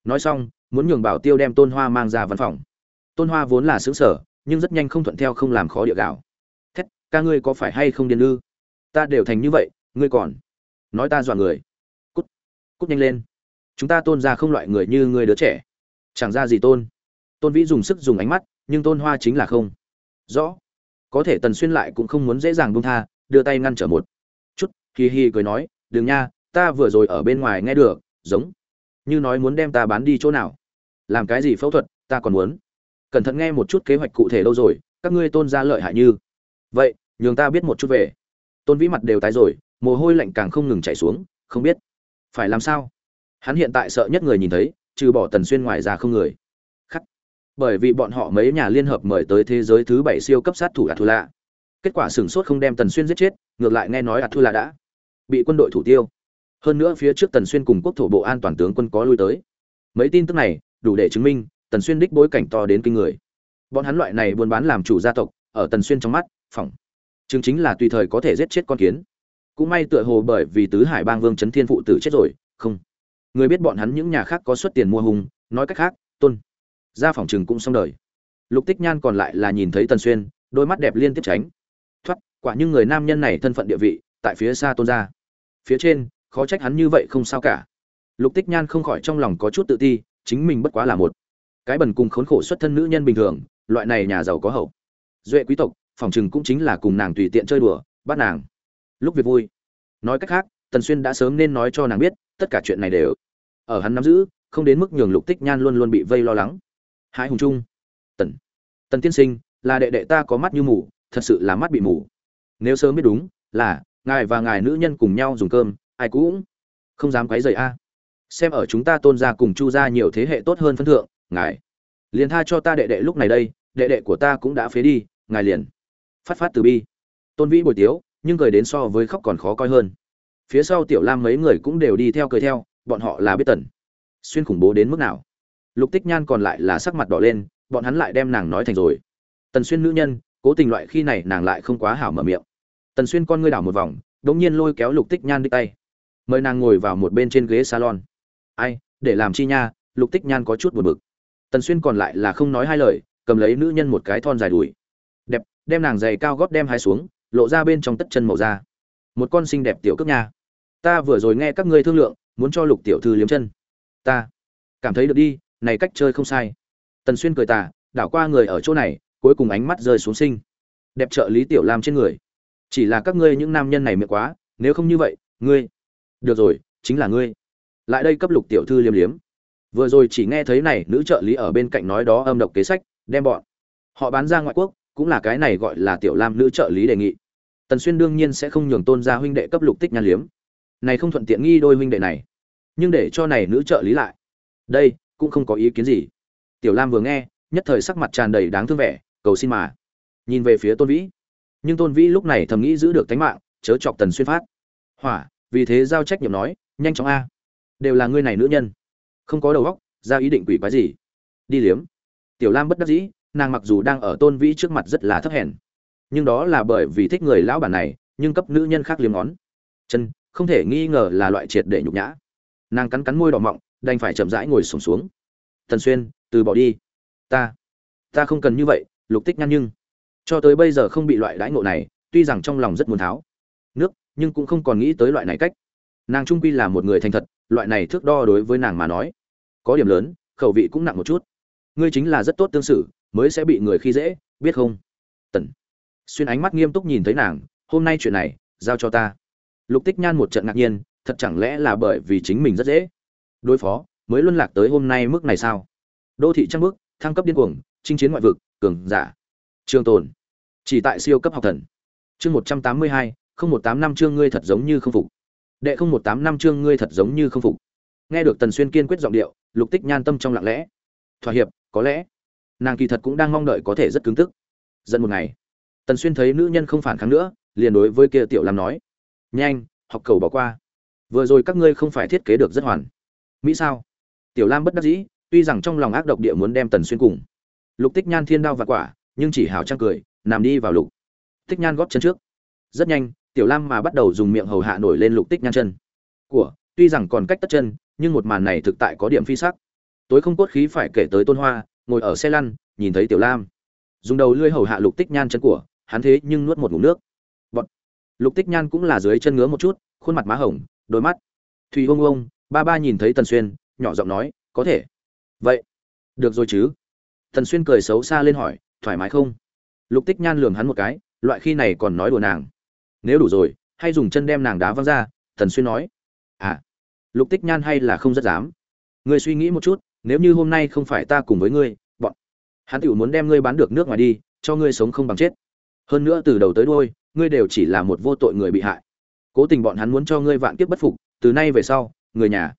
Nói xong, muốn nhường bảo tiêu đem tôn hoa mang ra văn phòng. Tôn hoa vốn là xứng sở nhưng rất nhanh không thuận theo không làm khó địa gạo. Thét, ca ngươi có phải hay không điên ư? Ta đều thành như vậy, ngươi còn? Nói ta dọa người. Cút cút nhanh lên. Chúng ta tôn ra không loại người như ngươi đứa trẻ. Chẳng ra gì tôn. Tôn vĩ dùng sức dùng ánh mắt, nhưng tôn hoa chính là không. Rõ. Có thể tần xuyên lại cũng không muốn dễ dàng buông tha, đưa tay ngăn trở một. Chút, hì hi cười nói, đừng nha, ta vừa rồi ở bên ngoài nghe được, giống như nói muốn đem ta bán đi chỗ nào. Làm cái gì phẫu thuật, ta còn muốn cẩn thận nghe một chút kế hoạch cụ thể đâu rồi, các ngươi tôn ra lợi hại như. Vậy, nhường ta biết một chút về. Tôn vĩ mặt đều tái rồi, mồ hôi lạnh càng không ngừng chảy xuống, không biết phải làm sao. Hắn hiện tại sợ nhất người nhìn thấy, trừ bỏ tần xuyên ngoài ra không người. Khắc. Bởi vì bọn họ mấy nhà liên hợp mời tới thế giới thứ bảy siêu cấp sát thủ ạt thu lạ kết quả sửng sốt không đem tần xuyên giết chết, ngược lại nghe nói ạt thu lạ đã bị quân đội thủ tiêu. Hơn nữa phía trước tần xuyên cùng quốc thổ bộ an toàn tướng quân có lui tới. Mấy tin tức này đủ để chứng minh tần xuyên đích bối cảnh to đến kinh người. Bọn hắn loại này buôn bán làm chủ gia tộc, ở tần xuyên trong mắt, phỏng. Chứng chính là tùy thời có thể giết chết con kiến. Cũng may tựa hồ bởi vì tứ hải bang vương trấn thiên phụ tử chết rồi, không. Người biết bọn hắn những nhà khác có xuất tiền mua hùng nói cách khác, tôn. Ra phòng chừng cũng xong đời. Lục tích nhan còn lại là nhìn thấy tần xuyên, đôi mắt đẹp liên tiếp tránh. Thoát, quả như người nam nhân này thân phận địa vị, tại phía xa tôn ra phía trên, khó trách hắn như vậy không sao cả. Lục tích nhan không khỏi trong lòng có chút tự ti, chính mình bất quá là một cái bần cùng khốn khổ xuất thân nữ nhân bình thường, loại này nhà giàu có hậu. Duệ quý tộc, phòng chừng cũng chính là cùng nàng tùy tiện chơi đùa, bắt nàng. Lúc việc vui. Nói cách khác, tần xuyên đã sớm nên nói cho nàng biết, tất cả chuyện này đều ở hắn nắm giữ, không đến mức nhường lục tích nhan luôn luôn bị vây lo lắng. Hai hùng trung. Tần. Tần tiên sinh, là đệ đệ ta có mắt như mù, thật sự là mắt bị mù. Nếu sớm biết đúng, là ngài và ngài nữ nhân cùng nhau dùng cơm, ai cũng không dám quấy rầy a. Xem ở chúng ta tôn gia cùng chu gia nhiều thế hệ tốt hơn phân thượng ngài. Liền tha cho ta đệ đệ lúc này đây, đệ đệ của ta cũng đã phế đi, ngài liền phát phát từ bi. Tôn vĩ bồi tiếu, nhưng cười đến so với khóc còn khó coi hơn. Phía sau tiểu lam mấy người cũng đều đi theo cười theo, bọn họ là biết tần xuyên khủng bố đến mức nào? Lục tích nhan còn lại là sắc mặt đỏ lên, bọn hắn lại đem nàng nói thành rồi. Tần xuyên nữ nhân, cố tình loại khi này nàng lại không quá hảo mở miệng. Tần xuyên con ngươi đảo một vòng, đống nhiên lôi kéo lục tích nhan đi tay. Mời nàng ngồi vào một bên trên ghế salon. Ai, để làm chi nha, lục tích nhan có chút buồn bực tần xuyên còn lại là không nói hai lời, cầm lấy nữ nhân một cái thon dài đùi. Đẹp, đem nàng giày cao gót đem hai xuống, lộ ra bên trong tất chân màu da. Một con xinh đẹp tiểu cước nha. Ta vừa rồi nghe các ngươi thương lượng, muốn cho lục tiểu thư liếm chân. Ta cảm thấy được đi, này cách chơi không sai. Tần xuyên cười tà, đảo qua người ở chỗ này, cuối cùng ánh mắt rơi xuống sinh. Đẹp trợ lý tiểu lam trên người. Chỉ là các ngươi những nam nhân này miệng quá, nếu không như vậy, ngươi, được rồi, chính là ngươi. Lại đây cấp lục tiểu thư liếm liếm vừa rồi chỉ nghe thấy này, nữ trợ lý ở bên cạnh nói đó âm độc kế sách, đem bọn họ bán ra ngoại quốc, cũng là cái này gọi là tiểu lam nữ trợ lý đề nghị. Tần xuyên đương nhiên sẽ không nhường tôn gia huynh đệ cấp lục tích nhan liếm. Này không thuận tiện nghi đôi huynh đệ này. Nhưng để cho này nữ trợ lý lại. Đây, cũng không có ý kiến gì. Tiểu lam vừa nghe, nhất thời sắc mặt tràn đầy đáng thương vẻ, cầu xin mà. Nhìn về phía tôn vĩ. Nhưng tôn vĩ lúc này thầm nghĩ giữ được tánh mạng, chớ chọc tần xuyên phát. Hỏa, vì thế giao trách nhiệm nói, nhanh chóng a. Đều là ngươi này nữ nhân không có đầu óc ra ý định quỷ quái gì? Đi liếm. Tiểu lam bất đắc dĩ nàng mặc dù đang ở tôn vĩ trước mặt rất là thấp hèn. Nhưng đó là bởi vì thích người lão bản này nhưng cấp nữ nhân khác liếm ngón. Chân không thể nghi ngờ là loại triệt để nhục nhã. Nàng cắn cắn môi đỏ mọng đành phải chậm rãi ngồi sùng xuống, xuống tần xuyên từ bỏ đi. Ta ta không cần như vậy lục tích nhăn nhưng. Cho tới bây giờ không bị loại đãi ngộ này tuy rằng trong lòng rất muốn tháo. Nước nhưng cũng không còn nghĩ tới loại này cách. Nàng trung quy là một người thành thật loại này thước đo đối với nàng mà nói có điểm lớn, khẩu vị cũng nặng một chút. Ngươi chính là rất tốt tương xử, mới sẽ bị người khi dễ, biết không? Tần xuyên ánh mắt nghiêm túc nhìn thấy nàng, hôm nay chuyện này, giao cho ta. Lục tích nhan một trận ngạc nhiên, thật chẳng lẽ là bởi vì chính mình rất dễ? Đối phó, mới luân lạc tới hôm nay mức này sao? Đô thị trăng bước, thăng cấp điên cuồng, chinh chiến ngoại vực, cường giả. Trường tồn. Chỉ tại siêu cấp học thần. Chương một trăm tám mươi hai, không một tám năm chương ngươi thật giống như không phục. Đệ không một tám năm chương ngươi thật giống như không phục nghe được tần xuyên kiên quyết giọng điệu, lục tích nhan tâm trong lặng lẽ. Thỏa hiệp, có lẽ, nàng kỳ thật cũng đang mong đợi có thể rất cứng tức. Dẫn một ngày, tần xuyên thấy nữ nhân không phản kháng nữa, liền đối với kia tiểu lam nói, nhanh, học cầu bỏ qua. Vừa rồi các ngươi không phải thiết kế được rất hoàn. Mỹ sao? Tiểu lam bất đắc dĩ, tuy rằng trong lòng ác độc địa muốn đem tần xuyên cùng. Lục tích nhan thiên đao và quả, nhưng chỉ hào trang cười, nằm đi vào lục. Tích nhan góp chân trước. Rất nhanh, tiểu lam mà bắt đầu dùng miệng hầu hạ nổi lên lục tích nhan chân. Của, tuy rằng còn cách tất chân nhưng một màn này thực tại có điểm phi sắc. Tối không cốt khí phải kể tới tôn hoa, ngồi ở xe lăn, nhìn thấy tiểu lam. Dùng đầu lưỡi hầu hạ lục tích nhan chân của, hắn thế nhưng nuốt một ngụm nước. Bọt. lục tích nhan cũng là dưới chân ngứa một chút, khuôn mặt má hồng, đôi mắt. Thùy ông ông ba ba nhìn thấy tần xuyên, nhỏ giọng nói, có thể. Vậy, được rồi chứ? Tần xuyên cười xấu xa lên hỏi, thoải mái không? Lục tích nhan lường hắn một cái, loại khi này còn nói đùa nàng. Nếu đủ rồi, hay dùng chân đem nàng đá văng ra, tần xuyên nói. À lục tích nhan hay là không rất dám? Ngươi suy nghĩ một chút, nếu như hôm nay không phải ta cùng với ngươi, bọn hắn tựu muốn đem ngươi bán được nước ngoài đi, cho ngươi sống không bằng chết. Hơn nữa từ đầu tới đuôi, ngươi đều chỉ là một vô tội người bị hại. Cố tình bọn hắn muốn cho ngươi vạn kiếp bất phục, từ nay về sau, người nhà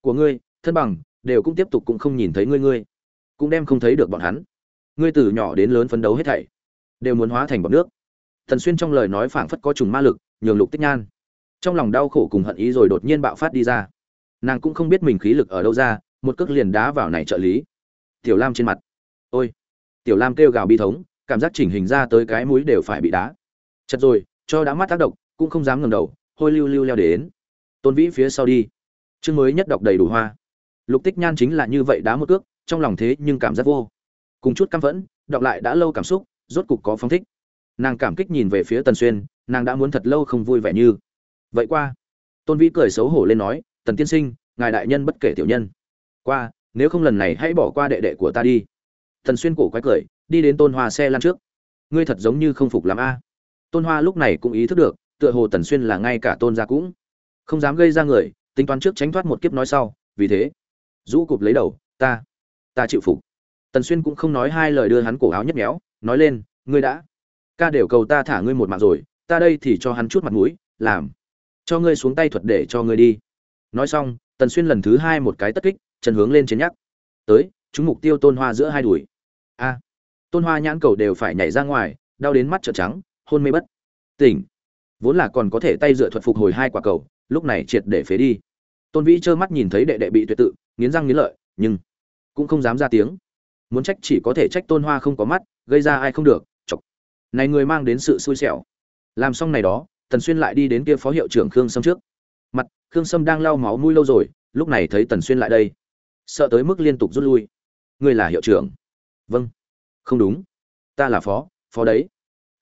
của ngươi, thân bằng, đều cũng tiếp tục cũng không nhìn thấy ngươi ngươi, cũng đem không thấy được bọn hắn. Ngươi từ nhỏ đến lớn phấn đấu hết thảy, đều muốn hóa thành bọt nước. Thần xuyên trong lời nói phảng phất có trùng ma lực, nhường lục tích nhan trong lòng đau khổ cùng hận ý rồi đột nhiên bạo phát đi ra nàng cũng không biết mình khí lực ở đâu ra, một cước liền đá vào này trợ lý. Tiểu lam trên mặt. Ôi. Tiểu lam kêu gào bi thống, cảm giác chỉnh hình ra tới cái mũi đều phải bị đá. Chật rồi, cho đã mắt tác động, cũng không dám ngẩng đầu, hôi lưu lưu leo đến. Tôn vĩ phía sau đi. Chương mới nhất đọc đầy đủ hoa. Lục tích nhan chính là như vậy đá một cước, trong lòng thế nhưng cảm giác vô. Cùng chút căm phẫn, đọc lại đã lâu cảm xúc, rốt cục có phong thích. Nàng cảm kích nhìn về phía tần xuyên, nàng đã muốn thật lâu không vui vẻ như. Vậy qua. Tôn vĩ cười xấu hổ lên nói tần tiên sinh, ngài đại nhân bất kể tiểu nhân. Qua, nếu không lần này hãy bỏ qua đệ đệ của ta đi. Tần xuyên cổ quái cười, đi đến tôn hoa xe lăn trước. Ngươi thật giống như không phục làm a. Tôn hoa lúc này cũng ý thức được, tựa hồ tần xuyên là ngay cả tôn gia cũng không dám gây ra người, tính toán trước tránh thoát một kiếp nói sau, vì thế, rũ cụp lấy đầu, ta ta chịu phục. Tần xuyên cũng không nói hai lời đưa hắn cổ áo nhấp nhéo, nói lên, ngươi đã, ca đều cầu ta thả ngươi một mạng rồi, ta đây thì cho hắn chút mặt mũi, làm, cho ngươi xuống tay thuật để cho ngươi đi nói xong, tần xuyên lần thứ hai một cái tất kích, chân hướng lên chiến nhắc. Tới, chúng mục tiêu tôn hoa giữa hai đùi. A. Tôn hoa nhãn cầu đều phải nhảy ra ngoài, đau đến mắt trợn trắng, hôn mê bất. Tỉnh. Vốn là còn có thể tay dựa thuật phục hồi hai quả cầu, lúc này triệt để phế đi. Tôn vĩ trơ mắt nhìn thấy đệ đệ bị tuyệt tự, nghiến răng nghiến lợi, nhưng cũng không dám ra tiếng. Muốn trách chỉ có thể trách tôn hoa không có mắt, gây ra ai không được, chọc. Này người mang đến sự xui xẻo. Làm xong này đó, tần xuyên lại đi đến kia phó hiệu trưởng khương sâm trước mặt, khương sâm đang lau máu mũi lâu rồi, lúc này thấy tần xuyên lại đây. Sợ tới mức liên tục rút lui. Ngươi là hiệu trưởng. Vâng. Không đúng. Ta là phó phó đấy.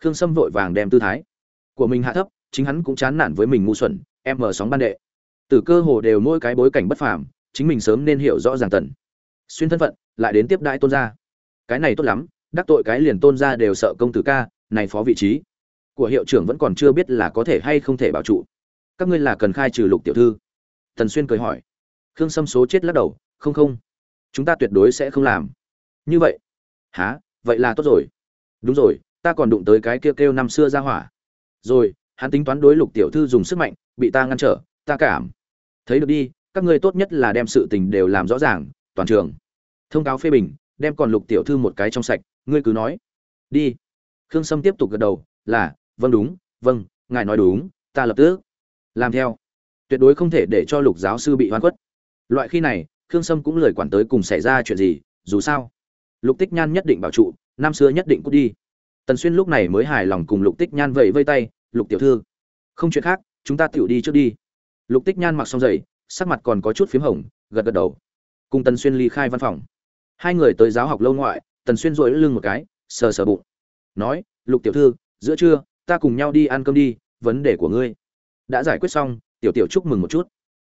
Khương sâm vội vàng đem tư thái của mình hạ thấp, chính hắn cũng chán nản với mình ngu xuẩn, em mở sóng ban đệ. Từ cơ hồ đều mỗi cái bối cảnh bất phàm, chính mình sớm nên hiểu rõ ràng tần xuyên thân phận, lại đến tiếp đại tôn gia. Cái này tốt lắm, đắc tội cái liền tôn gia đều sợ công tử ca, này phó vị trí của hiệu trưởng vẫn còn chưa biết là có thể hay không thể bảo trụ các ngươi là cần khai trừ lục tiểu thư. Tần xuyên cười hỏi. Khương sâm số chết lắc đầu, không không. Chúng ta tuyệt đối sẽ không làm. Như vậy. Há vậy là tốt rồi. Đúng rồi, ta còn đụng tới cái kêu kêu năm xưa ra hỏa. Rồi, hắn tính toán đối lục tiểu thư dùng sức mạnh, bị ta ngăn trở, ta cảm. Thấy được đi, các ngươi tốt nhất là đem sự tình đều làm rõ ràng, toàn trường. Thông cáo phê bình, đem còn lục tiểu thư một cái trong sạch, ngươi cứ nói. Đi. Khương sâm tiếp tục gật đầu, là vâng đúng vâng ngài nói đúng, ta lập tức làm theo. Tuyệt đối không thể để cho lục giáo sư bị hoan khuất. Loại khi này, khương sâm cũng lời quản tới cùng xảy ra chuyện gì, dù sao. Lục tích nhan nhất định bảo trụ, năm xưa nhất định cút đi. Tần xuyên lúc này mới hài lòng cùng lục tích nhan vẫy vây tay, lục tiểu thư, không chuyện khác, chúng ta tiểu đi trước đi. Lục tích nhan mặc xong giày, sắc mặt còn có chút p h í m hồng, gật gật đầu. Cùng tần xuyên ly khai văn phòng. Hai người tới giáo học lâu ngoại, tần xuyên dội lưng một cái, sờ sờ bụng. Nói, lục tiểu thư, giữa trưa, ta cùng nhau đi ăn cơm đi, vấn đề của ngươi đã giải quyết xong, tiểu tiểu chúc mừng một chút.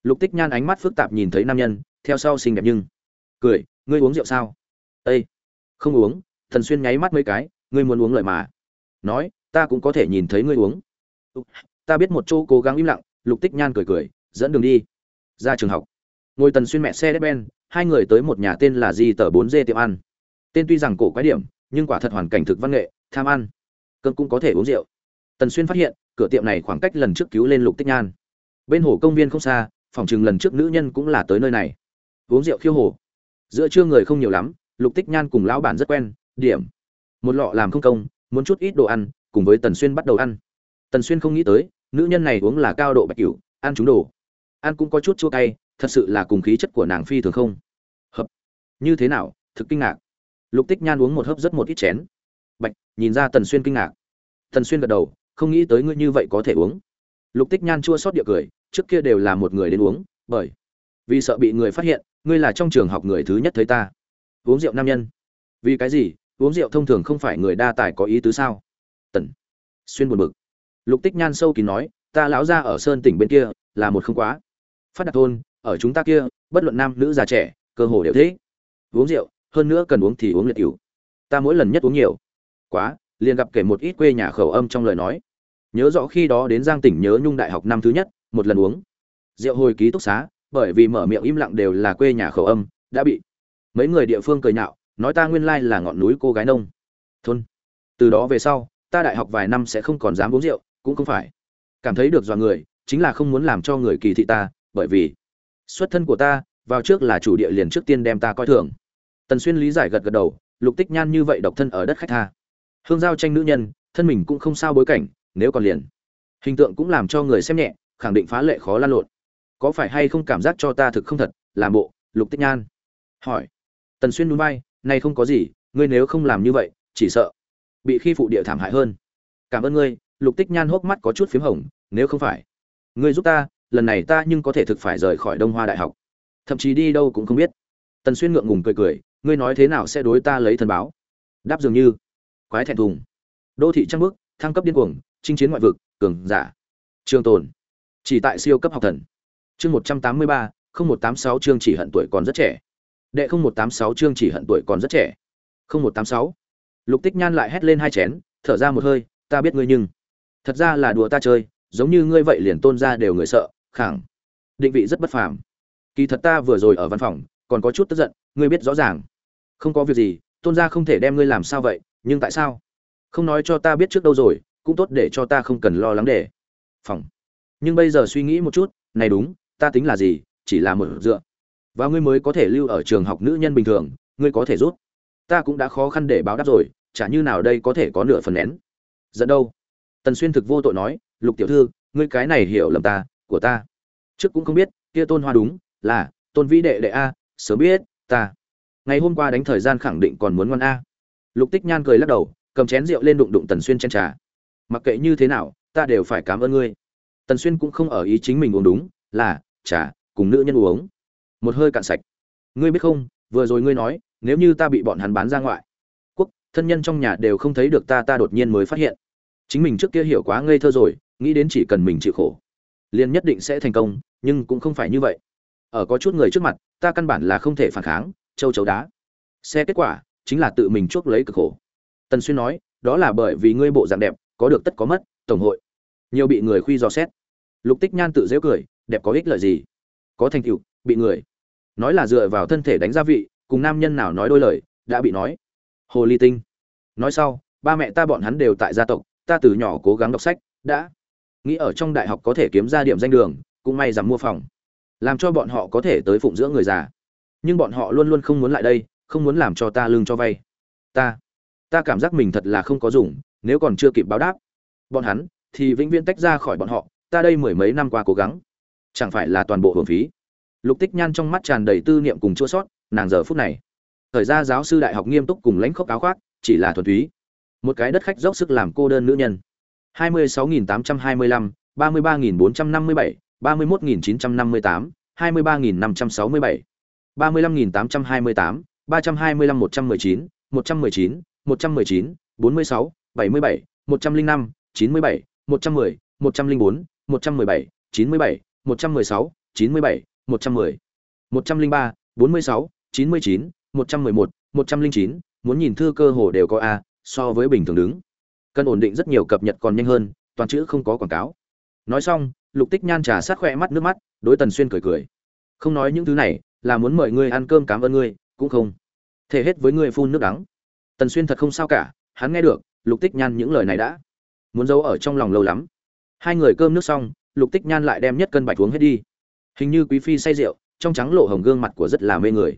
Lục tích nhan ánh mắt phức tạp nhìn thấy nam nhân, theo sau xinh đẹp nhưng cười, ngươi uống rượu sao? Ây không uống, thần xuyên nháy mắt mấy cái, ngươi muốn uống lợi mà. Nói, ta cũng có thể nhìn thấy ngươi uống. Ta biết một chỗ cố gắng im lặng. Lục tích nhan cười cười, dẫn đường đi. Ra trường học. Ngồi tần xuyên mẹ xe đép ben, hai người tới một nhà tên là di tờ bốn d tiệm ăn. Tên tuy rằng cổ quái điểm, nhưng quả thật hoàn cảnh thực văn nghệ, tham ăn. Cơm cũng có thể uống rượu tần xuyên phát hiện, cửa tiệm này khoảng cách lần trước cứu lên lục tích nhan. Bên hồ công viên không xa, phòng chừng lần trước nữ nhân cũng là tới nơi này. Uống rượu khiêu hồ. Giữa trưa người không nhiều lắm, lục tích nhan cùng lão bản rất quen, điểm. Một lọ làm không công, muốn chút ít đồ ăn, cùng với tần xuyên bắt đầu ăn. Tần xuyên không nghĩ tới, nữ nhân này uống là cao độ bạch cửu, ăn chúng đồ. Ăn cũng có chút chua cay, thật sự là cùng khí chất của nàng phi thường không. Hợp. Như thế nào, thực kinh ngạc. Lục tích nhan uống một hớp rất một ít chén. Bạch, nhìn ra tần xuyên kinh ngạc. Tần xuyên gật đầu không nghĩ tới ngươi như vậy có thể uống. Lục tích nhan chua xót địa cười, trước kia đều là một người đến uống, bởi vì sợ bị người phát hiện, ngươi là trong trường học người thứ nhất thấy ta. Uống rượu nam nhân. Vì cái gì? Uống rượu thông thường không phải người đa tài có ý tứ sao? Tần xuyên buồn bực. Lục tích nhan sâu kín nói, ta lão ra ở sơn tỉnh bên kia, là một không quá. Phát đạt thôn, ở chúng ta kia, bất luận nam nữ già trẻ, cơ hồ đều thế. Uống rượu, hơn nữa cần uống thì uống liệt cửu. Ta mỗi lần nhất uống nhiều. Quá, liền gặp kể một ít quê nhà khẩu âm trong lời nói nhớ rõ khi đó đến giang tỉnh nhớ nhung đại học năm thứ nhất, một lần uống rượu hồi ký túc xá, bởi vì mở miệng im lặng đều là quê nhà khẩu âm, đã bị mấy người địa phương cười nhạo, nói ta nguyên lai là ngọn núi cô gái nông. Thôn. Từ đó về sau, ta đại học vài năm sẽ không còn dám uống rượu, cũng không phải. Cảm thấy được dọa người, chính là không muốn làm cho người kỳ thị ta, bởi vì xuất thân của ta, vào trước là chủ địa liền trước tiên đem ta coi thường. Tần xuyên lý giải gật gật đầu, lục tích nhan như vậy độc thân ở đất khách tha. Hương giao tranh nữ nhân, thân mình cũng không sao bối cảnh nếu còn liền. Hình tượng cũng làm cho người xem nhẹ, khẳng định phá lệ khó lan lộn. Có phải hay không cảm giác cho ta thực không thật, làm bộ, lục tích nhan? Hỏi. Tần xuyên núi bay nay không có gì, ngươi nếu không làm như vậy, chỉ sợ bị khi phụ địa thảm hại hơn. Cảm ơn ngươi. Lục tích nhan hốc mắt có chút p h í m hồng, nếu không phải ngươi giúp ta, lần này ta nhưng có thể thực phải rời khỏi đông hoa đại học. Thậm chí đi đâu cũng không biết. Tần xuyên ngượng ngùng cười cười, ngươi nói thế nào sẽ đối ta lấy thần báo? Đáp dường như. Quái thẹn thùng. Đô thị trăng bước thăng cấp điên cuồng chinh chiến ngoại vực, cường giả. Trường tồn. Chỉ tại siêu cấp học thần. Chương một trăm tám mươi ba, không một tám sáu chương chỉ hận tuổi còn rất trẻ. Đệ không một tám sáu chương chỉ hận tuổi còn rất trẻ. Không một tám sáu. Lục tích nhan lại hét lên hai chén, thở ra một hơi, ta biết ngươi nhưng, thật ra là đùa ta chơi, giống như ngươi vậy liền tôn ra đều người sợ, khẳng định vị rất bất phàm. Kỳ thật ta vừa rồi ở văn phòng, còn có chút tức giận, ngươi biết rõ ràng. Không có việc gì, tôn gia không thể đem ngươi làm sao vậy, nhưng tại sao? Không nói cho ta biết trước đâu rồi cũng tốt để cho ta không cần lo lắng để. Phòng. Nhưng bây giờ suy nghĩ một chút, này đúng, ta tính là gì, chỉ là một dựa. Và ngươi mới có thể lưu ở trường học nữ nhân bình thường, ngươi có thể rút. Ta cũng đã khó khăn để báo đáp rồi, chả như nào đây có thể có nửa phần nén. Dẫn đâu? Tần xuyên thực vô tội nói, lục tiểu thư, ngươi cái này hiểu lầm ta, của ta. Trước cũng không biết, kia tôn hoa đúng, là, tôn vĩ đệ đệ a, sớm biết, ta. Ngày hôm qua đánh thời gian khẳng định còn muốn ngoan a. Lục tích nhan cười lắc đầu, cầm chén rượu lên đụng đụng tần xuyên chen trà mặc kệ như thế nào, ta đều phải cảm ơn ngươi. Tần xuyên cũng không ở ý chính mình uống đúng, là, trà, cùng nữ nhân uống. Một hơi cạn sạch. Ngươi biết không, vừa rồi ngươi nói, nếu như ta bị bọn hắn bán ra ngoại, quốc, thân nhân trong nhà đều không thấy được ta ta đột nhiên mới phát hiện. Chính mình trước kia hiểu quá ngây thơ rồi, nghĩ đến chỉ cần mình chịu khổ, liền nhất định sẽ thành công, nhưng cũng không phải như vậy. Ở có chút người trước mặt, ta căn bản là không thể phản kháng, châu chấu đá. Xe kết quả, chính là tự mình chuốc lấy cực khổ. Tần xuyên nói, đó là bởi vì ngươi bộ dạng đẹp có được tất có mất, tổng hội. Nhiều bị người khuy dò xét. Lục tích nhan tự dễu cười, đẹp có ích lợi gì? Có thành tựu, bị người. Nói là dựa vào thân thể đánh gia vị, cùng nam nhân nào nói đôi lời, đã bị nói. Hồ ly tinh. Nói sau, ba mẹ ta bọn hắn đều tại gia tộc, ta từ nhỏ cố gắng đọc sách, đã nghĩ ở trong đại học có thể kiếm ra điểm danh đường, cũng may rằng mua phòng. Làm cho bọn họ có thể tới phụng dưỡng người già. Nhưng bọn họ luôn luôn không muốn lại đây, không muốn làm cho ta lương cho vay. Ta ta cảm giác mình thật là không có dùng nếu còn chưa kịp báo đáp bọn hắn thì vĩnh viễn tách ra khỏi bọn họ ta đây mười mấy năm qua cố gắng chẳng phải là toàn bộ hưởng phí. Lục tích nhan trong mắt tràn đầy tư niệm cùng chua sót nàng giờ phút này thời ra giáo sư đại học nghiêm túc cùng lãnh khốc áo khoác chỉ là thuần túy một cái đất khách dốc sức làm cô đơn nữ nhân. 26.825, 33.457, 31.958, 23.567, 35.828, 325 119, 119, 119, 46, 77, 105, 97, 110, 104, 117, 97, 116, 97, 110, 103, 46, 99, 111, 109, muốn nhìn thư cơ hồ đều có a, so với bình thường đứng. Cần ổn định rất nhiều cập nhật còn nhanh hơn, toàn chữ không có quảng cáo. Nói xong, Lục Tích Nhan trà sát khỏe mắt nước mắt, đối Tần Xuyên cười cười. Không nói những thứ này, là muốn mời ngươi ăn cơm cảm ơn ngươi, cũng không. Thể hết với ngươi phun nước đắng. Tần Xuyên thật không sao cả, hắn nghe được, Lục Tích Nhan những lời này đã muốn giấu ở trong lòng lâu lắm. Hai người cơm nước xong, Lục Tích Nhan lại đem nhất cân bạch uống hết đi. Hình như quý phi say rượu, trong trắng lộ hồng gương mặt của rất là mê người.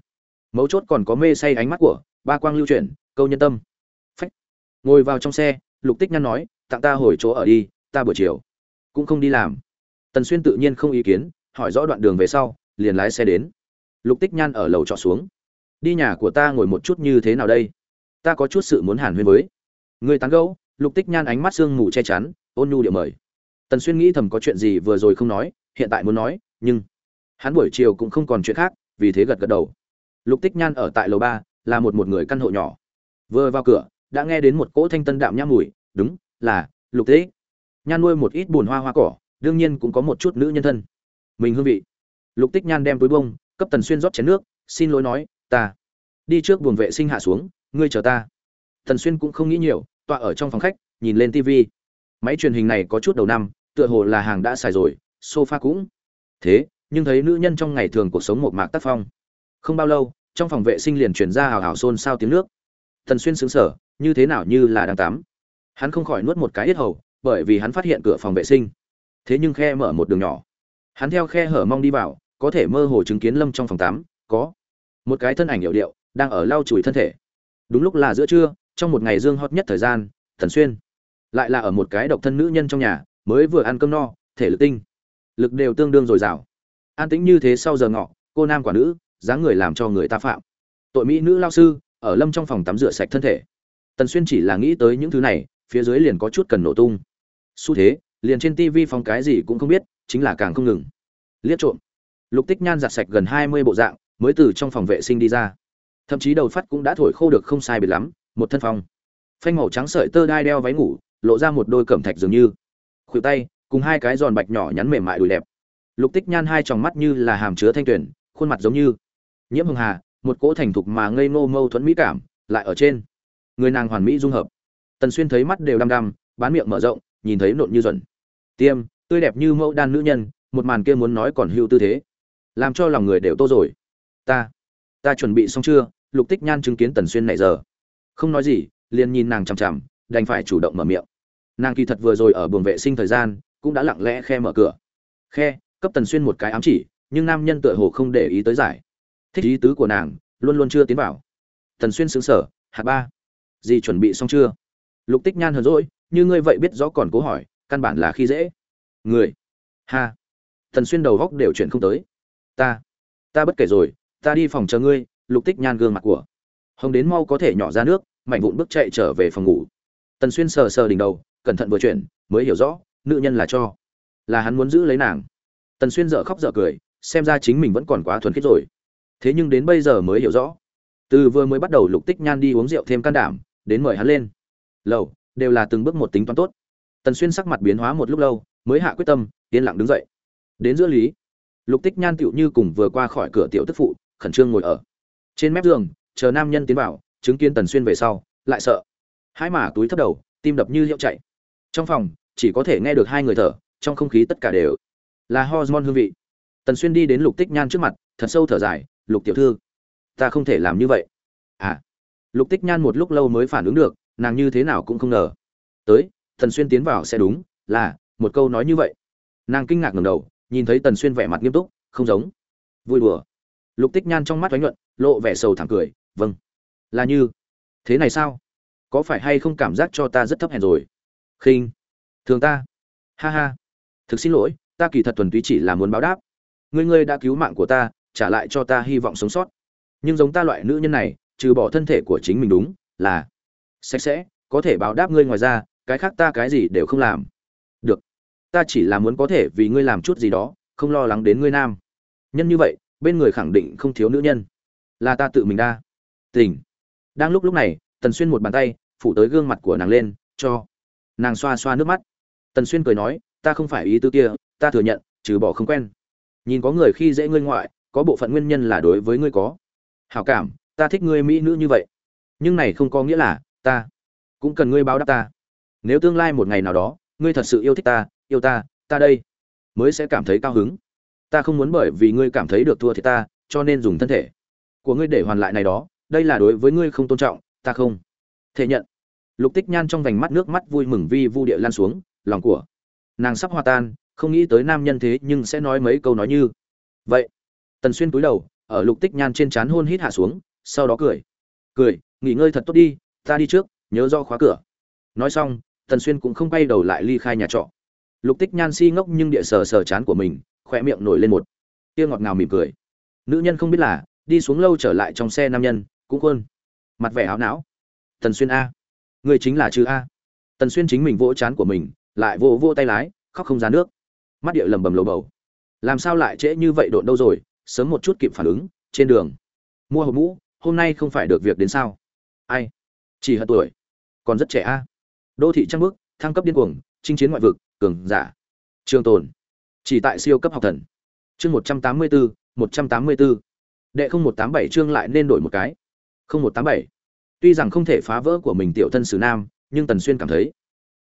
Mấu chốt còn có mê say ánh mắt của ba quang lưu chuyển câu nhân tâm. Phách. Ngồi vào trong xe lục tích Nhan nói tặng ta hồi chỗ ở đi ta buổi chiều cũng không đi làm. Tần xuyên tự nhiên không ý kiến hỏi rõ đoạn đường về sau liền lái xe đến. Lục tích nhan ở lầu trọ xuống. Đi nhà của ta ngồi một chút như thế nào đây? Ta có chút sự muốn hàn huyên với người tán gẫu, lục tích nhan ánh mắt sương mù che chắn, ôn nhu điệu mời. Tần xuyên nghĩ thầm có chuyện gì vừa rồi không nói, hiện tại muốn nói, nhưng hắn buổi chiều cũng không còn chuyện khác, vì thế gật gật đầu. Lục tích nhan ở tại lầu ba, là một một người căn hộ nhỏ. Vừa vào cửa, đã nghe đến một cỗ thanh tân đạm nham mùi, đúng, là lục tích. Nhan nuôi một ít bùn hoa hoa cỏ, đương nhiên cũng có một chút nữ nhân thân. Mình hương vị. Lục tích nhan đem túi bông, cấp tần xuyên rót chén nước, xin lỗi nói, ta đi trước buồng vệ sinh hạ xuống, ngươi chờ ta tần xuyên cũng không nghĩ nhiều, tọa ở trong phòng khách, nhìn lên tv máy truyền hình này có chút đầu năm, tựa hồ là hàng đã xài rồi, sofa cũng. Thế, nhưng thấy nữ nhân trong ngày thường cuộc sống một mạc tác phong. Không bao lâu, trong phòng vệ sinh liền truyền ra hào hào xôn xao tiếng nước. Tần xuyên sững sở như thế nào như là đang tắm. Hắn không khỏi nuốt một cái yết hầu, bởi vì hắn phát hiện cửa phòng vệ sinh. Thế nhưng khe mở một đường nhỏ. Hắn theo khe hở mong đi vào, có thể mơ hồ chứng kiến lâm trong phòng tắm, có. Một cái thân ảnh hiệu điệu, đang ở lau chùi thân thể. Đúng lúc là giữa trưa trong một ngày dương hot nhất thời gian, thần xuyên lại là ở một cái độc thân nữ nhân trong nhà, mới vừa ăn cơm no, thể lực tinh, lực đều tương đương dồi dào. An tĩnh như thế sau giờ ngọ, cô nam quả nữ, dáng người làm cho người ta phạm. Tội mỹ nữ lao sư, ở lâm trong phòng tắm rửa sạch thân thể. Tần xuyên chỉ là nghĩ tới những thứ này, phía dưới liền có chút cần nổ tung. Xu thế, liền trên tivi phong cái gì cũng không biết, chính là càng không ngừng. Liếc trộm. Lục tích nhan giặt sạch gần hai mươi bộ dạng, mới từ trong phòng vệ sinh đi ra. Thậm chí đầu phát cũng đã thổi khô được không sai biệt lắm một thân phòng phanh màu trắng sợi tơ đai đeo váy ngủ, lộ ra một đôi cẩm thạch dường như. Khuỷu tay, cùng hai cái giòn bạch nhỏ nhắn mềm mại đùi đẹp. Lục tích nhan hai tròng mắt như là hàm chứa thanh tuyển khuôn mặt giống như nhiễm hưng hà, một cỗ thành thục mà ngây ngô mâu thuẫn mỹ cảm, lại ở trên. Người nàng hoàn mỹ dung hợp. Tần xuyên thấy mắt đều đăm đăm, bán miệng mở rộng, nhìn thấy nộn như dần tiêm, tươi đẹp như mẫu đan nữ nhân, một màn kia muốn nói còn hưu tư thế. Làm cho lòng người đều tô rồi. Ta ta chuẩn bị xong chưa? Lục tích nhan chứng kiến tần xuyên nãy giờ không nói gì liền nhìn nàng chằm chằm đành phải chủ động mở miệng. Nàng kỳ thật vừa rồi ở buồng vệ sinh thời gian cũng đã lặng lẽ khe mở cửa. Khe cấp tần xuyên một cái ám chỉ nhưng nam nhân tựa hồ không để ý tới giải. Thích ý tứ của nàng luôn luôn chưa tiến vào. Tần xuyên sững sờ, hạt ba gì chuẩn bị xong chưa? Lục tích nhan hờn rỗi như ngươi vậy biết rõ còn cố hỏi căn bản là khi dễ. Người? Ha. Tần xuyên đầu góc đều chuyển không tới. Ta ta bất kể rồi ta đi phòng chờ ngươi. Lục tích nhan gương mặt của hồng đến mau có thể nhỏ ra nước mạnh vụn bước chạy trở về phòng ngủ. Tần xuyên sờ sờ đỉnh đầu, cẩn thận vừa chuyển, mới hiểu rõ, nữ nhân là cho, là hắn muốn giữ lấy nàng. Tần xuyên dở khóc dở cười, xem ra chính mình vẫn còn quá thuần khiết rồi. Thế nhưng đến bây giờ mới hiểu rõ. Từ vừa mới bắt đầu lục tích nhan đi uống rượu thêm can đảm, đến mời hắn lên. Lầu, đều là từng bước một tính toán tốt. Tần xuyên sắc mặt biến hóa một lúc lâu, mới hạ quyết tâm, yên lặng đứng dậy. Đến giữa lý, lục tích nhan tựu như cùng vừa qua khỏi cửa tiểu tức phụ, khẩn trương ngồi ở trên mép giường chờ nam nhân tiến vào, chứng kiến tần xuyên về sau, lại sợ. Hai mả túi thấp đầu, tim đập như hiệu chạy. Trong phòng, chỉ có thể nghe được hai người thở, trong không khí tất cả đều là hormone hương vị. Tần xuyên đi đến lục tích nhan trước mặt, thật sâu thở dài, lục tiểu thư, ta không thể làm như vậy. À. Lục tích nhan một lúc lâu mới phản ứng được, nàng như thế nào cũng không ngờ. Tới, tần xuyên tiến vào sẽ đúng, là, một câu nói như vậy. Nàng kinh ngạc ngầm đầu, nhìn thấy tần xuyên vẻ mặt nghiêm túc, không giống. Vui đùa. Lục tích nhan trong mắt oánh nhuận, lộ vẻ sầu thẳng cười vâng. Là như? Thế này sao? Có phải hay không cảm giác cho ta rất thấp hèn rồi? Khinh. Thường ta? Ha ha. Thực xin lỗi, ta kỳ thật thuần túy chỉ là muốn báo đáp. Ngươi ngươi đã cứu mạng của ta, trả lại cho ta hy vọng sống sót. Nhưng giống ta loại nữ nhân này, trừ bỏ thân thể của chính mình đúng là sạch sẽ, có thể báo đáp ngươi ngoài ra, cái khác ta cái gì đều không làm. Được. Ta chỉ là muốn có thể vì ngươi làm chút gì đó, không lo lắng đến ngươi nam. Nhân như vậy, bên người khẳng định không thiếu nữ nhân. Là ta tự mình đa tình. Đang lúc lúc này, tần xuyên một bàn tay phủ tới gương mặt của nàng lên, cho nàng xoa xoa nước mắt. Tần xuyên cười nói, ta không phải ý tư kia, ta thừa nhận, trừ bỏ không quen. Nhìn có người khi dễ ngươi ngoại, có bộ phận nguyên nhân là đối với ngươi có hảo cảm, ta thích ngươi mỹ nữ như vậy. Nhưng này không có nghĩa là ta cũng cần ngươi báo đáp ta. Nếu tương lai một ngày nào đó, ngươi thật sự yêu thích ta, yêu ta ta đây mới sẽ cảm thấy cao hứng. Ta không muốn bởi vì ngươi cảm thấy được thua thì ta, cho nên dùng thân thể của ngươi để hoàn lại này đó đây là đối với ngươi không tôn trọng, ta không thể nhận. Lục tích nhan trong vành mắt nước mắt vui mừng vi vu địa lan xuống, lòng của nàng sắp hòa tan, không nghĩ tới nam nhân thế nhưng sẽ nói mấy câu nói như vậy. Tần xuyên cúi đầu, ở lục tích nhan trên trán hôn hít hạ xuống, sau đó cười. Cười, nghỉ ngơi thật tốt đi, ta đi trước, nhớ do khóa cửa. Nói xong, tần xuyên cũng không quay đầu lại ly khai nhà trọ. Lục tích nhan si ngốc nhưng địa sờ sờ chán của mình khoe miệng nổi lên một tia ngọt ngào mỉm cười. Nữ nhân không biết là, đi xuống lâu trở lại trong xe nam nhân cũng quân mặt vẻ áo não. Tần xuyên a. Người chính là chữ a. Tần xuyên chính mình vỗ chán của mình, lại vỗ vỗ tay lái, khóc không ra nước. Mắt địa lầm bầm lầu bầu. Làm sao lại trễ như vậy độn đâu rồi, sớm một chút kịp phản ứng, trên đường. Mua hộp mũ, hôm nay không phải được việc đến sao? Ai? Chỉ hận tuổi. Còn rất trẻ a. Đô thị trăng bước thăng cấp điên cuồng, chinh chiến ngoại vực, cường giả. Trường tồn. Chỉ tại siêu cấp học thần. Chương một trăm tám mươi bốn một trăm tám mươi bốn đệ không một tám bảy chương lại nên đổi một cái một tám bảy. Tuy rằng không thể phá vỡ của mình tiểu thân sử nam, nhưng tần xuyên cảm thấy,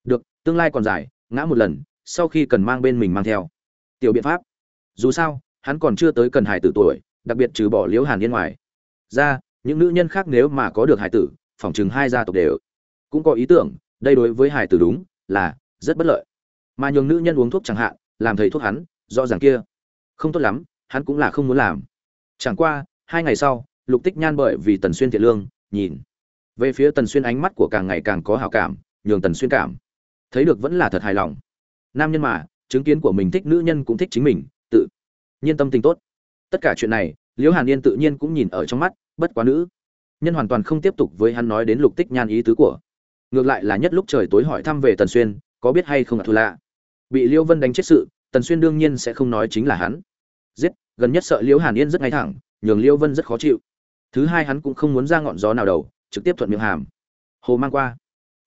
được, tương lai còn dài, ngã một lần, sau khi cần mang bên mình mang theo. Tiểu biện pháp. Dù sao, hắn còn chưa tới cần hải tử tuổi, đặc biệt trừ bỏ liễu hàn yên ngoài. Ra, những nữ nhân khác nếu mà có được hải tử, phỏng chừng hai gia tộc đều cũng có ý tưởng, đây đối với hải tử đúng là rất bất lợi. Mà nhường nữ nhân uống thuốc chẳng hạn, làm thầy thuốc hắn, rõ ràng kia không tốt lắm, hắn cũng là không muốn làm. Chẳng qua, hai ngày sau lục tích nhan bởi vì tần xuyên thiện lương, nhìn. Về phía tần xuyên ánh mắt của càng ngày càng có hảo cảm, nhường tần xuyên cảm. Thấy được vẫn là thật hài lòng. Nam nhân mà, chứng kiến của mình thích nữ nhân cũng thích chính mình, tự nhiên tâm tình tốt. Tất cả chuyện này, liễu hàn yên tự nhiên cũng nhìn ở trong mắt, bất quá nữ. Nhân hoàn toàn không tiếp tục với hắn nói đến lục tích nhan ý tứ của. Ngược lại là nhất lúc trời tối hỏi thăm về tần xuyên, có biết hay không là thù lạ? Bị liễu vân đánh chết sự, tần xuyên đương nhiên sẽ không nói chính là hắn. Giết, gần nhất sợ liễu hàn yên rất ngay thẳng, nhường liễu vân rất khó chịu thứ hai hắn cũng không muốn ra ngọn gió nào đầu, trực tiếp thuận miệng hàm. Hồ mang qua.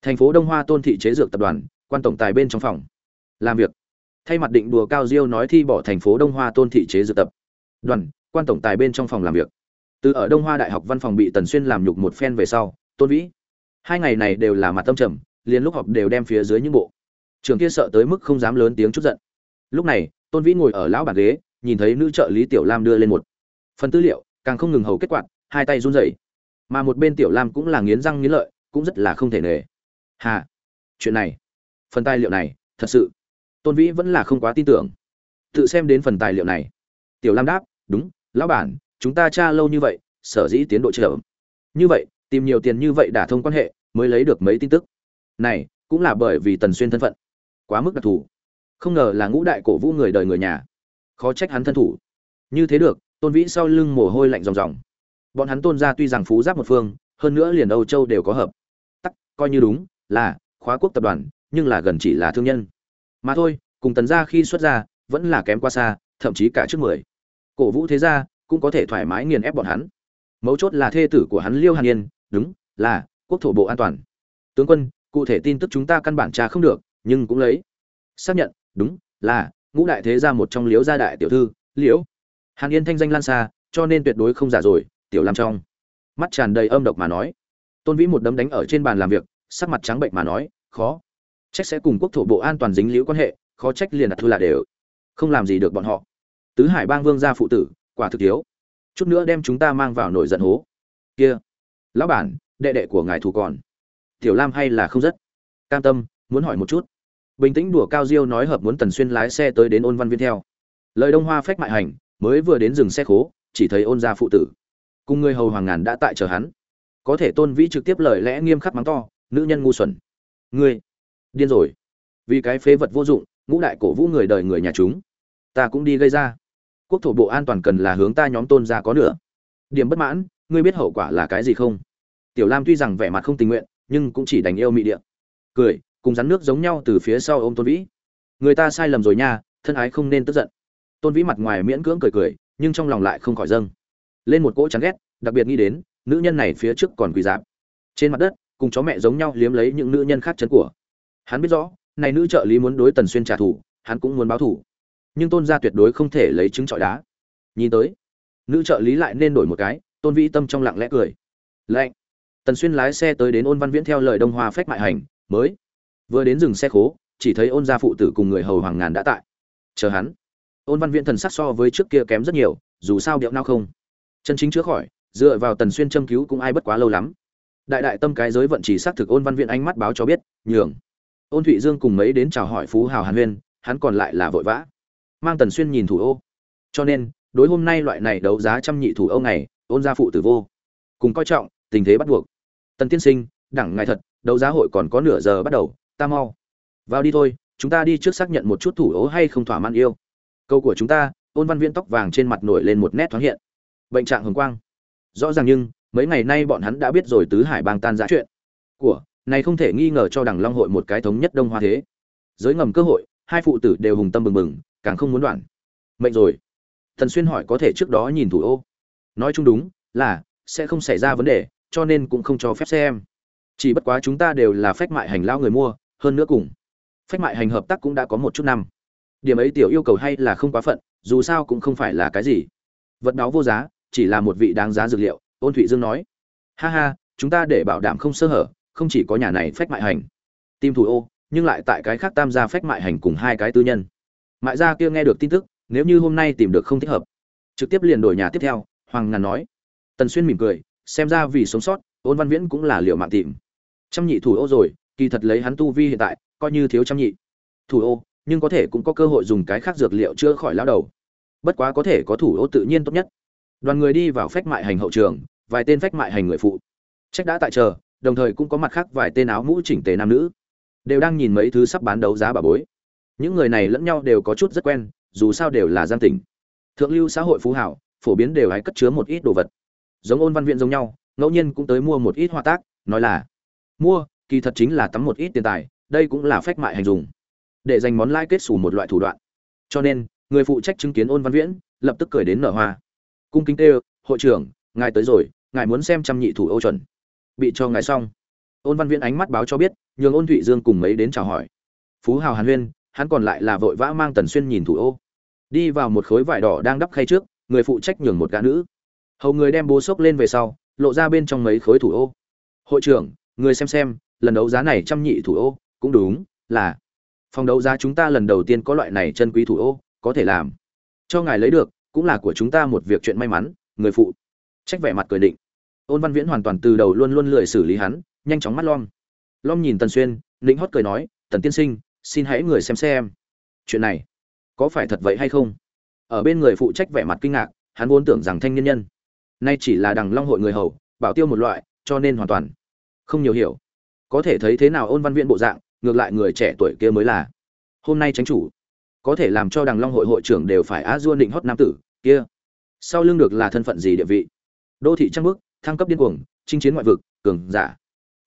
Thành phố đông hoa tôn thị chế dược tập đoàn, quan tổng tài bên trong phòng. Làm việc. Thay mặt định đùa cao diêu nói thi bỏ thành phố đông hoa tôn thị chế dược tập. Đoàn, quan tổng tài bên trong phòng làm việc. Từ ở đông hoa đại học văn phòng bị tần xuyên làm nhục một phen về sau, tôn vĩ. Hai ngày này đều là mặt tâm trầm, liền lúc họp đều đem phía dưới những bộ. Trường kia sợ tới mức không dám lớn tiếng chút giận. Lúc này, tôn vĩ ngồi ở lão bàn ghế, nhìn thấy nữ trợ lý tiểu lam đưa lên một phần tư liệu, càng không ngừng hầu kết quạt hai tay run rẩy. Mà một bên tiểu lam cũng là nghiến răng nghiến lợi, cũng rất là không thể nề. Hà, chuyện này, phần tài liệu này, thật sự, tôn vĩ vẫn là không quá tin tưởng. Tự xem đến phần tài liệu này. Tiểu lam đáp, đúng, lão bản, chúng ta tra lâu như vậy, sở dĩ tiến độ chậm? Như vậy, tìm nhiều tiền như vậy đả thông quan hệ, mới lấy được mấy tin tức. Này, cũng là bởi vì tần xuyên thân phận, quá mức đặc thù. Không ngờ là ngũ đại cổ vũ người đời người nhà. Khó trách hắn thân thủ. Như thế được, tôn vĩ sau lưng mồ hôi lạnh ròng ròng bọn hắn tôn ra tuy rằng phú giáp một phương, hơn nữa liền âu châu đều có hợp. Tắc, coi như đúng, là, khóa quốc tập đoàn, nhưng là gần chỉ là thương nhân. Mà thôi, cùng tần gia khi xuất ra, vẫn là kém qua xa, thậm chí cả trước mười. Cổ vũ thế gia, cũng có thể thoải mái nghiền ép bọn hắn. Mấu chốt là thê tử của hắn liêu hàn yên, đúng, là, quốc thổ bộ an toàn. Tướng quân, cụ thể tin tức chúng ta căn bản tra không được, nhưng cũng lấy. Xác nhận, đúng, là, ngũ đại thế gia một trong liếu gia đại tiểu thư, liễu. Hàn yên thanh danh lan xa, cho nên tuyệt đối không giả rồi tiểu lam trong. Mắt tràn đầy âm độc mà nói. Tôn vĩ một đấm đánh ở trên bàn làm việc, sắc mặt trắng bệnh mà nói, khó. Trách sẽ cùng quốc thổ bộ an toàn dính liễu quan hệ, khó trách liền đặt thư là đều. Không làm gì được bọn họ. Tứ hải bang vương gia phụ tử, quả thực thiếu. Chút nữa đem chúng ta mang vào nổi giận hố. Kia. Lão bản, đệ đệ của ngài thủ còn. Tiểu lam hay là không rất. Cam tâm, muốn hỏi một chút. Bình tĩnh đùa cao diêu nói hợp muốn tần xuyên lái xe tới đến ôn văn viên theo. Lời đông hoa phách mại hành, mới vừa đến dừng xe khố, chỉ thấy ôn gia phụ tử cùng người hầu hoàng ngàn đã tại chờ hắn. Có thể tôn vĩ trực tiếp lời lẽ nghiêm khắc mắng to, nữ nhân ngu xuẩn. Ngươi, điên rồi. Vì cái phế vật vô dụng, ngũ đại cổ vũ người đời người nhà chúng, ta cũng đi gây ra. Quốc thổ bộ an toàn cần là hướng ta nhóm tôn ra có nữa điểm bất mãn, ngươi biết hậu quả là cái gì không? Tiểu lam tuy rằng vẻ mặt không tình nguyện, nhưng cũng chỉ đành yêu mị địa cười, cùng rắn nước giống nhau từ phía sau ôm tôn vĩ. Người ta sai lầm rồi nha, thân ái không nên tức giận. Tôn vĩ mặt ngoài miễn cưỡng cười cười, nhưng trong lòng lại không khỏi dâng lên một cỗ chán ghét, đặc biệt nghĩ đến, nữ nhân này phía trước còn quỳ dạp. Trên mặt đất, cùng chó mẹ giống nhau liếm lấy những nữ nhân khác chân của. Hắn biết rõ, này nữ trợ lý muốn đối tần xuyên trả thù, hắn cũng muốn báo thù. Nhưng tôn gia tuyệt đối không thể lấy trứng trọi đá. Nhìn tới, nữ trợ lý lại nên đổi một cái, tôn vĩ tâm trong lặng lẽ cười. Lạnh. Tần xuyên lái xe tới đến ôn văn viễn theo lời đông hoa phách mại hành, mới vừa đến dừng xe khố, chỉ thấy ôn gia phụ tử cùng người hầu hoàng ngàn đã tại. Chờ hắn. Ôn văn viễn thần sắc so với trước kia kém rất nhiều, dù sao điệu nao không chân chính chữa khỏi, dựa vào tần xuyên châm cứu cũng ai bất quá lâu lắm. Đại đại tâm cái giới vận chỉ xác thực ôn văn viện ánh mắt báo cho biết, nhường. Ôn thụy dương cùng mấy đến chào hỏi phú hào hàn huyên, hắn còn lại là vội vã. Mang tần xuyên nhìn thủ ô. Cho nên, đối hôm nay loại này đấu giá trăm nhị thủ ô này ôn gia phụ tử vô. Cùng coi trọng, tình thế bắt buộc. Tần tiên sinh, đẳng ngài thật, đấu giá hội còn có nửa giờ bắt đầu, ta mau. Vào đi thôi, chúng ta đi trước xác nhận một chút thủ ô hay không thỏa mãn yêu. Câu của chúng ta, ôn văn viễn tóc vàng trên mặt nổi lên một nét thoáng hiện bệnh trạng hồng quang. Rõ ràng nhưng, mấy ngày nay bọn hắn đã biết rồi tứ hải bang tan giã chuyện. Của, này không thể nghi ngờ cho đằng long hội một cái thống nhất đông hoa thế. Giới ngầm cơ hội, hai phụ tử đều hùng tâm bừng bừng, càng không muốn đoạn. Mệnh rồi. Thần xuyên hỏi có thể trước đó nhìn thủ ô. Nói chung đúng, là, sẽ không xảy ra vấn đề, cho nên cũng không cho phép xem. Chỉ bất quá chúng ta đều là phách mại hành lao người mua, hơn nữa cùng. Phách mại hành hợp tác cũng đã có một chút năm. Điểm ấy tiểu yêu cầu hay là không quá phận, dù sao cũng không phải là cái gì. Vật đó vô giá chỉ là một vị đáng giá dược liệu ôn thụy dương nói. Ha ha, chúng ta để bảo đảm không sơ hở, không chỉ có nhà này phách mại hành tìm thủ ô, nhưng lại tại cái khác tam gia phách mại hành cùng hai cái tư nhân. Mại gia kia nghe được tin tức, nếu như hôm nay tìm được không thích hợp, trực tiếp liền đổi nhà tiếp theo, hoàng ngàn nói. Tần xuyên mỉm cười, xem ra vì sống sót, ôn văn viễn cũng là liệu mạng tìm. Trăm nhị thủ ô rồi, kỳ thật lấy hắn tu vi hiện tại, coi như thiếu trăm nhị thủ ô, nhưng có thể cũng có cơ hội dùng cái khác dược liệu chữa khỏi lão đầu. Bất quá có thể có thủ ô tự nhiên tốt nhất đoàn người đi vào phách mại hành hậu trường, vài tên phách mại hành người phụ. Trách đã tại chờ, đồng thời cũng có mặt khác vài tên áo mũ chỉnh tề nam nữ. Đều đang nhìn mấy thứ sắp bán đấu giá bà bối. Những người này lẫn nhau đều có chút rất quen, dù sao đều là giang tỉnh. Thượng lưu xã hội phú hảo, phổ biến đều hay cất chứa một ít đồ vật. Giống ôn văn viện giống nhau, ngẫu nhiên cũng tới mua một ít hoa tác, nói là, mua, kỳ thật chính là tắm một ít tiền tài, đây cũng là phách mại hành dùng. Để dành món lãi kết xù một loại thủ đoạn. Cho nên, người phụ trách chứng kiến ôn văn viễn, lập tức cười đến nở hoa cung kính tê hội trưởng, ngài tới rồi, ngài muốn xem trăm nhị thủ ô chuẩn. Bị cho ngài xong. Ôn văn viễn ánh mắt báo cho biết, nhường ôn thụy dương cùng mấy đến chào hỏi. Phú hào hàn huyên, hắn còn lại là vội vã mang tần xuyên nhìn thủ ô. Đi vào một khối vải đỏ đang đắp khay trước, người phụ trách nhường một gã nữ. Hầu người đem bố xốc lên về sau, lộ ra bên trong mấy khối thủ ô. Hội trưởng, người xem xem, lần đấu giá này trăm nhị thủ ô, cũng đúng là phòng đấu giá chúng ta lần đầu tiên có loại này chân quý thủ ô, có thể làm. Cho ngài lấy được cũng là của chúng ta một việc chuyện may mắn, người phụ. Trách vẻ mặt cười định. Ôn văn viễn hoàn toàn từ đầu luôn luôn lười xử lý hắn, nhanh chóng mắt lom lom nhìn tần xuyên lĩnh hót cười nói, tần tiên sinh, xin hãy người xem xem chuyện này, có phải thật vậy hay không? Ở bên người phụ trách vẻ mặt kinh ngạc, hắn vốn tưởng rằng thanh niên nhân, nay chỉ là đằng long hội người hầu, bảo tiêu một loại, cho nên hoàn toàn không nhiều hiểu. Có thể thấy thế nào ôn văn viện bộ dạng, ngược lại người trẻ tuổi kia mới là. Hôm nay tránh chủ có thể làm cho đằng long hội hội trưởng đều phải a dua định hót nam tử, kia. Sau lưng được là thân phận gì địa vị? Đô thị trăng bước thăng cấp điên cuồng, chinh chiến ngoại vực, cường giả.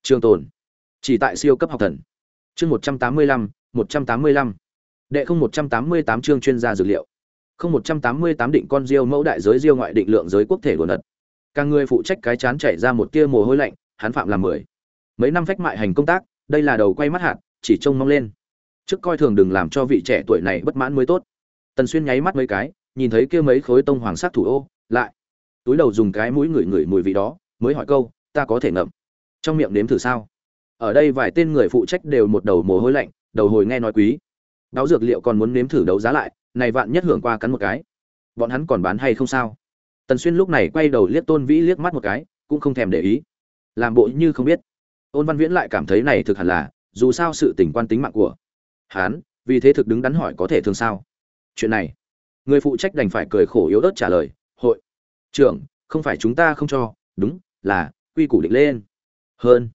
Trường tồn. Chỉ tại siêu cấp học thần. Chương một trăm tám mươi lăm, một trăm tám mươi lăm. Đệ không một trăm tám mươi tám chương chuyên gia dược liệu. Không một trăm tám mươi tám định con diêu mẫu đại giới diêu ngoại định lượng giới quốc thể đồn đật càng người phụ trách cái chán chảy ra một tia mồ hôi lạnh, hắn phạm làm mười. Mấy năm phách mại hành công tác, đây là đầu quay mắt hạt, chỉ trông mong lên trước coi thường đừng làm cho vị trẻ tuổi này bất mãn mới tốt. Tần xuyên nháy mắt mấy cái, nhìn thấy kia mấy khối tông hoàng sắc thủ ô, lại túi đầu dùng cái mũi ngửi ngửi mùi vị đó, mới hỏi câu, ta có thể ngậm? Trong miệng nếm thử sao? Ở đây vài tên người phụ trách đều một đầu mồ hôi lạnh, đầu hồi nghe nói quý. Đáo dược liệu còn muốn nếm thử đấu giá lại, này vạn nhất hưởng qua cắn một cái. Bọn hắn còn bán hay không sao? Tần xuyên lúc này quay đầu liếc tôn vĩ liếc mắt một cái, cũng không thèm để ý. Làm bộ như không biết. Ôn văn viễn lại cảm thấy này thực hẳn là, dù sao sự tình quan tính mạng của hắn vì thế thực đứng đắn hỏi có thể thương sao? Chuyện này, người phụ trách đành phải cười khổ yếu ớt trả lời, hội, trưởng, không phải chúng ta không cho, đúng là quy củ định lên. Hơn,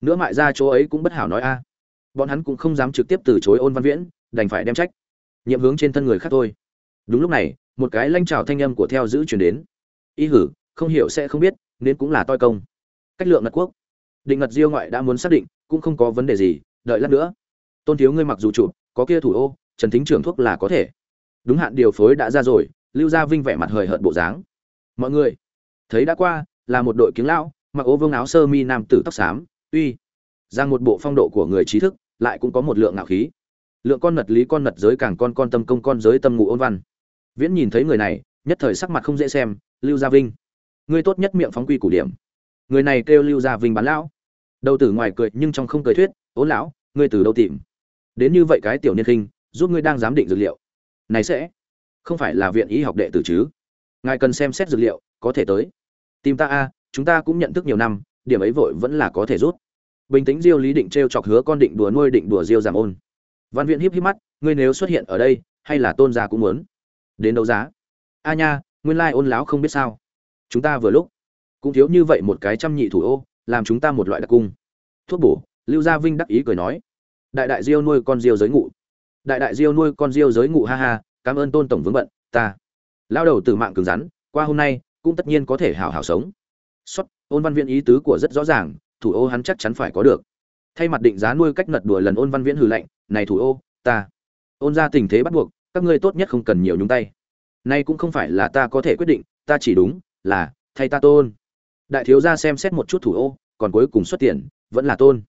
nữa mại ra chỗ ấy cũng bất hảo nói a. Bọn hắn cũng không dám trực tiếp từ chối ôn văn viễn, đành phải đem trách, nhiệm hướng trên thân người khác thôi. Đúng lúc này, một cái lanh trào thanh âm của theo giữ chuyển đến. Y hử, không hiểu sẽ không biết, nên cũng là toi công. Cách lượng ngật quốc. Định ngật diêu ngoại đã muốn xác định, cũng không có vấn đề gì, đợi lát nữa tôn thiếu ngươi mặc dù chụp, có kia thủ ô, trần thính trưởng thuốc là có thể. Đúng hạn điều phối đã ra rồi, lưu gia vinh vẻ mặt hời hợt bộ dáng. Mọi người, thấy đã qua, là một đội kiếng lão, mặc ô vương áo sơ mi nam tử tóc xám, uy. Ra một bộ phong độ của người trí thức, lại cũng có một lượng ngạo khí. Lượng con mật lý con mật giới càng con con tâm công con giới tâm ngụ ôn văn. Viễn nhìn thấy người này, nhất thời sắc mặt không dễ xem, lưu gia vinh. Ngươi tốt nhất miệng phóng quy củ điểm. Người này kêu lưu gia vinh bán lão. Đầu tử ngoài cười nhưng trong không cười thuyết ố lão, ngươi từ đâu tìm? Đến như vậy cái tiểu niên khinh, giúp ngươi đang giám định dược liệu. Này sẽ không phải là viện y học đệ tử chứ? Ngài cần xem xét dược liệu, có thể tới. Tìm ta a, chúng ta cũng nhận thức nhiều năm, điểm ấy vội vẫn là có thể rút. Bình tĩnh diêu lý định t r e o chọc hứa con định đùa nuôi định đùa diêu giảm ôn. Văn viện híp híp mắt, ngươi nếu xuất hiện ở đây, hay là tôn gia cũng muốn. Đến đấu giá. A nha, nguyên lai ôn láo không biết sao. Chúng ta vừa lúc cũng thiếu như vậy một cái trăm nhị thủ ô, làm chúng ta một loại đặc cung. Thuốc bổ, lưu gia vinh đắc ý cười nói đại đại diêu nuôi con diêu giới ngụ. Đại đại diêu nuôi con diêu giới ngụ, ha ha, cảm ơn tôn tổng vướng bận, ta. Lao đầu từ mạng cứng rắn, qua hôm nay, cũng tất nhiên có thể hảo hảo sống. Xuất ôn văn viện ý tứ của rất rõ ràng, thủ ô hắn chắc chắn phải có được. Thay mặt định giá nuôi cách ngật đùa lần ôn văn viễn hừ lạnh, này thủ ô, ta. Ôn ra tình thế bắt buộc, các ngươi tốt nhất không cần nhiều nhúng tay. Nay cũng không phải là ta có thể quyết định, ta chỉ đúng là thay ta tôn. Đại thiếu gia xem xét một chút thủ ô, còn cuối cùng xuất tiền, vẫn là tôn.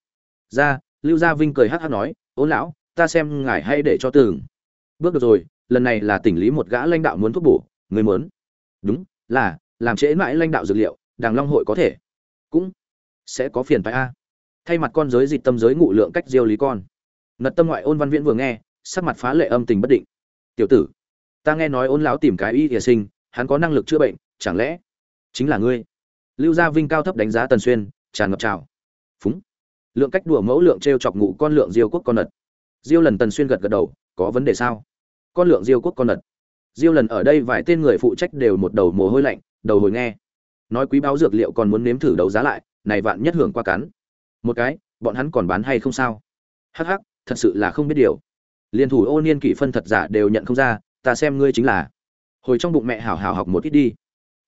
Ra lưu gia vinh cười hắc hắc nói, ôn lão, ta xem ngài hay để cho tường bước được rồi, lần này là tỉnh lý một gã lãnh đạo muốn thuốc bổ, người muốn. Đúng, là, làm trễ mãi lãnh đạo dược liệu, đàng long hội có thể. Cũng sẽ có phiền phải a. Thay mặt con giới dịch tâm giới ngụ lượng cách diêu lý con. Ngật tâm ngoại ôn văn viễn vừa nghe, sắc mặt phá lệ âm tình bất định. Tiểu tử, ta nghe nói ôn lão tìm cái y thìa sinh, hắn có năng lực chữa bệnh, chẳng lẽ chính là ngươi? Lưu gia vinh cao thấp đánh giá tần xuyên, tràn ngập trào. Phúng lượng cách đùa mẫu lượng t r e o chọc ngụ con lượng diêu quốc con nật. Diêu lần tần xuyên gật gật đầu, có vấn đề sao? Con lượng diêu quốc con nật. Diêu lần ở đây vài tên người phụ trách đều một đầu mồ hôi lạnh, đầu hồi nghe. Nói quý báo dược liệu còn muốn nếm thử đấu giá lại, này vạn nhất hưởng qua cắn một cái, bọn hắn còn bán hay không sao? Hắc hắc, thật sự là không biết điều. Liên thủ ô niên kỷ phân thật giả đều nhận không ra, ta xem ngươi chính là. Hồi trong bụng mẹ hảo hảo học một ít đi.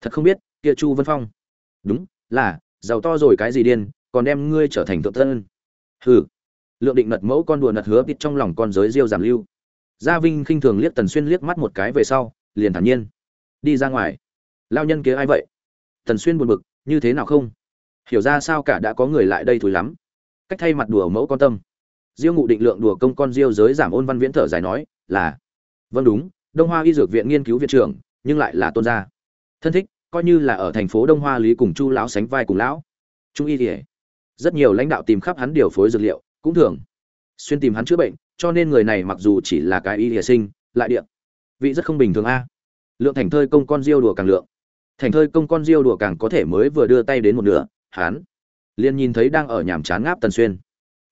Thật không biết, kia chu vân phong. Đúng, là, giàu to rồi cái gì điên còn đem ngươi trở thành thượng tân hừ. Lượng định nật mẫu con đùa nật hứa bịt trong lòng con giới diêu giảm lưu. Gia vinh khinh thường liếc tần xuyên liếc mắt một cái về sau, liền thản nhiên. Đi ra ngoài. Lao nhân kia ai vậy? Tần xuyên buồn bực, như thế nào không? Hiểu ra sao cả đã có người lại đây thúi lắm. Cách thay mặt đùa mẫu con tâm. Diêu ngụ định lượng đùa công con diêu giới giảm ôn văn viễn thở dài nói, là vâng đúng, đông hoa y dược viện nghiên cứu viện trưởng, nhưng lại là tôn gia. Thân thích, coi như là ở thành phố đông hoa lý cùng chu lão sánh vai cùng lão. Trung y thì rất nhiều lãnh đạo tìm khắp hắn điều phối dược liệu, cũng thường xuyên tìm hắn chữa bệnh, cho nên người này mặc dù chỉ là cái y địa sinh, lại điện vị rất không bình thường a. Lượng thành thơi công con diêu đùa càng lượng. Thành thơi công con diêu đùa càng có thể mới vừa đưa tay đến một nửa, hắn liền nhìn thấy đang ở nhàm chán ngáp tần xuyên.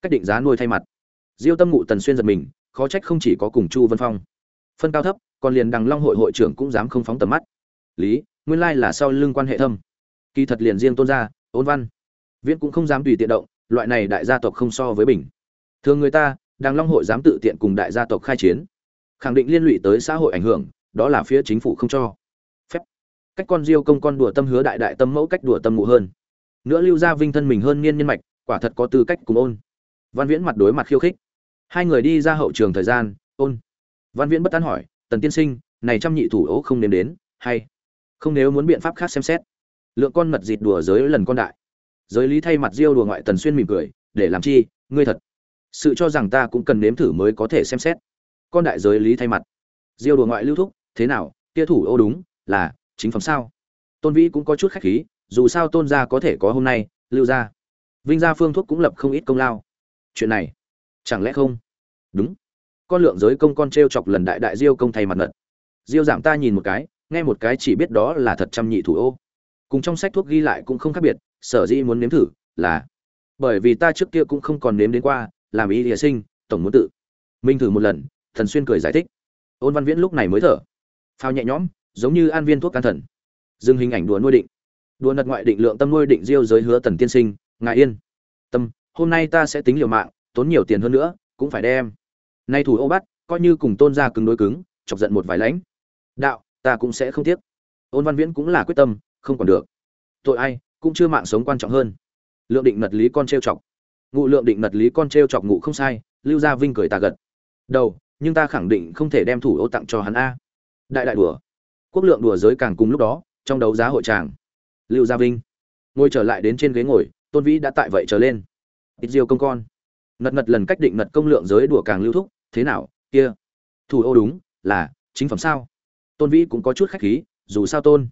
Cách định giá nuôi thay mặt. Diêu tâm ngụ tần xuyên giật mình, khó trách không chỉ có cùng chu vân phong. Phân cao thấp, còn liền đằng long hội hội trưởng cũng dám không phóng tầm mắt. Lý, nguyên lai là sau lưng quan hệ thâm. Kỳ thật liền riêng tôn gia, ôn văn viễn cũng không dám tùy tiện động, loại này đại gia tộc không so với bình. Thường người ta đằng long hội dám tự tiện cùng đại gia tộc khai chiến. Khẳng định liên lụy tới xã hội ảnh hưởng, đó là phía chính phủ không cho. Phép. Cách con diêu công con đùa tâm hứa đại đại tâm mẫu cách đùa tâm mụ hơn. Nữa lưu gia vinh thân mình hơn niên nhân mạch, quả thật có tư cách cùng ôn. Văn viễn mặt đối mặt khiêu khích. Hai người đi ra hậu trường thời gian, ôn. Văn viễn bất tán hỏi, tần tiên sinh, này trăm nhị thủ ố không nếm đến, hay không? Nếu muốn biện pháp khác xem xét. Lượng con mật dịt đùa giới lần con đại giới lý thay mặt diêu đùa ngoại tần xuyên mỉm cười, để làm chi, ngươi thật. Sự cho rằng ta cũng cần nếm thử mới có thể xem xét. Con đại giới lý thay mặt. Diêu đùa ngoại lưu thúc, thế nào kia thủ ô đúng, là chính phẩm sao? Tôn vĩ cũng có chút khách khí, dù sao tôn gia có thể có hôm nay, lưu gia. Vinh gia phương thuốc cũng lập không ít công lao. Chuyện này, chẳng lẽ không? Đúng. Con lượng giới công con t r e o chọc lần đại đại diêu công thay mặt ngật diêu giảm ta nhìn một cái, nghe một cái chỉ biết đó là thật trăm nhị thủ ô. Cùng trong sách thuốc ghi lại cũng không khác biệt sở dĩ muốn nếm thử là bởi vì ta trước kia cũng không còn nếm đến qua, làm y địa sinh, tổng muốn tự. Minh thử một lần, thần xuyên cười giải thích. Ôn văn viễn lúc này mới thở. Phao nhẹ nhõm, giống như an viên thuốc can thần. Dừng hình ảnh đùa nuôi định. Đùa nật ngoại định lượng tâm nuôi định diêu giới hứa tần tiên sinh, ngài yên. Tâm, hôm nay ta sẽ tính liều mạng, tốn nhiều tiền hơn nữa, cũng phải đem. Nay thủ ô bắt, coi như cùng tôn ra cứng đối cứng, chọc giận một vài lãnh. Đạo, ta cũng sẽ không tiếc. Ôn văn viễn cũng là quyết tâm, không còn được. Tội ai cũng chưa mạng sống quan trọng hơn. Lượng định mật lý con trêu chọc. Ngụ lượng định mật lý con trêu chọc ngụ không sai, lưu gia vinh cười tà gật. Đầu, nhưng ta khẳng định không thể đem thủ ô tặng cho hắn a. Đại đại đùa. Quốc lượng đùa giới càng cùng lúc đó, trong đấu giá hội tràng. Lưu gia vinh. Ngồi trở lại đến trên ghế ngồi, tôn vĩ đã tại vậy trở lên. Ít diêu công con. Ngật ngật lần cách định ngật công lượng giới đùa càng lưu thúc, thế nào, kia? Thủ ô đúng, là, chính phẩm sao? Tôn vĩ cũng có chút khách khí, dù sao tôn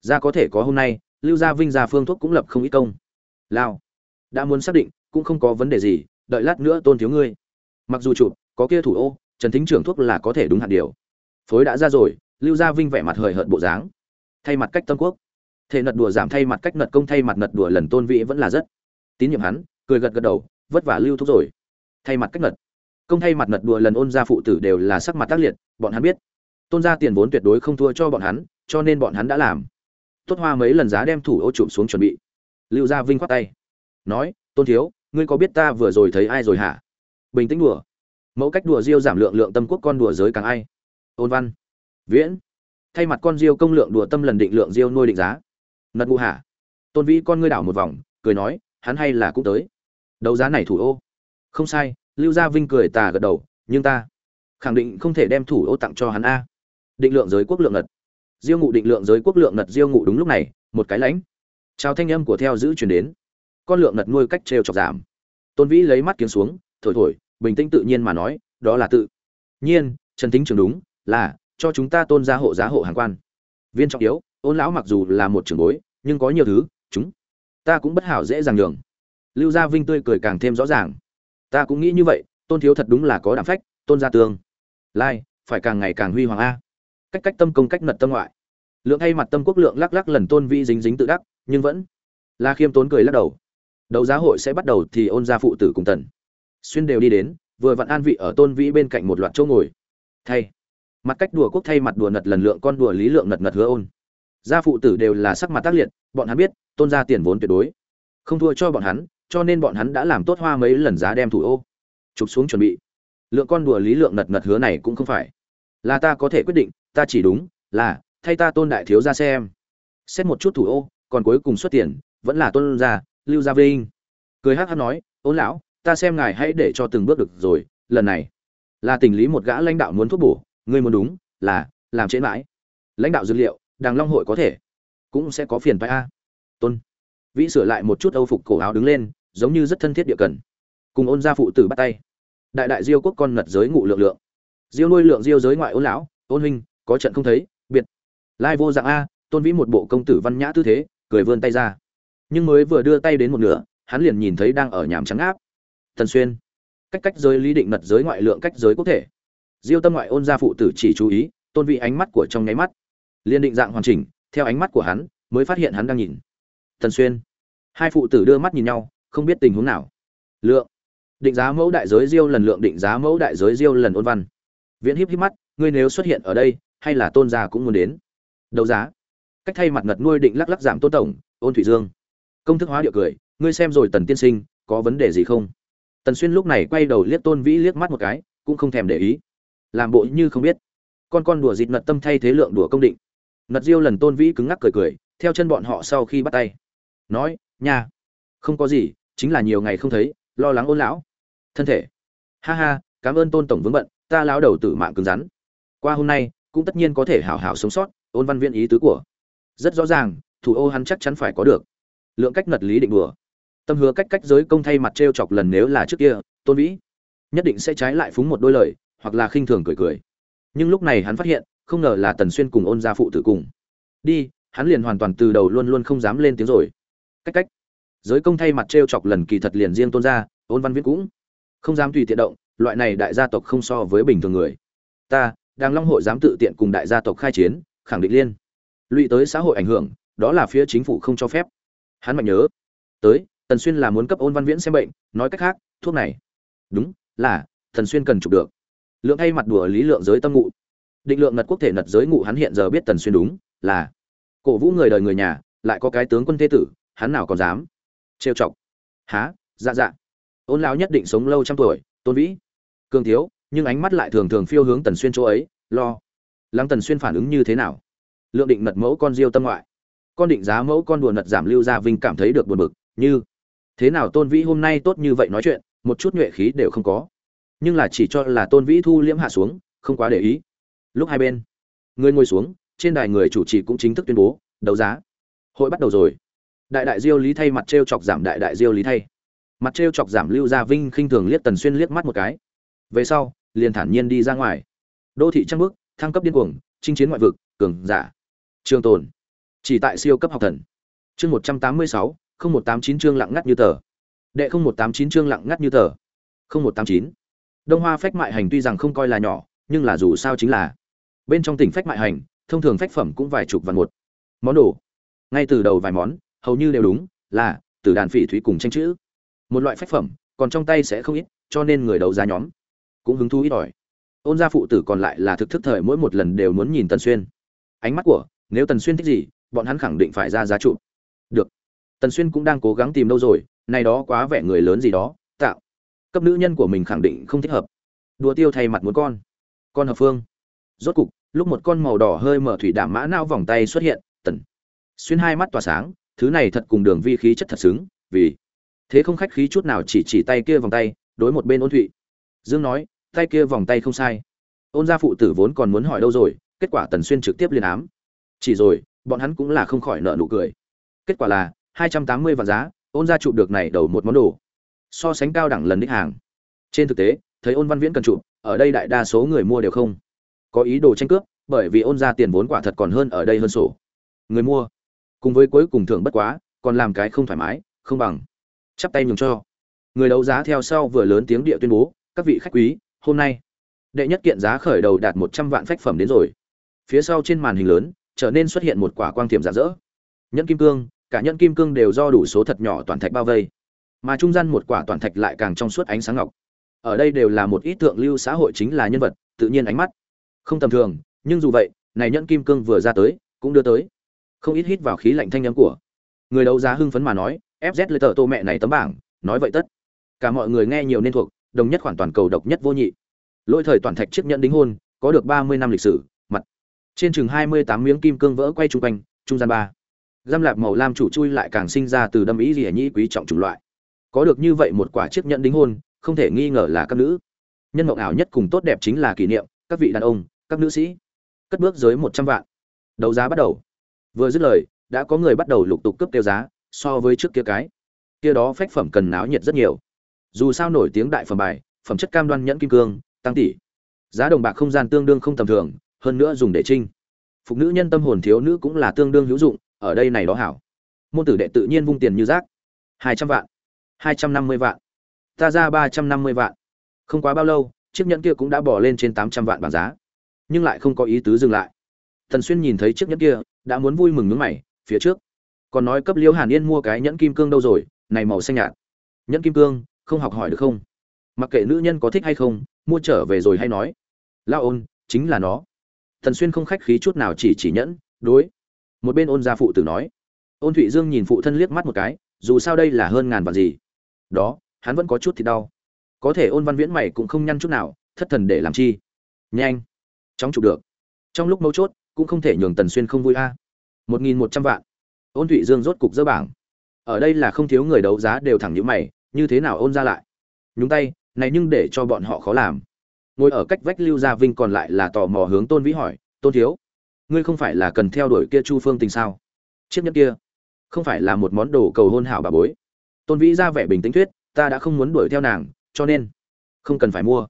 ra có thể có hôm nay lưu gia vinh gia phương thuốc cũng lập không ít công. Lao. Đã muốn xác định, cũng không có vấn đề gì, đợi lát nữa tôn thiếu ngươi. Mặc dù chụp, có kia thủ ô, trần thính trưởng thuốc là có thể đúng hạn điều. Phối đã ra rồi, lưu gia vinh vẻ mặt hời hợt bộ dáng. Thay mặt cách tâm quốc. Thể nật đùa giảm thay mặt cách nật công, thay mặt nật đùa lần tôn vĩ vẫn là rất. Tín nhiệm hắn, cười gật gật đầu, vất vả lưu thuốc rồi. Thay mặt cách nật. Công thay mặt nật đùa lần ôn gia phụ tử đều là sắc mặt tác liệt, bọn hắn biết. Tôn gia tiền vốn tuyệt đối không thua cho bọn hắn, cho nên bọn hắn đã làm tốt hoa mấy lần giá đem thủ ô chụp xuống chuẩn bị. Lưu gia vinh khoát tay. Nói, tôn thiếu, ngươi có biết ta vừa rồi thấy ai rồi hả? Bình tĩnh đùa. Mẫu cách đùa diêu giảm lượng lượng tâm quốc con đùa giới càng ai. Ôn văn. Viễn. Thay mặt con diêu công lượng đùa tâm lần định lượng diêu nuôi định giá. Nật ngụ hả? Tôn vĩ con ngươi đảo một vòng, cười nói, hắn hay là cũng tới. Đấu giá này thủ ô. Không sai, lưu gia vinh cười tà gật đầu, nhưng ta khẳng định không thể đem thủ ô tặng cho hắn a. Định lượng giới quốc lượng ngật diêu ngụ định lượng giới quốc lượng ngật diêu ngụ đúng lúc này, một cái lãnh. Chào thanh âm của theo giữ chuyển đến. Con lượng ngật nuôi cách trêu chọc giảm. Tôn vĩ lấy mắt kiếm xuống, thổi thổi, bình tĩnh tự nhiên mà nói, đó là tự. Nhiên, trần tính trường đúng, là, cho chúng ta tôn gia hộ giá hộ hàng quan. Viên trọng yếu, ôn lão mặc dù là một trưởng bối, nhưng có nhiều thứ, chúng, ta cũng bất hảo dễ dàng nhường. Lưu gia vinh tươi cười càng thêm rõ ràng. Ta cũng nghĩ như vậy, tôn thiếu thật đúng là có đảm phách, tôn gia tường lai, phải càng ngày càng huy hoàng a cách cách tâm công cách nật tâm ngoại. Lượng thay mặt tâm quốc lượng lắc lắc lần tôn vi dính dính tự đắc, nhưng vẫn là khiêm tốn cười lắc đầu. Đấu giá hội sẽ bắt đầu thì ôn gia phụ tử cùng tần. Xuyên đều đi đến, vừa vặn an vị ở tôn vĩ bên cạnh một loạt chỗ ngồi. Thay. Mặt cách đùa quốc thay mặt đùa nật lần lượng con đùa lý lượng nật nật hứa ôn. Gia phụ tử đều là sắc mặt tác liệt, bọn hắn biết, tôn gia tiền vốn tuyệt đối. Không thua cho bọn hắn, cho nên bọn hắn đã làm tốt hoa mấy lần giá đem thủ ô. Chụp xuống chuẩn bị. Lượng con đùa lý lượng nật nật hứa này cũng không phải. Là ta có thể quyết định ta chỉ đúng, là, thay ta tôn đại thiếu ra xem. Xét một chút thủ ô, còn cuối cùng xuất tiền, vẫn là tôn gia, lưu gia vinh. Cười hát hát nói, ôn lão, ta xem ngài hãy để cho từng bước được rồi, lần này là tình lý một gã lãnh đạo muốn thuốc bổ, ngươi muốn đúng, là, làm trễ mãi. Lãnh đạo dược liệu đàng long hội có thể, cũng sẽ có phiền phải a. Tôn vĩ sửa lại một chút âu phục cổ áo đứng lên, giống như rất thân thiết địa cần. Cùng ôn gia phụ tử bắt tay. Đại đại diêu quốc con ngật giới ngụ lượng lượng. Diêu nuôi lượng diêu giới ngoại ôn lão, ôn huynh có trận không thấy, biệt. Lai vô dạng a, tôn vĩ một bộ công tử văn nhã tư thế, cười vươn tay ra. Nhưng mới vừa đưa tay đến một nửa, hắn liền nhìn thấy đang ở nhàm trắng áp thần xuyên. Cách cách giới lý định mật giới ngoại lượng cách giới quốc thể. Diêu tâm ngoại ôn gia phụ tử chỉ chú ý, tôn vị ánh mắt của trong nháy mắt. Liên định dạng hoàn chỉnh, theo ánh mắt của hắn, mới phát hiện hắn đang nhìn. Thần xuyên. Hai phụ tử đưa mắt nhìn nhau, không biết tình huống nào. Lượng. Định giá mẫu đại giới diêu lần lượng định giá mẫu đại giới diêu lần ôn văn. Viễn híp híp mắt, ngươi nếu xuất hiện ở đây hay là tôn gia cũng muốn đến? Đấu giá. Cách thay mặt ngật nuôi định lắc lắc giảm tôn tổng, ôn thủy dương. Công thức hóa điệu cười, ngươi xem rồi tần tiên sinh, có vấn đề gì không? Tần xuyên lúc này quay đầu liếc tôn vĩ liếc mắt một cái, cũng không thèm để ý. Làm bộ như không biết. Con con đùa dịt ngật tâm thay thế lượng đùa công định. Ngật diêu lần tôn vĩ cứng ngắc cười cười, theo chân bọn họ sau khi bắt tay. Nói, nha, không có gì, chính là nhiều ngày không thấy, lo lắng ôn lão. Thân thể. Ha ha, cảm ơn tôn tổng vướng bận, ta lão đầu tử mạng cứng rắn. Qua hôm nay cũng tất nhiên có thể hảo hảo sống sót, ôn văn viên ý tứ của. Rất rõ ràng, thủ ô hắn chắc chắn phải có được. Lượng cách ngật lý định đùa. Tâm hứa cách cách giới công thay mặt t r e o chọc lần nếu là trước kia, tôn vĩ. Nhất định sẽ trái lại phúng một đôi lời, hoặc là khinh thường cười cười. Nhưng lúc này hắn phát hiện, không ngờ là tần xuyên cùng ôn gia phụ tử cùng. Đi, hắn liền hoàn toàn từ đầu luôn luôn không dám lên tiếng rồi. Cách cách. Giới công thay mặt t r e o chọc lần kỳ thật liền riêng tôn gia, ôn văn viễn cũng không dám tùy tiện động, loại này đại gia tộc không so với bình thường người. Ta đang long hội dám tự tiện cùng đại gia tộc khai chiến, khẳng định liên lụy tới xã hội ảnh hưởng, đó là phía chính phủ không cho phép. Hắn mạnh nhớ, tới, tần xuyên là muốn cấp ôn văn viễn xem bệnh, nói cách khác, thuốc này, đúng, là tần xuyên cần chụp được. Lượng thay mặt đùa lý lượng giới tâm ngụ. Định lượng ngật quốc thể ngật giới ngụ hắn hiện giờ biết tần xuyên đúng, là cổ vũ người đời người nhà, lại có cái tướng quân thế tử, hắn nào còn dám trêu chọc. Há dạ dạ. Ôn lão nhất định sống lâu trăm tuổi, tôn vĩ, cương thiếu nhưng ánh mắt lại thường thường phiêu hướng tần xuyên chỗ ấy, lo lắng tần xuyên phản ứng như thế nào. Lượng định mật mẫu con diêu tâm ngoại. Con định giá mẫu con đùa nật giảm lưu gia vinh cảm thấy được buồn bực, như thế nào tôn vĩ hôm nay tốt như vậy nói chuyện, một chút nhuệ khí đều không có. Nhưng là chỉ cho là tôn vĩ thu liễm hạ xuống, không quá để ý. Lúc hai bên, người ngồi xuống, trên đài người chủ trì cũng chính thức tuyên bố, đấu giá. Hội bắt đầu rồi. Đại đại diêu lý thay mặt t r e o chọc giảm đại đại diêu lý thay. Mặt t r e o chọc giảm lưu gia vinh khinh thường liếc tần xuyên liếc mắt một cái. Về sau liền thản nhiên đi ra ngoài. Đô thị trăng bước, thăng cấp điên cuồng, chinh chiến ngoại vực, cường giả. Trường tồn. Chỉ tại siêu cấp học thần. Chương một trăm tám mươi sáu, không một tám chín chương lặng ngắt như tờ. Đệ không một tám chín chương lặng ngắt như tờ. không một tám chín. Đông hoa phách mại hành tuy rằng không coi là nhỏ, nhưng là dù sao chính là. Bên trong tỉnh phách mại hành, thông thường phách phẩm cũng vài chục vạn một. Món đồ. Ngay từ đầu vài món, hầu như đều đúng, là, từ đàn phỉ thúy cùng tranh chữ. Một loại phách phẩm, còn trong tay sẽ không ít, cho nên người đấu giá nhóm cũng hứng thú ít ỏi. Ôn gia phụ tử còn lại là thực thức thời mỗi một lần đều muốn nhìn tần xuyên. Ánh mắt của, nếu tần xuyên thích gì, bọn hắn khẳng định phải ra giá trụ. Được. Tần xuyên cũng đang cố gắng tìm đâu rồi, này đó quá vẻ người lớn gì đó, tạo. Cấp nữ nhân của mình khẳng định không thích hợp. Đùa tiêu thay mặt muốn con. Con hợp phương. Rốt cục, lúc một con màu đỏ hơi mở thủy đảm mã nao vòng tay xuất hiện, tần. Xuyên hai mắt tỏa sáng, thứ này thật cùng đường vi khí chất thật xứng, vì thế không khách khí chút nào chỉ chỉ tay kia vòng tay, đối một bên ôn thụy. Dương nói tay kia vòng tay không sai. Ôn gia phụ tử vốn còn muốn hỏi đâu rồi, kết quả tần xuyên trực tiếp liên ám. Chỉ rồi, bọn hắn cũng là không khỏi nợ nụ cười. Kết quả là, hai trăm tám mươi vạn giá, ôn gia chụp được này đầu một món đồ. So sánh cao đẳng lần đích hàng. Trên thực tế, thấy ôn văn viễn cần chụp, ở đây đại đa số người mua đều không. Có ý đồ tranh cướp, bởi vì ôn gia tiền vốn quả thật còn hơn ở đây hơn sổ. Người mua, cùng với cuối cùng thưởng bất quá, còn làm cái không thoải mái, không bằng. Chắp tay nhường cho. Người đấu giá theo sau vừa lớn tiếng địa tuyên bố, các vị khách quý hôm nay, đệ nhất kiện giá khởi đầu đạt một trăm vạn phách phẩm đến rồi. Phía sau trên màn hình lớn, trở nên xuất hiện một quả quang tiềm giả dỡ nhẫn kim cương, cả nhẫn kim cương đều do đủ số thật nhỏ toàn thạch bao vây. Mà trung gian một quả toàn thạch lại càng trong suốt ánh sáng ngọc. Ở đây đều là một ít tượng lưu xã hội chính là nhân vật, tự nhiên ánh mắt. Không tầm thường, nhưng dù vậy, này nhẫn kim cương vừa ra tới, cũng đưa tới. Không ít hít vào khí lạnh thanh âm của người đấu giá hưng phấn mà nói fz lê tờ tô mẹ này tấm bảng, nói vậy tất. Cả mọi người nghe nhiều nên thuộc đồng nhất khoản toàn cầu độc nhất vô nhị. Lỗi thời toàn thạch chiếc nhẫn đính hôn, có được ba mươi năm lịch sử, mặt. Trên chừng hai mươi tám miếng kim cương vỡ quay chung quanh, trung gian ba. Giam lạp màu lam chủ chui lại càng sinh ra từ đâm ý gì nhĩ quý trọng chủng loại. Có được như vậy một quả chiếc nhẫn đính hôn, không thể nghi ngờ là các nữ. Nhân mộng ảo nhất cùng tốt đẹp chính là kỷ niệm, các vị đàn ông, các nữ sĩ. Cất bước dưới một trăm vạn. Đấu giá bắt đầu. Vừa dứt lời, đã có người bắt đầu lục tục cấp tiêu giá, so với trước kia cái. Kia đó phách phẩm cần náo nhiệt rất nhiều dù sao nổi tiếng đại phẩm bài, phẩm chất cam đoan nhẫn kim cương, tăng tỷ. Giá đồng bạc không gian tương đương không tầm thường, hơn nữa dùng để trinh. Phục nữ nhân tâm hồn thiếu nữ cũng là tương đương hữu dụng, ở đây này đó hảo. Môn tử đệ tự nhiên vung tiền như rác. Hai trăm vạn. Hai trăm năm mươi vạn. Ta ra ba trăm năm mươi vạn. Không quá bao lâu, chiếc nhẫn kia cũng đã bỏ lên trên tám trăm vạn bảng giá. Nhưng lại không có ý tứ dừng lại. Thần xuyên nhìn thấy chiếc nhẫn kia, đã muốn vui mừng nước mày, phía trước. Còn nói cấp liêu hàn yên mua cái nhẫn kim cương đâu rồi, này màu xanh nhạt. Nhẫn kim cương không học hỏi được không? Mặc kệ nữ nhân có thích hay không, mua trở về rồi hay nói. La ôn, chính là nó. Thần xuyên không khách khí chút nào chỉ chỉ nhẫn, đối. Một bên ôn gia phụ tử nói. Ôn thụy dương nhìn phụ thân liếc mắt một cái, dù sao đây là hơn ngàn vạn gì. Đó, hắn vẫn có chút thì đau. Có thể ôn văn viễn mày cũng không nhăn chút nào, thất thần để làm chi. Nhanh. Chóng chụp được. Trong lúc mấu chốt, cũng không thể nhường tần xuyên không vui a. Một nghìn một trăm vạn. Ôn thụy dương rốt cục dỡ bảng. Ở đây là không thiếu người đấu giá đều thẳng như mày như thế nào ôn ra lại? Nhúng tay, này nhưng để cho bọn họ khó làm. Ngồi ở cách vách lưu gia vinh còn lại là tò mò hướng tôn vĩ hỏi, tôn thiếu, ngươi không phải là cần theo đuổi kia chu phương tình sao? Chiếc nhẫn kia, không phải là một món đồ cầu hôn hảo bà bối. Tôn vĩ ra vẻ bình tĩnh thuyết, ta đã không muốn đuổi theo nàng, cho nên không cần phải mua.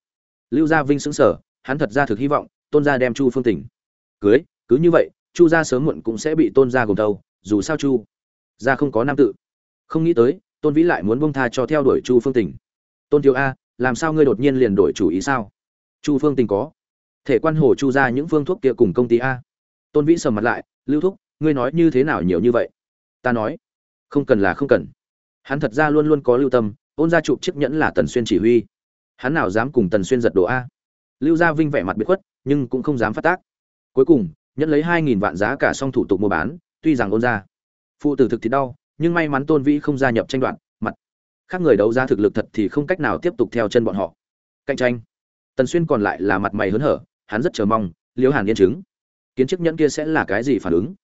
Lưu gia vinh sững sờ, hắn thật ra thực hy vọng tôn gia đem chu phương tình cưới, cứ như vậy, chu gia sớm muộn cũng sẽ bị tôn gia gồm tâu, dù sao chu gia không có nam tự không nghĩ tới tôn vĩ lại muốn bông tha cho theo đuổi chu phương tình. Tôn thiếu a, làm sao ngươi đột nhiên liền đổi chủ ý sao? Chu phương tình có. Thể quan hồ chu ra những phương thuốc kia cùng công ty a. Tôn vĩ sầm mặt lại, lưu thúc, ngươi nói như thế nào nhiều như vậy? Ta nói. Không cần là không cần. Hắn thật ra luôn luôn có lưu tâm, ôn ra chụp chiếc nhẫn là tần xuyên chỉ huy. Hắn nào dám cùng tần xuyên giật đồ a? Lưu gia vinh vẻ mặt biệt khuất, nhưng cũng không dám phát tác. Cuối cùng, nhẫn lấy hai nghìn vạn giá cả xong thủ tục mua bán, tuy rằng ôn ra. Phụ tử thực thì đau nhưng may mắn tôn vĩ không gia nhập tranh đoạn mặt khác người đấu giá thực lực thật thì không cách nào tiếp tục theo chân bọn họ. Cạnh tranh. Tần xuyên còn lại là mặt mày hớn hở, hắn rất chờ mong, liễu hàn yên chứng. Kiến chiếc nhẫn kia sẽ là cái gì phản ứng?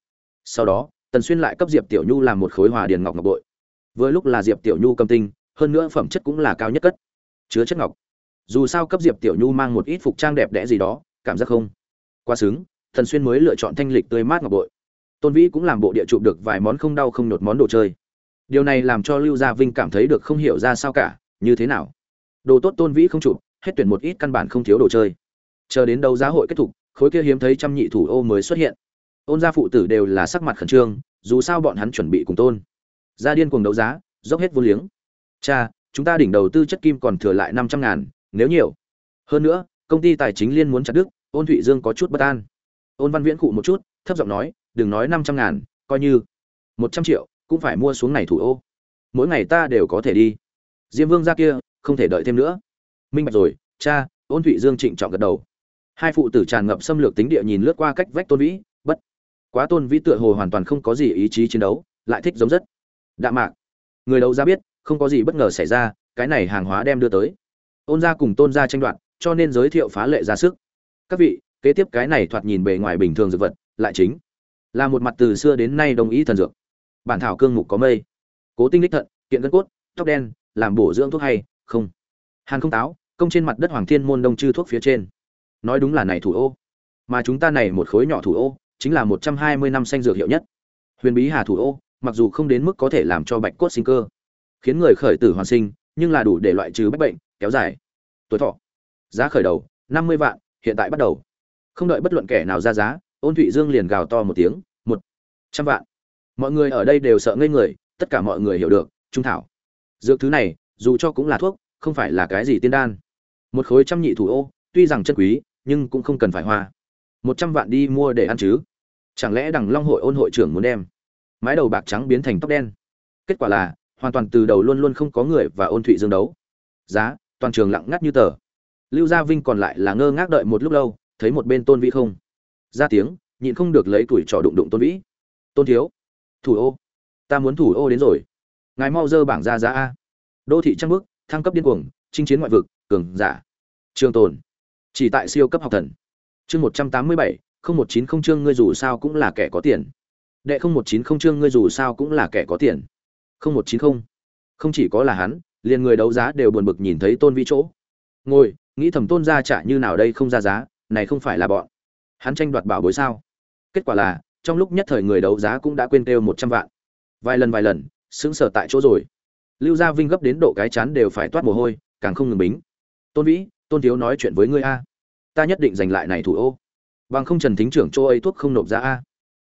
Sau đó, tần xuyên lại cấp diệp tiểu nhu làm một khối hòa điền ngọc ngọc bội. Vừa lúc là diệp tiểu nhu cầm tinh, hơn nữa phẩm chất cũng là cao nhất cất. Chứa chất ngọc. Dù sao cấp diệp tiểu nhu mang một ít phục trang đẹp đẽ gì đó, cảm giác không quá xứng, tần xuyên mới lựa chọn thanh lịch tươi mát ngọc bội tôn vĩ cũng làm bộ địa chụp được vài món không đau không nhột món đồ chơi. Điều này làm cho lưu gia vinh cảm thấy được không hiểu ra sao cả, như thế nào? Đồ tốt tôn vĩ không chụp, hết tuyển một ít căn bản không thiếu đồ chơi. Chờ đến đấu giá hội kết thúc, khối kia hiếm thấy trăm nhị thủ ô mới xuất hiện. Ôn gia phụ tử đều là sắc mặt khẩn trương, dù sao bọn hắn chuẩn bị cùng tôn. Gia điên cuồng đấu giá, dốc hết vô liếng. Cha, chúng ta đỉnh đầu tư chất kim còn thừa lại năm trăm ngàn, nếu nhiều. Hơn nữa, công ty tài chính liên muốn chặt đức ôn thụy dương có chút bất an ôn văn viễn cụ một chút, thấp giọng nói, đừng nói năm trăm ngàn, coi như một trăm triệu, cũng phải mua xuống này thủ ô. Mỗi ngày ta đều có thể đi. Diêm vương ra kia, không thể đợi thêm nữa. Minh bạch rồi, cha. Ôn thụy dương trịnh trọng gật đầu. Hai phụ tử tràn ngập xâm lược tính địa nhìn lướt qua cách vách tôn vĩ, bất quá tôn vĩ tựa hồ hoàn toàn không có gì ý chí chiến đấu, lại thích giống rất. Đạ mạc, người đấu ra biết, không có gì bất ngờ xảy ra, cái này hàng hóa đem đưa tới. Ôn ra cùng tôn ra tranh đoạt, cho nên giới thiệu phá lệ ra sức. Các vị kế tiếp cái này thoạt nhìn bề ngoài bình thường dược vật, lại chính là một mặt từ xưa đến nay đồng ý thần dược. Bản thảo cương mục có mây, cố tinh đích thận, kiện gân cốt, tóc đen, làm bổ dưỡng thuốc hay, không. Hàn không táo, công trên mặt đất hoàng thiên môn đông chư thuốc phía trên. Nói đúng là này thủ ô, mà chúng ta này một khối nhỏ thủ ô, chính là một trăm hai mươi năm xanh dược hiệu nhất. Huyền bí hà thủ ô, mặc dù không đến mức có thể làm cho bạch cốt sinh cơ, khiến người khởi tử hoàn sinh, nhưng là đủ để loại trừ bách bệnh, kéo dài. Tuổi thọ, giá khởi đầu, năm mươi vạn, hiện tại bắt đầu không đợi bất luận kẻ nào ra giá, ôn thụy dương liền gào to một tiếng, một trăm vạn. Mọi người ở đây đều sợ ngây người, tất cả mọi người hiểu được, trung thảo. Dược thứ này, dù cho cũng là thuốc, không phải là cái gì tiên đan. Một khối trăm nhị thủ ô, tuy rằng chân quý, nhưng cũng không cần phải hoa. Một trăm vạn đi mua để ăn chứ. Chẳng lẽ đằng long hội ôn hội trưởng muốn đem mái đầu bạc trắng biến thành tóc đen? Kết quả là, hoàn toàn từ đầu luôn luôn không có người và ôn thụy dương đấu. Giá, toàn trường lặng ngắt như tờ. Lưu gia vinh còn lại là ngơ ngác đợi một lúc lâu thấy một bên tôn vĩ không? Ra tiếng, nhịn không được lấy tuổi trò đụng đụng tôn vĩ. Tôn thiếu, thủ ô, ta muốn thủ ô đến rồi. Ngài mau dơ bảng ra giá a. Đô thị trăng bước thăng cấp điên cuồng, chinh chiến ngoại vực, cường giả. Trường tồn, chỉ tại siêu cấp học thần. Chương một trăm tám mươi bảy, không một chín không chương ngươi dù sao cũng là kẻ có tiền. Đệ không một chín không chương ngươi dù sao cũng là kẻ có tiền. Không một chín không không chỉ có là hắn, liền người đấu giá đều buồn bực nhìn thấy tôn vĩ chỗ. Ngồi, nghĩ thầm tôn ra trả như nào đây không ra giá này không phải là bọn. Hắn tranh đoạt bảo bối sao? Kết quả là, trong lúc nhất thời người đấu giá cũng đã quên kêu một trăm vạn. Vài lần vài lần, sững sờ tại chỗ rồi. Lưu gia vinh gấp đến độ cái chán đều phải toát mồ hôi, càng không ngừng bính. Tôn vĩ, tôn thiếu nói chuyện với ngươi a. Ta nhất định giành lại này thủ ô. Bằng không trần thính trưởng chỗ ấy thuốc không nộp ra a.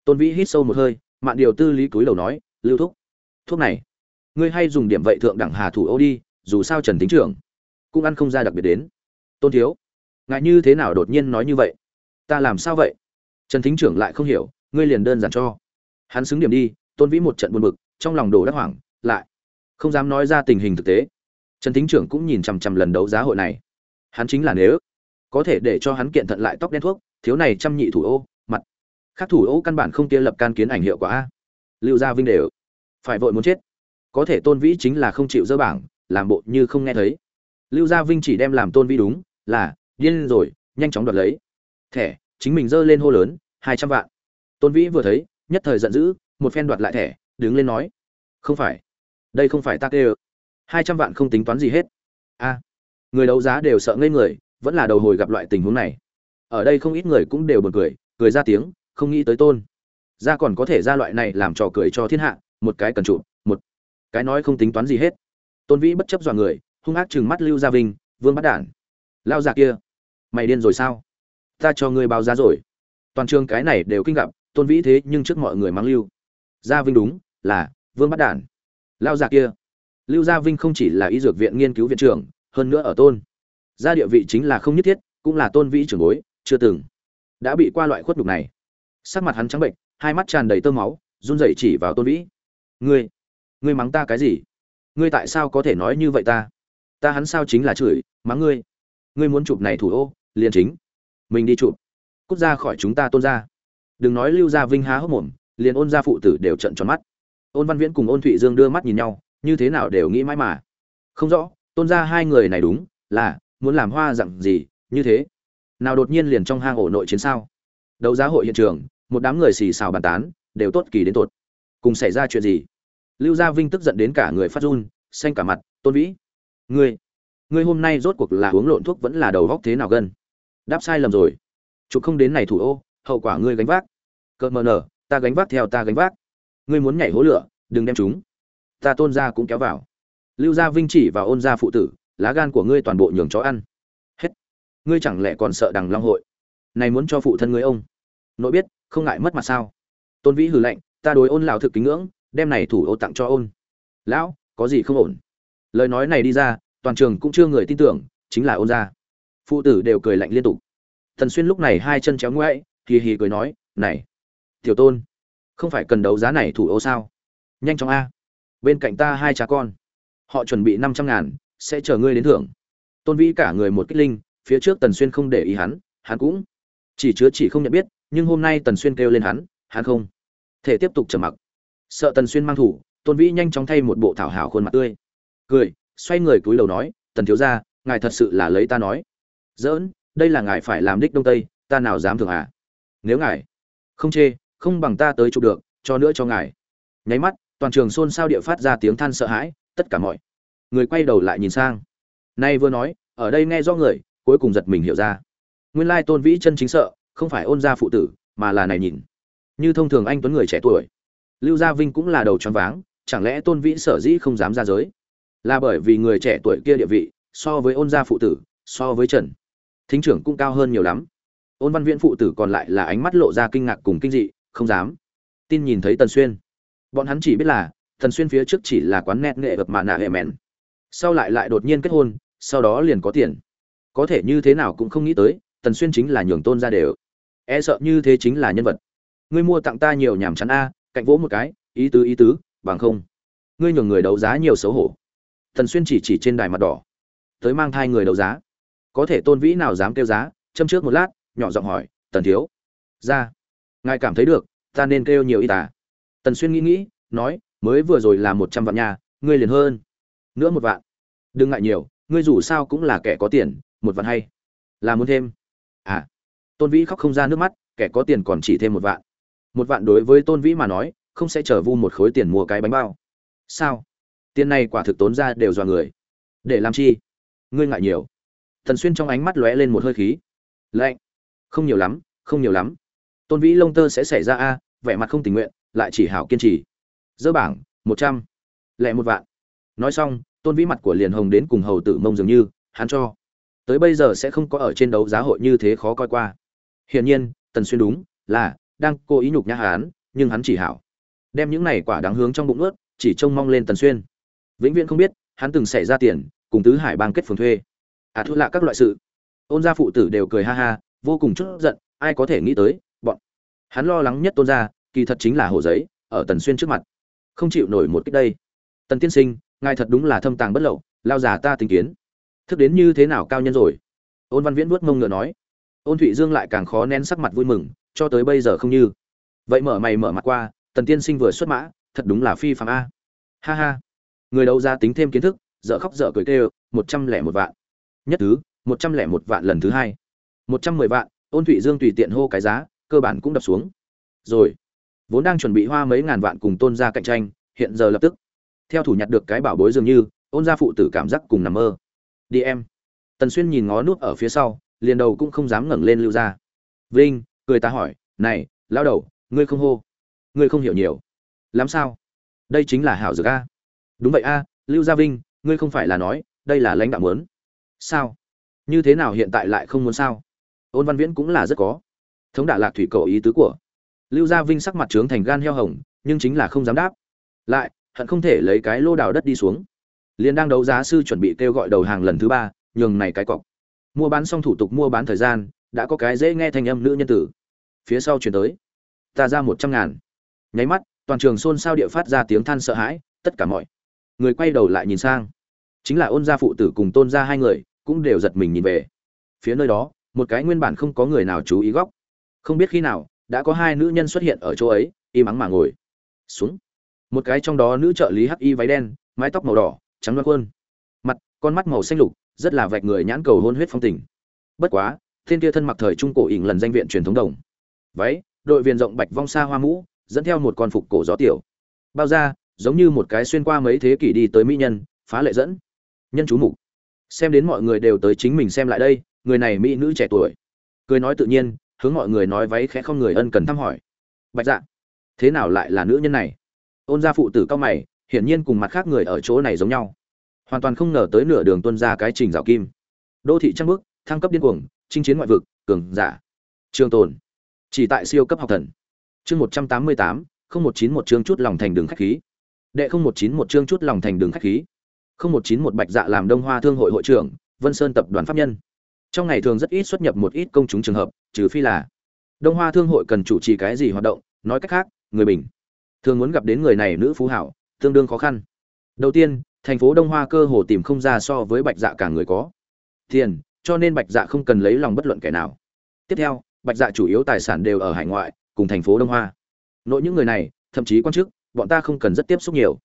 Tôn vĩ hít sâu một hơi, mạn điều tư lý túi đầu nói, lưu thuốc thuốc này, ngươi hay dùng điểm vậy thượng đẳng hà thủ ô đi, dù sao trần thính trưởng cũng ăn không ra đặc biệt đến. Tôn thiếu ngại như thế nào đột nhiên nói như vậy? Ta làm sao vậy? Trần thính trưởng lại không hiểu, ngươi liền đơn giản cho. Hắn xứng điểm đi, tôn vĩ một trận buồn bực, trong lòng đổ đắc hoảng, lại không dám nói ra tình hình thực tế. Trần thính trưởng cũng nhìn chằm chằm lần đấu giá hội này. Hắn chính là nếu có thể để cho hắn kiện thận lại tóc đen thuốc, thiếu này trăm nhị thủ ô, mặt khác thủ ô căn bản không kia lập can kiến ảnh hiệu quả a. Lưu gia vinh đều phải vội muốn chết. Có thể tôn vĩ chính là không chịu dơ bảng, làm bộ như không nghe thấy. Lưu gia vinh chỉ đem làm tôn vĩ đúng, là điên rồi, nhanh chóng đoạt lấy. Thẻ, chính mình dơ lên hô lớn, hai trăm vạn. Tôn vĩ vừa thấy, nhất thời giận dữ, một phen đoạt lại thẻ, đứng lên nói. Không phải. Đây không phải ta kê ơ hai trăm vạn không tính toán gì hết. A. Người đấu giá đều sợ ngây người, vẫn là đầu hồi gặp loại tình huống này. Ở đây không ít người cũng đều bật cười cười ra tiếng, không nghĩ tới tôn. Ra còn có thể ra loại này làm trò cười cho thiên hạ, một cái cần trụ, một cái nói không tính toán gì hết. Tôn vĩ bất chấp dọa người, hung ác chừng mắt lưu gia vinh, vương bắt đản. Lao già kia mày điên rồi sao? Ta cho ngươi báo giá rồi. Toàn trường cái này đều kinh gặp, tôn vĩ thế nhưng trước mọi người mang lưu. Gia vinh đúng, là, vương bắt đản. Lao già kia. Lưu gia vinh không chỉ là y dược viện nghiên cứu viện trưởng, hơn nữa ở tôn. Gia địa vị chính là không nhất thiết, cũng là tôn vĩ trưởng bối, chưa từng đã bị qua loại khuất đục này. Sắc mặt hắn trắng bệnh hai mắt tràn đầy tơ máu, run rẩy chỉ vào tôn vĩ. Ngươi ngươi mắng ta cái gì? Ngươi tại sao có thể nói như vậy ta? Ta hắn sao chính là chửi, mắng ngươi? Ngươi muốn chụp này thủ ô liền chính. Mình đi chụp. Cút ra khỏi chúng ta tôn ra đừng nói lưu gia vinh há hốc mồm, liền ôn gia phụ tử đều trận tròn mắt. Ôn văn viễn cùng ôn thụy dương đưa mắt nhìn nhau, như thế nào đều nghĩ mãi mà. Không rõ, tôn ra hai người này đúng, là, muốn làm hoa dặn gì, như thế. Nào đột nhiên liền trong hang ổ nội chiến sao? Đấu giá hội hiện trường, một đám người xì xào bàn tán, đều tốt kỳ đến tột. Cùng xảy ra chuyện gì? Lưu gia vinh tức giận đến cả người phát run, xanh cả mặt, tôn vĩ, ngươi ngươi hôm nay rốt cuộc là uống lộn thuốc vẫn là đầu góc thế nào gân? Đáp sai lầm rồi. Chụp không đến này thủ ô, hậu quả ngươi gánh vác. Cợt mờ nở, ta gánh vác theo ta gánh vác. Ngươi muốn nhảy hố lửa, đừng đem chúng. Ta tôn gia cũng kéo vào. Lưu gia vinh chỉ và ôn gia phụ tử, lá gan của ngươi toàn bộ nhường chó ăn. Hết. Ngươi chẳng lẽ còn sợ đằng long hội? Này muốn cho phụ thân ngươi ông. Nội biết, không ngại mất mặt sao? Tôn vĩ hừ lạnh, ta đối ôn lão thực kính ngưỡng, đem này thủ ô tặng cho ôn. Lão, có gì không ổn? Lời nói này đi ra, toàn trường cũng chưa người tin tưởng, chính là ôn gia phụ tử đều cười lạnh liên tục. Thần xuyên lúc này hai chân chéo ngoãi hì hì cười nói, này, tiểu tôn, không phải cần đấu giá này thủ ô sao? Nhanh chóng a. Bên cạnh ta hai cha con, họ chuẩn bị năm trăm ngàn, sẽ chờ ngươi đến thưởng. Tôn vĩ cả người một kích linh, phía trước tần xuyên không để ý hắn hắn cũng chỉ chứa chỉ không nhận biết, nhưng hôm nay tần xuyên kêu lên hắn hắn không. Thể tiếp tục trầm mặc. Sợ tần xuyên mang thủ, tôn vĩ nhanh chóng thay một bộ thảo hảo khuôn mặt tươi. Cười, xoay người cúi đầu nói, tần thiếu gia, ngài thật sự là lấy ta nói dỡn đây là ngài phải làm đích đông tây, ta nào dám thường à? Nếu ngài không chê, không bằng ta tới chụp được, cho nữa cho ngài. Nháy mắt, toàn trường xôn xao địa phát ra tiếng than sợ hãi, tất cả mọi người quay đầu lại nhìn sang. Nay vừa nói, ở đây nghe do người, cuối cùng giật mình hiểu ra. Nguyên lai tôn vĩ chân chính sợ, không phải ôn gia phụ tử, mà là này nhìn. Như thông thường anh tuấn người trẻ tuổi. Lưu gia vinh cũng là đầu tròn váng, chẳng lẽ tôn vĩ sở dĩ không dám ra giới? Là bởi vì người trẻ tuổi kia địa vị, so với ôn gia phụ tử, so với trần thính trưởng cũng cao hơn nhiều lắm. Ôn văn viễn phụ tử còn lại là ánh mắt lộ ra kinh ngạc cùng kinh dị, không dám tin nhìn thấy tần xuyên. Bọn hắn chỉ biết là, tần xuyên phía trước chỉ là quán nét nghệ vật mà nạ hệ mèn sau lại lại đột nhiên kết hôn, sau đó liền có tiền. Có thể như thế nào cũng không nghĩ tới, tần xuyên chính là nhường tôn ra đều. E sợ như thế chính là nhân vật. Ngươi mua tặng ta nhiều nhảm chắn a, cạnh vỗ một cái, ý tứ ý tứ, bằng không. Ngươi nhường người đấu giá nhiều xấu hổ. Tần xuyên chỉ chỉ trên đài mặt đỏ. Tới mang thai người đấu giá có thể tôn vĩ nào dám kêu giá? Châm trước một lát, nhỏ giọng hỏi, tần thiếu. Ra. Ngài cảm thấy được, ta nên kêu nhiều y tả tần xuyên nghĩ nghĩ, nói, mới vừa rồi là một trăm vạn nhà ngươi liền hơn, nữa một vạn. Đừng ngại nhiều, ngươi dù sao cũng là kẻ có tiền, một vạn hay? Là muốn thêm. À. Tôn vĩ khóc không ra nước mắt, kẻ có tiền còn chỉ thêm một vạn. Một vạn đối với tôn vĩ mà nói, không sẽ trở vu một khối tiền mua cái bánh bao. Sao? Tiền này quả thực tốn ra đều dọa người. Để làm chi? Ngươi ngại nhiều thần xuyên trong ánh mắt lóe lên một hơi khí. Lạnh. Không nhiều lắm, không nhiều lắm. Tôn vĩ lông tơ sẽ xảy ra a, vẻ mặt không tình nguyện, lại chỉ hảo kiên trì. Dơ bảng, một trăm. Lẻ một vạn. Nói xong, tôn vĩ mặt của liền hồng đến cùng hầu tử mông dường như, hắn cho. Tới bây giờ sẽ không có ở trên đấu giá hội như thế khó coi qua. Hiển nhiên, tần xuyên đúng, là, đang cố ý nhục nhã hắn, nhưng hắn chỉ hảo. Đem những này quả đáng hướng trong bụng ướt, chỉ trông mong lên tần xuyên. Vĩnh viễn không biết, hắn từng xảy ra tiền, cùng tứ hải bang kết phường thuê à thu lạ các loại sự. Ôn gia phụ tử đều cười ha ha, vô cùng chút giận, ai có thể nghĩ tới, bọn hắn lo lắng nhất tôn gia, kỳ thật chính là hồ giấy, ở tần xuyên trước mặt. Không chịu nổi một cách đây. Tần tiên sinh, ngài thật đúng là thâm tàng bất lậu, lao già ta tình kiến. Thức đến như thế nào cao nhân rồi? Ôn văn viễn vuốt mông ngựa nói. Ôn thụy dương lại càng khó nén sắc mặt vui mừng, cho tới bây giờ không như. Vậy mở mày mở mặt qua, tần tiên sinh vừa xuất mã, thật đúng là phi phạm a. Ha ha. Người đấu ra tính thêm kiến thức, dở khóc dở cười kêu, một trăm lẻ một vạn nhất thứ, một trăm lẻ một vạn lần thứ hai. Một trăm mười vạn, ôn thụy dương tùy tiện hô cái giá, cơ bản cũng đập xuống. Rồi, vốn đang chuẩn bị hoa mấy ngàn vạn cùng tôn ra cạnh tranh, hiện giờ lập tức. Theo thủ nhặt được cái bảo bối dường như, ôn gia phụ tử cảm giác cùng nằm mơ. Đi em. Tần xuyên nhìn ngó nút ở phía sau, liền đầu cũng không dám ngẩng lên lưu ra. Vinh, cười ta hỏi, này lao đầu, ngươi không hô? Ngươi không hiểu nhiều. Làm sao? Đây chính là hảo dược a. Đúng vậy a, lưu gia vinh, ngươi không phải là nói, đây là lãnh đạo muốn sao? Như thế nào hiện tại lại không muốn sao? Ôn văn viễn cũng là rất có. Thống đả lạc thủy cầu ý tứ của. Lưu gia vinh sắc mặt trướng thành gan heo hồng, nhưng chính là không dám đáp. Lại, hận không thể lấy cái lô đào đất đi xuống. Liền đang đấu giá sư chuẩn bị kêu gọi đầu hàng lần thứ ba, nhường này cái cọc. Mua bán xong thủ tục mua bán thời gian, đã có cái dễ nghe thanh âm nữ nhân tử. Phía sau chuyển tới. Ta ra một trăm ngàn. Nháy mắt, toàn trường xôn xao địa phát ra tiếng than sợ hãi, tất cả mọi người quay đầu lại nhìn sang. Chính là ôn gia phụ tử cùng tôn gia hai người cũng đều giật mình nhìn về. Phía nơi đó, một cái nguyên bản không có người nào chú ý góc. Không biết khi nào, đã có hai nữ nhân xuất hiện ở chỗ ấy, im ắng mà ngồi. Xuống. Một cái trong đó nữ trợ lý hắc y váy đen, mái tóc màu đỏ, trắng loa khuôn. Mặt, con mắt màu xanh lục, rất là vạch người nhãn cầu hôn huyết phong tình. Bất quá, thiên kia thân mặc thời trung cổ ỉn lần danh viện truyền thống đồng. Váy, đội viên rộng bạch vong xa hoa mũ, dẫn theo một con phục cổ gió tiểu. Bao ra giống như một cái xuyên qua mấy thế kỷ đi tới mỹ nhân, phá lệ dẫn. Nhân chú mục xem đến mọi người đều tới chính mình xem lại đây, người này mỹ nữ trẻ tuổi. Cười nói tự nhiên, hướng mọi người nói váy khẽ không người ân cần thăm hỏi. Bạch dạ thế nào lại là nữ nhân này? Ôn gia phụ tử cao mày, hiển nhiên cùng mặt khác người ở chỗ này giống nhau. Hoàn toàn không ngờ tới nửa đường tuân ra cái trình rào kim. Đô thị trăng bước thăng cấp điên cuồng, chinh chiến ngoại vực, cường giả. Trường tồn. Chỉ tại siêu cấp học thần. Chương một trăm tám mươi tám, không một chín một chương chút lòng thành đường khách khí. Đệ không một chín một chương chút lòng thành đường khách khí một chín một bạch dạ làm đông hoa thương hội hội trưởng, vân sơn tập đoàn pháp nhân. Trong ngày thường rất ít xuất nhập một ít công chúng trường hợp, trừ phi là đông hoa thương hội cần chủ trì cái gì hoạt động, nói cách khác, người bình thường muốn gặp đến người này nữ phú hảo, tương đương khó khăn. Đầu tiên, thành phố đông hoa cơ hồ tìm không ra so với bạch dạ cả người có tiền, cho nên bạch dạ không cần lấy lòng bất luận kẻ nào. Tiếp theo, bạch dạ chủ yếu tài sản đều ở hải ngoại, cùng thành phố đông hoa. Nội những người này, thậm chí quan chức, bọn ta không cần rất tiếp xúc nhiều.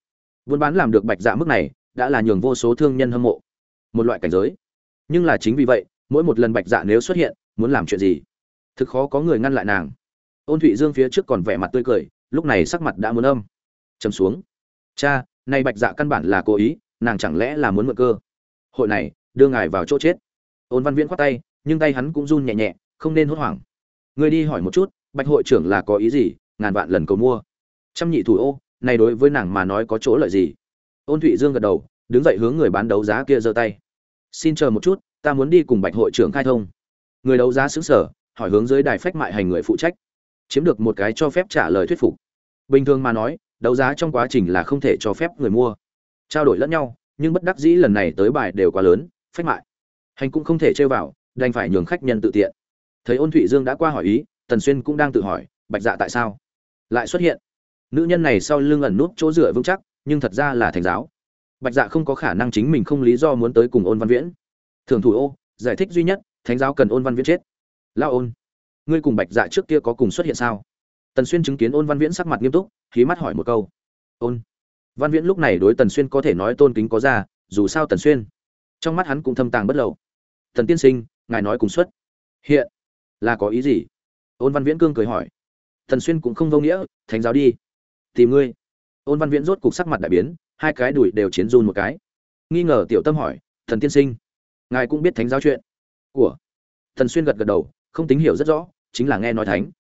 Buôn bán làm được bạch dạ mức này đã là nhường vô số thương nhân hâm mộ. Một loại cảnh giới. Nhưng là chính vì vậy, mỗi một lần bạch dạ nếu xuất hiện, muốn làm chuyện gì? Thực khó có người ngăn lại nàng. Ôn thụy dương phía trước còn vẻ mặt tươi cười, lúc này sắc mặt đã muốn âm. Chấm xuống. Cha, nay bạch dạ căn bản là cố ý, nàng chẳng lẽ là muốn mượn cơ? Hội này, đưa ngài vào chỗ chết. Ôn văn viễn khoát tay, nhưng tay hắn cũng run nhẹ nhẹ, không nên hốt hoảng. Người đi hỏi một chút, bạch hội trưởng là có ý gì, ngàn vạn lần cầu mua. Trăm nhị thủ ô, này đối với nàng mà nói có chỗ lợi gì? Ôn thụy dương gật đầu, đứng dậy hướng người bán đấu giá kia giơ tay. Xin chờ một chút, ta muốn đi cùng bạch hội trưởng khai thông. Người đấu giá xứng sở hỏi hướng dưới đài phách mại hành người phụ trách. Chiếm được một cái cho phép trả lời thuyết phục. Bình thường mà nói, đấu giá trong quá trình là không thể cho phép người mua. Trao đổi lẫn nhau, nhưng bất đắc dĩ lần này tới bài đều quá lớn, phách mại. Hành cũng không thể chơi vào, đành phải nhường khách nhân tự tiện. Thấy ôn thụy dương đã qua hỏi ý, tần xuyên cũng đang tự hỏi, bạch dạ tại sao lại xuất hiện? Nữ nhân này sau lưng ẩn nút chỗ dựa vững chắc nhưng thật ra là thành giáo. Bạch dạ không có khả năng chính mình không lý do muốn tới cùng ôn văn viễn. Thường thủ ô, giải thích duy nhất, thánh giáo cần ôn văn viễn chết. Lao ôn, ngươi cùng bạch dạ trước kia có cùng xuất hiện sao? Tần xuyên chứng kiến ôn văn viễn sắc mặt nghiêm túc khí mắt hỏi một câu. Ôn, văn viễn lúc này đối tần xuyên có thể nói tôn kính có ra, dù sao tần xuyên, trong mắt hắn cũng thâm tàng bất lậu. Tần tiên sinh, ngài nói cùng xuất. Hiện, là có ý gì? Ôn văn viễn cương cười hỏi. Tần xuyên cũng không vô nghĩa, thánh giáo đi. Tìm ngươi ôn văn viễn rốt cục sắc mặt đại biến, hai cái đùi đều chiến run một cái. Nghi ngờ tiểu tâm hỏi, thần tiên sinh, ngài cũng biết thánh giáo chuyện? Của. Thần xuyên gật gật đầu, không tính hiểu rất rõ, chính là nghe nói thánh.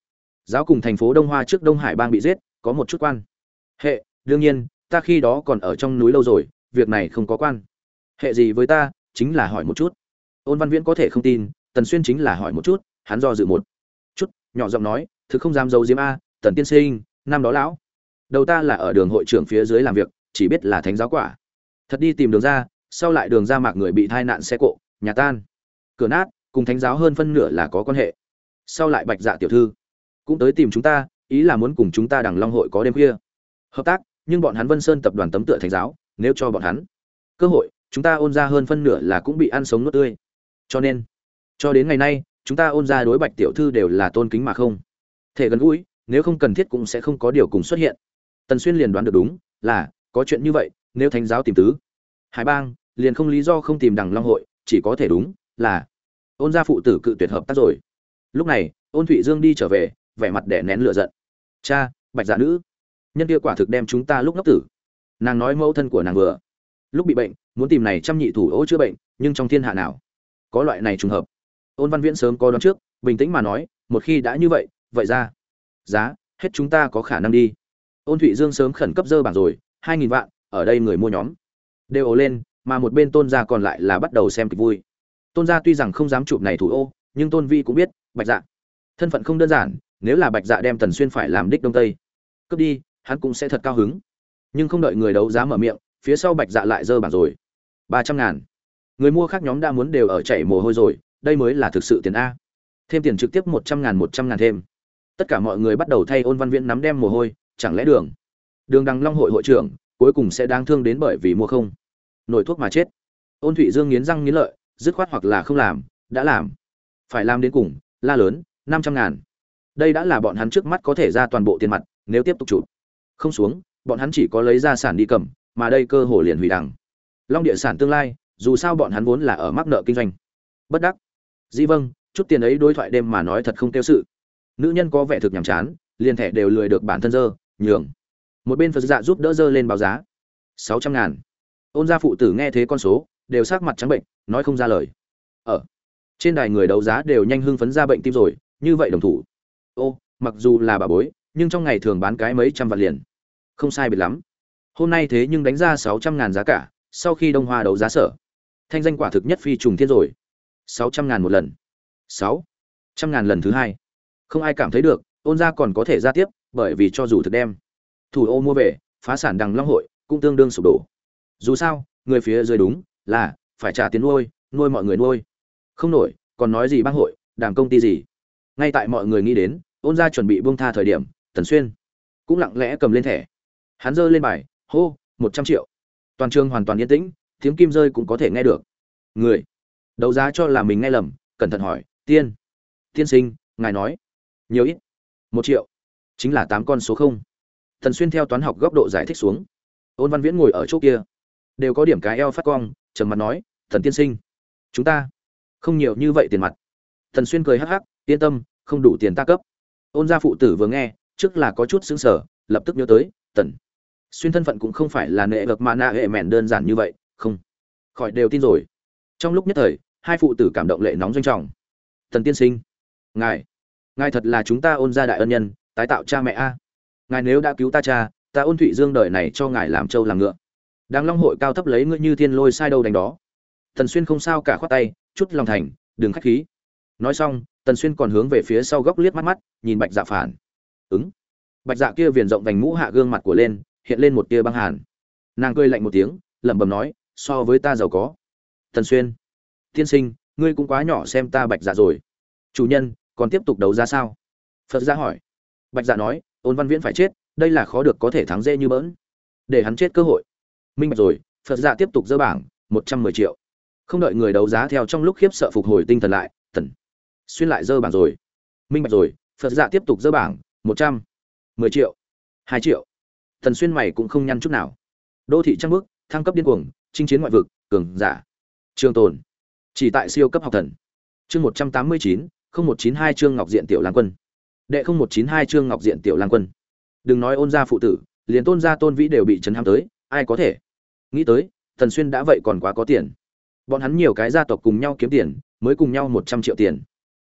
Giáo cùng thành phố đông hoa trước đông hải bang bị giết, có một chút quan. Hệ, đương nhiên, ta khi đó còn ở trong núi lâu rồi, việc này không có quan. Hệ gì với ta? chính là hỏi một chút. Ôn văn viễn có thể không tin tần xuyên chính là hỏi một chút, hắn do dự một chút, nhỏ giọng nói thứ không dám giấu diếm a tần tiên sinh, năm đó lão đầu ta là ở đường hội trưởng phía dưới làm việc, chỉ biết là thánh giáo quả. Thật đi tìm đường ra, sau lại đường ra mạc người bị tai nạn xe cộ, nhà tan. Cửa nát, cùng thánh giáo hơn phân nửa là có quan hệ. Sau lại bạch dạ tiểu thư cũng tới tìm chúng ta, ý là muốn cùng chúng ta đằng long hội có đêm khuya. Hợp tác, nhưng bọn hắn vân sơn tập đoàn tấm tựa thánh giáo, nếu cho bọn hắn cơ hội, chúng ta ôn ra hơn phân nửa là cũng bị ăn sống nuốt tươi. Cho nên, cho đến ngày nay, chúng ta ôn ra đối bạch tiểu thư đều là tôn kính mà không thể gần gũi, nếu không cần thiết cũng sẽ không có điều cùng xuất hiện tần xuyên liền đoán được đúng, là, có chuyện như vậy, nếu thánh giáo tìm tứ, hải bang, liền không lý do không tìm đằng long hội, chỉ có thể đúng, là, ôn gia phụ tử cự tuyệt hợp tác rồi. Lúc này, ôn thụy dương đi trở về, vẻ mặt đẻ nén lửa giận. Cha, bạch dạ nữ, nhân kia quả thực đem chúng ta lúc ngốc tử. Nàng nói mẫu thân của nàng vừa. Lúc bị bệnh, muốn tìm này chăm nhị thủ ô chữa bệnh, nhưng trong thiên hạ nào có loại này trùng hợp? Ôn văn viễn sớm có đoán trước, bình tĩnh mà nói, một khi đã như vậy vậy ra, giá, hết chúng ta có khả năng đi ôn thụy dương sớm khẩn cấp dơ bảng rồi, hai nghìn vạn, ở đây người mua nhóm. Đều ồ lên, mà một bên tôn gia còn lại là bắt đầu xem kịch vui. Tôn gia tuy rằng không dám chụp này thủ ô, nhưng tôn vi cũng biết, bạch dạ. Thân phận không đơn giản, nếu là bạch dạ đem tần xuyên phải làm đích đông tây, cướp đi, hắn cũng sẽ thật cao hứng. Nhưng không đợi người đấu giá mở miệng, phía sau bạch dạ lại dơ bảng rồi. ba trăm ngàn. Người mua khác nhóm đã muốn đều ở chảy mồ hôi rồi, đây mới là thực sự tiền a. Thêm tiền trực tiếp một trăm ngàn, một trăm ngàn thêm. Tất cả mọi người bắt đầu thay ôn văn viễn nắm đem mồ hôi chẳng lẽ đường? Đường đằng long hội hội trưởng, cuối cùng sẽ đáng thương đến bởi vì mua không. Nổi thuốc mà chết. Ôn thụy dương nghiến răng nghiến lợi, dứt khoát hoặc là không làm, đã làm. Phải làm đến cùng, la lớn, năm trăm ngàn. Đây đã là bọn hắn trước mắt có thể ra toàn bộ tiền mặt, nếu tiếp tục chụp. Không xuống, bọn hắn chỉ có lấy ra sản đi cầm, mà đây cơ hồ liền hủy đằng. Long địa sản tương lai, dù sao bọn hắn vốn là ở mắc nợ kinh doanh. Bất đắc. Dĩ vâng chút tiền ấy đối thoại đêm mà nói thật không tiêu sự. Nữ nhân có vẻ thực nhàm chán, liền thẻ đều lười được bản thân dơ nhường. Một bên phật dạ giúp đỡ dơ lên báo giá. Sáu trăm ngàn. Ôn gia phụ tử nghe thế con số, đều sắc mặt trắng bệnh, nói không ra lời. Ở, trên đài người đấu giá đều nhanh hưng phấn ra bệnh tim rồi, như vậy đồng thủ. Ô, mặc dù là bà bối, nhưng trong ngày thường bán cái mấy trăm vạn liền. Không sai biệt lắm. Hôm nay thế nhưng đánh ra sáu trăm ngàn giá cả, sau khi đông hoa đấu giá sở. Thanh danh quả thực nhất phi trùng thiên rồi. Sáu trăm ngàn một lần. Sáu trăm ngàn lần thứ hai. Không ai cảm thấy được, ôn gia còn có thể ra tiếp bởi vì cho dù thực đem, thủ ô mua về, phá sản đằng long hội cũng tương đương sụp đổ. Dù sao, người phía dưới đúng là phải trả tiền nuôi nuôi mọi người nuôi. Không nổi, còn nói gì bang hội, đàm công ty gì. Ngay tại mọi người nghĩ đến, ôn gia chuẩn bị buông tha thời điểm, tần xuyên cũng lặng lẽ cầm lên thẻ. Hắn giơ lên bài, hô, một trăm triệu. Toàn trường hoàn toàn yên tĩnh, tiếng kim rơi cũng có thể nghe được. Người, đấu giá cho là mình nghe lầm, cẩn thận hỏi, tiên tiên sinh, ngài nói, nhiều ít? Một triệu chính là tám con số không. Thần xuyên theo toán học góc độ giải thích xuống. Ôn văn viễn ngồi ở chỗ kia. Đều có điểm cái eo phát cong, trầm mặt nói, thần tiên sinh, chúng ta không nhiều như vậy tiền mặt. Thần xuyên cười hắc hắc, yên tâm, không đủ tiền ta cấp. Ôn gia phụ tử vừa nghe, trước là có chút xứng sở lập tức nhớ tới, tần xuyên thân phận cũng không phải là nệ vật mà nạ hệ mẹn đơn giản như vậy, không. Khỏi đều tin rồi. Trong lúc nhất thời, hai phụ tử cảm động lệ nóng doanh trọng. Tần tiên sinh, ngài ngài thật là chúng ta ôn gia đại ân nhân tái tạo cha mẹ a. Ngài nếu đã cứu ta cha, ta ôn thụy dương đời này cho ngài làm trâu làm ngựa. Đang long hội cao thấp lấy ngươi như thiên lôi sai đâu đánh đó. Tần xuyên không sao cả khoát tay, chút lòng thành, đừng khách khí. Nói xong, tần xuyên còn hướng về phía sau góc liếc mắt mắt, nhìn bạch dạ phản. Ứng. Bạch dạ kia viền rộng vành mũ hạ gương mặt của lên, hiện lên một tia băng hàn. Nàng cười lạnh một tiếng, lẩm bẩm nói, so với ta giàu có. Tần xuyên. Tiên sinh, ngươi cũng quá nhỏ xem ta bạch dạ rồi. Chủ nhân, còn tiếp tục đấu ra sao? Phật gia hỏi bạch dạ nói, ôn văn viễn phải chết, đây là khó được có thể thắng dễ như bỡn. Để hắn chết cơ hội. Minh bạch rồi, phật dạ tiếp tục dơ bảng, một trăm mười triệu. Không đợi người đấu giá theo trong lúc khiếp sợ phục hồi tinh thần lại tần xuyên lại dơ bảng rồi. Minh bạch rồi, phật dạ tiếp tục dơ bảng, một trăm mười triệu, hai triệu. Thần xuyên mày cũng không nhăn chút nào. Đô thị Trang bước thăng cấp điên cuồng, chinh chiến ngoại vực, cường giả. Trường tồn, chỉ tại siêu cấp học thần. Chương một trăm tám mươi chín, không một chín hai chương ngọc diện tiểu lan quân đệ không một chín hai chương ngọc diện tiểu lang quân. Đừng nói ôn gia phụ tử, liền tôn gia tôn vĩ đều bị chấn ham tới, ai có thể? Nghĩ tới thần xuyên đã vậy còn quá có tiền. Bọn hắn nhiều cái gia tộc cùng nhau kiếm tiền, mới cùng nhau một trăm triệu tiền.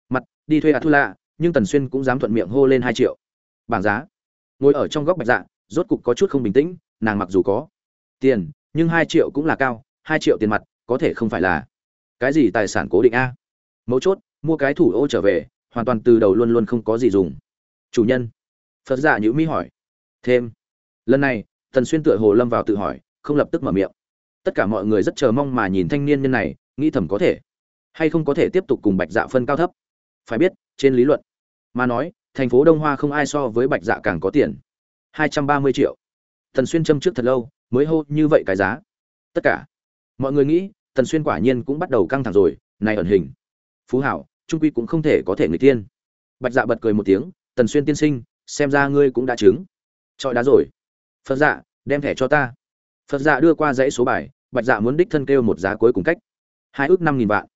Mặt, đi thuê a thu lạ nhưng tần xuyên cũng dám thuận miệng hô lên hai triệu. Bảng giá. Ngồi ở trong góc bạch dạ rốt cục có chút không bình tĩnh, nàng mặc dù có tiền, nhưng hai triệu cũng là cao, hai triệu tiền mặt, có thể không phải là cái gì tài sản cố định a? Mấu chốt, mua cái thủ ô trở về hoàn toàn từ đầu luôn luôn không có gì dùng. Chủ nhân, phật giả nhữ mỹ hỏi. Thêm. Lần này, tần xuyên tựa hồ lâm vào tự hỏi, không lập tức mở miệng. Tất cả mọi người rất chờ mong mà nhìn thanh niên nhân này, nghĩ thầm có thể hay không có thể tiếp tục cùng bạch dạ phân cao thấp. Phải biết, trên lý luận mà nói, thành phố đông hoa không ai so với bạch dạ càng có tiền. Hai trăm ba mươi triệu. Tần xuyên châm trước thật lâu, mới hô như vậy cái giá. Tất cả mọi người nghĩ, tần xuyên quả nhiên cũng bắt đầu căng thẳng rồi, này ẩn hình. Phú hảo trung quy cũng không thể có thể người tiên. Bạch dạ bật cười một tiếng, tần xuyên tiên sinh, xem ra ngươi cũng đã chứng. Trọi đá rồi. Phật dạ đem thẻ cho ta. Phật dạ đưa qua dãy số bài, bạch dạ muốn đích thân kêu một giá cuối cùng cách. Hai ước năm nghìn vạn.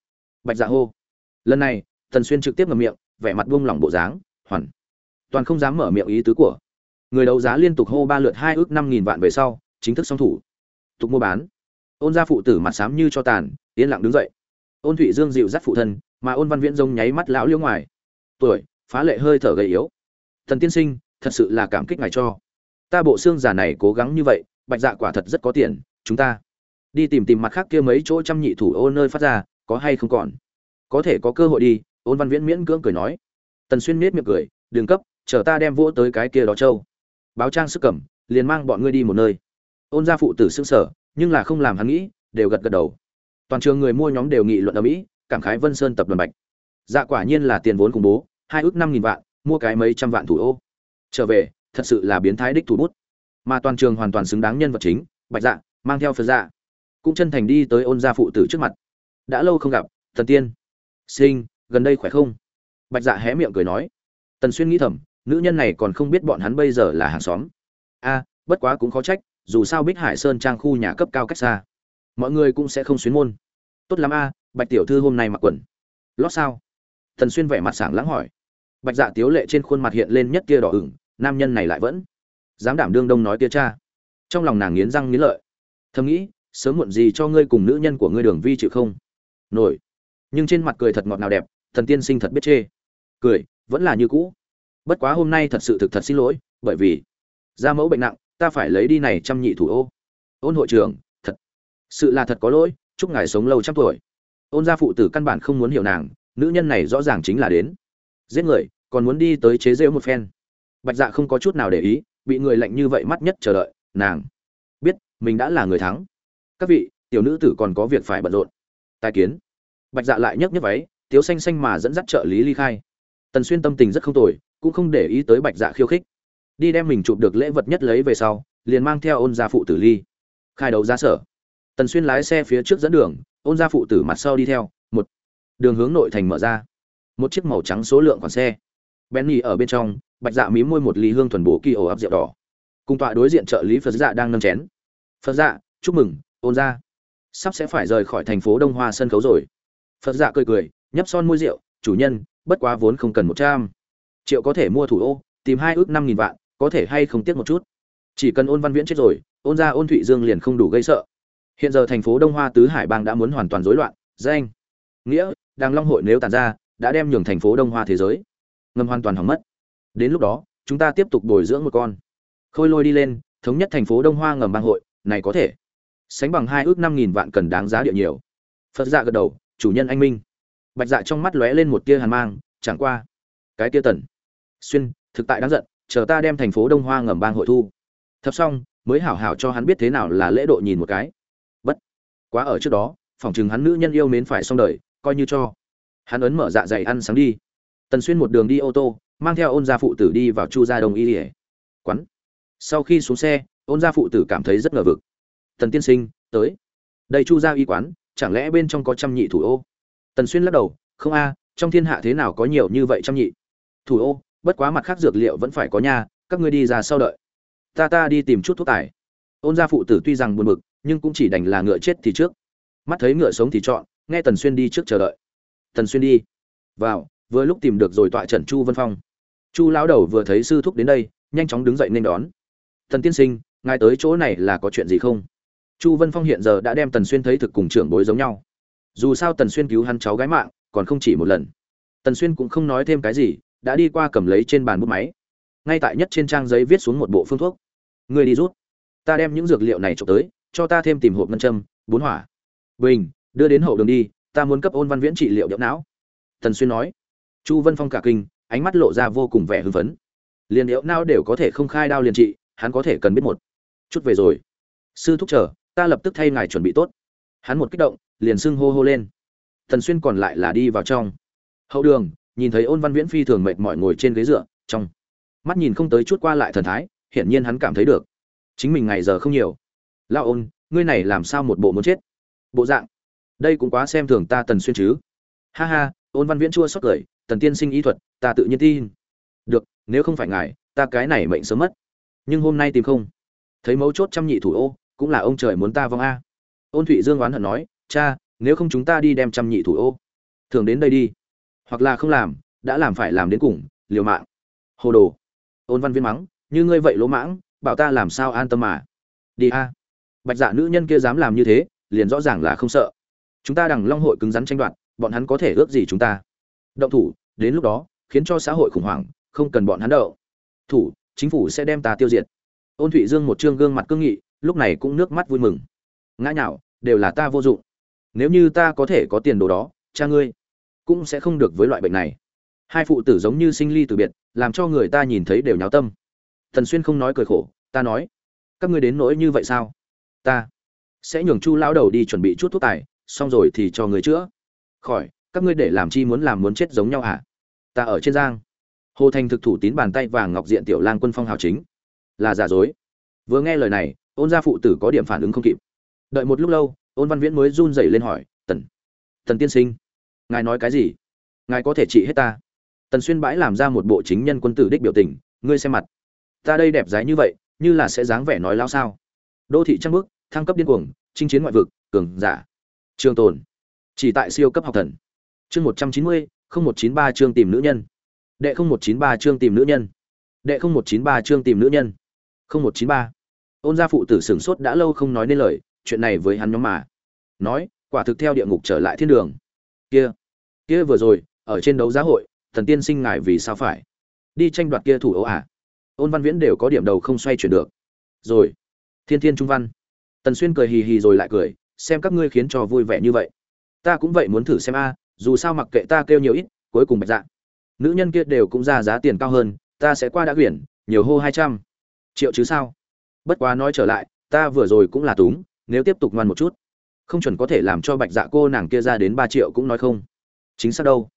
Bạch dạ hô. Lần này, tần xuyên trực tiếp ngậm miệng, vẻ mặt buông lỏng bộ dáng, hoàn. Toàn không dám mở miệng ý tứ của người đấu giá liên tục hô ba lượt hai ước năm nghìn vạn về sau, chính thức xong thủ. Tục mua bán. Ôn gia phụ tử mặt xám như cho tàn, yên lặng đứng dậy ôn thụy dương dịu dắt phụ thân, mà ôn văn viễn rông nháy mắt lão liêu ngoài. Tuổi, phá lệ hơi thở gầy yếu. Thần tiên sinh, thật sự là cảm kích ngài cho. Ta bộ xương giả này cố gắng như vậy, bạch dạ quả thật rất có tiền, chúng ta đi tìm tìm mặt khác kia mấy chỗ chăm nhị thủ ô nơi phát ra, có hay không còn? Có thể có cơ hội đi, ôn văn viễn miễn cưỡng cười nói. Tần xuyên miết miệng cười đường cấp chờ ta đem vỗ tới cái kia đó châu. Báo trang sức cẩm liền mang bọn ngươi đi một nơi. Ôn gia phụ tử xương sở nhưng là không làm hắn nghĩ, đều gật gật đầu toàn trường người mua nhóm đều nghị luận ở mỹ, cảm khái vân sơn tập đoàn bạch. Dạ quả nhiên là tiền vốn khủng bố, hai ước năm nghìn vạn, mua cái mấy trăm vạn thủ ô. Trở về, thật sự là biến thái đích thủ bút. Mà toàn trường hoàn toàn xứng đáng nhân vật chính, bạch dạ mang theo phật dạ. Cũng chân thành đi tới ôn gia phụ tử trước mặt. Đã lâu không gặp thần tiên. Sinh, gần đây khỏe không? Bạch dạ hé miệng cười nói. Tần xuyên nghĩ thầm, nữ nhân này còn không biết bọn hắn bây giờ là hàng xóm. A, bất quá cũng khó trách, dù sao bích hải sơn trang khu nhà cấp cao cách xa mọi người cũng sẽ không xuyến môn. Tốt lắm a, bạch tiểu thư hôm nay mặc quần. Lót sao? Thần xuyên vẻ mặt sảng lãng hỏi. Bạch dạ tiếu lệ trên khuôn mặt hiện lên nhất kia đỏ ửng, nam nhân này lại vẫn dám đảm đương đông nói tia cha. Trong lòng nàng nghiến răng nghiến lợi. Thầm nghĩ, sớm muộn gì cho ngươi cùng nữ nhân của ngươi đường vi chịu không? Nổi. Nhưng trên mặt cười thật ngọt nào đẹp, thần tiên sinh thật biết chê. Cười, vẫn là như cũ. Bất quá hôm nay thật sự thực thật xin lỗi, bởi vì da mẫu bệnh nặng, ta phải lấy đi này chăm nhị thủ ô. Ôn hội trưởng sự là thật có lỗi, chúc ngài sống lâu trăm tuổi. Ôn gia phụ tử căn bản không muốn hiểu nàng, nữ nhân này rõ ràng chính là đến. Giết người, còn muốn đi tới chế rêu một phen. Bạch dạ không có chút nào để ý, bị người lạnh như vậy mắt nhất chờ đợi, nàng. Biết, mình đã là người thắng. Các vị, tiểu nữ tử còn có việc phải bận rộn. Tài kiến. Bạch dạ lại nhấc nhấc váy, tiếu xanh xanh mà dẫn dắt trợ lý ly khai. Tần xuyên tâm tình rất không tồi, cũng không để ý tới bạch dạ khiêu khích. Đi đem mình chụp được lễ vật nhất lấy về sau, liền mang theo ôn gia phụ tử ly. Khai đầu ra sở tần xuyên lái xe phía trước dẫn đường, ôn gia phụ tử mặt sau đi theo, một đường hướng nội thành mở ra. Một chiếc màu trắng số lượng khoản xe. Benny ở bên trong, bạch dạ mí môi một ly hương thuần bổ kỳ ổ áp rượu đỏ. Cùng tọa đối diện trợ lý phật dạ đang nâng chén. Phật dạ chúc mừng, ôn ra. Sắp sẽ phải rời khỏi thành phố đông hoa sân khấu rồi. Phật dạ cười cười, nhấp son môi rượu, chủ nhân, bất quá vốn không cần một trăm. Triệu có thể mua thủ ô, tìm hai ước năm nghìn vạn, có thể hay không tiếc một chút? Chỉ cần ôn văn viễn chết rồi, ôn ra ôn thụy dương liền không đủ gây sợ hiện giờ thành phố đông hoa tứ hải bang đã muốn hoàn toàn rối loạn, danh, nghĩa đang long hội nếu tàn ra, đã đem nhường thành phố đông hoa thế giới. Ngầm hoàn toàn hỏng mất. Đến lúc đó, chúng ta tiếp tục bồi dưỡng một con. Khôi lôi đi lên, thống nhất thành phố đông hoa ngầm bang hội, này có thể. Sánh bằng hai ước năm nghìn vạn cần đáng giá địa nhiều. Phật dạ gật đầu, chủ nhân anh minh. Bạch dạ trong mắt lóe lên một tia hàn mang, chẳng qua. Cái tia tần. Xuyên, thực tại đáng giận, chờ ta đem thành phố đông hoa ngầm bang hội thu. Thập xong, mới hảo hảo cho hắn biết thế nào là lễ độ nhìn một cái quá ở trước đó phỏng chừng hắn nữ nhân yêu mến phải xong đời, coi như cho. Hắn ấn mở dạ dày ăn sáng đi. Tần xuyên một đường đi ô tô, mang theo ôn gia phụ tử đi vào chu gia đồng y ỉa quán. Sau khi xuống xe, ôn gia phụ tử cảm thấy rất ngờ vực. Tần tiên sinh, tới. Đây chu gia y quán, chẳng lẽ bên trong có trăm nhị thủ ô? Tần xuyên lắc đầu, không a, trong thiên hạ thế nào có nhiều như vậy trăm nhị? Thủ ô, bất quá mặt khác dược liệu vẫn phải có nha, các ngươi đi ra sau đợi. Ta ta đi tìm chút thuốc tài ôn gia phụ tử tuy rằng buồn bực nhưng cũng chỉ đành là ngựa chết thì trước. Mắt thấy ngựa sống thì chọn, nghe tần xuyên đi trước chờ đợi. Tần xuyên đi. Vào, vừa lúc tìm được rồi tọa trận chu vân phong. Chu lão đầu vừa thấy sư thúc đến đây, nhanh chóng đứng dậy nên đón. Tần tiên sinh, ngài tới chỗ này là có chuyện gì không? Chu vân phong hiện giờ đã đem tần xuyên thấy thực cùng trưởng bối giống nhau. Dù sao tần xuyên cứu hắn cháu gái mạng, còn không chỉ một lần. Tần xuyên cũng không nói thêm cái gì, đã đi qua cầm lấy trên bàn bút máy. Ngay tại nhất trên trang giấy viết xuống một bộ phương thuốc. Người đi rút. Ta đem những dược liệu này trộm tới cho ta thêm tìm hộp ngân châm, bốn hỏa. Bình, đưa đến hậu đường đi, ta muốn cấp ôn văn viễn trị liệu điệu não. Tần xuyên nói. Chu vân phong cả kinh, ánh mắt lộ ra vô cùng vẻ hưng phấn. Liền điệu não đều có thể không khai đao liền trị, hắn có thể cần biết một chút về rồi. Sư thúc chờ, ta lập tức thay ngài chuẩn bị tốt. Hắn một kích động, liền sưng hô hô lên. Tần xuyên còn lại là đi vào trong. Hậu đường, nhìn thấy ôn văn viễn phi thường mệt mỏi ngồi trên ghế dựa, trong mắt nhìn không tới chút qua lại thần thái, hiển nhiên hắn cảm thấy được. Chính mình ngày giờ không nhiều lao ôn, ngươi này làm sao một bộ muốn chết? Bộ dạng. Đây cũng quá xem thường ta tần xuyên chứ. Ha ha, ôn văn viễn chua xót cười, tần tiên sinh y thuật, ta tự nhiên tin. Được, nếu không phải ngài, ta cái này mệnh sớm mất. Nhưng hôm nay tìm không. Thấy mấu chốt trăm nhị thủ ô, cũng là ông trời muốn ta vong a. Ôn thụy dương oán hận nói, cha, nếu không chúng ta đi đem trăm nhị thủ ô thường đến đây đi. Hoặc là không làm, đã làm phải làm đến cùng, liều mạng. Hồ đồ. Ôn văn viên mắng, như ngươi vậy lỗ mãng, bảo ta làm sao an tâm mà? Đi a bạch dạ nữ nhân kia dám làm như thế, liền rõ ràng là không sợ. Chúng ta đằng long hội cứng rắn tranh đoạt, bọn hắn có thể ước gì chúng ta? Động thủ, đến lúc đó, khiến cho xã hội khủng hoảng, không cần bọn hắn đậu. Thủ, chính phủ sẽ đem ta tiêu diệt. Ôn thụy dương một trương gương mặt cương nghị, lúc này cũng nước mắt vui mừng. Ngã nhạo đều là ta vô dụng. Nếu như ta có thể có tiền đồ đó, cha ngươi cũng sẽ không được với loại bệnh này. Hai phụ tử giống như sinh ly từ biệt, làm cho người ta nhìn thấy đều nháo tâm. Thần xuyên không nói cười khổ, ta nói, các ngươi đến nỗi như vậy sao? Ta sẽ nhường chu lão đầu đi chuẩn bị chút thuốc tài, xong rồi thì cho người chữa. Khỏi, các ngươi để làm chi muốn làm muốn chết giống nhau hả? Ta ở trên giang. Hồ thành thực thủ tín bàn tay vàng ngọc diện tiểu lang quân phong hào chính. Là giả dối. Vừa nghe lời này, ôn gia phụ tử có điểm phản ứng không kịp. Đợi một lúc lâu, ôn văn viễn mới run rẩy lên hỏi, tần tần tiên sinh, ngài nói cái gì? Ngài có thể trị hết ta? Tần xuyên bãi làm ra một bộ chính nhân quân tử đích biểu tình, ngươi xem mặt, ta đây đẹp giá như vậy, như là sẽ dáng vẻ nói lao sao? Đô thị trăng bước thăng cấp điên cuồng, chinh chiến ngoại vực, cường giả. Trường tồn. Chỉ tại siêu cấp học thần. Chương một trăm chín mươi, không một chín ba chương tìm nữ nhân. Đệ không một chín ba chương tìm nữ nhân. Đệ không một chín ba chương tìm nữ nhân. Không một chín ba. Ôn gia phụ tử sửng sốt đã lâu không nói nên lời, chuyện này với hắn nhóm mà. Nói, quả thực theo địa ngục trở lại thiên đường. Kia. Kia vừa rồi, ở trên đấu giá hội, thần tiên sinh ngài vì sao phải? Đi tranh đoạt kia thủ ấu à? Ôn văn viễn đều có điểm đầu không xoay chuyển được. Rồi thiên thiên trung văn. Tần xuyên cười hì hì rồi lại cười, xem các ngươi khiến cho vui vẻ như vậy. Ta cũng vậy muốn thử xem a, dù sao mặc kệ ta kêu nhiều ít, cuối cùng bạch dạ. Nữ nhân kia đều cũng ra giá tiền cao hơn, ta sẽ qua đã quyển, nhiều hô hai trăm. Triệu chứ sao? Bất quá nói trở lại, ta vừa rồi cũng là túng, nếu tiếp tục ngoan một chút, không chuẩn có thể làm cho bạch dạ cô nàng kia ra đến ba triệu cũng nói không. Chính xác đâu.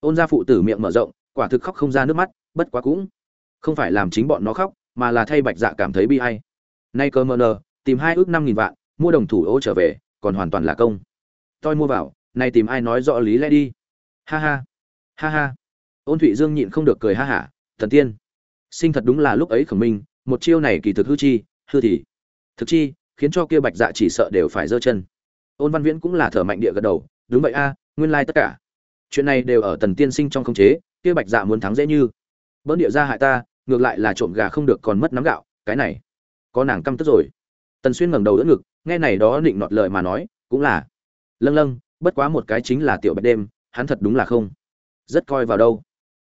Ôn gia phụ tử miệng mở rộng, quả thực khóc không ra nước mắt, bất quá cũng không phải làm chính bọn nó khóc, mà là thay bạch dạ cảm thấy bi hay nay cơ mờ nờ, tìm hai ước năm nghìn vạn, mua đồng thủ ô trở về, còn hoàn toàn là công. Tôi mua vào, nay tìm ai nói rõ lý lẽ đi. Ha ha ha ha. Ôn thụy dương nhịn không được cười ha hả, thần tiên, sinh thật đúng là lúc ấy khổng minh, một chiêu này kỳ thực hư chi, hư thì. Thực chi, khiến cho kia bạch dạ chỉ sợ đều phải giơ chân. Ôn văn viễn cũng là thở mạnh địa gật đầu, đúng vậy a, nguyên lai tất cả chuyện này đều ở tần tiên sinh trong khống chế, kia bạch dạ muốn thắng dễ như. Bỡn địa ra hại ta, ngược lại là trộm gà không được còn mất nắm gạo, cái này có nàng căm tức rồi. Tần xuyên ngẩng đầu đỡ ngực, nghe này đó định nọt lời mà nói, cũng là, lâng lâng, bất quá một cái chính là tiểu bạch đêm, hắn thật đúng là không, rất coi vào đâu.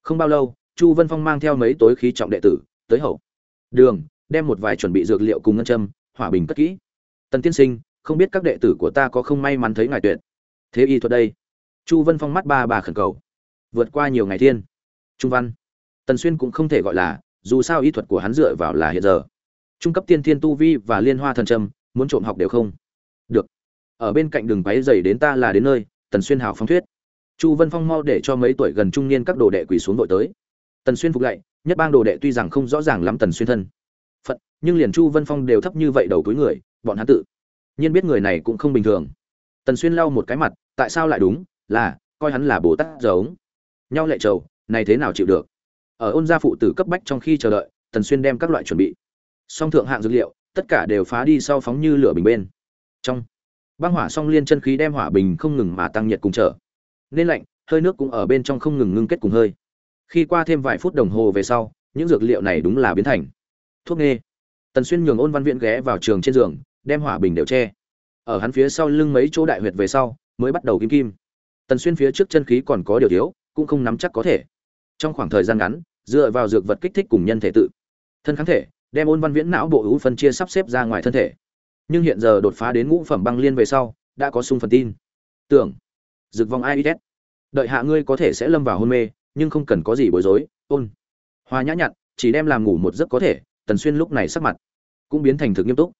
Không bao lâu, chu vân phong mang theo mấy tối khí trọng đệ tử tới hậu đường, đem một vài chuẩn bị dược liệu cùng ngân châm, hỏa bình cất kỹ. Tần tiên sinh, không biết các đệ tử của ta có không may mắn thấy ngài tuyệt? Thế y thuật đây. Chu vân phong mắt ba bà khẩn cầu. Vượt qua nhiều ngày thiên. Trung văn. Tần xuyên cũng không thể gọi là, dù sao y thuật của hắn dựa vào là hiện giờ trung cấp tiên thiên tu vi và liên hoa thần Trầm muốn trộm học đều không. Được. Ở bên cạnh đường váy dày đến ta là đến nơi, tần xuyên hào phong thuyết. Chu vân phong mau để cho mấy tuổi gần trung niên các đồ đệ quỳ xuống đội tới. Tần xuyên phục lạy, nhất bang đồ đệ tuy rằng không rõ ràng lắm tần xuyên thân. Phận nhưng liền chu vân phong đều thấp như vậy đầu túi người, bọn hắn tự nhiên biết người này cũng không bình thường. Tần xuyên lau một cái mặt, tại sao lại đúng? Là, coi hắn là bồ tát giống nhau lệ trầu, này thế nào chịu được? Ở ôn gia phụ tử cấp bách trong khi chờ đợi, tần xuyên đem các loại chuẩn bị song thượng hạng dược liệu, tất cả đều phá đi sau phóng như lửa bình bên. Trong băng hỏa song liên chân khí đem hỏa bình không ngừng mà tăng nhiệt cùng trở. Nên lạnh, hơi nước cũng ở bên trong không ngừng ngưng kết cùng hơi. Khi qua thêm vài phút đồng hồ về sau, những dược liệu này đúng là biến thành thuốc nghe tần xuyên nhường ôn văn viện ghé vào trường trên giường, đem hỏa bình đều che. Ở hắn phía sau lưng mấy chỗ đại huyệt về sau, mới bắt đầu kim kim. Tần xuyên phía trước chân khí còn có điều thiếu, cũng không nắm chắc có thể. Trong khoảng thời gian ngắn, dựa vào dược vật kích thích cùng nhân thể tự, thân kháng thể đem ôn văn viễn não bộ ưu phân chia sắp xếp ra ngoài thân thể. Nhưng hiện giờ đột phá đến ngũ phẩm băng liên về sau, đã có sung phần tin. Tưởng dược vòng ai ít đợi hạ ngươi có thể sẽ lâm vào hôn mê, nhưng không cần có gì bối rối, ôn. Hoa nhã nhặn, chỉ đem làm ngủ một giấc có thể, tần xuyên lúc này sắc mặt cũng biến thành thực nghiêm túc.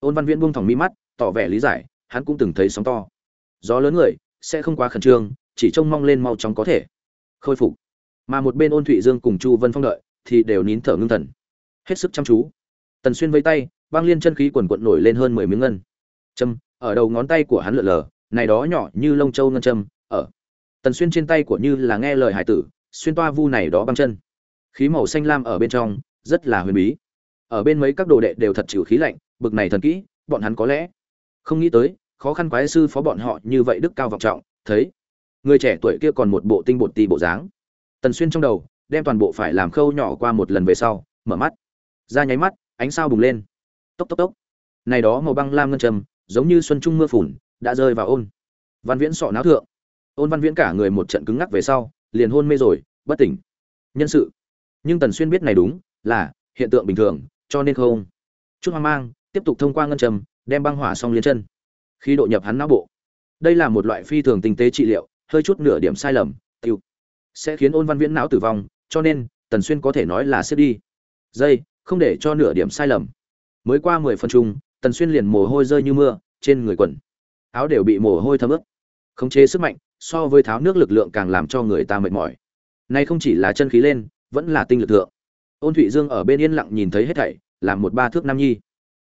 Ôn văn viễn buông thỏng mi mắt, tỏ vẻ lý giải, hắn cũng từng thấy sóng to. Gió lớn người, sẽ không quá khẩn trương, chỉ trông mong lên mau chóng có thể khôi phục. Mà một bên ôn thụy dương cùng chu vân phong đợi, thì đều nín thở ngưng thần hết sức chăm chú. Tần xuyên vây tay băng liên chân khí quần quận nổi lên hơn mười miếng ngân. Châm, ở đầu ngón tay của hắn lượn lờ, này đó nhỏ như lông châu ngân châm, ở. Tần xuyên trên tay của như là nghe lời hải tử, xuyên toa vu này đó băng chân. Khí màu xanh lam ở bên trong, rất là huyền bí. Ở bên mấy các đồ đệ đều thật chịu khí lạnh, bực này thần kỹ, bọn hắn có lẽ không nghĩ tới, khó khăn quái sư phó bọn họ như vậy đức cao vọng trọng, thấy. Người trẻ tuổi kia còn một bộ tinh bột tì bộ dáng. Tần xuyên trong đầu, đem toàn bộ phải làm khâu nhỏ qua một lần về sau, mở mắt ra nháy mắt, ánh sao bùng lên. Tốc tốc tốc. Này đó màu băng lam ngân trầm giống như xuân trung mưa phùn, đã rơi vào ôn. Văn viễn sọ náo thượng. Ôn văn viễn cả người một trận cứng ngắc về sau, liền hôn mê rồi, bất tỉnh. Nhân sự. Nhưng tần xuyên biết này đúng, là, hiện tượng bình thường, cho nên không. Chút hoang mang, tiếp tục thông qua ngân trầm đem băng hỏa xong liên chân. Khi độ nhập hắn não bộ. Đây là một loại phi thường tinh tế trị liệu, hơi chút nửa điểm sai lầm, tiêu. Sẽ khiến ôn văn viễn não tử vong, cho nên, tần xuyên có thể nói là xếp đi. Dây không để cho nửa điểm sai lầm. Mới qua mười phần chung, tần xuyên liền mồ hôi rơi như mưa, trên người quần, áo đều bị mồ hôi thấm ướt. Khống chế sức mạnh, so với tháo nước lực lượng càng làm cho người ta mệt mỏi. Nay không chỉ là chân khí lên, vẫn là tinh lực thượng. Ôn thụy dương ở bên yên lặng nhìn thấy hết thảy làm một ba thước nam nhi.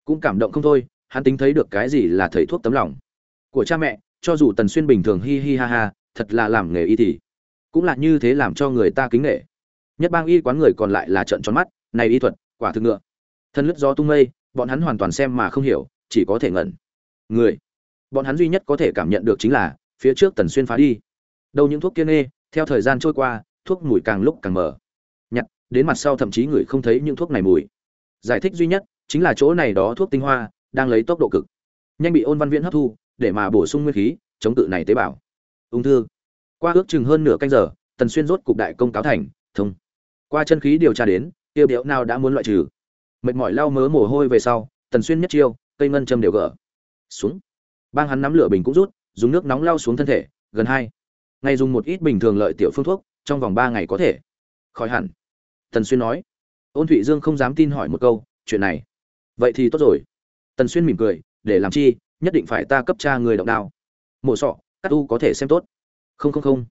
Cũng cảm động không thôi, hắn tính thấy được cái gì là thầy thuốc tấm lòng. Của cha mẹ, cho dù tần xuyên bình thường hi hi ha ha, thật là làm nghề y thì cũng là như thế làm cho người ta kính nghệ nhất bang y quán người còn lại là trợn tròn mắt, này y thuật quả thực ngựa. Thân lướt gió tung mây, bọn hắn hoàn toàn xem mà không hiểu, chỉ có thể ngẩn. Người. Bọn hắn duy nhất có thể cảm nhận được chính là, phía trước tần xuyên phá đi. Đâu những thuốc kia nê theo thời gian trôi qua, thuốc mùi càng lúc càng mở. Nhặt, đến mặt sau thậm chí người không thấy những thuốc này mùi. Giải thích duy nhất, chính là chỗ này đó thuốc tinh hoa, đang lấy tốc độ cực. Nhanh bị ôn văn viễn hấp thu, để mà bổ sung nguyên khí, chống tự này tế bào. Ung thư. Qua ước chừng hơn nửa canh giờ, tần xuyên rốt cục đại công cáo thành, thông. Qua chân khí điều tra đến tiêu điệu nào đã muốn loại trừ? Mệt mỏi lau mớ mồ hôi về sau, tần xuyên nhất chiêu, cây ngân châm đều gỡ. Xuống. Bang hắn nắm lửa bình cũng rút, dùng nước nóng lau xuống thân thể, gần hai. Ngày dùng một ít bình thường lợi tiểu phương thuốc, trong vòng ba ngày có thể. Khỏi hẳn. Tần xuyên nói. Ôn thụy dương không dám tin hỏi một câu, chuyện này, vậy thì tốt rồi. Tần xuyên mỉm cười, để làm chi, nhất định phải ta cấp cha người động đao. Mổ sọ, cắt u có thể xem tốt. Không không không.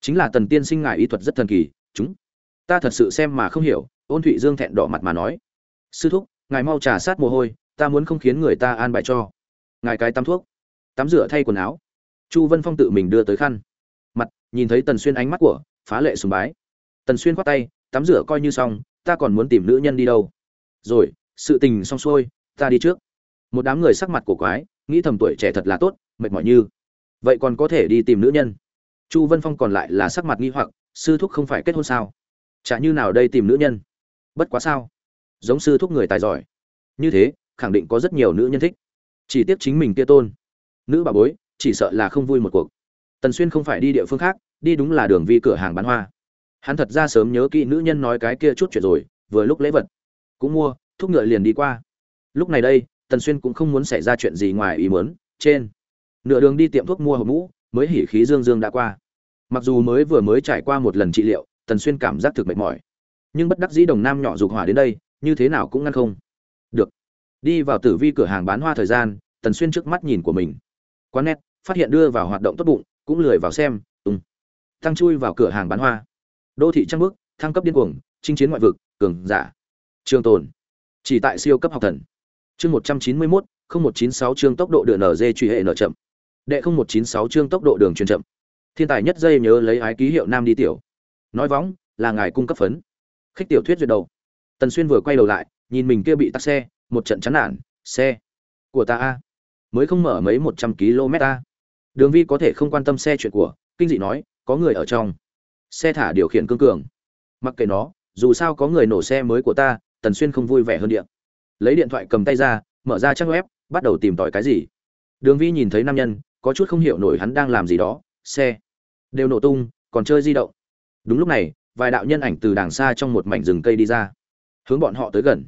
Chính là tần tiên sinh ngài y thuật rất thần kỳ, chúng ta thật sự xem mà không hiểu, ôn thụy dương thẹn đỏ mặt mà nói. Sư thúc, ngài mau trà sát mồ hôi, ta muốn không khiến người ta an bài cho. Ngài cái tắm thuốc, tắm rửa thay quần áo. Chu vân phong tự mình đưa tới khăn. Mặt, nhìn thấy tần xuyên ánh mắt của phá lệ sùng bái. Tần xuyên khoát tay, tắm rửa coi như xong, ta còn muốn tìm nữ nhân đi đâu. Rồi, sự tình xong xuôi, ta đi trước. Một đám người sắc mặt của quái, nghĩ thầm tuổi trẻ thật là tốt, mệt mỏi như. Vậy còn có thể đi tìm nữ nhân? Chu vân phong còn lại là sắc mặt nghi hoặc, sư thúc không phải kết hôn sao? Chả như nào đây tìm nữ nhân. Bất quá sao? Giống sư thúc người tài giỏi. Như thế, khẳng định có rất nhiều nữ nhân thích. Chỉ tiếc chính mình kia tôn. Nữ bà bối, chỉ sợ là không vui một cuộc. Tần xuyên không phải đi địa phương khác, đi đúng là đường vi cửa hàng bán hoa. Hắn thật ra sớm nhớ kỹ nữ nhân nói cái kia chút chuyện rồi, vừa lúc lễ vật. Cũng mua thuốc ngựa liền đi qua. Lúc này đây, tần xuyên cũng không muốn xảy ra chuyện gì ngoài ý muốn, trên. Nửa đường đi tiệm thuốc mua hộp mũ, mới hỉ khí dương dương đã qua. Mặc dù mới vừa mới trải qua một lần trị liệu tần xuyên cảm giác thực mệt mỏi. Nhưng bất đắc dĩ đồng nam nhỏ dục hỏa đến đây, như thế nào cũng ngăn không được. Đi vào tử vi cửa hàng bán hoa thời gian, tần xuyên trước mắt nhìn của mình. Quán nét phát hiện đưa vào hoạt động tốt bụng, cũng lười vào xem, tung. Tăng chui vào cửa hàng bán hoa. Đô thị trăng bước thăng cấp điên cuồng, chinh chiến ngoại vực, cường giả. Trường tồn. Chỉ tại siêu cấp học thần. Chương một trăm chín mươi mốt, không một chín sáu chương tốc độ đường nz truy hệ nở chậm. Đệ không một chín sáu chương tốc độ đường truyền chậm. Thiên tài nhất dây nhớ lấy ái ký hiệu nam đi tiểu nói võng, là ngài cung cấp phấn. Khích tiểu thuyết duyệt đầu. Tần xuyên vừa quay đầu lại, nhìn mình kia bị tắc xe, một trận chán nản, xe của ta a, mới không mở mấy một trăm km a. Đường vi có thể không quan tâm xe chuyện của, kinh dị nói, có người ở trong. Xe thả điều khiển cương cường. Mặc kệ nó, dù sao có người nổ xe mới của ta, tần xuyên không vui vẻ hơn điện. Lấy điện thoại cầm tay ra, mở ra trang web, bắt đầu tìm tòi cái gì. Đường vi nhìn thấy nam nhân, có chút không hiểu nổi hắn đang làm gì đó, xe. Đều nổ tung, còn chơi di động đúng lúc này, vài đạo nhân ảnh từ đàng xa trong một mảnh rừng cây đi ra. Hướng bọn họ tới gần.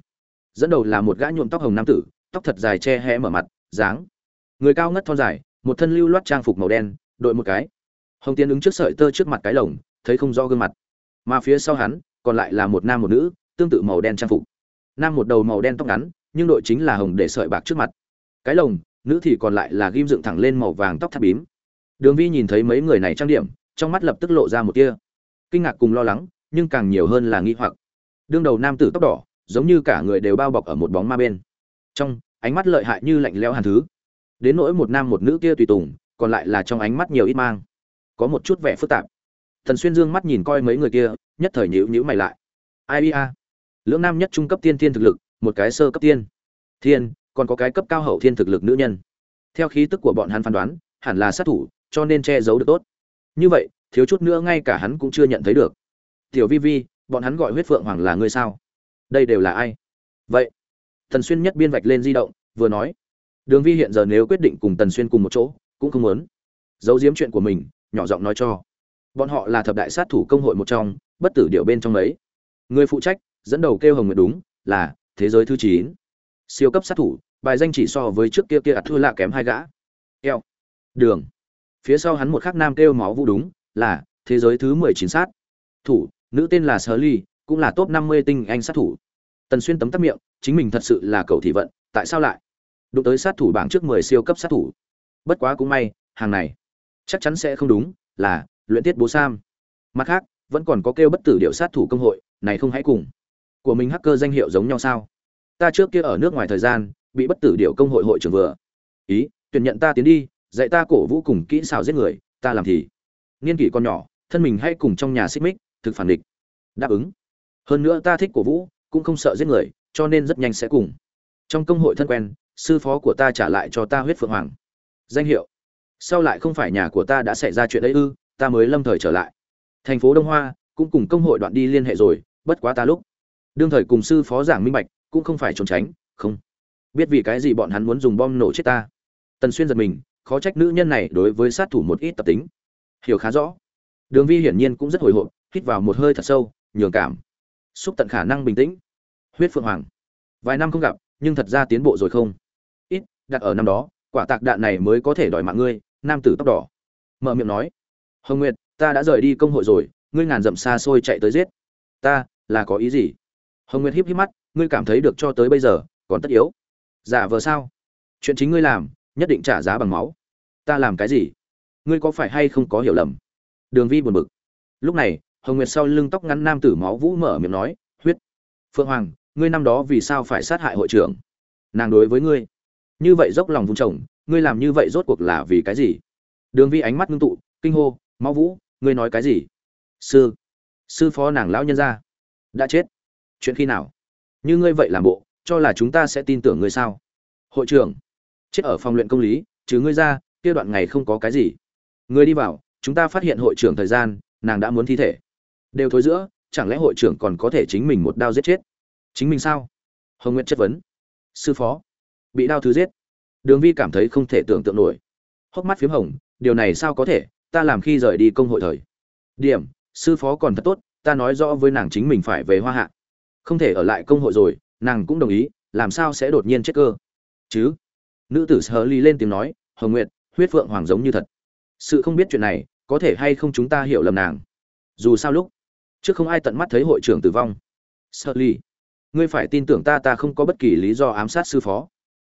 Dẫn đầu là một gã nhuộm tóc hồng nam tử, tóc thật dài che hé mở mặt, dáng. Người cao ngất thon dài, một thân lưu loát trang phục màu đen, đội một cái. Hồng tiến ứng trước sợi tơ trước mặt cái lồng, thấy không rõ gương mặt. Mà phía sau hắn, còn lại là một nam một nữ, tương tự màu đen trang phục. Nam một đầu màu đen tóc ngắn, nhưng đội chính là hồng để sợi bạc trước mặt. Cái lồng, nữ thì còn lại là ghim dựng thẳng lên màu vàng tóc thắt bím. Đường vi nhìn thấy mấy người này trang điểm, trong mắt lập tức lộ ra một tia kinh ngạc cùng lo lắng, nhưng càng nhiều hơn là nghi hoặc. Đương đầu nam tử tóc đỏ, giống như cả người đều bao bọc ở một bóng ma bên. Trong, ánh mắt lợi hại như lạnh lẽo hàn thứ. Đến nỗi một nam một nữ kia tùy tùng, còn lại là trong ánh mắt nhiều ít mang. Có một chút vẻ phức tạp. Thần xuyên dương mắt nhìn coi mấy người kia, nhất thời nhữ nhữ mày lại. Ai ia lưỡng nam nhất trung cấp tiên thiên thực lực, một cái sơ cấp tiên. Thiên, còn có cái cấp cao hậu thiên thực lực nữ nhân. Theo khí tức của bọn hắn phán đoán, hẳn là sát thủ, cho nên che giấu được tốt. Như vậy thiếu chút nữa ngay cả hắn cũng chưa nhận thấy được. Tiểu vi vi, bọn hắn gọi huyết phượng hoàng là ngươi sao? Đây đều là ai? Vậy, Tần xuyên nhất biên vạch lên di động, vừa nói, đường vi hiện giờ nếu quyết định cùng tần xuyên cùng một chỗ, cũng không muốn. Giấu giếm chuyện của mình, nhỏ giọng nói cho. Bọn họ là thập đại sát thủ công hội một trong, bất tử điệu bên trong ấy. Người phụ trách, dẫn đầu kêu hồng nguyệt đúng, là thế giới thứ chín. Siêu cấp sát thủ, bài danh chỉ so với trước kia kia ạt thua lạ kém hai gã. Eo đường. Phía sau hắn một khắc nam kêu máu vũ đúng là thế giới thứ mười chín sát. Thủ, nữ tên là sơ ly, cũng là top năm mươi tinh anh sát thủ. Tần xuyên tấm tắc miệng, chính mình thật sự là cầu thị vận, tại sao lại? Đụng tới sát thủ bảng trước mười siêu cấp sát thủ. Bất quá cũng may, hàng này chắc chắn sẽ không đúng, là luyện tiết bố sam. Mặt khác, vẫn còn có kêu bất tử điệu sát thủ công hội, này không hãy cùng. Của mình hacker danh hiệu giống nhau sao? Ta trước kia ở nước ngoài thời gian, bị bất tử điệu công hội hội trưởng vừa. Ý, tuyển nhận ta tiến đi, dạy ta cổ vũ cùng kỹ xảo giết người, ta làm thì niên kỷ con nhỏ, thân mình hay cùng trong nhà xích mích, thực phản địch. Đáp ứng. Hơn nữa ta thích cổ vũ, cũng không sợ giết người, cho nên rất nhanh sẽ cùng. Trong công hội thân quen, sư phó của ta trả lại cho ta huyết phượng hoàng. Danh hiệu. Sau lại không phải nhà của ta đã xảy ra chuyện ấy ư, ta mới lâm thời trở lại. Thành phố đông hoa, cũng cùng công hội đoạn đi liên hệ rồi, bất quá ta lúc. Đương thời cùng sư phó giảng minh bạch, cũng không phải trốn tránh, không. Biết vì cái gì bọn hắn muốn dùng bom nổ chết ta. Tần xuyên giật mình, khó trách nữ nhân này đối với sát thủ một ít tập tính hiểu khá rõ. Đường vi hiển nhiên cũng rất hồi hộp, hít vào một hơi thật sâu, nhường cảm. Xúc tận khả năng bình tĩnh. Huyết phượng hoàng. Vài năm không gặp, nhưng thật ra tiến bộ rồi không? Ít, đặt ở năm đó, quả tạc đạn này mới có thể đòi mạng ngươi, nam tử tóc đỏ. Mở miệng nói. Hồng nguyệt, ta đã rời đi công hội rồi, ngươi ngàn dặm xa xôi chạy tới giết. Ta, là có ý gì? Hồng nguyệt híp híp mắt, ngươi cảm thấy được cho tới bây giờ, còn tất yếu. Giả vờ sao? Chuyện chính ngươi làm, nhất định trả giá bằng máu. Ta làm cái gì? Ngươi có phải hay không có hiểu lầm? Đường vi buồn bực. Lúc này, hồng nguyệt sau lưng tóc ngắn nam tử máu vũ mở miệng nói, huyết, phượng hoàng, ngươi năm đó vì sao phải sát hại hội trưởng? Nàng đối với ngươi, như vậy dốc lòng vung chồng ngươi làm như vậy rốt cuộc là vì cái gì? Đường vi ánh mắt ngưng tụ, kinh hô, máu vũ, ngươi nói cái gì? Sư sư phó nàng lão nhân gia, đã chết. Chuyện khi nào? Như ngươi vậy làm bộ, cho là chúng ta sẽ tin tưởng ngươi sao? Hội trưởng, chết ở phòng luyện công lý chứ ngươi ra, kia đoạn ngày không có cái gì ngươi đi vào, chúng ta phát hiện hội trưởng thời gian, nàng đã muốn thi thể. Đều thối giữa, chẳng lẽ hội trưởng còn có thể chính mình một đao giết chết? Chính mình sao? Hồng nguyệt chất vấn. Sư phó. Bị đao thứ giết. Đường vi cảm thấy không thể tưởng tượng nổi. Hốc mắt p h í m hồng, điều này sao có thể, ta làm khi rời đi công hội thời. Điểm, sư phó còn thật tốt, ta nói rõ với nàng chính mình phải về hoa hạ. Không thể ở lại công hội rồi, nàng cũng đồng ý, làm sao sẽ đột nhiên chết cơ? Chứ? Nữ tử sơ ly lên tiếng nói, hồng nguyệt, huyết phượng hoàng giống như thật sự không biết chuyện này, có thể hay không chúng ta hiểu lầm nàng? Dù sao lúc, trước không ai tận mắt thấy hội trưởng tử vong. Sợ ly ngươi phải tin tưởng ta ta không có bất kỳ lý do ám sát sư phó.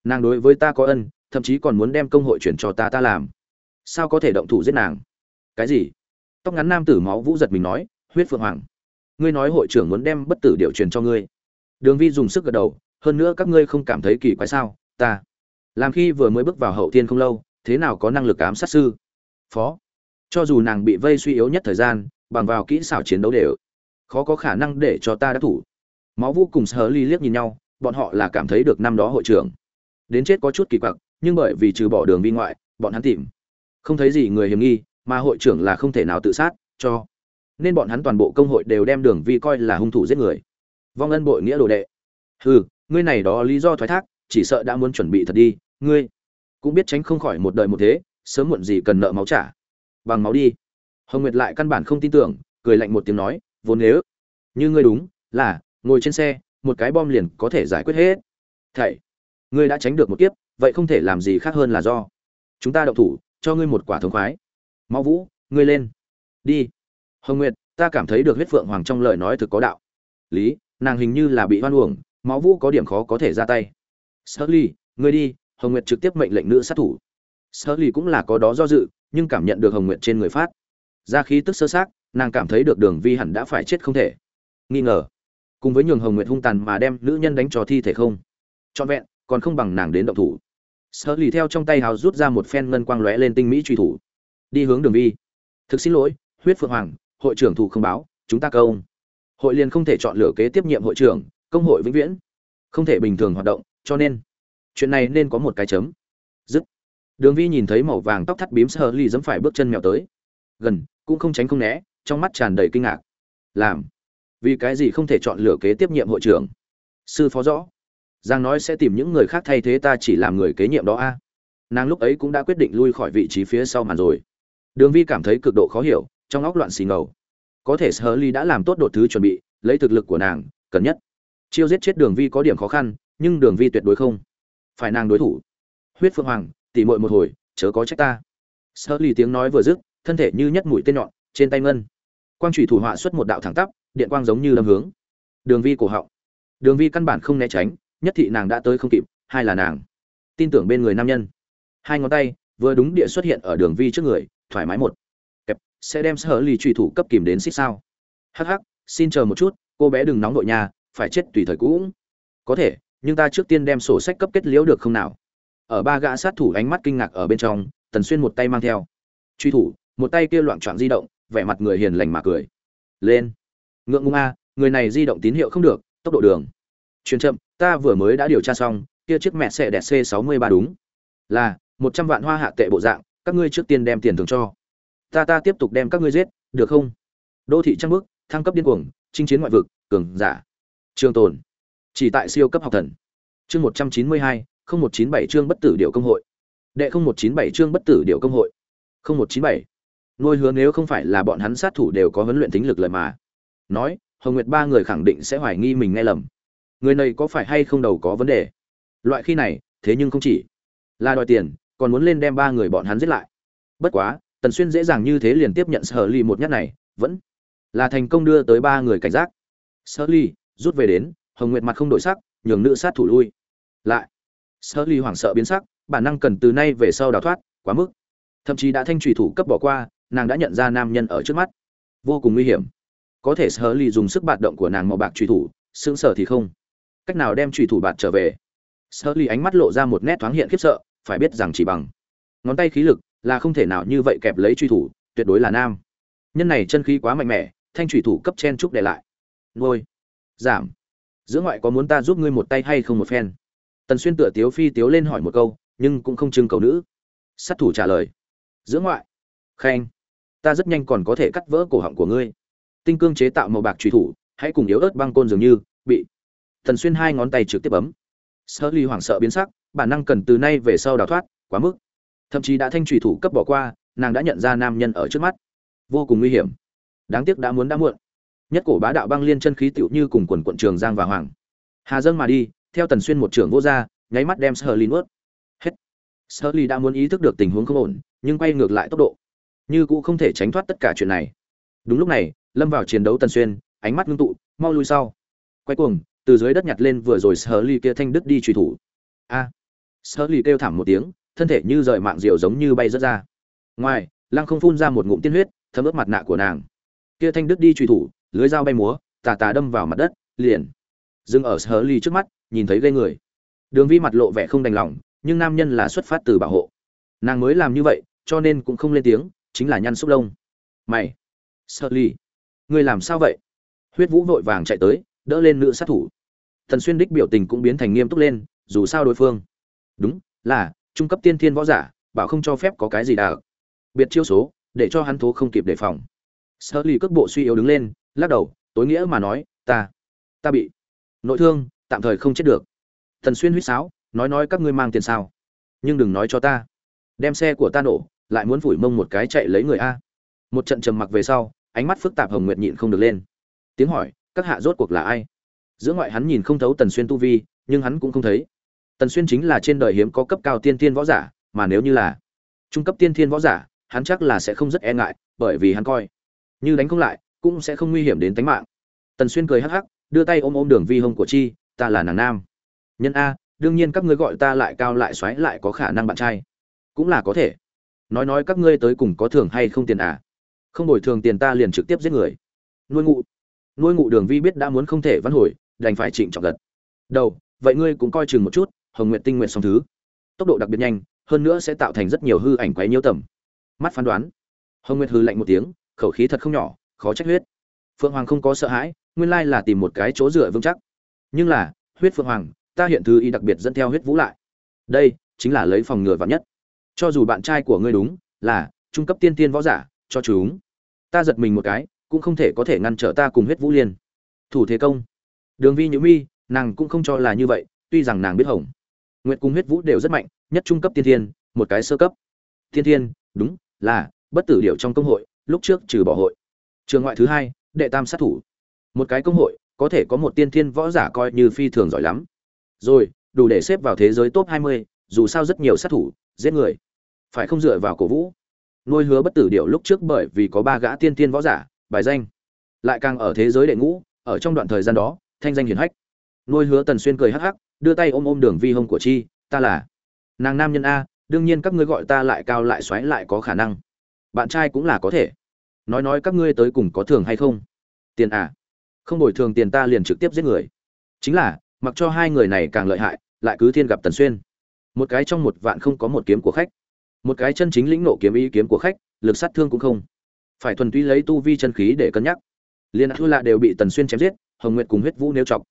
Nàng đối với ta có ân, thậm chí còn muốn đem công hội chuyển cho ta ta làm. Sao có thể động thủ giết nàng? Cái gì? Tóc ngắn nam tử máu vũ giật mình nói, huyết phượng hoàng. Ngươi nói hội trưởng muốn đem bất tử điều truyền cho ngươi. Đường vi dùng sức gật đầu, hơn nữa các ngươi không cảm thấy kỳ quái sao? Ta. Làm khi vừa mới bước vào hậu thiên không lâu, thế nào có năng lực ám sát sư? Phó. Cho dù nàng bị vây suy yếu nhất thời gian, bằng vào kỹ xảo chiến đấu đều, khó có khả năng để cho ta đắc thủ. Máu vũ cùng sờ ly liếc nhìn nhau, bọn họ là cảm thấy được năm đó hội trưởng. Đến chết có chút kỳ quặc, nhưng bởi vì trừ bỏ đường vi ngoại, bọn hắn tìm không thấy gì người hiểm nghi, mà hội trưởng là không thể nào tự sát cho. Nên bọn hắn toàn bộ công hội đều đem đường vi coi là hung thủ giết người. Vong ân bội nghĩa đồ đệ. Hừ, ngươi này đó lý do thoái thác, chỉ sợ đã muốn chuẩn bị thật đi, ngươi cũng biết tránh không khỏi một đời một thế sớm muộn gì cần nợ máu trả. Bằng máu đi. Hồng nguyệt lại căn bản không tin tưởng, cười lạnh một tiếng nói, vốn nếu như ngươi đúng, là ngồi trên xe, một cái bom liền có thể giải quyết hết. Thảy ngươi đã tránh được một kiếp, vậy không thể làm gì khác hơn là do chúng ta động thủ, cho ngươi một quả thống khoái. Mau vũ, ngươi lên. Đi. Hồng nguyệt, ta cảm thấy được huyết phượng hoàng trong lời nói thực có đạo. Lý, nàng hình như là bị hoan uổng, máu vũ có điểm khó có thể ra tay. Sơ ly, ngươi đi. Hồng nguyệt trực tiếp mệnh lệnh nữ sát thủ. Sở ly cũng là có đó do dự nhưng cảm nhận được hồng nguyệt trên người phát ra khí tức sơ xác, nàng cảm thấy được đường vi hẳn đã phải chết không thể. Nghi ngờ cùng với nhường hồng nguyệt hung tàn mà đem nữ nhân đánh cho thi thể không? Trọn vẹn còn không bằng nàng đến động thủ. Sở lì theo trong tay hào rút ra một phen ngân quang lóe lên tinh mỹ truy thủ. Đi hướng đường vi. Thực xin lỗi huyết phượng hoàng hội trưởng thủ không báo chúng ta công. Hội liền không thể chọn lựa kế tiếp nhiệm hội trưởng công hội vĩnh viễn. Không thể bình thường hoạt động cho nên chuyện này nên có một cái chấm. Dứt đường vi nhìn thấy màu vàng tóc thắt bím sơ ly dẫm phải bước chân mèo tới. Gần, cũng không tránh không né, trong mắt tràn đầy kinh ngạc. Làm, vì cái gì không thể chọn lựa kế tiếp nhiệm hội trưởng? Sư phó rõ. Giang nói sẽ tìm những người khác thay thế ta chỉ làm người kế nhiệm đó a. Nàng lúc ấy cũng đã quyết định lui khỏi vị trí phía sau màn rồi. Đường vi cảm thấy cực độ khó hiểu, trong óc loạn xì ngầu. Có thể sơ ly đã làm tốt đột thứ chuẩn bị, lấy thực lực của nàng, cần nhất. Chiêu giết chết đường vi có điểm khó khăn, nhưng đường vi tuyệt đối không. Phải nàng đối thủ. Huyết phương hoàng tỉ muội một hồi, chớ có trách ta. Sở ly tiếng nói vừa dứt, thân thể như nhất mũi tên nhọn, trên tay ngân. Quang chủy thủ họa xuất một đạo thẳng tắp, điện quang giống như lâm hướng. Đường vi cổ họng. Đường vi căn bản không né tránh, nhất thị nàng đã tới không kịp, hai là nàng. Tin tưởng bên người nam nhân. Hai ngón tay, vừa đúng địa xuất hiện ở đường vi trước người, thoải mái một. Kẹp, sẽ đem sở lì truy thủ cấp kìm đến xích sao. Hắc hắc, xin chờ một chút, cô bé đừng nóng nội nhà phải chết tùy thời cũng. Có thể, nhưng ta trước tiên đem sổ sách cấp kết liễu được không nào? Ở ba gã sát thủ ánh mắt kinh ngạc ở bên trong, tần xuyên một tay mang theo. Truy thủ, một tay kia loạn trọn di động, vẻ mặt người hiền lành mà cười. Lên. Ngượng ngung a, người này di động tín hiệu không được, tốc độ đường. Truyền chậm, ta vừa mới đã điều tra xong, kia chiếc mẹ xe đẹp c 63 đúng. Là, một trăm vạn hoa hạ tệ bộ dạng, các ngươi trước tiên đem tiền thưởng cho. Ta ta tiếp tục đem các ngươi giết, được không? Đô thị trăng bước thăng cấp điên cuồng, chinh chiến ngoại vực, cường giả. Trường tồn. Chỉ tại siêu cấp học thần. Chương một trăm chín mươi hai không một chín bảy chương bất tử điệu công hội. Đệ không một chín bảy chương bất tử điệu công hội. không một chín bảy. Nuôi hứa nếu không phải là bọn hắn sát thủ đều có huấn luyện tính lực lời mà. Nói, hồng nguyệt ba người khẳng định sẽ hoài nghi mình nghe lầm. Người này có phải hay không đầu có vấn đề? Loại khi này, thế nhưng không chỉ. Là đòi tiền, còn muốn lên đem ba người bọn hắn giết lại. Bất quá, tần xuyên dễ dàng như thế liền tiếp nhận sở ly một nhát này, vẫn là thành công đưa tới ba người cảnh giác. Sở ly rút về đến, hồng nguyệt mặt không đổi sắc, nhường nữ sát thủ lui. Lại sở ly hoảng sợ biến sắc, bản năng cần từ nay về sau đào thoát, quá mức. Thậm chí đã thanh trùy thủ cấp bỏ qua, nàng đã nhận ra nam nhân ở trước mắt. Vô cùng nguy hiểm. Có thể sở ly dùng sức bạt động của nàng màu bạc trùy thủ, sững sờ thì không. Cách nào đem trùy thủ bạt trở về? Sở ly ánh mắt lộ ra một nét thoáng hiện khiếp sợ, phải biết rằng chỉ bằng ngón tay khí lực là không thể nào như vậy kẹp lấy truy thủ, tuyệt đối là nam. Nhân này chân khí quá mạnh mẽ, thanh truy thủ cấp chen trúc để lại. Ngôi giảm. Giữa ngoại có muốn ta giúp ngươi một tay hay không một phen? Tần xuyên tựa tiếu phi tiếu lên hỏi một câu, nhưng cũng không trưng cầu nữ. Sát thủ trả lời, giữa ngoại. Khen, ta rất nhanh còn có thể cắt vỡ cổ họng của ngươi. Tinh cương chế tạo màu bạc truy thủ, hãy cùng yếu ớt băng côn dường như, bị tần xuyên hai ngón tay trực tiếp bấm. Sơ ly hoảng sợ biến sắc, bản năng cần từ nay về sau đào thoát, quá mức. Thậm chí đã thanh truy thủ cấp bỏ qua, nàng đã nhận ra nam nhân ở trước mắt. Vô cùng nguy hiểm. Đáng tiếc đã muốn đã muộn. Nhất cổ bá đạo băng liên chân khí tựu như cùng quần quận trường giang và hoàng. Hà dâng mà đi theo tần xuyên một trưởng vô ra, nháy mắt đem sơ ly nuốt. Hết. Sơ ly đã muốn ý thức được tình huống không ổn nhưng quay ngược lại tốc độ. Như cũng không thể tránh thoát tất cả chuyện này. Đúng lúc này lâm vào chiến đấu tần xuyên ánh mắt ngưng tụ mau lui sau. Quay cuồng từ dưới đất nhặt lên vừa rồi sơ ly kia thanh đứt đi truy thủ. A. Sơ ly kêu thảm một tiếng thân thể như rời mạng diều giống như bay rớt ra. Ngoài lăng không phun ra một ngụm tiên huyết thấm ướt mặt nạ của nàng. Kia thanh đứt đi truy thủ lưới dao bay múa tà tà đâm vào mặt đất liền. Dừng ở sơ ly trước mắt nhìn thấy gây người. Đường vi mặt lộ vẻ không đành lòng nhưng nam nhân là xuất phát từ bảo hộ. Nàng mới làm như vậy cho nên cũng không lên tiếng chính là nhăn xúc lông. Mày Shirley, ly ngươi làm sao vậy? Huyết vũ vội vàng chạy tới đỡ lên nữ sát thủ. Thần xuyên đích biểu tình cũng biến thành nghiêm túc lên dù sao đối phương. Đúng là trung cấp tiên thiên võ giả bảo không cho phép có cái gì đà biệt chiêu số để cho hắn thố không kịp đề phòng. Shirley ly cước bộ suy yếu đứng lên lắc đầu tối nghĩa mà nói ta ta bị nội thương tạm thời không chết được. Thần xuyên huýt sáo, nói nói các ngươi mang tiền sao? Nhưng đừng nói cho ta. Đem xe của ta nổ, lại muốn phủi mông một cái chạy lấy người a. Một trận trầm mặc về sau, ánh mắt phức tạp hồng nguyệt nhịn không được lên. Tiếng hỏi, các hạ rốt cuộc là ai? Giữa ngoại hắn nhìn không thấu tần xuyên tu vi, nhưng hắn cũng không thấy. Tần xuyên chính là trên đời hiếm có cấp cao tiên thiên võ giả, mà nếu như là trung cấp tiên thiên võ giả, hắn chắc là sẽ không rất e ngại, bởi vì hắn coi như đánh không lại, cũng sẽ không nguy hiểm đến tính mạng. Tần xuyên cười hắc hắc, đưa tay ôm ôm đường vi hông của chi ta là nàng nam. Nhân a, đương nhiên các ngươi gọi ta lại cao lại xoáy lại có khả năng bạn trai. Cũng là có thể. Nói nói các ngươi tới cùng có thưởng hay không tiền à không bồi thường tiền ta liền trực tiếp giết người. Nuôi ngụ. Nuôi ngụ đường vi biết đã muốn không thể văn hồi, đành phải trịnh trọng gật. Đầu, vậy ngươi cũng coi chừng một chút, hồng nguyện tinh nguyện song thứ. Tốc độ đặc biệt nhanh, hơn nữa sẽ tạo thành rất nhiều hư ảnh quấy nhiễu tầm. Mắt phán đoán. Hồng nguyệt hư lạnh một tiếng, khẩu khí thật không nhỏ, khó trách huyết. Phượng hoàng không có sợ hãi, nguyên lai là tìm một cái chỗ dựa vững chắc nhưng là, huyết phượng hoàng, ta hiện thư y đặc biệt dẫn theo huyết vũ lại. Đây, chính là lấy phòng ngừa vạn nhất. Cho dù bạn trai của ngươi đúng, là, trung cấp tiên tiên võ giả, cho chúng. Ta giật mình một cái, cũng không thể có thể ngăn trở ta cùng huyết vũ liên. Thủ thế công. Đường vi nhữ mi, nàng cũng không cho là như vậy, tuy rằng nàng biết hồng. Nguyệt cùng huyết vũ đều rất mạnh, nhất trung cấp tiên thiên một cái sơ cấp. Tiên thiên đúng, là, bất tử điệu trong công hội, lúc trước trừ bỏ hội. Trường ngoại thứ hai, đệ tam sát thủ. Một cái công hội có thể có một tiên thiên võ giả coi như phi thường giỏi lắm. Rồi đủ để xếp vào thế giới top 20, dù sao rất nhiều sát thủ giết người. Phải không dựa vào cổ vũ? Nuôi hứa bất tử điệu lúc trước bởi vì có ba gã tiên thiên võ giả bài danh. Lại càng ở thế giới đệ ngũ ở trong đoạn thời gian đó thanh danh hiển hách. Nuôi hứa tần xuyên cười hắc hắc đưa tay ôm ôm đường vi hông của chi ta là nàng nam nhân a đương nhiên các ngươi gọi ta lại cao lại xoáy lại có khả năng. Bạn trai cũng là có thể. Nói nói các ngươi tới cùng có thường hay không? Tiền à không bồi thường tiền ta liền trực tiếp giết người. Chính là, mặc cho hai người này càng lợi hại, lại cứ thiên gặp tần xuyên. Một cái trong một vạn không có một kiếm của khách. Một cái chân chính lĩnh nộ kiếm ý kiếm của khách, lực sát thương cũng không. Phải thuần túy lấy tu vi chân khí để cân nhắc. Liên thua lạ đều bị tần xuyên chém giết, hồng nguyệt cùng huyết vũ nêu chọc.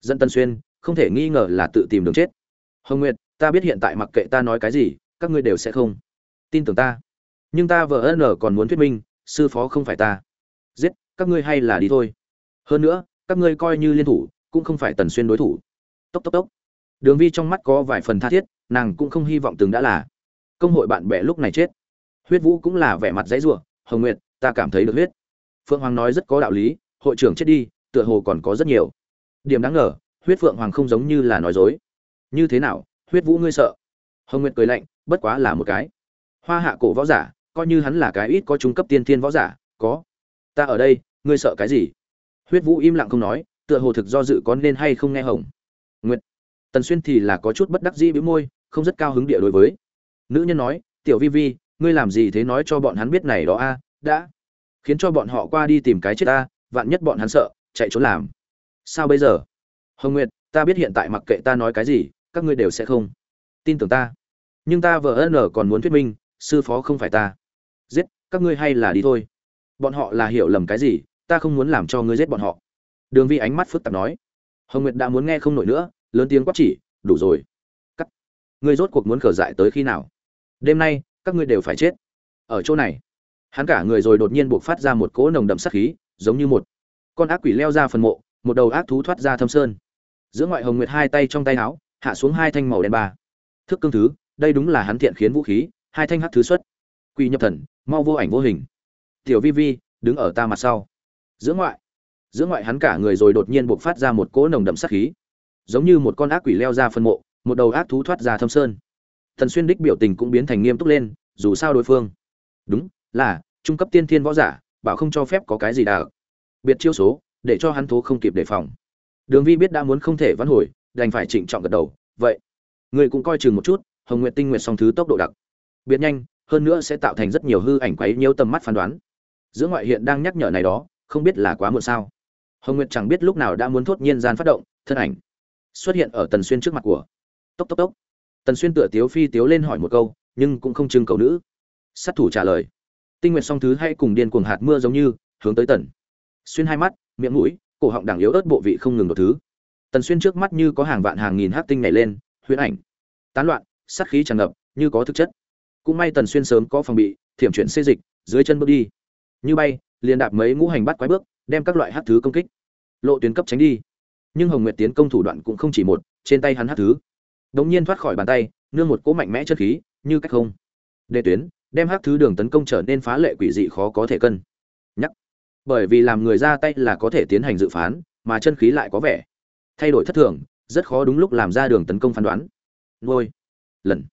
Dân tần xuyên, không thể nghi ngờ là tự tìm đường chết. Hồng nguyệt, ta biết hiện tại mặc kệ ta nói cái gì, các ngươi đều sẽ không tin tưởng ta. Nhưng ta vợ ân còn muốn thuyết minh, sư phó không phải ta. Giết, các ngươi hay là đi thôi hơn nữa, các ngươi coi như liên thủ, cũng không phải tần xuyên đối thủ. Tốc tốc tốc. Đường vi trong mắt có vài phần tha thiết, nàng cũng không hy vọng từng đã là. Công hội bạn bè lúc này chết. Huyết vũ cũng là vẻ mặt dãy rủa, hồng nguyệt, ta cảm thấy được huyết. Phượng hoàng nói rất có đạo lý, hội trưởng chết đi, tựa hồ còn có rất nhiều. Điểm đáng ngờ, huyết phượng hoàng không giống như là nói dối. Như thế nào, huyết vũ ngươi sợ? Hồng nguyệt cười lạnh, bất quá là một cái. Hoa hạ cổ võ giả, coi như hắn là cái ít có trung cấp tiên thiên võ giả, có. Ta ở đây, ngươi sợ cái gì? Huyết vũ im lặng không nói, tựa hồ thực do dự có nên hay không nghe hồng. Nguyệt, tần xuyên thì là có chút bất đắc dĩ bĩu môi, không rất cao hứng địa đối với. Nữ nhân nói, tiểu vi vi, ngươi làm gì thế nói cho bọn hắn biết này đó a, đã khiến cho bọn họ qua đi tìm cái chết ta vạn nhất bọn hắn sợ, chạy trốn làm. Sao bây giờ? Hồng nguyệt, ta biết hiện tại mặc kệ ta nói cái gì, các ngươi đều sẽ không tin tưởng ta. Nhưng ta vợ ân còn muốn thuyết minh, sư phó không phải ta. Giết, các ngươi hay là đi thôi. Bọn họ là hiểu lầm cái gì ta không muốn làm cho ngươi giết bọn họ. Đường vi ánh mắt phức tạp nói. Hồng nguyệt đã muốn nghe không nổi nữa, lớn tiếng quát chỉ, đủ rồi. Cắt. Ngươi rốt cuộc muốn khở dại tới khi nào? Đêm nay, các ngươi đều phải chết. Ở chỗ này, hắn cả người rồi đột nhiên buộc phát ra một cỗ nồng đậm sát khí, giống như một con ác quỷ leo ra phần mộ, một đầu ác thú thoát ra thâm sơn. Giữa ngoại hồng nguyệt hai tay trong tay áo, hạ xuống hai thanh màu đen ba. Thức cương thứ, đây đúng là hắn thiện khiến vũ khí, hai thanh hắc thứ xuất. Quỷ nhập thần, mau vô ảnh vô hình. Tiểu vi vi, đứng ở ta mặt sau giữa ngoại. Giữa ngoại hắn cả người rồi đột nhiên buộc phát ra một cỗ nồng đậm sát khí. Giống như một con ác quỷ leo ra phân mộ, một đầu ác thú thoát ra thâm sơn. Thần xuyên đích biểu tình cũng biến thành nghiêm túc lên, dù sao đối phương. Đúng, là, trung cấp tiên thiên võ giả, bảo không cho phép có cái gì đà biệt chiêu số, để cho hắn thố không kịp đề phòng. Đường vi biết đã muốn không thể vãn hồi, đành phải trịnh trọng gật đầu, vậy người cũng coi chừng một chút, hồng nguyện tinh nguyện song thứ tốc độ đặc. Biệt nhanh, hơn nữa sẽ tạo thành rất nhiều hư ảnh quấy nhiễu tầm mắt phán đoán. Giữa ngoại hiện đang nhắc nhở này đó không biết là quá muộn sao. Hồng nguyệt chẳng biết lúc nào đã muốn thốt nhiên gian phát động, thân ảnh xuất hiện ở tần xuyên trước mặt của. Tốc tốc tốc. Tần xuyên tựa tiếu phi tiếu lên hỏi một câu, nhưng cũng không trưng cầu nữ. Sát thủ trả lời. Tinh nguyện song thứ hay cùng điên cuồng hạt mưa giống như, hướng tới tần xuyên hai mắt, miệng mũi, cổ họng đằng yếu ớt bộ vị không ngừng đột thứ. Tần xuyên trước mắt như có hàng vạn hàng nghìn hát tinh nhảy lên, huyễn ảnh, tán loạn, sát khí tràn ngập, như có thực chất. Cũng may tần xuyên sớm có phòng bị, thiểm chuyển xê dịch, dưới chân bước đi. Như bay liền đạp mấy ngũ hành bắt quái bước, đem các loại hát thứ công kích. Lộ tuyến cấp tránh đi. Nhưng hồng nguyệt tiến công thủ đoạn cũng không chỉ một, trên tay hắn hát thứ. Đống nhiên thoát khỏi bàn tay, nương một cỗ mạnh mẽ chất khí, như cách không. Đề tuyến, đem hát thứ đường tấn công trở nên phá lệ quỷ dị khó có thể cân. Nhắc. Bởi vì làm người ra tay là có thể tiến hành dự phán, mà chân khí lại có vẻ. Thay đổi thất thường, rất khó đúng lúc làm ra đường tấn công phán đoán. Ngôi lần.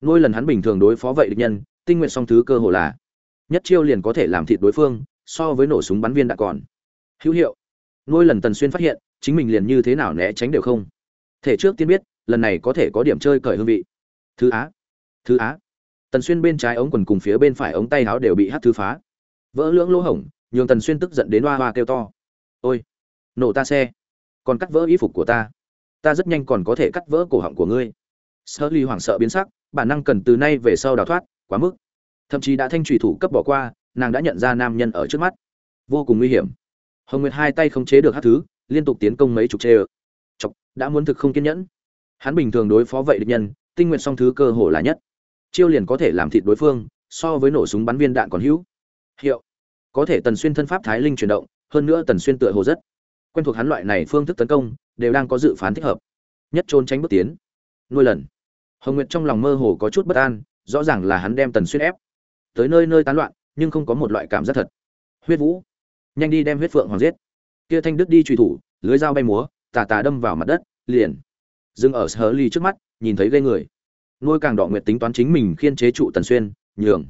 Ngôi lần hắn bình thường đối phó vậy địch nhân, tinh nguyện song thứ cơ hồ là. Nhất chiêu liền có thể làm thịt đối phương so với nổ súng bắn viên đã còn. Hữu hiệu. Nuôi lần tần xuyên phát hiện, chính mình liền như thế nào né tránh đều không. Thể trước tiên biết, lần này có thể có điểm chơi cởi hương vị. Thứ á. Thứ á. Tần xuyên bên trái ống quần cùng phía bên phải ống tay áo đều bị hát thứ phá. Vỡ lưỡng lỗ hổng, nhường tần xuyên tức giận đến hoa hoa kêu to. Ôi, nổ ta xe. Còn cắt vỡ y phục của ta. Ta rất nhanh còn có thể cắt vỡ cổ họng của ngươi. Sơ ly hoảng sợ biến sắc, bản năng cần từ nay về sau đào thoát, quá mức. Thậm chí đã thanh trùy thủ cấp bỏ qua nàng đã nhận ra nam nhân ở trước mắt. Vô cùng nguy hiểm. Hồng nguyệt hai tay không chế được hát thứ, liên tục tiến công mấy chục chê ơ chọc, đã muốn thực không kiên nhẫn. Hắn bình thường đối phó vậy địch nhân, tinh nguyện song thứ cơ hồ là nhất. Chiêu liền có thể làm thịt đối phương, so với nổ súng bắn viên đạn còn hữu hiệu. Có thể tần xuyên thân pháp thái linh chuyển động, hơn nữa tần xuyên tựa hồ rất quen thuộc hắn loại này phương thức tấn công, đều đang có dự phán thích hợp. Nhất trốn tránh bước tiến. Nuôi lần. Hồng nguyệt trong lòng mơ hồ có chút bất an, rõ ràng là hắn đem tần xuyên ép. Tới nơi nơi tán loạn nhưng không có một loại cảm giác thật. Huyết vũ, nhanh đi đem huyết phượng hoàng giết. Kia thanh đức đi truy thủ, lưới dao bay múa, tà tà đâm vào mặt đất, liền dừng ở sở ly trước mắt, nhìn thấy gây người. Nuôi càng đỏ nguyệt tính toán chính mình khiên chế trụ tần xuyên, nhường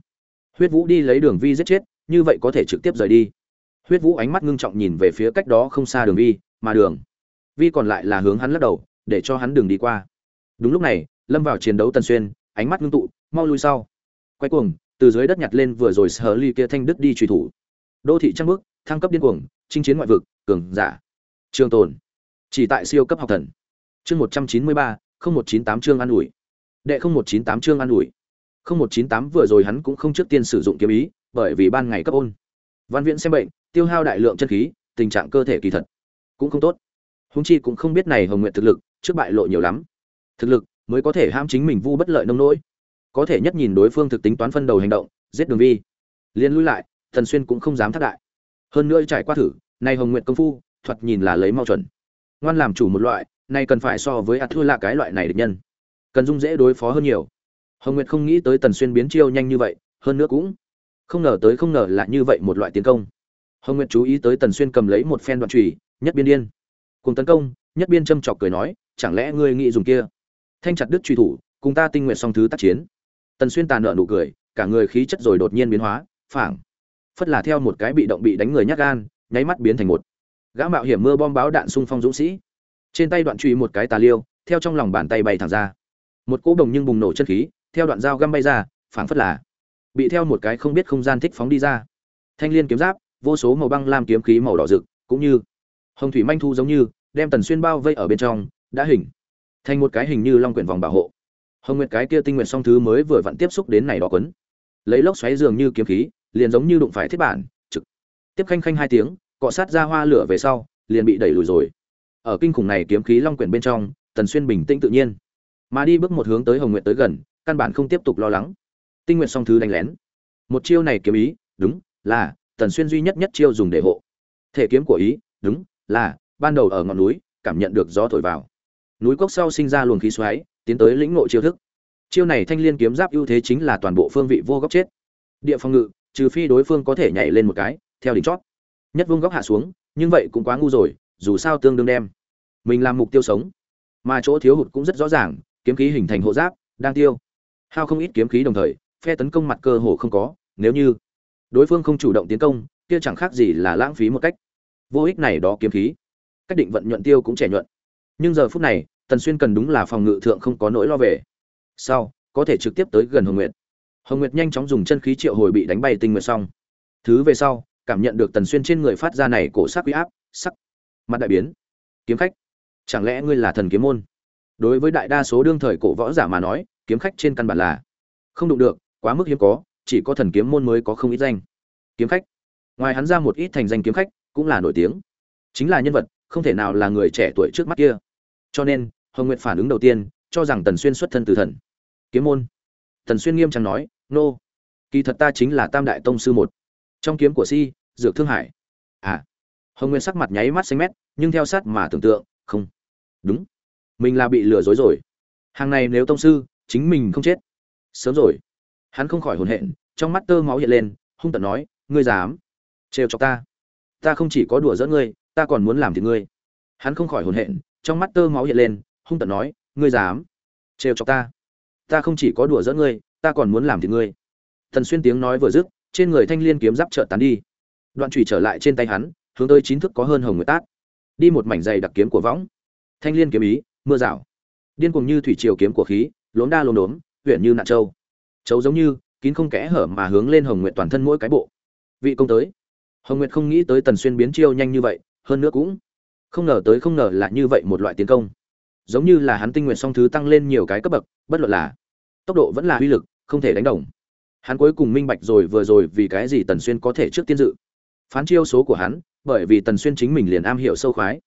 huyết vũ đi lấy đường vi giết chết, như vậy có thể trực tiếp rời đi. Huyết vũ ánh mắt ngưng trọng nhìn về phía cách đó không xa đường vi, mà đường vi còn lại là hướng hắn lắc đầu, để cho hắn đường đi qua. Đúng lúc này, lâm vào chiến đấu tần xuyên, ánh mắt ngưng tụ, mau lui sau. Quay cuồng từ dưới đất nhặt lên vừa rồi sở ly kia thanh đức đi truy thủ. Đô thị trăng bước thăng cấp điên cuồng, chinh chiến ngoại vực, cường giả. Trường tồn. Chỉ tại siêu cấp học thần. Chương một trăm chín mươi ba, không một chín tám chương an ủi. Đệ không một chín tám chương an ủi. Không một chín tám vừa rồi hắn cũng không trước tiên sử dụng kiếm ý, bởi vì ban ngày cấp ôn. Văn viễn xem bệnh, tiêu hao đại lượng chân khí, tình trạng cơ thể kỳ thật cũng không tốt. Húng chi cũng không biết này hồng nguyện thực lực, trước bại lộ nhiều lắm. Thực lực mới có thể ham chính mình vu bất lợi nông nỗi có thể nhất nhìn đối phương thực tính toán phân đầu hành động, giết đường vi. Liên lui lại, thần xuyên cũng không dám thất đại. Hơn nữa trải qua thử, nay hồng nguyện công phu thuật nhìn là lấy mau chuẩn. Ngoan làm chủ một loại, nay cần phải so với ạt thua là cái loại này địch nhân. Cần dung dễ đối phó hơn nhiều. Hồng nguyệt không nghĩ tới tần xuyên biến chiêu nhanh như vậy, hơn nữa cũng không ngờ tới không ngờ là như vậy một loại tiến công. Hồng nguyệt chú ý tới tần xuyên cầm lấy một phen đoạn trùy nhất biên điên. Cùng tấn công, nhất biên châm chọc cười nói, chẳng lẽ ngươi nghĩ dùng kia? Thanh chặt đứt truy thủ, cùng ta tinh nguyện song thứ tác chiến tần xuyên tàn nợ nụ cười, cả người khí chất rồi đột nhiên biến hóa, phảng, phất là theo một cái bị động bị đánh người nhát gan, nháy mắt biến thành một gã mạo hiểm mưa bom báo đạn xung phong dũng sĩ. Trên tay đoạn truy một cái tà liêu, theo trong lòng bàn tay bay thẳng ra. Một cỗ đồng nhưng bùng nổ chân khí, theo đoạn dao găm bay ra, phảng phất là bị theo một cái không biết không gian thích phóng đi ra. Thanh liên kiếm giáp, vô số màu băng lam kiếm khí màu đỏ rực, cũng như hồng thủy manh thu giống như, đem tần xuyên bao vây ở bên trong, đã hình thành một cái hình như long quyển vòng bảo hộ hồng nguyệt cái kia tinh nguyện song thứ mới vừa vặn tiếp xúc đến này đó quấn. Lấy lốc xoáy dường như kiếm khí, liền giống như đụng phải thiết bản, trực. Tiếp khanh khanh hai tiếng, cọ sát ra hoa lửa về sau, liền bị đẩy lùi rồi. Ở kinh khủng này kiếm khí long quyển bên trong, tần xuyên bình tĩnh tự nhiên. Mà đi bước một hướng tới hồng nguyệt tới gần, căn bản không tiếp tục lo lắng. Tinh nguyện song thứ đánh lén. Một chiêu này kiếm ý, đúng, là, tần xuyên duy nhất nhất chiêu dùng để hộ. Thể kiếm của ý, đúng, là, ban đầu ở ngọn núi, cảm nhận được gió thổi vào. Núi cốc sau sinh ra luồng khí xoáy tiến tới lĩnh ngộ chiêu thức. Chiêu này thanh liên kiếm giáp ưu thế chính là toàn bộ phương vị vô góc chết. Địa phòng ngự, trừ phi đối phương có thể nhảy lên một cái, theo đỉnh chót. Nhất vương góc hạ xuống, nhưng vậy cũng quá ngu rồi, dù sao tương đương đem. Mình làm mục tiêu sống. Mà chỗ thiếu hụt cũng rất rõ ràng, kiếm khí hình thành hộ giáp, đang tiêu. Hao không ít kiếm khí đồng thời, phe tấn công mặt cơ hồ không có, nếu như đối phương không chủ động tiến công, kia chẳng khác gì là lãng phí một cách. Vô ích này đó kiếm khí. Cách định vận nhuận tiêu cũng trẻ nhuận. Nhưng giờ phút này tần xuyên cần đúng là phòng ngự thượng không có nỗi lo về. Sau, có thể trực tiếp tới gần hồng nguyệt. Hồng nguyệt nhanh chóng dùng chân khí triệu hồi bị đánh bay tinh nguyệt xong. Thứ về sau, cảm nhận được tần xuyên trên người phát ra này cổ sắc uy áp, sắc, mặt đại biến. Kiếm khách, chẳng lẽ ngươi là thần kiếm môn? Đối với đại đa số đương thời cổ võ giả mà nói, kiếm khách trên căn bản là không đụng được, quá mức hiếm có, chỉ có thần kiếm môn mới có không ít danh. Kiếm khách, ngoài hắn ra một ít thành danh kiếm khách, cũng là nổi tiếng. Chính là nhân vật, không thể nào là người trẻ tuổi trước mắt kia cho nên, hồng nguyệt phản ứng đầu tiên, cho rằng tần xuyên xuất thân từ thần. Kiếm môn. Tần xuyên nghiêm trang nói, nô、no. kỳ thật ta chính là tam đại tông sư một. Trong kiếm của si, dược thương hải. À. Hồng nguyên sắc mặt nháy mắt xanh mét, nhưng theo sát mà tưởng tượng, không. Đúng. Mình là bị lừa dối rồi. Hàng này nếu tông sư, chính mình không chết. Sớm rồi. Hắn không khỏi hồn hện, trong mắt tơ máu hiện lên, hung tận nói, ngươi dám trêu cho ta? Ta không chỉ có đùa giỡn ngươi, ta còn muốn làm thì ngươi. Hắn không khỏi hồn hện trong mắt tơ máu hiện lên, hung tận nói, ngươi dám trêu cho ta? Ta không chỉ có đùa giỡn ngươi, ta còn muốn làm thì ngươi. Thần xuyên tiếng nói vừa dứt, trên người thanh liên kiếm giáp chợt tán đi. Đoạn chùy trở lại trên tay hắn, hướng tới chín thước có hơn hồng nguyệt tát. Đi một mảnh dày đặc kiếm của võng. Thanh liên kiếm ý, mưa rào. Điên cuồng như thủy triều kiếm của khí, lốm đa lốm đốm huyện như nạn châu. Châu giống như, kín không kẽ hở mà hướng lên hồng nguyệt toàn thân mỗi cái bộ. Vị công tới. Hồng nguyệt không nghĩ tới tần xuyên biến chiêu nhanh như vậy, hơn nữa cũng không ngờ tới không ngờ là như vậy một loại tiến công. Giống như là hắn tinh nguyện song thứ tăng lên nhiều cái cấp bậc, bất luận là tốc độ vẫn là uy lực, không thể đánh đồng. Hắn cuối cùng minh bạch rồi vừa rồi vì cái gì tần xuyên có thể trước tiên dự. Phán chiêu số của hắn, bởi vì tần xuyên chính mình liền am hiểu sâu khoái.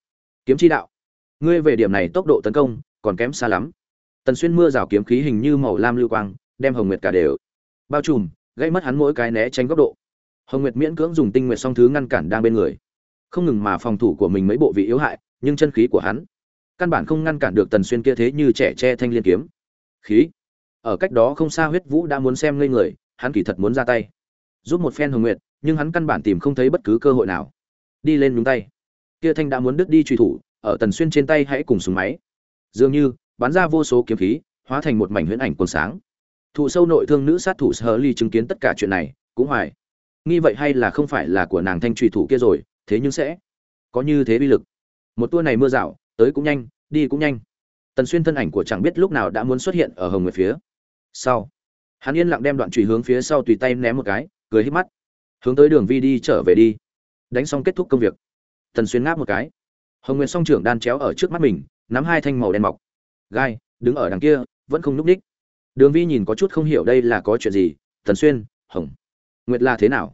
Kiếm chi đạo. Ngươi về điểm này tốc độ tấn công, còn kém xa lắm. Tần xuyên mưa rào kiếm khí hình như màu lam lưu quang, đem hồng nguyệt cả đều bao trùm, gây mất hắn mỗi cái né tránh góc độ. Hồng nguyệt miễn cưỡng dùng tinh nguyệt song thứ ngăn cản đang bên người không ngừng mà phòng thủ của mình mấy bộ vị yếu hại, nhưng chân khí của hắn căn bản không ngăn cản được tần xuyên kia thế như trẻ tre thanh liên kiếm. Khí. Ở cách đó không xa huyết vũ đã muốn xem ngây người, hắn kỳ thật muốn ra tay. Giúp một phen hồng nguyệt, nhưng hắn căn bản tìm không thấy bất cứ cơ hội nào. Đi lên nhúng tay. Kia thanh đã muốn đứt đi truy thủ, ở tần xuyên trên tay hãy cùng súng máy. Dường như, bắn ra vô số kiếm khí, hóa thành một mảnh huyễn ảnh cuồng sáng. Thụ sâu nội thương nữ sát thủ sơ ly chứng kiến tất cả chuyện này, cũng hoài. Nghi vậy hay là không phải là của nàng thanh truy thủ kia rồi thế nhưng sẽ có như thế bi lực. Một tour này mưa rào, tới cũng nhanh, đi cũng nhanh. Tần xuyên thân ảnh của chẳng biết lúc nào đã muốn xuất hiện ở hồng nguyệt phía sau. Hắn yên lặng đem đoạn trùy hướng phía sau tùy tay ném một cái, cười hít mắt. Hướng tới đường vi đi, trở về đi. Đánh xong kết thúc công việc. Tần xuyên ngáp một cái. Hồng nguyên song trưởng đan chéo ở trước mắt mình, nắm hai thanh màu đen mọc. Gai, đứng ở đằng kia, vẫn không núp ních. Đường vi nhìn có chút không hiểu đây là có chuyện gì. Tần xuyên, hồng nguyệt là thế nào?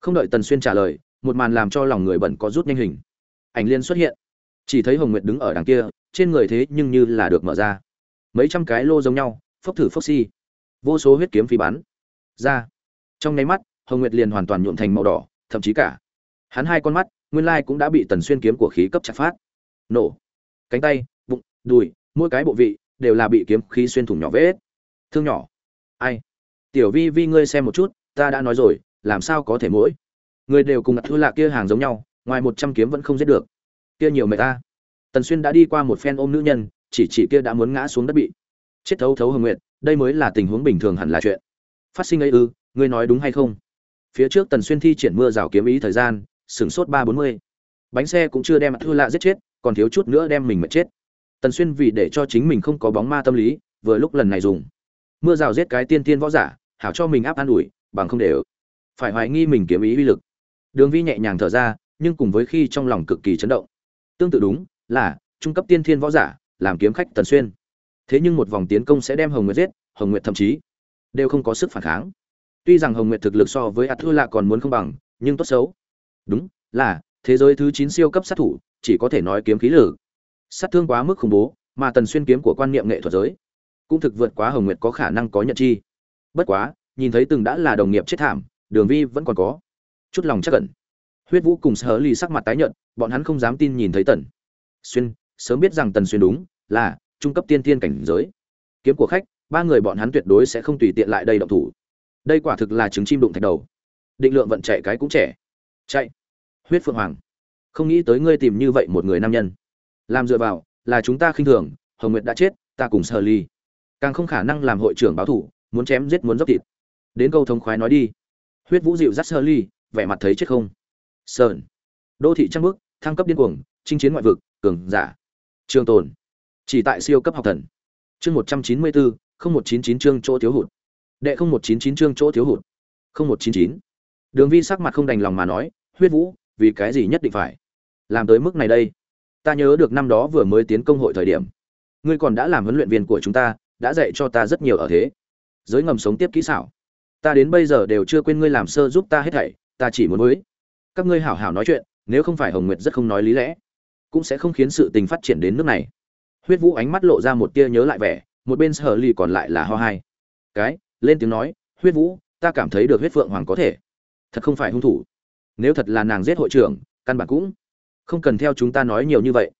Không đợi tần xuyên trả lời một màn làm cho lòng người bận có rút nhanh hình. Ảnh liên xuất hiện. Chỉ thấy hồng nguyệt đứng ở đằng kia, trên người thế nhưng như là được mở ra. Mấy trăm cái lô giống nhau, phốc thử phốc si vô số huyết kiếm phi bắn. Ra. Trong nháy mắt, hồng nguyệt liền hoàn toàn nhuộm thành màu đỏ, thậm chí cả. Hắn hai con mắt, nguyên lai cũng đã bị tần xuyên kiếm của khí cấp chặt phát. Nổ. Cánh tay, bụng, đùi, mỗi cái bộ vị đều là bị kiếm khí xuyên thủng nhỏ vết. Thương nhỏ. Ai? Tiểu vi vi, ngươi xem một chút, ta đã nói rồi, làm sao có thể mỗi? Người đều cùng ngặt thư lạ kia hàng giống nhau, ngoài một trăm kiếm vẫn không giết được. Kia nhiều mẹ ta. Tần xuyên đã đi qua một phen ôm nữ nhân, chỉ chỉ kia đã muốn ngã xuống đất bị. Chết thấu thấu hồng nguyện đây mới là tình huống bình thường hẳn là chuyện. Phát sinh ấy ư, ngươi nói đúng hay không? Phía trước tần xuyên thi triển mưa rào kiếm ý thời gian, sửng sốt ba bốn mươi. Bánh xe cũng chưa đem thư lạ giết chết, còn thiếu chút nữa đem mình mà chết. Tần xuyên vì để cho chính mình không có bóng ma tâm lý, vừa lúc lần này dùng. Mưa rào giết cái tiên tiên võ giả, hảo cho mình áp an ủi, bằng không để phải hoài nghi mình kiếm ý uy lực đường vi nhẹ nhàng thở ra, nhưng cùng với khi trong lòng cực kỳ chấn động. Tương tự đúng, là, trung cấp tiên thiên võ giả, làm kiếm khách tần xuyên. Thế nhưng một vòng tiến công sẽ đem hồng nguyệt giết, hồng nguyệt thậm chí đều không có sức phản kháng. Tuy rằng hồng nguyệt thực lực so với Atula còn muốn không bằng, nhưng tốt xấu. Đúng, là, thế giới thứ chín siêu cấp sát thủ, chỉ có thể nói kiếm khí lực. sát thương quá mức khủng bố, mà tần xuyên kiếm của quan niệm nghệ thuật giới cũng thực vượt quá hồng nguyệt có khả năng có nhận chi. Bất quá, nhìn thấy từng đã là đồng nghiệp chết thảm, đường vi vẫn còn có chút lòng chắc cẩn huyết vũ cùng sở ly sắc mặt tái nhợt, bọn hắn không dám tin nhìn thấy tần. Xuyên, sớm biết rằng tần xuyên đúng, là, trung cấp tiên tiên cảnh giới. Kiếm của khách, ba người bọn hắn tuyệt đối sẽ không tùy tiện lại đây động thủ. Đây quả thực là trứng chim đụng thạch đầu. Định lượng vận chạy cái cũng trẻ. Chạy. Huyết phượng hoàng. Không nghĩ tới ngươi tìm như vậy một người nam nhân. Làm dựa vào, là chúng ta khinh thường, hồng nguyệt đã chết, ta cùng sở ly càng không khả năng làm hội trưởng báo thủ, muốn chém giết muốn dốc thịt. Đến câu thống khoái nói đi. Huyết vũ dịu dắt sơ ly vẻ mặt thấy chết không? Sơn. Đô thị trăng bước thăng cấp điên cuồng, chinh chiến ngoại vực, cường giả. Trường tồn. Chỉ tại siêu cấp học thần. Chương một trăm chín mươi bốn không một chín chín chương chỗ thiếu hụt. Đệ không một chín chín chương chỗ thiếu hụt. Không một chín chín. Đường vi sắc mặt không đành lòng mà nói, huyết vũ, vì cái gì nhất định phải? Làm tới mức này đây. Ta nhớ được năm đó vừa mới tiến công hội thời điểm. Ngươi còn đã làm huấn luyện viên của chúng ta, đã dạy cho ta rất nhiều ở thế. Giới ngầm sống tiếp kỹ xảo. Ta đến bây giờ đều chưa quên ngươi làm sơ giúp ta hết thảy ta chỉ muốn với. Các ngươi hảo hảo nói chuyện, nếu không phải hồng nguyệt rất không nói lý lẽ, cũng sẽ không khiến sự tình phát triển đến nước này. Huyết vũ ánh mắt lộ ra một tia nhớ lại vẻ, một bên sở ly còn lại là ho hai. Cái, lên tiếng nói, huyết vũ, ta cảm thấy được huyết phượng hoàng có thể. Thật không phải hung thủ. Nếu thật là nàng giết hội trưởng, căn bản cũng không cần theo chúng ta nói nhiều như vậy.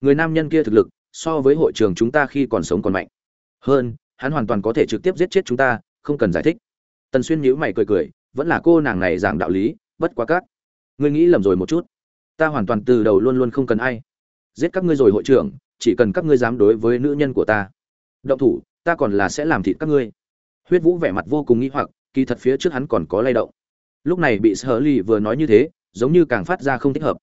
Người nam nhân kia thực lực, so với hội trưởng chúng ta khi còn sống còn mạnh. Hơn, hắn hoàn toàn có thể trực tiếp giết chết chúng ta, không cần giải thích. Tần xuyên nhíu mày cười cười vẫn là cô nàng này giảng đạo lý, bất quá cát ngươi nghĩ lầm rồi một chút. Ta hoàn toàn từ đầu luôn luôn không cần ai. Giết các ngươi rồi hội trưởng, chỉ cần các ngươi dám đối với nữ nhân của ta. Động thủ, ta còn là sẽ làm thịt các ngươi. Huyết vũ vẻ mặt vô cùng nghĩ hoặc, kỳ thật phía trước hắn còn có lay động. Lúc này bị sở ly vừa nói như thế, giống như càng phát ra không thích hợp.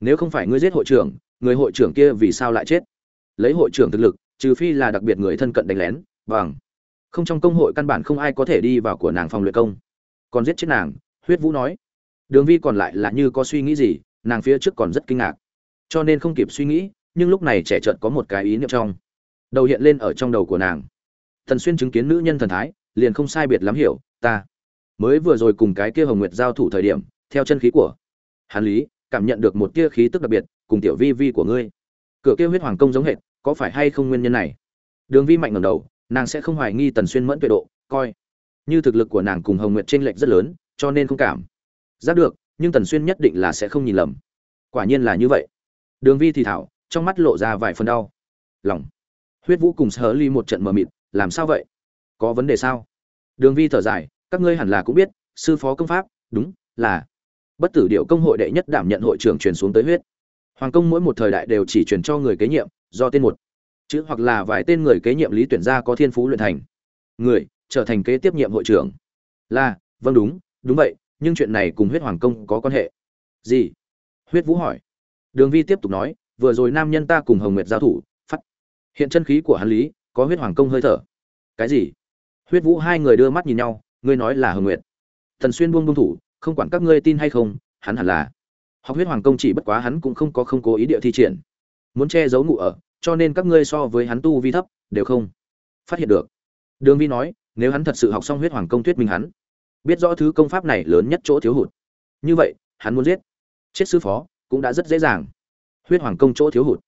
Nếu không phải ngươi giết hội trưởng, người hội trưởng kia vì sao lại chết? Lấy hội trưởng thực lực, trừ phi là đặc biệt người thân cận đánh lén, bằng không trong công hội căn bản không ai có thể đi vào của nàng phòng luyện công còn giết chết nàng, huyết vũ nói. Đường vi còn lại là như có suy nghĩ gì, nàng phía trước còn rất kinh ngạc. Cho nên không kịp suy nghĩ, nhưng lúc này trẻ trợn có một cái ý niệm trong. Đầu hiện lên ở trong đầu của nàng. Thần xuyên chứng kiến nữ nhân thần thái, liền không sai biệt lắm hiểu, ta mới vừa rồi cùng cái kia hồng nguyệt giao thủ thời điểm, theo chân khí của hàn lý, cảm nhận được một tia khí tức đặc biệt, cùng tiểu vi vi của ngươi. Cửa kia huyết hoàng công giống hệt, có phải hay không nguyên nhân này? Đường vi mạnh ngầm đầu, nàng sẽ không hoài nghi tần xuyên mẫn tuệ độ, coi như thực lực của nàng cùng hồng nguyệt t r ê n lệch rất lớn, cho nên không cảm giác được, nhưng tần xuyên nhất định là sẽ không nhìn lầm. Quả nhiên là như vậy. Đường vi thì thảo, trong mắt lộ ra vài phần đau. Lòng. Huyết vũ cùng sở ly một trận mờ mịt, làm sao vậy? Có vấn đề sao? Đường vi thở dài, các ngươi hẳn là cũng biết, sư phó công pháp, đúng, là. Bất tử điệu công hội đệ nhất đảm nhận hội trưởng truyền xuống tới huyết. Hoàng công mỗi một thời đại đều chỉ truyền cho người kế nhiệm, do tên một. Chữ hoặc là vài tên người kế nhiệm lý tuyển gia có thiên phú luyện thành. Người trở thành kế tiếp nhiệm hội trưởng. Là vâng đúng đúng vậy, nhưng chuyện này cùng huyết hoàng công có quan hệ. Gì? Huyết vũ hỏi. Đường vi tiếp tục nói, vừa rồi nam nhân ta cùng hồng nguyệt giao thủ, phát. Hiện chân khí của hắn lý, có huyết hoàng công hơi thở. Cái gì? Huyết vũ hai người đưa mắt nhìn nhau, ngươi nói là hồng nguyệt. Thần xuyên buông buông thủ, không quản các ngươi tin hay không, hắn hẳn là. Học huyết hoàng công chỉ bất quá hắn cũng không có không cố ý địa thi triển. Muốn che giấu ngụ ở, cho nên các ngươi so với hắn tu vi thấp, đều không phát hiện được. Đường vi nói nếu hắn thật sự học xong huyết hoàng công thuyết minh hắn, biết rõ thứ công pháp này lớn nhất chỗ thiếu hụt. Như vậy, hắn muốn giết. Chết sư phó cũng đã rất dễ dàng. Huyết hoàng công chỗ thiếu hụt.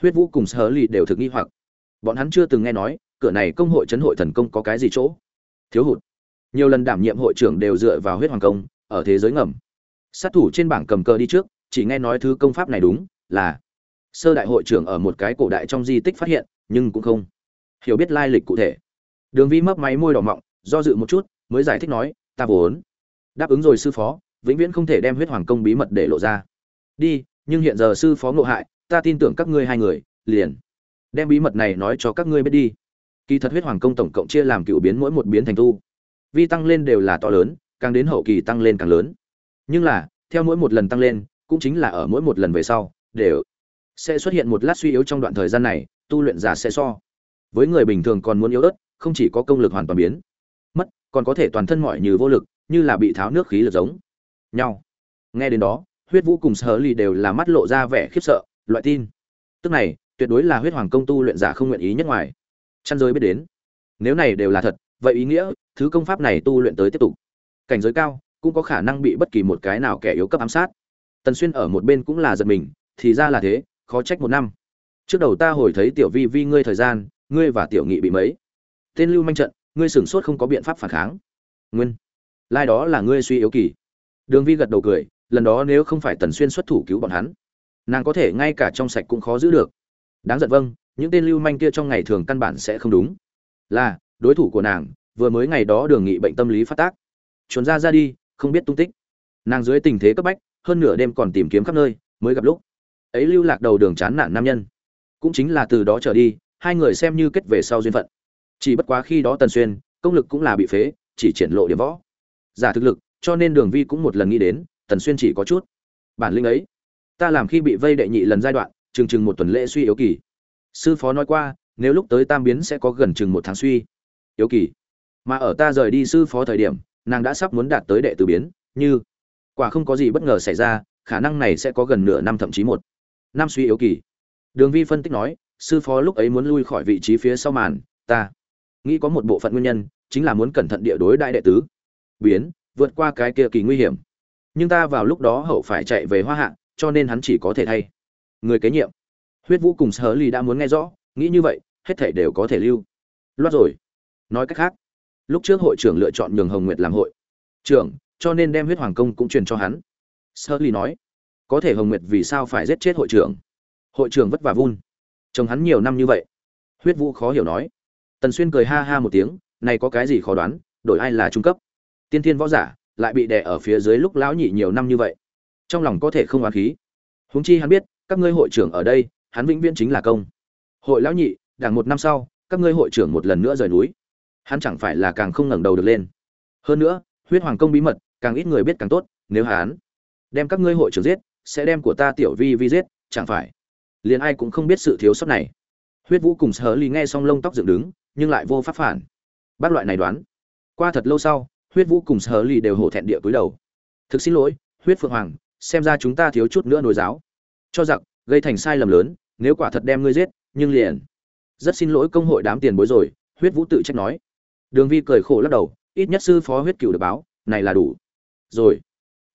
Huyết vũ cùng sở lì đều thực nghi hoặc. Bọn hắn chưa từng nghe nói, cửa này công hội chấn hội thần công có cái gì chỗ thiếu hụt. Nhiều lần đảm nhiệm hội trưởng đều dựa vào huyết hoàng công ở thế giới ngầm. Sát thủ trên bảng cầm cờ đi trước, chỉ nghe nói thứ công pháp này đúng là sơ đại hội trưởng ở một cái cổ đại trong di tích phát hiện, nhưng cũng không hiểu biết lai lịch cụ thể đường vi mấp máy môi đỏ mọng, do dự một chút, mới giải thích nói, ta vốn. Đáp ứng rồi sư phó, vĩnh viễn không thể đem huyết hoàng công bí mật để lộ ra. Đi, nhưng hiện giờ sư phó ngộ hại, ta tin tưởng các ngươi hai người, liền đem bí mật này nói cho các ngươi biết đi. Kỳ thật huyết hoàng công tổng cộng chia làm cựu biến mỗi một biến thành tu. Vi tăng lên đều là to lớn, càng đến hậu kỳ tăng lên càng lớn. Nhưng là, theo mỗi một lần tăng lên, cũng chính là ở mỗi một lần về sau, đều sẽ xuất hiện một lát suy yếu trong đoạn thời gian này, tu luyện giả sẽ so. Với người bình thường còn muốn yếu ớt không chỉ có công lực hoàn toàn biến, mất, còn có thể toàn thân mọi như vô lực, như là bị tháo nước khí lực giống nhau. Nghe đến đó, huyết vũ cùng sở ly đều là mắt lộ ra vẻ khiếp sợ, loại tin. Tức này, tuyệt đối là huyết hoàng công tu luyện giả không nguyện ý nhất ngoài. Chăn giới biết đến. Nếu này đều là thật, vậy ý nghĩa, thứ công pháp này tu luyện tới tiếp tục. Cảnh giới cao, cũng có khả năng bị bất kỳ một cái nào kẻ yếu cấp ám sát. Tần xuyên ở một bên cũng là giật mình, thì ra là thế, khó trách một năm. Trước đầu ta hồi thấy tiểu vi vi ngươi thời gian, ngươi và tiểu nghị bị mấy? Tên lưu manh trận, ngươi sửng sốt không có biện pháp phản kháng. Nguyên. Lai đó là ngươi suy yếu kỳ. Đường vi gật đầu cười, lần đó nếu không phải tần xuyên xuất thủ cứu bọn hắn, nàng có thể ngay cả trong sạch cũng khó giữ được. Đáng giận vâng những tên lưu manh kia trong ngày thường căn bản sẽ không đúng. Là, đối thủ của nàng, vừa mới ngày đó đường nghị bệnh tâm lý phát tác. Trốn ra ra đi, không biết tung tích. Nàng dưới tình thế cấp bách, hơn nửa đêm còn tìm kiếm khắp nơi, mới gặp lúc. Ấy lưu lạc đầu đường chán nản nam nhân. Cũng chính là từ đó trở đi, hai người xem như kết về sau duyên phận chỉ bất quá khi đó tần xuyên, công lực cũng là bị phế, chỉ triển lộ điểm võ. Giả thực lực, cho nên đường vi cũng một lần nghĩ đến, tần xuyên chỉ có chút bản lĩnh ấy. Ta làm khi bị vây đệ nhị lần giai đoạn, chừng chừng một tuần lễ suy yếu kỳ. Sư phó nói qua, nếu lúc tới tam biến sẽ có gần chừng một tháng suy yếu kỳ. Mà ở ta rời đi sư phó thời điểm, nàng đã sắp muốn đạt tới đệ tử biến, như quả không có gì bất ngờ xảy ra, khả năng này sẽ có gần nửa năm thậm chí một năm suy yếu kỳ. Đường vi phân tích nói, sư phó lúc ấy muốn lui khỏi vị trí phía sau màn, ta nghĩ có một bộ phận nguyên nhân, chính là muốn cẩn thận địa đối đại đệ tứ. Biến, vượt qua cái kia kỳ nguy hiểm. Nhưng ta vào lúc đó hậu phải chạy về hoa hạ, cho nên hắn chỉ có thể thay. Người kế nhiệm. Huyết vũ cùng sở ly đã muốn nghe rõ, nghĩ như vậy, hết thể đều có thể lưu. Loát rồi. Nói cách khác, lúc trước hội trưởng lựa chọn nhường hồng nguyệt làm hội. Trưởng, cho nên đem huyết hoàng công cũng truyền cho hắn. Sơ ly nói, có thể hồng nguyệt vì sao phải giết chết hội trưởng? Hội trưởng vất vả vun. Chồng hắn nhiều năm như vậy. Huyết vũ khó hiểu nói tần xuyên cười ha ha một tiếng, này có cái gì khó đoán, đổi ai là trung cấp? Tiên thiên võ giả lại bị đè ở phía dưới lúc lão nhị nhiều năm như vậy, trong lòng có thể không oán khí. Huống chi hắn biết, các ngươi hội trưởng ở đây, hắn vĩnh viễn chính là công. Hội lão nhị, đảng một năm sau, các ngươi hội trưởng một lần nữa rời núi. Hắn chẳng phải là càng không ngẩng đầu được lên. Hơn nữa, huyết hoàng công bí mật, càng ít người biết càng tốt, nếu hắn đem các ngươi hội trưởng giết, sẽ đem của ta tiểu vi vi giết, chẳng phải liền ai cũng không biết sự thiếu sót này. Huyết vũ cùng sở ly nghe xong lông tóc dựng đứng nhưng lại vô pháp phản. Bác loại này đoán. Qua thật lâu sau, huyết vũ cùng sở ly đều hổ thẹn địa cúi đầu. Thực xin lỗi, huyết phượng hoàng, xem ra chúng ta thiếu chút nữa nối giáo. Cho giặc, gây thành sai lầm lớn, nếu quả thật đem ngươi giết, nhưng liền. Rất xin lỗi công hội đám tiền bối rồi, huyết vũ tự trách nói. Đường vi cười khổ lắc đầu, ít nhất sư phó huyết cửu được báo, này là đủ. Rồi.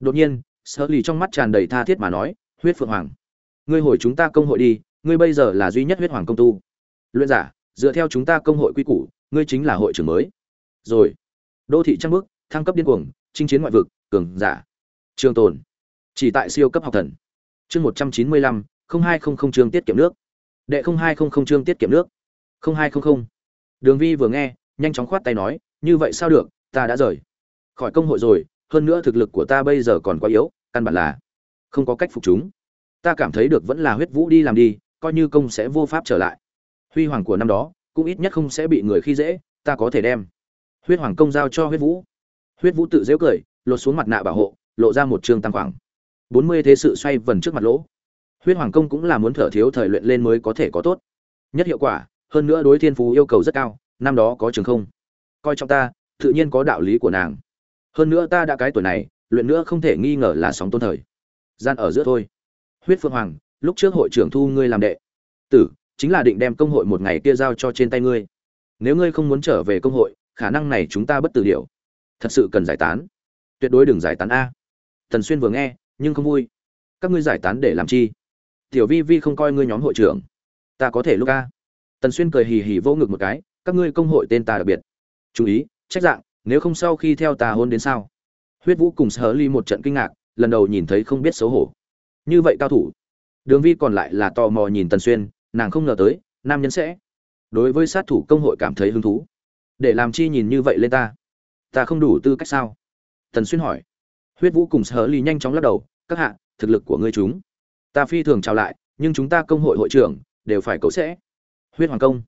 Đột nhiên, sở lì trong mắt tràn đầy tha thiết mà nói, huyết phượng hoàng. Ngươi hồi chúng ta công hội đi, ngươi bây giờ là duy nhất huyết hoàng công tu. Luyện giả dựa theo chúng ta công hội quy củ, ngươi chính là hội trưởng mới. Rồi. Đô thị trăng bước thăng cấp điên cuồng, chinh chiến ngoại vực, cường giả. Trường tồn. Chỉ tại siêu cấp học thần. Chương một trăm chín mươi lăm, không hai không không chương tiết kiệm nước. Đệ không hai không không chương tiết kiệm nước. Không hai không không. Đường vi vừa nghe, nhanh chóng khoát tay nói, như vậy sao được, ta đã rời. Khỏi công hội rồi, hơn nữa thực lực của ta bây giờ còn quá yếu, căn bản là không có cách phục chúng. Ta cảm thấy được vẫn là huyết vũ đi làm đi, coi như công sẽ vô pháp trở lại huy hoàng của năm đó, cũng ít nhất không sẽ bị người khi dễ, ta có thể đem huyết hoàng công giao cho huyết vũ. Huyết vũ tự dễu cười, lột xuống mặt nạ bảo hộ, lộ ra một trường tăng khoảng. Bốn mươi thế sự xoay vần trước mặt lỗ. Huyết hoàng công cũng là muốn thở thiếu thời luyện lên mới có thể có tốt. Nhất hiệu quả, hơn nữa đối thiên phú yêu cầu rất cao, năm đó có trường không. Coi trọng ta, tự nhiên có đạo lý của nàng. Hơn nữa ta đã cái tuổi này, luyện nữa không thể nghi ngờ là sóng tôn thời. Gian ở giữa thôi. Huyết phượng hoàng, lúc trước hội trưởng thu ngươi làm đệ. Tử chính là định đem công hội một ngày kia giao cho trên tay ngươi. Nếu ngươi không muốn trở về công hội, khả năng này chúng ta bất tử điều thật sự cần giải tán. Tuyệt đối đừng giải tán a. Thần xuyên vừa nghe, nhưng không vui. Các ngươi giải tán để làm chi? Tiểu vi vi không coi ngươi nhóm hội trưởng. Ta có thể lúc a. Tần xuyên cười hì hì vô ngực một cái, các ngươi công hội tên ta đặc biệt. Chú ý, trách dạng, nếu không sau khi theo ta hôn đến sao? Huyết vũ cùng sở ly một trận kinh ngạc, lần đầu nhìn thấy không biết xấu hổ. Như vậy cao thủ. Đường vi còn lại là tò mò nhìn tần xuyên nàng không ngờ tới, nam nhân sẽ đối với sát thủ công hội cảm thấy hứng thú. Để làm chi nhìn như vậy lên ta? Ta không đủ tư cách sao? Tần xuyên hỏi. Huyết vũ cùng sở ly nhanh chóng lắc đầu, các hạ, thực lực của ngươi chúng, ta phi thường chào lại, nhưng chúng ta công hội hội trưởng đều phải cấu sẽ. Huyết hoàng công.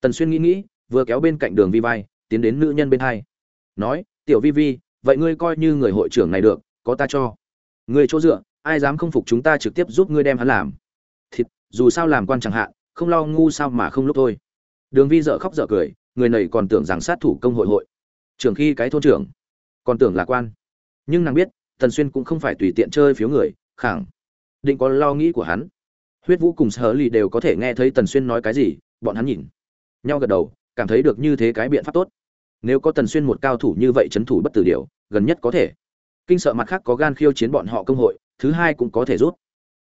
Tần xuyên nghĩ nghĩ, vừa kéo bên cạnh đường vi vai, tiến đến nữ nhân bên hai. Nói, tiểu vi vi, vậy ngươi coi như người hội trưởng này được, có ta cho. Ngươi chỗ dựa, ai dám không phục chúng ta trực tiếp giúp ngươi đem hắn làm? Dù sao làm quan chẳng hạn, không lo ngu sao mà không lúc thôi. Đường vi dợ khóc dợ cười, người này còn tưởng rằng sát thủ công hội hội. Trưởng khi cái thôn trưởng, còn tưởng là quan. Nhưng nàng biết, tần xuyên cũng không phải tùy tiện chơi phiếu người, khẳng định có lo nghĩ của hắn. Huyết vũ cùng sở lì đều có thể nghe thấy tần xuyên nói cái gì, bọn hắn nhìn nhau gật đầu, cảm thấy được như thế cái biện pháp tốt. Nếu có tần xuyên một cao thủ như vậy c h ấ n thủ bất tử điều, gần nhất có thể. Kinh sợ mặt khác có gan khiêu chiến bọn họ công hội, thứ hai cũng có thể rút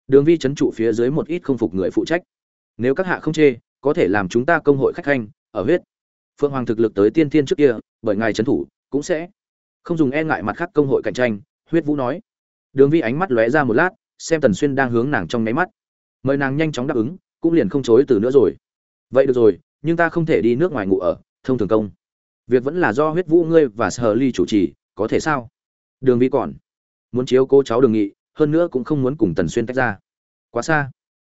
đường vi trấn trụ phía dưới một ít không phục người phụ trách. Nếu các hạ không chê, có thể làm chúng ta công hội khách khanh, ở huyết. Phượng hoàng thực lực tới tiên thiên trước kia, bởi ngài trấn thủ, cũng sẽ không dùng e ngại mặt khác công hội cạnh tranh, huyết vũ nói. Đường vi ánh mắt lóe ra một lát, xem tần xuyên đang hướng nàng trong nháy mắt. Mời nàng nhanh chóng đáp ứng, cũng liền không chối từ nữa rồi. Vậy được rồi, nhưng ta không thể đi nước ngoài ngủ ở, thông thường công. Việc vẫn là do huyết vũ ngươi và sở ly chủ trì, có thể sao? Đường vi còn muốn chiếu cô cháu đường nghị hơn nữa cũng không muốn cùng tần xuyên tách ra. Quá xa.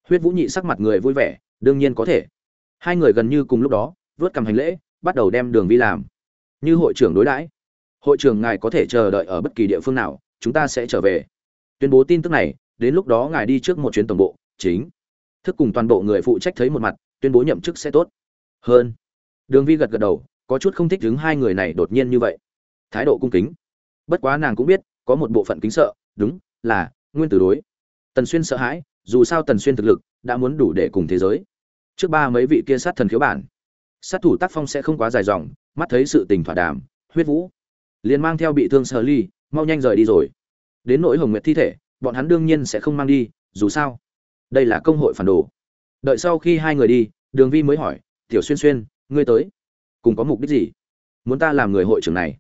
Huyết vũ nhị sắc mặt người vui vẻ, đương nhiên có thể. Hai người gần như cùng lúc đó, vớt cầm hành lễ, bắt đầu đem đường vi làm. Như hội trưởng đối đãi. Hội trưởng ngài có thể chờ đợi ở bất kỳ địa phương nào, chúng ta sẽ trở về. Tuyên bố tin tức này, đến lúc đó ngài đi trước một chuyến tổng bộ, chính. Thức cùng toàn bộ người phụ trách thấy một mặt, tuyên bố nhậm chức sẽ tốt. Hơn. Đường vi gật gật đầu, có chút không thích đứng hai người này đột nhiên như vậy. Thái độ cung kính. Bất quá nàng cũng biết, có một bộ phận kính sợ, đúng là, nguyên tử đối. Tần xuyên sợ hãi, dù sao tần xuyên thực lực đã muốn đủ để cùng thế giới. Trước ba mấy vị kia sát thần khiếu bản, sát thủ tác phong sẽ không quá dài dòng, mắt thấy sự tình thỏa đàm, huyết vũ. Liền mang theo bị thương sờ ly, mau nhanh rời đi rồi. Đến nỗi hồng nguyệt thi thể, bọn hắn đương nhiên sẽ không mang đi, dù sao. Đây là công hội phản đồ. Đợi sau khi hai người đi, đường vi mới hỏi, tiểu xuyên xuyên, ngươi tới? Cùng có mục đích gì? Muốn ta làm người hội trưởng này?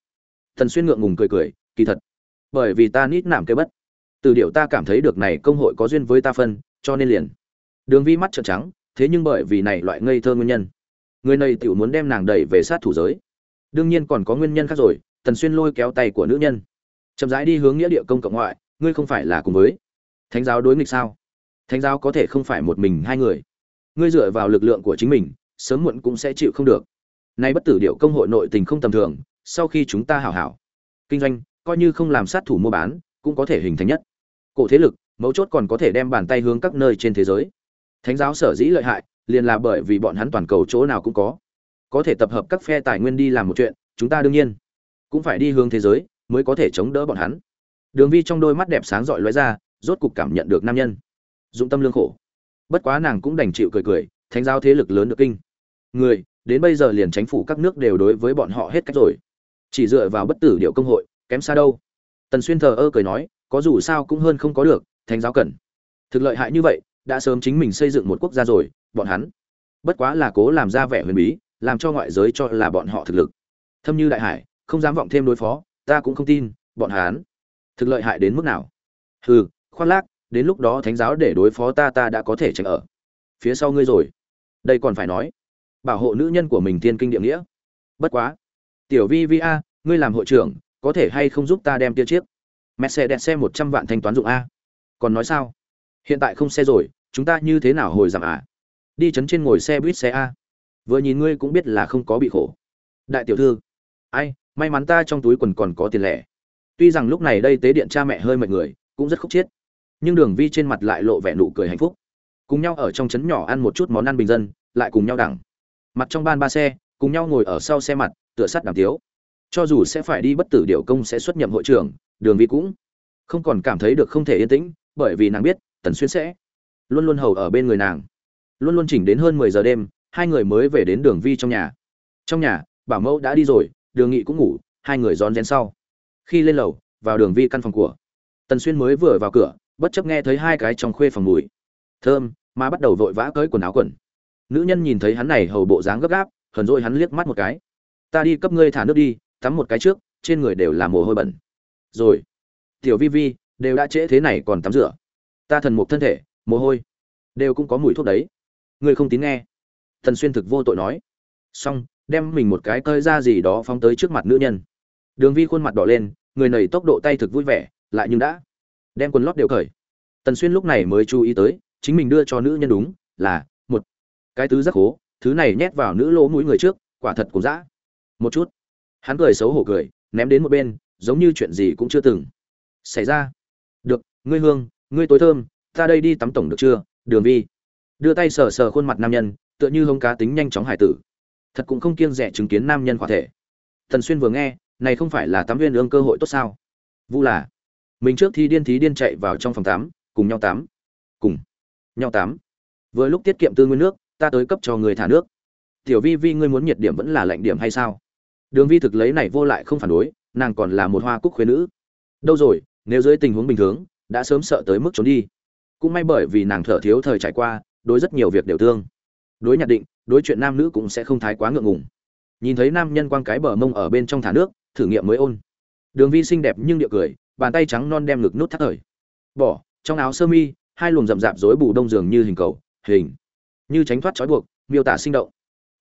Thần xuyên ngượng ngùng cười cười, kỳ thật, bởi vì ta nít nảm cây bất từ điệu ta cảm thấy được này công hội có duyên với ta phân, cho nên liền. Đường vi mắt trợn trắng, thế nhưng bởi vì này loại ngây thơ nguyên nhân. Người này tiểu muốn đem nàng đẩy về sát thủ giới. Đương nhiên còn có nguyên nhân khác rồi, tần xuyên lôi kéo tay của nữ nhân. Chậm rãi đi hướng nghĩa địa công cộng ngoại, ngươi không phải là cùng với thánh giáo đối nghịch sao? Thánh giáo có thể không phải một mình hai người. Ngươi dựa vào lực lượng của chính mình, sớm muộn cũng sẽ chịu không được. Nay bất tử điệu công hội nội tình không tầm thường, sau khi chúng ta hảo hảo, kinh doanh, coi như không làm sát thủ mua bán, cũng có thể hình thành nhất cổ thế lực, mấu chốt còn có thể đem bàn tay hướng các nơi trên thế giới. Thánh giáo sở dĩ lợi hại, liền là bởi vì bọn hắn toàn cầu chỗ nào cũng có. Có thể tập hợp các phe tài nguyên đi làm một chuyện, chúng ta đương nhiên cũng phải đi hướng thế giới, mới có thể chống đỡ bọn hắn. Đường vi trong đôi mắt đẹp sáng rọi lóe ra, rốt cục cảm nhận được nam nhân. Dụng tâm lương khổ. Bất quá nàng cũng đành chịu cười cười, thánh giáo thế lực lớn được kinh. Người, đến bây giờ liền chính phủ các nước đều đối với bọn họ hết cách rồi. Chỉ dựa vào bất tử điệu công hội, kém xa đâu. Tần xuyên thờ ơ cười nói có dù sao cũng hơn không có được, thánh giáo cần. Thực lợi hại như vậy, đã sớm chính mình xây dựng một quốc gia rồi, bọn hắn. Bất quá là cố làm ra vẻ huyền bí, làm cho ngoại giới cho là bọn họ thực lực. Thâm như đại hải, không dám vọng thêm đối phó, ta cũng không tin, bọn hắn. Thực lợi hại đến mức nào? Hừ khoác lác, đến lúc đó thánh giáo để đối phó ta ta đã có thể tránh ở. Phía sau ngươi rồi. Đây còn phải nói. Bảo hộ nữ nhân của mình tiên kinh địa nghĩa. Bất quá. Tiểu vi vi a, ngươi làm hội trưởng, có thể hay không giúp ta đem tia chiếc? Mercedes xe một trăm vạn thanh toán dụng a. Còn nói sao? Hiện tại không xe rồi, chúng ta như thế nào hồi giảm à đi chấn trên ngồi xe buýt xe a. Vừa nhìn ngươi cũng biết là không có bị khổ. Đại tiểu thư, ai, may mắn ta trong túi quần còn có tiền lẻ. Tuy rằng lúc này đây tế điện cha mẹ hơi mệt người, cũng rất khúc chiết. Nhưng đường vi trên mặt lại lộ vẻ nụ cười hạnh phúc. Cùng nhau ở trong trấn nhỏ ăn một chút món ăn bình dân, lại cùng nhau đẳng. Mặt trong ban ba xe, cùng nhau ngồi ở sau xe mặt, tựa sắt đàm tiếu. Cho dù sẽ phải đi bất tử điều công sẽ xuất nhậm hội trưởng đường vi cũng không còn cảm thấy được không thể yên tĩnh, bởi vì nàng biết, tần xuyên sẽ luôn luôn hầu ở bên người nàng. Luôn luôn chỉnh đến hơn mười giờ đêm, hai người mới về đến đường vi trong nhà. Trong nhà, bảo mẫu đã đi rồi, đường nghị cũng ngủ, hai người rón rén sau. Khi lên lầu, vào đường vi căn phòng của tần xuyên mới vừa vào cửa, bất chấp nghe thấy hai cái trong khuê phòng mùi thơm, mà bắt đầu vội vã cởi quần áo quần. Nữ nhân nhìn thấy hắn này hầu bộ dáng gấp gáp, hờn dỗi hắn liếc mắt một cái. Ta đi cấp ngươi thả nước đi, tắm một cái trước, trên người đều là mồ hôi bẩn rồi. Tiểu vi vi, đều đã trễ thế này còn tắm rửa. Ta thần một thân thể, mồ hôi, đều cũng có mùi thuốc đấy. Ngươi không tín nghe. Thần xuyên thực vô tội nói. Xong, đem mình một cái cơi ra gì đó phóng tới trước mặt nữ nhân. Đường vi khuôn mặt đỏ lên, người nầy tốc độ tay thực vui vẻ, lại nhưng đã đem quần lót đều cởi. Tần xuyên lúc này mới chú ý tới, chính mình đưa cho nữ nhân đúng, là một cái tứ rất hố, thứ này nhét vào nữ lỗ mũi người trước, quả thật cũng dã. Một chút. Hắn cười xấu hổ cười, ném đến một bên giống như chuyện gì cũng chưa từng xảy ra. Được, ngươi hương, ngươi tối thơm, ta đây đi tắm tổng được chưa? Đường vi. Đưa tay sờ sờ khuôn mặt nam nhân, tựa như hông cá tính nhanh chóng hải tử. Thật cũng không kiêng rẻ chứng kiến nam nhân khỏa thể. Thần xuyên vừa nghe, này không phải là tắm viên ương cơ hội tốt sao? Vu là, mình trước thi điên thí điên chạy vào trong phòng tắm, cùng nhau tắm. Cùng nhau tắm. Vừa lúc tiết kiệm tư nguyên nước, ta tới cấp cho người thả nước. Tiểu vi vi, ngươi muốn nhiệt điểm vẫn là lạnh điểm hay sao? Đường vi thực lấy này vô lại không phản đối nàng còn là một hoa cúc khuyên nữ. Đâu rồi, nếu dưới tình huống bình thường, đã sớm sợ tới mức trốn đi. Cũng may bởi vì nàng thở thiếu thời trải qua, đối rất nhiều việc đều tương đối nhận định, đối chuyện nam nữ cũng sẽ không thái quá ngượng ngùng. Nhìn thấy nam nhân quang cái bờ mông ở bên trong thả nước, thử nghiệm mới ôn. Đường vi xinh đẹp nhưng điệu cười, bàn tay trắng non đem ngực nút thắt thời. Bỏ, trong áo sơ mi, hai luồng rậm rạp rối bù đông dường như hình cầu, hình. Như tránh thoát trói buộc, miêu tả sinh động.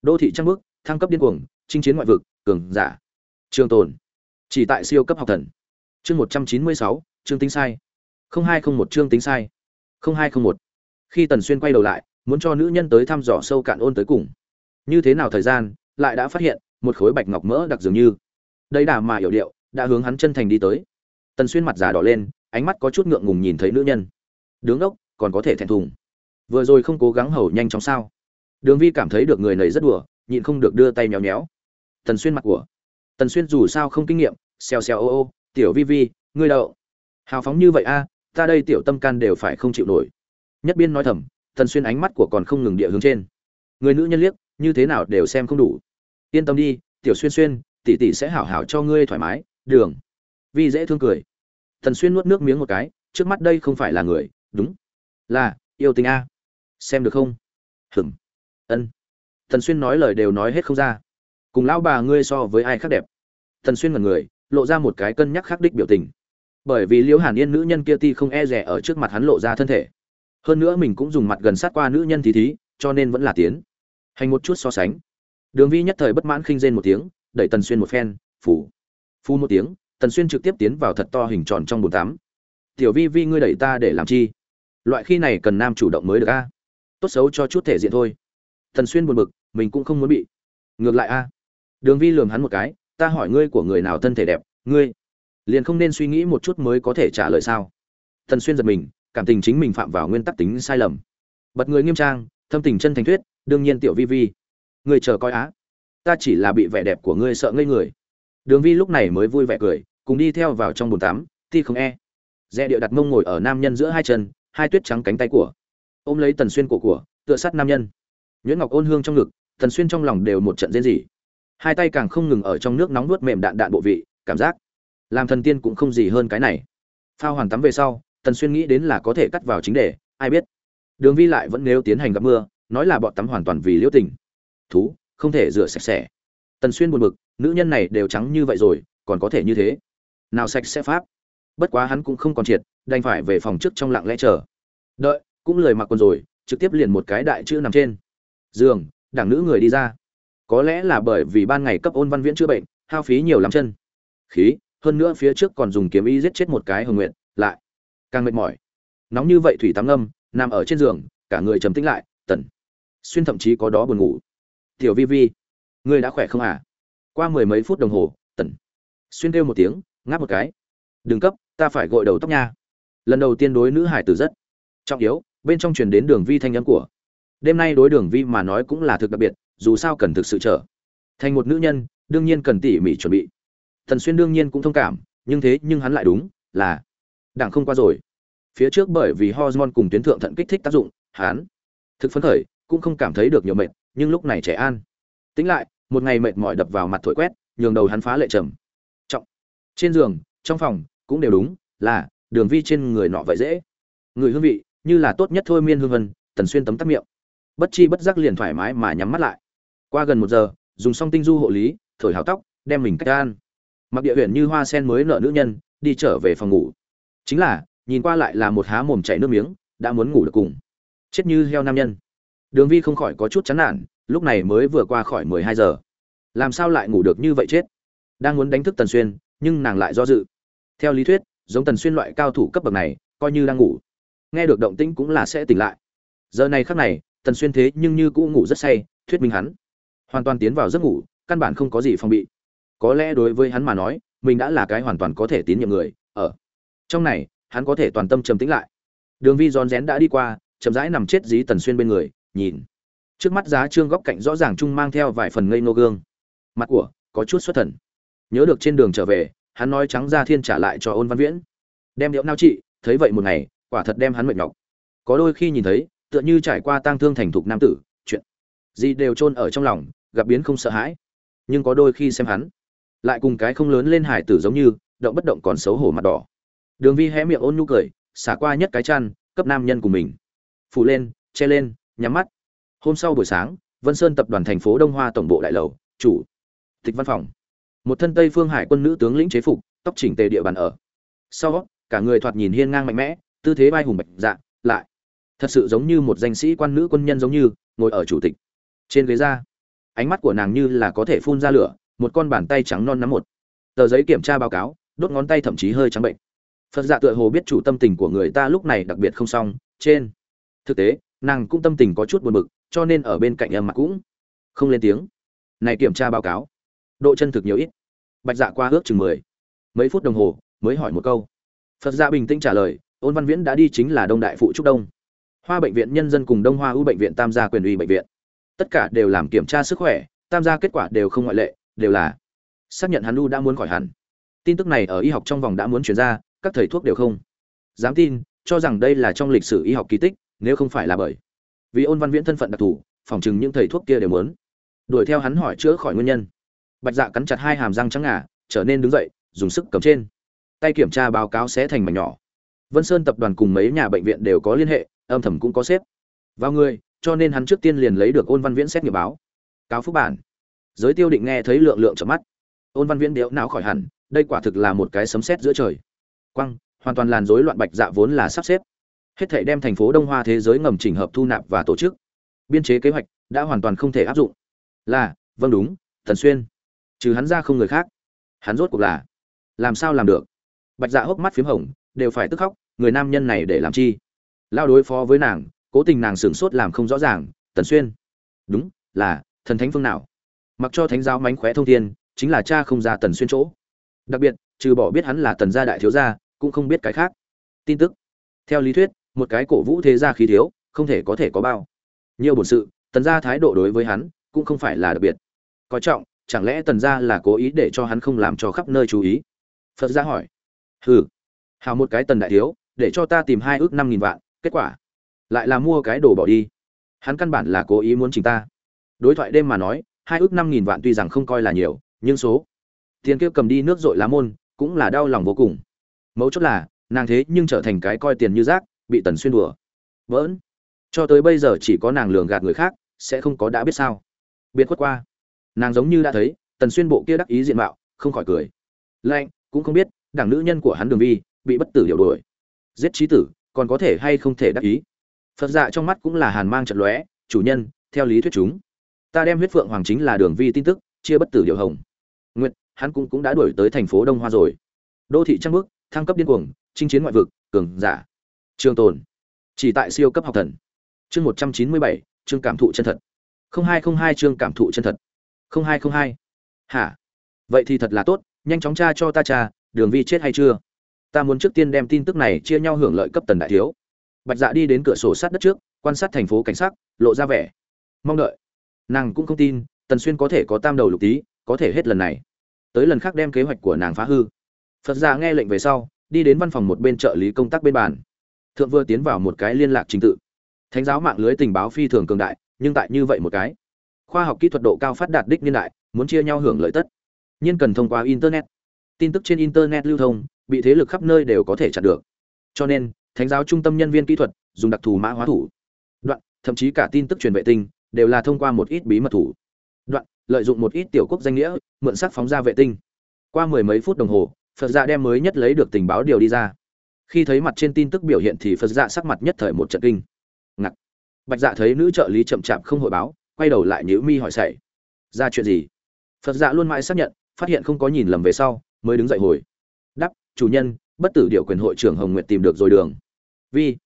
Đô thị trăng bước thăng cấp điên cuồng, chinh chiến ngoại vực, cường giả. Trường tồn chỉ tại siêu cấp học thần. Chương một trăm chín mươi sáu chương tính sai. không hai không một chương tính sai. không hai không một. Khi tần xuyên quay đầu lại, muốn cho nữ nhân tới thăm dò sâu cạn ôn tới cùng. Như thế nào thời gian, lại đã phát hiện, một khối bạch ngọc mỡ đặc dường như. Đây đà mà hiểu điệu, đã hướng hắn chân thành đi tới. Tần xuyên mặt già đỏ lên, ánh mắt có chút ngượng ngùng nhìn thấy nữ nhân. Đứng ốc còn có thể thẹn thùng. Vừa rồi không cố gắng hầu nhanh chóng sao? Đường vi cảm thấy được người này rất đùa, nhịn không được đưa tay nhéo nhéo tần xuyên mặt của tần xuyên dù sao không kinh nghiệm, xèo xèo ô ô, tiểu vi vi, ngươi đậu. Hào phóng như vậy a, ta đây tiểu tâm can đều phải không chịu nổi. Nhất biên nói thầm, tần xuyên ánh mắt của còn không ngừng địa hướng trên. Người nữ nhân liếc, như thế nào đều xem không đủ. Yên tâm đi, tiểu xuyên xuyên, tỷ tỷ sẽ hảo hảo cho ngươi thoải mái, đường. Vi dễ thương cười. Tần xuyên nuốt nước miếng một cái, trước mắt đây không phải là người, đúng, là yêu tình a. Xem được không? Hừm ân. Tần xuyên nói lời đều nói hết không ra cùng lão bà ngươi so với ai khác đẹp. Thần xuyên ngần người, lộ ra một cái cân nhắc khắc đích biểu tình. Bởi vì liễu hàn yên nữ nhân kia ti không e rẻ ở trước mặt hắn lộ ra thân thể. Hơn nữa mình cũng dùng mặt gần sát qua nữ nhân thì thí, cho nên vẫn là tiến. Hành một chút so sánh. Đường vi nhất thời bất mãn khinh rên một tiếng, đẩy tần xuyên một phen phủ phu một tiếng, tần xuyên trực tiếp tiến vào thật to hình tròn trong bồn tắm. Tiểu vi vi ngươi đẩy ta để làm chi? Loại khi này cần nam chủ động mới được a. Tốt xấu cho chút thể diện thôi. Tần xuyên buồn bực, mình cũng không muốn bị. Ngược lại a đường vi lườm hắn một cái, ta hỏi ngươi của người nào thân thể đẹp, ngươi liền không nên suy nghĩ một chút mới có thể trả lời sao? Tần xuyên giật mình, cảm tình chính mình phạm vào nguyên tắc tính sai lầm. Bật người nghiêm trang, thâm tình chân thành thuyết, đương nhiên tiểu vi vi, ngươi chờ coi á. Ta chỉ là bị vẻ đẹp của ngươi sợ ngây người. Đường vi lúc này mới vui vẻ cười, cùng đi theo vào trong bồn tắm, ti không e. Dè điệu đặt mông ngồi ở nam nhân giữa hai chân, hai tuyết trắng cánh tay của. Ôm lấy tần xuyên cổ của, tựa sát nam nhân. Nhuyễn ngọc ôn hương trong ngực, tần xuyên trong lòng đều một trận rên rỉ hai tay càng không ngừng ở trong nước nóng nuốt mềm đạn đạn bộ vị, cảm giác làm thần tiên cũng không gì hơn cái này. Phao hoàn tắm về sau, tần xuyên nghĩ đến là có thể cắt vào chính đề, ai biết. Đường vi lại vẫn nếu tiến hành gặp mưa, nói là bọn tắm hoàn toàn vì liễu tình. Thú, không thể rửa sạch sẽ. Tần xuyên buồn bực, nữ nhân này đều trắng như vậy rồi, còn có thể như thế. Nào sạch sẽ pháp. Bất quá hắn cũng không còn triệt, đành phải về phòng trước trong lặng lẽ chờ. Đợi, cũng lời mặc quần rồi, trực tiếp liền một cái đại chữ nằm trên. Giường, đảng nữ người đi ra có lẽ là bởi vì ban ngày cấp ôn văn viễn chữa bệnh, hao phí nhiều lắm chân. Khí, hơn nữa phía trước còn dùng kiếm y giết chết một cái hồng nguyện lại càng mệt mỏi. Nóng như vậy thủy tắm ngâm, nằm ở trên giường, cả người trầm tĩnh lại, tần. Xuyên thậm chí có đó buồn ngủ. Tiểu vi vi, ngươi đã khỏe không à? Qua mười mấy phút đồng hồ, tần. Xuyên kêu một tiếng, ngáp một cái. Đừng cấp, ta phải gội đầu tóc nha. Lần đầu tiên đối nữ hải tử rất trọng yếu, bên trong truyền đến đường vi thanh âm của đêm nay đối đường vi mà nói cũng là thực đặc biệt, dù sao cần thực sự trở thành một nữ nhân, đương nhiên cần tỉ mỉ chuẩn bị. Thần xuyên đương nhiên cũng thông cảm, nhưng thế nhưng hắn lại đúng, là đảng không qua rồi. Phía trước bởi vì hormone cùng tuyến thượng thận kích thích tác dụng, hắn thực phấn khởi, cũng không cảm thấy được nhiều mệt, nhưng lúc này trẻ an. Tính lại, một ngày mệt mỏi đập vào mặt thổi quét, nhường đầu hắn phá lệ trầm. Trọng. Trên giường, trong phòng, cũng đều đúng, là đường vi trên người nọ vậy dễ. Người hương vị, như là tốt nhất thôi miên hương vân, tần xuyên tấm tắt miệng bất chi bất giác liền thoải mái mà nhắm mắt lại. Qua gần một giờ, dùng xong tinh du hộ lý, thổi hào tóc, đem mình cách an. Mặc địa huyện như hoa sen mới nợ nữ nhân, đi trở về phòng ngủ. Chính là, nhìn qua lại là một há mồm chảy nước miếng, đã muốn ngủ được cùng. Chết như heo nam nhân. Đường vi không khỏi có chút chán nản, lúc này mới vừa qua khỏi mười hai giờ. Làm sao lại ngủ được như vậy chết? Đang muốn đánh thức tần xuyên, nhưng nàng lại do dự. Theo lý thuyết, giống tần xuyên loại cao thủ cấp bậc này, coi như đang ngủ. Nghe được động tĩnh cũng là sẽ tỉnh lại. Giờ này khắc này tần xuyên thế nhưng như cũ ngủ rất say, thuyết minh hắn. Hoàn toàn tiến vào giấc ngủ, căn bản không có gì phòng bị. Có lẽ đối với hắn mà nói, mình đã là cái hoàn toàn có thể tín nhiệm người, ở. Trong này, hắn có thể toàn tâm trầm tĩnh lại. Đường vi rón rén đã đi qua, chậm rãi nằm chết dí tần xuyên bên người, nhìn. Trước mắt giá trương góc cạnh rõ ràng trung mang theo vài phần ngây nô gương. Mặt của, có chút xuất thần. Nhớ được trên đường trở về, hắn nói trắng ra thiên trả lại cho ôn văn viễn. Đem điệu nao trị, thấy vậy một ngày, quả thật đem hắn mệt nhọc. Có đôi khi nhìn thấy tựa như trải qua tang thương thành thục nam tử, chuyện gì đều chôn ở trong lòng, gặp biến không sợ hãi. Nhưng có đôi khi xem hắn, lại cùng cái không lớn lên hải tử giống như, động bất động còn xấu hổ mặt đỏ. Đường vi hé miệng ôn nhu cười, xả qua nhất cái chăn, cấp nam nhân của mình. Phủ lên, che lên, nhắm mắt. Hôm sau buổi sáng, vân sơn tập đoàn thành phố đông hoa tổng bộ đại lầu, chủ tịch văn phòng. Một thân tây phương hải quân nữ tướng lĩnh chế phục, tóc chỉnh tề địa bàn ở. Sau cả người thoạt nhìn hiên ngang mạnh mẽ, tư thế vai hùng bạch dạ lại thật sự giống như một danh sĩ quan nữ quân nhân giống như, ngồi ở chủ tịch. Trên ghế ra ánh mắt của nàng như là có thể phun ra lửa, một con bàn tay trắng non nắm một. Tờ giấy kiểm tra báo cáo, đốt ngón tay thậm chí hơi trắng bệnh. Phật dạ tựa hồ biết chủ tâm tình của người ta lúc này đặc biệt không xong, trên. Thực tế, nàng cũng tâm tình có chút buồn bực, cho nên ở bên cạnh âm mặt cũng không lên tiếng. Này kiểm tra báo cáo, độ chân thực nhiều ít. Bạch dạ qua ước chừng mười. Mấy phút đồng hồ, mới hỏi một câu. Phật dạ bình tĩnh trả lời, ôn văn viễn đã đi chính là đông đại phụ trúc đông hoa bệnh viện nhân dân cùng đông hoa ưu bệnh viện tam gia quyền uy bệnh viện. Tất cả đều làm kiểm tra sức khỏe, tam gia kết quả đều không ngoại lệ, đều là xác nhận hắn u đã muốn khỏi hẳn. Tin tức này ở y học trong vòng đã muốn chuyển ra, các thầy thuốc đều không dám tin, cho rằng đây là trong lịch sử y học kỳ tích, nếu không phải là bởi vì ôn văn viễn thân phận đặc thù, phòng chừng những thầy thuốc kia đều muốn đuổi theo hắn hỏi chữa khỏi nguyên nhân. Bạch dạ cắn chặt hai hàm răng trắng ngà, trở nên đứng dậy, dùng sức cầm trên. Tay kiểm tra báo cáo sẽ thành mảnh nhỏ. Vân sơn tập đoàn cùng mấy nhà bệnh viện đều có liên hệ âm thầm cũng có xếp. Vào người, cho nên hắn trước tiên liền lấy được ôn văn viễn xét nghiệp báo. Cáo phúc bản. Giới tiêu định nghe thấy lượng lượng trợn mắt. Ôn văn viễn đéo não khỏi hẳn, đây quả thực là một cái sấm sét giữa trời. Quăng, hoàn toàn làn rối loạn bạch dạ vốn là sắp xếp. Hết thể đem thành phố đông hoa thế giới ngầm chỉnh hợp thu nạp và tổ chức. Biên chế kế hoạch đã hoàn toàn không thể áp dụng. Là vâng đúng thần xuyên. Trừ hắn ra không người khác. Hắn rốt cuộc là làm sao làm được? Bạch dạ hốc mắt p h í m hồng, đều phải tức khóc, người nam nhân này để làm chi? Lao đối phó với nàng, cố tình nàng sửng sốt làm không rõ ràng, tần xuyên. Đúng, là, thần thánh phương nào? Mặc cho thánh giáo mánh khóe thông thiên, chính là cha không ra tần xuyên chỗ. Đặc biệt, trừ bỏ biết hắn là tần gia đại thiếu gia, cũng không biết cái khác. Tin tức. Theo lý thuyết, một cái cổ vũ thế gia khí thiếu, không thể có thể có bao. Nhiều bổn sự, tần gia thái độ đối với hắn, cũng không phải là đặc biệt. Coi trọng, chẳng lẽ tần gia là cố ý để cho hắn không làm cho khắp nơi chú ý? Phật gia hỏi. Hừ, hào một cái tần đại thiếu, để cho ta tìm hai ước năm nghìn vạn kết quả, lại là mua cái đồ bỏ đi. Hắn căn bản là cố ý muốn chỉnh ta. Đối thoại đêm mà nói, hai ước năm nghìn vạn tuy rằng không coi là nhiều, nhưng số. Tiền kia cầm đi nước dội lá môn, cũng là đau lòng vô cùng. Mấu chốt là, nàng thế nhưng trở thành cái coi tiền như rác, bị tần xuyên đùa. Vỡn. Cho tới bây giờ chỉ có nàng lường gạt người khác, sẽ không có đã biết sao. Biệt khuất qua. Nàng giống như đã thấy, tần xuyên bộ kia đắc ý diện mạo, không khỏi cười. Lạnh, cũng không biết, đảng nữ nhân của hắn đường vi, bị bất tử điều đuổi. Giết trí tử còn có thể hay không thể đắc ý. Phật dạ trong mắt cũng là hàn mang trận lóe, chủ nhân, theo lý thuyết chúng, ta đem huyết phượng hoàng chính là đường vi tin tức, chia bất tử điều hồng. Nguyện hắn cũng cũng đã đuổi tới thành phố đông hoa rồi. Đô thị trăng bước, thăng cấp điên cuồng, chinh chiến ngoại vực, cường giả. Trường tồn, chỉ tại siêu cấp học thần. Chương một trăm chín mươi bảy, chương cảm thụ chân thật. Không hai không hai, chương cảm thụ chân thật. Không hai không hai. Hả? Vậy thì thật là tốt, nhanh chóng tra cho ta cha, đường vi chết hay chưa? Ta muốn trước tiên đem tin tức này chia nhau hưởng lợi cấp tần đại thiếu. Bạch dạ đi đến cửa sổ sát đất trước, quan sát thành phố cảnh sát lộ ra vẻ mong đợi. Nàng cũng không tin, tần xuyên có thể có tam đầu lục tý, có thể hết lần này. Tới lần khác đem kế hoạch của nàng phá hư. Phật dạ nghe lệnh về sau, đi đến văn phòng một bên trợ lý công tác bên bàn. Thượng vừa tiến vào một cái liên lạc trình tự. Thánh giáo mạng lưới tình báo phi thường cường đại, nhưng tại như vậy một cái, khoa học kỹ thuật độ cao phát đạt đích niên đại, muốn chia nhau hưởng lợi tất. Nhiên cần thông qua internet. Tin tức trên internet lưu thông bị thế lực khắp nơi đều có thể chặn được. Cho nên, thánh giáo trung tâm nhân viên kỹ thuật dùng đặc thù mã hóa thủ. Đoạn, thậm chí cả tin tức truyền vệ tinh đều là thông qua một ít bí mật thủ. Đoạn, lợi dụng một ít tiểu quốc danh nghĩa, mượn sắc phóng ra vệ tinh. Qua mười mấy phút đồng hồ, phật dạ đem mới nhất lấy được tình báo điều đi ra. Khi thấy mặt trên tin tức biểu hiện thì phật dạ sắc mặt nhất thời một trận kinh. Ngặt bạch dạ thấy nữ trợ lý chậm chạp không hội báo, quay đầu lại nhữ mi hỏi xảy ra chuyện gì? Phật dạ luôn mãi xác nhận, phát hiện không có nhìn lầm về sau, mới đứng dậy hồi chủ nhân, bất tử điệu quyền hội trưởng hồng nguyệt tìm được rồi đường. Vi,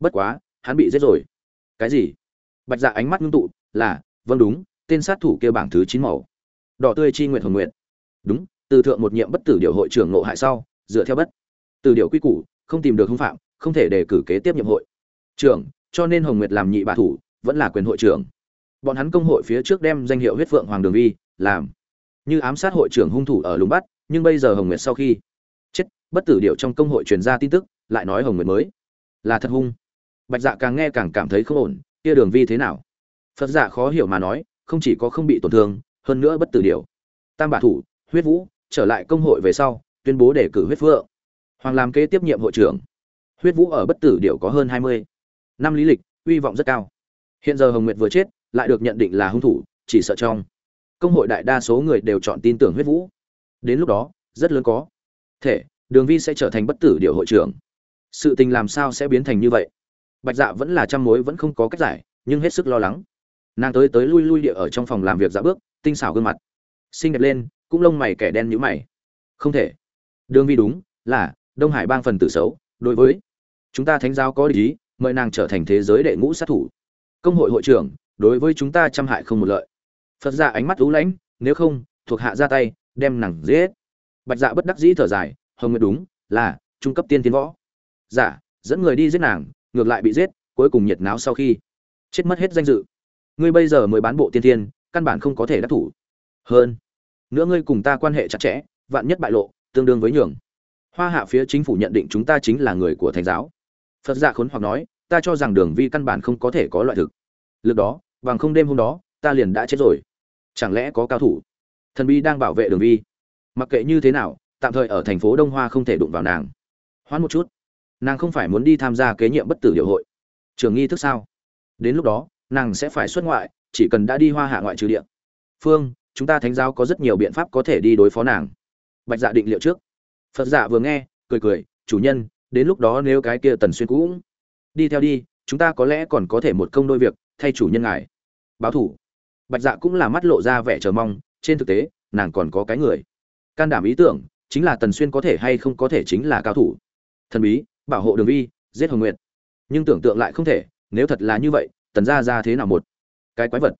bất quá, hắn bị giết rồi. Cái gì? Bạch dạ ánh mắt ngưng tụ, là vâng đúng, tên sát thủ kia bảng thứ chín màu. Đỏ tươi chi nguyện hồng nguyện đúng, từ thượng một nhiệm bất tử điệu hội trưởng ngộ hại sau, dựa theo bất từ điệu quy củ, không tìm được hung phạm, không thể đề cử kế tiếp nhiệm hội. Trưởng, cho nên hồng nguyệt làm nhị bà thủ, vẫn là quyền hội trưởng. Bọn hắn công hội phía trước đem danh hiệu huyết phượng hoàng đường vi, làm như ám sát hội trưởng hung thủ ở lùng bắt, nhưng bây giờ hồng nguyệt sau khi bất tử điệu trong công hội truyền ra tin tức, lại nói hồng nguyệt mới. Là thật hung. Bạch dạ càng nghe càng cảm thấy không ổn, kia đường vi thế nào? Phật dạ khó hiểu mà nói, không chỉ có không bị tổn thương, hơn nữa bất tử điệu tam Bả thủ, huyết vũ, trở lại công hội về sau, tuyên bố đề cử huyết phượng. Hoàng làm kế tiếp nhiệm hội trưởng. Huyết vũ ở bất tử điệu có hơn hai mươi. Năm lý lịch, uy vọng rất cao. Hiện giờ hồng nguyệt vừa chết, lại được nhận định là hung thủ, chỉ sợ trong công hội đại đa số người đều chọn tin tưởng huyết vũ. Đến lúc đó, rất lớn có thể đường vi sẽ trở thành bất tử điệu hội trưởng. Sự tình làm sao sẽ biến thành như vậy? Bạch dạ vẫn là trăm mối vẫn không có cách giải, nhưng hết sức lo lắng. Nàng tới tới lui lui địa ở trong phòng làm việc dạ bước, tinh xảo gương mặt. Xinh đẹp lên, cũng lông mày kẻ đen nhữ mày. Không thể. Đường vi đúng, là, đông hải bang phần tử xấu, đối với chúng ta thánh giáo có ý, mời nàng trở thành thế giới đệ ngũ sát thủ. Công hội hội trưởng, đối với chúng ta trăm hại không một lợi. Phật dạ ánh mắt lũ lãnh, nếu không, thuộc hạ ra tay, đem nàng giết. Bạch dạ bất đắc dĩ thở dài hồng nguyệt đúng, là, trung cấp tiên tiến võ. Dạ dẫn người đi giết nàng, ngược lại bị giết, cuối cùng nhiệt náo sau khi. Chết mất hết danh dự. Ngươi bây giờ mới bán bộ tiên tiên căn bản không có thể đắc thủ. Hơn, nữa ngươi cùng ta quan hệ chặt chẽ, vạn nhất bại lộ, tương đương với nhường. Hoa hạ phía chính phủ nhận định chúng ta chính là người của thành giáo. Phật giả khốn hoặc nói, ta cho rằng đường vi căn bản không có thể có loại thực. Lực đó, bằng không đêm hôm đó, ta liền đã chết rồi. Chẳng lẽ có cao thủ? Thần bi đang bảo vệ đường vi. Mặc kệ như thế nào tạm thời ở thành phố đông hoa không thể đụng vào nàng. Hoãn một chút. Nàng không phải muốn đi tham gia kế nhiệm bất tử điệu hội. Trường nghi thức sao? Đến lúc đó, nàng sẽ phải xuất ngoại, chỉ cần đã đi hoa hạ ngoại trừ địa. Phương, chúng ta thánh giáo có rất nhiều biện pháp có thể đi đối phó nàng. Bạch dạ định liệu trước. Phật dạ vừa nghe, cười cười, chủ nhân, đến lúc đó nếu cái kia tần xuyên cũng đi theo đi, chúng ta có lẽ còn có thể một công đôi việc, thay chủ nhân ngài. Báo thủ. Bạch dạ cũng là mắt lộ ra vẻ chờ mong, trên thực tế, nàng còn có cái người. Can đảm ý tưởng chính là tần xuyên có thể hay không có thể chính là cao thủ. Thần bí, bảo hộ đường vi, giết hồng nguyệt. Nhưng tưởng tượng lại không thể, nếu thật là như vậy, tần gia ra thế nào một cái quái vật?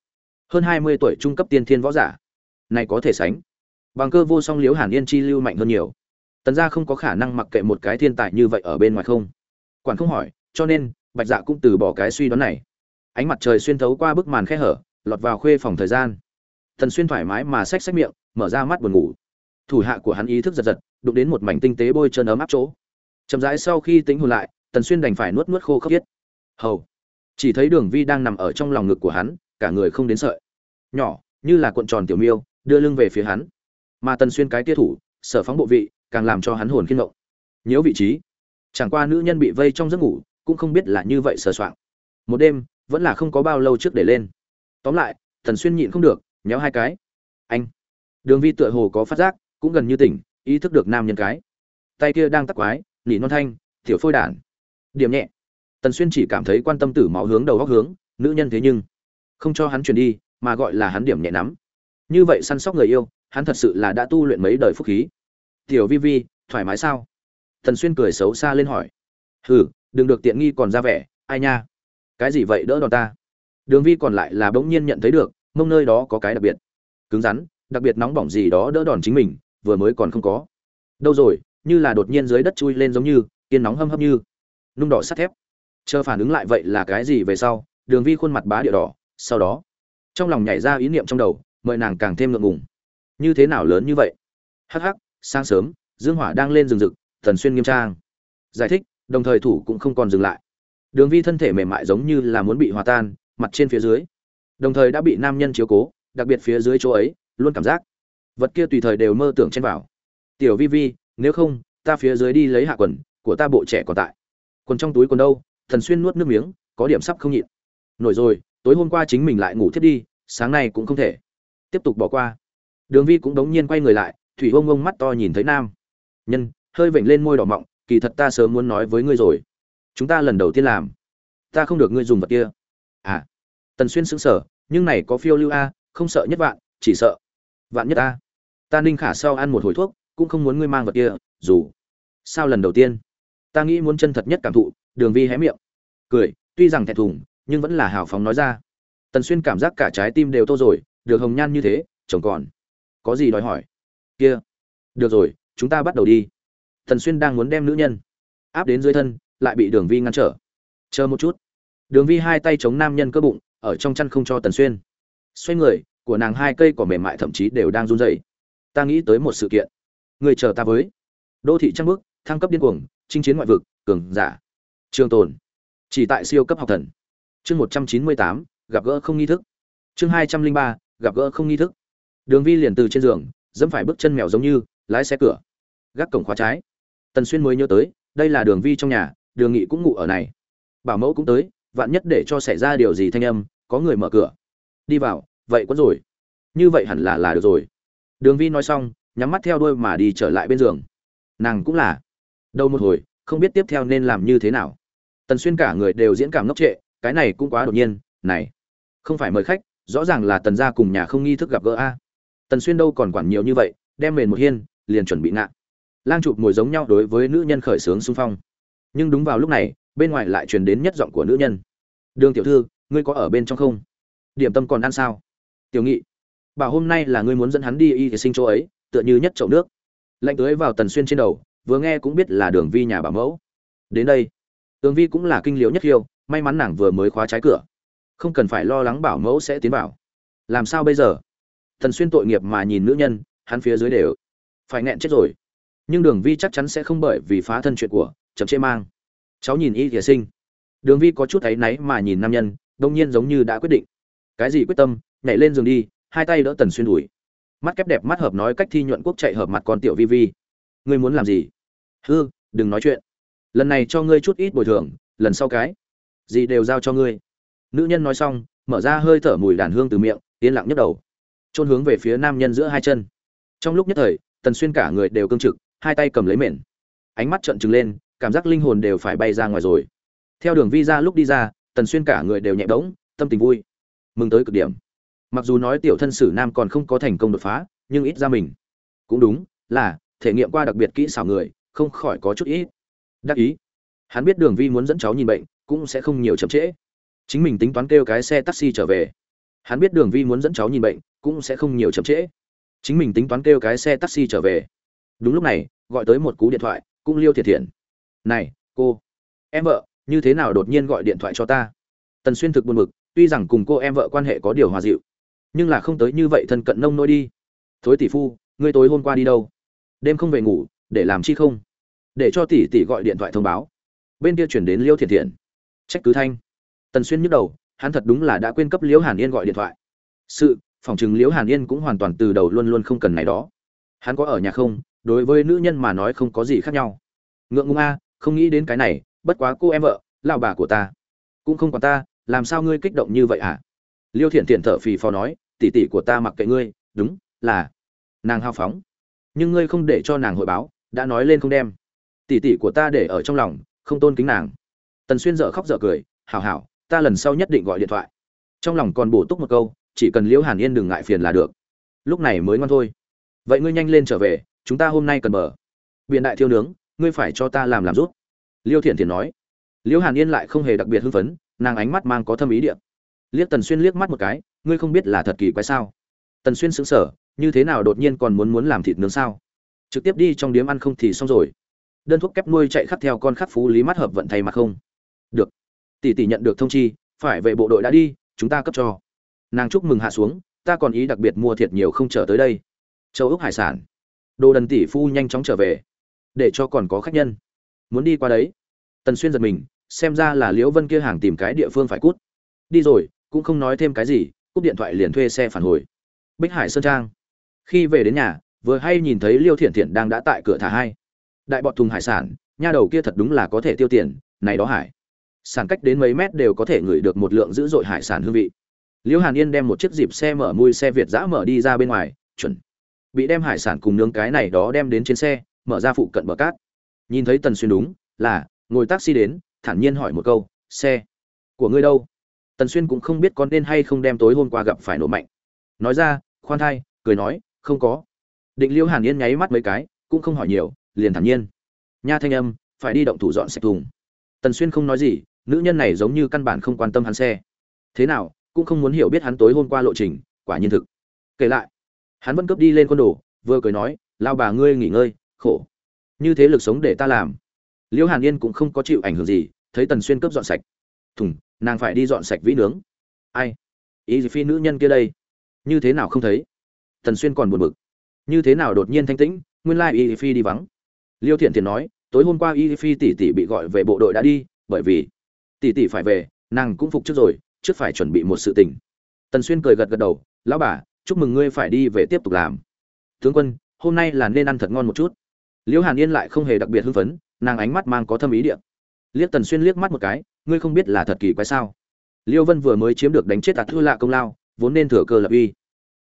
Hơn hai mươi tuổi trung cấp tiên thiên võ giả. Này có thể sánh. Bằng cơ vô song liếu hàn yên chi lưu mạnh hơn nhiều. Tần gia không có khả năng mặc kệ một cái thiên tài như vậy ở bên ngoài không. Quản không hỏi, cho nên, bạch dạ cũng từ bỏ cái suy đoán này. Ánh mặt trời xuyên thấu qua bức màn khe hở, lọt vào khuê phòng thời gian. Tần xuyên thoải mái mà xách xách miệng, mở ra mắt buồn ngủ thủ hạ của hắn ý thức giật giật, đụng đến một mảnh tinh tế bôi chân ấm áp chỗ. Chậm rãi sau khi tính hồn lại, tần xuyên đành phải nuốt nuốt khô khốc thiết hầu. Chỉ thấy đường vi đang nằm ở trong lòng ngực của hắn, cả người không đến sợi. Nhỏ, như là cuộn tròn tiểu miêu, đưa lưng về phía hắn. Mà tần xuyên cái tia thủ, sở phóng bộ vị, càng làm cho hắn hồn khiên động. Nhiễu vị trí. Chẳng qua nữ nhân bị vây trong giấc ngủ, cũng không biết là như vậy sờ soạng. Một đêm, vẫn là không có bao lâu trước để lên. Tóm lại, tần xuyên nhịn không được, nhéo hai cái. Anh. Đường vi tựa hồ có phát giác cũng gần như tỉnh, ý thức được nam nhân cái. Tay kia đang tắc quái, nỉ non thanh, tiểu phôi đản. Điểm nhẹ. Tần xuyên chỉ cảm thấy quan tâm tử máu hướng đầu góc hướng, nữ nhân thế nhưng không cho hắn chuyển đi, mà gọi là hắn điểm nhẹ nắm. Như vậy săn sóc người yêu, hắn thật sự là đã tu luyện mấy đời phúc khí. Tiểu vi vi, thoải mái sao? Tần xuyên cười xấu xa lên hỏi. Hừ, đừng được tiện nghi còn ra vẻ, ai nha? Cái gì vậy đỡ đòn ta? Đường vi còn lại là bỗng nhiên nhận thấy được, mông nơi đó có cái đặc biệt. Cứng rắn, đặc biệt nóng bỏng gì đó đỡ đòn chính mình vừa mới còn không có. Đâu rồi, như là đột nhiên dưới đất chui lên giống như kiên nóng hâm hấp như. Nung đỏ sắt thép. Chờ phản ứng lại vậy là cái gì về sau? Đường vi khuôn mặt bá địa đỏ, sau đó, trong lòng nhảy ra ý niệm trong đầu, mời nàng càng thêm ngượng ngùng. Như thế nào lớn như vậy? Hắc hắc, sáng sớm, dương hỏa đang lên rừng rực, thần xuyên nghiêm trang. Giải thích, đồng thời thủ cũng không còn dừng lại. Đường vi thân thể mềm mại giống như là muốn bị hòa tan, mặt trên phía dưới. Đồng thời đã bị nam nhân chiếu cố, đặc biệt phía dưới chỗ ấy, luôn cảm giác vật kia tùy thời đều mơ tưởng chen vào. Tiểu vi vi, nếu không, ta phía dưới đi lấy hạ quần, của ta bộ trẻ còn tại. Quần trong túi còn đâu? Thần xuyên nuốt nước miếng, có điểm sắp không nhịn. Nổi rồi, tối hôm qua chính mình lại ngủ thiết đi, sáng nay cũng không thể. Tiếp tục bỏ qua. Đường vi cũng đống nhiên quay người lại, thủy ông ông mắt to nhìn thấy nam. Nhân, hơi vểnh lên môi đỏ mọng, kỳ thật ta sớm muốn nói với ngươi rồi. Chúng ta lần đầu tiên làm. Ta không được ngươi dùng vật kia. À. Tần xuyên sững sờ, nhưng này có phiêu lưu a, không sợ nhất vạn, chỉ sợ vạn nhất a ta ninh khả sau ăn một hồi thuốc, cũng không muốn ngươi mang vật kia, dù sao lần đầu tiên, ta nghĩ muốn chân thật nhất cảm thụ, đường vi hé miệng, cười, tuy rằng thẹn thùng, nhưng vẫn là hào phóng nói ra. Tần xuyên cảm giác cả trái tim đều tô rồi, được hồng nhan như thế, chồng còn có gì đòi hỏi? Kia, được rồi, chúng ta bắt đầu đi. Tần xuyên đang muốn đem nữ nhân áp đến dưới thân, lại bị đường vi ngăn trở. Chờ một chút. Đường vi hai tay chống nam nhân cơ bụng, ở trong chăn không cho tần xuyên. Xoay người, của nàng hai cây cỏ mềm mại thậm chí đều đang run rẩy ta nghĩ tới một sự kiện. Người chờ ta với. Đô thị trăng bước thăng cấp điên cuồng, chinh chiến ngoại vực, cường giả. Trường tồn. Chỉ tại siêu cấp học thần. Chương một trăm chín mươi tám, gặp gỡ không nghi thức. Chương hai trăm linh ba, gặp gỡ không nghi thức. Đường vi liền từ trên giường, dẫm phải bước chân mèo giống như, lái xe cửa. Gác cổng khóa trái. Tần xuyên mới nhớ tới, đây là đường vi trong nhà, đường nghị cũng ngủ ở này. Bảo mẫu cũng tới, vạn nhất để cho xảy ra điều gì thanh âm, có người mở cửa. Đi vào, vậy có rồi. Như vậy hẳn là là được rồi đường vi nói xong, nhắm mắt theo đuôi mà đi trở lại bên giường. Nàng cũng là. Đâu một hồi, không biết tiếp theo nên làm như thế nào. Tần xuyên cả người đều diễn cảm ngốc trệ, cái này cũng quá đột nhiên, này. Không phải mời khách, rõ ràng là tần gia cùng nhà không nghi thức gặp gỡ a. Tần xuyên đâu còn quản nhiều như vậy, đem mền một hiên, liền chuẩn bị ngạ. Lang chụp ngồi giống nhau đối với nữ nhân khởi sướng xung phong. Nhưng đúng vào lúc này, bên ngoài lại truyền đến nhất giọng của nữ nhân. Đường tiểu thư, ngươi có ở bên trong không? Điểm tâm còn ăn sao? Tiểu nghị bảo hôm nay là ngươi muốn dẫn hắn đi y thì sinh chỗ ấy, tựa như nhất chậu nước. Lạnh tưới vào tần xuyên trên đầu, vừa nghe cũng biết là đường vi nhà bảo mẫu. Đến đây tường vi cũng là kinh liễu nhất khiêu, may mắn nàng vừa mới khóa trái cửa. Không cần phải lo lắng bảo mẫu sẽ tiến vào. Làm sao bây giờ? Tần xuyên tội nghiệp mà nhìn nữ nhân, hắn phía dưới đều phải nghẹn chết rồi. Nhưng đường vi chắc chắn sẽ không bởi vì phá thân chuyện của chậm chê mang. Cháu nhìn y thìa sinh. Đường vi có chút áy náy mà nhìn nam nhân, đông nhiên giống như đã quyết định. Cái gì quyết tâm, nhảy lên giường đi hai tay đỡ tần xuyên đùi. Mắt kép đẹp, mắt hợp nói cách thi nhuận quốc chạy hợp mặt con tiểu vi vi. Ngươi muốn làm gì? Hư, đừng nói chuyện. Lần này cho ngươi chút ít bồi thường, lần sau cái gì đều giao cho ngươi. Nữ nhân nói xong, mở ra hơi thở mùi đàn hương từ miệng, yên lặng nhấc đầu. Trôn hướng về phía nam nhân giữa hai chân. Trong lúc nhất thời, tần xuyên cả người đều cương trực, hai tay cầm lấy mền. Ánh mắt trợn trừng lên, cảm giác linh hồn đều phải bay ra ngoài rồi. Theo đường vi ra lúc đi ra, tần xuyên cả người đều nhẹ bỗng, tâm tình vui. Mừng tới cực điểm mặc dù nói tiểu thân sử nam còn không có thành công đột phá, nhưng ít ra mình. Cũng đúng, là, thể nghiệm qua đặc biệt kỹ xảo người, không khỏi có chút ít. Đắc ý. Hắn biết đường vi muốn dẫn cháu nhìn bệnh, cũng sẽ không nhiều chậm trễ. Chính mình tính toán kêu cái xe taxi trở về. Hắn biết đường vi muốn dẫn cháu nhìn bệnh, cũng sẽ không nhiều chậm trễ. Chính mình tính toán kêu cái xe taxi trở về. Đúng lúc này, gọi tới một cú điện thoại, cũng liêu thiệt thiện. Này, cô, em vợ, như thế nào đột nhiên gọi điện thoại cho ta? Tần xuyên thực buồn bực, tuy rằng cùng cô em vợ quan hệ có điều hòa dịu nhưng là không tới như vậy thân cận nông nỗi đi. Thối tỷ phu, ngươi tối hôm qua đi đâu? Đêm không về ngủ, để làm chi không? Để cho tỷ tỷ gọi điện thoại thông báo. Bên kia chuyển đến liêu thiện thiện. Trách cứ thanh. Tần xuyên nhức đầu, hắn thật đúng là đã quên cấp liễu hàn yên gọi điện thoại. Sự, phòng chừng liễu hàn yên cũng hoàn toàn từ đầu luôn luôn không cần này đó. Hắn có ở nhà không? Đối với nữ nhân mà nói không có gì khác nhau. Ngượng ngùng a, không nghĩ đến cái này, bất quá cô em vợ lao bà của ta. Cũng không còn ta, làm sao ngươi kích động như vậy hả liêu thiện thiện thở phì phò nói tỷ tỷ của ta mặc kệ ngươi, đúng, là, nàng hao phóng. Nhưng ngươi không để cho nàng hội báo, đã nói lên không đem. Tỷ tỷ của ta để ở trong lòng, không tôn kính nàng. Tần xuyên dở khóc dở cười, hảo hảo, ta lần sau nhất định gọi điện thoại. Trong lòng còn bổ túc một câu, chỉ cần liễu hàn yên đừng ngại phiền là được. Lúc này mới ngoan thôi. Vậy ngươi nhanh lên trở về, chúng ta hôm nay cần mở biện đại thiêu nướng, ngươi phải cho ta làm làm rút liêu thiện thiện nói. Liễu hàn yên lại không hề đặc biệt hưng phấn, nàng ánh mắt mang có thâm ý điện liếc tần xuyên liếc mắt một cái ngươi không biết là thật kỳ quái sao? Tần xuyên sững sờ, như thế nào đột nhiên còn muốn muốn làm thịt nướng sao? Trực tiếp đi trong điếm ăn không thì xong rồi. Đơn thuốc kép nuôi chạy khắp theo con khắc phú lý mắt hợp vận thay mà không. Được. Tỷ tỷ nhận được thông chi, phải về bộ đội đã đi, chúng ta cấp cho. Nàng chúc mừng hạ xuống, ta còn ý đặc biệt mua thiệt nhiều không trở tới đây. Châu ước hải sản. Đồ đần tỷ phu nhanh chóng trở về. Để cho còn có khách nhân. Muốn đi qua đấy. Tần xuyên giật mình, xem ra là liễu vân kia hàng tìm cái địa phương phải cút. Đi rồi, cũng không nói thêm cái gì cúp điện thoại liền thuê xe phản hồi. Bích hải sơn trang. Khi về đến nhà, vừa hay nhìn thấy liêu thiện thiện đang đã tại cửa thả hai. Đại bọt thùng hải sản, nha đầu kia thật đúng là có thể tiêu tiền, này đó hải. Sản cách đến mấy mét đều có thể ngửi được một lượng dữ dội hải sản hương vị. Liễu hàn yên đem một chiếc dịp xe mở mui xe việt giã mở đi ra bên ngoài, chuẩn. Bị đem hải sản cùng nướng cái này đó đem đến trên xe, mở ra phụ cận bờ cát. Nhìn thấy tần xuyên đúng, là, ngồi taxi đến, thản nhiên hỏi một câu, xe của ngươi đâu? Tần xuyên cũng không biết con nên hay không đem tối hôm qua gặp phải nổ mạnh. Nói ra, khoan thai, cười nói, không có. Định liễu hàn yên nháy mắt mấy cái, cũng không hỏi nhiều, liền thản nhiên. Nha thanh âm, phải đi động thủ dọn sạch thùng. Tần xuyên không nói gì, nữ nhân này giống như căn bản không quan tâm hắn xe. Thế nào, cũng không muốn hiểu biết hắn tối hôm qua lộ trình, quả nhiên thực. Kể lại, hắn vẫn cướp đi lên con đồ, vừa cười nói, lao bà ngươi nghỉ ngơi, khổ. Như thế lực sống để ta làm. Liễu hàn yên cũng không có chịu ảnh hưởng gì, thấy tần xuyên cướp dọn sạch thùng nàng phải đi dọn sạch vĩ nướng. Ai? Ý gì phi nữ nhân kia đây? Như thế nào không thấy? Tần xuyên còn buồn bực. Như thế nào đột nhiên thanh tĩnh, nguyên lai y phi đi vắng. Liêu thiện thiện nói, tối hôm qua y phi tỷ tỷ bị gọi về bộ đội đã đi, bởi vì tỷ tỷ phải về, nàng cũng phục trước rồi, trước phải chuẩn bị một sự tình. Tần xuyên cười gật gật đầu, lão bà, chúc mừng ngươi phải đi về tiếp tục làm. Tướng quân, hôm nay là nên ăn thật ngon một chút. Liễu hàn yên lại không hề đặc biệt hưng phấn, nàng ánh mắt mang có thâm ý điện liếc tần xuyên liếc mắt một cái ngươi không biết là thật kỳ quái sao? Liêu vân vừa mới chiếm được đánh chết tạt thua lạ công lao, vốn nên thừa cơ lập uy.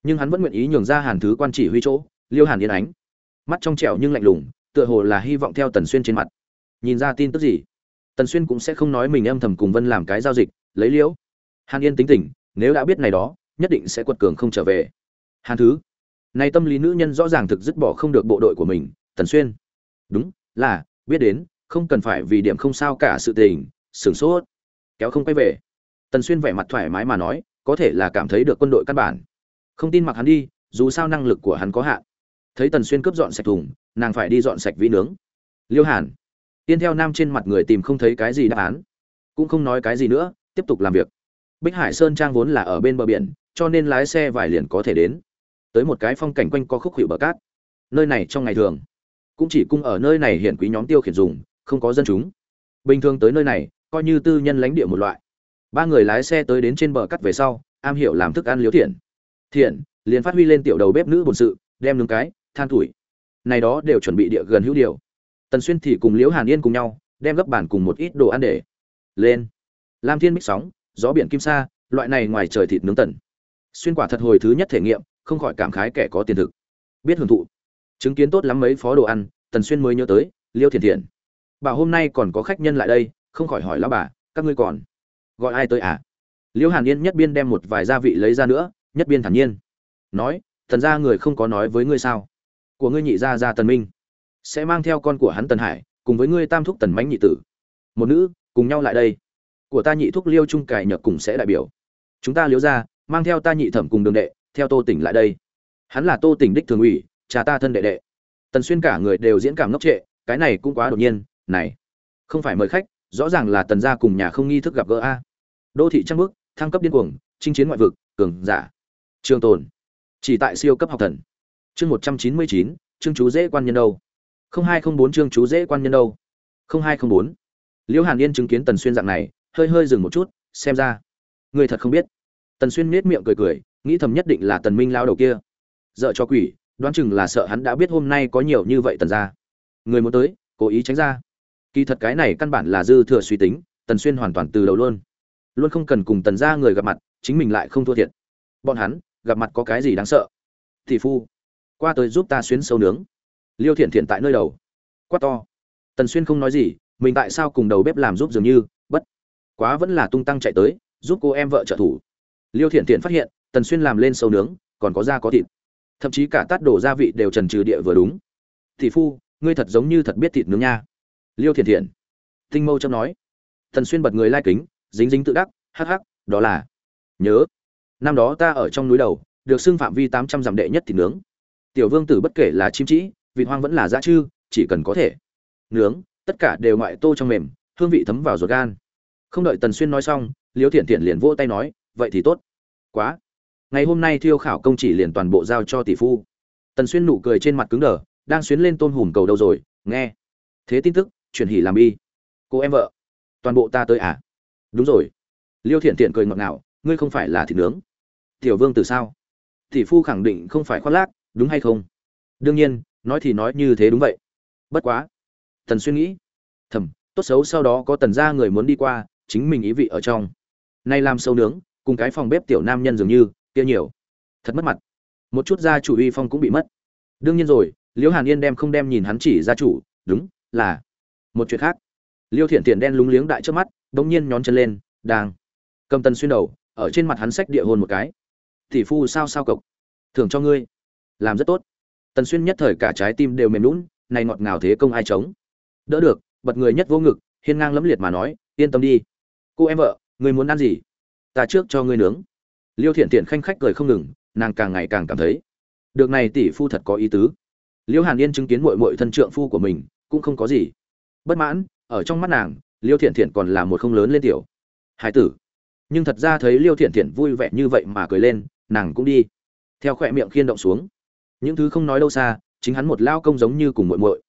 Nhưng hắn vẫn nguyện ý nhường ra hàn thứ quan chỉ huy chỗ, liêu hàn yên ánh. Mắt trong trẻo nhưng lạnh lùng, tựa hồ là hy vọng theo tần xuyên trên mặt. Nhìn ra tin tức gì? Tần xuyên cũng sẽ không nói mình âm thầm cùng vân làm cái giao dịch, lấy liễu hàn yên tính tình, nếu đã biết này đó, nhất định sẽ quật cường không trở về. Hàn thứ. Nay tâm lý nữ nhân rõ ràng thực dứt bỏ không được bộ đội của mình, tần xuyên. Đúng, là, biết đến, không cần phải vì điểm không sao cả sự tình sửng sốt, kéo không quay về. Tần xuyên vẻ mặt thoải mái mà nói, có thể là cảm thấy được quân đội căn bản. Không tin mặc hắn đi, dù sao năng lực của hắn có hạn. Thấy tần xuyên cướp dọn sạch thùng, nàng phải đi dọn sạch vĩ nướng. Liêu hàn, tiên theo nam trên mặt người tìm không thấy cái gì đáp án. Cũng không nói cái gì nữa, tiếp tục làm việc. Bích hải sơn trang vốn là ở bên bờ biển, cho nên lái xe vài liền có thể đến. Tới một cái phong cảnh quanh co khúc hiệu bờ cát. Nơi này trong ngày thường, cũng chỉ cung ở nơi này hiện quý nhóm tiêu khiển dùng, không có dân chúng. Bình thường tới nơi này coi như tư nhân lãnh địa một loại. Ba người lái xe tới đến trên bờ cắt về sau, am hiểu làm thức ăn liếu thiện. Thiện, liền phát huy lên tiểu đầu bếp nữ bổn sự, đem nướng cái, than tuổi. Này đó đều chuẩn bị địa gần hữu điều. Tần xuyên thì cùng liễu hàn yên cùng nhau, đem gấp bản cùng một ít đồ ăn để lên. Lam thiên bích sóng, gió biển kim sa, loại này ngoài trời thịt nướng tần. Xuyên quả thật hồi thứ nhất thể nghiệm, không khỏi cảm khái kẻ có tiền thực. Biết hưởng thụ. Chứng kiến tốt lắm mấy phó đồ ăn, tần xuyên mới nhớ tới liêu thiền thiện. Bảo hôm nay còn có khách nhân lại đây không khỏi hỏi lão bà, các ngươi còn gọi ai tới à? Liễu hàn yên nhất biên đem một vài gia vị lấy ra nữa, nhất biên thản nhiên. Nói, thần gia người không có nói với ngươi sao? Của ngươi nhị gia gia tần minh, sẽ mang theo con của hắn tần hải, cùng với ngươi tam thúc tần mãnh nhị tử. Một nữ, cùng nhau lại đây. Của ta nhị thúc liêu trung cải nhật cùng sẽ đại biểu. Chúng ta Liễu ra mang theo ta nhị thẩm cùng đường đệ, theo tô tỉnh lại đây. Hắn là tô tỉnh đích thường ủy, cha ta thân đệ đệ. Tần xuyên cả người đều diễn cảm ngốc trệ, cái này cũng quá đột nhiên, này, không phải mời khách rõ ràng là tần gia cùng nhà không nghi thức gặp gỡ a. Đô thị trăng bước, thăng cấp điên cuồng, chinh chiến ngoại vực, cường giả. Trường tồn. Chỉ tại siêu cấp học thần. Chương một trăm chín mươi chín, chương chú dễ quan nhân đâu. không hai không bốn, chương chú dễ quan nhân đâu. không hai không bốn. Liễu hàn yên chứng kiến tần xuyên dạng này, hơi hơi dừng một chút, xem ra. Người thật không biết. Tần xuyên nết miệng cười cười, nghĩ thầm nhất định là tần minh lao đầu kia. Dợ cho quỷ, đoán chừng là sợ hắn đã biết hôm nay có nhiều như vậy tần ra người muốn tới, cố ý tránh ra kỳ thật cái này căn bản là dư thừa suy tính, tần xuyên hoàn toàn từ đầu luôn. Luôn không cần cùng tần ra người gặp mặt, chính mình lại không thua thiệt. Bọn hắn, gặp mặt có cái gì đáng sợ? Thị phu, qua tới giúp ta xuyến sâu nướng. Liêu thiện thiện tại nơi đầu. Quát to. Tần xuyên không nói gì, mình tại sao cùng đầu bếp làm giúp dường như, bất quá vẫn là tung tăng chạy tới, giúp cô em vợ trợ thủ. Liêu thiện thiện phát hiện, tần xuyên làm lên sâu nướng, còn có da có thịt. Thậm chí cả tát đổ gia vị đều trần trừ địa vừa đúng. Thị phu, ngươi thật giống như thật biết thịt nướng nha liêu thiện thiện. Tinh mâu châm nói. Tần xuyên bật người lai kính, dính dính tự đắc, hắc hắc, đó là, nhớ. Năm đó ta ở trong núi đầu, được xưng phạm vi tám trăm dặm đệ nhất thì nướng. Tiểu vương tử bất kể là chim trĩ vịt hoang vẫn là dã chư, chỉ cần có thể nướng, tất cả đều ngoại tô trong mềm, hương vị thấm vào ruột gan. Không đợi tần xuyên nói xong, liêu thiện thiện liền vỗ tay nói, vậy thì tốt. Quá. Ngày hôm nay thiêu khảo công chỉ liền toàn bộ giao cho tỷ phu. Tần xuyên nụ cười trên mặt cứng đờ, đang xuyến lên tôn hùm cầu đâu rồi, nghe. Thế tin tức chuyển hỉ làm bi. Cô em vợ, toàn bộ ta tới à? Đúng rồi. Liêu thiện thiện cười ngọt ngào, ngươi không phải là thịt nướng. Tiểu vương từ sao? Tỷ phu khẳng định không phải khoác lác, đúng hay không? Đương nhiên, nói thì nói như thế đúng vậy. Bất quá. Tần xuyên nghĩ. Thầm, tốt xấu sau đó có tần gia người muốn đi qua, chính mình ý vị ở trong. Nay làm sâu nướng, cùng cái phòng bếp tiểu nam nhân dường như, kia nhiều. Thật mất mặt. Một chút gia chủ uy phong cũng bị mất. Đương nhiên rồi liễu hàn yên đem không đem nhìn hắn chỉ gia chủ, đúng, là một chuyện khác. Liêu thiện tiền đen lúng liếng đại trước mắt, đống nhiên nhón chân lên, đang. Cầm tần xuyên đầu, ở trên mặt hắn sách địa hôn một cái. Tỷ phu sao sao cộc? Thưởng cho ngươi. Làm rất tốt. Tần xuyên nhất thời cả trái tim đều mềm lún này ngọt ngào thế công ai chống? Đỡ được, bật người nhất vô ngực, hiên ngang lẫm liệt mà nói, yên tâm đi. Cô em vợ người muốn ăn gì? Ta trước cho ngươi nướng. Liêu thiện thiện khanh khách cười không ngừng, nàng càng ngày càng cảm thấy, được này, tỷ phu thật có ý tứ. Liêu hàn yên chứng kiến mội mội thân trượng phu của mình, cũng không có gì bất mãn, ở trong mắt nàng, liêu thiện thiện còn là một không lớn lên tiểu. Hải tử. Nhưng thật ra thấy liêu thiện thiện vui vẻ như vậy mà cười lên, nàng cũng đi. Theo khỏe miệng khiên động xuống. Những thứ không nói đâu xa, chính hắn một lao công giống như cùng muội muội.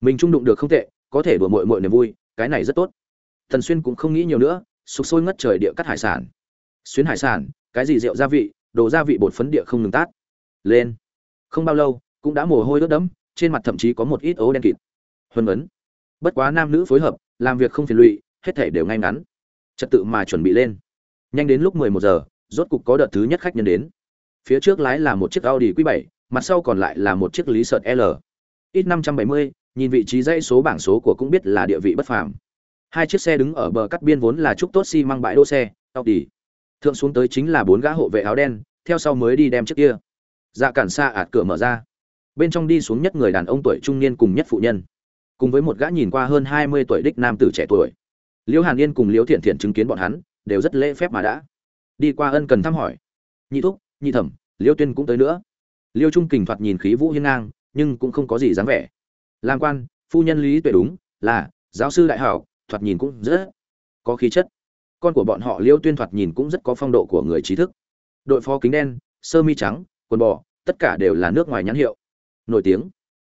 Mình trung đụng được không tệ, có thể đùa muội muội niềm vui, cái này rất tốt. Thần xuyên cũng không nghĩ nhiều nữa, sục sôi ngất trời địa cắt hải sản. Xuyến hải sản, cái gì rượu gia vị, đồ gia vị bột phấn địa không ngừng tát. Lên. Không bao lâu, cũng đã mồ hôi ướt đẫm, trên mặt thậm chí có một ít ố đen kịt. Huân ấn bất quá nam nữ phối hợp, làm việc không phiền lụy, hết thể đều ngay ngắn. Trật tự mà chuẩn bị lên. Nhanh đến lúc mười một giờ, rốt cục có đợt thứ nhất khách nhân đến. Phía trước lái là một chiếc audi q 7 mặt sau còn lại là một chiếc lý sợt l. Ít năm trăm bảy mươi, nhìn vị trí dãy số bảng số của cũng biết là địa vị bất phàm. Hai chiếc xe đứng ở bờ cắt biên vốn là trúc tốt xi、si、măng bãi đỗ xe, audi. Thượng xuống tới chính là bốn gã hộ vệ áo đen, theo sau mới đi đem chiếc kia. Dạ cản xa ạt cửa mở ra. Bên trong đi xuống nhất người đàn ông tuổi trung niên cùng nhất phụ nhân cùng với một gã nhìn qua hơn hai mươi tuổi đích nam tử trẻ tuổi. Liễu hàn yên cùng liễu thiện thiện chứng kiến bọn hắn, đều rất lễ phép mà đã. Đi qua ân cần thăm hỏi. Nhị thúc, nhị thẩm, liễu tuyên cũng tới nữa. Liêu trung kình thoạt nhìn khí vũ hiên ngang, nhưng cũng không có gì dáng vẻ. Làm quan, phu nhân lý tuệ đúng, là, giáo sư đại hảo thoạt nhìn cũng rất có khí chất. Con của bọn họ liêu tuyên thoạt nhìn cũng rất có phong độ của người trí thức. Đội phó kính đen, sơ mi trắng, quần bò, tất cả đều là nước ngoài nhãn hiệu. Nổi tiếng.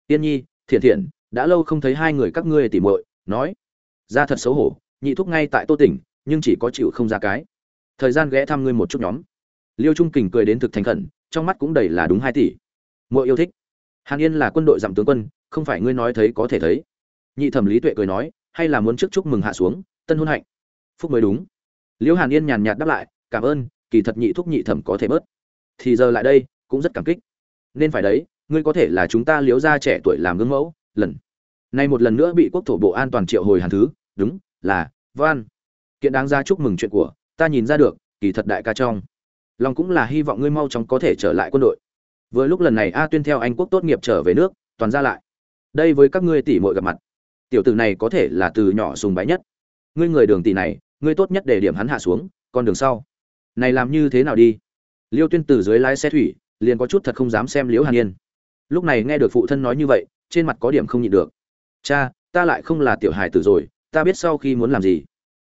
Tiên nhi, thiện thiện đã lâu không thấy hai người các ngươi tỉ muội, nói. Ra thật xấu hổ, nhị thúc ngay tại tô tỉnh, nhưng chỉ có chịu không ra cái. Thời gian ghé thăm ngươi một chút nhóm. Liêu trung kình cười đến thực thành khẩn, trong mắt cũng đầy là đúng hai tỷ. Muội yêu thích. Hàn yên là quân đội giảm tướng quân, không phải ngươi nói thấy có thể thấy. Nhị thẩm lý tuệ cười nói, hay là muốn trước chúc mừng hạ xuống, tân hôn hạnh. Phúc mới đúng. Liễu hàn yên nhàn nhạt đáp lại, cảm ơn, kỳ thật nhị thúc nhị thẩm có thể bớt. Thì giờ lại đây, cũng rất cảm kích. Nên phải đấy, ngươi có thể là chúng ta liễu gia trẻ tuổi làm gương mẫu lần. Nay một lần nữa bị quốc thổ bộ an toàn triệu hồi hàn thứ, đúng, là văn kiện đáng ra chúc mừng chuyện của, ta nhìn ra được, kỳ thật đại ca trong. Lòng cũng là hy vọng ngươi mau chóng có thể trở lại quân đội. Vừa lúc lần này a tuyên theo anh quốc tốt nghiệp trở về nước, toàn ra lại. Đây với các ngươi tỷ muội gặp mặt. Tiểu tử này có thể là từ nhỏ sùng bái nhất. Ngươi người đường tỷ này, ngươi tốt nhất để điểm hắn hạ xuống, con đường sau. Này làm như thế nào đi? Liêu tuyên từ dưới lái xe thủy, liền có chút thật không dám xem liễu hàn yên. Lúc này nghe được phụ thân nói như vậy trên mặt có điểm không nhịn được. Cha, ta lại không là tiểu hài tử rồi, ta biết sau khi muốn làm gì.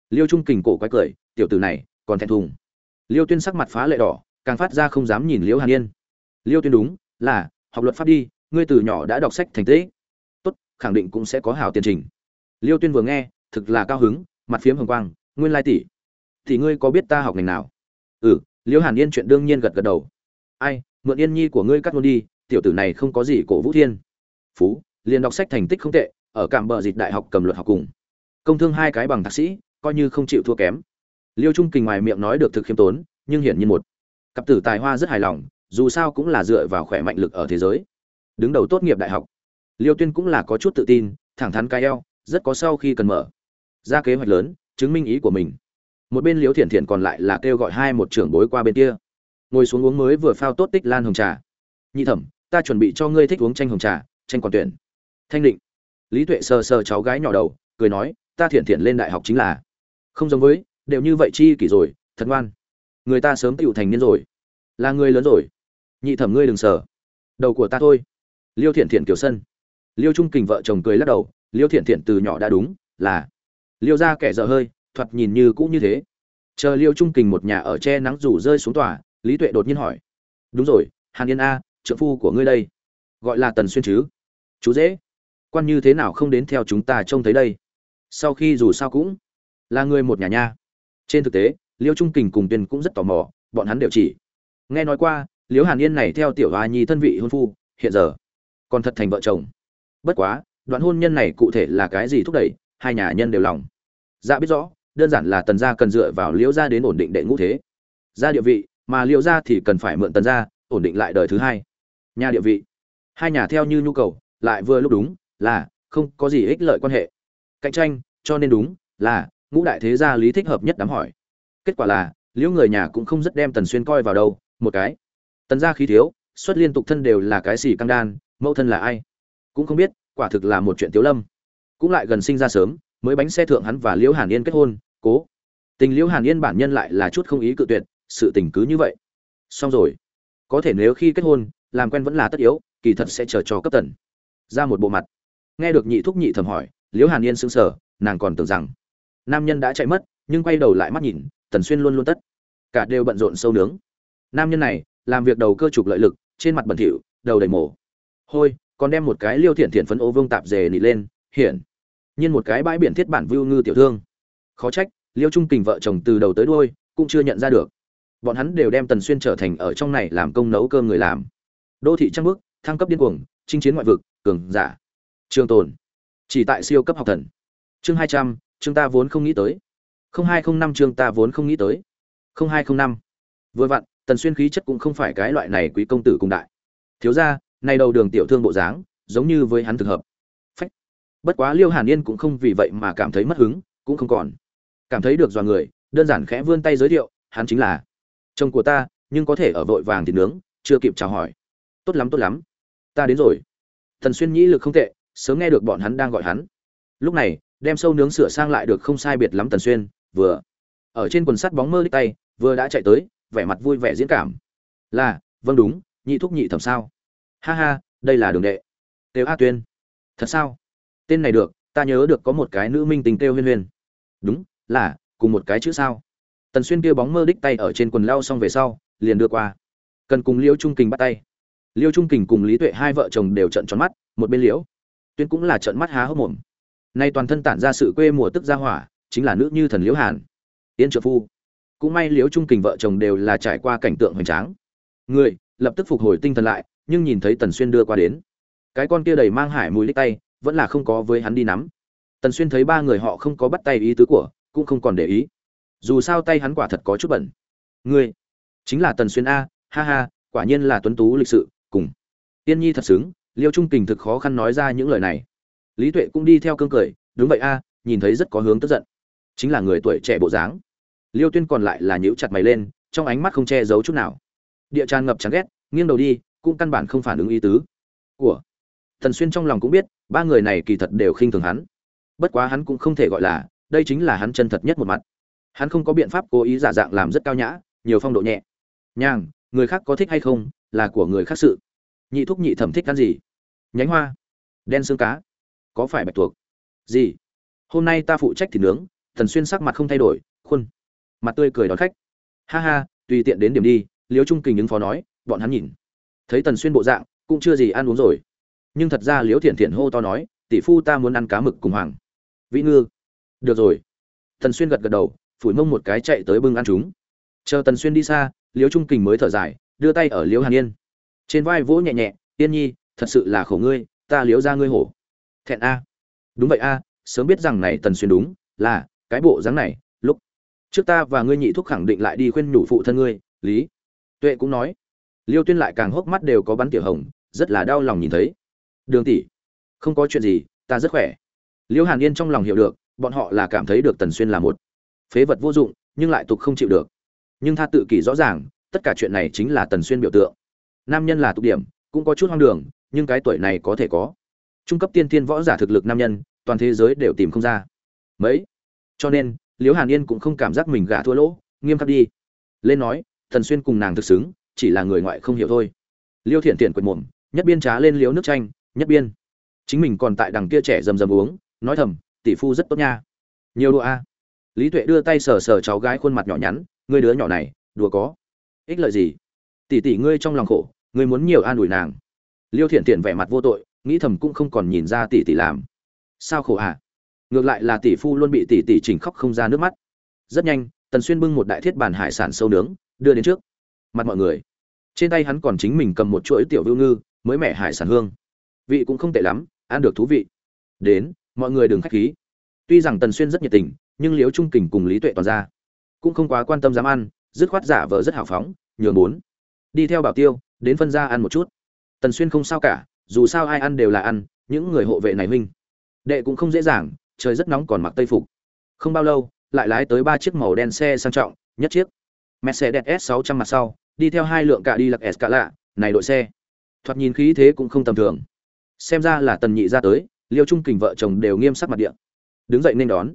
Liêu trung kình cổ quái cười, tiểu tử này, còn thẹn thùng. Liêu tuyên sắc mặt phá lệ đỏ, càng phát ra không dám nhìn liễu hàn yên. Liêu tuyên đúng, là, học luật pháp đi, ngươi từ nhỏ đã đọc sách thành tích. Tốt, khẳng định cũng sẽ có hảo tiền trình. Liêu tuyên vừa nghe, thực là cao hứng, mặt phiếm hồng quang, nguyên lai tỷ, thì ngươi có biết ta học ngành nào? Ừ liễu hàn yên chuyện đương nhiên gật gật đầu. Ai, mượn yên nhi của ngươi cắt luôn đi, tiểu tử này không có gì cổ vũ thiên phú, liền đọc sách thành tích không tệ, ở cảm bờ dịch đại học cầm luật học cùng. Công thương hai cái bằng thạc sĩ, coi như không chịu thua kém. Liêu trung kình ngoài miệng nói được thực khiêm tốn, nhưng hiển nhiên một cặp tử tài hoa rất hài lòng, dù sao cũng là dựa vào khỏe mạnh lực ở thế giới. Đứng đầu tốt nghiệp đại học. Liêu tuyên cũng là có chút tự tin, thẳng thắn cái eo, rất có sau khi cần mở. Ra kế hoạch lớn, chứng minh ý của mình. Một bên liêu thiện thiện còn lại là kêu gọi hai một trưởng bối qua bên kia. Ngồi xuống uống mới vừa phao tốt tích lan hồng trà. Nhị thẩm, ta chuẩn bị cho ngươi thích uống chanh hồng trà tranh còn tuyển. Thanh định. Lý tuệ sờ sờ cháu gái nhỏ đầu, cười nói, ta thiện thiện lên đại học chính là. Không giống với, đều như vậy chi kỷ rồi, thật ngoan. Người ta sớm tựu thành niên rồi. Là người lớn rồi. Nhị thẩm ngươi đừng sờ. Đầu của ta thôi. Liêu thiện thiện kiểu sân. Liêu trung kình vợ chồng cười lắc đầu, liêu thiện thiện từ nhỏ đã đúng, là. Liêu ra kẻ dở hơi, thoạt nhìn như cũ như thế. Chờ liêu trung kình một nhà ở che nắng rủ rơi xuống tòa, lý tuệ đột nhiên hỏi, đúng rồi, hàn yên a trợ phu của ngươi đây gọi là tần xuyên chứ. Chú dễ. Quan như thế nào không đến theo chúng ta trông thấy đây? Sau khi dù sao cũng là người một nhà nha. Trên thực tế, liêu trung kình cùng tiền cũng rất tò mò, bọn hắn đều chỉ. Nghe nói qua, liêu hàn yên này theo tiểu hoa nhi thân vị hôn phu, hiện giờ còn thật thành vợ chồng. Bất quá, đoạn hôn nhân này cụ thể là cái gì thúc đẩy, hai nhà nhân đều lòng. Dạ biết rõ, đơn giản là tần gia cần dựa vào liễu gia đến ổn định đệ ngũ thế. Gia địa vị, mà liễu gia thì cần phải mượn tần gia, ổn định lại đời thứ hai. Nhà địa vị hai nhà theo như nhu cầu, lại vừa lúc đúng, là, không có gì ích lợi quan hệ. Cạnh tranh, cho nên đúng, là, ngũ đại thế gia lý thích hợp nhất đám hỏi. Kết quả là, liễu người nhà cũng không rất đem tần xuyên coi vào đâu, một cái. Tần gia khí thiếu, xuất liên tục thân đều là cái gì căng đan, mẫu thân là ai? Cũng không biết, quả thực là một chuyện tiếu lâm. Cũng lại gần sinh ra sớm, mới bánh xe thượng hắn và liễu hàn yên kết hôn, cố. Tình liễu hàn yên bản nhân lại là chút không ý cự tuyệt, sự tình cứ như vậy. Xong rồi. Có thể nếu khi kết hôn, làm quen vẫn là tất yếu kỳ thật sẽ chờ cho cấp tần. Ra một bộ mặt. Nghe được nhị thúc nhị thầm hỏi, liễu hàn yên sững sờ, nàng còn tưởng rằng nam nhân đã chạy mất, nhưng quay đầu lại mắt nhìn, tần xuyên luôn luôn tất. Cả đều bận rộn sâu nướng. Nam nhân này, làm việc đầu cơ trục lợi lực, trên mặt bẩn thỉu, đầu đầy mổ hôi, còn đem một cái liêu thiện thiện phấn ô vương tạp dề nị lên, hiển. Nhiên một cái bãi biển thiết bản vưu ngư tiểu thương. Khó trách, liêu trung kình vợ chồng từ đầu tới đuôi, cũng chưa nhận ra được. Bọn hắn đều đem tần xuyên trở thành ở trong này làm công nấu cơm người làm. Đô thị trăng bước thăng cấp điên cuồng, chinh chiến ngoại vực, cường giả. Trường tồn. Chỉ tại siêu cấp học thần. Chương hai trăm, chương ta vốn không nghĩ tới. Không hai không năm chương ta vốn không nghĩ tới. Không hai không năm. Vừa vặn, tần xuyên khí chất cũng không phải cái loại này quý công tử cùng đại. Thiếu ra nay đầu đường tiểu thương bộ dáng, giống như với hắn thực hợp. Phách. Bất quá liêu hàn yên cũng không vì vậy mà cảm thấy mất hứng, cũng không còn. Cảm thấy được dọa người, đơn giản khẽ vươn tay giới thiệu, hắn chính là. Chồng của ta, nhưng có thể ở vội vàng thì nướng, chưa kịp chào hỏi. Tốt lắm tốt lắm ta đến rồi. Thần xuyên nhĩ lực không tệ, sớm nghe được bọn hắn đang gọi hắn. Lúc này, đem sâu nướng sửa sang lại được không sai biệt lắm tần xuyên, vừa ở trên quần sắt bóng mơ đích tay, vừa đã chạy tới, vẻ mặt vui vẻ diễn cảm. Là vâng đúng, nhị thúc nhị thẩm sao? Ha ha, đây là đường đệ. Têu a tuyên. Thật sao? Tên này được, ta nhớ được có một cái nữ minh tình têu huyên huyên. Đúng, là, cùng một cái chữ sao? Tần xuyên kia bóng mơ đích tay ở trên quần lao xong về sau, liền đưa qua. Cần cùng liễu trung kình bắt tay liêu trung kình cùng lý tuệ hai vợ chồng đều trận tròn mắt, một bên liễu tuyên cũng là trận mắt há hốc mồm. Nay toàn thân tản ra sự quê mùa tức gia hỏa, chính là nữ như thần liễu hàn. Yên trợ phu. Cũng may liễu trung kình vợ chồng đều là trải qua cảnh tượng hoành tráng. Người lập tức phục hồi tinh thần lại, nhưng nhìn thấy tần xuyên đưa qua đến. Cái con kia đầy mang hải mùi lít tay, vẫn là không có với hắn đi nắm. Tần xuyên thấy ba người họ không có bắt tay ý tứ của, cũng không còn để ý. Dù sao tay hắn quả thật có chút bẩn. Ngươi chính là tần xuyên a, ha ha, quả nhiên là tuấn tú lịch sự cùng. Tiên nhi thật xứng, liêu trung kình thực khó khăn nói ra những lời này. Lý tuệ cũng đi theo cương cười, đúng vậy a, nhìn thấy rất có hướng tức giận. Chính là người tuổi trẻ bộ dáng. Liêu tuyên còn lại là nhíu chặt mày lên, trong ánh mắt không che giấu chút nào. Địa tràn ngập chán ghét, nghiêng đầu đi, cũng căn bản không phản ứng ý tứ. Của thần xuyên trong lòng cũng biết, ba người này kỳ thật đều khinh thường hắn. Bất quá hắn cũng không thể gọi là, đây chính là hắn chân thật nhất một mặt. Hắn không có biện pháp cố ý giả dạng làm rất cao nhã, nhiều phong độ nhẹ. Nhàng, người khác có thích hay không, là của người khác sự nhị thúc nhị thẩm thích ăn gì? Nhánh hoa. Đen xương cá. Có phải bạch tuộc? Gì? Hôm nay ta phụ trách thì nướng, thần xuyên sắc mặt không thay đổi, khuôn mặt tươi cười đón khách. Ha ha, tùy tiện đến điểm đi liếu trung kình ứng phó nói, bọn hắn nhìn. Thấy tần xuyên bộ dạng, cũng chưa gì ăn uống rồi. Nhưng thật ra liếu thiện thiện hô to nói, tỷ phu ta muốn ăn cá mực cùng hoàng. Vĩ ngư. Được rồi. Tần xuyên gật gật đầu, phủi mông một cái chạy tới bưng ăn chúng. Chờ tần xuyên đi xa liếu trung kình mới thở dài, đưa tay ở liếu hàn yên trên vai vỗ nhẹ nhẹ, tiên nhi, thật sự là khổ ngươi, ta liếu ra ngươi hổ. Thẹn a. Đúng vậy a, sớm biết rằng này tần xuyên đúng, là, cái bộ dáng này, lúc trước ta và ngươi nhị thúc khẳng định lại đi khuyên nhủ phụ thân ngươi, lý. Tuệ cũng nói. Liêu tuyên lại càng hốc mắt đều có bắn tiểu hồng, rất là đau lòng nhìn thấy. Đường tỷ, không có chuyện gì, ta rất khỏe. Liêu hàn yên trong lòng hiểu được, bọn họ là cảm thấy được tần xuyên là một phế vật vô dụng, nhưng lại tục không chịu được. Nhưng tha tự kỷ rõ ràng, tất cả chuyện này chính là tần xuyên biểu tượng nam nhân là tục điểm, cũng có chút hoang đường, nhưng cái tuổi này có thể có. Trung cấp tiên thiên võ giả thực lực nam nhân, toàn thế giới đều tìm không ra. Mấy? Cho nên, liễu hàn yên cũng không cảm giác mình gả thua lỗ, nghiêm khắc đi. Lên nói, thần xuyên cùng nàng thực xứng, chỉ là người ngoại không hiểu thôi. Liêu thiện thiện quệt mồm, nhất biên trá lên liếu nước chanh, nhất biên. Chính mình còn tại đằng kia trẻ rầm rầm uống, nói thầm, tỷ phu rất tốt nha. Nhiều đùa a. Lý tuệ đưa tay sờ sờ cháu gái khuôn mặt nhỏ nhắn người đứa nhỏ này, đùa có. Ích lợi gì? Tỷ tỷ ngươi trong lòng khổ, ngươi muốn nhiều an ủi nàng. Liêu thiện thiện vẻ mặt vô tội, nghĩ thầm cũng không còn nhìn ra tỷ tỷ làm. Sao khổ à ngược lại là tỷ phu luôn bị tỷ tỷ chỉnh khóc không ra nước mắt. Rất nhanh, tần xuyên bưng một đại thiết bàn hải sản sâu nướng, đưa đến trước. Mặt mọi người. Trên tay hắn còn chính mình cầm một chuỗi tiểu vưu ngư, mới mẻ hải sản hương. Vị cũng không tệ lắm, ăn được thú vị. Đến, mọi người đừng khách khí. Tuy rằng tần xuyên rất nhiệt tình, nhưng liếu trung kình cùng lý tuệ toàn ra. Cũng không quá quan tâm dám ăn, dứt khoát giả vờ rất hào phóng, nhường bốn đi theo bảo tiêu, đến phân ra ăn một chút. Tần xuyên không sao cả, dù sao ai ăn đều là ăn, những người hộ vệ này huynh. Đệ cũng không dễ dàng, trời rất nóng còn mặc tây phục. Không bao lâu, lại lái tới ba chiếc màu đen xe sang trọng, nhất chiếc mercedes s 600 mặt sau, đi theo hai lượng cả đi lặc s cả lạ này đội xe. Thoạt nhìn khí thế cũng không tầm thường. Xem ra là tần nhị ra tới, liêu trung kình vợ chồng đều nghiêm sắc mặt điện đứng dậy nên đón.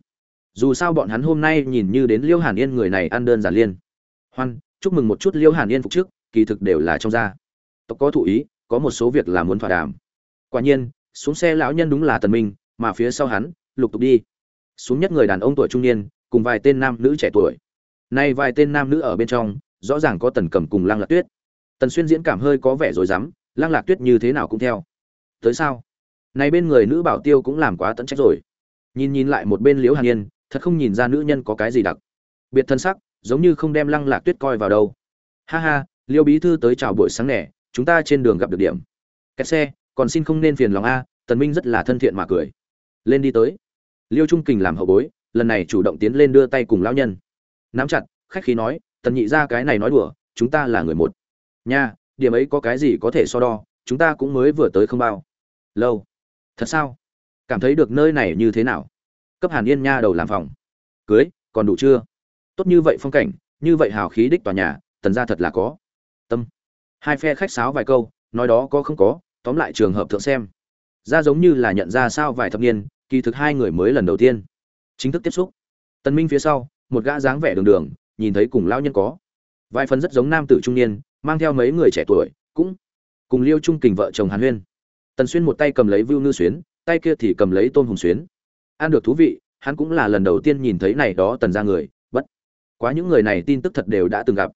Dù sao bọn hắn hôm nay nhìn như đến liêu hàn yên người này ăn đơn giản liên hoan, chúc mừng một chút liêu hàn yên phục trước kỳ thực đều là trong gia tộc có thụ ý, có một số việc là muốn thỏa đàm. Quả nhiên, xuống xe lão nhân đúng là tần minh, mà phía sau hắn, lục tục đi. Xuống nhất người đàn ông tuổi trung niên, cùng vài tên nam nữ trẻ tuổi. Nay vài tên nam nữ ở bên trong, rõ ràng có tần cầm cùng lang lạc tuyết. Tần xuyên diễn cảm hơi có vẻ rồi dám lang lạc tuyết như thế nào cũng theo. Tới sao? Này bên người nữ bảo tiêu cũng làm quá tận trách rồi. Nhìn nhìn lại một bên liễu hàn yên, thật không nhìn ra nữ nhân có cái gì đặc biệt thân sắc, giống như không đem lăng lạc tuyết coi vào đâu. Ha ha liêu bí thư tới chào buổi sáng nẻ chúng ta trên đường gặp được điểm. Kẹt xe, còn xin không nên phiền lòng a, tần minh rất là thân thiện mà cười. Lên đi tới. Liêu trung kình làm hậu bối, lần này chủ động tiến lên đưa tay cùng lão nhân. Nắm chặt, khách khí nói, tần nhị ra cái này nói đùa, chúng ta là người một. Nha, điểm ấy có cái gì có thể so đo, chúng ta cũng mới vừa tới không bao lâu. Thật sao? Cảm thấy được nơi này như thế nào? Cấp hàn yên nha đầu làm phòng. Cưới, còn đủ chưa? Tốt như vậy phong cảnh, như vậy hào khí đích tòa nhà, tần ra thật là có tâm. Hai phe khách sáo vài câu, nói đó có không có, tóm lại trường hợp thượng xem. Ra giống như là nhận ra sao vài thập niên, kỳ thực hai người mới lần đầu tiên. Chính thức tiếp xúc. Tần minh phía sau, một gã dáng vẻ đường đường, nhìn thấy cùng lão nhân có. Vài phần rất giống nam tử trung niên, mang theo mấy người trẻ tuổi, cũng cùng liêu trung kình vợ chồng hàn huyên. Tần xuyên một tay cầm lấy vưu ngư xuyến, tay kia thì cầm lấy tôn hùng xuyến. Ăn được thú vị, hắn cũng là lần đầu tiên nhìn thấy này đó tần ra người, bất quá những người này tin tức thật đều đã từng gặp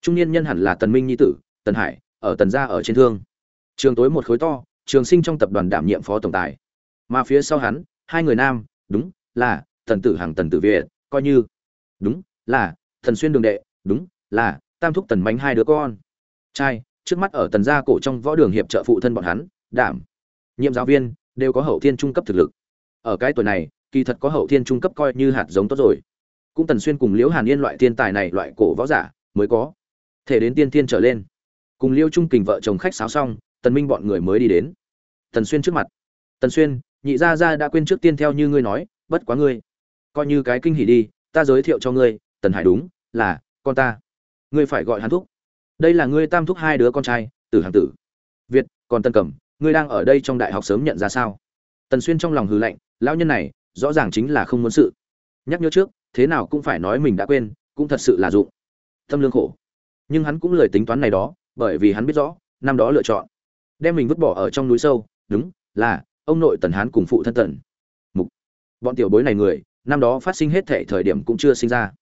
trung niên nhân hẳn là tần minh nhi tử, tần hải, ở tần gia ở trên thương. Trường tối một khối to, trường sinh trong tập đoàn đảm nhiệm phó tổng tài. Mà phía sau hắn, hai người nam, đúng là tần tử hàng tần tử việt, coi như. Đúng là thần xuyên đường đệ, đúng là tam thúc tần bánh hai đứa con. Trai, trước mắt ở tần gia cổ trong võ đường hiệp trợ phụ thân bọn hắn, đảm, nhiệm giáo viên, đều có hậu thiên trung cấp thực lực. Ở cái tuổi này, kỳ thật có hậu thiên trung cấp coi như hạt giống tốt rồi. Cũng tần xuyên cùng liễu hàn yên loại thiên tài này, loại cổ võ giả, mới có thể đến tiên tiên trở lên. Cùng liêu trung kình vợ chồng khách sáo xong, tần minh bọn người mới đi đến. Tần xuyên trước mặt. Tần xuyên, nhị gia gia đã quên trước tiên theo như ngươi nói, bất quá ngươi, coi như cái kinh hỉ đi, ta giới thiệu cho ngươi, tần hải đúng, là, con ta. Ngươi phải gọi hắn thúc. Đây là ngươi tam thúc hai đứa con trai, tử hàng tử. Việt, còn tần cẩm, ngươi đang ở đây trong đại học sớm nhận ra sao? Tần xuyên trong lòng hừ lạnh, lão nhân này, rõ ràng chính là không muốn sự. Nhắc nhớ trước, thế nào cũng phải nói mình đã quên, cũng thật sự là dụng. Tâm lương khổ nhưng hắn cũng lười tính toán này đó, bởi vì hắn biết rõ, năm đó lựa chọn. Đem mình vứt bỏ ở trong núi sâu, đúng, là, ông nội tần hán cùng phụ thân tần mục. Bọn tiểu bối này người, năm đó phát sinh hết thệ thời điểm cũng chưa sinh ra.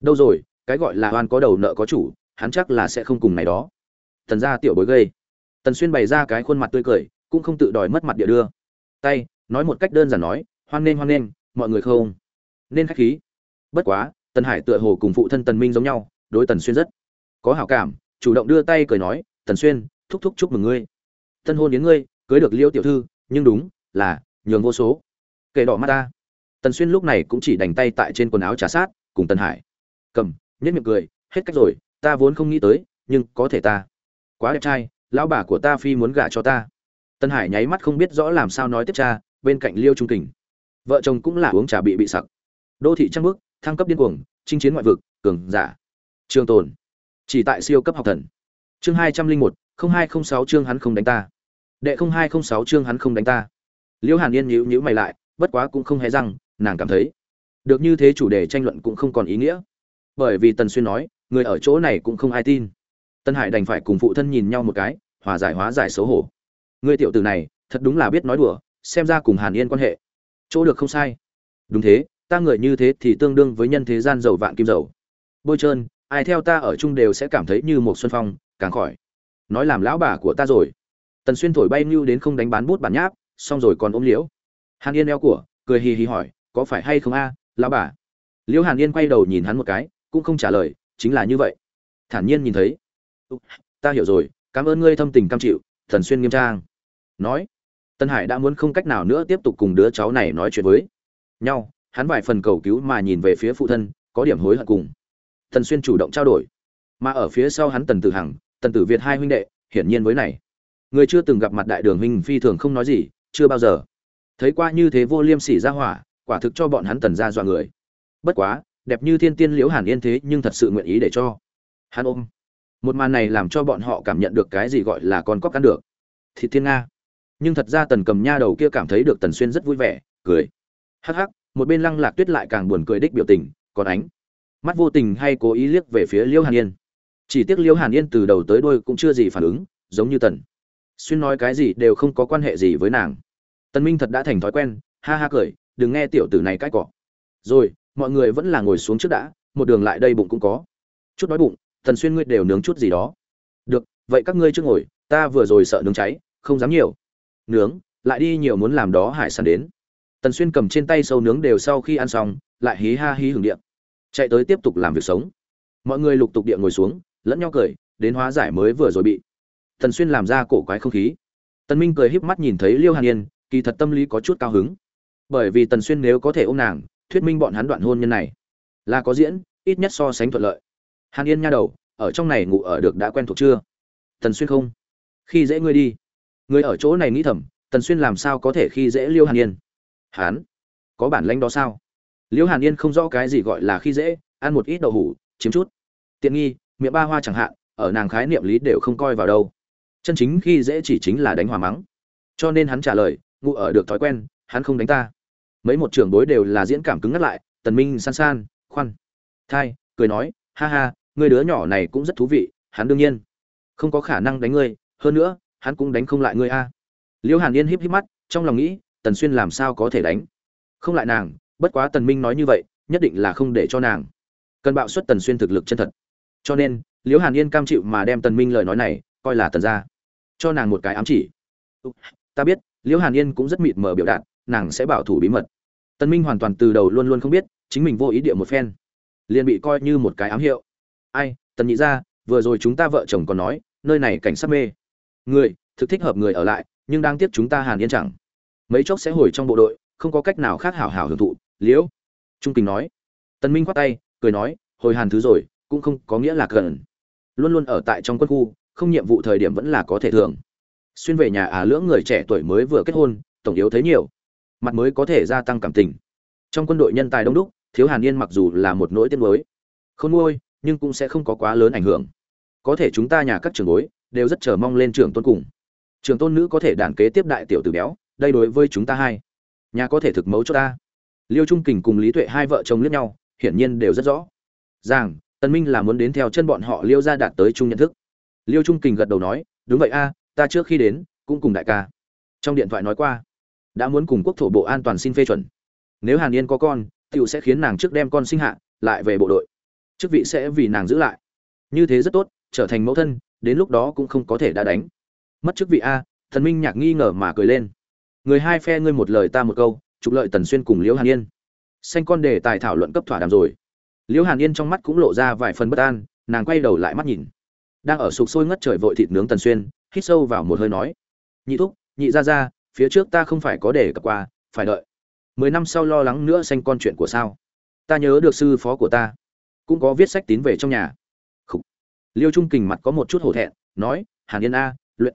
Đâu rồi, cái gọi là oan có đầu nợ có chủ, hắn chắc là sẽ không cùng này đó. Tần gia tiểu bối gây. Tần xuyên bày ra cái khuôn mặt tươi cười, cũng không tự đòi mất mặt địa đưa. Tay, nói một cách đơn giản nói, hoan nên hoan nên mọi người không nên khách khí. Bất quá, tần hải tựa hồ cùng phụ thân tần minh giống nhau, đối tần xuyên rất có hảo cảm, chủ động đưa tay cười nói, tần xuyên, thúc thúc chúc mừng ngươi. Tân hôn đến ngươi, cưới được liêu tiểu thư, nhưng đúng là nhường vô số. Kể đỏ mắt ta. Tần xuyên lúc này cũng chỉ đành tay tại trên quần áo trà sát, cùng tần hải. Cầm nhất miệng cười, hết cách rồi, ta vốn không nghĩ tới, nhưng có thể ta. Quá đẹp trai, lão bà của ta phi muốn gả cho ta. Tần hải nháy mắt không biết rõ làm sao nói tiếp cha, bên cạnh liêu trung kình. Vợ chồng cũng là uống trà bị bị sặc. Đô thị trăng bước, thăng cấp điên cuồng, chinh chiến ngoại vực, cường giả. Trường tồn chỉ tại siêu cấp học thần. Chương hai trăm linh một, không hai không sáu chương hắn không đánh ta. Đệ không hai không sáu chương hắn không đánh ta. Liễu hàn yên nhíu nhíu mày lại, bất quá cũng không hề răng, nàng cảm thấy, được như thế chủ đề tranh luận cũng không còn ý nghĩa. Bởi vì tần xuyên nói, người ở chỗ này cũng không ai tin. Tân hải đành phải cùng phụ thân nhìn nhau một cái, hòa giải hóa giải xấu hổ. Người tiểu tử này, thật đúng là biết nói đùa, xem ra cùng hàn yên quan hệ. Chỗ được không sai. Đúng thế, ta người như thế thì tương đương với nhân thế gian giàu vạn kim giàu. Bôi trơn ai theo ta ở chung đều sẽ cảm thấy như một xuân phong, càng khỏi. Nói làm lão bà của ta rồi. Tần xuyên thổi bay mưu đến không đánh bán bút bản nháp, xong rồi còn ôm liễu. Hàn yên eo của, cười hì hì hỏi, có phải hay không a, lão bà? Liễu hàn yên quay đầu nhìn hắn một cái, cũng không trả lời, chính là như vậy. Thản nhiên nhìn thấy. Ta hiểu rồi, cảm ơn ngươi thâm tình cam chịu thần xuyên nghiêm trang. Nói tân hải đã muốn không cách nào nữa tiếp tục cùng đứa cháu này nói chuyện với nhau. Hắn vài phần cầu cứu mà nhìn về phía phụ thân, có điểm hối hận cùng. Tần xuyên chủ động trao đổi. Mà ở phía sau hắn tần tử hằng, tần tử việt hai huynh đệ, hiển nhiên với này. Người chưa từng gặp mặt đại đường huynh phi thường không nói gì, chưa bao giờ. Thấy qua như thế vô liêm sỉ ra hỏa, quả thực cho bọn hắn tần gia dọa người. Bất quá, đẹp như thiên tiên liễu hàn yên thế nhưng thật sự nguyện ý để cho. Hắn ôm. Một màn này làm cho bọn họ cảm nhận được cái gì gọi là con cóc ăn được. Thịt thiên nga. Nhưng thật ra tần cầm nha đầu kia cảm thấy được tần xuyên rất vui vẻ, cười. Hắc hắc, một bên lăng lạc tuyết lại càng buồn cười đích biểu tình, còn ánh mắt vô tình hay cố ý liếc về phía liễu hàn yên. Chỉ tiếc liễu hàn yên từ đầu tới đôi cũng chưa gì phản ứng, giống như tần. Xuyên nói cái gì đều không có quan hệ gì với nàng. Tần minh thật đã thành thói quen, ha ha cười, đừng nghe tiểu tử này cãi cọ. Rồi, mọi người vẫn là ngồi xuống trước đã, một đường lại đây bụng cũng có. Chút đói bụng, tần xuyên ngươi đều nướng chút gì đó. Được, vậy các ngươi chưa ngồi, ta vừa rồi sợ nướng cháy, không dám nhiều. Nướng, lại đi nhiều muốn làm đó hải sản đến. Tần xuyên cầm trên tay sâu nướng đều sau khi ăn xong, lại hí ha hí hưởng điện chạy tới tiếp tục làm việc sống. Mọi người lục tục địa ngồi xuống, lẫn nhau cười, đến hóa giải mới vừa rồi bị tần xuyên làm ra cổ quái không khí. Tần minh cười híp mắt nhìn thấy liêu hàn yên, kỳ thật tâm lý có chút cao hứng. Bởi vì tần xuyên nếu có thể ôm nàng, thuyết minh bọn hắn đoạn hôn nhân này, là có diễn, ít nhất so sánh thuận lợi. Hàn yên nha đầu, ở trong này ngủ ở được đã quen thuộc chưa? Tần xuyên không. Khi dễ ngươi đi. Người ở chỗ này nghĩ thầm, tần xuyên làm sao có thể khi dễ liêu hàn yên? Hắn có bản lãnh đó sao? Liễu hàn yên không rõ cái gì gọi là khi dễ, ăn một ít đậu hủ, chiếm chút. Tiện nghi, miệng ba hoa chẳng hạn, ở nàng khái niệm lý đều không coi vào đâu. Chân chính khi dễ chỉ chính là đánh hòa mắng. Cho nên hắn trả lời, ngụ ở được thói quen, hắn không đánh ta. Mấy một trưởng bối đều là diễn cảm cứng ngắt lại, tần minh san san, khoan. Thai, cười nói, ha ha người đứa nhỏ này cũng rất thú vị, hắn đương nhiên không có khả năng đánh ngươi, hơn nữa, hắn cũng đánh không lại ngươi a. Liễu hàn yên híp híp mắt, trong lòng nghĩ, tần xuyên làm sao có thể đánh? Không lại nàng bất quá tần minh nói như vậy, nhất định là không để cho nàng. Cần bạo suất tần xuyên thực lực chân thật. Cho nên, liễu hàn yên cam chịu mà đem tần minh lời nói này coi là tần gia. Cho nàng một cái ám chỉ. Ta biết, liễu hàn yên cũng rất mịt mờ biểu đạt, nàng sẽ bảo thủ bí mật. Tần minh hoàn toàn từ đầu luôn luôn không biết, chính mình vô ý địa một phen. Liền bị coi như một cái ám hiệu. Ai, tần nhị gia, vừa rồi chúng ta vợ chồng còn nói, nơi này cảnh sát mê. Người, thực thích hợp người ở lại, nhưng đang tiếp chúng ta hàn yên chẳng. Mấy chốc sẽ hồi trong bộ đội, không có cách nào khác hảo hảo hưởng thụ liễu. Trung kình nói. Tần minh quát tay, cười nói, hồi hàn thứ rồi, cũng không có nghĩa là cần. Luôn luôn ở tại trong quân khu, không nhiệm vụ thời điểm vẫn là có thể thường xuyên về nhà à lưỡng người trẻ tuổi mới vừa kết hôn, tổng yếu thấy nhiều. Mặt mới có thể gia tăng cảm tình. Trong quân đội nhân tài đông đúc, thiếu hàn yên mặc dù là một nỗi tiếc mới không nuôi nhưng cũng sẽ không có quá lớn ảnh hưởng. Có thể chúng ta nhà các trường bối, đều rất chờ mong lên trường tôn cùng. Trường tôn nữ có thể đàn kế tiếp đại tiểu tử béo, đây đối với chúng ta hai. Nhà có thể thực mấu cho ta liêu trung kình cùng lý tuệ hai vợ chồng liếc nhau, hiển nhiên đều rất rõ. Rằng tần minh là muốn đến theo chân bọn họ liêu ra đạt tới chung nhận thức. Liêu trung kình gật đầu nói, đúng vậy a, ta trước khi đến, cũng cùng đại ca. Trong điện thoại nói qua, đã muốn cùng quốc thổ bộ an toàn xin phê chuẩn. Nếu hàn yên có con, tiểu sẽ khiến nàng trước đem con sinh hạ, lại về bộ đội. Chức vị sẽ vì nàng giữ lại. Như thế rất tốt, trở thành mẫu thân, đến lúc đó cũng không có thể đã đánh. Mất chức vị a. Thần minh nhạc nghi ngờ mà cười lên. Người hai phe ngươi một lời ta một câu trục lợi tần xuyên cùng liễu hàn yên. Xanh con đề tài thảo luận cấp thỏa đàm rồi. Liễu hàn yên trong mắt cũng lộ ra vài phần bất an, nàng quay đầu lại mắt nhìn. Đang ở sục sôi ngất trời vội thịt nướng tần xuyên, hít sâu vào một hơi nói, nhị thúc, nhị ra ra phía trước ta không phải có để cập qua, phải đợi. Mười năm sau lo lắng nữa xanh con chuyện của sao? Ta nhớ được sư phó của ta. Cũng có viết sách tín về trong nhà. Khủ. liêu trung kình mặt có một chút hổ thẹn, nói, hàn yên a, luyện.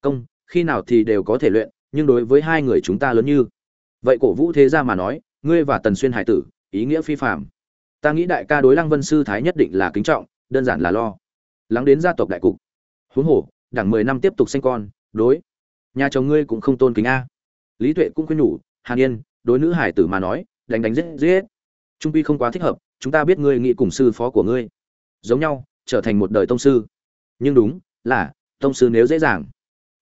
Công, khi nào thì đều có thể luyện, nhưng đối với hai người chúng ta lớn như vậy cổ vũ thế ra mà nói, ngươi và tần xuyên hải tử, ý nghĩa phi phạm ta nghĩ đại ca đối lăng vân sư thái nhất định là kính trọng, đơn giản là lo. Lắng đến gia tộc đại cục. Huống hồ, đảng mười năm tiếp tục sinh con, đối. Nhà chồng ngươi cũng không tôn kính a. Lý tuệ cũng khuyên nhủ, hàn yên, đối nữ hải tử mà nói, đánh đánh giết giết. Trung pi không quá thích hợp, chúng ta biết ngươi nghĩ cùng sư phó của ngươi. Giống nhau, trở thành một đời tông sư. Nhưng đúng, là, tông sư nếu dễ dàng.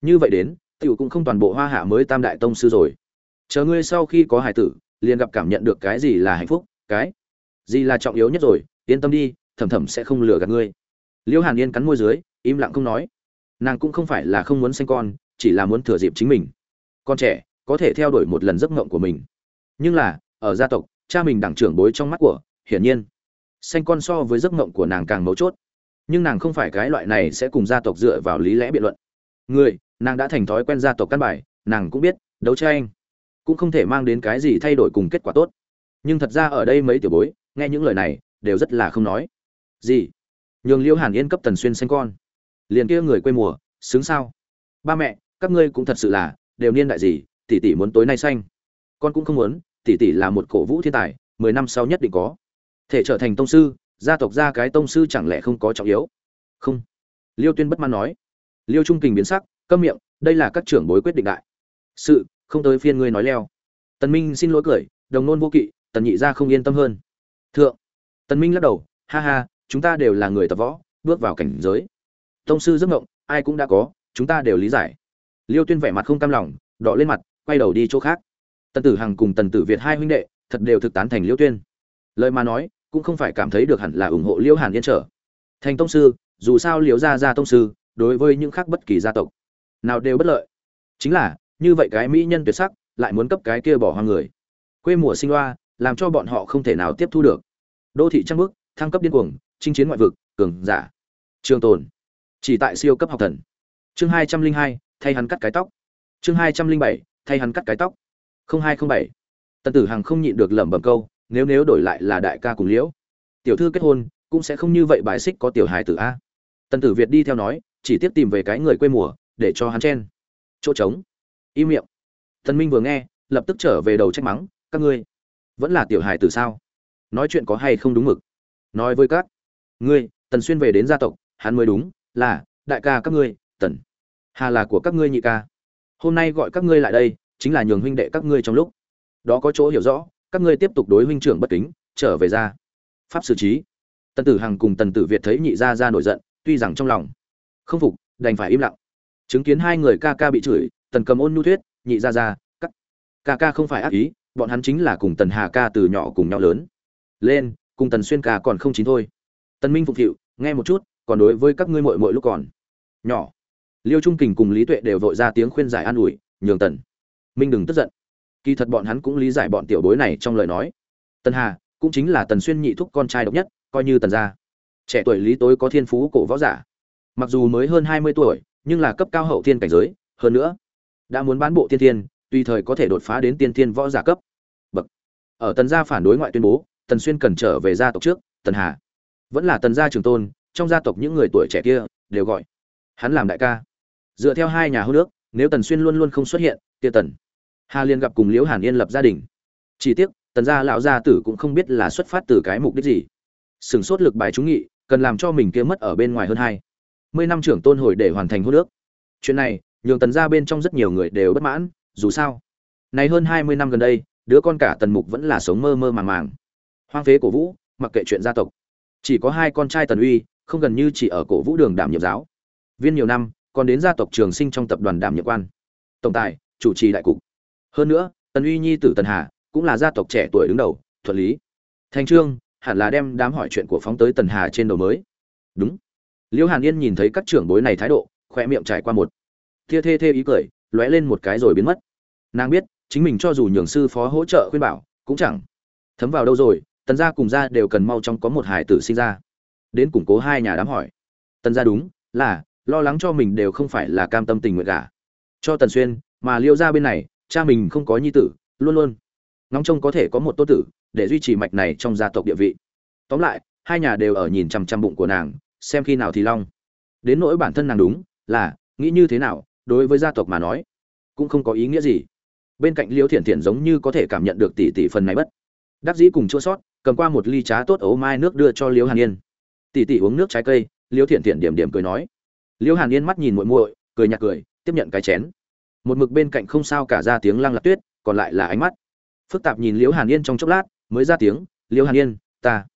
Như vậy đến, tiểu cũng không toàn bộ hoa hạ mới tam đại tông sư rồi chờ ngươi sau khi có hải tử, liền gặp cảm nhận được cái gì là hạnh phúc, cái gì là trọng yếu nhất rồi, yên tâm đi, thầm thầm sẽ không lừa gạt ngươi. Liễu hàn yên cắn môi dưới, im lặng không nói. Nàng cũng không phải là không muốn sinh con, chỉ là muốn thừa dịp chính mình. Con trẻ, có thể theo đuổi một lần giấc mộng của mình. Nhưng là, ở gia tộc, cha mình đẳng trưởng bối trong mắt của, hiển nhiên sinh con so với giấc mộng của nàng càng mấu chốt. Nhưng nàng không phải cái loại này sẽ cùng gia tộc dựa vào lý lẽ biện luận. Người, nàng đã thành thói quen gia tộc căn bài, nàng cũng biết, đấu tranh cũng không thể mang đến cái gì thay đổi cùng kết quả tốt. Nhưng thật ra ở đây mấy tiểu bối, nghe những lời này, đều rất là không nói. Gì? Nhường liêu hàn yên cấp tần xuyên sinh con. Liền kia người quê mùa, xứng sao? Ba mẹ, các ngươi cũng thật sự là, đều niên đại gì, tỷ tỷ muốn tối nay xanh con cũng không muốn, tỷ tỷ là một cổ vũ thiên tài, mười năm sau nhất định có. Thể trở thành tông sư, gia tộc gia cái tông sư chẳng lẽ không có trọng yếu? Không. Liêu tuyên bất mãn nói. Liêu trung kình biến sắc, câm miệng, đây là các trưởng bối quyết định đại. Sự không tới phiên ngươi nói leo. Tần minh xin lỗi cười, đồng nôn vô kỵ, tần nhị gia không yên tâm hơn. Thượng, tần minh lắc đầu, ha ha, chúng ta đều là người tập võ, bước vào cảnh giới. Tông sư giấc ngộng ai cũng đã có, chúng ta đều lý giải. Liêu tuyên vẻ mặt không cam lòng, đỏ lên mặt, quay đầu đi chỗ khác. Tần tử hằng cùng tần tử việt hai huynh đệ, thật đều thực tán thành liêu tuyên. Lời mà nói, cũng không phải cảm thấy được hẳn là ủng hộ liêu hàn yên trở. Thành tông sư, dù sao liêu gia gia tông sư, đối với những khác bất kỳ gia tộc, nào đều bất lợi. Chính là như vậy cái mỹ nhân tuyệt sắc, lại muốn cấp cái kia bỏ hoang người. Quê mùa sinh loa làm cho bọn họ không thể nào tiếp thu được. Đô thị trăng bước thăng cấp điên cuồng, chinh chiến ngoại vực, cường giả. Trường tồn. Chỉ tại siêu cấp học thần. Chương hai trăm linh hai, thay hắn cắt cái tóc. Chương hai trăm linh bảy, thay hắn cắt cái tóc. không hai không bảy. Tần tử hằng không nhịn được lẩm bẩm câu, nếu nếu đổi lại là đại ca cùng liễu. Tiểu thư kết hôn, cũng sẽ không như vậy bài xích có tiểu hài tử a. Tần tử việt đi theo nói, chỉ tiếp tìm về cái người quê mùa, để cho hắn chen. Chỗ trống im miệng. Tần minh vừa nghe, lập tức trở về đầu trách mắng, các ngươi vẫn là tiểu hài tử sao? Nói chuyện có hay không đúng mực? Nói với các ngươi, tần xuyên về đến gia tộc, hắn mới đúng, là, đại ca các ngươi, tần. Hà là của các ngươi nhị ca. Hôm nay gọi các ngươi lại đây, chính là nhường huynh đệ các ngươi trong lúc. Đó có chỗ hiểu rõ, các ngươi tiếp tục đối huynh trưởng bất kính, trở về ra. Pháp xử trí. Tần tử hằng cùng tần tử việt thấy nhị gia ra nổi giận, tuy rằng trong lòng không phục, đành phải im lặng. Chứng kiến hai người ca ca bị chửi tần cầm ôn nhu thuyết, nhị gia ra cắt ca ca không phải ác ý, bọn hắn chính là cùng tần hà ca từ nhỏ cùng nhau lớn. Lên, cùng tần xuyên ca còn không chín thôi. Tần minh phục thiệu nghe một chút, còn đối với các ngươi mội mội lúc còn nhỏ. Liêu trung kình cùng lý tuệ đều vội ra tiếng khuyên giải an ủi, nhường tần minh đừng tức giận. Kỳ thật bọn hắn cũng lý giải bọn tiểu bối này trong lời nói. Tần hà cũng chính là tần xuyên nhị thúc con trai độc nhất, coi như tần gia. Trẻ tuổi lý tối có thiên phú cổ võ giả. Mặc dù mới hơn hai mươi tuổi, nhưng là cấp cao hậu thiên cảnh giới, hơn nữa đã muốn bán bộ tiên thiên, tùy thời có thể đột phá đến tiên thiên võ giả cấp. Bậc. Ở tần gia phản đối ngoại tuyên bố, tần xuyên cần trở về gia tộc trước, tần hà. Vẫn là tần gia trường tôn, trong gia tộc những người tuổi trẻ kia đều gọi. Hắn làm đại ca. Dựa theo hai nhà hô nước, nếu tần xuyên luôn luôn không xuất hiện, kia tần hà liên gặp cùng liễu hàn yên lập gia đình. Chỉ tiếc, tần gia lão gia tử cũng không biết là xuất phát từ cái mục đích gì. Sừng sốt lực bài trúng nghị, cần làm cho mình kia mất ở bên ngoài hơn hai mươi năm trưởng tôn hồi để hoàn thành hô nước. Chuyện này nhường tần gia bên trong rất nhiều người đều bất mãn, dù sao này hơn hai mươi năm gần đây, đứa con cả tần mục vẫn là sống mơ mơ màng màng. Hoang phế cổ vũ, mặc kệ chuyện gia tộc. Chỉ có hai con trai tần uy, không gần như chỉ ở cổ vũ đường đảm nhiệm giáo. Viên nhiều năm, còn đến gia tộc trường sinh trong tập đoàn đảm nhiệm quan. Tổng tài, chủ trì đại cục. Hơn nữa, tần uy nhi tử tần hà, cũng là gia tộc trẻ tuổi đứng đầu, thuận lý. Thành trương, hẳn là đem đám hỏi chuyện của phóng tới tần hà trên đầu mới. Đúng. Liễu hàn yên nhìn thấy các trưởng bối này thái độ khoe miệng trải qua một thia thê thê ý cười, lóe lên một cái rồi biến mất. Nàng biết, chính mình cho dù nhường sư phó hỗ trợ khuyên bảo, cũng chẳng thấm vào đâu rồi, tần gia cùng gia đều cần mau chóng có một hải tử sinh ra. Đến củng cố hai nhà đám hỏi. Tần gia đúng, là, lo lắng cho mình đều không phải là cam tâm tình nguyện cả cho tần xuyên, mà liêu gia bên này, cha mình không có nhi tử, luôn luôn. Ngóng trông có thể có một tốt tử, để duy trì mạch này trong gia tộc địa vị. Tóm lại, hai nhà đều ở nhìn chằm chằm bụng của nàng, xem khi nào thì long. Đến nỗi bản thân nàng đúng, là, nghĩ như thế nào đối với gia tộc mà nói, cũng không có ý nghĩa gì. Bên cạnh liễu thiện thiện giống như có thể cảm nhận được tỷ tỷ phần này bất. Đắc dĩ cùng chua sót, cầm qua một ly trá tốt ấu mai nước đưa cho liễu hàn yên. Tỷ tỷ uống nước trái cây liễu thiện thiện điểm điểm cười nói. Liễu hàn yên mắt nhìn muội muội, cười nhạt cười, tiếp nhận cái chén. Một mực bên cạnh không sao cả ra tiếng lăng lạc tuyết, còn lại là ánh mắt. Phức tạp nhìn liễu hàn yên trong chốc lát, mới ra tiếng liễu hàn yên, ta.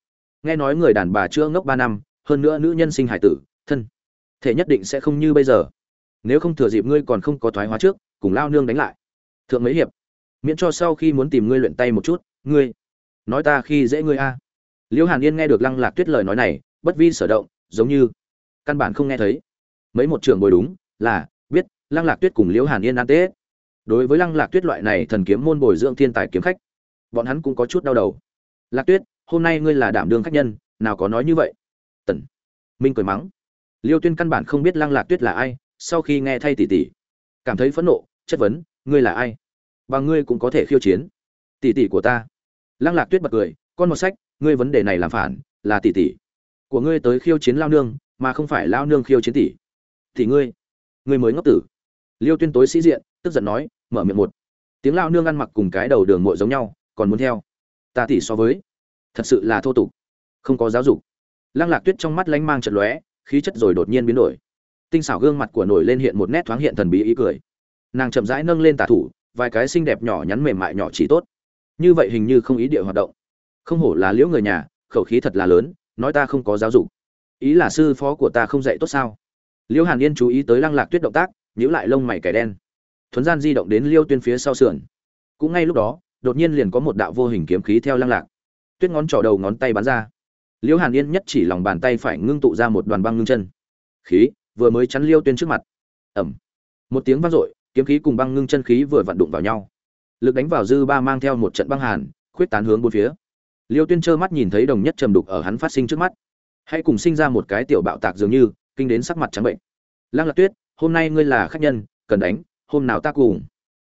Nghe nói người đàn bà chưa ngốc ba năm, hơn nữa nữ nhân sinh hải tử, thân. Thể nhất định sẽ không như bây giờ nếu không thừa dịp ngươi còn không có thoái hóa trước, cùng lao nương đánh lại. Thượng mấy hiệp, miễn cho sau khi muốn tìm ngươi luyện tay một chút, ngươi, nói ta khi dễ ngươi a. Liễu hàn yên nghe được lăng lạc tuyết lời nói này, bất vi sở động, giống như căn bản không nghe thấy. Mấy một trưởng bồi đúng, là, biết, lăng lạc tuyết cùng liễu hàn yên ăn tết. Đối với lăng lạc tuyết loại này thần kiếm môn bồi dưỡng thiên tài kiếm khách, bọn hắn cũng có chút đau đầu. Lạc tuyết, hôm nay ngươi là đảm đương khách nhân, nào có nói như vậy? Tần minh cười mắng. Liêu tuyên căn bản không biết lăng lạc tuyết là ai sau khi nghe thay tỷ tỷ cảm thấy phẫn nộ, chất vấn, ngươi là ai? Và ngươi cũng có thể khiêu chiến. Tỷ tỷ của ta. Lăng lạc tuyết bật cười, con một sách, ngươi vấn đề này làm phản, là tỷ tỷ của ngươi tới khiêu chiến lao nương, mà không phải lao nương khiêu chiến tỷ tỷ ngươi? Ngươi mới ngốc tử. Liêu tuyên tối sĩ diện, tức giận nói, mở miệng một. Tiếng lao nương ăn mặc cùng cái đầu đường mội giống nhau, còn muốn theo. Ta tỷ so với. Thật sự là thô tục, không có giáo dục. Lăng lạc tuyết trong mắt lánh mang trận lóe, khí chất rồi đột nhiên biến đổi tinh xảo gương mặt của nổi lên hiện một nét thoáng hiện thần bí ý cười. Nàng chậm rãi nâng lên tả thủ, vài cái xinh đẹp nhỏ nhắn mềm mại nhỏ chỉ tốt. Như vậy hình như không ý địa hoạt động. Không hổ là liễu người nhà, khẩu khí thật là lớn, nói ta không có giáo dục. Ý là sư phó của ta không dạy tốt sao? Liễu hàn yên chú ý tới lăng lạc tuyết động tác, nhíu lại lông mày kẻ đen. Thuấn gian di động đến liêu tuyên phía sau sườn. Cũng ngay lúc đó, đột nhiên liền có một đạo vô hình kiếm khí theo lăng lạc. Tuyết ngón trỏ đầu ngón tay bắn ra. Liễu hàn yên nhất chỉ lòng bàn tay phải ngưng tụ ra một đoàn băng ngưng chân. Khí vừa mới chắn liêu tuyên trước mặt. Ẩm. Một tiếng vang dội, kiếm khí cùng băng ngưng chân khí vừa vặn đụng vào nhau. Lực đánh vào dư ba mang theo một trận băng hàn, khuyết tán hướng bốn phía. Liêu tuyên trơ mắt nhìn thấy đồng nhất trầm đục ở hắn phát sinh trước mắt. Hãy cùng sinh ra một cái tiểu bạo tạc dường như, kinh đến sắc mặt trắng bệnh. Lăng lạc tuyết, hôm nay ngươi là khách nhân, cần đánh, hôm nào ta cùng.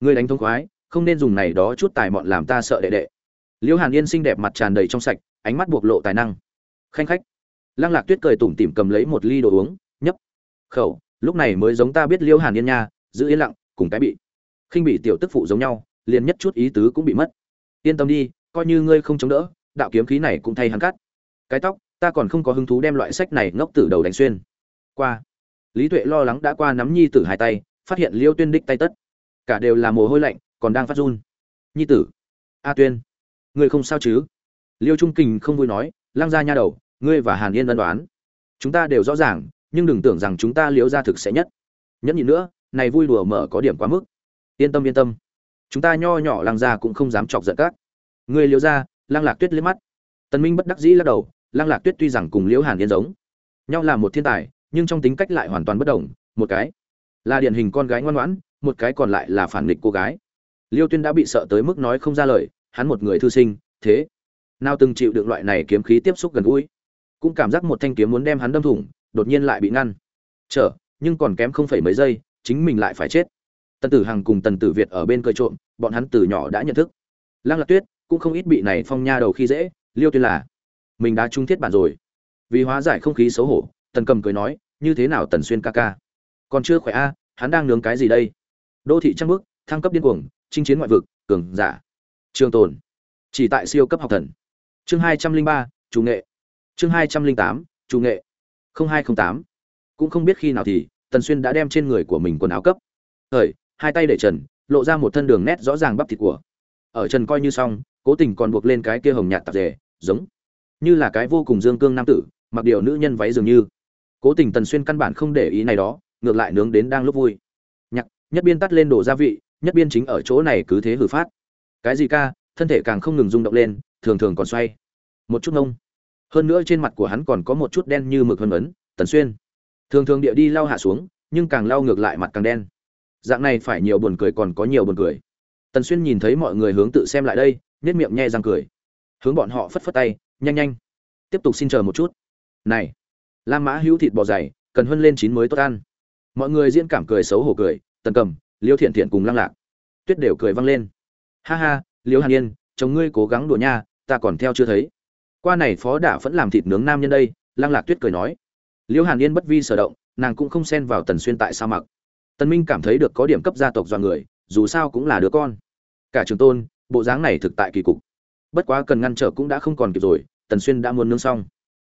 Ngươi đánh thông khoái, không nên dùng này đó chút tài mọn làm ta sợ đệ đệ. Liêu hàn yên xinh đẹp mặt tràn đầy trong sạch, ánh mắt bộc lộ tài năng. Khanh khách. Lăng lạc tuyết cười tủm tỉm cầm lấy một ly đồ uống khẩu, lúc này mới giống ta biết liêu hàn yên nha, giữ yên lặng, cùng cái bị. Khinh bị tiểu tức phụ giống nhau, liền nhất chút ý tứ cũng bị mất. Yên tâm đi, coi như ngươi không chống đỡ, đạo kiếm khí này cũng thay hắn cắt. Cái tóc, ta còn không có hứng thú đem loại sách này ngốc từ đầu đánh xuyên. Qua. Lý tuệ lo lắng đã qua nắm nhi tử hai tay, phát hiện liêu tuyên đích tay tất. Cả đều là mồ hôi lạnh, còn đang phát run. Nhi tử. A tuyên. Ngươi không sao chứ? Liêu trung kình không vui nói, lăng ra nha đầu, ngươi và hàn yên ân đoán chúng ta đều rõ ràng nhưng đừng tưởng rằng chúng ta liếu ra thực sẽ nhất. Nhẫn nhịn nữa, này vui đùa mở có điểm quá mức. Yên tâm yên tâm. Chúng ta nho nhỏ lăng ra cũng không dám chọc giận các. Người liễu ra, lăng lạc tuyết liếc mắt. Tần minh bất đắc dĩ lắc đầu, lăng lạc tuyết tuy rằng cùng liễu hàn yên giống, nhau là một thiên tài, nhưng trong tính cách lại hoàn toàn bất đồng, một cái là điển hình con gái ngoan ngoãn, một cái còn lại là phản nghịch cô gái. Liêu tuyên đã bị sợ tới mức nói không ra lời, hắn một người thư sinh, thế nào từng chịu được loại này kiếm khí tiếp xúc gần gũi. Cũng cảm giác một thanh kiếm muốn đem hắn đâm thủng đột nhiên lại bị ngăn. Trở nhưng còn kém không phải mấy giây, chính mình lại phải chết. Tần tử hằng cùng tần tử việt ở bên cười trộm, bọn hắn từ nhỏ đã nhận thức. Lăng lạc tuyết cũng không ít bị này phong nha đầu khi dễ, liêu tuyên là, mình đã trung thiết bản rồi. Vì hóa giải không khí xấu hổ, tần cầm cười nói, như thế nào tần xuyên ca ca? Còn chưa khỏe a, hắn đang nướng cái gì đây? Đô thị trăng bước thăng cấp điên cuồng, chinh chiến ngoại vực, cường giả. Trường tồn, chỉ tại siêu cấp học thần. Chương hai trăm linh ba, chủ nghệ. Chương hai trăm linh tám, chủ nghệ hai trăm tám. Cũng không biết khi nào thì, tần xuyên đã đem trên người của mình quần áo cấp. Thời, hai tay để trần, lộ ra một thân đường nét rõ ràng bắp thịt của. Ở trần coi như xong, cố tình còn buộc lên cái kia hồng nhạt tạp dề, giống như là cái vô cùng dương cương nam tử, mặc điều nữ nhân váy dường như. Cố tình tần xuyên căn bản không để ý này đó, ngược lại nướng đến đang lúc vui. Nhạc, nhất biên tắt lên đổ gia vị, nhất biên chính ở chỗ này cứ thế hử phát. Cái gì ca? Thân thể càng không ngừng rung động lên, thường thường còn xoay. Một chút nông hơn nữa trên mặt của hắn còn có một chút đen như mực hơn ấn, tần xuyên. Thường thường địa đi lau hạ xuống, nhưng càng lau ngược lại mặt càng đen. Dạng này phải nhiều buồn cười còn có nhiều buồn cười. Tần xuyên nhìn thấy mọi người hướng tự xem lại đây nhét miệng nhe răng cười. Hướng bọn họ phất phất tay, nhanh nhanh. Tiếp tục xin chờ một chút. Này, lam mã hữu thịt bò dày, cần huân lên chín mới tốt ăn. Mọi người diễn cảm cười xấu hổ cười, tần cầm, liêu thiện thiện cùng lăng lạc. Tuyết đều cười văng lên. Ha ha, liêu hàn yên, chồng ngươi cố gắng đùa nha, ta còn theo chưa thấy qua này phó đả vẫn làm thịt nướng nam nhân đây, lăng lạc tuyết cười nói. Liễu hàn yên bất vi sở động, nàng cũng không xen vào tần xuyên tại sao mặc. Tần minh cảm thấy được có điểm cấp gia tộc do người, dù sao cũng là đứa con. Cả trường tôn, bộ dáng này thực tại kỳ cục. Bất quá cần ngăn trở cũng đã không còn kịp rồi, tần xuyên đã muốn nướng xong.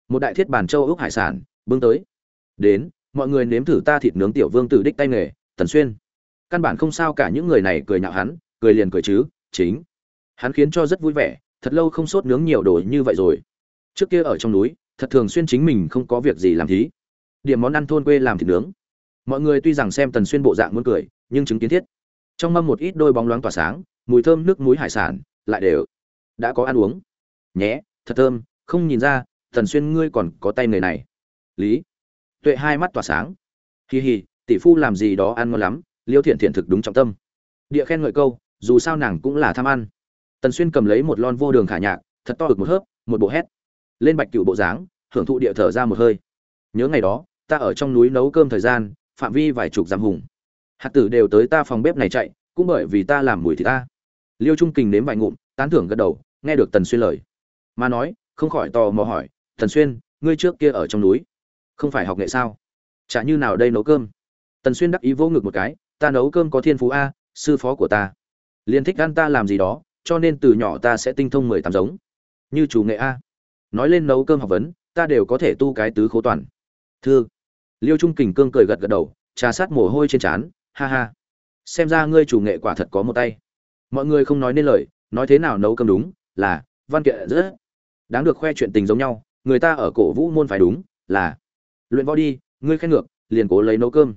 Một đại thiết bàn châu ốc hải sản, bưng tới. Đến, mọi người nếm thử ta thịt nướng tiểu vương tử đích tay nghề, tần xuyên. Căn bản không sao cả những người này cười nhạo hắn, cười liền cười chứ, chính. Hắn khiến cho rất vui vẻ thật lâu không sốt nướng nhiều đồ như vậy rồi. Trước kia ở trong núi, thật thường xuyên chính mình không có việc gì làm thí. Điểm món ăn thôn quê làm thịt nướng. Mọi người tuy rằng xem tần xuyên bộ dạng muốn cười, nhưng chứng kiến thiết. Trong mâm một ít đôi bóng loáng tỏa sáng, mùi thơm nước muối hải sản, lại đều đã có ăn uống. Nhé, thật thơm, không nhìn ra, tần xuyên ngươi còn có tay người này. Lý. Tuệ hai mắt tỏa sáng. Hì hì tỷ phu làm gì đó ăn ngon lắm, liêu thiện thiện thực đúng trọng tâm. Địa khen ngợi câu, dù sao nàng cũng là tham ăn tần xuyên cầm lấy một lon vô đường khả nhạc, thật to ực một hớp, một bộ hét. Lên bạch cựu bộ dáng, hưởng thụ địa thở ra một hơi. Nhớ ngày đó, ta ở trong núi nấu cơm thời gian, phạm vi vài chục dặm hùng. Hạt tử đều tới ta phòng bếp này chạy, cũng bởi vì ta làm mùi thì ta. Liêu trung kình nếm vài ngụm, tán thưởng gật đầu, nghe được tần xuyên lời. Mà nói, không khỏi tò mò hỏi, tần xuyên, ngươi trước kia ở trong núi, không phải học nghệ sao? Chả như nào đây nấu cơm? Tần xuyên đắc ý vô ngực một cái, ta nấu cơm có thiên phú a, sư phó của ta. Liền thích ăn ta làm gì đó cho nên từ nhỏ ta sẽ tinh thông mười tám giống. Như chủ nghệ a. Nói lên nấu cơm học vấn ta đều có thể tu cái tứ khố toàn. Thưa, liêu trung kình cương cười gật gật đầu trà sát mồ hôi trên trán ha ha. Xem ra ngươi chủ nghệ quả thật có một tay. Mọi người không nói nên lời nói thế nào nấu cơm đúng là văn kiện rất đáng được khoe chuyện tình giống nhau người ta ở cổ vũ môn phải đúng là. Luyện võ đi ngươi khen ngược liền cố lấy nấu cơm.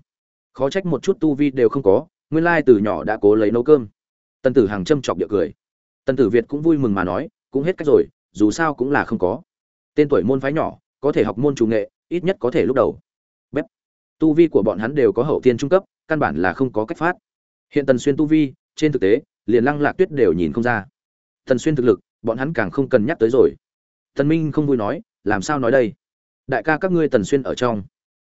Khó trách một chút tu vi đều không có nguyên lai từ nhỏ đã cố lấy nấu cơm. Tần tử hàng châm chọc địa cười tần tử việt cũng vui mừng mà nói, cũng hết cách rồi, dù sao cũng là không có. Tên tuổi môn phái nhỏ, có thể học môn chủ nghệ, ít nhất có thể lúc đầu. Bếp. Tu vi của bọn hắn đều có hậu tiên trung cấp, căn bản là không có cách phát. Hiện tần xuyên tu vi, trên thực tế, liền lăng lạc tuyết đều nhìn không ra. Tần xuyên thực lực, bọn hắn càng không cần nhắc tới rồi. Tần minh không vui nói, làm sao nói đây? Đại ca các ngươi tần xuyên ở trong.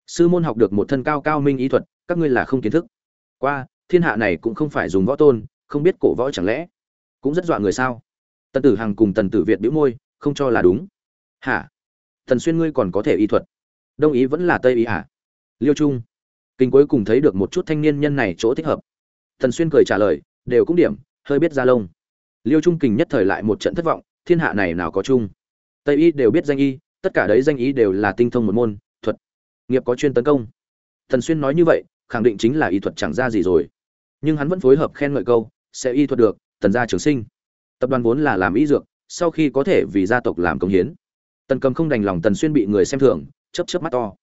Sư môn học được một thân cao cao minh ý thuật, các ngươi là không kiến thức. Qua, thiên hạ này cũng không phải dùng võ tôn, không biết cổ võ chẳng lẽ? Cũng rất dọa người sao? Tần tử hằng cùng tần tử việt bĩu môi, không cho là đúng. Hả? Thần xuyên ngươi còn có thể y thuật. Đông ý vẫn là tây ý hả? Liêu trung. Kinh cuối cùng thấy được một chút thanh niên nhân này chỗ thích hợp. Thần xuyên cười trả lời, đều cũng điểm, hơi biết ra lông. Liêu trung kình nhất thời lại một trận thất vọng, thiên hạ này nào có chung tây y đều biết danh y, tất cả đấy danh y đều là tinh thông một môn, thuật. Nghiệp có chuyên tấn công. Thần xuyên nói như vậy, khẳng định chính là y thuật chẳng ra gì rồi. Nhưng hắn vẫn phối hợp khen ngợi câu, sẽ y thuật được tần gia trường sinh. Tập đoàn vốn là làm y dược, sau khi có thể vì gia tộc làm công hiến. Tần cầm không đành lòng tần xuyên bị người xem thường chấp chấp mắt to.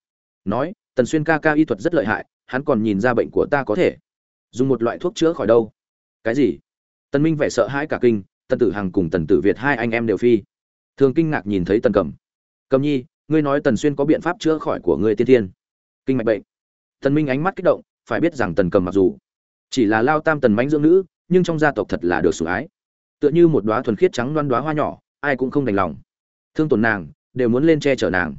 Nói, tần xuyên ca ca y thuật rất lợi hại, hắn còn nhìn ra bệnh của ta có thể. Dùng một loại thuốc chữa khỏi đâu. Cái gì? Tần minh vẻ sợ hãi cả kinh, tần tử hằng cùng tần tử việt hai anh em đều phi. Thường kinh ngạc nhìn thấy tần cầm. Cầm nhi, ngươi nói tần xuyên có biện pháp chữa khỏi của ngươi tiên thiên? Kinh mạch bệnh. Tần minh ánh mắt kích động, phải biết rằng tần cầm mặc dù chỉ là lao tam tần mãnh dưỡng nữ nhưng trong gia tộc thật là được sủng ái. Tựa như một đóa thuần khiết trắng loan đóa hoa nhỏ, ai cũng không đành lòng. Thương tổn nàng, đều muốn lên che chở nàng.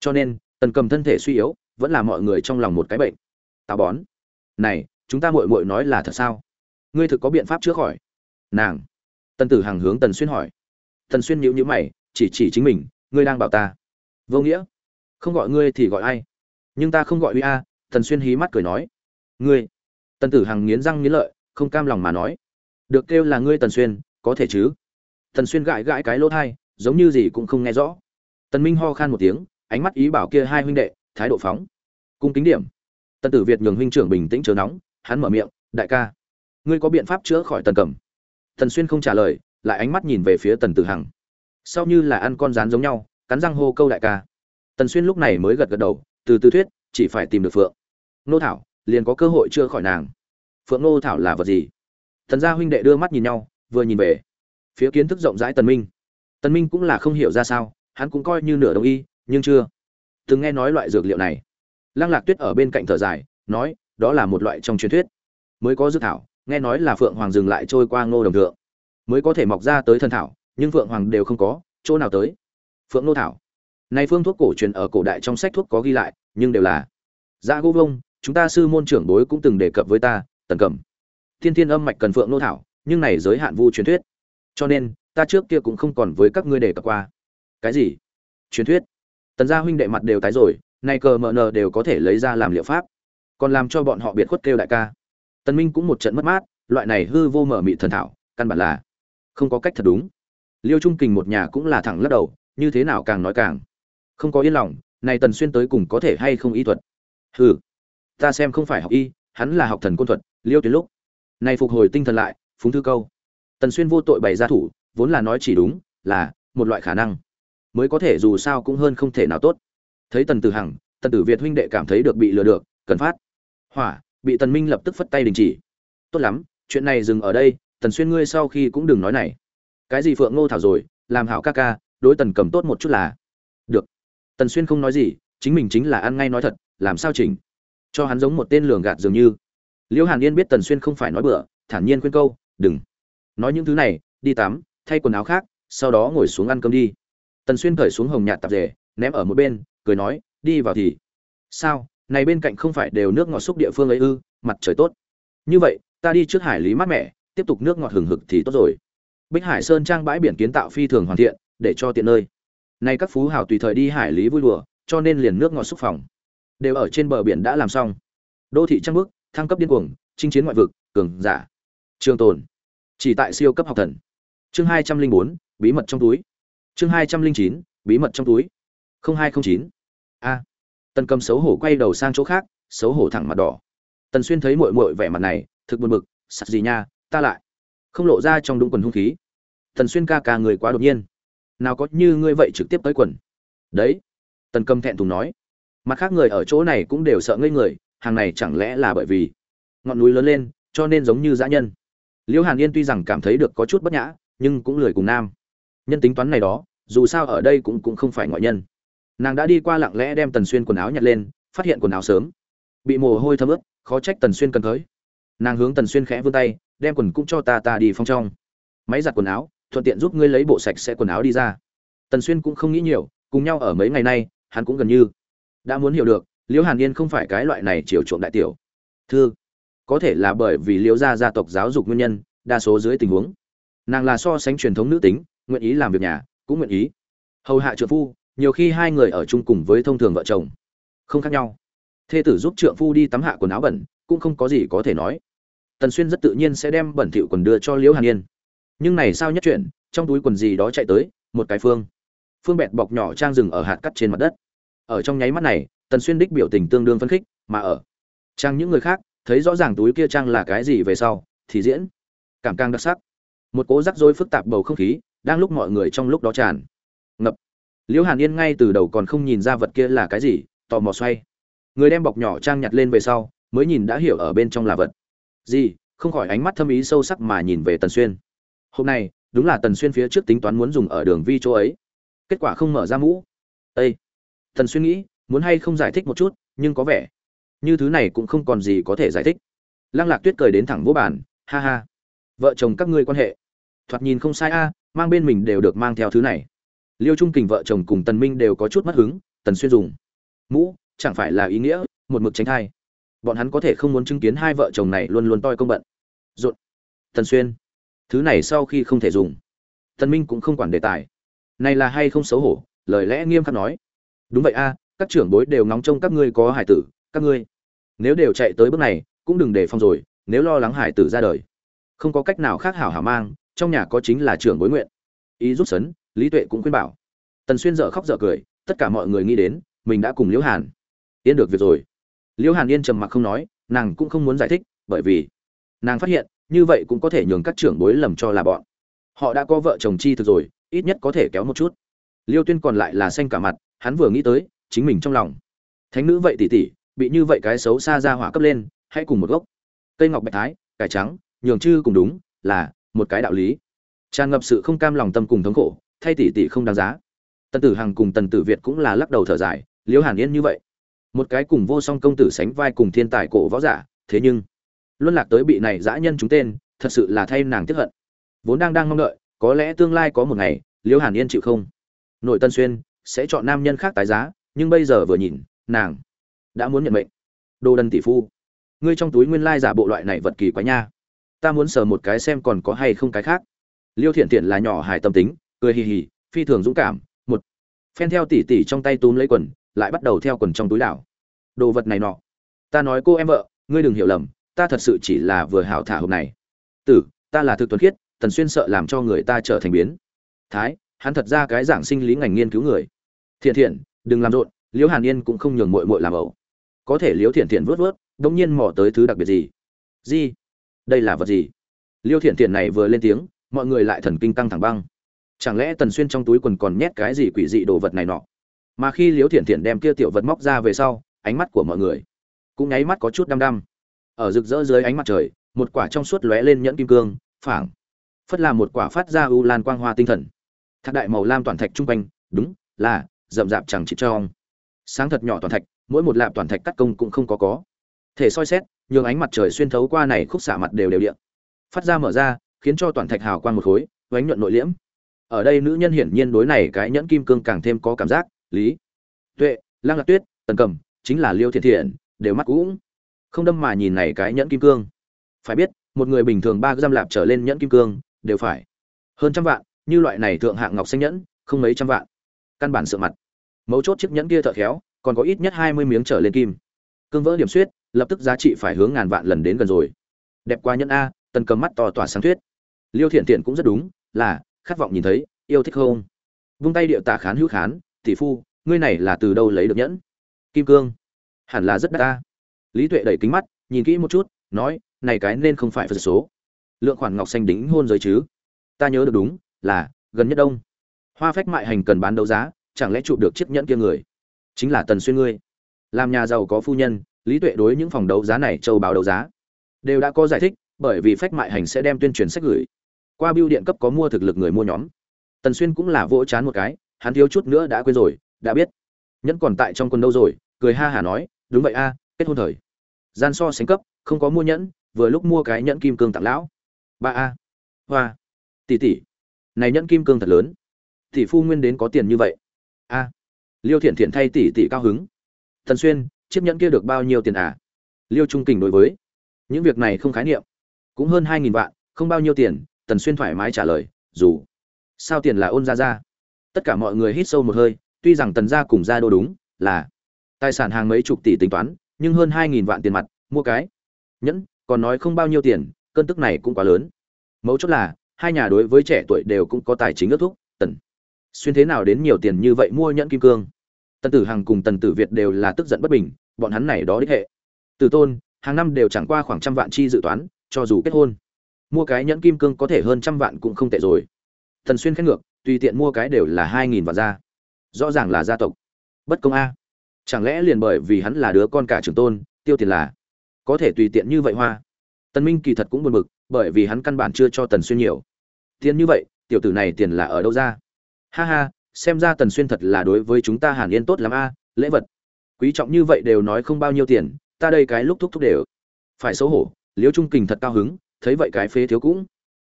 Cho nên, tần cầm thân thể suy yếu, vẫn là mọi người trong lòng một cái bệnh. Táo bón. Này, chúng ta muội muội nói là thật sao? Ngươi thực có biện pháp chữa khỏi. Nàng. Tần tử hằng hướng tần xuyên hỏi. Tần xuyên nhíu nhíu mày, chỉ chỉ chính mình, ngươi đang bảo ta. Vô nghĩa. Không gọi ngươi thì gọi ai? Nhưng ta không gọi uy a, tần xuyên hí mắt cười nói. Ngươi. Tần tử hằng nghiến răng nghiến lợi không cam lòng mà nói. Được kêu là ngươi tần xuyên, có thể chứ? Tần xuyên gãi gãi cái lỗ thai, giống như gì cũng không nghe rõ. Tần minh ho khan một tiếng, ánh mắt ý bảo kia hai huynh đệ, thái độ phóng. Cung kính điểm. Tần tử việt nhường huynh trưởng bình tĩnh chờ nóng, hắn mở miệng, đại ca, ngươi có biện pháp chữa khỏi tần cẩm? Tần xuyên không trả lời, lại ánh mắt nhìn về phía tần tử hằng. Sau như là ăn con rán giống nhau, cắn răng hô câu đại ca. Tần xuyên lúc này mới gật gật đầu, từ từ thuyết, chỉ phải tìm được phượng. Nô thảo, liền có cơ hội chữa khỏi nàng phượng Ngô thảo là vật gì? Thần gia huynh đệ đưa mắt nhìn nhau, vừa nhìn về phía kiến thức rộng rãi tần minh. Tần minh cũng là không hiểu ra sao, hắn cũng coi như nửa đồng y, nhưng chưa từng nghe nói loại dược liệu này. Lăng lạc tuyết ở bên cạnh thở dài, nói, đó là một loại trong truyền thuyết. Mới có dược thảo, nghe nói là phượng hoàng dừng lại trôi qua ngô đồng thượng. Mới có thể mọc ra tới Thần thảo, nhưng phượng hoàng đều không có, chỗ nào tới? Phượng nô thảo. Này phương thuốc cổ truyền ở cổ đại trong sách thuốc có ghi lại, nhưng đều là dạ gỗ vông, chúng ta sư môn trưởng bối cũng từng đề cập với ta tần cẩm thiên thiên âm mạch cần phượng nô thảo, nhưng này giới hạn vu truyền thuyết. Cho nên, ta trước kia cũng không còn với các ngươi đề cập qua. Cái gì? Truyền thuyết? Tần gia huynh đệ mặt đều tái rồi, nay cờ mờ nờ đều có thể lấy ra làm liệu pháp. Còn làm cho bọn họ biệt khuất kêu đại ca. Tần minh cũng một trận mất mát, loại này hư vô mở mị thần thảo, căn bản là không có cách thật đúng. Liêu trung kình một nhà cũng là thẳng lắc đầu, như thế nào càng nói càng không có yên lòng, này tần xuyên tới cùng có thể hay không y thuật? Hừ, ta xem không phải học y, hắn là học thần côn thuật liêu tuyến lúc này phục hồi tinh thần lại, phúng thư câu. Tần xuyên vô tội bày ra thủ, vốn là nói chỉ đúng, là, một loại khả năng. Mới có thể dù sao cũng hơn không thể nào tốt. Thấy tần tử hằng, tần tử việt huynh đệ cảm thấy được bị lừa được, cần phát. Hỏa, bị tần minh lập tức phất tay đình chỉ. Tốt lắm, chuyện này dừng ở đây, tần xuyên ngươi sau khi cũng đừng nói này. Cái gì phượng ngô thảo rồi, làm hảo ca ca, đối tần cầm tốt một chút là. Được. Tần xuyên không nói gì, chính mình chính là ăn ngay nói thật, làm sao chỉnh? Cho hắn giống một tên lường gạt dường như liễu hàn yên biết tần xuyên không phải nói bừa, thản nhiên khuyên câu, đừng. Nói những thứ này, đi tắm, thay quần áo khác, sau đó ngồi xuống ăn cơm đi. Tần xuyên cởi xuống hồng nhạt tạp rể ném ở một bên, cười nói, đi vào thì. Sao? Này bên cạnh không phải đều nước ngọt xúc địa phương ấy ư? Mặt trời tốt. Như vậy, ta đi trước hải lý mát mẻ, tiếp tục nước ngọt hừng hực thì tốt rồi. Bích hải sơn trang bãi biển kiến tạo phi thường hoàn thiện, để cho tiện nơi. Nay các phú hào tùy thời đi hải lý vui đùa, cho nên liền nước ngọt xúc phòng. Đều ở trên bờ biển đã làm xong. Đô thị trăng bước thăng cấp điên cuồng, chinh chiến ngoại vực, cường giả. Trường tồn. Chỉ tại siêu cấp học thần. Chương hai trăm linh bốn, bí mật trong túi. Chương hai trăm linh chín, bí mật trong túi. hai trăm chín. A. Tần cầm xấu hổ quay đầu sang chỗ khác, xấu hổ thẳng mặt đỏ. Tần xuyên thấy mội mội vẻ mặt này, thực buồn bực, sặc gì nha, ta lại không lộ ra trong đúng quần hung khí. Tần xuyên ca ca người quá đột nhiên. Nào có như ngươi vậy trực tiếp tới quần? Đấy. Tần cầm thẹn thùng nói. Mặt khác người ở chỗ này cũng đều sợ ngây người hàng này chẳng lẽ là bởi vì ngọn núi lớn lên, cho nên giống như dã nhân? Liễu hàn yên tuy rằng cảm thấy được có chút bất nhã, nhưng cũng lười cùng nam. Nhân tính toán này đó, dù sao ở đây cũng cũng không phải ngoại nhân. Nàng đã đi qua lặng lẽ đem tần xuyên quần áo nhặt lên, phát hiện quần áo sớm. Bị mồ hôi thấm ướt, khó trách tần xuyên cần tới. Nàng hướng tần xuyên khẽ vươn tay, đem quần cũng cho ta ta đi phong trong. Máy giặt quần áo, thuận tiện giúp ngươi lấy bộ sạch sẽ quần áo đi ra. Tần xuyên cũng không nghĩ nhiều, cùng nhau ở mấy ngày nay, hắn cũng gần như đã muốn hiểu được liễu hàn yên không phải cái loại này chiều chuộng đại tiểu. Thư, có thể là bởi vì liễu gia gia tộc giáo dục nguyên nhân, đa số dưới tình huống. Nàng là so sánh truyền thống nữ tính, nguyện ý làm việc nhà, cũng nguyện ý. Hầu hạ trượng phu, nhiều khi hai người ở chung cùng với thông thường vợ chồng. Không khác nhau. Thê tử giúp trượng phu đi tắm hạ quần áo bẩn, cũng không có gì có thể nói. Tần xuyên rất tự nhiên sẽ đem bẩn thỉu quần đưa cho liễu hàn yên. Nhưng này sao nhất chuyện, trong túi quần gì đó chạy tới, một cái phương. Phương bẹt bọc nhỏ trang rừng ở hạt cắt trên mặt đất. Ở trong nháy mắt này tần xuyên đích biểu tình tương đương phấn khích, mà ở. Trang những người khác, thấy rõ ràng túi kia trang là cái gì về sau, thì diễn. Cảm càng đặc sắc. Một cố rắc rối phức tạp bầu không khí, đang lúc mọi người trong lúc đó tràn ngập. Liễu hàn yên ngay từ đầu còn không nhìn ra vật kia là cái gì, tò mò xoay. Người đem bọc nhỏ trang nhặt lên về sau, mới nhìn đã hiểu ở bên trong là vật. Gì? Không khỏi ánh mắt thâm ý sâu sắc mà nhìn về tần xuyên. Hôm nay, đúng là tần xuyên phía trước tính toán muốn dùng ở đường vi chỗ ấy. Kết quả không mở ra mũ. Ây tần xuyên nghĩ muốn hay không giải thích một chút, nhưng có vẻ, như thứ này cũng không còn gì có thể giải thích. Lăng lạc tuyết cười đến thẳng vô bàn, ha ha. Vợ chồng các ngươi quan hệ. Thoạt nhìn không sai a, mang bên mình đều được mang theo thứ này. Liêu trung kình vợ chồng cùng tần minh đều có chút mất hứng, tần xuyên dùng. Mũ, chẳng phải là ý nghĩa, một mực tránh thai. Bọn hắn có thể không muốn chứng kiến hai vợ chồng này luôn luôn toi công bận. Rộn. Tần xuyên. Thứ này sau khi không thể dùng. Tần minh cũng không quản đề tài. Này là hay không xấu hổ, lời lẽ nghiêm khắc nói. Đúng vậy a các trưởng bối đều ngóng trông các ngươi có hải tử, các ngươi. Nếu đều chạy tới bước này, cũng đừng để phòng rồi, nếu lo lắng hải tử ra đời. Không có cách nào khác hảo hảo mang, trong nhà có chính là trưởng bối nguyện. Ý rút sấn, lý tuệ cũng khuyên bảo. Tần xuyên dở khóc dở cười, tất cả mọi người nghĩ đến, mình đã cùng liễu hàn. Yên được việc rồi. Liễu hàn yên trầm mặc không nói, nàng cũng không muốn giải thích, bởi vì nàng phát hiện, như vậy cũng có thể nhường các trưởng bối lầm cho là bọn. Họ đã có vợ chồng chi thực rồi, ít nhất có thể kéo một chút. Liêu tuyên còn lại là xanh cả mặt, hắn vừa nghĩ tới chính mình trong lòng. Thánh nữ vậy tỉ tỉ, bị như vậy cái xấu xa ra hỏa cấp lên, hãy cùng một gốc. Cây ngọc bạch thái, cải trắng, nhường chư cùng đúng, là một cái đạo lý. Tràn ngập sự không cam lòng tâm cùng thống khổ, thay tỷ tỷ không đáng giá. Tần tử hằng cùng tần tử việt cũng là lắc đầu thở dài, liễu hàn yên như vậy. Một cái cùng vô song công tử sánh vai cùng thiên tài cổ võ giả, thế nhưng, luân lạc tới bị này dã nhân chúng tên, thật sự là thay nàng tiếc hận. Vốn đang đang mong đợi, có lẽ tương lai có một ngày, liễu hàn yên chịu không? Nội tân xuyên, sẽ chọn nam nhân khác tái giá nhưng bây giờ vừa nhìn, nàng đã muốn nhận mệnh. Đồ đần tỷ phu, ngươi trong túi nguyên lai giả bộ loại này vật kỳ quá nha. Ta muốn sờ một cái xem còn có hay không cái khác. Liêu thiện thiện là nhỏ hài tâm tính, cười hì hì, phi thường dũng cảm, một phen theo tỉ tỉ trong tay túm lấy quần, lại bắt đầu theo quần trong túi đảo. Đồ vật này nọ, ta nói cô em vợ, ngươi đừng hiểu lầm, ta thật sự chỉ là vừa hảo thả hộp này. Tử, ta là thực tuấn khiết, tần xuyên sợ làm cho người ta trở thành biến. Thái, hắn thật ra cái giảng sinh lý ngành nghiên cứu người. Thiện thiện đừng làm rộn, liễu hàn yên cũng không nhường mội mội làm ẩu. Có thể liễu thiện thiện vớt vớt, đống nhiên mò tới thứ đặc biệt gì? Gì? Đây là vật gì? Liễu thiện thiện này vừa lên tiếng, mọi người lại thần kinh căng thẳng băng. Chẳng lẽ tần xuyên trong túi quần còn nhét cái gì quỷ dị đồ vật này nọ? Mà khi liễu thiện thiện đem kia tiểu vật móc ra về sau, ánh mắt của mọi người cũng nháy mắt có chút đăm đăm. Ở rực rỡ dưới ánh mặt trời, một quả trong suốt lóe lên nhẫn kim cương, phảng, phất là một quả phát ra u lan quang hoa tinh thần. Thạc đại màu lam toàn thạch trung quanh, đúng, là rậm rạp chẳng chỉ trong. Sáng thật nhỏ toàn thạch, mỗi một lạp toàn thạch cắt công cũng không có có. Thể soi xét, nhường ánh mặt trời xuyên thấu qua này khúc xả mặt đều đều điện. Phát ra mở ra, khiến cho toàn thạch hào quang một khối, vánh nhuận nội liễm. Ở đây nữ nhân hiển nhiên đối này cái nhẫn kim cương càng thêm có cảm giác, lý. Tuệ, lăng lạc tuyết, tần cầm, chính là liêu thiện thiện, đều mắt cũng không đâm mà nhìn này cái nhẫn kim cương. Phải biết, một người bình thường ba giam lạp trở lên nhẫn kim cương, đều phải hơn trăm vạn, như loại này thượng hạng ngọc xanh nhẫn, không mấy trăm vạn. Căn bản sợ mặt mấu chốt chiếc nhẫn kia thợ khéo, còn có ít nhất hai mươi miếng trở lên kim. Cương vỡ điểm suyết, lập tức giá trị phải hướng ngàn vạn lần đến gần rồi. Đẹp qua nhẫn a, tần cầm mắt to tỏa sáng thuyết. Liêu thiện thiện cũng rất đúng, là, khát vọng nhìn thấy, yêu thích không? Vung tay điệu tà khán hữu khán, tỷ phu, ngươi này là từ đâu lấy được nhẫn? Kim cương. Hẳn là rất đắt ta. Lý tuệ đẩy kính mắt, nhìn kỹ một chút, nói, này cái nên không phải phật số. Lượng khoản ngọc xanh đính hôn giới chứ. Ta nhớ được đúng, là, gần nhất đông. Hoa phách mại hành cần bán đấu giá chẳng lẽ chụp được chiếc nhẫn kia người? Chính là tần xuyên ngươi. Làm nhà giàu có phu nhân, lý tuệ đối những phòng đấu giá này châu báo đấu giá, đều đã có giải thích, bởi vì phách mại hành sẽ đem tuyên truyền sách gửi. Qua biêu điện cấp có mua thực lực người mua nhóm. Tần xuyên cũng là vỗ chán một cái, hắn thiếu chút nữa đã quên rồi, đã biết. Nhẫn còn tại trong quân đâu rồi, cười ha hả nói, đúng vậy a, kết hôn thời. Gian so sánh cấp, không có mua nhẫn, vừa lúc mua cái nhẫn kim cương tặng lão. Ba a. Hoa. Tỷ tỷ. Này nhẫn kim cương thật lớn. Tỷ phu nguyên đến có tiền như vậy a liêu thiện thiện thay tỷ tỷ cao hứng. Thần xuyên, chiếc nhẫn kia được bao nhiêu tiền à? Liêu trung kình đối với, những việc này không khái niệm. Cũng hơn hai nghìn vạn, không bao nhiêu tiền, tần xuyên thoải mái trả lời, dù sao tiền là ôn ra ra. Tất cả mọi người hít sâu một hơi, tuy rằng tần gia cùng gia đô đúng, là tài sản hàng mấy chục tỷ tính toán, nhưng hơn hai nghìn vạn tiền mặt, mua cái nhẫn, còn nói không bao nhiêu tiền, cơn tức này cũng quá lớn. Mấu chốt là, hai nhà đối với trẻ tuổi đều cũng có tài chính ước thúc, tần xuyên thế nào đến nhiều tiền như vậy mua nhẫn kim cương? Tần tử hằng cùng tần tử việt đều là tức giận bất bình, bọn hắn này đó đích hệ. Từ tôn, hàng năm đều chẳng qua khoảng trăm vạn chi dự toán, cho dù kết hôn, mua cái nhẫn kim cương có thể hơn trăm vạn cũng không tệ rồi. Thần xuyên khét ngược, tùy tiện mua cái đều là hai nghìn vạn ra. Rõ ràng là gia tộc. Bất công a. Chẳng lẽ liền bởi vì hắn là đứa con cả trường tôn, tiêu tiền là có thể tùy tiện như vậy hoa? Tần minh kỳ thật cũng buồn bực, bởi vì hắn căn bản chưa cho tần xuyên nhiều. Tiền như vậy, tiểu tử này tiền là ở đâu ra? Ha ha, xem ra tần xuyên thật là đối với chúng ta hàn yên tốt lắm a, lễ vật. Quý trọng như vậy đều nói không bao nhiêu tiền, ta đây cái lúc thúc thúc đều. Phải xấu hổ, liêu trung kình thật cao hứng, thấy vậy cái phế thiếu cũng.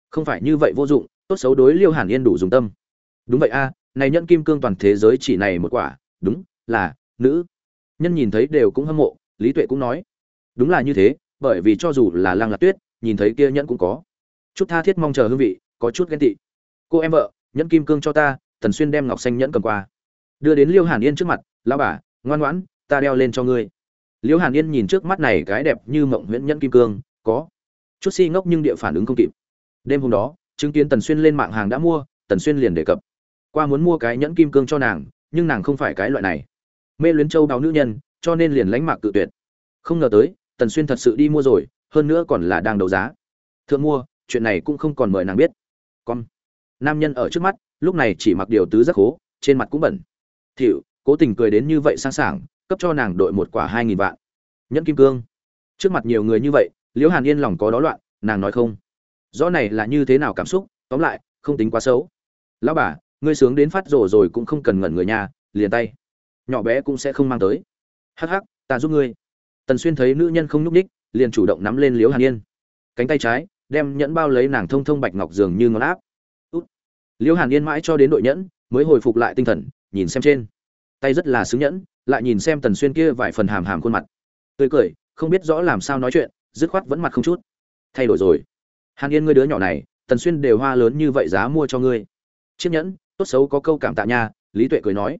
Không phải như vậy vô dụng, tốt xấu đối liêu hàn yên đủ dùng tâm. Đúng vậy a, này nhân kim cương toàn thế giới chỉ này một quả, đúng, là, nữ. Nhân nhìn thấy đều cũng hâm mộ, lý tuệ cũng nói. Đúng là như thế, bởi vì cho dù là lăng lạc tuyết, nhìn thấy kia nhẫn cũng có. Chút tha thiết mong chờ hương vị, có chút ghen tị. Cô em vợ, nhẫn kim cương cho ta tần xuyên đem ngọc xanh nhẫn cầm qua. Đưa đến liêu hàn yên trước mặt lao bà, ngoan ngoãn, ta đeo lên cho ngươi. Liêu hàn yên nhìn trước mắt này cái đẹp như mộng huyễn nhẫn kim cương, có. Chút si ngốc nhưng địa phản ứng không kịp. Đêm hôm đó, chứng kiến tần xuyên lên mạng hàng đã mua, tần xuyên liền đề cập. Qua muốn mua cái nhẫn kim cương cho nàng, nhưng nàng không phải cái loại này. Mê luyến châu đào nữ nhân, cho nên liền lánh mạc cự tuyệt. Không ngờ tới, tần xuyên thật sự đi mua rồi, hơn nữa còn là đang đấu giá. Thượng mua, chuyện này cũng không còn mời nàng biết. Con, nam nhân ở trước mắt lúc này chỉ mặc điều tứ rất khố, trên mặt cũng bẩn. Thiệu, cố tình cười đến như vậy sang sảng, cấp cho nàng đội một quả hai nghìn vạn. Nhẫn kim cương. Trước mặt nhiều người như vậy, liễu hàn yên lòng có đó loạn, nàng nói không. Rõ này là như thế nào cảm xúc, tóm lại, không tính quá xấu. Lão bà, ngươi sướng đến phát rồ rồi cũng không cần ngẩn người nhà, liền tay. Nhỏ bé cũng sẽ không mang tới. Hắc hắc, ta giúp ngươi. Tần xuyên thấy nữ nhân không nhúc ních liền chủ động nắm lên liễu hàn yên. Cánh tay trái, đem nhẫn bao lấy nàng thông thông bạch ngọc dường như ngón áp liễu hàn yên mãi cho đến đội nhẫn, mới hồi phục lại tinh thần, nhìn xem trên. Tay rất là xứng nhẫn, lại nhìn xem tần xuyên kia vài phần hàm hàm khuôn mặt. Tươi cười, không biết rõ làm sao nói chuyện, dứt khoát vẫn mặt không chút. Thay đổi rồi. Hàn yên ngươi đứa nhỏ này, tần xuyên đều hoa lớn như vậy giá mua cho ngươi. Chiếc nhẫn, tốt xấu có câu cảm tạ nha, lý tuệ cười nói.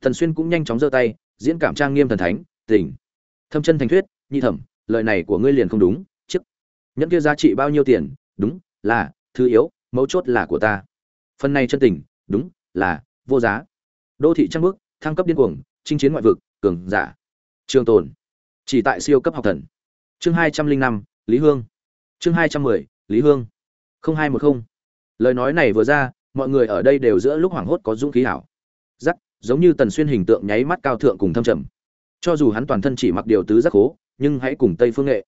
Tần xuyên cũng nhanh chóng giơ tay, diễn cảm trang nghiêm thần thánh tỉnh thâm chân thành thuyết nhi thẩm, lời này của ngươi liền không đúng, chiếc nhẫn kia giá trị bao nhiêu tiền? Đúng, là, thứ yếu, mấu chốt là của ta phần này chân tình, đúng, là, vô giá. Đô thị trăng bước thăng cấp điên cuồng, chinh chiến ngoại vực, cường giả. Trường tồn. Chỉ tại siêu cấp học thần. Chương hai trăm linh năm, lý hương. Chương hai trăm mười, lý hương. Không hai một không. Lời nói này vừa ra, mọi người ở đây đều giữa lúc hoảng hốt có dũng khí hảo. Giắc giống như tần xuyên hình tượng nháy mắt cao thượng cùng thâm trầm. Cho dù hắn toàn thân chỉ mặc điều tứ giác hố nhưng hãy cùng tây phương nghệ.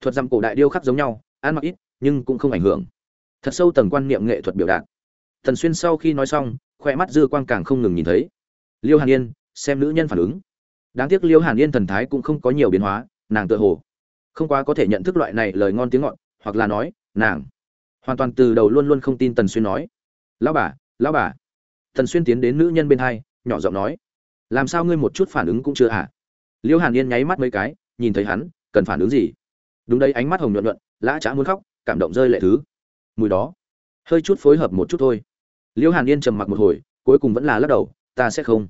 Thuật dặm cổ đại điêu khắc giống nhau, ăn mặc ít, nhưng cũng không ảnh hưởng. Thật sâu tầng quan niệm nghệ thuật biểu đạt tần xuyên sau khi nói xong khỏe mắt dư quang càng không ngừng nhìn thấy. Liêu hàn yên, xem nữ nhân phản ứng. Đáng tiếc liêu hàn yên thần thái cũng không có nhiều biến hóa, nàng tự hồ không quá có thể nhận thức loại này lời ngon tiếng ngọt, hoặc là nói, nàng hoàn toàn từ đầu luôn luôn không tin tần xuyên nói. Lão bà lão bà. Tần xuyên tiến đến nữ nhân bên hai, nhỏ giọng nói. Làm sao ngươi một chút phản ứng cũng chưa hả? À? liêu hàn yên nháy mắt mấy cái, nhìn thấy hắn, cần phản ứng gì? Đúng đấy, ánh mắt hồng nhuận nhuận, lã chả muốn khóc, cảm động rơi lệ thứ. Mùi đó, hơi chút phối hợp một chút thôi liêu hàn yên trầm mặc một hồi, cuối cùng vẫn là lắc đầu, ta sẽ không.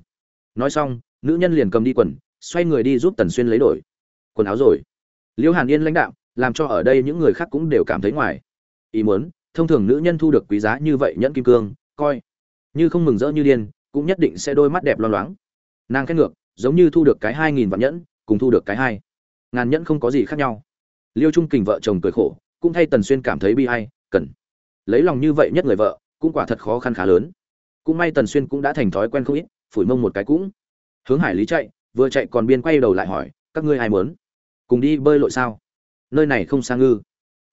Nói xong, nữ nhân liền cầm đi quần, xoay người đi giúp tần xuyên lấy đổi quần áo rồi. Liêu hàn yên lãnh đạo, làm cho ở đây những người khác cũng đều cảm thấy ngoài ý muốn. Thông thường nữ nhân thu được quý giá như vậy nhẫn kim cương, coi như không mừng rỡ như điên, cũng nhất định sẽ đôi mắt đẹp loang loáng. Nàng khét ngược, giống như thu được cái hai nghìn vạn nhẫn, cùng thu được cái hai ngàn nhẫn không có gì khác nhau. Liêu trung kình vợ chồng cười khổ, cũng thay tần xuyên cảm thấy bi ai, cần lấy lòng như vậy nhất người vợ cũng quả thật khó khăn khá lớn. Cũng may tần xuyên cũng đã thành thói quen không ít, phủi mông một cái cũng. Hướng hải lý chạy, vừa chạy còn biên quay đầu lại hỏi, các ngươi ai muốn? Cùng đi bơi lội sao? Nơi này không sang ngư.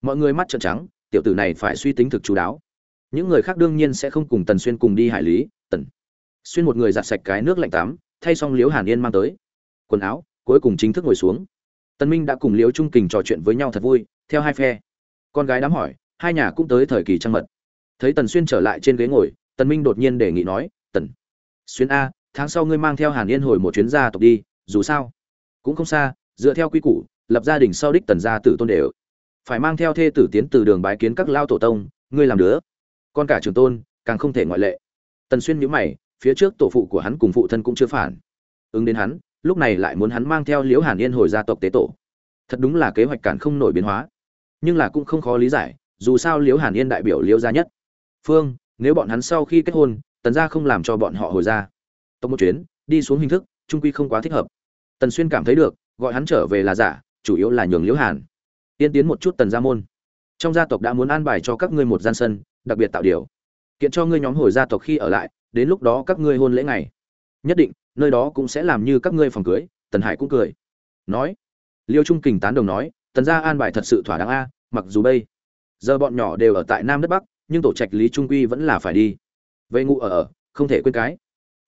Mọi người mắt trợn trắng, tiểu tử này phải suy tính thực chú đáo. Những người khác đương nhiên sẽ không cùng tần xuyên cùng đi hải lý, tần xuyên một người giặt sạch cái nước lạnh tắm, thay xong liếu hàn yên mang tới. Quần áo, cuối cùng chính thức ngồi xuống. Tần minh đã cùng liếu trung kình trò chuyện với nhau thật vui, theo hai phe. Con gái đám hỏi, hai nhà cũng tới thời kỳ trăng mật thấy tần xuyên trở lại trên ghế ngồi, tần minh đột nhiên đề nghị nói, tần xuyên a, tháng sau ngươi mang theo hàn yên hồi một chuyến gia tộc đi, dù sao cũng không xa, dựa theo quy củ, lập gia đình sau đích tần gia tử tôn đều. Phải mang theo thê tử tiến từ đường bái kiến các lao tổ tông, ngươi làm đứa, con cả trường tôn, càng không thể ngoại lệ. Tần xuyên nhíu mày, phía trước tổ phụ của hắn cùng phụ thân cũng chưa phản. Ứng đến hắn, lúc này lại muốn hắn mang theo liễu hàn yên hồi gia tộc tế tổ. Thật đúng là kế hoạch cản không nổi biến hóa. Nhưng là cũng không khó lý giải, dù sao liễu hàn yên đại biểu liễu gia nhất phương, nếu bọn hắn sau khi kết hôn, tần gia không làm cho bọn họ hồi ra. Tông một chuyến, đi xuống hình thức, trung quy không quá thích hợp. Tần xuyên cảm thấy được, gọi hắn trở về là giả, chủ yếu là nhường liễu hàn. Tiên tiến một chút tần gia môn. Trong gia tộc đã muốn an bài cho các ngươi một gian sân, đặc biệt tạo điều. Kiện cho ngươi nhóm hồi gia tộc khi ở lại, đến lúc đó các ngươi hôn lễ ngày. Nhất định, nơi đó cũng sẽ làm như các ngươi phòng cưới, tần hải cũng cười. Nói, liêu trung kình tán đồng nói, tần gia an bài thật sự thỏa đáng a, mặc dù bây giờ bọn nhỏ đều ở tại nam đất bắc nhưng tổ trạch lý trung quy vẫn là phải đi. Vậy ngụ ở ở, không thể quên cái.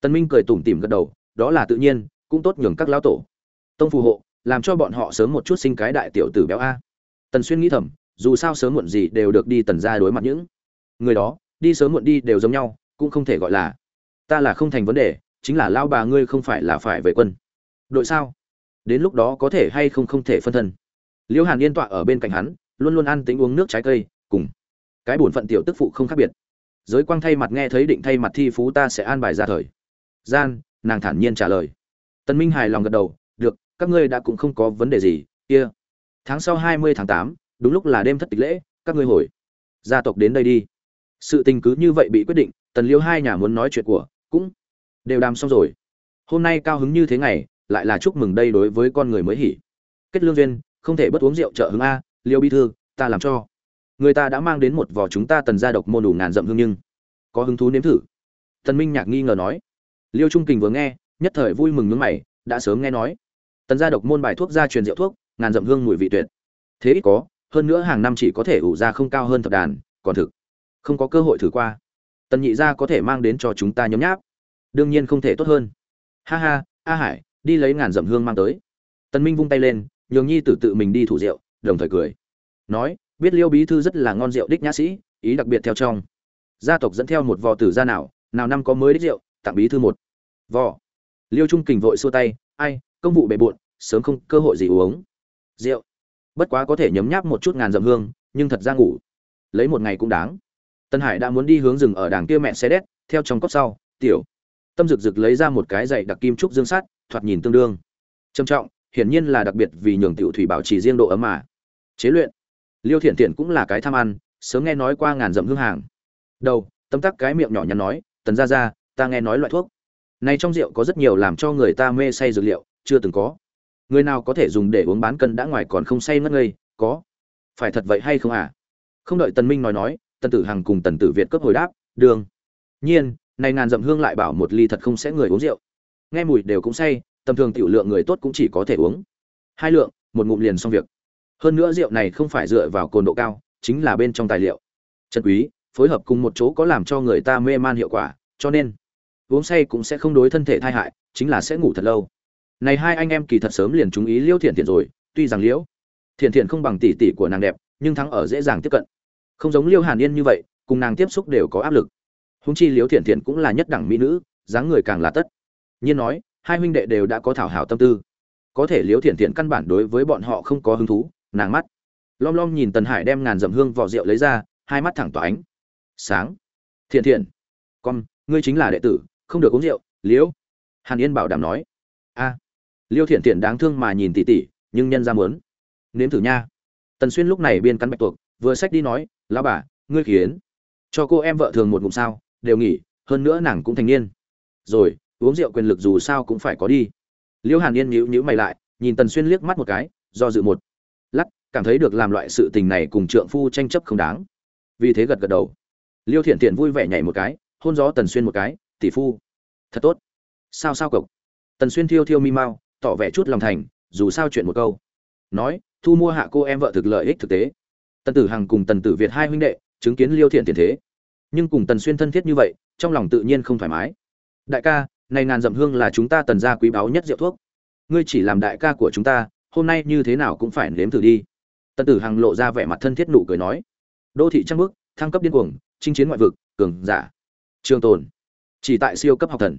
Tần minh cười tủm tỉm gật đầu, đó là tự nhiên, cũng tốt nhường các lão tổ. Tông phù hộ, làm cho bọn họ sớm một chút sinh cái đại tiểu tử béo a. Tần xuyên nghĩ thầm, dù sao sớm muộn gì đều được đi tần gia đối mặt những người đó, đi sớm muộn đi đều giống nhau, cũng không thể gọi là, ta là không thành vấn đề, chính là lao bà ngươi không phải là phải về quân. Đội sao? Đến lúc đó có thể hay không không thể phân thân. Liễu hàn yên tọa ở bên cạnh hắn, luôn luôn ăn tính uống nước trái cây, cùng cái bổn phận tiểu tức phụ không khác biệt. Giới quang thay mặt nghe thấy định thay mặt thi phú ta sẽ an bài ra thời. Gian, nàng thản nhiên trả lời. Tân minh hài lòng gật đầu, được, các ngươi đã cũng không có vấn đề gì, kia. Tháng sau hai mươi tháng tám, đúng lúc là đêm thất tịch lễ, các ngươi hồi. Gia tộc đến đây đi. Sự tình cứ như vậy bị quyết định, tần liêu hai nhà muốn nói chuyện của cũng đều đàm xong rồi. Hôm nay cao hứng như thế ngày, lại là chúc mừng đây đối với con người mới hỉ. Kết lương duyên, không thể bất uống rượu trợ hứng a, liêu bi thư, ta làm cho người ta đã mang đến một vò chúng ta tần gia độc môn đủ ngàn dặm hương nhưng. Có hứng thú nếm thử? Tần minh nhạc nghi ngờ nói. Liêu trung kình vừa nghe, nhất thời vui mừng nhướng mày, đã sớm nghe nói. Tần gia độc môn bài thuốc gia truyền rượu thuốc, ngàn dặm hương mùi vị tuyệt. Thế ít có, hơn nữa hàng năm chỉ có thể ủ ra không cao hơn thập đàn, còn thực. Không có cơ hội thử qua. Tần nhị gia có thể mang đến cho chúng ta nhấm nháp. Đương nhiên không thể tốt hơn. Ha ha, a hải, đi lấy ngàn dặm hương mang tới. Tần minh vung tay lên, nhường nhi tử tự mình đi thủ rượu, đồng thời cười. Nói biết liêu bí thư rất là ngon rượu đích nhã sĩ, ý đặc biệt theo trong. Gia tộc dẫn theo một vò tử gia nào nào năm có mới đích rượu, tặng bí thư một vò. Liêu trung kình vội xua tay, ai, công vụ bề bộn, sớm không cơ hội gì uống. Rượu. Bất quá có thể nhấm nháp một chút ngàn dặm hương, nhưng thật ra ngủ. Lấy một ngày cũng đáng. Tân hải đã muốn đi hướng rừng ở đàng kia mẹ xe đét theo trong cốc sau, tiểu. Tâm rực rực lấy ra một cái dạy đặc kim trúc dương sắt, thoạt nhìn tương đương. Trầm trọng, hiển nhiên là đặc biệt vì nhường tiểu thủy bảo trì riêng độ ấm mà. Chế luyện liêu thiện thiện cũng là cái tham ăn, sớm nghe nói qua ngàn dặm hương hàng. Đầu tâm tắc cái miệng nhỏ nhắn nói, tần ra ra ta nghe nói loại thuốc này trong rượu có rất nhiều làm cho người ta mê say dược liệu, chưa từng có. Người nào có thể dùng để uống bán cân đã ngoài còn không say ngất ngây, có. Phải thật vậy hay không à? Không đợi tần minh nói nói, tần tử hằng cùng tần tử việt cấp hồi đáp, đường. Nhiên, này ngàn dặm hương lại bảo một ly thật không sẽ người uống rượu. Nghe mùi đều cũng say, tầm thường tiểu lượng người tốt cũng chỉ có thể uống. Hai lượng, một ngụm liền xong việc hơn nữa rượu này không phải dựa vào cồn độ cao, chính là bên trong tài liệu. Chân quý, phối hợp cùng một chỗ có làm cho người ta mê man hiệu quả, cho nên, uống say cũng sẽ không đối thân thể thai hại, chính là sẽ ngủ thật lâu. Này hai anh em kỳ thật sớm liền chú ý liêu thiện thiện rồi, tuy rằng liễu thiện thiện không bằng tỷ tỷ của nàng đẹp, nhưng thắng ở dễ dàng tiếp cận. Không giống liêu hàn yên như vậy, cùng nàng tiếp xúc đều có áp lực. Húng chi liêu thiện thiện cũng là nhất đẳng mỹ nữ, dáng người càng là tất. Nhiên nói, hai huynh đệ đều đã có thảo hảo tâm tư. Có thể liêu thiện thiện căn bản đối với bọn họ không có hứng thú nàng mắt. Lom lom nhìn tần hải đem ngàn dầm hương vỏ rượu lấy ra, hai mắt thẳng tỏa ánh. Sáng. Thiện thiện. Con, ngươi chính là đệ tử, không được uống rượu, liễu. Hàn yên bảo đảm nói. A. Liêu thiện thiện đáng thương mà nhìn tỉ tỉ, nhưng nhân ra muốn. Nếm thử nha. Tần xuyên lúc này biên cắn bạch tuộc, vừa sách đi nói, lão bà, ngươi khiến. Cho cô em vợ thường một ngụm sao, đều nghỉ, hơn nữa nàng cũng thành niên. Rồi, uống rượu quyền lực dù sao cũng phải có đi. Liêu hàn yên nhíu nhíu mày lại, nhìn tần xuyên liếc mắt một cái, do dự một cảm thấy được làm loại sự tình này cùng trượng phu tranh chấp không đáng. Vì thế gật gật đầu. Liêu thiện thiện vui vẻ nhảy một cái, hôn gió tần xuyên một cái, tỷ phu, thật tốt. Sao sao cộc tần xuyên thiêu thiêu mi mau, tỏ vẻ chút lòng thành, dù sao chuyện một câu. Nói, thu mua hạ cô em vợ thực lợi ích thực tế. Tần tử hằng cùng tần tử việt hai huynh đệ chứng kiến liêu thiện thiện thế. Nhưng cùng tần xuyên thân thiết như vậy, trong lòng tự nhiên không thoải mái. Đại ca, này ngàn dặm hương là chúng ta tần gia quý báu nhất rượu thuốc. Ngươi chỉ làm đại ca của chúng ta, hôm nay như thế nào cũng phải nếm thử đi tần tử hằng lộ ra vẻ mặt thân thiết nụ cười nói, đô thị trăng bước, thăng cấp điên cuồng, chinh chiến ngoại vực, cường giả, trường tồn, chỉ tại siêu cấp học thần.